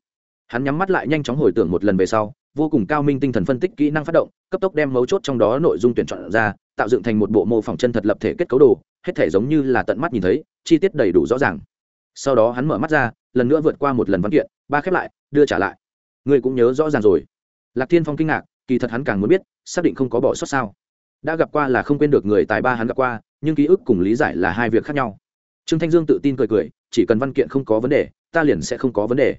Hắn nhắm mắt lại nhanh chóng hồi tưởng một lần về sau, vô cùng cao minh tinh thần phân tích kỹ năng phát động, cấp tốc đem mấu chốt trong đó nội dung tuyển chọn ra, tạo dựng thành một bộ mô phỏng chân thật lập thể kết cấu đồ, hết thể giống như là tận mắt nhìn thấy, chi tiết đầy đủ rõ ràng. Sau đó hắn mở mắt ra, lần nữa vượt qua một lần văn kiện, ba khép lại, đưa trả lại. Ngươi cũng nhớ rõ ràng rồi. Lạc thiên phong kinh ngạc kỳ thật hắn càng muốn biết, xác định không có bỏ sót sao. Đã gặp qua là không quên được người tài ba hắn gặp qua, nhưng ký ức cùng lý giải là hai việc khác nhau. Trương thanh dương tự tin cười cười, chỉ cần văn kiện không có vấn đề, ta liền sẽ không có vấn đề.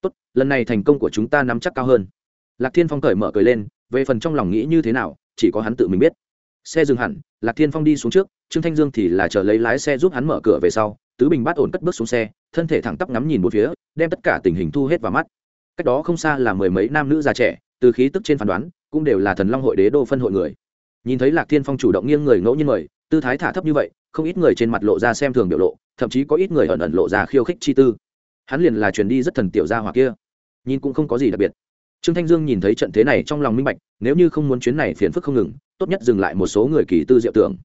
Tốt, lần này thành công của chúng ta nắm chắc cao hơn. Lạc thiên phong cởi mở cười lên, về phần trong lòng nghĩ như thế nào, chỉ có hắn tự mình biết. Xe dừng hẳn, lạc thiên phong đi xuống trước, trương thanh dương thì là chờ lấy lái xe giúp hắn mở cửa về sau, tứ bình bát ổn cất bước xuống xe, thân thể thẳng tắp ngắm nhìn một phía, đem tất cả tình hình thu hết vào mắt. Cách đó không xa là mười mấy nam nữ già trẻ từ khí tức trên phán đoán, cũng đều là thần long hội đế đô phân hội người. Nhìn thấy lạc thiên phong chủ động nghiêng người ngẫu nhiên mời, tư thái thả thấp như vậy, không ít người trên mặt lộ ra xem thường biểu lộ, thậm chí có ít người ẩn ẩn lộ ra khiêu khích chi tư. Hắn liền là truyền đi rất thần tiểu gia hỏa kia. Nhìn cũng không có gì đặc biệt. Trương thanh dương nhìn thấy trận thế này trong lòng minh bạch, nếu như không muốn chuyến này phiền phức không ngừng, tốt nhất dừng lại một số người kỳ tư diệu tưởng.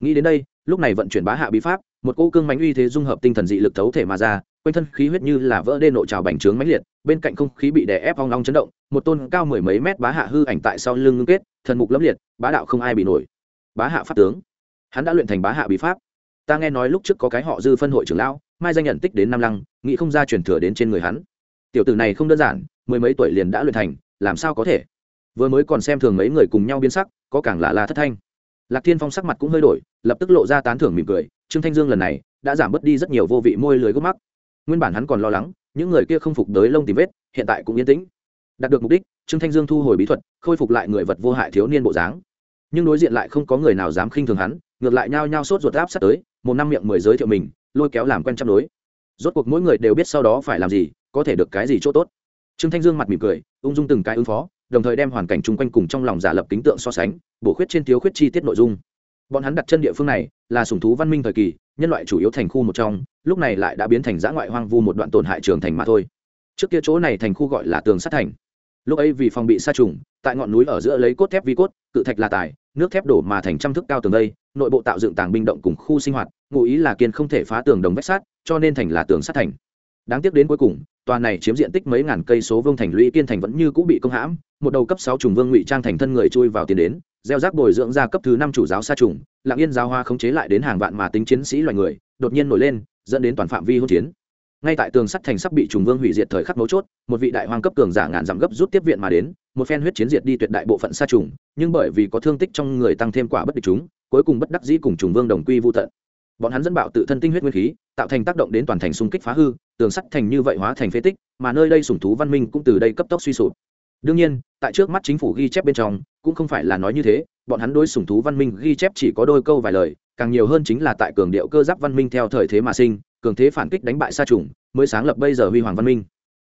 Nghĩ đến đây lúc này vận chuyển bá hạ bí pháp, một cô cương mánh uy thế dung hợp tinh thần dị lực thấu thể mà ra, quanh thân khí huyết như là vỡ đê nội trào bành trướng mãnh liệt, bên cạnh không khí bị đè ép hoang long chấn động, một tôn cao mười mấy mét bá hạ hư ảnh tại sau lưng ngưng kết, thần mục lẫm liệt, bá đạo không ai bị nổi. Bá hạ pháp tướng. Hắn đã luyện thành bá hạ bí pháp. Ta nghe nói lúc trước có cái họ dư phân hội trưởng lão, mai danh nhận tích đến nam lăng, nghĩ không ra truyền thừa đến trên người hắn. Tiểu tử này không đơn giản, mười mấy tuổi liền đã luyện thành, làm sao có thể? Vừa mới còn xem thường mấy người cùng nhau biến sắc, có càng lạ là thất thanh lạc thiên phong sắc mặt cũng hơi đổi, lập tức lộ ra tán thưởng mỉm cười, trương thanh dương lần này đã giảm bớt đi rất nhiều vô vị môi lưới gốc mắc. Nguyên bản hắn còn lo lắng, những người kia không phục đới lông tìm vết, hiện tại cũng yên tĩnh. Đạt được mục đích, trương thanh dương thu hồi bí thuật, khôi phục lại người vật vô hại thiếu niên bộ dáng. Nhưng đối diện lại không có người nào dám khinh thường hắn, ngược lại nhao nhao sốt ruột áp sát tới, một năm miệng mười giới thiệu mình, lôi kéo làm quen trăm đối. Rốt cuộc mỗi người đều biết sau đó phải làm gì, có thể được cái gì chỗ tốt. Trương thanh dương mặt mỉm cười, ung dung từng cái ứng phó đồng thời đem hoàn cảnh chung quanh cùng trong lòng giả lập kính tượng so sánh, bổ khuyết trên thiếu khuyết chi tiết nội dung. Bọn hắn đặt chân địa phương này là sùng thú văn minh thời kỳ, nhân loại chủ yếu thành khu một trong, lúc này lại đã biến thành giã ngoại hoang vu một đoạn tổn hại trường thành mà thôi. Trước kia chỗ này thành khu gọi là tường sát thành. Lúc ấy vì phòng bị sa trùng, tại ngọn núi ở giữa lấy cốt thép vi cốt, cự thạch là tài, nước thép đổ mà thành trăm thước cao tường đây nội bộ tạo dựng tàng binh động cùng khu sinh hoạt, ngụ ý là kiên không thể phá tường đồng vách sát cho nên thành là tường sắt thành đáng tiếc đến cuối cùng, tòa này chiếm diện tích mấy ngàn cây số vương thành lũy kiên thành vẫn như cũ bị công hãm, một đầu cấp sáu trùng vương ngụy trang thành thân người chui vào tiền đến, gieo rác bồi dưỡng ra cấp thứ năm chủ giáo sa trùng lạng yên giao hoa khống chế lại đến hàng vạn mà tính chiến sĩ loài người, đột nhiên nổi lên, dẫn đến toàn phạm vi hỗn chiến. Ngay tại tường sắt thành sắp bị trùng vương hủy diệt thời khắc mấu chốt, một vị đại hoàng cấp cường giả ngàn giảm gấp rút tiếp viện mà đến, một phen huyết chiến diệt đi tuyệt đại bộ phận sa trùng, nhưng bởi vì có thương tích trong người tăng thêm quả bất địch chúng, cuối cùng bất đắc dĩ cùng trùng vương đồng quy vô tận. Bọn hắn dẫn bạo tự thân tinh huyết nguyên khí, tạo thành tác động đến toàn thành xung kích phá hư tường sắt thành như vậy hóa thành phế tích, mà nơi đây sủng thú văn minh cũng từ đây cấp tốc suy sụp. Đương nhiên, tại trước mắt chính phủ ghi chép bên trong, cũng không phải là nói như thế, bọn hắn đối sủng thú văn minh ghi chép chỉ có đôi câu vài lời, càng nhiều hơn chính là tại cường điệu cơ giáp văn minh theo thời thế mà sinh, cường thế phản kích đánh bại sa trùng, mới sáng lập bây giờ huy hoàng văn minh.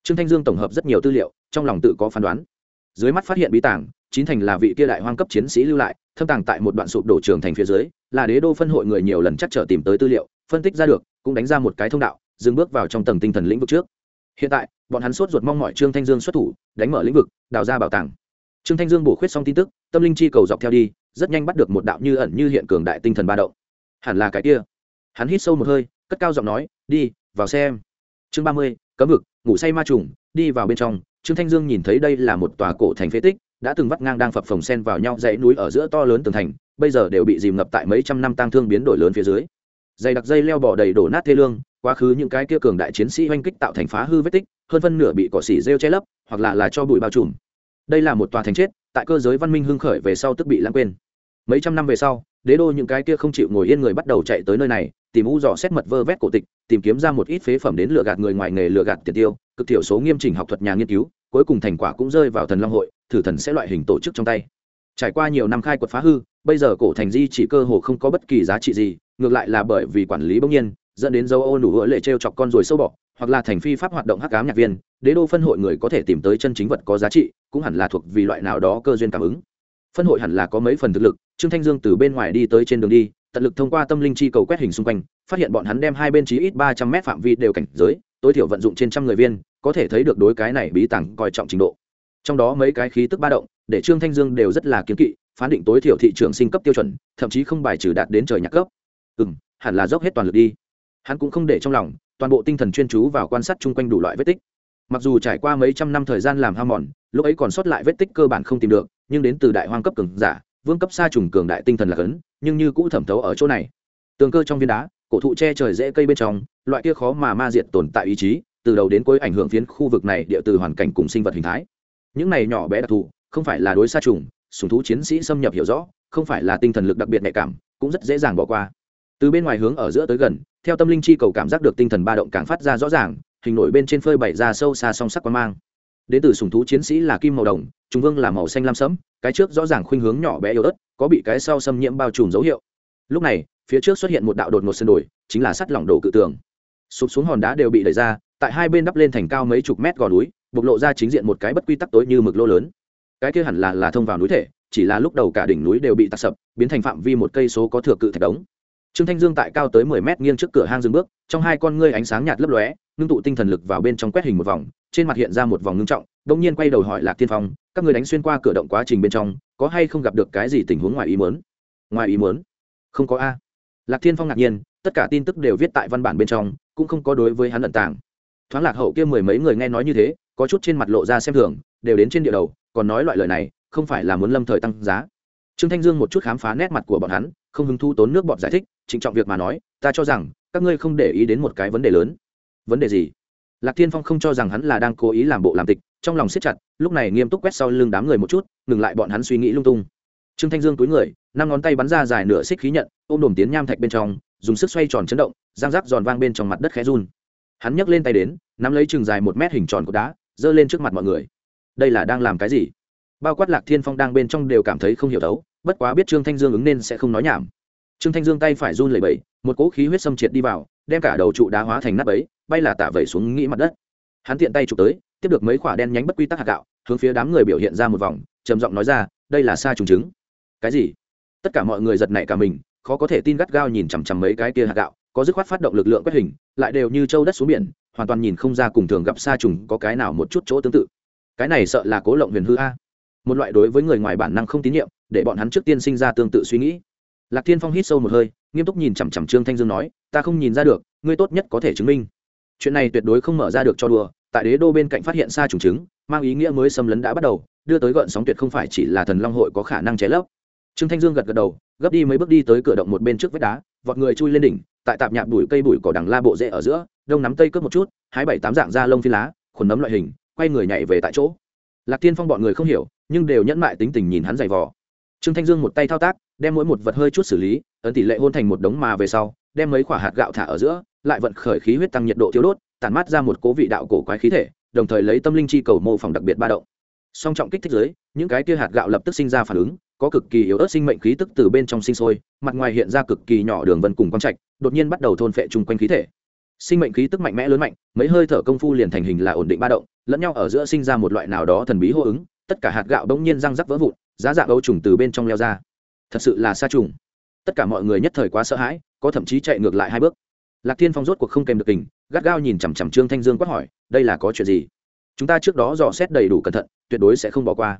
Trương thanh dương tổng hợp rất nhiều tư liệu, trong lòng tự có phán đoán. Dưới mắt phát hiện bí tảng chín thành là vị kia đại hoang cấp chiến sĩ lưu lại, thâm tàng tại một đoạn sụp đổ trường thành phía dưới, là đế đô phân hội người nhiều lần chắc trở tìm tới tư liệu, phân tích ra được, cũng đánh ra một cái thông đạo dừng bước vào trong tầng tinh thần lĩnh vực trước. Hiện tại, bọn hắn sốt ruột mong mọi trương thanh dương xuất thủ, đánh mở lĩnh vực, đào ra bảo tàng. Trương thanh dương bổ khuyết xong tin tức, tâm linh chi cầu dọc theo đi, rất nhanh bắt được một đạo như ẩn như hiện cường đại tinh thần ba động. Hẳn là cái kia. Hắn hít sâu một hơi, cất cao giọng nói, đi, vào xem. Chương ba mươi, cấm vực, ngủ say ma trùng, đi vào bên trong, trương thanh dương nhìn thấy đây là một tòa cổ thành phế tích, đã từng vắt ngang đang phập phồng sen vào nhau dãy núi ở giữa to lớn tường thành, bây giờ đều bị dìm ngập tại mấy trăm năm tang thương biến đổi lớn phía dưới dày đặc dây leo bỏ đầy đổ nát thê lương, quá khứ những cái kia cường đại chiến sĩ oanh kích tạo thành phá hư vết tích, hơn phân nửa bị cỏ xỉ rêu che lấp, hoặc là là cho bụi bao trùm. Đây là một tòa thành chết, tại cơ giới văn minh hưng khởi về sau tức bị lãng quên. Mấy trăm năm về sau, đế đô những cái kia không chịu ngồi yên người bắt đầu chạy tới nơi này, tìm u dò xét mật vơ vét cổ tịch, tìm kiếm ra một ít phế phẩm đến lừa gạt người ngoài nghề lừa gạt tiền tiêu, cực thiểu số nghiêm chỉnh học thuật nhà nghiên cứu, cuối cùng thành quả cũng rơi vào thần long hội, thử thần sẽ loại hình tổ chức trong tay. Trải qua nhiều năm khai quật phá hư, bây giờ cổ thành di chỉ cơ hồ không có bất kỳ giá trị gì ngược lại là bởi vì quản lý bỗng nhiên, dẫn đến dấu ô nủ hứa lệ t r e o chọc con rồi sâu bọ, hoặc là thành phi pháp hoạt động hắc cám nhạc viên, đế đô phân hội người có thể tìm tới chân chính vật có giá trị, cũng hẳn là thuộc vì loại nào đó cơ duyên cảm ứng. Phân hội hẳn là có mấy phần thực lực, trương thanh dương từ bên ngoài đi tới trên đường đi, tận lực thông qua tâm linh chi cầu quét hình xung quanh, phát hiện bọn hắn đem hai bên chí ít ba trăm mét phạm vi đều cảnh giới, tối thiểu vận dụng trên trăm người viên, có thể thấy được đối cái này bí tàng coi trọng trình độ. Trong đó mấy cái khí tức ba động, để trương thanh dương đều rất là kiếm kỵ, phán định tối thiểu thị trường sinh cấp tiêu chuẩn, thậm chí không bài trừ đạt đến trời nhạc cấp ừ m hẳn là dốc hết toàn lực đi. Hắn cũng không để trong lòng, toàn bộ tinh thần chuyên chú vào quan sát chung quanh đủ loại vết tích. Mặc dù trải qua mấy trăm năm thời gian làm ham mòn, lúc ấy còn sót lại vết tích cơ bản không tìm được, nhưng đến từ đại hoang cấp cường giả, vương cấp xa trùng cường đại tinh thần là cấn, nhưng như cũ thẩm thấu ở chỗ này. Tường cơ trong viên đá, cổ thụ che trời dễ cây bên trong, loại kia khó mà ma diệt tồn tại ý chí, từ đầu đến cuối ảnh hưởng phiến khu vực này địa từ hoàn cảnh cùng sinh vật hình thái. Những này nhỏ bé đặc thù, không phải là đối xa trùng sùng thú chiến sĩ xâm nhập hiểu rõ, không phải là tinh thần lực đặc biệt nhạy cảm, cũng rất dễ dàng bỏ qua từ bên ngoài hướng ở giữa tới gần, theo tâm linh chi cầu cảm giác được tinh thần ba động càng phát ra rõ ràng, hình nổi bên trên phơi bày ra sâu xa song sắc quan mang. Đến từ sùng thú chiến sĩ là kim màu đồng, trung vương là màu xanh lam sẫm, cái trước rõ ràng khuynh hướng nhỏ bé yếu ớt, có bị cái sau xâm nhiễm bao trùm dấu hiệu. Lúc này, phía trước xuất hiện một đạo đột ngột sân đổi chính là sắt lỏng đổ cự tường. Sụp xuống hòn đá đều bị đẩy ra, tại hai bên đắp lên thành cao mấy chục mét gò núi, bộc lộ ra chính diện một cái bất quy tắc tối như mực lô lớn. Cái kia hẳn là là thông vào núi thể, chỉ là lúc đầu cả đỉnh núi đều bị tạc sập, biến thành phạm vi một cây số có thừa cự thạch đống trương thanh dương tại cao tới mười mét nghiêng trước cửa hang dừng bước, trong hai con ngươi ánh sáng nhạt lấp lóe, ngưng tụ tinh thần lực vào bên trong quét hình một vòng, trên mặt hiện ra một vòng ngưng trọng đông nhiên quay đầu hỏi lạc tiên phong, các người đánh xuyên qua cửa động quá trình bên trong, có hay không gặp được cái gì tình huống ngoài ý muốn? Ngoài ý muốn? Không có a. Lạc thiên phong ngạc nhiên, tất cả tin tức đều viết tại văn bản bên trong, cũng không có đối với hắn ẩn tàng. Thoáng lạc hậu kia mười mấy người nghe nói như thế, có chút trên mặt lộ ra xem thường, đều đến trên địa đầu, còn nói loại lời này, không phải là muốn lâm thời tăng giá. Trương thanh dương một chút khám phá nét mặt của bọn hắn không hứng thu tốn nước bọt giải thích, trịnh trọng việc mà nói, ta cho rằng, các ngươi không để ý đến một cái vấn đề lớn. Vấn đề gì? Lạc thiên phong không cho rằng hắn là đang cố ý làm bộ làm tịch, trong lòng siết chặt, lúc này nghiêm túc quét sau lưng đám người một chút, ngừng lại bọn hắn suy nghĩ lung tung. Trương thanh dương túi người, năm ngón tay bắn ra dài nửa xích khí nhận, ôm đồm tiến nham thạch bên trong, dùng sức xoay tròn chấn động giang rác giòn vang bên trong mặt đất khẽ run. Hắn nhấc lên tay đến, nắm lấy chừng dài một mét hình tròn của đá, giơ lên trước mặt mọi người. Đây là đang làm cái gì? Bao quát lạc thiên phong đang bên trong đều cảm thấy không hiểu đấu bất quá biết trương thanh dương ứng nên sẽ không nói nhảm. Trương thanh dương tay phải run lẩy bẩy, một cỗ khí huyết xâm triệt đi vào, đem cả đầu trụ đá hóa thành nắp ấy bay là tạ vẩy xuống nghĩ mặt đất. Hắn tiện tay chụp tới, tiếp được mấy quả đen nhánh bất quy tắc hạt gạo, hướng phía đám người biểu hiện ra một vòng, trầm giọng nói ra, đây là sa trùng trứng. Cái gì? Tất cả mọi người giật nảy cả mình, khó có thể tin gắt gao nhìn chằm chằm mấy cái kia hạt gạo, có dứt khoát phát động lực lượng quét hình, lại đều như châu đất xuống biển, hoàn toàn nhìn không ra cùng thường gặp sa trùng có cái nào một chút chỗ tương tự. Cái này sợ là cố lộng huyền hư a một loại đối với người ngoài bản năng không tín nhiệm, để bọn hắn trước tiên sinh ra tương tự suy nghĩ. Lạc thiên phong hít sâu một hơi, nghiêm túc nhìn chằm chằm trương thanh dương nói, ta không nhìn ra được, ngươi tốt nhất có thể chứng minh. Chuyện này tuyệt đối không mở ra được cho đùa, tại đế đô bên cạnh phát hiện xa trùng chứng mang ý nghĩa mới xâm lấn đã bắt đầu, đưa tới gợn sóng tuyệt không phải chỉ là thần long hội có khả năng cháy lấp. Trương thanh dương gật gật đầu, gấp đi mấy bước đi tới cửa động một bên trước vách đá, vọt người chui lên đỉnh, tại tạp nhạp bụi cây bụi cỏ đằng la bộ rễ ở giữa, đông nắm tây cướp một chút, hái bảy tám dạng da lông phi lá, khuẩn nấm loại hình, quay người nhảy về tại chỗ. Lạc tiên phong bọn người không hiểu nhưng đều nhẫn mại tính tình nhìn hắn giày vò. Trương thanh dương một tay thao tác, đem mỗi một vật hơi chút xử lý, ấn tỷ lệ hôn thành một đống mà về sau, đem mấy quả hạt gạo thả ở giữa, lại vận khởi khí huyết tăng nhiệt độ thiếu đốt, tản mát ra một cố vị đạo cổ quái khí thể, đồng thời lấy tâm linh chi cầu mô phỏng đặc biệt ba động. Song trọng kích thích giới, những cái kia hạt gạo lập tức sinh ra phản ứng, có cực kỳ yếu ớt sinh mệnh khí tức từ bên trong sinh sôi, mặt ngoài hiện ra cực kỳ nhỏ đường vân cùng quang trạch, đột nhiên bắt đầu thôn phệ chung quanh khí thể. Sinh mệnh khí tức mạnh mẽ lớn mạnh, mấy hơi thở công phu liền thành hình là ổn định ba động, lẫn nhau ở giữa sinh ra một loại nào đó thần bí hô ứng tất cả hạt gạo bỗng nhiên răng rắc vỡ vụn, giá dạng ấu trùng từ bên trong leo ra. Thật sự là xa trùng. Tất cả mọi người nhất thời quá sợ hãi, có thậm chí chạy ngược lại hai bước. Lạc thiên phong rốt cuộc không kèm được tình gắt gao nhìn chằm chằm trương thanh dương quát hỏi, đây là có chuyện gì? Chúng ta trước đó dò xét đầy đủ cẩn thận, tuyệt đối sẽ không bỏ qua.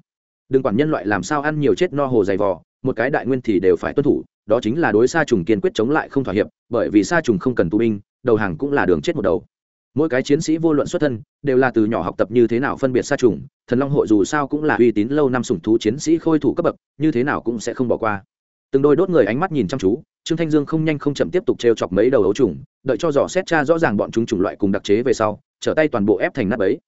Đừng quản nhân loại làm sao ăn nhiều chết no hồ dày vò, một cái đại nguyên thì đều phải tuân thủ, đó chính là đối sa trùng kiên quyết chống lại không thỏa hiệp, bởi vì sa trùng không cần tu binh, đầu hàng cũng là đường chết một đầu mỗi cái chiến sĩ vô luận xuất thân, đều là từ nhỏ học tập như thế nào phân biệt sa trùng, thần long hội dù sao cũng là uy tín lâu năm sủng thú chiến sĩ khôi thủ cấp bậc, như thế nào cũng sẽ không bỏ qua. Từng đôi đốt người ánh mắt nhìn chăm chú, trương thanh dương không nhanh không chậm tiếp tục t chọc mấy đầu ấu trùng, đợi cho dò xét cha rõ ràng bọn chúng chủng loại cùng đặc chế về sau, trở tay toàn bộ ép thành nắp ấy.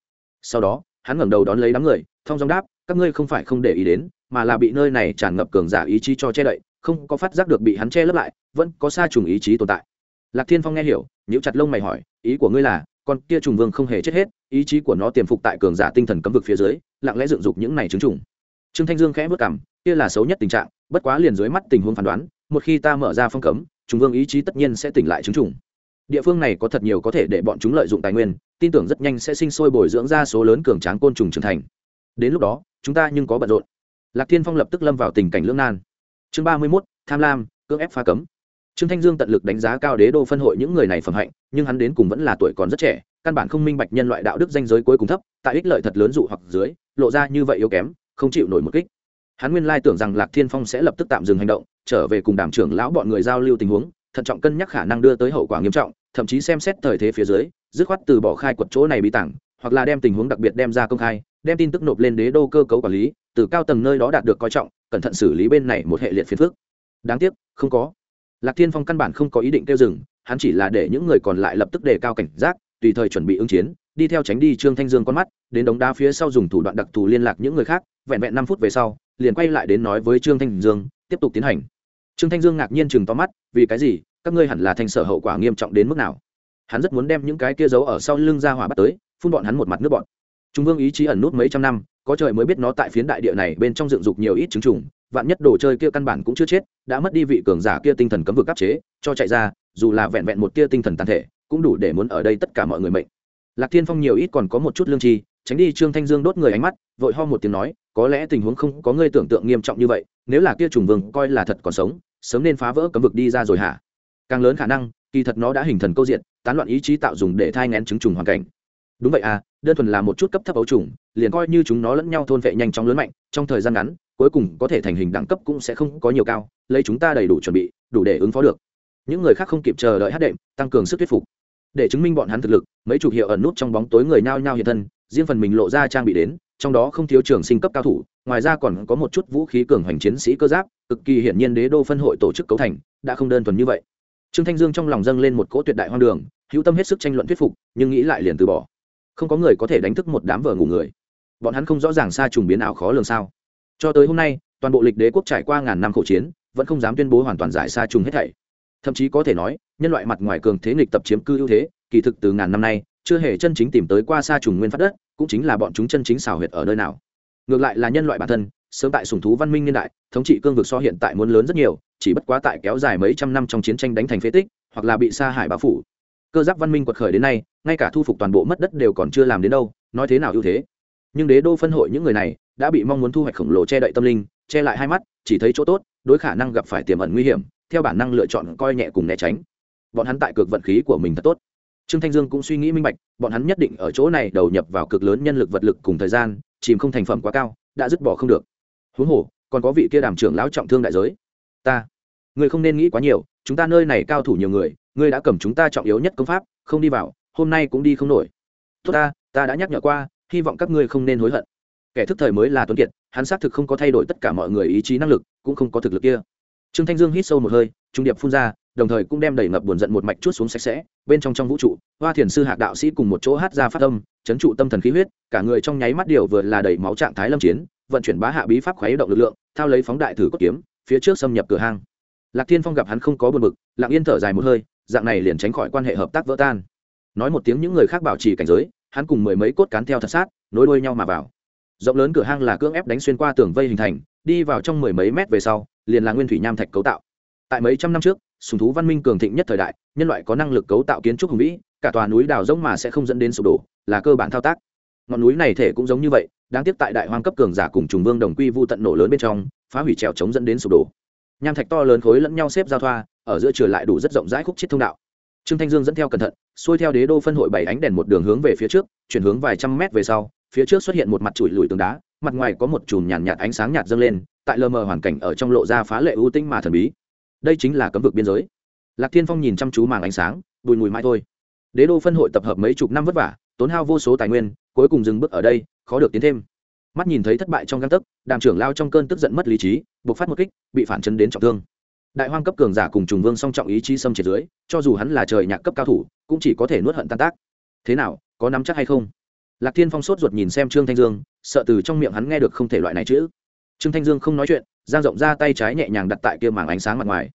Sau đó, hắn ngẩng đầu đón lấy đám người, thông giọng đáp, các ngươi không phải không để ý đến, mà là bị nơi này tràn ngập cường giả ý chí cho che đậy, không có phát giác được bị hắn che lấp lại, vẫn có xa trùng ý chí tồn tại. Lạc thiên phong nghe hiểu, nhíu chặt lông mày hỏi, ý của ngươi là con kia trùng vương không hề chết hết, ý chí của nó tiềm phục tại cường giả tinh thần cấm vực phía dưới, lặng lẽ dựng dục những này chứng trùng. Trương thanh dương khẽ vất cảm kia là xấu nhất tình trạng, bất quá liền dưới mắt tình huống phán đoán, một khi ta mở ra phong cấm, trùng vương ý chí tất nhiên sẽ tỉnh lại chứng trùng. Địa phương này có thật nhiều có thể để bọn chúng lợi dụng tài nguyên, tin tưởng rất nhanh sẽ sinh sôi bồi dưỡng ra số lớn cường tráng côn trùng trưởng thành. Đến lúc đó, chúng ta nhưng có bận rộn. Lạc thiên phong lập tức lâm vào tình cảnh lưỡng nan. Chương ba mươi mốt, tham lam, cưỡng ép phá cấm trương thanh dương tận lực đánh giá cao đế đô phân hội những người này phẩm hạnh, nhưng hắn đến cùng vẫn là tuổi còn rất trẻ, căn bản không minh bạch nhân loại đạo đức danh giới cuối cùng thấp, tại ích lợi thật lớn dụ hoặc dưới, lộ ra như vậy yếu kém, không chịu nổi một kích. Hắn nguyên lai tưởng rằng lạc thiên phong sẽ lập tức tạm dừng hành động, trở về cùng đám trưởng lão bọn người giao lưu tình huống, thận trọng cân nhắc khả năng đưa tới hậu quả nghiêm trọng, thậm chí xem xét thời thế phía dưới, dứt khoát từ bỏ khai quật chỗ này bị tảng, hoặc là đem tình huống đặc biệt đem ra công khai, đem tin tức nộp lên đế đô cơ cấu quản lý, từ cao tầng nơi đó đạt được coi trọng, cẩn thận xử lý bên này một hệ liệt phiền phức. Đáng tiếc, không có lạc thiên phong căn bản không có ý định kêu dừng, hắn chỉ là để những người còn lại lập tức đề cao cảnh giác, tùy thời chuẩn bị ứng chiến, đi theo tránh đi trương thanh dương con mắt, đến đống đá phía sau dùng thủ đoạn đặc thù liên lạc những người khác, vẹn vẹn năm phút về sau, liền quay lại đến nói với trương thanh dương, tiếp tục tiến hành. Trương thanh dương ngạc nhiên chừng to mắt, vì cái gì, các ngươi hẳn là thành sở hậu quả nghiêm trọng đến mức nào? Hắn rất muốn đem những cái kia giấu ở sau lưng ra hỏa bắt tới, phun bọn hắn một mặt nước bọn trung vương ý chí ẩn nút mấy trăm năm, có trời mới biết nó tại phiến đại địa này bên trong dựng dục nhiều ít trứng trùng vạn nhất đồ chơi kia căn bản cũng chưa chết, đã mất đi vị cường giả kia tinh thần cấm vực áp chế, cho chạy ra, dù là vẹn vẹn một tia tinh thần tàn thể, cũng đủ để muốn ở đây tất cả mọi người mệnh. Lạc thiên phong nhiều ít còn có một chút lương tri, tránh đi trương thanh dương đốt người ánh mắt, vội ho một tiếng nói, có lẽ tình huống không có ngươi tưởng tượng nghiêm trọng như vậy, nếu là kia trùng vương coi là thật còn sống, sớm nên phá vỡ cấm vực đi ra rồi hả? Càng lớn khả năng, kỳ thật nó đã hình thần câu diện, tán loạn ý chí tạo dùng để thai ngén chứng trùng hoàn cảnh. Đúng vậy à đơn thuần là một chút cấp thấp ấu trùng, liền coi như chúng nó lẫn nhau thôn vệ nhanh chóng lớn mạnh, trong thời gian ngắn cuối cùng có thể thành hình đẳng cấp cũng sẽ không có nhiều cao, lấy chúng ta đầy đủ chuẩn bị, đủ để ứng phó được. Những người khác không kịp chờ đợi hát đệm, tăng cường sức thuyết phục. Để chứng minh bọn hắn thực lực, mấy chục hiệu ẩn nút trong bóng tối người nhao nhao hiện thân, riêng phần mình lộ ra trang bị đến, trong đó không thiếu trường sinh cấp cao thủ, ngoài ra còn có một chút vũ khí cường hoành chiến sĩ cơ giáp, cực kỳ hiển nhiên đế đô phân hội tổ chức cấu thành, đã không đơn thuần như vậy. Trương thanh dương trong lòng dâng lên một cỗ tuyệt đại hoang đường, hữu tâm hết sức tranh luận thuyết phục, nhưng nghĩ lại liền từ bỏ. Không có người có thể đánh thức một đám vợ ngủ người. Bọn hắn không rõ ràng xa trùng biến ảo khó lường sao cho tới hôm nay, toàn bộ lịch đế quốc trải qua ngàn năm khổ chiến, vẫn không dám tuyên bố hoàn toàn giải xa trùng hết thảy. Thậm chí có thể nói, nhân loại mặt ngoài cường thế nghịch tập chiếm cư ưu thế, kỳ thực từ ngàn năm nay, chưa hề chân chính tìm tới qua xa trùng nguyên phát đất, cũng chính là bọn chúng chân chính xào huyệt ở nơi nào. Ngược lại là nhân loại bản thân, sớm tại sùng thú văn minh niên đại, thống trị cương vực so hiện tại muốn lớn rất nhiều, chỉ bất quá tại kéo dài mấy trăm năm trong chiến tranh đánh thành phế tích, hoặc là bị sa hải báo phủ. Cơ giáp văn minh quật khởi đến nay, ngay cả thu phục toàn bộ mất đất đều còn chưa làm đến đâu, nói thế nào ưu thế? Nhưng đế đô phân hội những người này đã bị mong muốn thu hoạch khổng lồ che đậy tâm linh, che lại hai mắt, chỉ thấy chỗ tốt, đối khả năng gặp phải tiềm ẩn nguy hiểm, theo bản năng lựa chọn coi nhẹ cùng né tránh. Bọn hắn tại cực vận khí của mình thật tốt. Trương thanh dương cũng suy nghĩ minh bạch, bọn hắn nhất định ở chỗ này đầu nhập vào cực lớn nhân lực vật lực cùng thời gian, chìm không thành phẩm quá cao, đã dứt bỏ không được. Huống hồ, còn có vị kia đàm trưởng lão trọng thương đại giới. Ta người không nên nghĩ quá nhiều, chúng ta nơi này cao thủ nhiều người, ngươi đã cầm chúng ta trọng yếu nhất công pháp, không đi vào, hôm nay cũng đi không nổi. Tốt ta ta đã nhắc nhở qua, hy vọng các ngươi không nên hối hận kẻ thức thời mới là tuấn kiệt, hắn xác thực không có thay đổi tất cả mọi người ý chí năng lực, cũng không có thực lực kia. Trương thanh dương hít sâu một hơi, trung điệp phun ra, đồng thời cũng đem đẩy ngập buồn giận một mạch chút xuống sạch sẽ, bên trong trong vũ trụ, hoa thiền sư hạc đạo sĩ cùng một chỗ hát ra phát âm, chấn trụ tâm thần khí huyết, cả người trong nháy mắt điều vừa là đẩy máu trạng thái lâm chiến, vận chuyển bá hạ bí pháp khuấy động lực lượng, thao lấy phóng đại thử cốt kiếm, phía trước xâm nhập cửa hang. Lạc thiên phong gặp hắn không có buồn bực, lặng yên thở dài một hơi, dạng này liền tránh khỏi quan hệ hợp tác vỡ tan. Nói một tiếng những người khác bảo trì cảnh giới, hắn cùng mười mấy cốt cán theo thật sát, nối đuôi nhau mà vào rộng lớn cửa hang là cưỡng ép đánh xuyên qua tường vây hình thành, đi vào trong mười mấy mét về sau, liền là nguyên thủy nham thạch cấu tạo. Tại mấy trăm năm trước, sùng thú văn minh cường thịnh nhất thời đại, nhân loại có năng lực cấu tạo kiến trúc hùng vĩ, cả tòa núi đào rỗng mà sẽ không dẫn đến sụp đổ, là cơ bản thao tác. Ngọn núi này thể cũng giống như vậy, đáng tiếc tại đại hoang cấp cường giả cùng trùng vương đồng quy vu tận nổ lớn bên trong, phá hủy trèo chống dẫn đến sụp đổ. Nham thạch to lớn khối lẫn nhau xếp giao thoa, ở giữa trở lại đủ rất rộng rãi khúc chết thông đạo. Trương thanh dương dẫn theo cẩn thận, xuôi theo đế đô phân hội bảy ánh đèn một đường hướng về phía trước, chuyển hướng vài trăm mét về sau phía trước xuất hiện một mặt chùi lùi tường đá mặt ngoài có một chùm nhàn nhạt, nhạt ánh sáng nhạt dâng lên tại lờ mờ hoàn cảnh ở trong lộ ra phá lệ ưu tinh mà thần bí. Đây chính là cấm vực biên giới. Lạc thiên phong nhìn chăm chú màng ánh sáng bùi mùi mãi thôi. Đế đô phân hội tập hợp mấy chục năm vất vả tốn hao vô số tài nguyên cuối cùng dừng bước ở đây khó được tiến thêm. Mắt nhìn thấy thất bại trong găng tấc đàm trưởng lao trong cơn tức giận mất lý trí buộc phát một kích bị phản chân đến trọng thương. Đại hoang cấp cường giả cùng trùng vương song trọng ý chí xâm triệt dưới cho dù hắn là trời nhạc cấp cao thủ cũng chỉ có thể nuốt hận tan tác. Thế nào có nắm chắc hay không? Lạc thiên phong sốt ruột nhìn xem trương thanh dương, sợ từ trong miệng hắn nghe được không thể loại này chữ. Trương thanh dương không nói chuyện, giang rộng ra tay trái nhẹ nhàng đặt tại kia mảng ánh sáng mặt ngoài.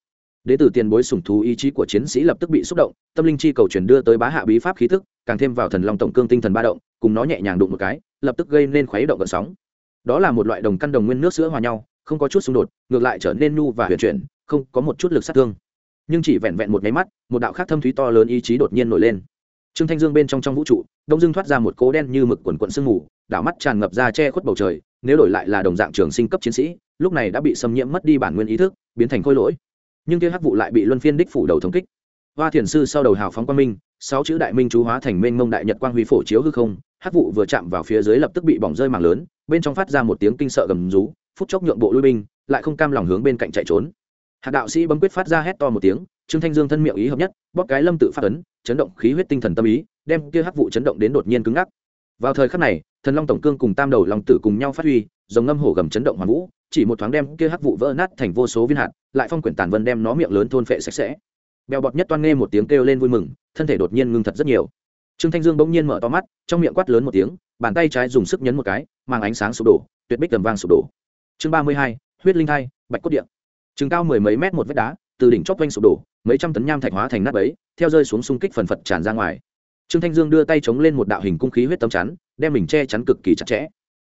Đ ế tiền bối sủng thú ý chí của chiến sĩ lập tức bị xúc động, tâm linh chi cầu chuyển đưa tới bá hạ bí pháp khí thức, càng thêm vào thần long tổng cương tinh thần ba động, cùng nó nhẹ nhàng đụng một cái, lập tức gây nên khuấy động gợn sóng. Đó là một loại đồng căn đồng nguyên nước sữa hòa nhau, không có chút xung đột, ngược lại trở nên nhu và huyền chuyển, không có một chút lực sát thương. Nhưng chỉ vẹn vẹn một cái mắt, một đạo khác thâm thúy to lớn ý chí đột nhiên nổi lên trương thanh dương bên trong trong vũ trụ, đông Dương thoát ra một cố đen như mực quần quận sương mù, đảo mắt tràn ngập ra che khuất bầu trời, nếu đổi lại là đồng dạng trường sinh cấp chiến sĩ, lúc này đã bị xâm nhiễm mất đi bản nguyên ý thức, biến thành khôi lỗi. Nhưng kia hắc vụ lại bị luân phiên đích phủ đầu thống kích. Hoa thiền sư sau đầu hào phóng quang minh, sáu chữ đại minh chú hóa thành mênh mông đại nhật quang huy phổ chiếu hư không, hắc vụ vừa chạm vào phía dưới lập tức bị bỏng rơi màng lớn, bên trong phát ra một tiếng kinh sợ gầm rú, phút chốc nhượng bộ lui binh, lại không cam lòng hướng bên cạnh chạy trốn. Hạt đạo sĩ bấm quyết phát ra hét to một tiếng trương thanh dương thân miệng ý hợp nhất, bóp cái lâm tự phát ấn, chấn động khí huyết tinh thần tâm ý, đem kia hắc vụ chấn động đến đột nhiên cứng ngắc. Vào thời khắc này, thần long tổng cương cùng tam đầu long tử cùng nhau phát huy, dòng ngâm hổ gầm chấn động hoàn vũ, chỉ một thoáng đem kia hắc vụ vỡ nát thành vô số viên hạt, lại phong quyển tàn vân đem nó miệng lớn thôn phệ sạch sẽ. Bèo bọt nhất toan nghe một tiếng kêu lên vui mừng, thân thể đột nhiên ngưng thật rất nhiều. Trương thanh dương bỗng nhiên mở to mắt, trong miệng quát lớn một tiếng, bàn tay trái dùng sức nhấn một cái mang ánh sáng sụp đổ, tuyệt bích tầm vang sụp đổ. Chương ba mươi hai, huyết linh thai, bạch cốt điện chừng cao mười mấy mét một vách đá, từ đỉnh chóp quanh sụp đổ mấy trăm tấn nham thạch hóa thành nát bấy, theo rơi xuống xung kích phần phật tràn ra ngoài. Trương thanh dương đưa tay chống lên một đạo hình cung khí huyết tấm chắn, đem mình che chắn cực kỳ chặt chẽ.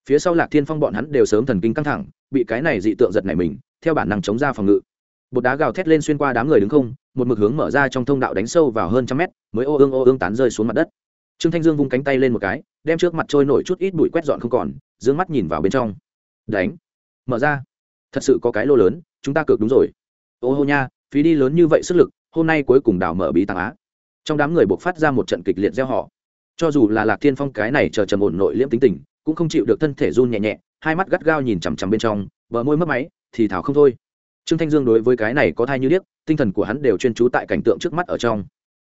Phía sau lạc thiên phong bọn hắn đều sớm thần kinh căng thẳng, bị cái này dị tượng giật này mình, theo bản năng chống ra phòng ngự. Bột đá gào thét lên xuyên qua đám người đứng không, một mực hướng mở ra trong thông đạo đánh sâu vào hơn trăm mét, mới ô ương ô ương tán rơi xuống mặt đất. Trương thanh dương vung cánh tay lên một cái, đem trước mặt trôi nổi chút ít bụi quét dọn không còn d ư ơ n g mắt nhìn vào bên trong. Đánh. Mở ra. Thật sự có cái lô lớn, chúng ta cược đúng rồi. Ô hô nha phí đi lớn như vậy sức lực, hôm nay cuối cùng đào mở bí tàng á. Trong đám người buộc phát ra một trận kịch liệt gieo họ. Cho dù là lạc thiên phong cái này chờ trầm ổn nội liễm tính tình, cũng không chịu được thân thể run nhẹ nhẹ, hai mắt gắt gao nhìn chằm chằm bên trong, bờ môi mất máy, thì thảo không thôi. Trương thanh dương đối với cái này có thai như điếc, tinh thần của hắn đều chuyên trú tại cảnh tượng trước mắt ở trong.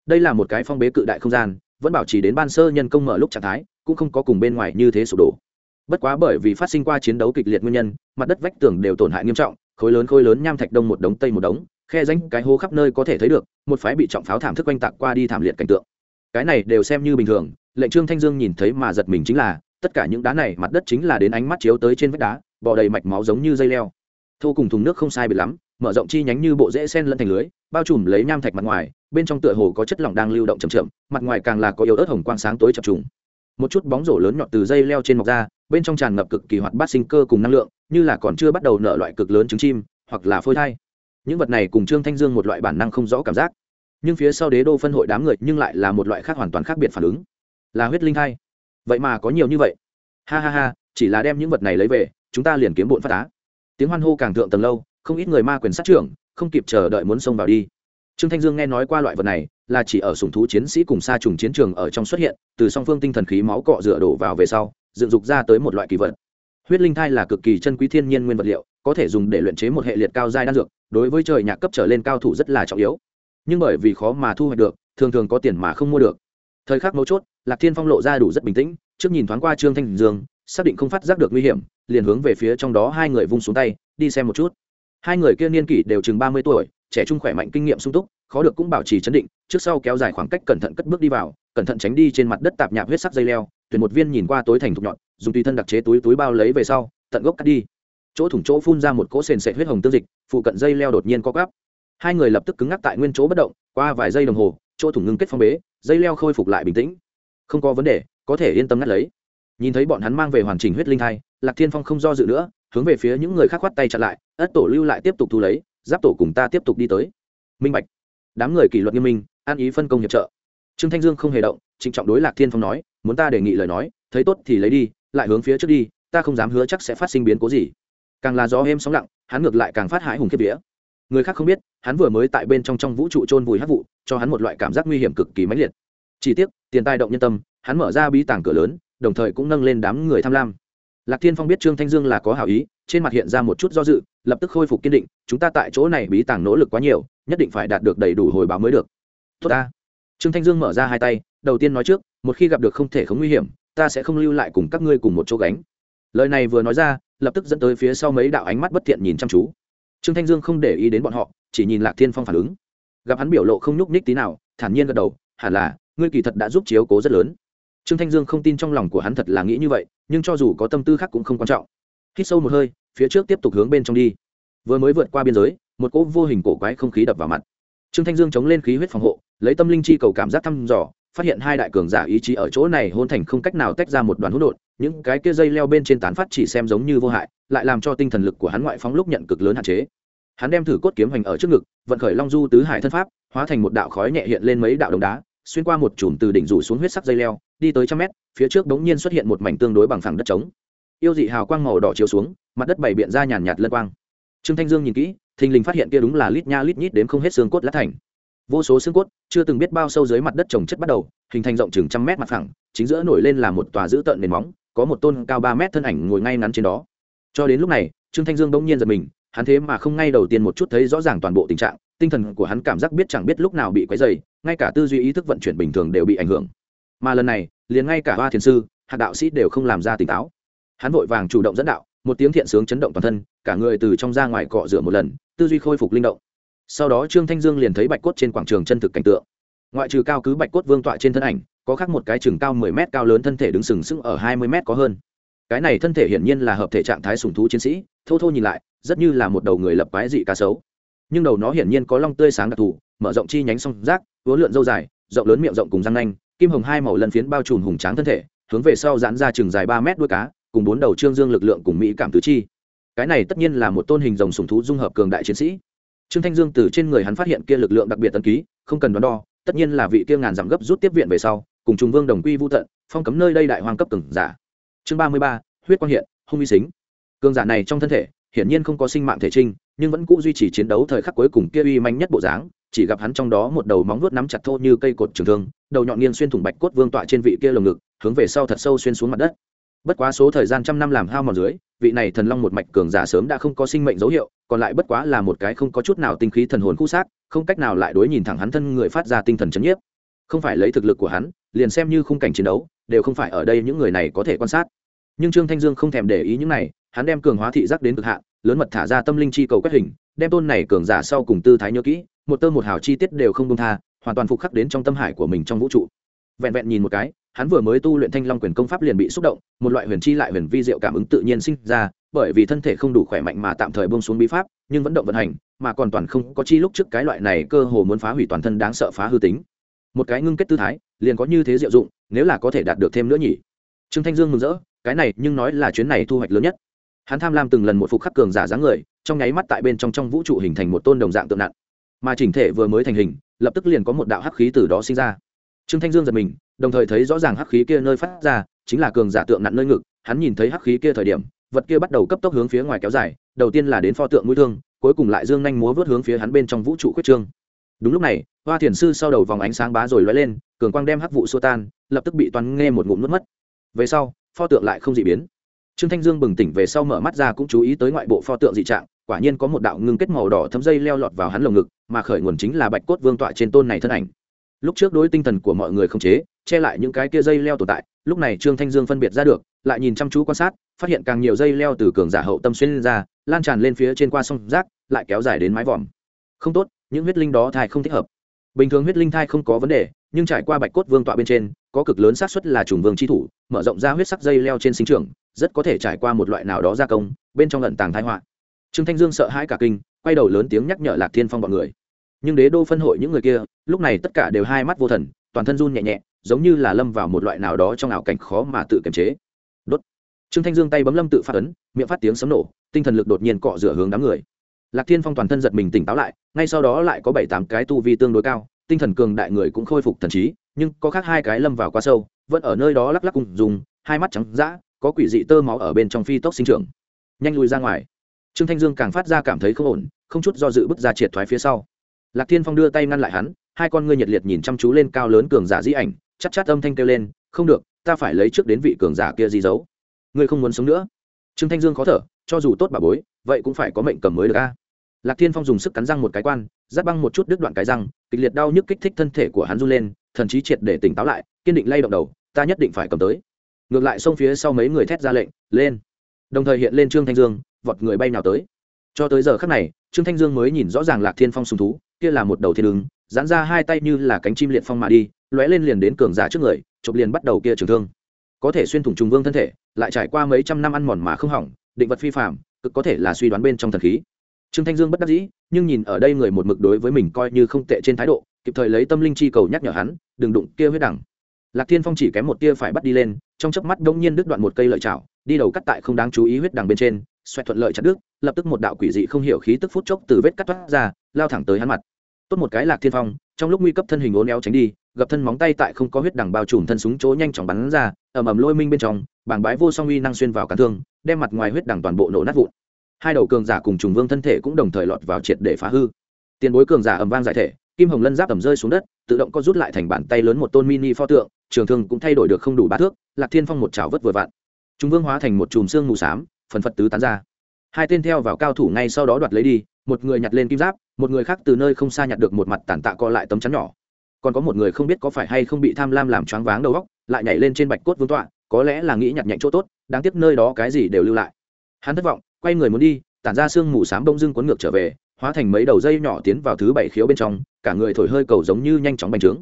Đây là một cái phong bế cự đại không gian, vẫn bảo trì đến ban sơ nhân công mở lúc trạng thái, cũng không có cùng bên ngoài như thế sụp đổ. Bất quá bởi vì phát sinh qua chiến đấu kịch liệt nguyên nhân, mặt đất vách tường đều tổn hại nghiêm trọng, khối lớn khối lớn nham thạch đông một đống, tây một đống khe ránh cái hố khắp nơi có thể thấy được, một phái bị trọng pháo thảm thức oanh tạc qua đi thảm liệt cảnh tượng. Cái này đều xem như bình thường, lệnh trương thanh dương nhìn thấy mà giật mình chính là, tất cả những đá này mặt đất chính là đến ánh mắt chiếu tới trên vách đá, bò đầy mạch máu giống như dây leo. Thô cùng thùng nước không sai biệt lắm, mở rộng chi nhánh như bộ rễ sen lẫn thành lưới, bao trùm lấy nham thạch mặt ngoài, bên trong tựa hồ có chất lỏng đang lưu động chậm chậm, mặt ngoài càng là có yếu ớt hồng quang sáng tối chập trùng. Một chút bóng rổ lớn nhọn từ dây leo trên mọc ra, bên trong tràn ngập cực kỳ hoạt bát sinh cơ cùng năng lượng, như là còn chưa bắt đầu nở loại cực lớn trứng chim, hoặc là phôi thai những vật này cùng trương thanh dương một loại bản năng không rõ cảm giác. Nhưng phía sau đế đô phân hội đám người nhưng lại là một loại khác hoàn toàn khác biệt phản ứng. Là huyết linh thai. Vậy mà có nhiều như vậy. Ha ha ha, chỉ là đem những vật này lấy về, chúng ta liền kiếm bộn phát á. tiếng hoan hô càng thượng tầng lâu, không ít người ma quyền sát trưởng, không kịp chờ đợi muốn xông vào đi. Trương thanh dương nghe nói qua loại vật này, là chỉ ở sùng thú chiến sĩ cùng xa trùng chiến trường ở trong xuất hiện, từ song phương tinh thần khí máu cọ rửa đổ vào về sau, dựng dục ra tới một loại kỳ vật huyết linh thai là cực kỳ chân quý thiên nhiên nguyên vật liệu, có thể dùng để luyện chế một hệ liệt cao giai đan dược, đối với trời nhạc cấp trở lên cao thủ rất là trọng yếu. Nhưng bởi vì khó mà thu hoạch được, thường thường có tiền mà không mua được. Thời khắc mấu chốt, lạc thiên phong lộ ra đủ rất bình tĩnh, trước nhìn thoáng qua trương thanh dương, xác định không phát giác được nguy hiểm, liền hướng về phía trong đó hai người vung xuống tay, đi xem một chút. Hai người kia niên kỷ đều chừng ba mươi tuổi, trẻ trung khỏe mạnh kinh nghiệm sung túc, khó được cũng bảo trì chấn định, trước sau kéo dài khoảng cách cẩn thận cất bước đi vào, cẩn thận tránh đi trên mặt đất tạp nhạp huyết sắc dây leo, tuyển một viên nhìn qua tối thành thục nhọn dùng tùy thân đặc chế túi túi bao lấy về sau, tận gốc cắt đi. Chỗ thủng chỗ phun ra một cỗ sền sệt huyết hồng tương dịch, phụ cận dây leo đột nhiên co gắp hai người lập tức cứng ngắc tại nguyên chỗ bất động, qua vài giây đồng hồ, chỗ thủng ngưng kết phong bế, dây leo khôi phục lại bình tĩnh. Không có vấn đề, có thể yên tâm ngắt lấy. Nhìn thấy bọn hắn mang về hoàn chỉnh huyết linh thai, lạc thiên phong không do dự nữa, hướng về phía những người khác khoát tay chặn lại, ất tổ lưu lại tiếp tục thu lấy, giáp tổ cùng ta tiếp tục đi tới. Minh bạch. Đám người kỷ luật nghiêm minh, an ý phân công hiệp trợ. Trương thanh dương không hề động, trịnh trọng đối lạc thiên phong nói, muốn ta đề nghị lời nói, thấy tốt thì lấy đi lại hướng phía trước đi, ta không dám hứa chắc sẽ phát sinh biến cố gì. Càng là gió êm sóng lặng, hắn ngược lại càng phát hãi hùng kiếp vía. Người khác không biết, hắn vừa mới tại bên trong trong vũ trụ trôn vùi hát vụ, cho hắn một loại cảm giác nguy hiểm cực kỳ mãnh liệt. Chỉ tiếc, tiền tài động nhân tâm, hắn mở ra bí tàng cửa lớn, đồng thời cũng nâng lên đám người tham lam. Lạc thiên phong biết trương thanh dương là có hảo ý, trên mặt hiện ra một chút do dự, lập tức khôi phục kiên định, chúng ta tại chỗ này bí tàng nỗ lực quá nhiều, nhất định phải đạt được đầy đủ hồi báo mới được. Tốt ta. Trương thanh dương mở ra hai tay, đầu tiên nói trước, một khi gặp được không thể không nguy hiểm ta sẽ không lưu lại cùng các ngươi cùng một chỗ gánh. Lời này vừa nói ra, lập tức dẫn tới phía sau mấy đạo ánh mắt bất thiện nhìn chăm chú. Trương thanh dương không để ý đến bọn họ, chỉ nhìn lạc thiên phong phản ứng. Gặp hắn biểu lộ không nhúc nhích tí nào, thản nhiên gật đầu, hẳn là, ngươi kỳ thật đã giúp chiếu cố rất lớn. Trương thanh dương không tin trong lòng của hắn thật là nghĩ như vậy, nhưng cho dù có tâm tư khác cũng không quan trọng. Hít sâu một hơi, phía trước tiếp tục hướng bên trong đi. Vừa mới vượt qua biên giới, một cỗ vô hình cổ quái không khí đập vào mặt. Trương thanh dương chống lên khí huyết phòng hộ, lấy tâm linh chi cầu cảm giác thăm dò phát hiện hai đại cường giả ý chí ở chỗ này hôn thành không cách nào tách ra một đoàn hỗn độn, những cái kia dây leo bên trên tán phát chỉ xem giống như vô hại, lại làm cho tinh thần lực của hắn ngoại phóng lúc nhận cực lớn hạn chế. Hắn đem thử cốt kiếm hành ở trước ngực, vận khởi long du tứ hải thân pháp, hóa thành một đạo khói nhẹ hiện lên mấy đạo đồng đá, xuyên qua một chùm từ đỉnh rủ xuống huyết sắc dây leo, đi tới trăm mét, phía trước bỗng nhiên xuất hiện một mảnh tương đối bằng phẳng đất trống. Yêu dị hào quang màu đỏ chiếu xuống, mặt đất bảy biện ra nhàn nhạt lân quang. Trương thanh dương nhìn kỹ, thình lình phát hiện kia đúng là lít nha lít nhít đến không hết xương cốt lát thành vô số xương cốt, chưa từng biết bao sâu dưới mặt đất trồng chất bắt đầu, hình thành rộng chừng trăm mét mặt phẳng, chính giữa nổi lên là một tòa dữ tợn nền móng, có một tôn cao ba mét thân ảnh ngồi ngay ngắn trên đó. Cho đến lúc này, trương thanh dương bỗng nhiên giật mình, hắn thế mà không ngay đầu tiên một chút thấy rõ ràng toàn bộ tình trạng, tinh thần của hắn cảm giác biết chẳng biết lúc nào bị quấy dày ngay cả tư duy ý thức vận chuyển bình thường đều bị ảnh hưởng. Mà lần này, liền ngay cả hoa thiền sư hạt đạo sĩ đều không làm ra tỉnh táo. Hắn vội vàng chủ động dẫn đạo, một tiếng thiện sướng chấn động toàn thân, cả người từ trong ra ngoài cọ rửa một lần, tư duy khôi phục linh động sau đó trương thanh dương liền thấy bạch cốt trên quảng trường chân thực cảnh tượng. Ngoại trừ cao cứ bạch cốt vương tọa trên thân ảnh, có khác một cái chừng cao mười mét cao lớn thân thể đứng sừng sững ở hai mươi mét có hơn. Cái này thân thể hiển nhiên là hợp thể trạng thái sùng thú chiến sĩ, thô thô nhìn lại, rất như là một đầu người lập quái dị cá sấu. Nhưng đầu nó hiển nhiên có long tươi sáng đặc thù, mở rộng chi nhánh song rác uốn lượn dâu dài, rộng lớn miệng rộng cùng răng nanh, kim hồng hai màu lân phiến bao trùm hùng tráng thân thể, hướng về sau giãn ra chừng dài ba mét đuôi cá, cùng bốn đầu trương dương lực lượng cùng mỹ cảm tứ chi. Cái này tất nhiên là một tôn hình rồng sùng thú dung hợp cường đại chiến sĩ trương thanh dương từ trên người hắn phát hiện kia lực lượng đặc biệt tân ký, không cần đoán đo, tất nhiên là vị kia ngàn giảm gấp rút tiếp viện về sau, cùng trùng vương đồng quy vô tận, phong cấm nơi đây đại hoàng cấp cường giả. Chương ba mươi ba, huyết quang hiện, hung uy xính. Cường giả này trong thân thể, hiển nhiên không có sinh mạng thể trinh, nhưng vẫn cũ duy trì chiến đấu thời khắc cuối cùng kia uy manh nhất bộ dáng, chỉ gặp hắn trong đó một đầu móng vuốt nắm chặt thô như cây cột trường thương, đầu nhọn nghiêng xuyên thủng bạch cốt vương tọa trên vị kia lồng ngực, hướng về sau thật sâu xuyên xuống mặt đất. Bất quá số thời gian trăm năm làm hao mòn dưới vị này thần long một mạch cường giả sớm đã không có sinh mệnh dấu hiệu, còn lại bất quá là một cái không có chút nào tinh khí thần hồn khu xác, không cách nào lại đối nhìn thẳng hắn thân người phát ra tinh thần chấn nhiếp. Không phải lấy thực lực của hắn, liền xem như khung cảnh chiến đấu, đều không phải ở đây những người này có thể quan sát. Nhưng trương thanh dương không thèm để ý những này, hắn đem cường hóa thị giác đến cực hạn, lớn mật thả ra tâm linh chi cầu quét hình, đem tôn này cường giả sau cùng tư thái nhớ kỹ, một tơ một hào chi tiết đều không công tha, hoàn toàn phục khắc đến trong tâm hải của mình trong vũ trụ. Vẹn vẹn nhìn một cái hắn vừa mới tu luyện thanh long quyền công pháp liền bị xúc động, một loại huyền chi lại huyền vi diệu cảm ứng tự nhiên sinh ra, bởi vì thân thể không đủ khỏe mạnh mà tạm thời buông xuống bí pháp, nhưng vẫn động vận hành, mà còn toàn không có chi lúc trước cái loại này cơ hồ muốn phá hủy toàn thân đáng sợ phá hư tính. Một cái ngưng kết tư thái, liền có như thế diệu dụng, nếu là có thể đạt được thêm nữa nhỉ? Trương thanh dương mừng rỡ, cái này nhưng nói là chuyến này thu hoạch lớn nhất. Hắn tham lam từng lần một phục khắc cường giả dáng người, trong nháy mắt tại bên trong trong vũ trụ hình thành một tôn đồng dạng tượng nặng. Mà chỉnh thể vừa mới thành hình, lập tức liền có một đạo hắc khí từ đó sinh ra. Trương thanh dương giật mình đồng thời thấy rõ ràng hắc khí kia nơi phát ra, chính là cường giả tượng nặn nơi ngực, hắn nhìn thấy hắc khí kia thời điểm, vật kia bắt đầu cấp tốc hướng phía ngoài kéo dài, đầu tiên là đến pho tượng mũi thương, cuối cùng lại dương nhanh múa vớt hướng phía hắn bên trong vũ trụ khuyết trương. Đúng lúc này, hoa thiền sư sau đầu vòng ánh sáng bá rồi lóe lên, cường quang đem hắc vụ xô tan, lập tức bị toàn nghe một ngụm nuốt mất. Về sau, pho tượng lại không dị biến. Trương thanh dương bừng tỉnh về sau mở mắt ra cũng chú ý tới ngoại bộ pho tượng dị trạng, quả nhiên có một đạo ngưng kết màu đỏ thấm dây leo lọt vào hắn lồng ngực, mà khởi nguồn chính là bạch cốt vương tọa trên tôn này thân ảnh lúc trước đối tinh thần của mọi người không chế, che lại những cái kia dây leo tồn tại, lúc này trương thanh dương phân biệt ra được, lại nhìn chăm chú quan sát, phát hiện càng nhiều dây leo từ cường giả hậu tâm xuyên lên ra, lan tràn lên phía trên qua sông rác, lại kéo dài đến mái vòm. Không tốt, những huyết linh đó thai không thích hợp. Bình thường huyết linh thai không có vấn đề, nhưng trải qua bạch cốt vương tọa bên trên, có cực lớn xác suất là trùng vương chi thủ, mở rộng ra huyết sắc dây leo trên sinh trường rất có thể trải qua một loại nào đó gia công, bên trong lận tàng thái họa. Trương thanh dương sợ hãi cả kinh, quay đầu lớn tiếng nhắc nhở lạc thiên phong bọn người nhưng đế đô phân hội những người kia, lúc này tất cả đều hai mắt vô thần, toàn thân run nhẹ nhẹ, giống như là lâm vào một loại nào đó trong ảo cảnh khó mà tự kiềm chế. Đốt. Trương thanh dương tay bấm lâm tự phát ấn, miệng phát tiếng sấm nổ, tinh thần lực đột nhiên cọ rửa hướng đám người. Lạc thiên phong toàn thân giật mình tỉnh táo lại, ngay sau đó lại có bảy tám cái tu vi tương đối cao, tinh thần cường đại người cũng khôi phục thần trí, nhưng có khác hai cái lâm vào quá sâu, vẫn ở nơi đó lắc lắc cùng dùng hai mắt trắng dã, có quỷ dị tơ máu ở bên trong phi tốc sinh trưởng. Nhanh lùi ra ngoài. Trương thanh dương càng phát ra cảm thấy không ổn, không chút do dự bước ra triệt thoái phía sau lạc thiên phong đưa tay ngăn lại hắn, hai con ngươi nhiệt liệt nhìn chăm chú lên cao lớn cường giả di ảnh chắc chắc âm thanh kêu lên, không được, ta phải lấy trước đến vị cường giả kia di giấu. Ngươi không muốn sống nữa. Trương thanh dương khó thở, cho dù tốt bà bối, vậy cũng phải có mệnh cầm mới được a. Lạc thiên phong dùng sức cắn răng một cái quan, giáp băng một chút đứt đoạn cái răng, kịch liệt đau nhức kích thích thân thể của hắn run lên, thần trí triệt để tỉnh táo lại, kiên định lay động đầu, ta nhất định phải cầm tới. Ngược lại xông phía sau mấy người thét ra lệnh, lên. Đồng thời hiện lên trương thanh dương, vọt người bay nào tới cho tới giờ khắc này, trương thanh dương mới nhìn rõ ràng lạc thiên phong sùng thú, kia là một đầu thiên ứng dán ra hai tay như là cánh chim liệt phong mà đi, lóe lên liền đến cường giả trước người, chụp liền bắt đầu kia trường thương. Có thể xuyên thủng trùng vương thân thể, lại trải qua mấy trăm năm ăn mòn mà không hỏng, định vật phi phạm cực có thể là suy đoán bên trong thần khí. Trương thanh dương bất đắc dĩ, nhưng nhìn ở đây người một mực đối với mình coi như không tệ trên thái độ, kịp thời lấy tâm linh chi cầu nhắc nhở hắn, đừng đụng kia huyết đẳng. Lạc thiên phong chỉ kém một tia phải bắt đi lên, trong chớp mắt đông nhiên đứt đoạn một cây lợi chảo, đi đầu cắt tại không đáng chú ý huyết đằng bên trên, xoẹt thuận lợi chặt đứt lập tức một đạo quỷ dị không hiểu khí tức phút chốc từ vết cắt toát ra, lao thẳng tới hắn mặt. Tốt một cái lạc thiên phong, trong lúc nguy cấp thân hình ố néo tránh đi gập thân móng tay tại không có huyết đằng bao trùm thân súng chỗ nhanh chóng bắn ra, ầm ầm lôi minh bên trong, bảng bãi vô song uy năng xuyên vào cán thương, đem mặt ngoài huyết đằng toàn bộ nổ nát vụn. Hai đầu cường giả cùng trùng vương thân thể cũng đồng thời lọt vào triệt để phá hư. Tiền bối cường giả ầm vang giải thể, kim hồng lân giáp ầm rơi xuống đất, tự động có rút lại thành bàn tay lớn một tôn mini pho tượng, trường thương cũng thay đổi được không đủ bát thước, lạc thiên phong một chảo vứt vừa vặn. Trung vương hóa thành một chùm xương mù xám, phần phật tứ tán ra hai tên theo vào cao thủ ngay sau đó đoạt lấy đi, một người nhặt lên kim giáp, một người khác từ nơi không xa nhặt được một mặt tàn tạ co lại tấm chắn nhỏ. Còn có một người không biết có phải hay không bị tham lam làm choáng váng đầu óc, lại nhảy lên trên bạch cốt vương tọa, có lẽ là nghĩ nhặt nhạnh chỗ tốt, đáng tiếc nơi đó cái gì đều lưu lại. Hắn thất vọng, quay người muốn đi, tản ra xương mù xám bông dưng cuốn ngược trở về, hóa thành mấy đầu dây nhỏ tiến vào thứ bảy khiếu bên trong, cả người thổi hơi cầu giống như nhanh chóng bành trướng.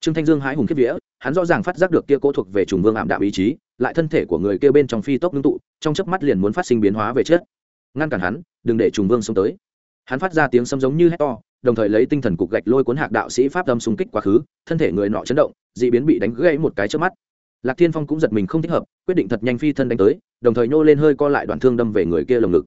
Trương thanh dương hãi hùng kiếp vĩa hắn rõ ràng phát giác được kia cố thuộc về trùng vương ảm đạm ý chí, lại thân thể của người kia bên trong phi tốc ngưng tụ, trong chớp mắt liền muốn phát sinh biến hóa về chết ngăn cản hắn, đừng để trùng vương xông tới. Hắn phát ra tiếng sấm giống như hét to, đồng thời lấy tinh thần cục gạch lôi cuốn hạc đạo sĩ pháp âm xung kích quá khứ, thân thể người nọ chấn động d ị biến bị đánh gãy một cái trước mắt. Lạc thiên phong cũng giật mình không thích hợp, quyết định thật nhanh phi thân đánh tới, đồng thời nhô lên hơi co lại đoạn thương đâm về người kia lồng ngực.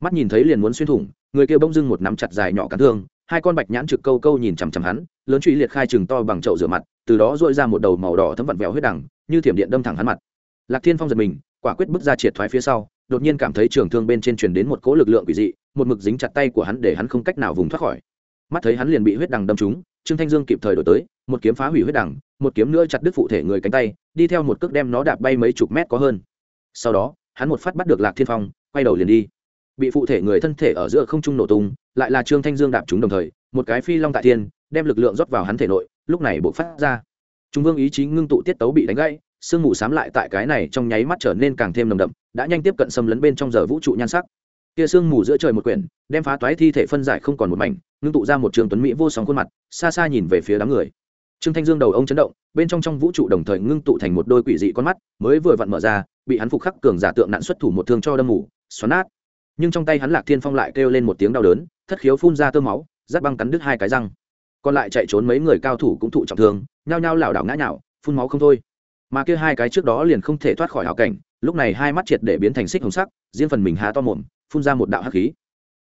Mắt nhìn thấy liền muốn xuyên thủng, người kia bỗng dưng một nắm chặt dài nhỏ cắn thương, hai con bạch nhãn trực câu câu nhìn chằm chằm hắn, lớn truy liệt khai chừng to bằng chậu rửa mặt, từ đó dội ra một đầu màu đỏ thấm vặn vẹo huyết đằng, như thiểm điện đâm thẳng hắn mặt. Lạc thiên phong giật mình, quả quyết bước ra triệt thoái phía sau đột nhiên cảm thấy trường thương bên trên truyền đến một cỗ lực lượng quỷ dị, một mực dính chặt tay của hắn để hắn không cách nào vùng thoát khỏi. Mắt thấy hắn liền bị huyết đằng đâm trúng, trương thanh dương kịp thời đổi tới, một kiếm phá hủy huyết đằng, một kiếm nữa chặt đứt phụ thể người cánh tay, đi theo một cước đem nó đạp bay mấy chục mét có hơn. Sau đó, hắn một phát bắt được lạc thiên phong, quay đầu liền đi. Bị phụ thể người thân thể ở giữa không trung nổ tung, lại là trương thanh dương đạp chúng đồng thời, một cái phi long tại thiên, đem lực lượng rót vào hắn thể nội, lúc này buộc phát ra. Trung vương ý chí ngưng tụ tiết tấu bị đánh gãy, sương mù xám lại tại cái này trong nháy mắt trở nên càng thêm nồng đậm đã nhanh tiếp cận xâm lấn bên trong giờ vũ trụ nhan sắc. Kia sương mù giữa trời một quyển, đem phá toái thi thể phân giải không còn một mảnh, ngưng tụ ra một trường tuấn mỹ vô sóng khuôn mặt, xa xa nhìn về phía đám người. Trương thanh dương đầu ông chấn động, bên trong trong vũ trụ đồng thời ngưng tụ thành một đôi quỷ dị con mắt, mới vừa vặn mở ra, bị hắn phục khắc cường giả tượng nạn xuất thủ một thương cho đâm mù, xoắn nát. Nhưng trong tay hắn lạc thiên phong lại kêu lên một tiếng đau đớn, thất khiếu phun ra tơ máu, rát băng cắn đứt hai cái răng. Còn lại chạy trốn mấy người cao thủ cũng thụ trọng thương, nhao nhao lảo đảo ngã nhạo phun máu không thôi. Mà kia hai cái trước đó liền không thể thoát khỏi hảo cảnh lúc này hai mắt triệt để biến thành xích hồng sắc, riêng phần mình há to mồm, phun ra một đạo hắc khí.